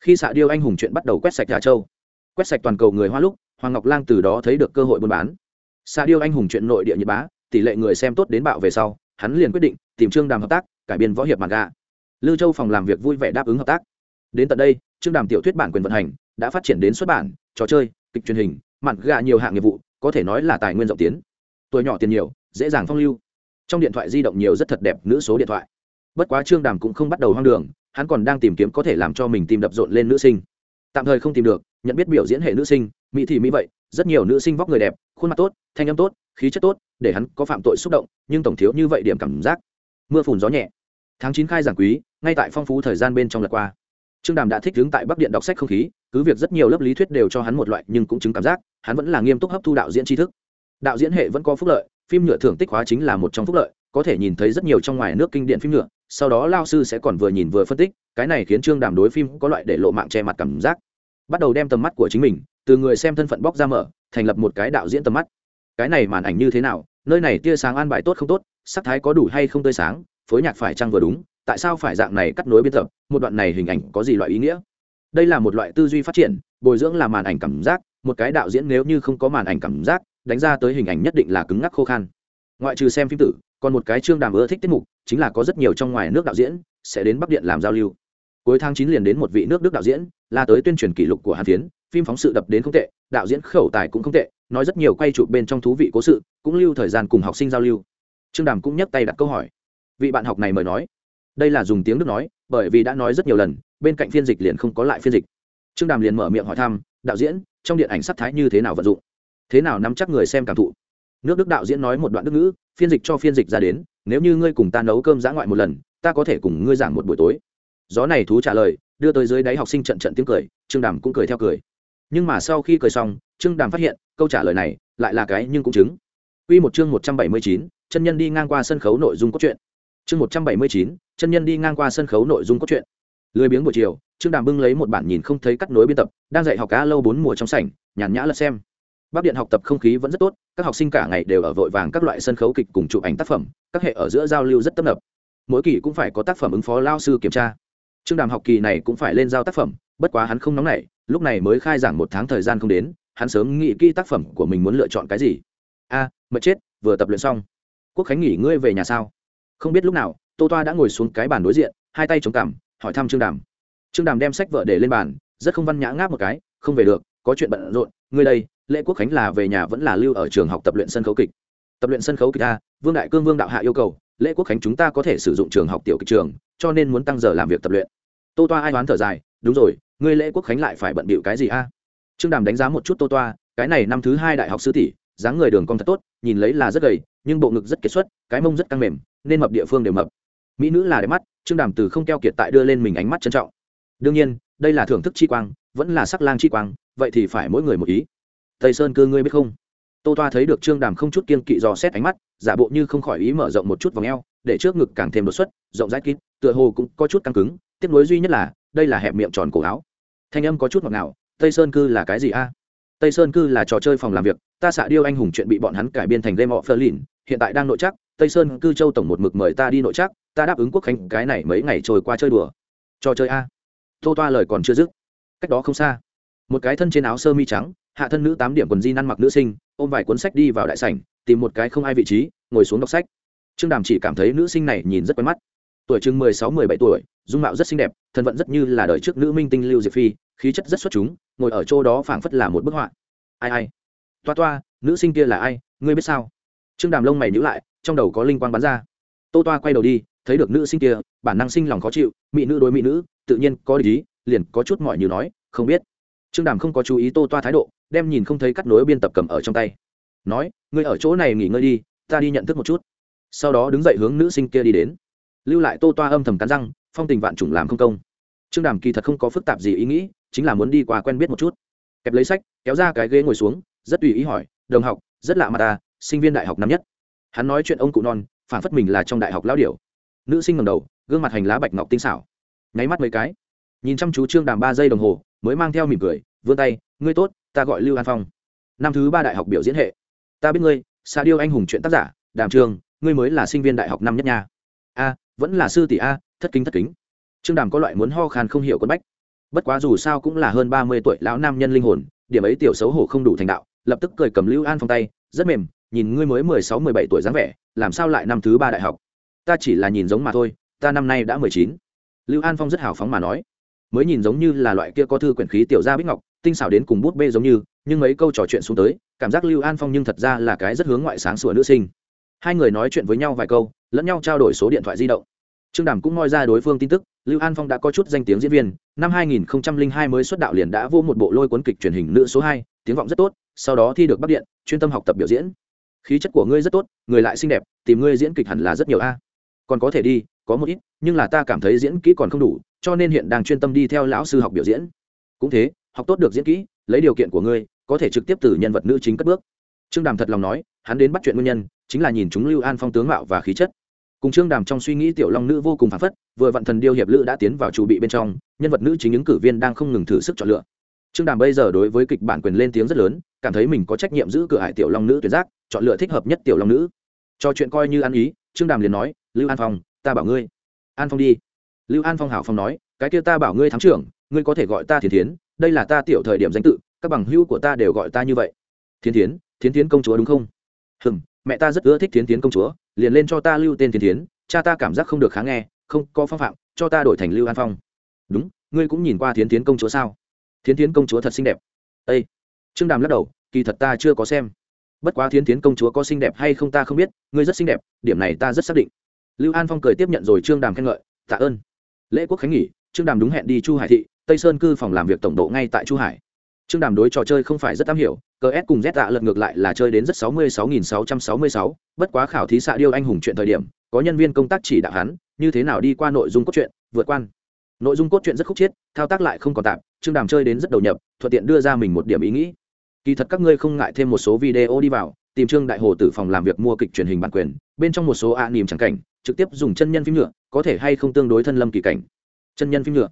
Khi xạ điêu anh hùng chuyện bắt đầu quét sạch trà châu, quét sạch toàn cầu người hoa lúc, hoàng ngọc lang từ đó thấy được cơ hội buôn bán. Xạ điêu anh hùng chuyện nội địa nhật bá, tỷ lệ người xem tốt đến bạo về sau, hắn liền quyết định tìm trương đàm hợp tác, cải biên võ hiệp mạn gạ. Lưu châu phòng làm việc vui vẻ đáp ứng hợp tác. Đến tận đây trương đàm tiểu thuyết bản quyền vận hành đã phát triển đến xuất bản, trò chơi, kịch truyền hình mặn gạ nhiều hạng nghiệp vụ, có thể nói là tài nguyên rộng tiến. Tuổi nhỏ tiền nhiều, dễ dàng phong lưu. Trong điện thoại di động nhiều rất thật đẹp nữ số điện thoại. Bất quá trương đàm cũng không bắt đầu hoang đường, hắn còn đang tìm kiếm có thể làm cho mình tìm đập rộn lên nữ sinh. Tạm thời không tìm được, nhận biết biểu diễn hệ nữ sinh, mỹ thì mỹ vậy, rất nhiều nữ sinh vóc người đẹp, khuôn mặt tốt, thanh âm tốt, khí chất tốt, để hắn có phạm tội xúc động, nhưng tổng thiếu như vậy điểm cảm giác. Mưa phùn gió nhẹ. Tháng chín khai giảng quý, ngay tại phong phú thời gian bên trong lật qua trương đàm đã thích đứng tại bắc điện đọc sách không khí, cứ việc rất nhiều lớp lý thuyết đều cho hắn một loại nhưng cũng chứng cảm giác, hắn vẫn là nghiêm túc hấp thu đạo diễn tri thức. Đạo diễn hệ vẫn có phúc lợi, phim nhựa thưởng tích hóa chính là một trong phúc lợi, có thể nhìn thấy rất nhiều trong ngoài nước kinh điển phim nhựa, sau đó lao sư sẽ còn vừa nhìn vừa phân tích, cái này khiến trương đàm đối phim có loại để lộ mạng che mặt cảm giác. Bắt đầu đem tầm mắt của chính mình, từ người xem thân phận bóc ra mở, thành lập một cái đạo diễn tầm mắt. Cái này màn ảnh như thế nào, nơi này tia sáng an bài tốt không tốt, sắc thái có đủ hay không tươi sáng, phối nhạc phải chăng vừa đúng tại sao phải dạng này cắt nối biên tập, một đoạn này hình ảnh có gì loại ý nghĩa? Đây là một loại tư duy phát triển, bồi dưỡng là màn ảnh cảm giác, một cái đạo diễn nếu như không có màn ảnh cảm giác, đánh ra tới hình ảnh nhất định là cứng ngắc khô khan. Ngoại trừ xem phim tử, còn một cái chương đàm ưa thích tiết mục, chính là có rất nhiều trong ngoài nước đạo diễn sẽ đến bắc điện làm giao lưu. Cuối tháng chín liền đến một vị nước đức đạo diễn, là tới tuyên truyền kỷ lục của hàn tiến phim phóng sự đập đến không tệ, đạo diễn khẩu tài cũng không tệ, nói rất nhiều quay chụp bên trong thú vị cố sự, cũng lưu thời gian cùng học sinh giao lưu. Trương đàm cũng nhấc tay đặt câu hỏi. Vị bạn học này mời nói đây là dùng tiếng đức nói bởi vì đã nói rất nhiều lần bên cạnh phiên dịch liền không có lại phiên dịch. Trương đàm liền mở miệng hỏi thăm đạo diễn trong điện ảnh sắc thái như thế nào vận dụng? Thế nào nắm chắc người xem cảm thụ? Nước đức đạo diễn nói một đoạn đức ngữ phiên dịch cho phiên dịch ra đến nếu như ngươi cùng ta nấu cơm giã ngoại một lần ta có thể cùng ngươi giảng một buổi tối. Gió này thú trả lời đưa tới dưới đáy học sinh trận trận tiếng cười trương đàm cũng cười theo cười. Nhưng mà sau khi cười xong trương đàm phát hiện câu trả lời này lại là cái nhưng cũng chứng. Quy một chương một trăm bảy mươi chín, chân nhân đi ngang qua sân khấu nội dung cốt truyện. Chương một trăm bảy mươi chín, chân nhân đi ngang qua sân khấu nội dung cốt truyện. Lười biếng buổi chiều, Trương Đàm bưng lấy một bản nhìn không thấy cắt nối biên tập, đang dạy học cá lâu bốn mùa trong sảnh, nhàn nhã lật xem. Bác Điện học tập không khí vẫn rất tốt, các học sinh cả ngày đều ở vội vàng các loại sân khấu kịch cùng chụp ảnh tác phẩm, các hệ ở giữa giao lưu rất tấp nập. Mỗi kỳ cũng phải có tác phẩm ứng phó lao sư kiểm tra. Trương Đàm học kỳ này cũng phải lên giao tác phẩm, bất quá hắn không nóng nảy, lúc này mới khai giảng một tháng thời gian không đến, hắn sớm nghĩ kỹ tác phẩm của mình muốn lựa chọn cái gì. A, à, mệt chết, vừa tập luyện xong. Quốc Khánh nghỉ ngươi về nhà sao? Không biết lúc nào, Tô Toa đã ngồi xuống cái bàn đối diện, hai tay chống cằm, hỏi thăm Trương Đàm. Trương Đàm đem sách vợ để lên bàn, rất không văn nhã ngáp một cái, không về được, có chuyện bận rộn, ngươi đây, lễ quốc khánh là về nhà vẫn là lưu ở trường học tập luyện sân khấu kịch. Tập luyện sân khấu kịch a vương đại cương vương đạo hạ yêu cầu lễ quốc khánh chúng ta có thể sử dụng trường học tiểu kịch trường cho nên muốn tăng giờ làm việc tập luyện. Tô toa ai đoán thở dài đúng rồi ngươi lễ quốc khánh lại phải bận bịu cái gì a trương đàm đánh giá một chút tô toa cái này năm thứ hai đại học sư tỷ dáng người đường cong thật tốt nhìn lấy là rất gầy nhưng bộ ngực rất kiệt xuất cái mông rất căng mềm nên mập địa phương đều mập. Mỹ nữ là đẹp mắt, trương đàm từ không keo kiệt tại đưa lên mình ánh mắt trân trọng. Đương nhiên, đây là thưởng thức chi quang, vẫn là sắc lang chi quang, vậy thì phải mỗi người một ý. Tây sơn cư ngươi biết không? Tô toa thấy được trương đàm không chút kiên kỵ dò xét ánh mắt, giả bộ như không khỏi ý mở rộng một chút v ò e o để trước ngực càng thêm đột xuất, rộng rãi kín, tựa hồ cũng có chút căng cứng tiếp nối duy nhất là, đây là hẹp miệng tròn cổ áo. Thanh âm có chút ngọt ngào, tây sơn cư là cái gì a? Tây sơn cư là trò chơi phòng làm việc, ta xạ điêu anh hùng chuyện bị bọn hắn cải biên thành game họ phơ lìn hiện tại đang nội chắc tây sơn cư châu tổng một mực mời ta đi nội chắc ta đáp ứng quốc khánh cái này mấy ngày trôi qua chơi đùa. Cho chơi a. Tô toa lời còn chưa dứt. Cách đó không xa, một cái thân trên áo sơ mi trắng, hạ thân nữ tám điểm quần jean ăn mặc nữ sinh, ôm vài cuốn sách đi vào đại sảnh, tìm một cái không ai vị trí, ngồi xuống đọc sách. Trương đàm chỉ cảm thấy nữ sinh này nhìn rất quen mắt. Tuổi chừng mười sáu, mười bảy tuổi, dung mạo rất xinh đẹp, thân vận rất như là đời trước nữ minh tinh lưu diệp phi, khí chất rất xuất chúng, ngồi ở chỗ đó phảng phất là một bức họa. Ai ai. Toa toa, nữ sinh kia là ai? Ngươi biết sao? Trương đàm lông mày nhữ lại trong đầu có linh quang bắn ra. Tô toa quay đầu đi, thấy được nữ sinh kia, bản năng sinh lòng khó chịu, mỹ nữ đối mỹ nữ, tự nhiên có lý liền có chút mọi như nói, không biết. Trương đàm không có chú ý tô toa thái độ, đem nhìn không thấy cắt nối biên tập cầm ở trong tay. Nói, ngươi ở chỗ này nghỉ ngơi đi, ta đi nhận thức một chút. Sau đó đứng dậy hướng nữ sinh kia đi đến. Lưu lại tô toa âm thầm cắn răng, phong tình vạn chủng làm không công. Trương đàm kỳ thật không có phức tạp gì ý nghĩ, chính là muốn đi qua quen biết một chút. Kẹp lấy sách, kéo ra cái ghế ngồi xuống, rất tùy ý hỏi, đồng học, rất lạ mà ta, sinh viên đại học năm nhất hắn nói chuyện ông cụ non phản phất mình là trong đại học lao điểu. Nữ sinh ngầm đầu, gương mặt hành lá bạch ngọc tinh xảo. Nháy mắt mấy cái, nhìn chăm chú trương đàm ba giây đồng hồ, mới mang theo mỉm cười, vươn tay, ngươi tốt, ta gọi lưu an phong. Năm thứ ba đại học biểu diễn hệ. Ta biết ngươi xa điêu anh hùng chuyện tác giả, đàm trường, ngươi mới là sinh viên đại học năm nhất nha. A, vẫn là sư tỷ a, thất kính thất kính. Trương đàm có loại muốn ho khan không hiểu quân bách. Bất quá dù sao cũng là hơn ba mươi tuổi lão nam nhân linh hồn, điểm ấy tiểu xấu hổ không đủ thành đạo, lập tức cười cầm lưu an phong tay, rất mềm nhìn ngươi mới mười sáu, mười bảy tuổi dáng vẻ, làm sao lại năm thứ ba đại học? Ta chỉ là nhìn giống mà thôi, ta năm nay đã mười chín. Lưu an phong rất hào phóng mà nói. Mới nhìn giống như là loại kia có thư quyển khí tiểu gia bích ngọc, tinh xảo đến cùng bút bê giống như, nhưng mấy câu trò chuyện xuống tới, cảm giác lưu an phong nhưng thật ra là cái rất hướng ngoại sáng sủa nữ sinh. Hai người nói chuyện với nhau vài câu, lẫn nhau trao đổi số điện thoại di động. Trương đàm cũng moi ra đối phương tin tức, lưu an phong đã có chút danh tiếng diễn viên, năm 2002 mới xuất đạo liền đã vô một bộ lôi cuốn kịch truyền hình nữ số hai, tiếng vọng rất tốt, sau đó thi được bắc điện, chuyên tâm học tập biểu diễn khí chất của ngươi rất tốt, người lại xinh đẹp, tìm ngươi diễn kịch hẳn là rất nhiều a. Còn có thể đi, có một ít, nhưng là ta cảm thấy diễn kỹ còn không đủ, cho nên hiện đang chuyên tâm đi theo lão sư học biểu diễn. Cũng thế, học tốt được diễn kỹ, lấy điều kiện của ngươi, có thể trực tiếp từ nhân vật nữ chính cất bước. Trương đàm thật lòng nói, hắn đến bắt chuyện nguyên nhân, chính là nhìn chúng lưu an phong tướng mạo và khí chất. Cùng trương đàm trong suy nghĩ tiểu long nữ vô cùng phản phất, vừa vạn thần điêu hiệp lữ đã tiến vào chủ bị bên trong, nhân vật nữ chính ứng cử viên đang không ngừng thử sức chọn lựa trương đàm bây giờ đối với kịch bản quyền lên tiếng rất lớn, cảm thấy mình có trách nhiệm giữ cửa hải tiểu long nữ tuyệt giác, chọn lựa thích hợp nhất tiểu long nữ. Cho chuyện coi như ăn ý, trương đàm liền nói, lưu an phong, ta bảo ngươi. An phong đi. Lưu an phong hảo phong nói, cái kia ta bảo ngươi thắng trưởng, ngươi có thể gọi ta thiền thiến, đây là ta tiểu thời điểm danh tự, các bằng hữu của ta đều gọi ta như vậy. Thiên thiến thiến thiến công chúa đúng không? Hừm, mẹ ta rất ưa thích thiến thiến công chúa, liền lên cho ta lưu tên thiến thiến, cha ta cảm giác không được khá nghe, không có phong phạm, cho ta đổi thành lưu an phong. Đúng, ngươi cũng nhìn qua thiến thiến công chúa sao? Thiến thiến công chúa thật xinh đẹp. Ây trương đàm lắc đầu, kỳ thật ta chưa có xem. Bất quá thiến thiến công chúa có xinh đẹp hay không ta không biết, ngươi rất xinh đẹp, điểm này ta rất xác định. Lưu an phong cười tiếp nhận rồi trương đàm khen ngợi, tạ ơn. Lễ quốc khánh nghỉ, trương đàm đúng hẹn đi chu hải thị, tây sơn cư phòng làm việc tổng độ ngay tại chu hải. Trương đàm đối trò chơi không phải rất am hiểu cờ s cùng z tạ lật ngược lại là chơi đến rất sáu mươi sáu nghìn sáu trăm sáu mươi sáu, bất quá khảo thí xạ điêu anh hùng chuyện thời điểm, có nhân viên công tác chỉ đạo hắn, như thế nào đi qua nội dung cốt truyện, vượt quan. Nội dung cốt truyện rất khúc chiết, thao tác lại không còn tạm trương đàm chơi đến rất đầu nhập, thuận tiện đưa ra mình một điểm ý nghĩ. Kỳ thật các ngươi không ngại thêm một số video đi vào, tìm trương đại hồ tử phòng làm việc mua kịch truyền hình bản quyền, bên trong một số ạ niềm chẳng cảnh, trực tiếp dùng chân nhân phim nhựa, có thể hay không tương đối thân lâm kỳ cảnh. Chân nhân phim nhựa.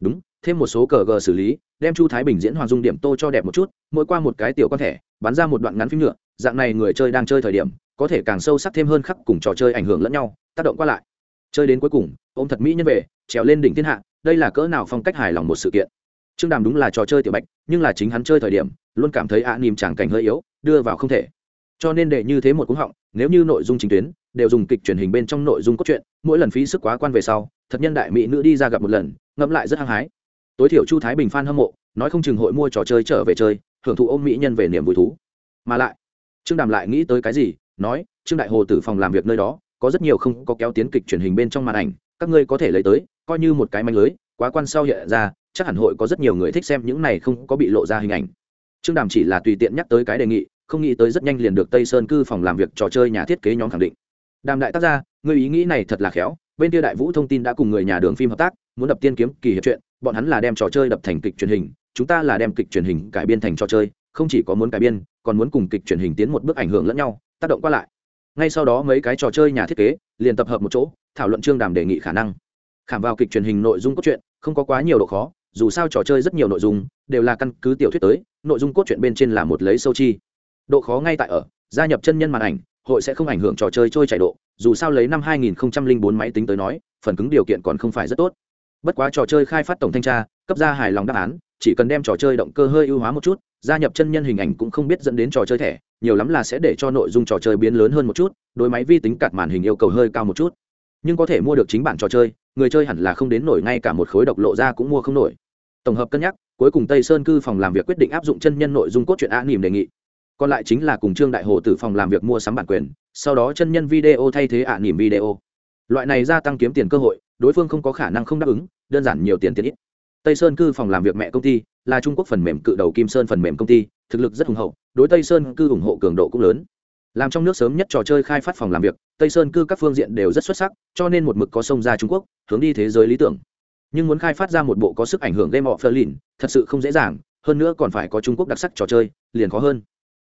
Đúng, thêm một số cờ gờ xử lý, đem chu thái bình diễn hoàng dung điểm tô cho đẹp một chút, mỗi qua một cái tiểu con thẻ, bán ra một đoạn ngắn phim nhựa, dạng này người chơi đang chơi thời điểm, có thể càng sâu sắc thêm hơn khắc cùng trò chơi ảnh hưởng lẫn nhau, tác động qua lại. Chơi đến cuối cùng, ôm thật mỹ nhân về, trèo lên đỉnh thiên hạ, đây là cỡ nào phong cách hài lòng một sự kiện trương đàm đúng là trò chơi tiểu bạch, nhưng là chính hắn chơi thời điểm, luôn cảm thấy ạ à nìm chẳng cảnh hơi yếu, đưa vào không thể. Cho nên để như thế một cúng họng, nếu như nội dung chính tuyến, đều dùng kịch truyền hình bên trong nội dung cốt truyện, mỗi lần phí sức quá quan về sau, thật nhân đại mỹ nữ đi ra gặp một lần, ngẫm lại rất hăng hái. Tối thiểu chu thái bình phan hâm mộ, nói không chừng hội mua trò chơi trở về chơi, hưởng thụ ôm mỹ nhân về niềm vui thú. Mà lại, trương đàm lại nghĩ tới cái gì, nói, trương đại hồ tử phòng làm việc nơi đó, có rất nhiều không có kéo tiến kịch truyền hình bên trong màn ảnh, các ngươi có thể lấy tới, coi như một cái manh lưới quá quan sau hiện ra, chắc hẳn hội có rất nhiều người thích xem những này không có bị lộ ra hình ảnh. Trương đàm chỉ là tùy tiện nhắc tới cái đề nghị, không nghĩ tới rất nhanh liền được tây sơn cư phòng làm việc trò chơi nhà thiết kế nhóm khẳng định. Đàm đại tác gia, người ý nghĩ này thật là khéo, bên kia đại vũ thông tin đã cùng người nhà đường phim hợp tác, muốn đập tiên kiếm kỳ hiệp chuyện, bọn hắn là đem trò chơi đập thành kịch truyền hình, chúng ta là đem kịch truyền hình cải biên thành trò chơi, không chỉ có muốn cải biên, còn muốn cùng kịch truyền hình tiến một bước ảnh hưởng lẫn nhau, tác động qua lại. Ngay sau đó mấy cái trò chơi nhà thiết kế, liền tập hợp một chỗ, thảo luận trương đàm đề nghị khả năng khảm vào kịch truyền hình nội dung cốt truyện, không có quá nhiều độ khó, dù sao trò chơi rất nhiều nội dung, đều là căn cứ tiểu thuyết tới, nội dung cốt truyện bên trên là một lấy sâu chi. Độ khó ngay tại ở, gia nhập chân nhân màn ảnh, hội sẽ không ảnh hưởng trò chơi trôi chảy độ, dù sao lấy năm 2004 máy tính tới nói, phần cứng điều kiện còn không phải rất tốt. Bất quá trò chơi khai phát tổng thanh tra, cấp ra hài lòng đáp án, chỉ cần đem trò chơi động cơ hơi ưu hóa một chút, gia nhập chân nhân hình ảnh cũng không biết dẫn đến trò chơi thẻ, nhiều lắm là sẽ để cho nội dung trò chơi biến lớn hơn một chút, đối máy vi tính cạt màn hình yêu cầu hơi cao một chút nhưng có thể mua được chính bản trò chơi, người chơi hẳn là không đến nổi ngay cả một khối độc lộ ra cũng mua không nổi. Tổng hợp cân nhắc, cuối cùng tây sơn cư phòng làm việc quyết định áp dụng chân nhân nội dung cốt truyện a nỉm đề nghị. Còn lại chính là cùng trương đại hồ từ phòng làm việc mua sắm bản quyền, sau đó chân nhân video thay thế ạ nỉm video. Loại này gia tăng kiếm tiền cơ hội, đối phương không có khả năng không đáp ứng, đơn giản nhiều tiền tiền ít. Tây sơn cư phòng làm việc mẹ công ty, là trung quốc phần mềm cự đầu kim sơn phần mềm công ty, thực lực rất hùng hậu, đối tây sơn cư ủng hộ cường độ cũng lớn làm trong nước sớm nhất trò chơi khai phát phòng làm việc, tây sơn cư các phương diện đều rất xuất sắc, cho nên một mực có sông ra trung quốc, hướng đi thế giới lý tưởng. Nhưng muốn khai phát ra một bộ có sức ảnh hưởng game of berlin thật sự không dễ dàng, hơn nữa còn phải có trung quốc đặc sắc trò chơi, liền khó hơn.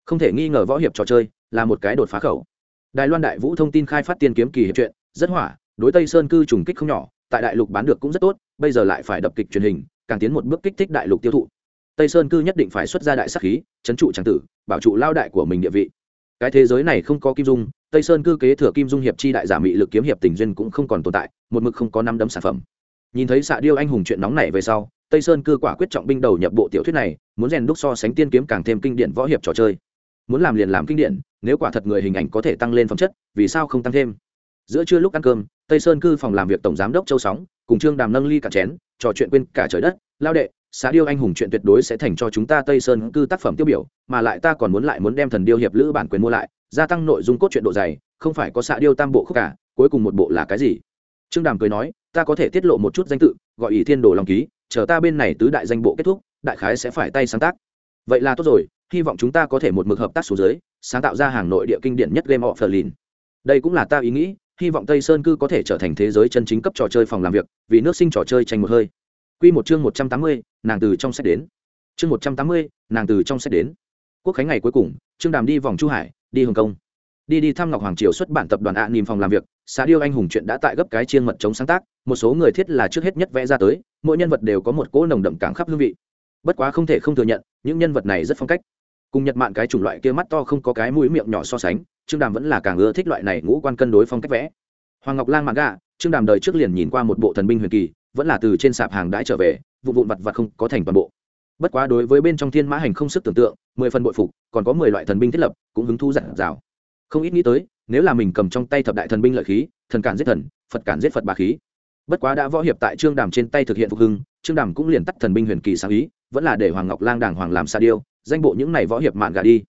Không thể nghi ngờ võ hiệp trò chơi là một cái đột phá khẩu. Đài loan đại vũ thông tin khai phát tiên kiếm kỳ hiệp truyện, rất hỏa, đối tây sơn cư trùng kích không nhỏ, tại đại lục bán được cũng rất tốt, bây giờ lại phải đập kịch truyền hình, càng tiến một bước kích thích đại lục tiêu thụ. Tây sơn cư nhất định phải xuất ra đại sắc khí, trấn trụ tràng tử, bảo trụ lao đại của mình địa vị cái thế giới này không có kim dung, tây sơn cư kế thừa kim dung hiệp chi đại giả mị lực kiếm hiệp tình duyên cũng không còn tồn tại, một mực không có năm đấm sản phẩm. Nhìn thấy xạ điêu anh hùng chuyện nóng này về sau, tây sơn cư quả quyết trọng binh đầu nhập bộ tiểu thuyết này, muốn rèn đúc so sánh tiên kiếm càng thêm kinh điển võ hiệp trò chơi. Muốn làm liền làm kinh điển, nếu quả thật người hình ảnh có thể tăng lên phẩm chất, vì sao không tăng thêm? Giữa trưa lúc ăn cơm, tây sơn cư phòng làm việc tổng giám đốc châu sóng, cùng trương đàm nâng ly cả chén, trò chuyện quên cả trời đất, lao đệ xã điêu anh hùng chuyện tuyệt đối sẽ thành cho chúng ta tây sơn cư tác phẩm tiêu biểu, mà lại ta còn muốn lại muốn đem thần điêu hiệp lữ bản quyền mua lại, gia tăng nội dung cốt truyện độ dày, không phải có xã điêu tam bộ khúc cả cuối cùng một bộ là cái gì? Trương đàm cười nói, ta có thể tiết lộ một chút danh tự, gọi ý thiên đồ lòng ký, chờ ta bên này tứ đại danh bộ kết thúc, đại khái sẽ phải tay sáng tác. Vậy là tốt rồi, hy vọng chúng ta có thể một mực hợp tác xuống dưới, sáng tạo ra hàng nội địa kinh điển nhất game of berlin đây cũng là ta ý nghĩ, hy vọng tây sơn cư có thể trở thành thế giới chân chính cấp trò chơi phòng làm việc, vì nước sinh trò chơi tranh một hơi. Quy một chương một trăm tám mươi nàng từ trong sách đến. Chương một trăm tám mươi nàng từ trong sách đến. Quốc khánh ngày cuối cùng trương đàm đi vòng chu hải đi hồng kông. Đi đi thăm ngọc hoàng triều xuất bản tập đoàn ạ à, nìm phòng làm việc xã điêu anh hùng chuyện đã tại gấp cái chiên mật chống sáng tác một số người thiết là trước hết nhất vẽ ra tới mỗi nhân vật đều có một cỗ nồng đậm cảm khắp hương vị. Bất quá không thể không thừa nhận những nhân vật này rất phong cách. Cùng nhật mạn cái chủng loại kia mắt to không có cái mũi miệng nhỏ so sánh trương đàm vẫn là càng ưa thích loại này ngũ quan cân đối phong cách vẽ. Hoàng ngọc lang mạng gà trương đàm đời trước liền nhìn qua một bộ thần binh huyền kỳ vẫn là từ trên sạp hàng đãi trở về vụ vụn vặt vặt không có thành toàn bộ. Bất quá đối với bên trong thiên mã hành không sức tưởng tượng, mười phần bội phục, còn có mười loại thần binh thiết lập, cũng hứng thu giản dào. Không ít nghĩ tới, nếu là mình cầm trong tay thập đại thần binh lợi khí, thần cản giết thần, phật cản giết phật bà khí. Bất quá đã võ hiệp tại trương đàm trên tay thực hiện phục hưng, trương đàm cũng liền tắt thần binh huyền kỳ sáng ý, vẫn là để hoàng ngọc lang đàng hoàng làm sa điêu, danh bộ những này võ hiệp mạn gà đi.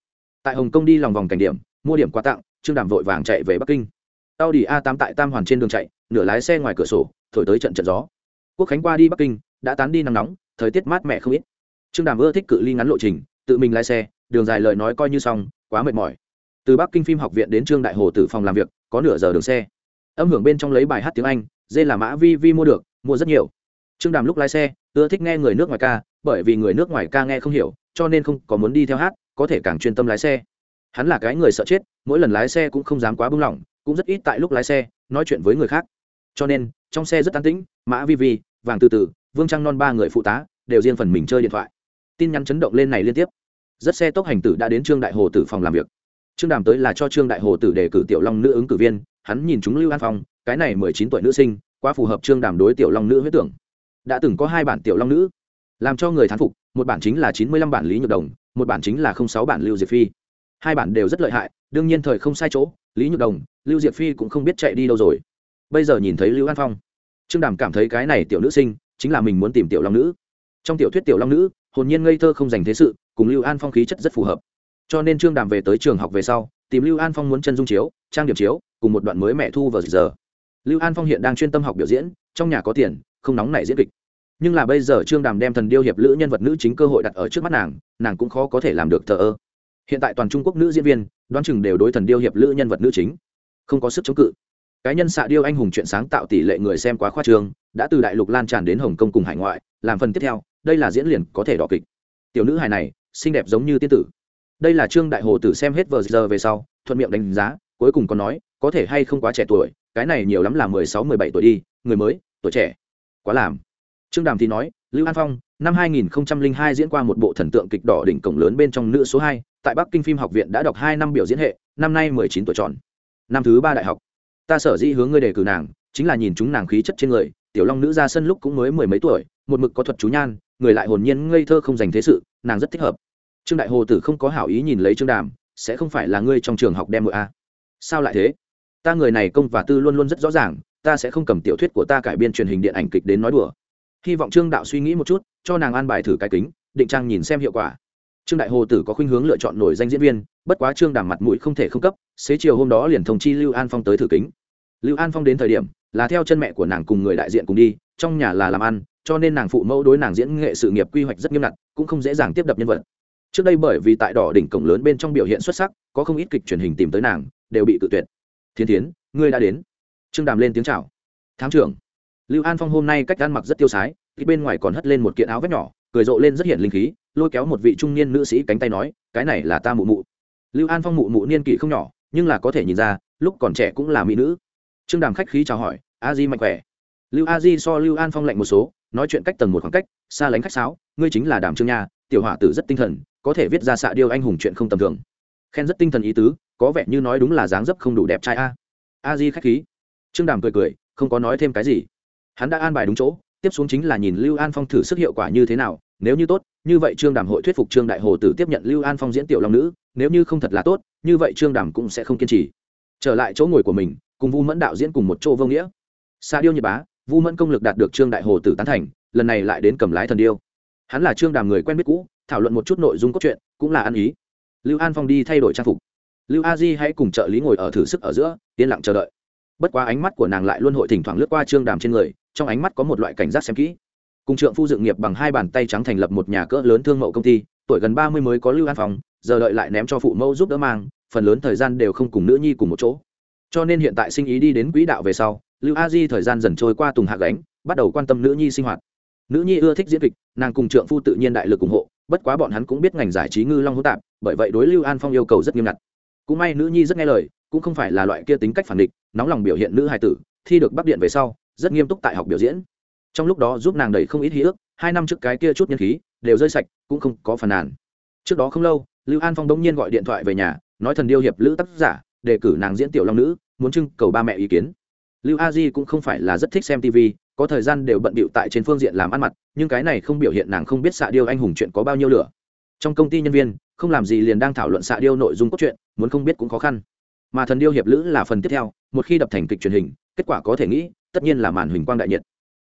Tại hồng kông đi lòng vòng cảnh điểm, mua điểm quà tặng, trương đàm vội vàng chạy về bắc kinh. Tao đi a tám tại tam hoàn trên đường chạy, nửa lái xe ngoài cửa sổ, thổi tới trận trận gió quốc khánh qua đi bắc kinh, đã tán đi nắng nóng, thời tiết mát mẻ không ít. Trương đàm ưa thích cự ly ngắn lộ trình, tự mình lái xe, đường dài lời nói coi như xong, quá mệt mỏi. Từ bắc kinh phim học viện đến trương đại hồ tử phòng làm việc, có nửa giờ đường xe. Âm hưởng bên trong lấy bài hát tiếng anh, dê là mã vi vi mua được, mua rất nhiều. Trương đàm lúc lái xe, ưa thích nghe người nước ngoài ca, bởi vì người nước ngoài ca nghe không hiểu, cho nên không có muốn đi theo hát, có thể càng chuyên tâm lái xe. Hắn là cái người sợ chết, mỗi lần lái xe cũng không dám quá bưng lỏng, cũng rất ít tại lúc lái xe, nói chuyện với người khác. Cho nên, trong xe rất an tĩnh, mã vi vi vàng từ từ, vương trăng non ba người phụ tá, đều riêng phần mình chơi điện thoại. Tin nhắn chấn động lên này liên tiếp. Rất xe tốc hành tử đã đến trương đại hồ tử phòng làm việc. Trương đàm tới là cho trương đại hồ tử đề cử tiểu long nữ ứng cử viên, hắn nhìn chúng lưu an phong, cái này mười chín tuổi nữ sinh, quá phù hợp trương đàm đối tiểu long nữ huyết tưởng. Đã từng có hai bản tiểu long nữ, làm cho người thán phục, một bản chính là chín mươi lăm bản lý nhược đồng, một bản chính là không sáu bản lưu diệp phi. Hai bản đều rất lợi hại, đương nhiên thời không sai chỗ, lý nhược đồng, lưu diệp phi cũng không biết chạy đi đâu rồi. Bây giờ nhìn thấy lưu an phong trương đàm cảm thấy cái này tiểu nữ sinh chính là mình muốn tìm tiểu long nữ. Trong tiểu thuyết tiểu long nữ, hồn nhiên ngây thơ không dành thế sự, cùng lưu an phong khí chất rất phù hợp. Cho nên trương đàm về tới trường học về sau, tìm lưu an phong muốn chân dung chiếu, trang điểm chiếu, cùng một đoạn mới mẹ thu vào giờ. Lưu an phong hiện đang chuyên tâm học biểu diễn, trong nhà có tiền, không nóng nảy diễn kịch. Nhưng là bây giờ trương đàm đem thần điêu hiệp lữ nhân vật nữ chính cơ hội đặt ở trước mắt nàng nàng cũng khó có thể làm được thờ ơ. Hiện tại toàn trung quốc nữ diễn viên, đoán chừng đều đối thần điêu hiệp lữ nhân vật nữ chính, không có sức chống cự cái nhân xạ điêu anh hùng chuyện sáng tạo tỷ lệ người xem quá khoa trương, đã từ đại lục lan tràn đến hồng kông cùng hải ngoại, làm phần tiếp theo, đây là diễn liền có thể đỏ kịch. Tiểu nữ hài này, xinh đẹp giống như tiên tử. Đây là trương đại hồ tử xem hết vờ giờ về sau, thuận miệng đánh giá, cuối cùng còn nói, có thể hay không quá trẻ tuổi, cái này nhiều lắm là mười sáu, mười bảy tuổi đi, người mới, tuổi trẻ. Quá làm. Trương đàm thì nói, lưu an phong, năm hai nghìn hai diễn qua một bộ thần tượng kịch đỏ đỉnh cổng lớn bên trong nữ số hai, tại bắc kinh phim học viện đã đọc hai năm biểu diễn hệ, năm nay mười chín tuổi tròn. Năm thứ ba đại học ta sở dĩ hướng ngươi đề cử nàng, chính là nhìn chúng nàng khí chất trên người, tiểu long nữ ra sân lúc cũng mới mười mấy tuổi, một mực có thuật chú nhan, người lại hồn nhiên ngây thơ không dành thế sự, nàng rất thích hợp. Trương đại hồ tử không có hảo ý nhìn lấy trương đàm, sẽ không phải là ngươi trong trường học đem mượn a. Sao lại thế? Ta người này công và tư luôn luôn rất rõ ràng, ta sẽ không cầm tiểu thuyết của ta cải biên truyền hình điện ảnh kịch đến nói đùa. Hy vọng trương đạo suy nghĩ một chút, cho nàng an bài thử cái kính, định trang nhìn xem hiệu quả. Trương đại hồ tử có khuynh hướng lựa chọn nổi danh diễn viên, bất quá trương đàm mặt mũi không thể không cấp, xế chiều hôm đó liền thông chi lưu an phong tới thử kính lưu an phong đến thời điểm, là theo chân mẹ của nàng cùng người đại diện cùng đi, trong nhà là làm ăn, cho nên nàng phụ mẫu đối nàng diễn nghệ sự nghiệp quy hoạch rất nghiêm ngặt, cũng không dễ dàng tiếp đập nhân vật. Trước đây bởi vì tại đỏ đỉnh cổng lớn bên trong biểu hiện xuất sắc, có không ít kịch truyền hình tìm tới nàng, đều bị cự tuyệt. Thiên tiến ngươi đã đến. Trương đàm lên tiếng chào. Thám trưởng. Lưu an phong hôm nay cách ăn mặc rất tiêu sái, thì bên ngoài còn hất lên một kiện áo vét nhỏ, cười rộ lên rất hiện linh khí, lôi kéo một vị trung niên nữ sĩ cánh tay nói, cái này là ta mụ mụ. Lưu an phong mụ mụ niên kỷ không nhỏ, nhưng là có thể nhìn ra, lúc còn trẻ cũng là mỹ nữ trương đàm khách khí chào hỏi, a di mạnh khỏe. Lưu a di so lưu an phong lạnh một số, nói chuyện cách tầng một khoảng cách, xa lánh khách sáo, ngươi chính là đàm trương nha, tiểu hỏa tử rất tinh thần, có thể viết ra xạ điêu anh hùng chuyện không tầm thường. Khen rất tinh thần ý tứ, có vẻ như nói đúng là dáng dấp không đủ đẹp trai a. A di khách khí. Trương đàm cười cười, không có nói thêm cái gì. Hắn đã an bài đúng chỗ, tiếp xuống chính là nhìn lưu an phong thử sức hiệu quả như thế nào, nếu như tốt, như vậy trương đàm hội thuyết phục trương đại hồ tử tiếp nhận lưu an phong diễn tiểu long nữ, nếu như không thật là tốt, như vậy trương đàm cũng sẽ không kiên trì. Trở lại chỗ ngồi của mình cùng vu mẫn đạo diễn cùng một chỗ vô nghĩa. Xa điêu nhật bá, vu mẫn công lực đạt được trương đại hồ tử tán thành, lần này lại đến cầm lái thần điêu. Hắn là trương đàm người quen biết cũ, thảo luận một chút nội dung cốt truyện, cũng là ăn ý. Lưu an phong đi thay đổi trang phục. Lưu a di hãy cùng trợ lý ngồi ở thử sức ở giữa, yên lặng chờ đợi. Bất quá ánh mắt của nàng lại luôn hội thỉnh thoảng lướt qua trương đàm trên người, trong ánh mắt có một loại cảnh giác xem kỹ. Cùng trượng phu dựng nghiệp bằng hai bàn tay trắng thành lập một nhà cỡ lớn thương mậu công ty, tuổi gần ba mươi mới có lưu an phong, giờ đợi lại ném cho phụ mẫu giúp đỡ mang, phần lớn thời gian đều không cùng nữ nhi cùng một chỗ cho nên hiện tại sinh ý đi đến quỹ đạo về sau, lưu a di thời gian dần trôi qua tùng hạ gánh, bắt đầu quan tâm nữ nhi sinh hoạt. Nữ nhi ưa thích diễn kịch, nàng cùng trượng phu tự nhiên đại lực ủng hộ, bất quá bọn hắn cũng biết ngành giải trí ngư long hỗn tạp, bởi vậy đối lưu an phong yêu cầu rất nghiêm ngặt. Cũng may nữ nhi rất nghe lời, cũng không phải là loại kia tính cách phản địch, nóng lòng biểu hiện nữ hài tử, thi được bắc điện về sau, rất nghiêm túc tại học biểu diễn. Trong lúc đó giúp nàng đầy không ít hí ước, hai năm trước cái kia chút nhân khí, đều rơi sạch, cũng không có phản nàn. Trước đó không lâu, lưu an phong đông nhiên gọi điện thoại về nhà, nói thần điêu hiệp lữ tác giả đề cử nàng diễn tiểu long nữ, muốn trưng cầu ba mẹ ý kiến. Lưu a di cũng không phải là rất thích xem tv có thời gian đều bận bịu tại trên phương diện làm ăn mặt, nhưng cái này không biểu hiện nàng không biết xạ điêu anh hùng chuyện có bao nhiêu lửa. Trong công ty nhân viên, không làm gì liền đang thảo luận xạ điêu nội dung cốt truyện, muốn không biết cũng khó khăn. Mà thần điêu hiệp lữ là phần tiếp theo, một khi đập thành kịch truyền hình, kết quả có thể nghĩ, tất nhiên là màn huỳnh quang đại nhiệt.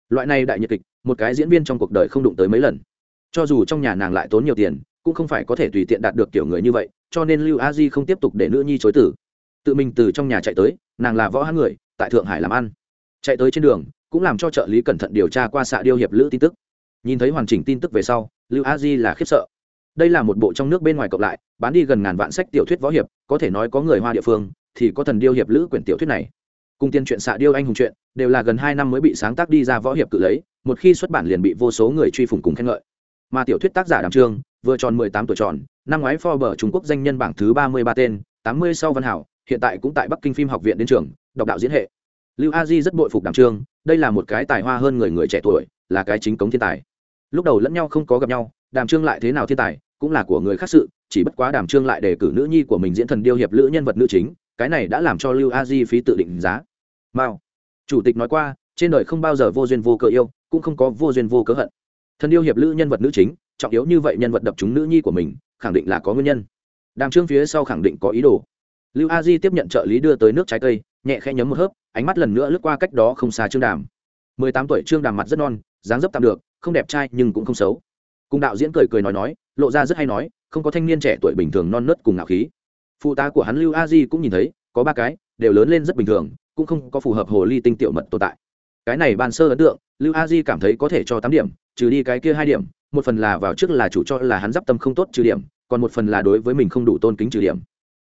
Loại này đại nhiệt kịch, một cái diễn viên trong cuộc đời không đụng tới mấy lần. Cho dù trong nhà nàng lại tốn nhiều tiền, cũng không phải có thể tùy tiện đạt được kiểu người như vậy, cho nên lưu a di không tiếp tục để nữ nhi chối tử tự mình từ trong nhà chạy tới nàng là võ hán người tại thượng hải làm ăn. Chạy tới trên đường cũng làm cho trợ lý cẩn thận điều tra qua xạ điêu hiệp lữ tin tức. Nhìn thấy hoàn chỉnh tin tức về sau lưu a di là khiếp sợ. Đây là một bộ trong nước bên ngoài cộng lại bán đi gần ngàn vạn sách tiểu thuyết võ hiệp có thể nói có người hoa địa phương thì có thần điêu hiệp lữ quyển tiểu thuyết này. Cùng tiên chuyện xạ điêu anh hùng chuyện đều là gần hai năm mới bị sáng tác đi ra võ hiệp cự lấy một khi xuất bản liền bị vô số người truy phủng cùng khen ngợi. Mà tiểu thuyết tác giả đàm trương vừa tròn mười tám tuổi tròn năm ngoái Forbes Trung Quốc danh nhân bảng thứ ba mươi ba tên, tám mươi sau Văn Hảo, hiện tại cũng tại Bắc Kinh phim học viện đến trường, đọc đạo diễn hệ. Lưu A Di rất bội phục Đàm Trương, đây là một cái tài hoa hơn người người trẻ tuổi, là cái chính cống thiên tài. Lúc đầu lẫn nhau không có gặp nhau, Đàm Trương lại thế nào thiên tài, cũng là của người khác sự, chỉ bất quá Đàm Trương lại đề cử nữ nhi của mình diễn thần điêu hiệp lữ nhân vật nữ chính, cái này đã làm cho Lưu A Di phí tự định giá. Mao, chủ tịch nói qua, trên đời không bao giờ vô duyên vô cớ yêu, cũng không có vô duyên vô cớ hận. Thần điêu hiệp lữ nhân vật nữ chính, trọng yếu như vậy nhân vật đập chúng nữ nhi của mình khẳng định là có nguyên nhân đàm trương phía sau khẳng định có ý đồ lưu a di tiếp nhận trợ lý đưa tới nước trái cây, nhẹ khẽ nhấm một hớp, ánh mắt lần nữa lướt qua cách đó không xa trương đàm. Mười tám tuổi, trương đàm mặt rất non, dáng dấp tạm được, không đẹp trai nhưng cũng không xấu. Cùng đạo diễn cười cười nói nói, lộ ra rất hay nói, không có thanh niên trẻ tuổi bình thường non nớt cùng ngạo khí. Phụ tá của hắn lưu a di cũng nhìn thấy, có ba cái, đều lớn lên rất bình thường, cũng không có phù hợp hồ ly tinh tiểu mật tồn tại. Cái này bàn sơ ấn tượng, lưu a di cảm thấy có thể cho tám điểm, trừ đi cái kia hai điểm, một phần là vào trước là chủ cho là hắn d tâm không tốt trừ điểm, còn một phần là đối với mình không đủ tôn kính trừ điểm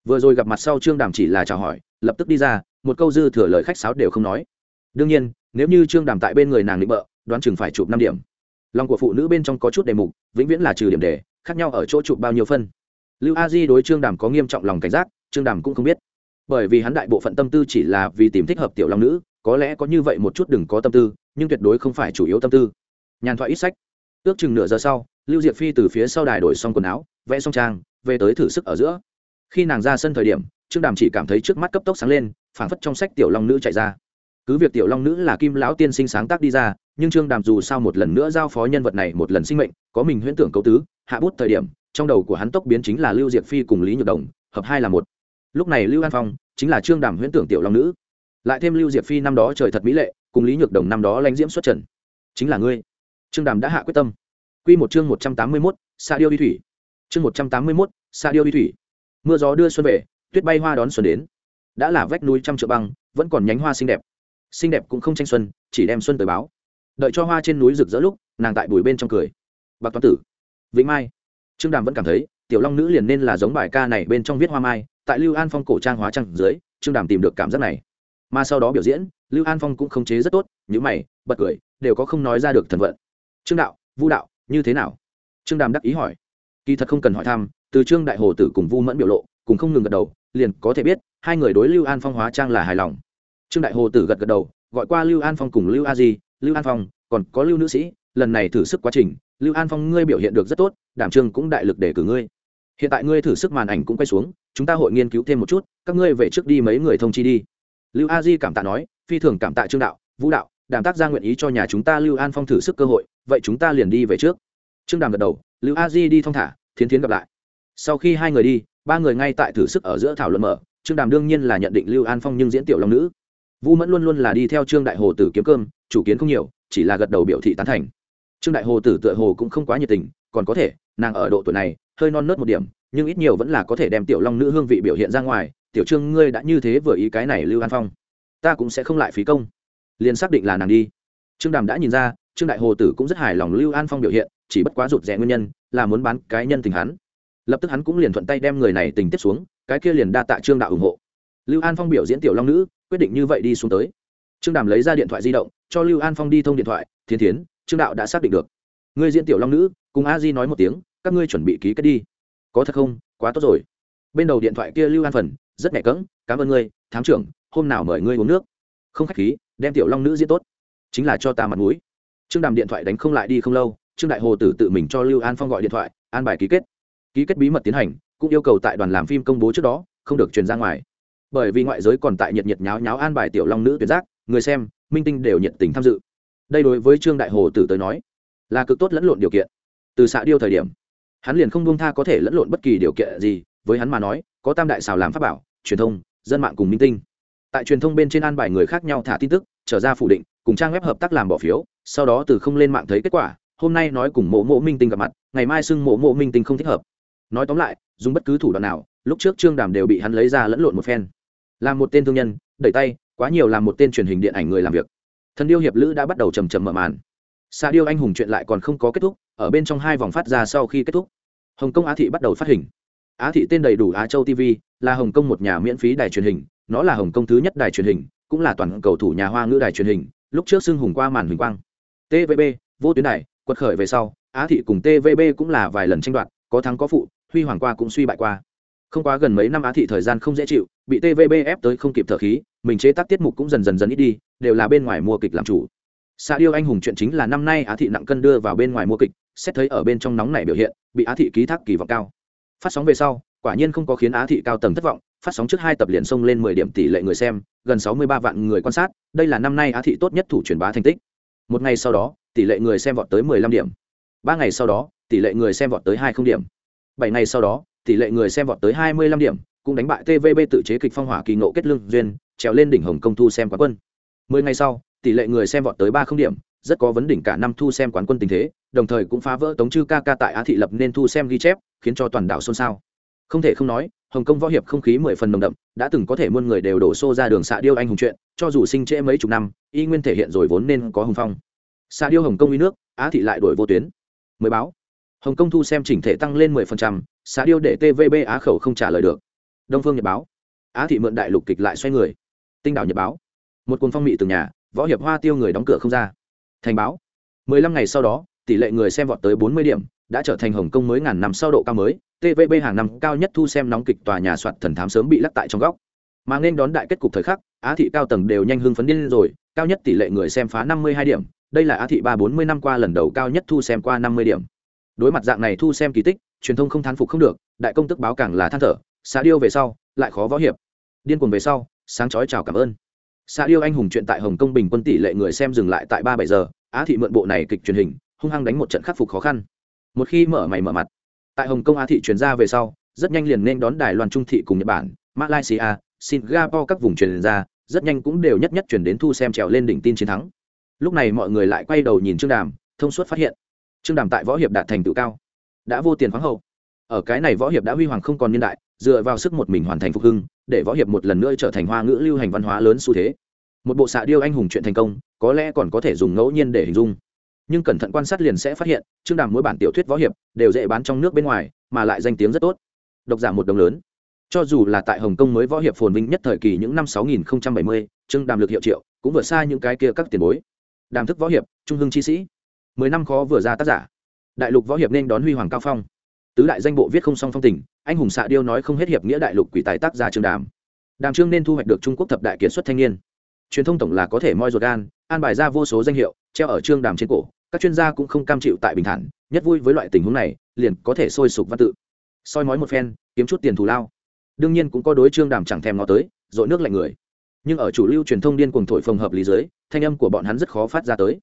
vừa rồi gặp mặt sau trương đàm chỉ là chào hỏi, lập tức đi ra, một câu dư thừa lời khách sáo đều không nói. Đương nhiên, nếu như trương đàm tại bên người nàng định bợ, đoán chừng phải chụp năm điểm. Lòng của phụ nữ bên trong có chút đề mục, vĩnh viễn là trừ điểm đề, khác nhau ở chỗ chụp bao nhiêu phân. Lưu a di đối trương đàm có nghiêm trọng lòng cảnh giác, trương đàm cũng không biết. Bởi vì hắn đại bộ phận tâm tư chỉ là vì tìm thích hợp tiểu long nữ, có lẽ có như vậy một chút đừng có tâm tư, nhưng tuyệt đối không phải chủ yếu tâm tư. Nhàn thoại ít sách. Ước chừng nửa giờ sau, lưu diệp phi từ phía sau đài đổi xong quần áo, vẽ xong trang, về tới thử sức ở giữa khi nàng ra sân thời điểm, trương đàm chỉ cảm thấy trước mắt cấp tốc sáng lên, phảng phất trong sách tiểu long nữ chạy ra. Cứ việc tiểu long nữ là kim lão tiên sinh sáng tác đi ra, nhưng trương đàm dù sao một lần nữa giao phó nhân vật này một lần sinh mệnh, có mình huyễn tưởng cấu tứ, hạ bút thời điểm, trong đầu của hắn tốc biến chính là lưu diệp phi cùng lý nhược đồng, hợp hai là một. Lúc này lưu an phong chính là trương đàm huyễn tưởng tiểu long nữ. Lại thêm lưu diệp phi năm đó trời thật mỹ lệ, cùng lý nhược đồng năm đó lãnh diễm xuất trần. Chính là ngươi. Trương đàm đã hạ quyết tâm. Quy một chương một trăm tám mươi mốt xa điêu đi thủy. Chương một trăm tám mươi mốt xa điêu đi thủy mưa gió đưa xuân về, tuyết bay hoa đón xuân đến. Đã là vách núi trăm triệu băng, vẫn còn nhánh hoa xinh đẹp. Xinh đẹp cũng không tranh xuân, chỉ đem xuân tới báo. Đợi cho hoa trên núi rực rỡ lúc, nàng tại bùi bên trong cười. Bạc toán tử, vĩnh mai. Trương đàm vẫn cảm thấy, tiểu long nữ liền nên là giống bài ca này bên trong viết hoa mai, tại lưu an phong cổ trang hóa trang dưới, trương đàm tìm được cảm giác này. Mà sau đó biểu diễn, lưu an phong cũng khống chế rất tốt những mày, bật cười, đều có không nói ra được thần vận. Trương đạo, vu đạo, như thế nào? Trương đàm đắc ý hỏi. Kỳ thật không cần hỏi thăm từ trương đại hồ tử cùng vu mẫn biểu lộ, cùng không ngừng gật đầu, liền có thể biết, hai người đối lưu an phong hóa trang là hài lòng. Trương đại hồ tử gật gật đầu, gọi qua lưu an phong cùng lưu a di, lưu an phong, còn có lưu nữ sĩ, lần này thử sức quá trình, lưu an phong ngươi biểu hiện được rất tốt, đảm trương cũng đại lực để cử ngươi. Hiện tại ngươi thử sức màn ảnh cũng quay xuống, chúng ta hội nghiên cứu thêm một chút, các ngươi về trước đi mấy người thông chi đi. Lưu a di cảm tạ nói, phi thường cảm tạ trương đạo, vũ đạo, đàm tác gia nguyện ý cho nhà chúng ta lưu an phong thử sức cơ hội, vậy chúng ta liền đi về trước. Trương đàm gật đầu, lưu a di đi thong thả, thiến thiến gặp lại sau khi hai người đi, ba người ngay tại thử sức ở giữa thảo luận mở. Trương đàm đương nhiên là nhận định lưu an phong nhưng diễn tiểu long nữ. Vũ mẫn luôn luôn là đi theo trương đại hồ tử kiếm cơm, chủ kiến không nhiều, chỉ là gật đầu biểu thị tán thành. Trương đại hồ tử tựa hồ cũng không quá nhiệt tình, còn có thể, nàng ở độ tuổi này, hơi non nớt một điểm, nhưng ít nhiều vẫn là có thể đem tiểu long nữ hương vị biểu hiện ra ngoài. Tiểu trương, ngươi đã như thế vừa ý cái này lưu an phong, ta cũng sẽ không lại phí công. Liền xác định là nàng đi. Trương đàm đã nhìn ra, trương đại hồ tử cũng rất hài lòng lưu an phong biểu hiện, chỉ bất quá rụt rẽ nguyên nhân, là muốn bán cái nhân tình hắn lập tức hắn cũng liền thuận tay đem người này tình tiếp xuống, cái kia liền đa tạ trương đạo ủng hộ. Lưu an phong biểu diễn tiểu long nữ, quyết định như vậy đi xuống tới. Trương đàm lấy ra điện thoại di động, cho lưu an phong đi thông điện thoại thiên thiến, trương đạo đã xác định được. Ngươi diễn tiểu long nữ, cùng a di nói một tiếng, các ngươi chuẩn bị ký kết đi. Có thật không? Quá tốt rồi. Bên đầu điện thoại kia lưu an phần, rất nhẹ cỡng cảm ơn ngươi, thám trưởng, hôm nào mời ngươi uống nước. Không khách khí, đem tiểu long nữ diễn tốt. Chính là cho ta mặt mũi. Trương đàm điện thoại đánh không lại đi không lâu, trương đại hồ tử tự mình cho lưu an phong gọi điện thoại, an bài ký kết ký kết bí mật tiến hành, cũng yêu cầu tại đoàn làm phim công bố trước đó, không được truyền ra ngoài. Bởi vì ngoại giới còn tại nhiệt nhiệt nháo nháo an bài tiểu long nữ tuyệt giác, người xem, minh tinh đều nhiệt tình tham dự. Đây đối với trương đại hồ tử tới nói, là cực tốt lẫn lộn điều kiện. Từ xạ điêu thời điểm, hắn liền không buông tha có thể lẫn lộn bất kỳ điều kiện gì, với hắn mà nói, có tam đại xào làm pháp bảo, truyền thông, dân mạng cùng minh tinh. Tại truyền thông bên trên an bài người khác nhau thả tin tức, trở ra phủ định, cùng trang web hợp tác làm bỏ phiếu, sau đó từ không lên mạng thấy kết quả, hôm nay nói cùng mộ mộ minh tinh gặp mặt, ngày mai xưng mộ mộ minh tinh không thích hợp nói tóm lại, dùng bất cứ thủ đoạn nào, lúc trước trương đàm đều bị hắn lấy ra lẫn lộn một phen. Làm một tên thương nhân, đẩy tay, quá nhiều làm một tên truyền hình điện ảnh người làm việc. Thần điêu hiệp lữ đã bắt đầu trầm trầm mở màn. Xa điêu anh hùng chuyện lại còn không có kết thúc, ở bên trong hai vòng phát ra sau khi kết thúc. Hồng kông á thị bắt đầu phát hình. Á thị tên đầy đủ á châu tv là hồng kông một nhà miễn phí đài truyền hình, nó là hồng kông thứ nhất đài truyền hình, cũng là toàn cầu thủ nhà hoa ngữ đài truyền hình, lúc trước xưng hùng qua màn huỳnh quang. Tvb vô tuyến đài, quật khởi về sau, á thị cùng tvb cũng là vài lần tranh đoạt, có thắng có phụ huy hoàng qua cũng suy bại qua. Không quá gần mấy năm á thị thời gian không dễ chịu, bị tvb ép tới không kịp thở khí, mình chế tác tiết mục cũng dần dần dần ít đi, đều là bên ngoài mua kịch làm chủ. Sa điêu anh hùng chuyện chính là năm nay á thị nặng cân đưa vào bên ngoài mua kịch, xét thấy ở bên trong nóng này biểu hiện, bị á thị ký thác kỳ vọng cao. Phát sóng về sau, quả nhiên không có khiến á thị cao tầng thất vọng, phát sóng trước hai tập liền xông lên mười điểm tỷ lệ người xem, gần sáu mươi ba vạn người quan sát, đây là năm nay á thị tốt nhất thủ truyền bá thành tích. Một ngày sau đó, tỷ lệ người xem vọt tới mười lăm điểm. Ba ngày sau đó, tỷ lệ người xem vọt tới hai không điểm bảy ngày sau đó, tỷ lệ người xem vọt tới hai mươi lăm điểm, cũng đánh bại tvb tự chế kịch phong hỏa kỳ ngộ kết lương duyên, trèo lên đỉnh hồng công thu xem quán quân. Mười ngày sau, tỷ lệ người xem vọt tới ba không điểm, rất có vấn đỉnh cả năm thu xem quán quân tình thế, đồng thời cũng phá vỡ tống chư ca ca tại á thị lập nên thu xem ghi chép, khiến cho toàn đảo xôn xao. Không thể không nói, hồng kông võ hiệp không khí mười phần nồng đậm, đã từng có thể muôn người đều đổ xô ra đường xạ điêu anh hùng chuyện, cho dù sinh trễ mấy chục năm, y nguyên thể hiện rồi vốn nên có hồng phong. Xạ điêu hồng kông uy nước, á thị lại đổi vô tuyến. Mới báo hồng kông thu xem chỉnh thể tăng lên 10%, xã điêu để tvb á khẩu không trả lời được. Đông phương nhật báo. Á thị mượn đại lục kịch lại xoay người. Tinh đảo nhật báo. Một cuồng phong mị từ nhà võ hiệp hoa tiêu người đóng cửa không ra. Thành báo. mười lăm ngày sau đó tỷ lệ người xem vọt tới bốn mươi điểm đã trở thành hồng kông mới ngàn năm sau độ cao mới. Tvb hàng năm cao nhất thu xem nóng kịch tòa nhà soạn thần thám sớm bị lắc tại trong góc. Mà nên đón đại kết cục thời khắc á thị cao tầng đều nhanh hưng phấn điên rồi cao nhất tỷ lệ người xem phá năm mươi hai điểm. Đây là á thị ba bốn mươi năm qua lần đầu cao nhất thu xem qua năm mươi điểm đối mặt dạng này thu xem kỳ tích, truyền thông không thán phục không được, đại công tức báo càng là than thở xã điêu về sau, lại khó võ hiệp. Điên cuồng về sau, sáng chói chào cảm ơn. Xã điêu anh hùng chuyện tại hồng kông bình quân tỷ lệ người xem dừng lại tại ba bảy giờ, á thị mượn bộ này kịch truyền hình, hung hăng đánh một trận khắc phục khó khăn. Một khi mở mày mở mặt, tại hồng kông á thị truyền ra về sau, rất nhanh liền nên đón đài loan trung thị cùng nhật bản, malaysia, singapore các vùng truyền ra, rất nhanh cũng đều nhất nhất chuyển đến thu xem trèo lên đỉnh tin chiến thắng. Lúc này mọi người lại quay đầu nhìn trương đàm, thông suốt phát hiện trương đàm tại võ hiệp đạt thành tựu cao đã vô tiền khoáng hậu. Ở cái này võ hiệp đã huy hoàng không còn niên đại dựa vào sức một mình hoàn thành phục hưng để võ hiệp một lần nữa trở thành hoa ngữ lưu hành văn hóa lớn xu thế. Một bộ xạ điêu anh hùng chuyện thành công có lẽ còn có thể dùng ngẫu nhiên để hình dung. Nhưng cẩn thận quan sát liền sẽ phát hiện trương đàm mỗi bản tiểu thuyết võ hiệp đều dễ bán trong nước bên ngoài mà lại danh tiếng rất tốt. Độc giả một đồng lớn. Cho dù là tại hồng kông mới võ hiệp phồn vinh nhất thời kỳ những năm 6070, trương đàm lực hiệu triệu cũng vượt xa những cái kia các tiền bối. Đàm thức võ hiệp trung hưng chi sĩ mười năm khó vừa ra tác giả. Đại lục võ hiệp nên đón huy hoàng cao phong. Tứ đại danh bộ viết không song phong tình, anh hùng xạ điêu nói không hết hiệp nghĩa đại lục quỷ tài tác gia trường đàm. Đàm trương nên thu hoạch được trung quốc thập đại kiệt xuất thanh niên. Truyền thông tổng là có thể moi ruột gan, an bài ra vô số danh hiệu, treo ở trương đàm trên cổ, các chuyên gia cũng không cam chịu tại bình thản, nhất vui với loại tình huống này, liền có thể sôi sục văn tự. Soi mói một phen, kiếm chút tiền thù lao. Đương nhiên cũng có đối trương đàm chẳng thèm nó tới dội nước lạnh người. Nhưng ở chủ lưu truyền thông điên cuồng thổi phồng hợp lý giới thanh âm của bọn hắn rất khó phát ra tới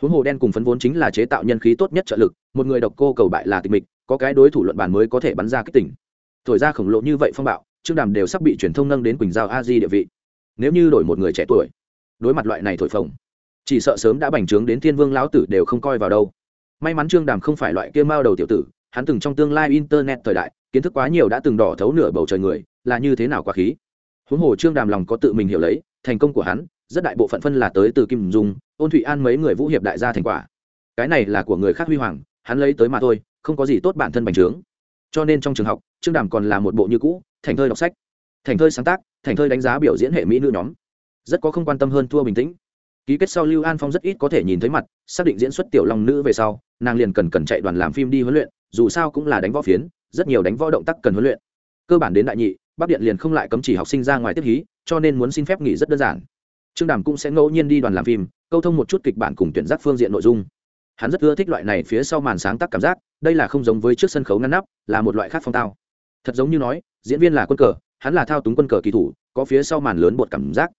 huống hồ đen cùng phấn vốn chính là chế tạo nhân khí tốt nhất trợ lực, một người độc cô cầu bại là tịch mịch, có cái đối thủ luận bàn mới có thể bắn ra kích tỉnh thổi ra khổng lồ như vậy phong bạo, trương đàm đều sắp bị truyền thông nâng đến quỳnh giao a di địa vị. Nếu như đổi một người trẻ tuổi, đối mặt loại này thổi phồng, chỉ sợ sớm đã bành trướng đến thiên vương lão tử đều không coi vào đâu. May mắn trương đàm không phải loại kia mao đầu tiểu tử, hắn từng trong tương lai internet thời đại, kiến thức quá nhiều đã từng đỏ thấu nửa bầu trời người, là như thế nào quá khí. Huống hồ trương đàm lòng có tự mình hiểu lấy, thành công của hắn, rất đại bộ phận phân là tới từ kim dung ôn thụy an mấy người vũ hiệp đại gia thành quả. Cái này là của người khác huy hoàng, hắn lấy tới mà thôi, không có gì tốt bản thân bành trướng. Cho nên trong trường học, trương đàm còn là một bộ như cũ, thành thơi đọc sách, thành thơi sáng tác, thành thơi đánh giá biểu diễn hệ mỹ nữ nhóm. Rất có không quan tâm hơn thua bình tĩnh. Ký kết sau lưu an phong rất ít có thể nhìn thấy mặt, xác định diễn xuất tiểu long nữ về sau, nàng liền cần cần chạy đoàn làm phim đi huấn luyện, dù sao cũng là đánh võ phiến, rất nhiều đánh võ động tác cần huấn luyện. Cơ bản đến đại nhị bắc điện liền không lại cấm chỉ học sinh ra ngoài tiếp hí, cho nên muốn xin phép nghỉ rất đơn giản trương đàm cũng sẽ ngẫu nhiên đi đoàn làm phim, câu thông một chút kịch bản cùng tuyển giác phương diện nội dung. Hắn rất ưa thích loại này phía sau màn sáng tác cảm giác, đây là không giống với trước sân khấu ngăn nắp, là một loại khác phong tao. Thật giống như nói, diễn viên là quân cờ, hắn là thao túng quân cờ kỳ thủ, có phía sau màn lớn bột cảm giác.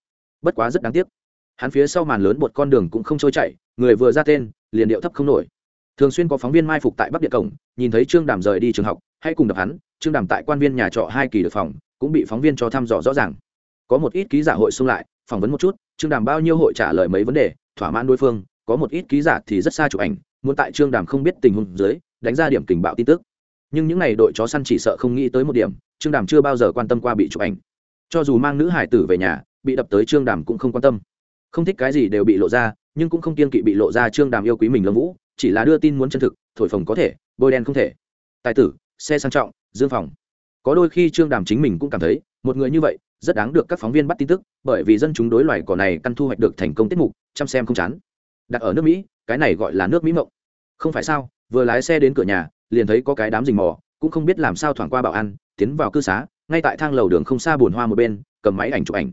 Bất quá rất đáng tiếc, hắn phía sau màn lớn bột con đường cũng không trôi chạy người vừa ra tên, liền điệu thấp không nổi. Thường xuyên có phóng viên mai phục tại bắc địa cổng, nhìn thấy trương đàm rời đi trường học, hay cùng đập hắn, trương đàm tại quan viên nhà trọ hai kỳ được phòng, cũng bị phóng viên cho thăm dò rõ ràng. Có một ít ký giả hội xung lại, phỏng vấn một chút trương đàm bao nhiêu hội trả lời mấy vấn đề, thỏa mãn đối phương, có một ít ký giả thì rất xa chụp ảnh, muốn tại trương đàm không biết tình huống dưới, đánh ra điểm tình bạo tin tức. Nhưng những n à y đội chó săn chỉ sợ không nghĩ tới một điểm, trương đàm chưa bao giờ quan tâm qua bị chụp ảnh. Cho dù mang nữ hải tử về nhà, bị đập tới trương đàm cũng không quan tâm. Không thích cái gì đều bị lộ ra, nhưng cũng không kiên kỵ bị lộ ra trương đàm yêu quý mình lâm vũ, chỉ là đưa tin muốn chân thực, thổi phồng có thể, bôi đen không thể. Tài tử, xe sang trọng, dương phòng. Có đôi khi trương đàm chính mình cũng cảm thấy, một người như vậy rất đáng được các phóng viên bắt tin tức, bởi vì dân chúng đối loài cỏ này căn thu hoạch được thành công tiết mục, chăm xem không chán. Đặt ở nước mỹ, cái này gọi là nước mỹ mộng. Không phải sao, vừa lái xe đến cửa nhà, liền thấy có cái đám rình mò, cũng không biết làm sao thoảng qua bảo ăn tiến vào cư xá, ngay tại thang lầu đường không xa bùn hoa một bên, cầm máy ảnh chụp ảnh.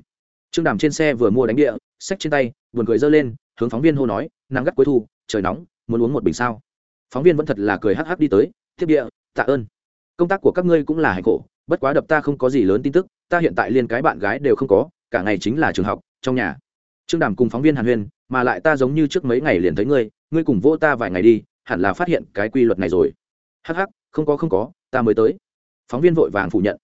Trương đàm trên xe vừa mua đánh địa sách trên tay, buồn cười giơ lên, hướng phóng viên hô nói, nắng gắt cuối thu, trời nóng, muốn uống một bình sao? Phóng viên vẫn thật là cười hắc hắc đi tới thiết địa, tạ ơn. Công tác của các ngươi cũng là hạnh khổ, bất quá đập ta không có gì lớn tin tức ta hiện tại liên cái bạn gái đều không có, cả ngày chính là trường học, trong nhà. Trương đàm cùng phóng viên hàn huyên, mà lại ta giống như trước mấy ngày liền thấy ngươi ngươi cùng vô ta vài ngày đi, hẳn là phát hiện cái quy luật này rồi. Hắc hắc, không có không có, ta mới tới. Phóng viên vội vàng phủ nhận.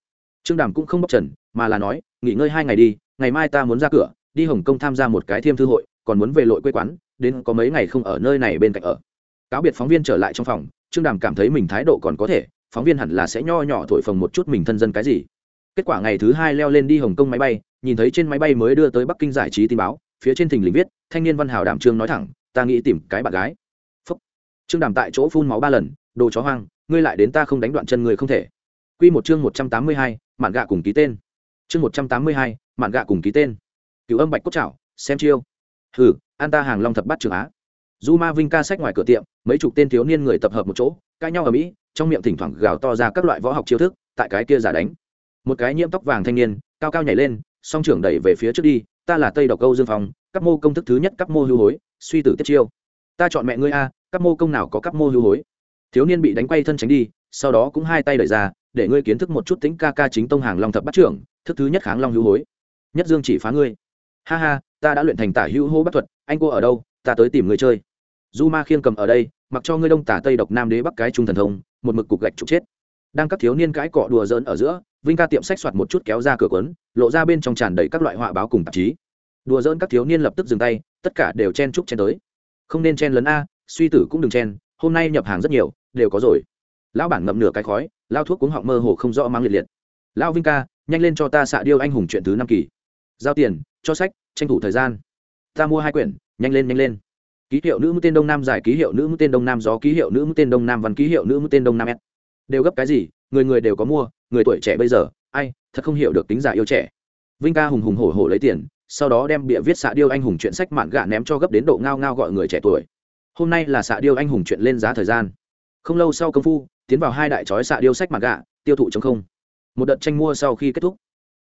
Trương đàm cũng không bóc trần, mà là nói, nghỉ ngơi hai ngày đi, ngày mai ta muốn ra cửa, đi hồng kông tham gia một cái thiêm thư hội, còn muốn về lội quê quán, đến có mấy ngày không ở nơi này bên cạnh ở. Cáo biệt phóng viên trở lại trong phòng, trương đàm cảm thấy mình thái độ còn có thể, phóng viên hẳn là sẽ nho nhỏ thổi phồng một chút mình thân dân cái gì kết quả ngày thứ hai leo lên đi hồng kông máy bay nhìn thấy trên máy bay mới đưa tới bắc kinh giải trí tin báo phía trên thình lình viết thanh niên văn hào đảm trương nói thẳng ta nghĩ tìm cái bạn gái. Phúc. Trương đàm tại chỗ phun máu ba lần đồ chó hoang ngươi lại đến ta không đánh đoạn chân người không thể. Quy một chương một trăm tám mươi hai, mạn gạ cùng ký tên. Chương một trăm tám mươi hai, mạn gạ cùng ký tên. Cựu âm bạch cốt chảo xem chiêu. Hừ an ta hàng long thập bắt trường á. Du ma vinh ca sách ngoài cửa tiệm mấy chục tên thiếu niên người tập hợp một chỗ cãi nhau ở mỹ trong miệng thỉnh thoảng gào to ra các loại võ học chiêu thức tại cái kia giả đánh một cái nhiễm tóc vàng thanh niên, cao cao nhảy lên, song trưởng đẩy về phía trước đi, ta là tây độc câu dương phong các mô công thức thứ nhất các mô hưu hối, suy tử tiết chiêu. Ta chọn mẹ ngươi a các mô công nào có các mô hưu hối? Thiếu niên bị đánh quay thân tránh đi, sau đó cũng hai tay đẩy ra, để ngươi kiến thức một chút tính ca ca chính tông hàng long thập bắt trưởng, thức thứ nhất kháng long hưu hối. Nhất dương chỉ phá ngươi. Ha ha, ta đã luyện thành tả hữu hô bắt thuật, anh cô ở đâu, ta tới tìm người chơi. Du ma khiêng cầm ở đây, mặc cho ngươi đông tả tây độc nam đế bắc cái trung thần thông, một mực cục gạch trục chết đang các thiếu niên cãi cọ đùa giỡn ở giữa, vinh ca tiệm sách soạt một chút kéo ra cửa quấn lộ ra bên trong tràn đầy các loại họa báo cùng tạp chí. Đùa giỡn các thiếu niên lập tức dừng tay, tất cả đều chen chúc chen tới. Không nên chen lấn a, suy tử cũng đừng chen, hôm nay nhập hàng rất nhiều, đều có rồi. Lão bản ngậm nửa cái khói, lao thuốc cuống họng mơ hồ không rõ mang liệt liệt. Lão vinh ca, nhanh lên cho ta xạ điêu anh hùng chuyện thứ năm kỳ. Giao tiền, cho sách, tranh thủ thời gian. Ta mua hai quyển, nhanh lên nhanh lên. Ký hiệu nữ mũi tên đông nam giải ký hiệu nữ mũi tên đông nam gió, ký hiệu nữ mũi tên đông nam văn, ký hiệu nữ mũi tên đông nam s đều gấp cái gì, người người đều có mua, người tuổi trẻ bây giờ, ai, thật không hiểu được tính giả yêu trẻ. Vinh ca hùng hùng hổ hổ lấy tiền, sau đó đem bịa viết xạ điêu anh hùng chuyện sách mạn gạ ném cho gấp đến độ ngao ngao gọi người trẻ tuổi. Hôm nay là xạ điêu anh hùng chuyện lên giá thời gian. Không lâu sau công phu, tiến vào hai đại chói xạ điêu sách mạn gạ, tiêu thụ chống không. Một đợt tranh mua sau khi kết thúc,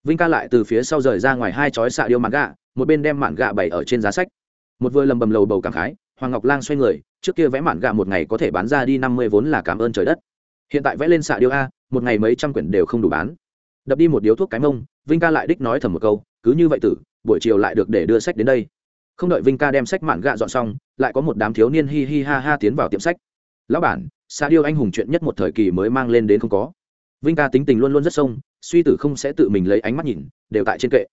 vinh ca lại từ phía sau rời ra ngoài hai chói xạ điêu mạn gạ, một bên đem mạn gạ bày ở trên giá sách. Một vừa lầm bầm lầu bầu cảm khái, hoàng ngọc lang xoay người, trước kia vẽ mạn gạ một ngày có thể bán ra đi năm mươi vốn là cảm ơn trời đất hiện tại vẽ lên xạ điêu a, một ngày mấy trăm quyển đều không đủ bán. Đập đi một điếu thuốc cái mông, vinh ca lại đích nói thầm một câu, cứ như vậy tử, buổi chiều lại được để đưa sách đến đây. Không đợi vinh ca đem sách mạn gạ dọn xong, lại có một đám thiếu niên hi hi ha ha tiến vào tiệm sách. Lão bản, xạ điêu anh hùng chuyện nhất một thời kỳ mới mang lên đến không có. Vinh ca tính tình luôn luôn rất sông, suy tử không sẽ tự mình lấy ánh mắt nhìn, đều tại trên kệ.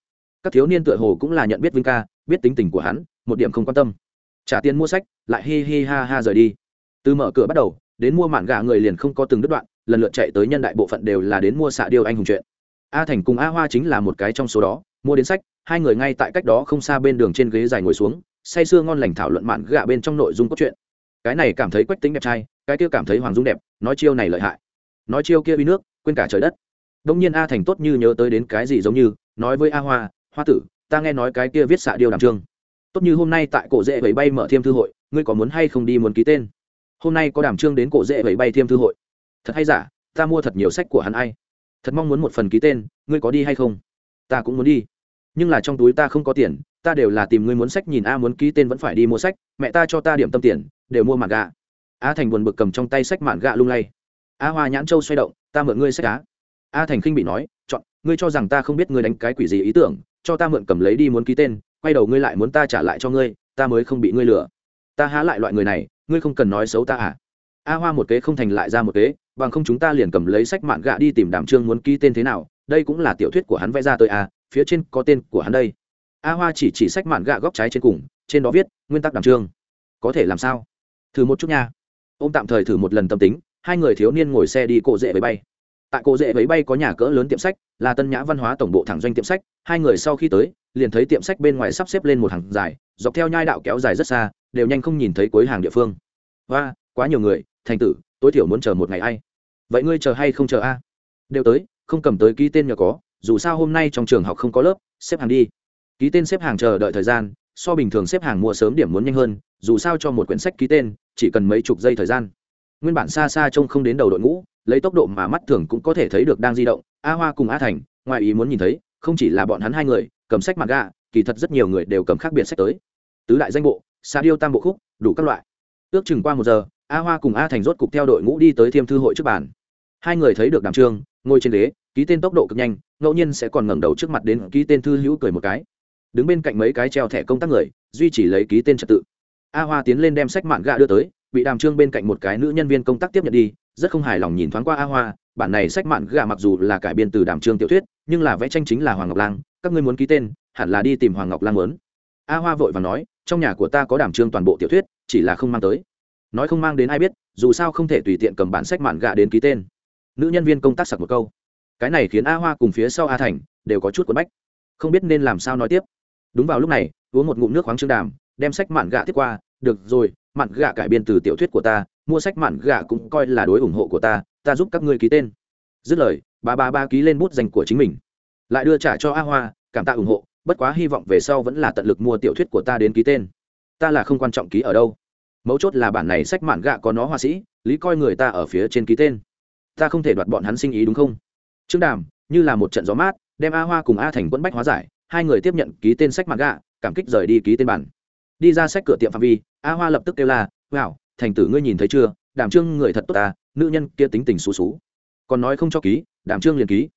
Các thiếu niên tựa hồ cũng là nhận biết vinh ca, biết tính tình của hắn, một điểm không quan tâm. Trả tiền mua sách, lại hi hi ha ha rời đi. Từ mở cửa bắt đầu đến mua mạn gà người liền không có từng đứt đoạn, lần lượt chạy tới nhân đại bộ phận đều là đến mua xạ điêu anh hùng chuyện. A thành cùng a hoa chính là một cái trong số đó, mua đến sách, hai người ngay tại cách đó không xa bên đường trên ghế dài ngồi xuống, say sưa ngon lành thảo luận mạn gà bên trong nội dung cốt truyện. Cái này cảm thấy quách tính đẹp trai, cái kia cảm thấy hoàng dung đẹp, nói chiêu này lợi hại. Nói chiêu kia uy nước, quên cả trời đất. Đông nhiên a thành tốt như nhớ tới đến cái gì giống như, nói với a hoa hoa tử, ta nghe nói cái kia viết xạ điêu đàm trương. Tốt như hôm nay tại cổ dễ vẫy bay mở thiêm thư hội, ngươi có muốn hay không đi muốn ký tên? Hôm nay có đàm trương đến cổ dễ vẫy bay thiêm thư hội. Thật hay giả, ta mua thật nhiều sách của hắn ai? Thật mong muốn một phần ký tên, ngươi có đi hay không? Ta cũng muốn đi. Nhưng là trong túi ta không có tiền, ta đều là tìm ngươi muốn sách nhìn, a muốn ký tên vẫn phải đi mua sách, mẹ ta cho ta điểm tâm tiền, đều mua mạn gạ a thành buồn bực cầm trong tay sách mạn gạ lung lay. A hoa nhãn châu xoay động, ta mượn ngươi sách á. A thành khinh bị nói, chọn, ngươi cho rằng ta không biết ngươi đánh cái quỷ gì ý tưởng, cho ta mượn cầm lấy đi muốn ký tên, quay đầu ngươi lại muốn ta trả lại cho ngươi, ta mới không bị ngươi lừa. Ta há lại loại người này ngươi không cần nói xấu ta à? A hoa một kế không thành lại ra một kế, bằng không chúng ta liền cầm lấy sách mạn gạ đi tìm đàm trương muốn ký tên thế nào, đây cũng là tiểu thuyết của hắn vẽ ra tới à phía trên có tên của hắn đây. A hoa chỉ chỉ sách mạn gạ góc trái trên cùng, trên đó viết, nguyên tắc đàm trương. Có thể làm sao? Thử một chút nha. Ô m tạm thời thử một lần tâm tính, hai người thiếu niên ngồi xe đi cổ dễ với bay. Tại cổ dễ với bay có nhà cỡ lớn tiệm sách, là tân nhã văn hóa tổng bộ thẳng doanh tiệm sách, hai người sau khi tới, liền thấy tiệm sách bên ngoài sắp xếp lên một hàng dài, dọc theo nhai đạo kéo dài rất xa đều nhanh không nhìn thấy cuối hàng địa phương. Và quá nhiều người, thành tử, tối thiểu muốn chờ một ngày ai. Vậy ngươi chờ hay không chờ a? Đều tới, không cầm tới ký tên nhờ có, dù sao hôm nay trong trường học không có lớp, xếp hàng đi. Ký tên xếp hàng chờ đợi thời gian, so bình thường xếp hàng mua sớm điểm muốn nhanh hơn, dù sao cho một quyển sách ký tên, chỉ cần mấy chục giây thời gian. Nguyên bản xa xa trông không đến đầu đội ngũ, lấy tốc độ mà mắt thường cũng có thể thấy được đang di động, a hoa cùng a thành, ngoài ý muốn nhìn thấy, không chỉ là bọn hắn hai người, cầm sách mặt gà kỳ thật rất nhiều người đều cầm khác biệt sách tới. Tứ đại danh bộ xa điêu tam bộ khúc, đủ các loại. Ước chừng qua một giờ, a hoa cùng a thành rốt cục theo đội ngũ đi tới thiêm thư hội trước bàn. Hai người thấy được đàm trương, ngồi trên ghế, ký tên tốc độ cực nhanh, ngẫu nhiên sẽ còn ngẩng đầu trước mặt đến ký tên thư hữu cười một cái. Đứng bên cạnh mấy cái treo thẻ công tác người, duy trì lấy ký tên trật tự. A hoa tiến lên đem sách mạn gạ đưa tới, bị đàm trương bên cạnh một cái nữ nhân viên công tác tiếp nhận đi, rất không hài lòng nhìn thoáng qua a hoa, bản này sách mạn gạ mặc dù là cải biên từ đàm trương tiểu thuyết, nhưng là vẽ tranh chính là hoàng ngọc lang, các ngươi muốn ký tên, hẳn là đi tìm hoàng ngọc lang muốn a hoa vội và nói, trong nhà của ta có đảm trương toàn bộ tiểu thuyết, chỉ là không mang tới. Nói không mang đến ai biết, dù sao không thể tùy tiện cầm bản sách mạn gạ đến ký tên. Nữ nhân viên công tác sặc một câu. Cái này khiến a hoa cùng phía sau a thành đều có chút quấn bách. Không biết nên làm sao nói tiếp. Đúng vào lúc này, uống một ngụm nước khoáng trương đàm, đem sách mạn gạ tiếp qua, được rồi, mạn gạ cải biên từ tiểu thuyết của ta, mua sách mạn gạ cũng coi là đối ủng hộ của ta ta giúp các ngươi ký tên. Dứt lời, ba ba ba ký lên bút danh của chính mình. Lại đưa trả cho a hoa, cảm tạ ủng hộ bất quá hy vọng về sau vẫn là tận lực mua tiểu thuyết của ta đến ký tên. Ta là không quan trọng ký ở đâu. Mấu chốt là bản này sách mạn gạ có nó họa sĩ, lý coi người ta ở phía trên ký tên. Ta không thể đoạt bọn hắn sinh ý đúng không? Trương đàm, như là một trận gió mát, đem a hoa cùng a thành quẫn bách hóa giải, hai người tiếp nhận ký tên sách mạn gạ, cảm kích rời đi ký tên bản. Đi ra sách cửa tiệm phạm vi, a hoa lập tức kêu la, wow, thành tử ngươi nhìn thấy chưa? Đảm trương người thật tốt ta, nữ nhân kia tính tình xú xú. Còn nói không cho ký đảm trương liền ký.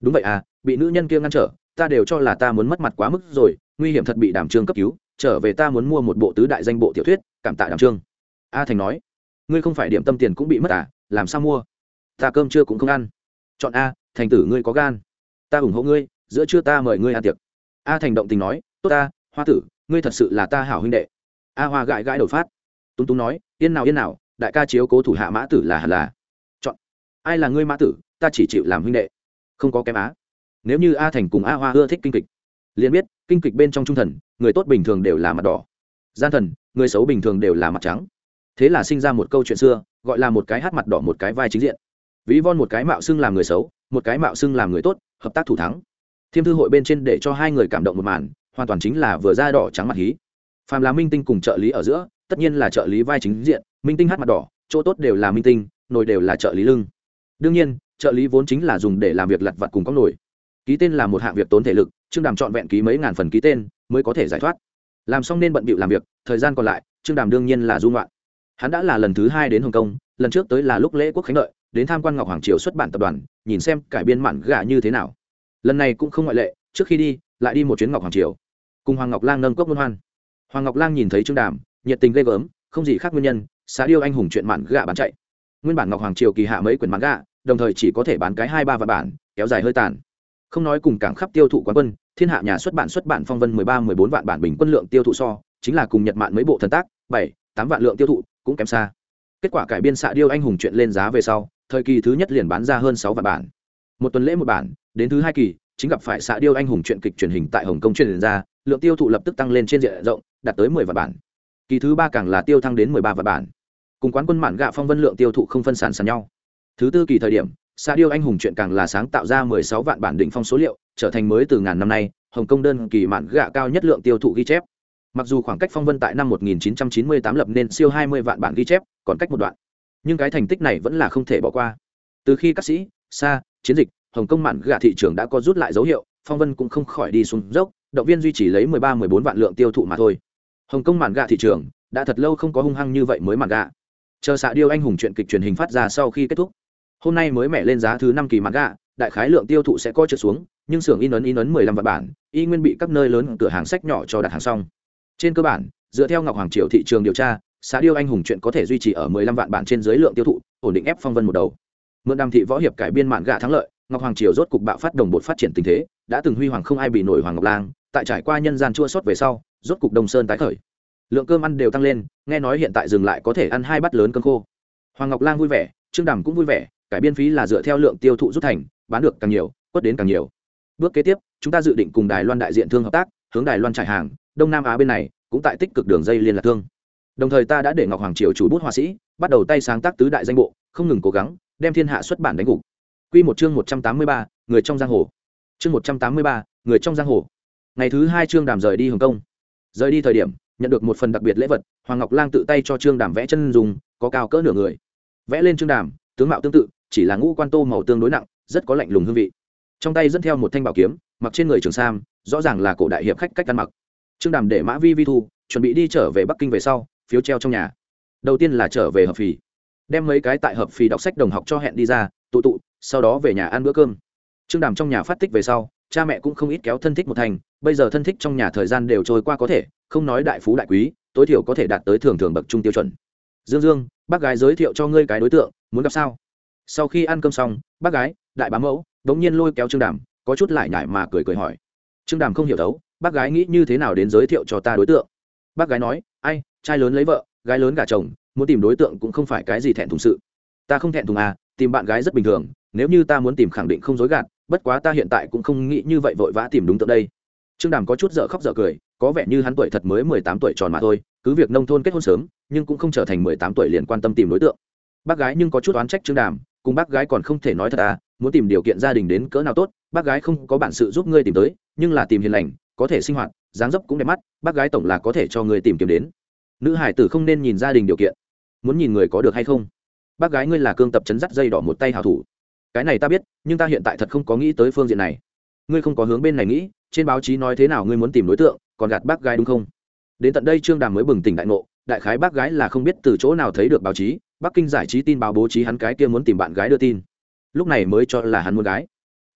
Đúng vậy à bị nữ nhân kia ngăn trở ta đều cho là ta muốn mất mặt quá mức rồi, nguy hiểm thật bị đàm trương cấp cứu, trở về ta muốn mua một bộ tứ đại danh bộ tiểu thuyết, cảm tạ đàm trương. A thành nói. Ngươi không phải điểm tâm tiền cũng bị mất à làm sao mua? Ta cơm trưa cũng không ăn. Chọn a, thành tử ngươi có gan. Ta ủng hộ ngươi, giữa trưa ta mời ngươi ăn tiệc. A thành động tình nói. Tốt ta, hoa tử, ngươi thật sự là ta hảo huynh đệ. A hoa gãi gãi đầu phát. Túng túng nói. Yên nào yên nào, đại ca chiếu cố thủ hạ mã tử là hẳn là. Chọn. Ai là ngươi mã tử, ta chỉ chịu làm huynh đệ. Không có kém á nếu như a thành cùng a hoa ưa thích kinh kịch, liền biết kinh kịch bên trong trung thần, người tốt bình thường đều là mặt đỏ. Gian thần, người xấu bình thường đều là mặt trắng. Thế là sinh ra một câu chuyện xưa, gọi là một cái hát mặt đỏ một cái vai chính diện. Ví von một cái mạo xưng làm người xấu, một cái mạo xưng làm người tốt, hợp tác thủ thắng. Thiêm thư hội bên trên để cho hai người cảm động một màn, hoàn toàn chính là vừa ra đỏ trắng mặt hí. Phàm là minh tinh cùng trợ lý ở giữa, tất nhiên là trợ lý vai chính diện, minh tinh hát mặt đỏ, chỗ tốt đều là minh tinh, nồi đều là trợ lý lưng. Đương nhiên, trợ lý vốn chính là dùng để làm việc lặt vặt cùng có nồi ký tên là một hạng việc tốn thể lực, trương đàm trọn vẹn ký mấy ngàn phần ký tên mới có thể giải thoát. Làm xong nên bận bịu làm việc, thời gian còn lại, trương đàm đương nhiên là dung loạn hắn đã là lần thứ hai đến hồng kông, lần trước tới là lúc lễ quốc khánh lợi đến tham quan ngọc hoàng triều xuất bản tập đoàn, nhìn xem cải biên mạn gà như thế nào. Lần này cũng không ngoại lệ, trước khi đi, lại đi một chuyến ngọc hoàng triều, cùng hoàng ngọc lang nâng cốc luân hoan. Hoàng ngọc lang nhìn thấy trương đàm, nhiệt tình ghê gớm, không gì khác nguyên nhân, xá điêu anh hùng chuyện mạn gạ bán chạy. Nguyên bản ngọc hoàng triều kỳ hạ mấy quyển mạn gạ đồng thời chỉ có thể bán cái hai ba vạn bản, kéo dài hơi tàn không nói cùng cảng khắp tiêu thụ quán quân, thiên hạ nhà xuất bản xuất bản phong vân mười ba, mười bốn vạn bản bình quân lượng tiêu thụ so, chính là cùng nhật mạn mấy bộ thần tác, bảy, tám vạn lượng tiêu thụ, cũng kém xa. Kết quả cải biên xạ điêu anh hùng chuyện lên giá về sau, thời kỳ thứ nhất liền bán ra hơn sáu vạn bản. Một tuần lễ một bản, đến thứ hai kỳ, chính gặp phải xạ điêu anh hùng chuyện kịch truyền hình tại hồng kông truyền ra, lượng tiêu thụ lập tức tăng lên trên diện rộng, đạt tới mười vạn bản. Kỳ thứ ba càng là tiêu thăng đến mười ba vạn bản. Cùng quán quân mạn gạ phong vân lượng tiêu thụ không phân sản sàn nhau. Thứ tư kỳ thời điểm Sa điêu anh hùng chuyện càng là sáng tạo ra mười sáu vạn bản đỉnh phong số liệu trở thành mới từ ngàn năm nay hồng kông đơn kỳ mạn gạ cao nhất lượng tiêu thụ ghi chép. Mặc dù khoảng cách phong vân tại năm 1998 lập nên siêu 20 vạn bản ghi chép còn cách một đoạn. Nhưng cái thành tích này vẫn là không thể bỏ qua. Từ khi các sĩ sa, chiến dịch hồng kông mạn gạ thị trường đã có rút lại dấu hiệu phong vân cũng không khỏi đi xuống dốc động viên duy trì lấy 13-14 vạn lượng tiêu thụ mà thôi. Hồng kông mạn gạ thị trường đã thật lâu không có hung hăng như vậy mới mạn gạ. Chờ xạ điêu anh hùng truyện kịch truyền hình phát ra sau khi kết thúc hôm nay mới mẹ lên giá thứ năm kỳ mặt gạ đại khái lượng tiêu thụ sẽ coi trượt xuống, nhưng xưởng in ấn in ấn 15 vạn bản, y nguyên bị các nơi lớn cửa hàng sách nhỏ cho đặt hàng xong. Trên cơ bản, dựa theo ngọc hoàng triều thị trường điều tra xã điêu anh hùng chuyện có thể duy trì ở 15 vạn bản trên dưới lượng tiêu thụ, ổn định ép phong vân một đầu. Mượn đàm thị võ hiệp cải biên mạn gạ thắng lợi, ngọc hoàng triều rốt cục bạo phát đồng bột phát triển tình thế, đã từng huy hoàng không ai bị nổi hoàng ngọc lang, tại trải qua nhân gian chua sót về sau, rốt cục đồng sơn tái khởi. Lượng cơm ăn đều tăng lên, nghe nói hiện tại dừng lại có thể ăn hai bát lớn cơm khô. Hoàng ngọc lang vui vẻ, trương đàm cũng vui vẻ cải biên phí là dựa theo lượng tiêu thụ rút thành, bán được càng nhiều, quất đến càng nhiều. Bước kế tiếp, chúng ta dự định cùng đài loan đại diện thương hợp tác, hướng đài loan trải hàng, đông nam á bên này, cũng tại tích cực đường dây liên lạc thương. Đồng thời ta đã để ngọc hoàng triều chủ bút họa sĩ, bắt đầu tay sáng tác tứ đại danh bộ, không ngừng cố gắng, đem thiên hạ xuất bản đánh gục. Q một chương một trăm tám mươi ba, người trong giang hồ. Chương một trăm tám mươi ba, người trong giang hồ. Ngày thứ hai trương đàm rời đi hồng kông. Rời đi thời điểm, nhận được một phần đặc biệt lễ vật, hoàng ngọc lang tự tay cho trương đàm vẽ chân dùng có cao cỡ nửa người. Vẽ lên trương đàm, tướng mạo tương tự chỉ là ngũ quan tô màu tương đối nặng, rất có lạnh lùng hương vị. Trong tay dẫn theo một thanh bảo kiếm, mặc trên người trường sam, rõ ràng là cổ đại hiệp khách cách ăn mặc. Trương đàm để mã vi vi thu, chuẩn bị đi trở về bắc kinh về sau, phiếu treo trong nhà. Đầu tiên là trở về hợp phì. Đem mấy cái tại hợp phì đọc sách đồng học cho hẹn đi ra, tụ tụ, sau đó về nhà ăn bữa cơm. Trương đàm trong nhà phát tích về sau, cha mẹ cũng không ít kéo thân thích một thành, bây giờ thân thích trong nhà thời gian đều trôi qua có thể, không nói đại phú đại quý, tối thiểu có thể đạt tới thường thường bậc trung tiêu chuẩn. Dương dương, bác gái giới thiệu cho ngươi cái đối tượng, muốn gặp sao? Sau khi ăn cơm xong, bác gái, đại bá mẫu đ ố n g nhiên lôi kéo trương đàm, có chút lại nhải mà cười cười hỏi. Trương đàm không hiểu đấu bác gái nghĩ như thế nào đến giới thiệu cho ta đối tượng. Bác gái nói, ai, trai lớn lấy vợ, gái lớn gả chồng, muốn tìm đối tượng cũng không phải cái gì thẹn thùng sự. Ta không thẹn thùng à tìm bạn gái rất bình thường, nếu như ta muốn tìm khẳng định không dối gạt, bất quá ta hiện tại cũng không nghĩ như vậy vội vã tìm đúng tượng đây. Trương đàm có chút dở khóc dở cười, có vẻ như hắn tuổi thật mới mười tám tuổi tròn mà thôi, cứ việc nông thôn kết hôn sớm, nhưng cũng không trở thành mười tám tuổi liền quan tâm tìm đối tượng. Bác gái nhưng có chút oán trách trương đàm cùng bác gái còn không thể nói thật à muốn tìm điều kiện gia đình đến cỡ nào tốt, bác gái không có bản sự giúp ngươi tìm tới, nhưng là tìm hiền lành, có thể sinh hoạt, dáng dấp cũng đẹp mắt, bác gái tổng là có thể cho ngươi tìm kiếm đến. Nữ hải tử không nên nhìn gia đình điều kiện. Muốn nhìn người có được hay không? Bác gái ngươi là cương tập chấn dắt dây đỏ một tay hào thủ. Cái này ta biết, nhưng ta hiện tại thật không có nghĩ tới phương diện này. Ngươi không có hướng bên này nghĩ, trên báo chí nói thế nào ngươi muốn tìm đối tượng, còn gạt bác gái đúng không? Đến tận đây trương đàm mới bừng tỉnh đại ngộ, đại khái bác gái là không biết từ chỗ nào thấy được báo chí bắc kinh giải trí tin báo bố trí hắn cái kia muốn tìm bạn gái đưa tin. Lúc này mới cho là hắn muốn gái.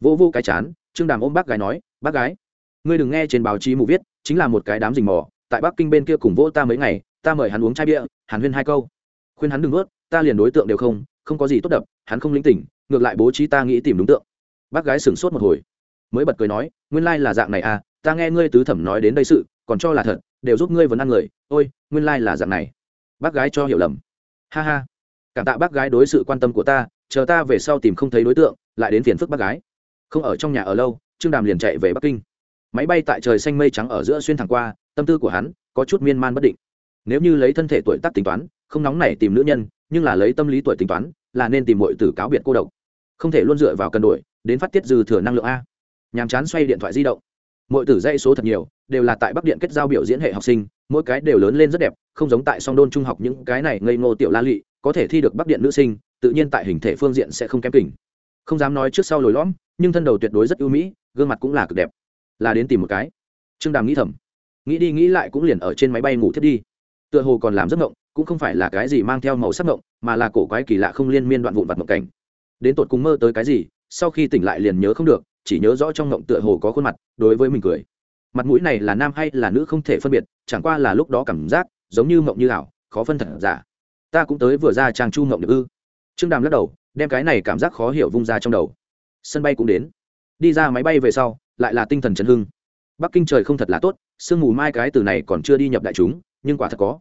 Vô vô cái chán, trương đàm ôm bác gái nói, bác gái, ngươi đừng nghe trên báo chí mù viết, chính là một cái đám rình mò, tại bắc kinh bên kia cùng vỗ ta mấy ngày, ta mời hắn uống chai bia, hàn huyên hai câu. Khuyên hắn đừng ướt ta liền đối tượng đều không không có gì tốt đập, hắn không linh tỉnh, ngược lại bố trí ta nghĩ tìm đúng tượng. Bác gái sửng sốt một hồi, mới bật cười nói, nguyên lai là dạng này à ta nghe ngươi tứ thẩm nói đến đây sự, còn cho là thật, đều giúp ngươi vấn ăn người, ôi, nguyên lai là dạng này. Bác gái cho hiểu lầm. Ha ha cảm tạ bác gái đối sự quan tâm của ta, chờ ta về sau tìm không thấy đối tượng, lại đến phiền phức bác gái. Không ở trong nhà ở lâu, trương đàm liền chạy về bắc kinh. Máy bay tại trời xanh mây trắng ở giữa xuyên thẳng qua, tâm tư của hắn có chút miên man bất định. Nếu như lấy thân thể tuổi tác tính toán, không nóng nảy tìm nữ nhân, nhưng là lấy tâm lý tuổi tính toán, là nên tìm mọi tử cáo biệt cô độc. Không thể luôn dựa vào cân đổi, đến phát tiết dư thừa năng lượng a. Nhàm chán xoay điện thoại di động. Mọi tử dây số thật nhiều, đều là tại bắc điện kết giao biểu diễn hệ học sinh, mỗi cái đều lớn lên rất đẹp, không giống tại song đôn trung học những cái này ngây ngô tiểu la lị có thể thi được bắc điện nữ sinh, tự nhiên tại hình thể phương diện sẽ không kém kỉnh. Không dám nói trước sau lồi lõm, nhưng thân đầu tuyệt đối rất ưu mỹ, gương mặt cũng là cực đẹp. Là đến tìm một cái. Trương đàm nghĩ thầm. Nghĩ đi nghĩ lại cũng liền ở trên máy bay ngủ thiết đi. Tựa hồ còn làm giấc ngộng, cũng không phải là cái gì mang theo màu sắc ngộng, mà là cổ quái kỳ lạ không liên miên đoạn vụn vặt ngộng cảnh. Đến tột cùng mơ tới cái gì, sau khi tỉnh lại liền nhớ không được, chỉ nhớ rõ trong ngộng tựa hồ có khuôn mặt, đối với mình cười. Mặt mũi này là nam hay là nữ không thể phân biệt, chẳng qua là lúc đó cảm giác, giống như mộng như ảo, khó phân thật giả ta cũng tới vừa ra trang chu mộng được ư? Trương đàm lắc đầu, đem cái này cảm giác khó hiểu vung ra trong đầu. Sân bay cũng đến. Đi ra máy bay về sau, lại là tinh thần chấn hưng. Bắc kinh trời không thật là tốt, sương mù mai cái từ này còn chưa đi nhập đại chúng, nhưng quả thật có.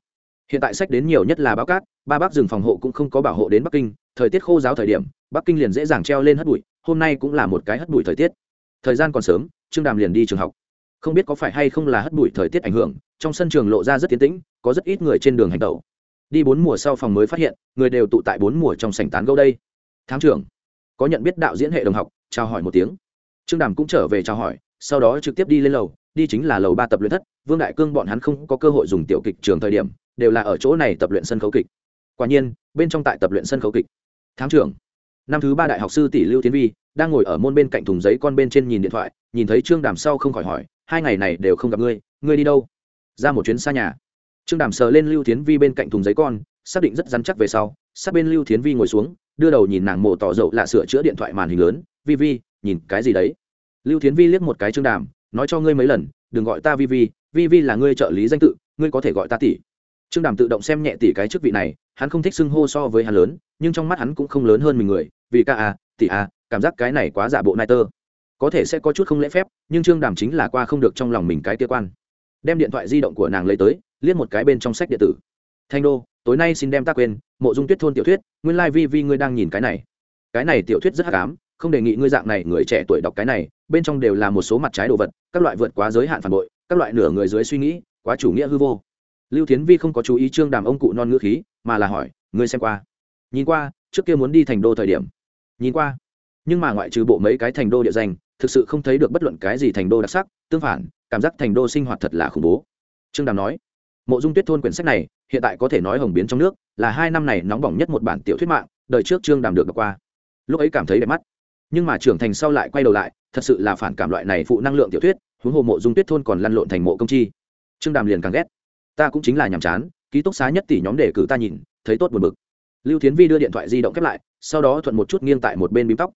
Hiện tại sách đến nhiều nhất là báo cát, ba bác rừng phòng hộ cũng không có bảo hộ đến bắc kinh, thời tiết khô giáo thời điểm, bắc kinh liền dễ dàng treo lên hất bụi, hôm nay cũng là một cái hất bụi thời tiết. Thời gian còn sớm, trương đàm liền đi trường học. Không biết có phải hay không là hất bụi thời tiết ảnh hưởng, trong sân trường lộ ra rất tiến tĩnh, có rất ít người trên đường hành tẩu đi bốn mùa sau phòng mới phát hiện, người đều tụ tại bốn mùa trong sảnh tán gẫu đây. Thám trưởng, có nhận biết đạo diễn hệ đồng học, chào hỏi một tiếng. Trương đàm cũng trở về chào hỏi, sau đó trực tiếp đi lên lầu, đi chính là lầu ba tập luyện thất. Vương đại cương bọn hắn không có cơ hội dùng tiểu kịch trường thời điểm, đều là ở chỗ này tập luyện sân khấu kịch. Quả nhiên, bên trong tại tập luyện sân khấu kịch. Thám trưởng, năm thứ ba đại học sư tỷ lưu tiến vi, đang ngồi ở môn bên cạnh thùng giấy con bên trên nhìn điện thoại, nhìn thấy trương đàm sau không khỏi hỏi, hai ngày này đều không gặp ngươi ngươi đi đâu? Ra một chuyến xa nhà trương đàm sờ lên lưu tiến vi bên cạnh thùng giấy con, xác định rất dắn chắc về sau, sát bên lưu tiến vi ngồi xuống, đưa đầu nhìn nàng mộ tỏ dậu lạ sửa chữa điện thoại màn hình lớn, vi vi, nhìn cái gì đấy? Lưu tiến vi liếc một cái trương đàm, nói cho ngươi mấy lần, đừng gọi ta vi vi vi vi là ngươi trợ lý danh tự, ngươi có thể gọi ta tỷ. Trương đàm tự động xem nhẹ tỷ cái chức vị này, hắn không thích xưng hô so với hắn lớn, nhưng trong mắt hắn cũng không lớn hơn mình người vì ca à tỷ à cảm giác cái này quá giả bộ nai tơ. Có thể sẽ có chút không lễ phép, nhưng trương đàm chính là qua không được trong lòng mình cái kia quan. Đem điện thoại di động của nàng lấy tới liếc một cái bên trong sách điện tử. Thanh đô, tối nay xin đem ta quên, mộ dung tuyết thôn tiểu thuyết, nguyên lai、like、vi vi ngươi đang nhìn cái này. Cái này tiểu thuyết rất hắc ám, không đề nghị ngươi dạng này người trẻ tuổi đọc cái này, bên trong đều là một số mặt trái đồ vật, các loại vượt quá giới hạn phản bội, các loại nửa người dưới suy nghĩ, quá chủ nghĩa hư vô. Lưu thiến vi không có chú ý trương đàm ông cụ non ngữ khí, mà là hỏi, ngươi xem qua? Nhìn qua, trước kia muốn đi thành đô thời điểm. Nhìn qua. Nhưng mà ngoại trừ bộ mấy cái thành đô địa danh, thực sự không thấy được bất luận cái gì thành đô đặc sắc, tương phản, cảm giác thành đô sinh hoạt thật là khủng bố. Trương đàm nói mộ dung tuyết thôn quyển sách này, hiện tại có thể nói hồng biến trong nước, là hai năm này nóng bỏng nhất một bản tiểu thuyết mạng, đời trước trương đàm được đọc qua. Lúc ấy cảm thấy đẹp mắt. Nhưng mà trưởng thành sau lại quay đầu lại, thật sự là phản cảm loại này phụ năng lượng tiểu thuyết, huống hồ mộ dung tuyết thôn còn lăn lộn thành mộ công chi. Trương đàm liền càng ghét. Ta cũng chính là nhàm chán, ký túc xá nhất tỷ nhóm để cử ta nhìn, thấy tốt buồn bực. Lưu thiến vi đưa điện thoại di động khép lại, sau đó thuận một chút nghiêng tại một bên bím tóc.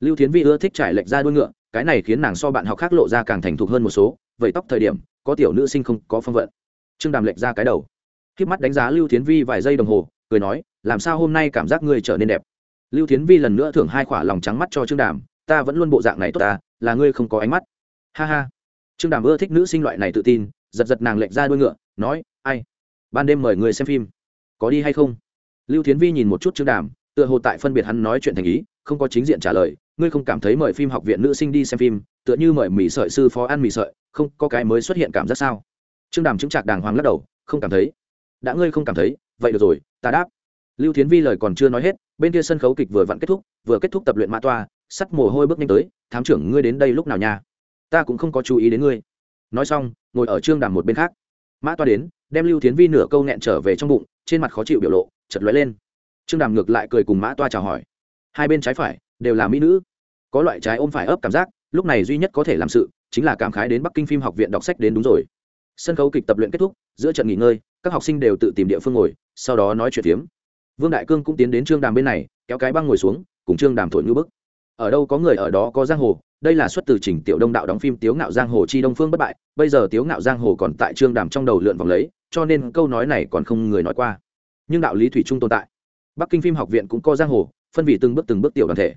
Lưu thiến vi ưa thích trải lệch ra đuôi ngựa, cái này khiến nàng so bạn học khác lộ ra càng thành thục hơn một số, vậy tóc thời điểm, có tiểu nữ sinh không có phong vận trương đàm lệch ra cái đầu. K mắt đánh giá lưu thiến vi vài giây đồng hồ, cười nói, làm sao hôm nay cảm giác ngươi trở nên đẹp? Lưu thiến vi lần nữa thưởng hai khỏa lòng trắng mắt cho trương đàm, ta vẫn luôn bộ dạng này tốt ta, là ngươi không có ánh mắt. Ha ha. Trương đàm ưa thích nữ sinh loại này tự tin, giật giật nàng lệch ra đuôi ngựa, nói, ai? Ban đêm mời người xem phim. Có đi hay không? Lưu thiến vi nhìn một chút trương đàm, tựa hồ tại phân biệt hắn nói chuyện thành ý, không có chính diện trả lời, ngươi không cảm thấy mời phim học viện nữ sinh đi xem phim, tựa như mời mỹ sợi sư phó ăn mì sợi, không có cái mới xuất hiện cảm giác sao? Trương đàm chứng trạc đàng hoàng lắc đầu, không cảm thấy. Đã ngươi không cảm thấy, vậy được rồi, ta đáp. Lưu thiến vi lời còn chưa nói hết, bên kia sân khấu kịch vừa vặn kết thúc, vừa kết thúc tập luyện mã toa, sắt mồ hôi bước nhanh tới, thám trưởng ngươi đến đây lúc nào nha? Ta cũng không có chú ý đến ngươi. Nói xong, ngồi ở trương đàm một bên khác. Mã toa đến, đem lưu thiến vi nửa câu nghẹn trở về trong bụng, trên mặt khó chịu biểu lộ chật lóe lên. Trương đàm ngược lại cười cùng mã toa chào hỏi. Hai bên trái phải, đều là mỹ nữ. Có loại trái ôm phải ấp cảm giác, lúc này duy nhất có thể làm sự, chính là cảm khái đến bắc kinh phim học viện đọc sách đến đúng rồi sân khấu kịch tập luyện kết thúc, giữa trận nghỉ ngơi, các học sinh đều tự tìm địa phương ngồi, sau đó nói chuyện phiếm. Vương đại cương cũng tiến đến trương đàm bên này, kéo cái băng ngồi xuống, cùng trương đàm thổi ngữ bức. Ở đâu có người, ở đó có giang hồ, đây là xuất từ trình tiểu đông đạo đóng phim tiếu ngạo giang hồ chi đông phương bất bại, bây giờ tiếu ngạo giang hồ còn tại trương đàm trong đầu lượn vòng lấy, cho nên câu nói này còn không người nói qua. Nhưng đạo lý thủy trung tồn tại. Bắc kinh phim học viện cũng có giang hồ, phân vị từng bước từng bước tiểu đoàn thể.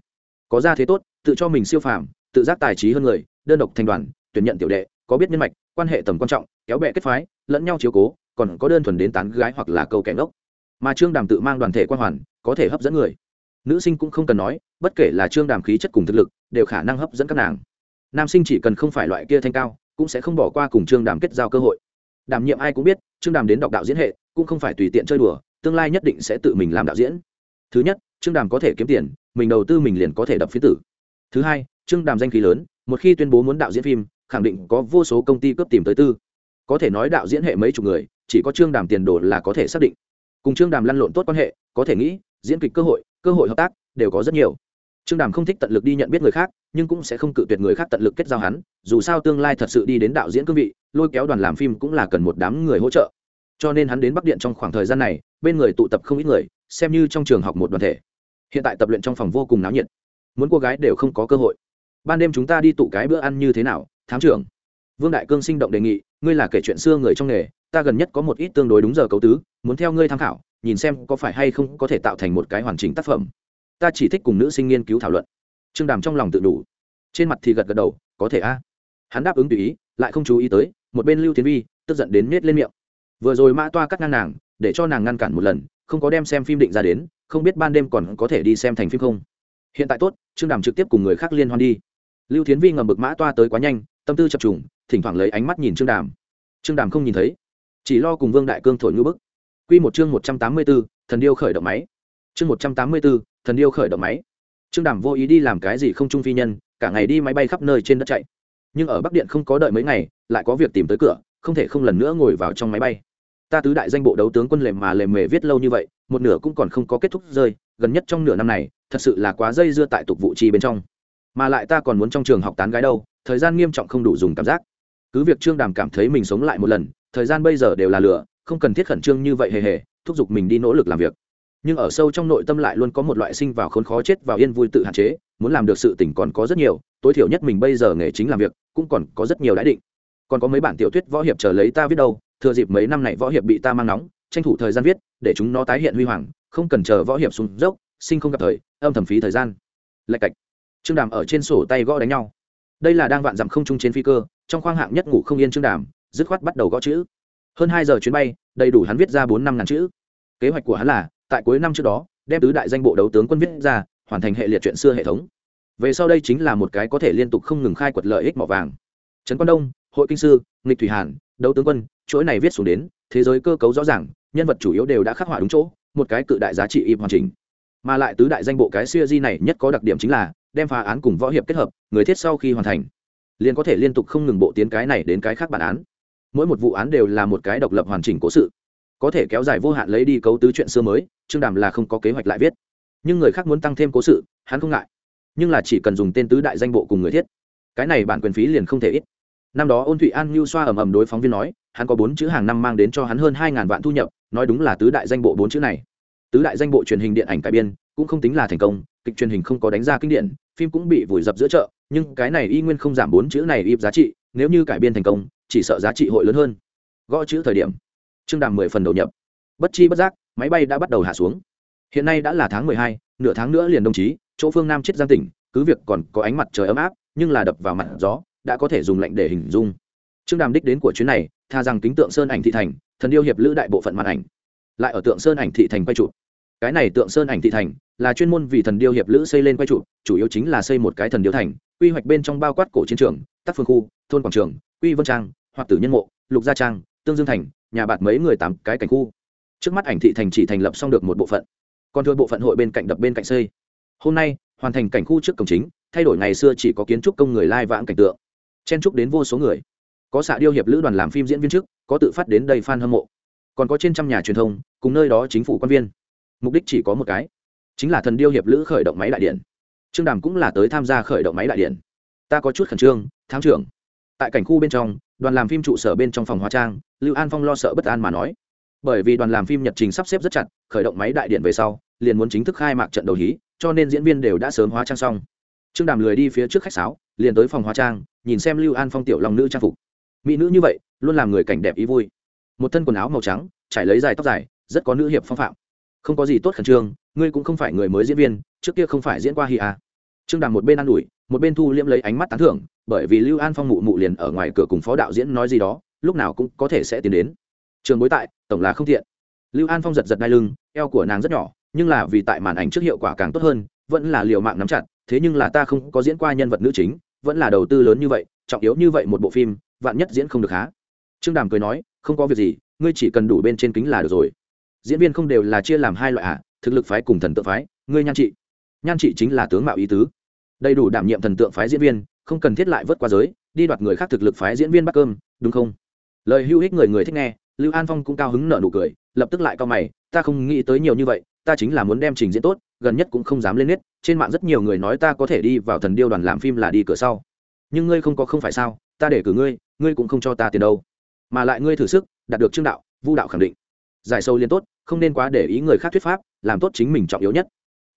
Có ra thế tốt, tự cho mình siêu phàm, tự giác tài trí hơn người, đơn độc thành đoàn, tuyển nhận tiểu đệ, có biết nhân mạch quan hệ tầm quan trọng, kéo bè kết phái, lẫn nhau chiếu cố, còn có đơn thuần đến tán gái hoặc là câu kẻ ngốc. Mà trương đàm tự mang đoàn thể quan hoàn, có thể hấp dẫn người. Nữ sinh cũng không cần nói, bất kể là trương đàm khí chất cùng thực lực, đều khả năng hấp dẫn các nàng. Nam sinh chỉ cần không phải loại kia thanh cao, cũng sẽ không bỏ qua cùng trương đàm kết giao cơ hội. Đảm nhiệm ai cũng biết, trương đàm đến đọc đạo diễn hệ, cũng không phải tùy tiện chơi đùa, tương lai nhất định sẽ tự mình làm đạo diễn. Thứ nhất, trương đàm có thể kiếm tiền, mình đầu tư mình liền có thể đập phía tử. Thứ hai, trương đàm danh khí lớn, một khi tuyên bố muốn đạo diễn phim khẳng định có vô số công ty cấp tìm tới tư. Có thể nói đạo diễn hệ mấy chục người, chỉ có trương đàm tiền đồ là có thể xác định. Cùng trương đàm lăn lộn tốt quan hệ, có thể nghĩ, diễn kịch cơ hội cơ hội hợp tác đều có rất nhiều. Trương đàm không thích tận lực đi nhận biết người khác, nhưng cũng sẽ không cự tuyệt người khác tận lực kết giao hắn, dù sao tương lai thật sự đi đến đạo diễn cương vị, lôi kéo đoàn làm phim cũng là cần một đám người hỗ trợ. Cho nên hắn đến bắc điện trong khoảng thời gian này, bên người tụ tập không ít người, xem như trong trường học một đoàn thể. Hiện tại tập luyện trong phòng vô cùng náo nhiệt. Muốn cô gái đều không có cơ hội. Ban đêm chúng ta đi tụ cái bữa ăn như thế nào thám trưởng. Vương đại cương sinh động đề nghị, ngươi là kể chuyện xưa người trong nghề, ta gần nhất có một ít tương đối đúng giờ cấu tứ, muốn theo ngươi tham khảo, nhìn xem có phải hay không có thể tạo thành một cái hoàn chỉnh tác phẩm. Ta chỉ thích cùng nữ sinh nghiên cứu thảo luận. Trương đàm trong lòng tự đủ. Trên mặt thì gật gật đầu, có thể a. Hắn đáp ứng tùy ý, lại không chú ý tới, một bên lưu tiến vi, tức giận đến nết lên miệng. Vừa rồi mã toa cắt ngang nàng, để cho nàng ngăn cản một lần, không có đem xem phim định ra đến, không biết ban đêm còn có thể đi xem thành phim không. Hiện tại tốt, trương đàm trực tiếp cùng người khác liên hoan đi. Lưu thiến vi ngầm bực mã toa tới quá nhanh tâm tư chập trùng, thỉnh thoảng lấy ánh mắt nhìn trương đàm. Trương đàm không nhìn thấy, chỉ lo cùng vương đại cương thổi ngư bức. Q một chương một trăm tám mươi b ố thần điêu khởi động máy. Chương một trăm tám mươi b ố thần điêu khởi động máy. Trương đàm vô ý đi làm cái gì không trung phi nhân, cả ngày đi máy bay khắp nơi trên đất chạy. Nhưng ở bắc điện không có đợi mấy ngày, lại có việc tìm tới cửa, không thể không lần nữa ngồi vào trong máy bay. Ta tứ đại danh bộ đấu tướng quân lềm mà lềm mề viết lâu như vậy, một nửa cũng còn không có kết thúc rơi, gần nhất trong nửa năm này, thật sự là quá dây dưa tại tục vụ chi bên trong mà lại ta còn muốn trong trường học tán gái đâu, thời gian nghiêm trọng không đủ dùng cảm giác. Cứ việc trương đàm cảm thấy mình sống lại một lần, thời gian bây giờ đều là lửa không cần thiết khẩn trương như vậy hề hề, thúc giục mình đi nỗ lực làm việc. Nhưng ở sâu trong nội tâm lại luôn có một loại sinh vào khốn khó chết vào yên vui tự hạn chế, muốn làm được sự tỉnh còn có rất nhiều, tối thiểu nhất mình bây giờ nghề chính làm việc, cũng còn có rất nhiều đãi định. Còn có mấy bản tiểu thuyết võ hiệp chờ lấy ta viết đâu, thừa dịp mấy năm này võ hiệp bị ta mang nóng, tranh thủ thời gian viết, để chúng nó tái hiện huy hoàng, không cần chờ võ hiệp xuống dốc, sinh không gặp thời, âm thầm phí thời gian. Lạch cạch trương đàm ở trên sổ tay gõ đánh nhau. Đây là đang vạn dặm không chung trên phi cơ, trong khoang hạng nhất ngủ không yên trương đàm, dứt khoát bắt đầu gõ chữ. Hơn hai giờ chuyến bay, đầy đủ hắn viết ra bốn năm ngàn chữ. Kế hoạch của hắn là, tại cuối năm trước đó, đem tứ đại danh bộ đấu tướng quân viết ra, hoàn thành hệ liệt chuyện xưa hệ thống. Về sau đây chính là một cái có thể liên tục không ngừng khai quật lợi ích mỏ vàng. Trấn quan đông, hội kinh sư, nghịch thủy hàn, đấu tướng quân, chuỗi này viết xuống đến, thế giới cơ cấu rõ ràng, nhân vật chủ yếu đều đã khắc họa đúng chỗ, một cái cự đại giá trị im hoàn chỉnh. Mà lại tứ đại danh bộ cái siêu di này nhất có đặc điểm chính là đem phá án cùng võ hiệp kết hợp, người thiết sau khi hoàn thành, liền có thể liên tục không ngừng bộ tiến cái này đến cái khác bản án. Mỗi một vụ án đều là một cái độc lập hoàn chỉnh cố sự, có thể kéo dài vô hạn lấy đi cấu tứ chuyện xưa mới, trương đàm là không có kế hoạch lại viết. Nhưng người khác muốn tăng thêm cố sự, hắn không ngại. Nhưng là chỉ cần dùng tên tứ đại danh bộ cùng người thiết, cái này bản quyền phí liền không thể ít. Năm đó ôn thụy an như xoa ầm ầm đối phóng viên nói, hắn có bốn chữ hàng năm mang đến cho hắn hơn hai ngàn vạn thu nhập, nói đúng là tứ đại danh bộ bốn chữ này. Tứ đại danh bộ truyền hình điện ảnh cải biên, cũng không tính là thành công kịch truyền hình không có đánh ra kinh điển, phim cũng bị vùi dập giữa chợ, nhưng cái này y nguyên không giảm bốn chữ này ít giá trị, nếu như cải biên thành công, chỉ sợ giá trị hội lớn hơn. Gõ chữ thời điểm. Trương đàm mười phần đầu nhập. Bất chi bất giác, máy bay đã bắt đầu hạ xuống. Hiện nay đã là tháng mười hai, nửa tháng nữa liền đồng chí, chỗ phương nam chết giang tỉnh, cứ việc còn có ánh mặt trời ấm áp, nhưng là đập vào mặt gió, đã có thể dùng lệnh để hình dung. Trương đàm đích đến của chuyến này, tha rằng kính tượng sơn ảnh thị thành, thần điêu hiệp lữ đại bộ phận màn ảnh. Lại ở tượng sơn ảnh thị thành quay trụ cái này tượng sơn ảnh thị thành là chuyên môn vì thần điêu hiệp lữ xây lên quay trụ, chủ yếu chính là xây một cái thần điêu thành, quy hoạch bên trong bao quát cổ chiến trường tác phương khu, thôn quảng trường, quy vân trang hoặc tử nhân mộ, lục gia trang, tương dương thành, nhà bạt mấy người tám cái cảnh khu. Trước mắt ảnh thị thành chỉ thành lập xong được một bộ phận, còn thừa bộ phận hội bên cạnh đập bên cạnh xây. Hôm nay, hoàn thành cảnh khu trước cổng chính, thay đổi ngày xưa chỉ có kiến trúc công người lai vãng cảnh tượng. Chen trúc đến vô số người. Có xạ điêu hiệp lữ đoàn làm phim diễn viên trước, có tự phát đến đây f a n hâm mộ. Còn có trên trăm nhà truyền thông, cùng nơi đó chính phủ quan viên. Mục đích chỉ có một cái chính là thần điêu hiệp lữ khởi động máy đại điện. Trương đàm cũng là tới tham gia khởi động máy đại điện. Ta có chút khẩn trương, thám trưởng. Tại cảnh khu bên trong, đoàn làm phim trụ sở bên trong phòng hóa trang, lưu an phong lo sợ bất an mà nói. Bởi vì đoàn làm phim nhật trình sắp xếp rất chặt, khởi động máy đại điện về sau, liền muốn chính thức khai mạc trận đầu hí, cho nên diễn viên đều đã sớm hóa trang xong. Trương đàm lười đi phía trước khách sáo, liền tới phòng hóa trang, nhìn xem lưu an phong tiểu lòng nữ trang phục. Mỹ nữ như vậy, luôn làm người cảnh đẹp ý vui. Một thân quần áo màu trắng, trải lấy dài tóc dài, rất có nữ hiệp phong phạm. Không có gì tốt khẩn trương ngươi cũng không phải người mới diễn viên trước kia không phải diễn qua hi à. trương đàm một bên ă n ủi một bên thu liễm lấy ánh mắt tán thưởng bởi vì lưu an phong mụ mụ liền ở ngoài cửa cùng phó đạo diễn nói gì đó lúc nào cũng có thể sẽ tiến đến. Trường bối tại tổng là không thiện lưu an phong giật giật đai lưng eo của nàng rất nhỏ nhưng là vì tại màn ảnh trước hiệu quả càng tốt hơn vẫn là liều mạng nắm chặt thế nhưng là ta không có diễn qua nhân vật nữ chính vẫn là đầu tư lớn như vậy trọng yếu như vậy một bộ phim vạn nhất diễn không được há. Trương đàm cười nói không có việc gì ngươi chỉ cần đủ bên trên kính là được rồi. Diễn viên không đều là chia làm hai loại ạ à, thực lực phái cùng thần tượng phái, ngươi nhan trị. Nhan trị chính là tướng mạo ý tứ. Đầy đủ đảm nhiệm thần tượng phái diễn viên, không cần thiết lại vớt qua giới, đi đoạt người khác thực lực phái diễn viên bắt cơm, đúng không? Lời hưu hích người người thích nghe, lưu an phong cũng cao hứng nợ nụ cười, lập tức lại cao mày, ta không nghĩ tới nhiều như vậy, ta chính là muốn đem trình diễn tốt, gần nhất cũng không dám lên nết, trên mạng rất nhiều người nói ta có thể đi vào thần điêu đoàn làm phim là đi cửa sau. Nhưng ngươi không có không phải sao, ta để cử ngươi ngươi cũng không cho ta tiền đâu. Mà lại ngươi thử sức, đạt được trương đạo, vu đạo khẳng định. Giải sâu liên tốt, không nên quá để ý người khác thuyết pháp làm tốt chính mình trọng yếu nhất.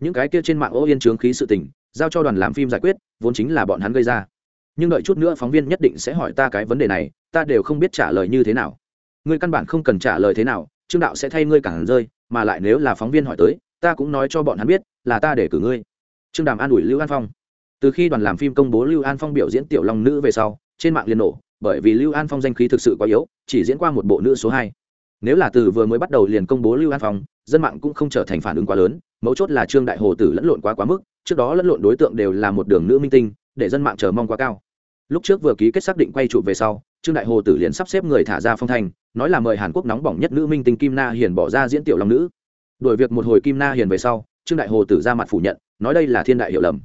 Những cái kia trên mạng ô yên trướng khí sự tình, giao cho đoàn làm phim giải quyết, vốn chính là bọn hắn gây ra. Nhưng đợi chút nữa phóng viên nhất định sẽ hỏi ta cái vấn đề này, ta đều không biết trả lời như thế nào. Ngươi căn bản không cần trả lời thế nào, trương đạo sẽ thay ngươi cản rơi, mà lại nếu là phóng viên hỏi tới, ta cũng nói cho bọn hắn biết, là ta để cử ngươi. Trương đàm an ủi lưu an phong. Từ khi đoàn làm phim công bố lưu an phong biểu diễn tiểu long nữ về sau, trên mạng liền nổ, bởi vì lưu an phong danh khí thực sự quá yếu, chỉ diễn qua một bộ nữ số hai. Nếu là từ vừa mới bắt đầu liền công bố lưu an phong dân mạng cũng không trở thành phản ứng quá lớn, mấu chốt là trương đại hồ tử lẫn lộn quá quá mức, trước đó lẫn lộn đối tượng đều là một đường nữ minh tinh, để dân mạng chờ mong quá cao. Lúc trước vừa ký kết xác định quay trụ về sau, trương đại hồ tử liền sắp xếp người thả ra phong thanh, nói là mời hàn quốc nóng bỏng nhất nữ minh tinh kim na hiền bỏ ra diễn tiểu long nữ. Đổi việc một hồi kim na hiền về sau, trương đại hồ tử ra mặt phủ nhận, nói đây là thiên đại hiểu lầm.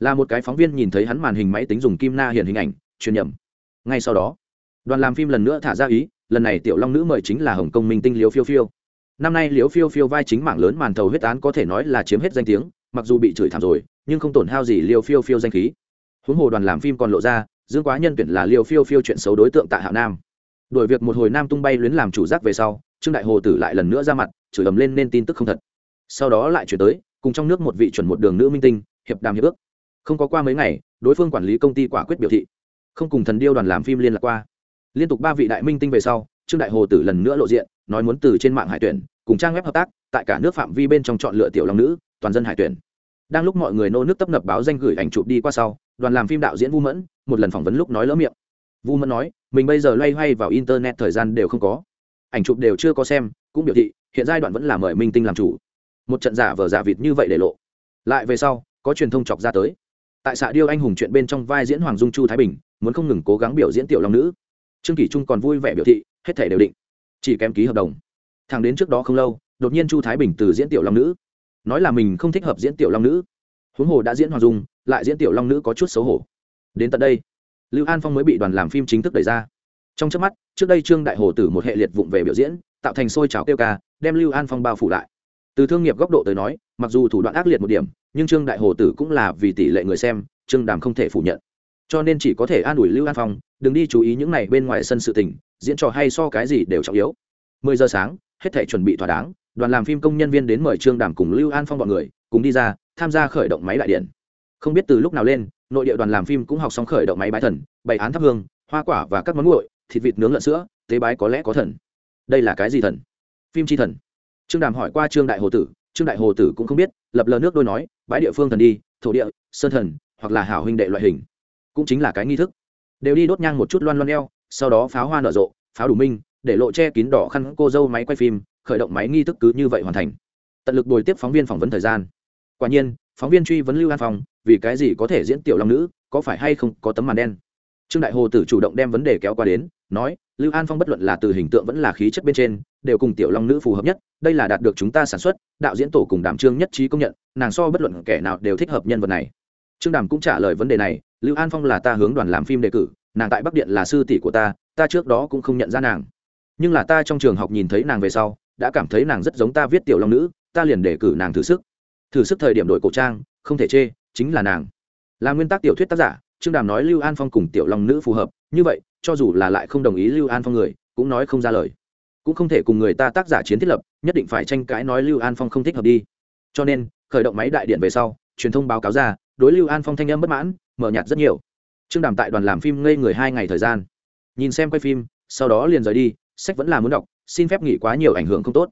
Là một cái phóng viên nhìn thấy hắn màn hình máy tính dùng kim na hiền hình ảnh, truyền nhầm. Ngay sau đó, đoàn làm phim lần nữa thả ra ý, lần này tiểu long nữ mời chính là hồng kông minh tinh liếu phiêu phiêu năm nay liễu phiêu phiêu vai chính mạng lớn màn thầu huyết án có thể nói là chiếm hết danh tiếng, mặc dù bị chửi thảm rồi, nhưng không tổn hao gì liêu phiêu phiêu danh khí. Huống hồ đoàn làm phim còn lộ ra, dương quá nhân tuyển là liêu phiêu phiêu chuyện xấu đối tượng tạ hạo nam. Đổi việc một hồi nam tung bay luyến làm chủ giác về sau, trương đại hồ tử lại lần nữa ra mặt, chửi ầm lên nên tin tức không thật. Sau đó lại chuyển tới, cùng trong nước một vị chuẩn một đường nữ minh tinh, hiệp đàm hiệp ước. Không có qua mấy ngày, đối phương quản lý công ty quả quyết biểu thị. Không cùng thần điêu đoàn làm phim liên lạc qua. Liên tục ba vị đại minh tinh về sau, trương đại hồ tử lần nữa lộ diện, nói muốn từ trên mạng hải tuyển cùng trang web hợp tác, tại cả nước phạm vi bên trong chọn lựa tiểu long nữ, toàn dân hải tuyển. Đang lúc mọi người nô nước tấp nập báo danh gửi ảnh chụp đi qua sau, đoàn làm phim đạo diễn vu mẫn, một lần phỏng vấn lúc nói lỡ miệng. Vu mẫn nói, mình bây giờ loay hoay vào internet thời gian đều không có. Ảnh chụp đều chưa có xem, cũng biểu thị, hiện giai đoạn vẫn là mời minh tinh làm chủ. Một trận giả vờ giả vịt như vậy để lộ. Lại về sau, có truyền thông chọc ra tới. Tại xã điêu anh hùng chuyện bên trong vai diễn hoàng dung chu thái bình, muốn không ngừng cố gắng biểu diễn tiểu long nữ. Trương kỷ trung còn vui vẻ biểu thị, hết thể đều định. Chỉ kém ký hợp đồng thằng đến trước đó không lâu, đột nhiên chu thái bình từ diễn tiểu long nữ, nói là mình không thích hợp diễn tiểu long nữ. Huống hồ đã diễn hoàng dung, lại diễn tiểu long nữ có chút xấu hổ. Đến tận đây, lưu an phong mới bị đoàn làm phim chính thức đẩy ra. Trong trước mắt, trước đây trương đại hồ tử một hệ liệt vụng về biểu diễn, tạo thành sôi trào kêu ca, đem lưu an phong bao phủ lại. Từ thương nghiệp góc độ tới nói, mặc dù thủ đoạn ác liệt một điểm, nhưng trương đại hồ tử cũng là vì tỷ lệ người xem, trương đàm không thể phủ nhận. Cho nên chỉ có thể an ủi lưu an phong, đừng đi chú ý những này bên ngoài sân sự tình, diễn trò hay so cái gì đều trọng yếu. Mười giờ sáng hết thể chuẩn bị thỏa đáng, đoàn làm phim công nhân viên đến mời trương đàm cùng lưu an phong b ọ n người, cùng đi ra, tham gia khởi động máy đại điện. Không biết từ lúc nào lên, nội địa đoàn làm phim cũng học xong khởi động máy bái thần, bày án thắp hương, hoa quả và các món nguội, thịt vịt nướng lợn sữa, tế bái có lẽ có thần. Đây là cái gì thần? Phim chi thần. Trương đàm hỏi qua trương đại hồ tử, trương đại hồ tử cũng không biết, lập lờ nước đôi nói, bãi địa phương thần đi, thổ địa, sơn thần, hoặc là hảo huynh đệ loại hình. Cũng chính là cái nghi thức. Đều đi đốt nhang một chút loan loan eo, sau đó pháo hoa nở rộ, pháo đủ minh để lộ che kín đỏ khăn cô dâu máy quay phim, khởi động máy nghi thức cứ như vậy hoàn thành. Tận lực đổi tiếp phóng viên phỏng vấn thời gian. Quả nhiên, phóng viên truy vấn lưu an phong, vì cái gì có thể diễn tiểu long nữ, có phải hay không có tấm màn đen? Trương đại hồ tử chủ động đem vấn đề kéo qua đến, nói, lưu an phong bất luận là từ hình tượng vẫn là khí chất bên trên, đều cùng tiểu long nữ phù hợp nhất, đây là đạt được chúng ta sản xuất, đạo diễn tổ cùng đảm trương nhất trí công nhận, nàng so bất luận kẻ nào đều thích hợp nhân vật này. Trương đàm cũng trả lời vấn đề này, lưu an phong là ta hướng đoàn làm phim đề cử, nàng tại bắc điện là sư tỷ của ta ta trước đó cũng không nhận ra nàng nhưng là ta trong trường học nhìn thấy nàng về sau, đã cảm thấy nàng rất giống ta viết tiểu long nữ, ta liền đề cử nàng thử sức. Thử sức thời điểm đội cổ trang, không thể chê, chính là nàng. Là nguyên tắc tiểu thuyết tác giả, trương đàm nói lưu an phong cùng tiểu long nữ phù hợp, như vậy, cho dù là lại không đồng ý lưu an phong người, cũng nói không ra lời. Cũng không thể cùng người ta tác giả chiến thiết lập, nhất định phải tranh cãi nói lưu an phong không thích hợp đi. Cho nên, khởi động máy đại điện về sau, truyền thông báo cáo ra, đối lưu an phong thanh âm bất mãn, mở nhạt rất nhiều. Trương đàm tại đoàn làm phim ngây người hai ngày thời gian. Nhìn xem quay phim, sau đó liền rời đi sách vẫn là muốn đọc, xin phép nghỉ quá nhiều ảnh hưởng không tốt.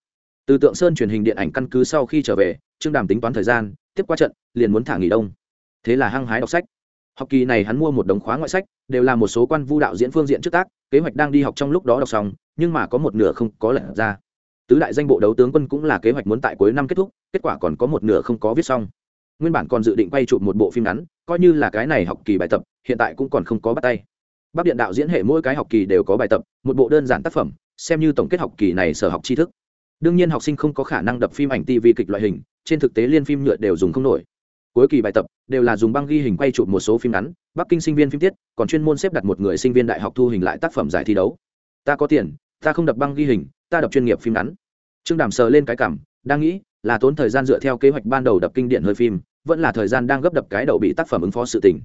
Từ tượng sơn truyền hình điện ảnh căn cứ sau khi trở về, trương đàm tính toán thời gian, tiếp qua trận, liền muốn thả nghỉ đông. Thế là hăng hái đọc sách. Học kỳ này hắn mua một đống khóa ngoại sách, đều là một số quan vu đạo diễn phương diện trước tác, kế hoạch đang đi học trong lúc đó đọc xong, nhưng mà có một nửa không có lật ra. Tứ đại danh bộ đấu tướng quân cũng là kế hoạch muốn tại cuối năm kết thúc, kết quả còn có một nửa không có viết xong. Nguyên bản còn dự định quay chụp một bộ phim ngắn, coi như là cái này học kỳ bài tập, hiện tại cũng còn không có bắt tay bắc điện đạo diễn hệ mỗi cái học kỳ đều có bài tập, một bộ đơn giản tác phẩm, xem như tổng kết học kỳ này sở học tri thức. Đương nhiên học sinh không có khả năng đập phim ảnh tv kịch loại hình, trên thực tế liên phim nhựa đều dùng không nổi. Cuối kỳ bài tập, đều là dùng băng ghi hình quay chụp một số phim ngắn, bắc kinh sinh viên phim tiết, còn chuyên môn xếp đặt một người sinh viên đại học thu hình lại tác phẩm giải thi đấu. Ta có tiền, ta không đập băng ghi hình, ta đập chuyên nghiệp phim ngắn. Trương đàm sờ lên cái cảm, đang nghĩ, là tốn thời gian dựa theo kế hoạch ban đầu đập kinh điển hơi phim, vẫn là thời gian đang gấp đập cái đầu bị tác phẩm ứng phó sự tình.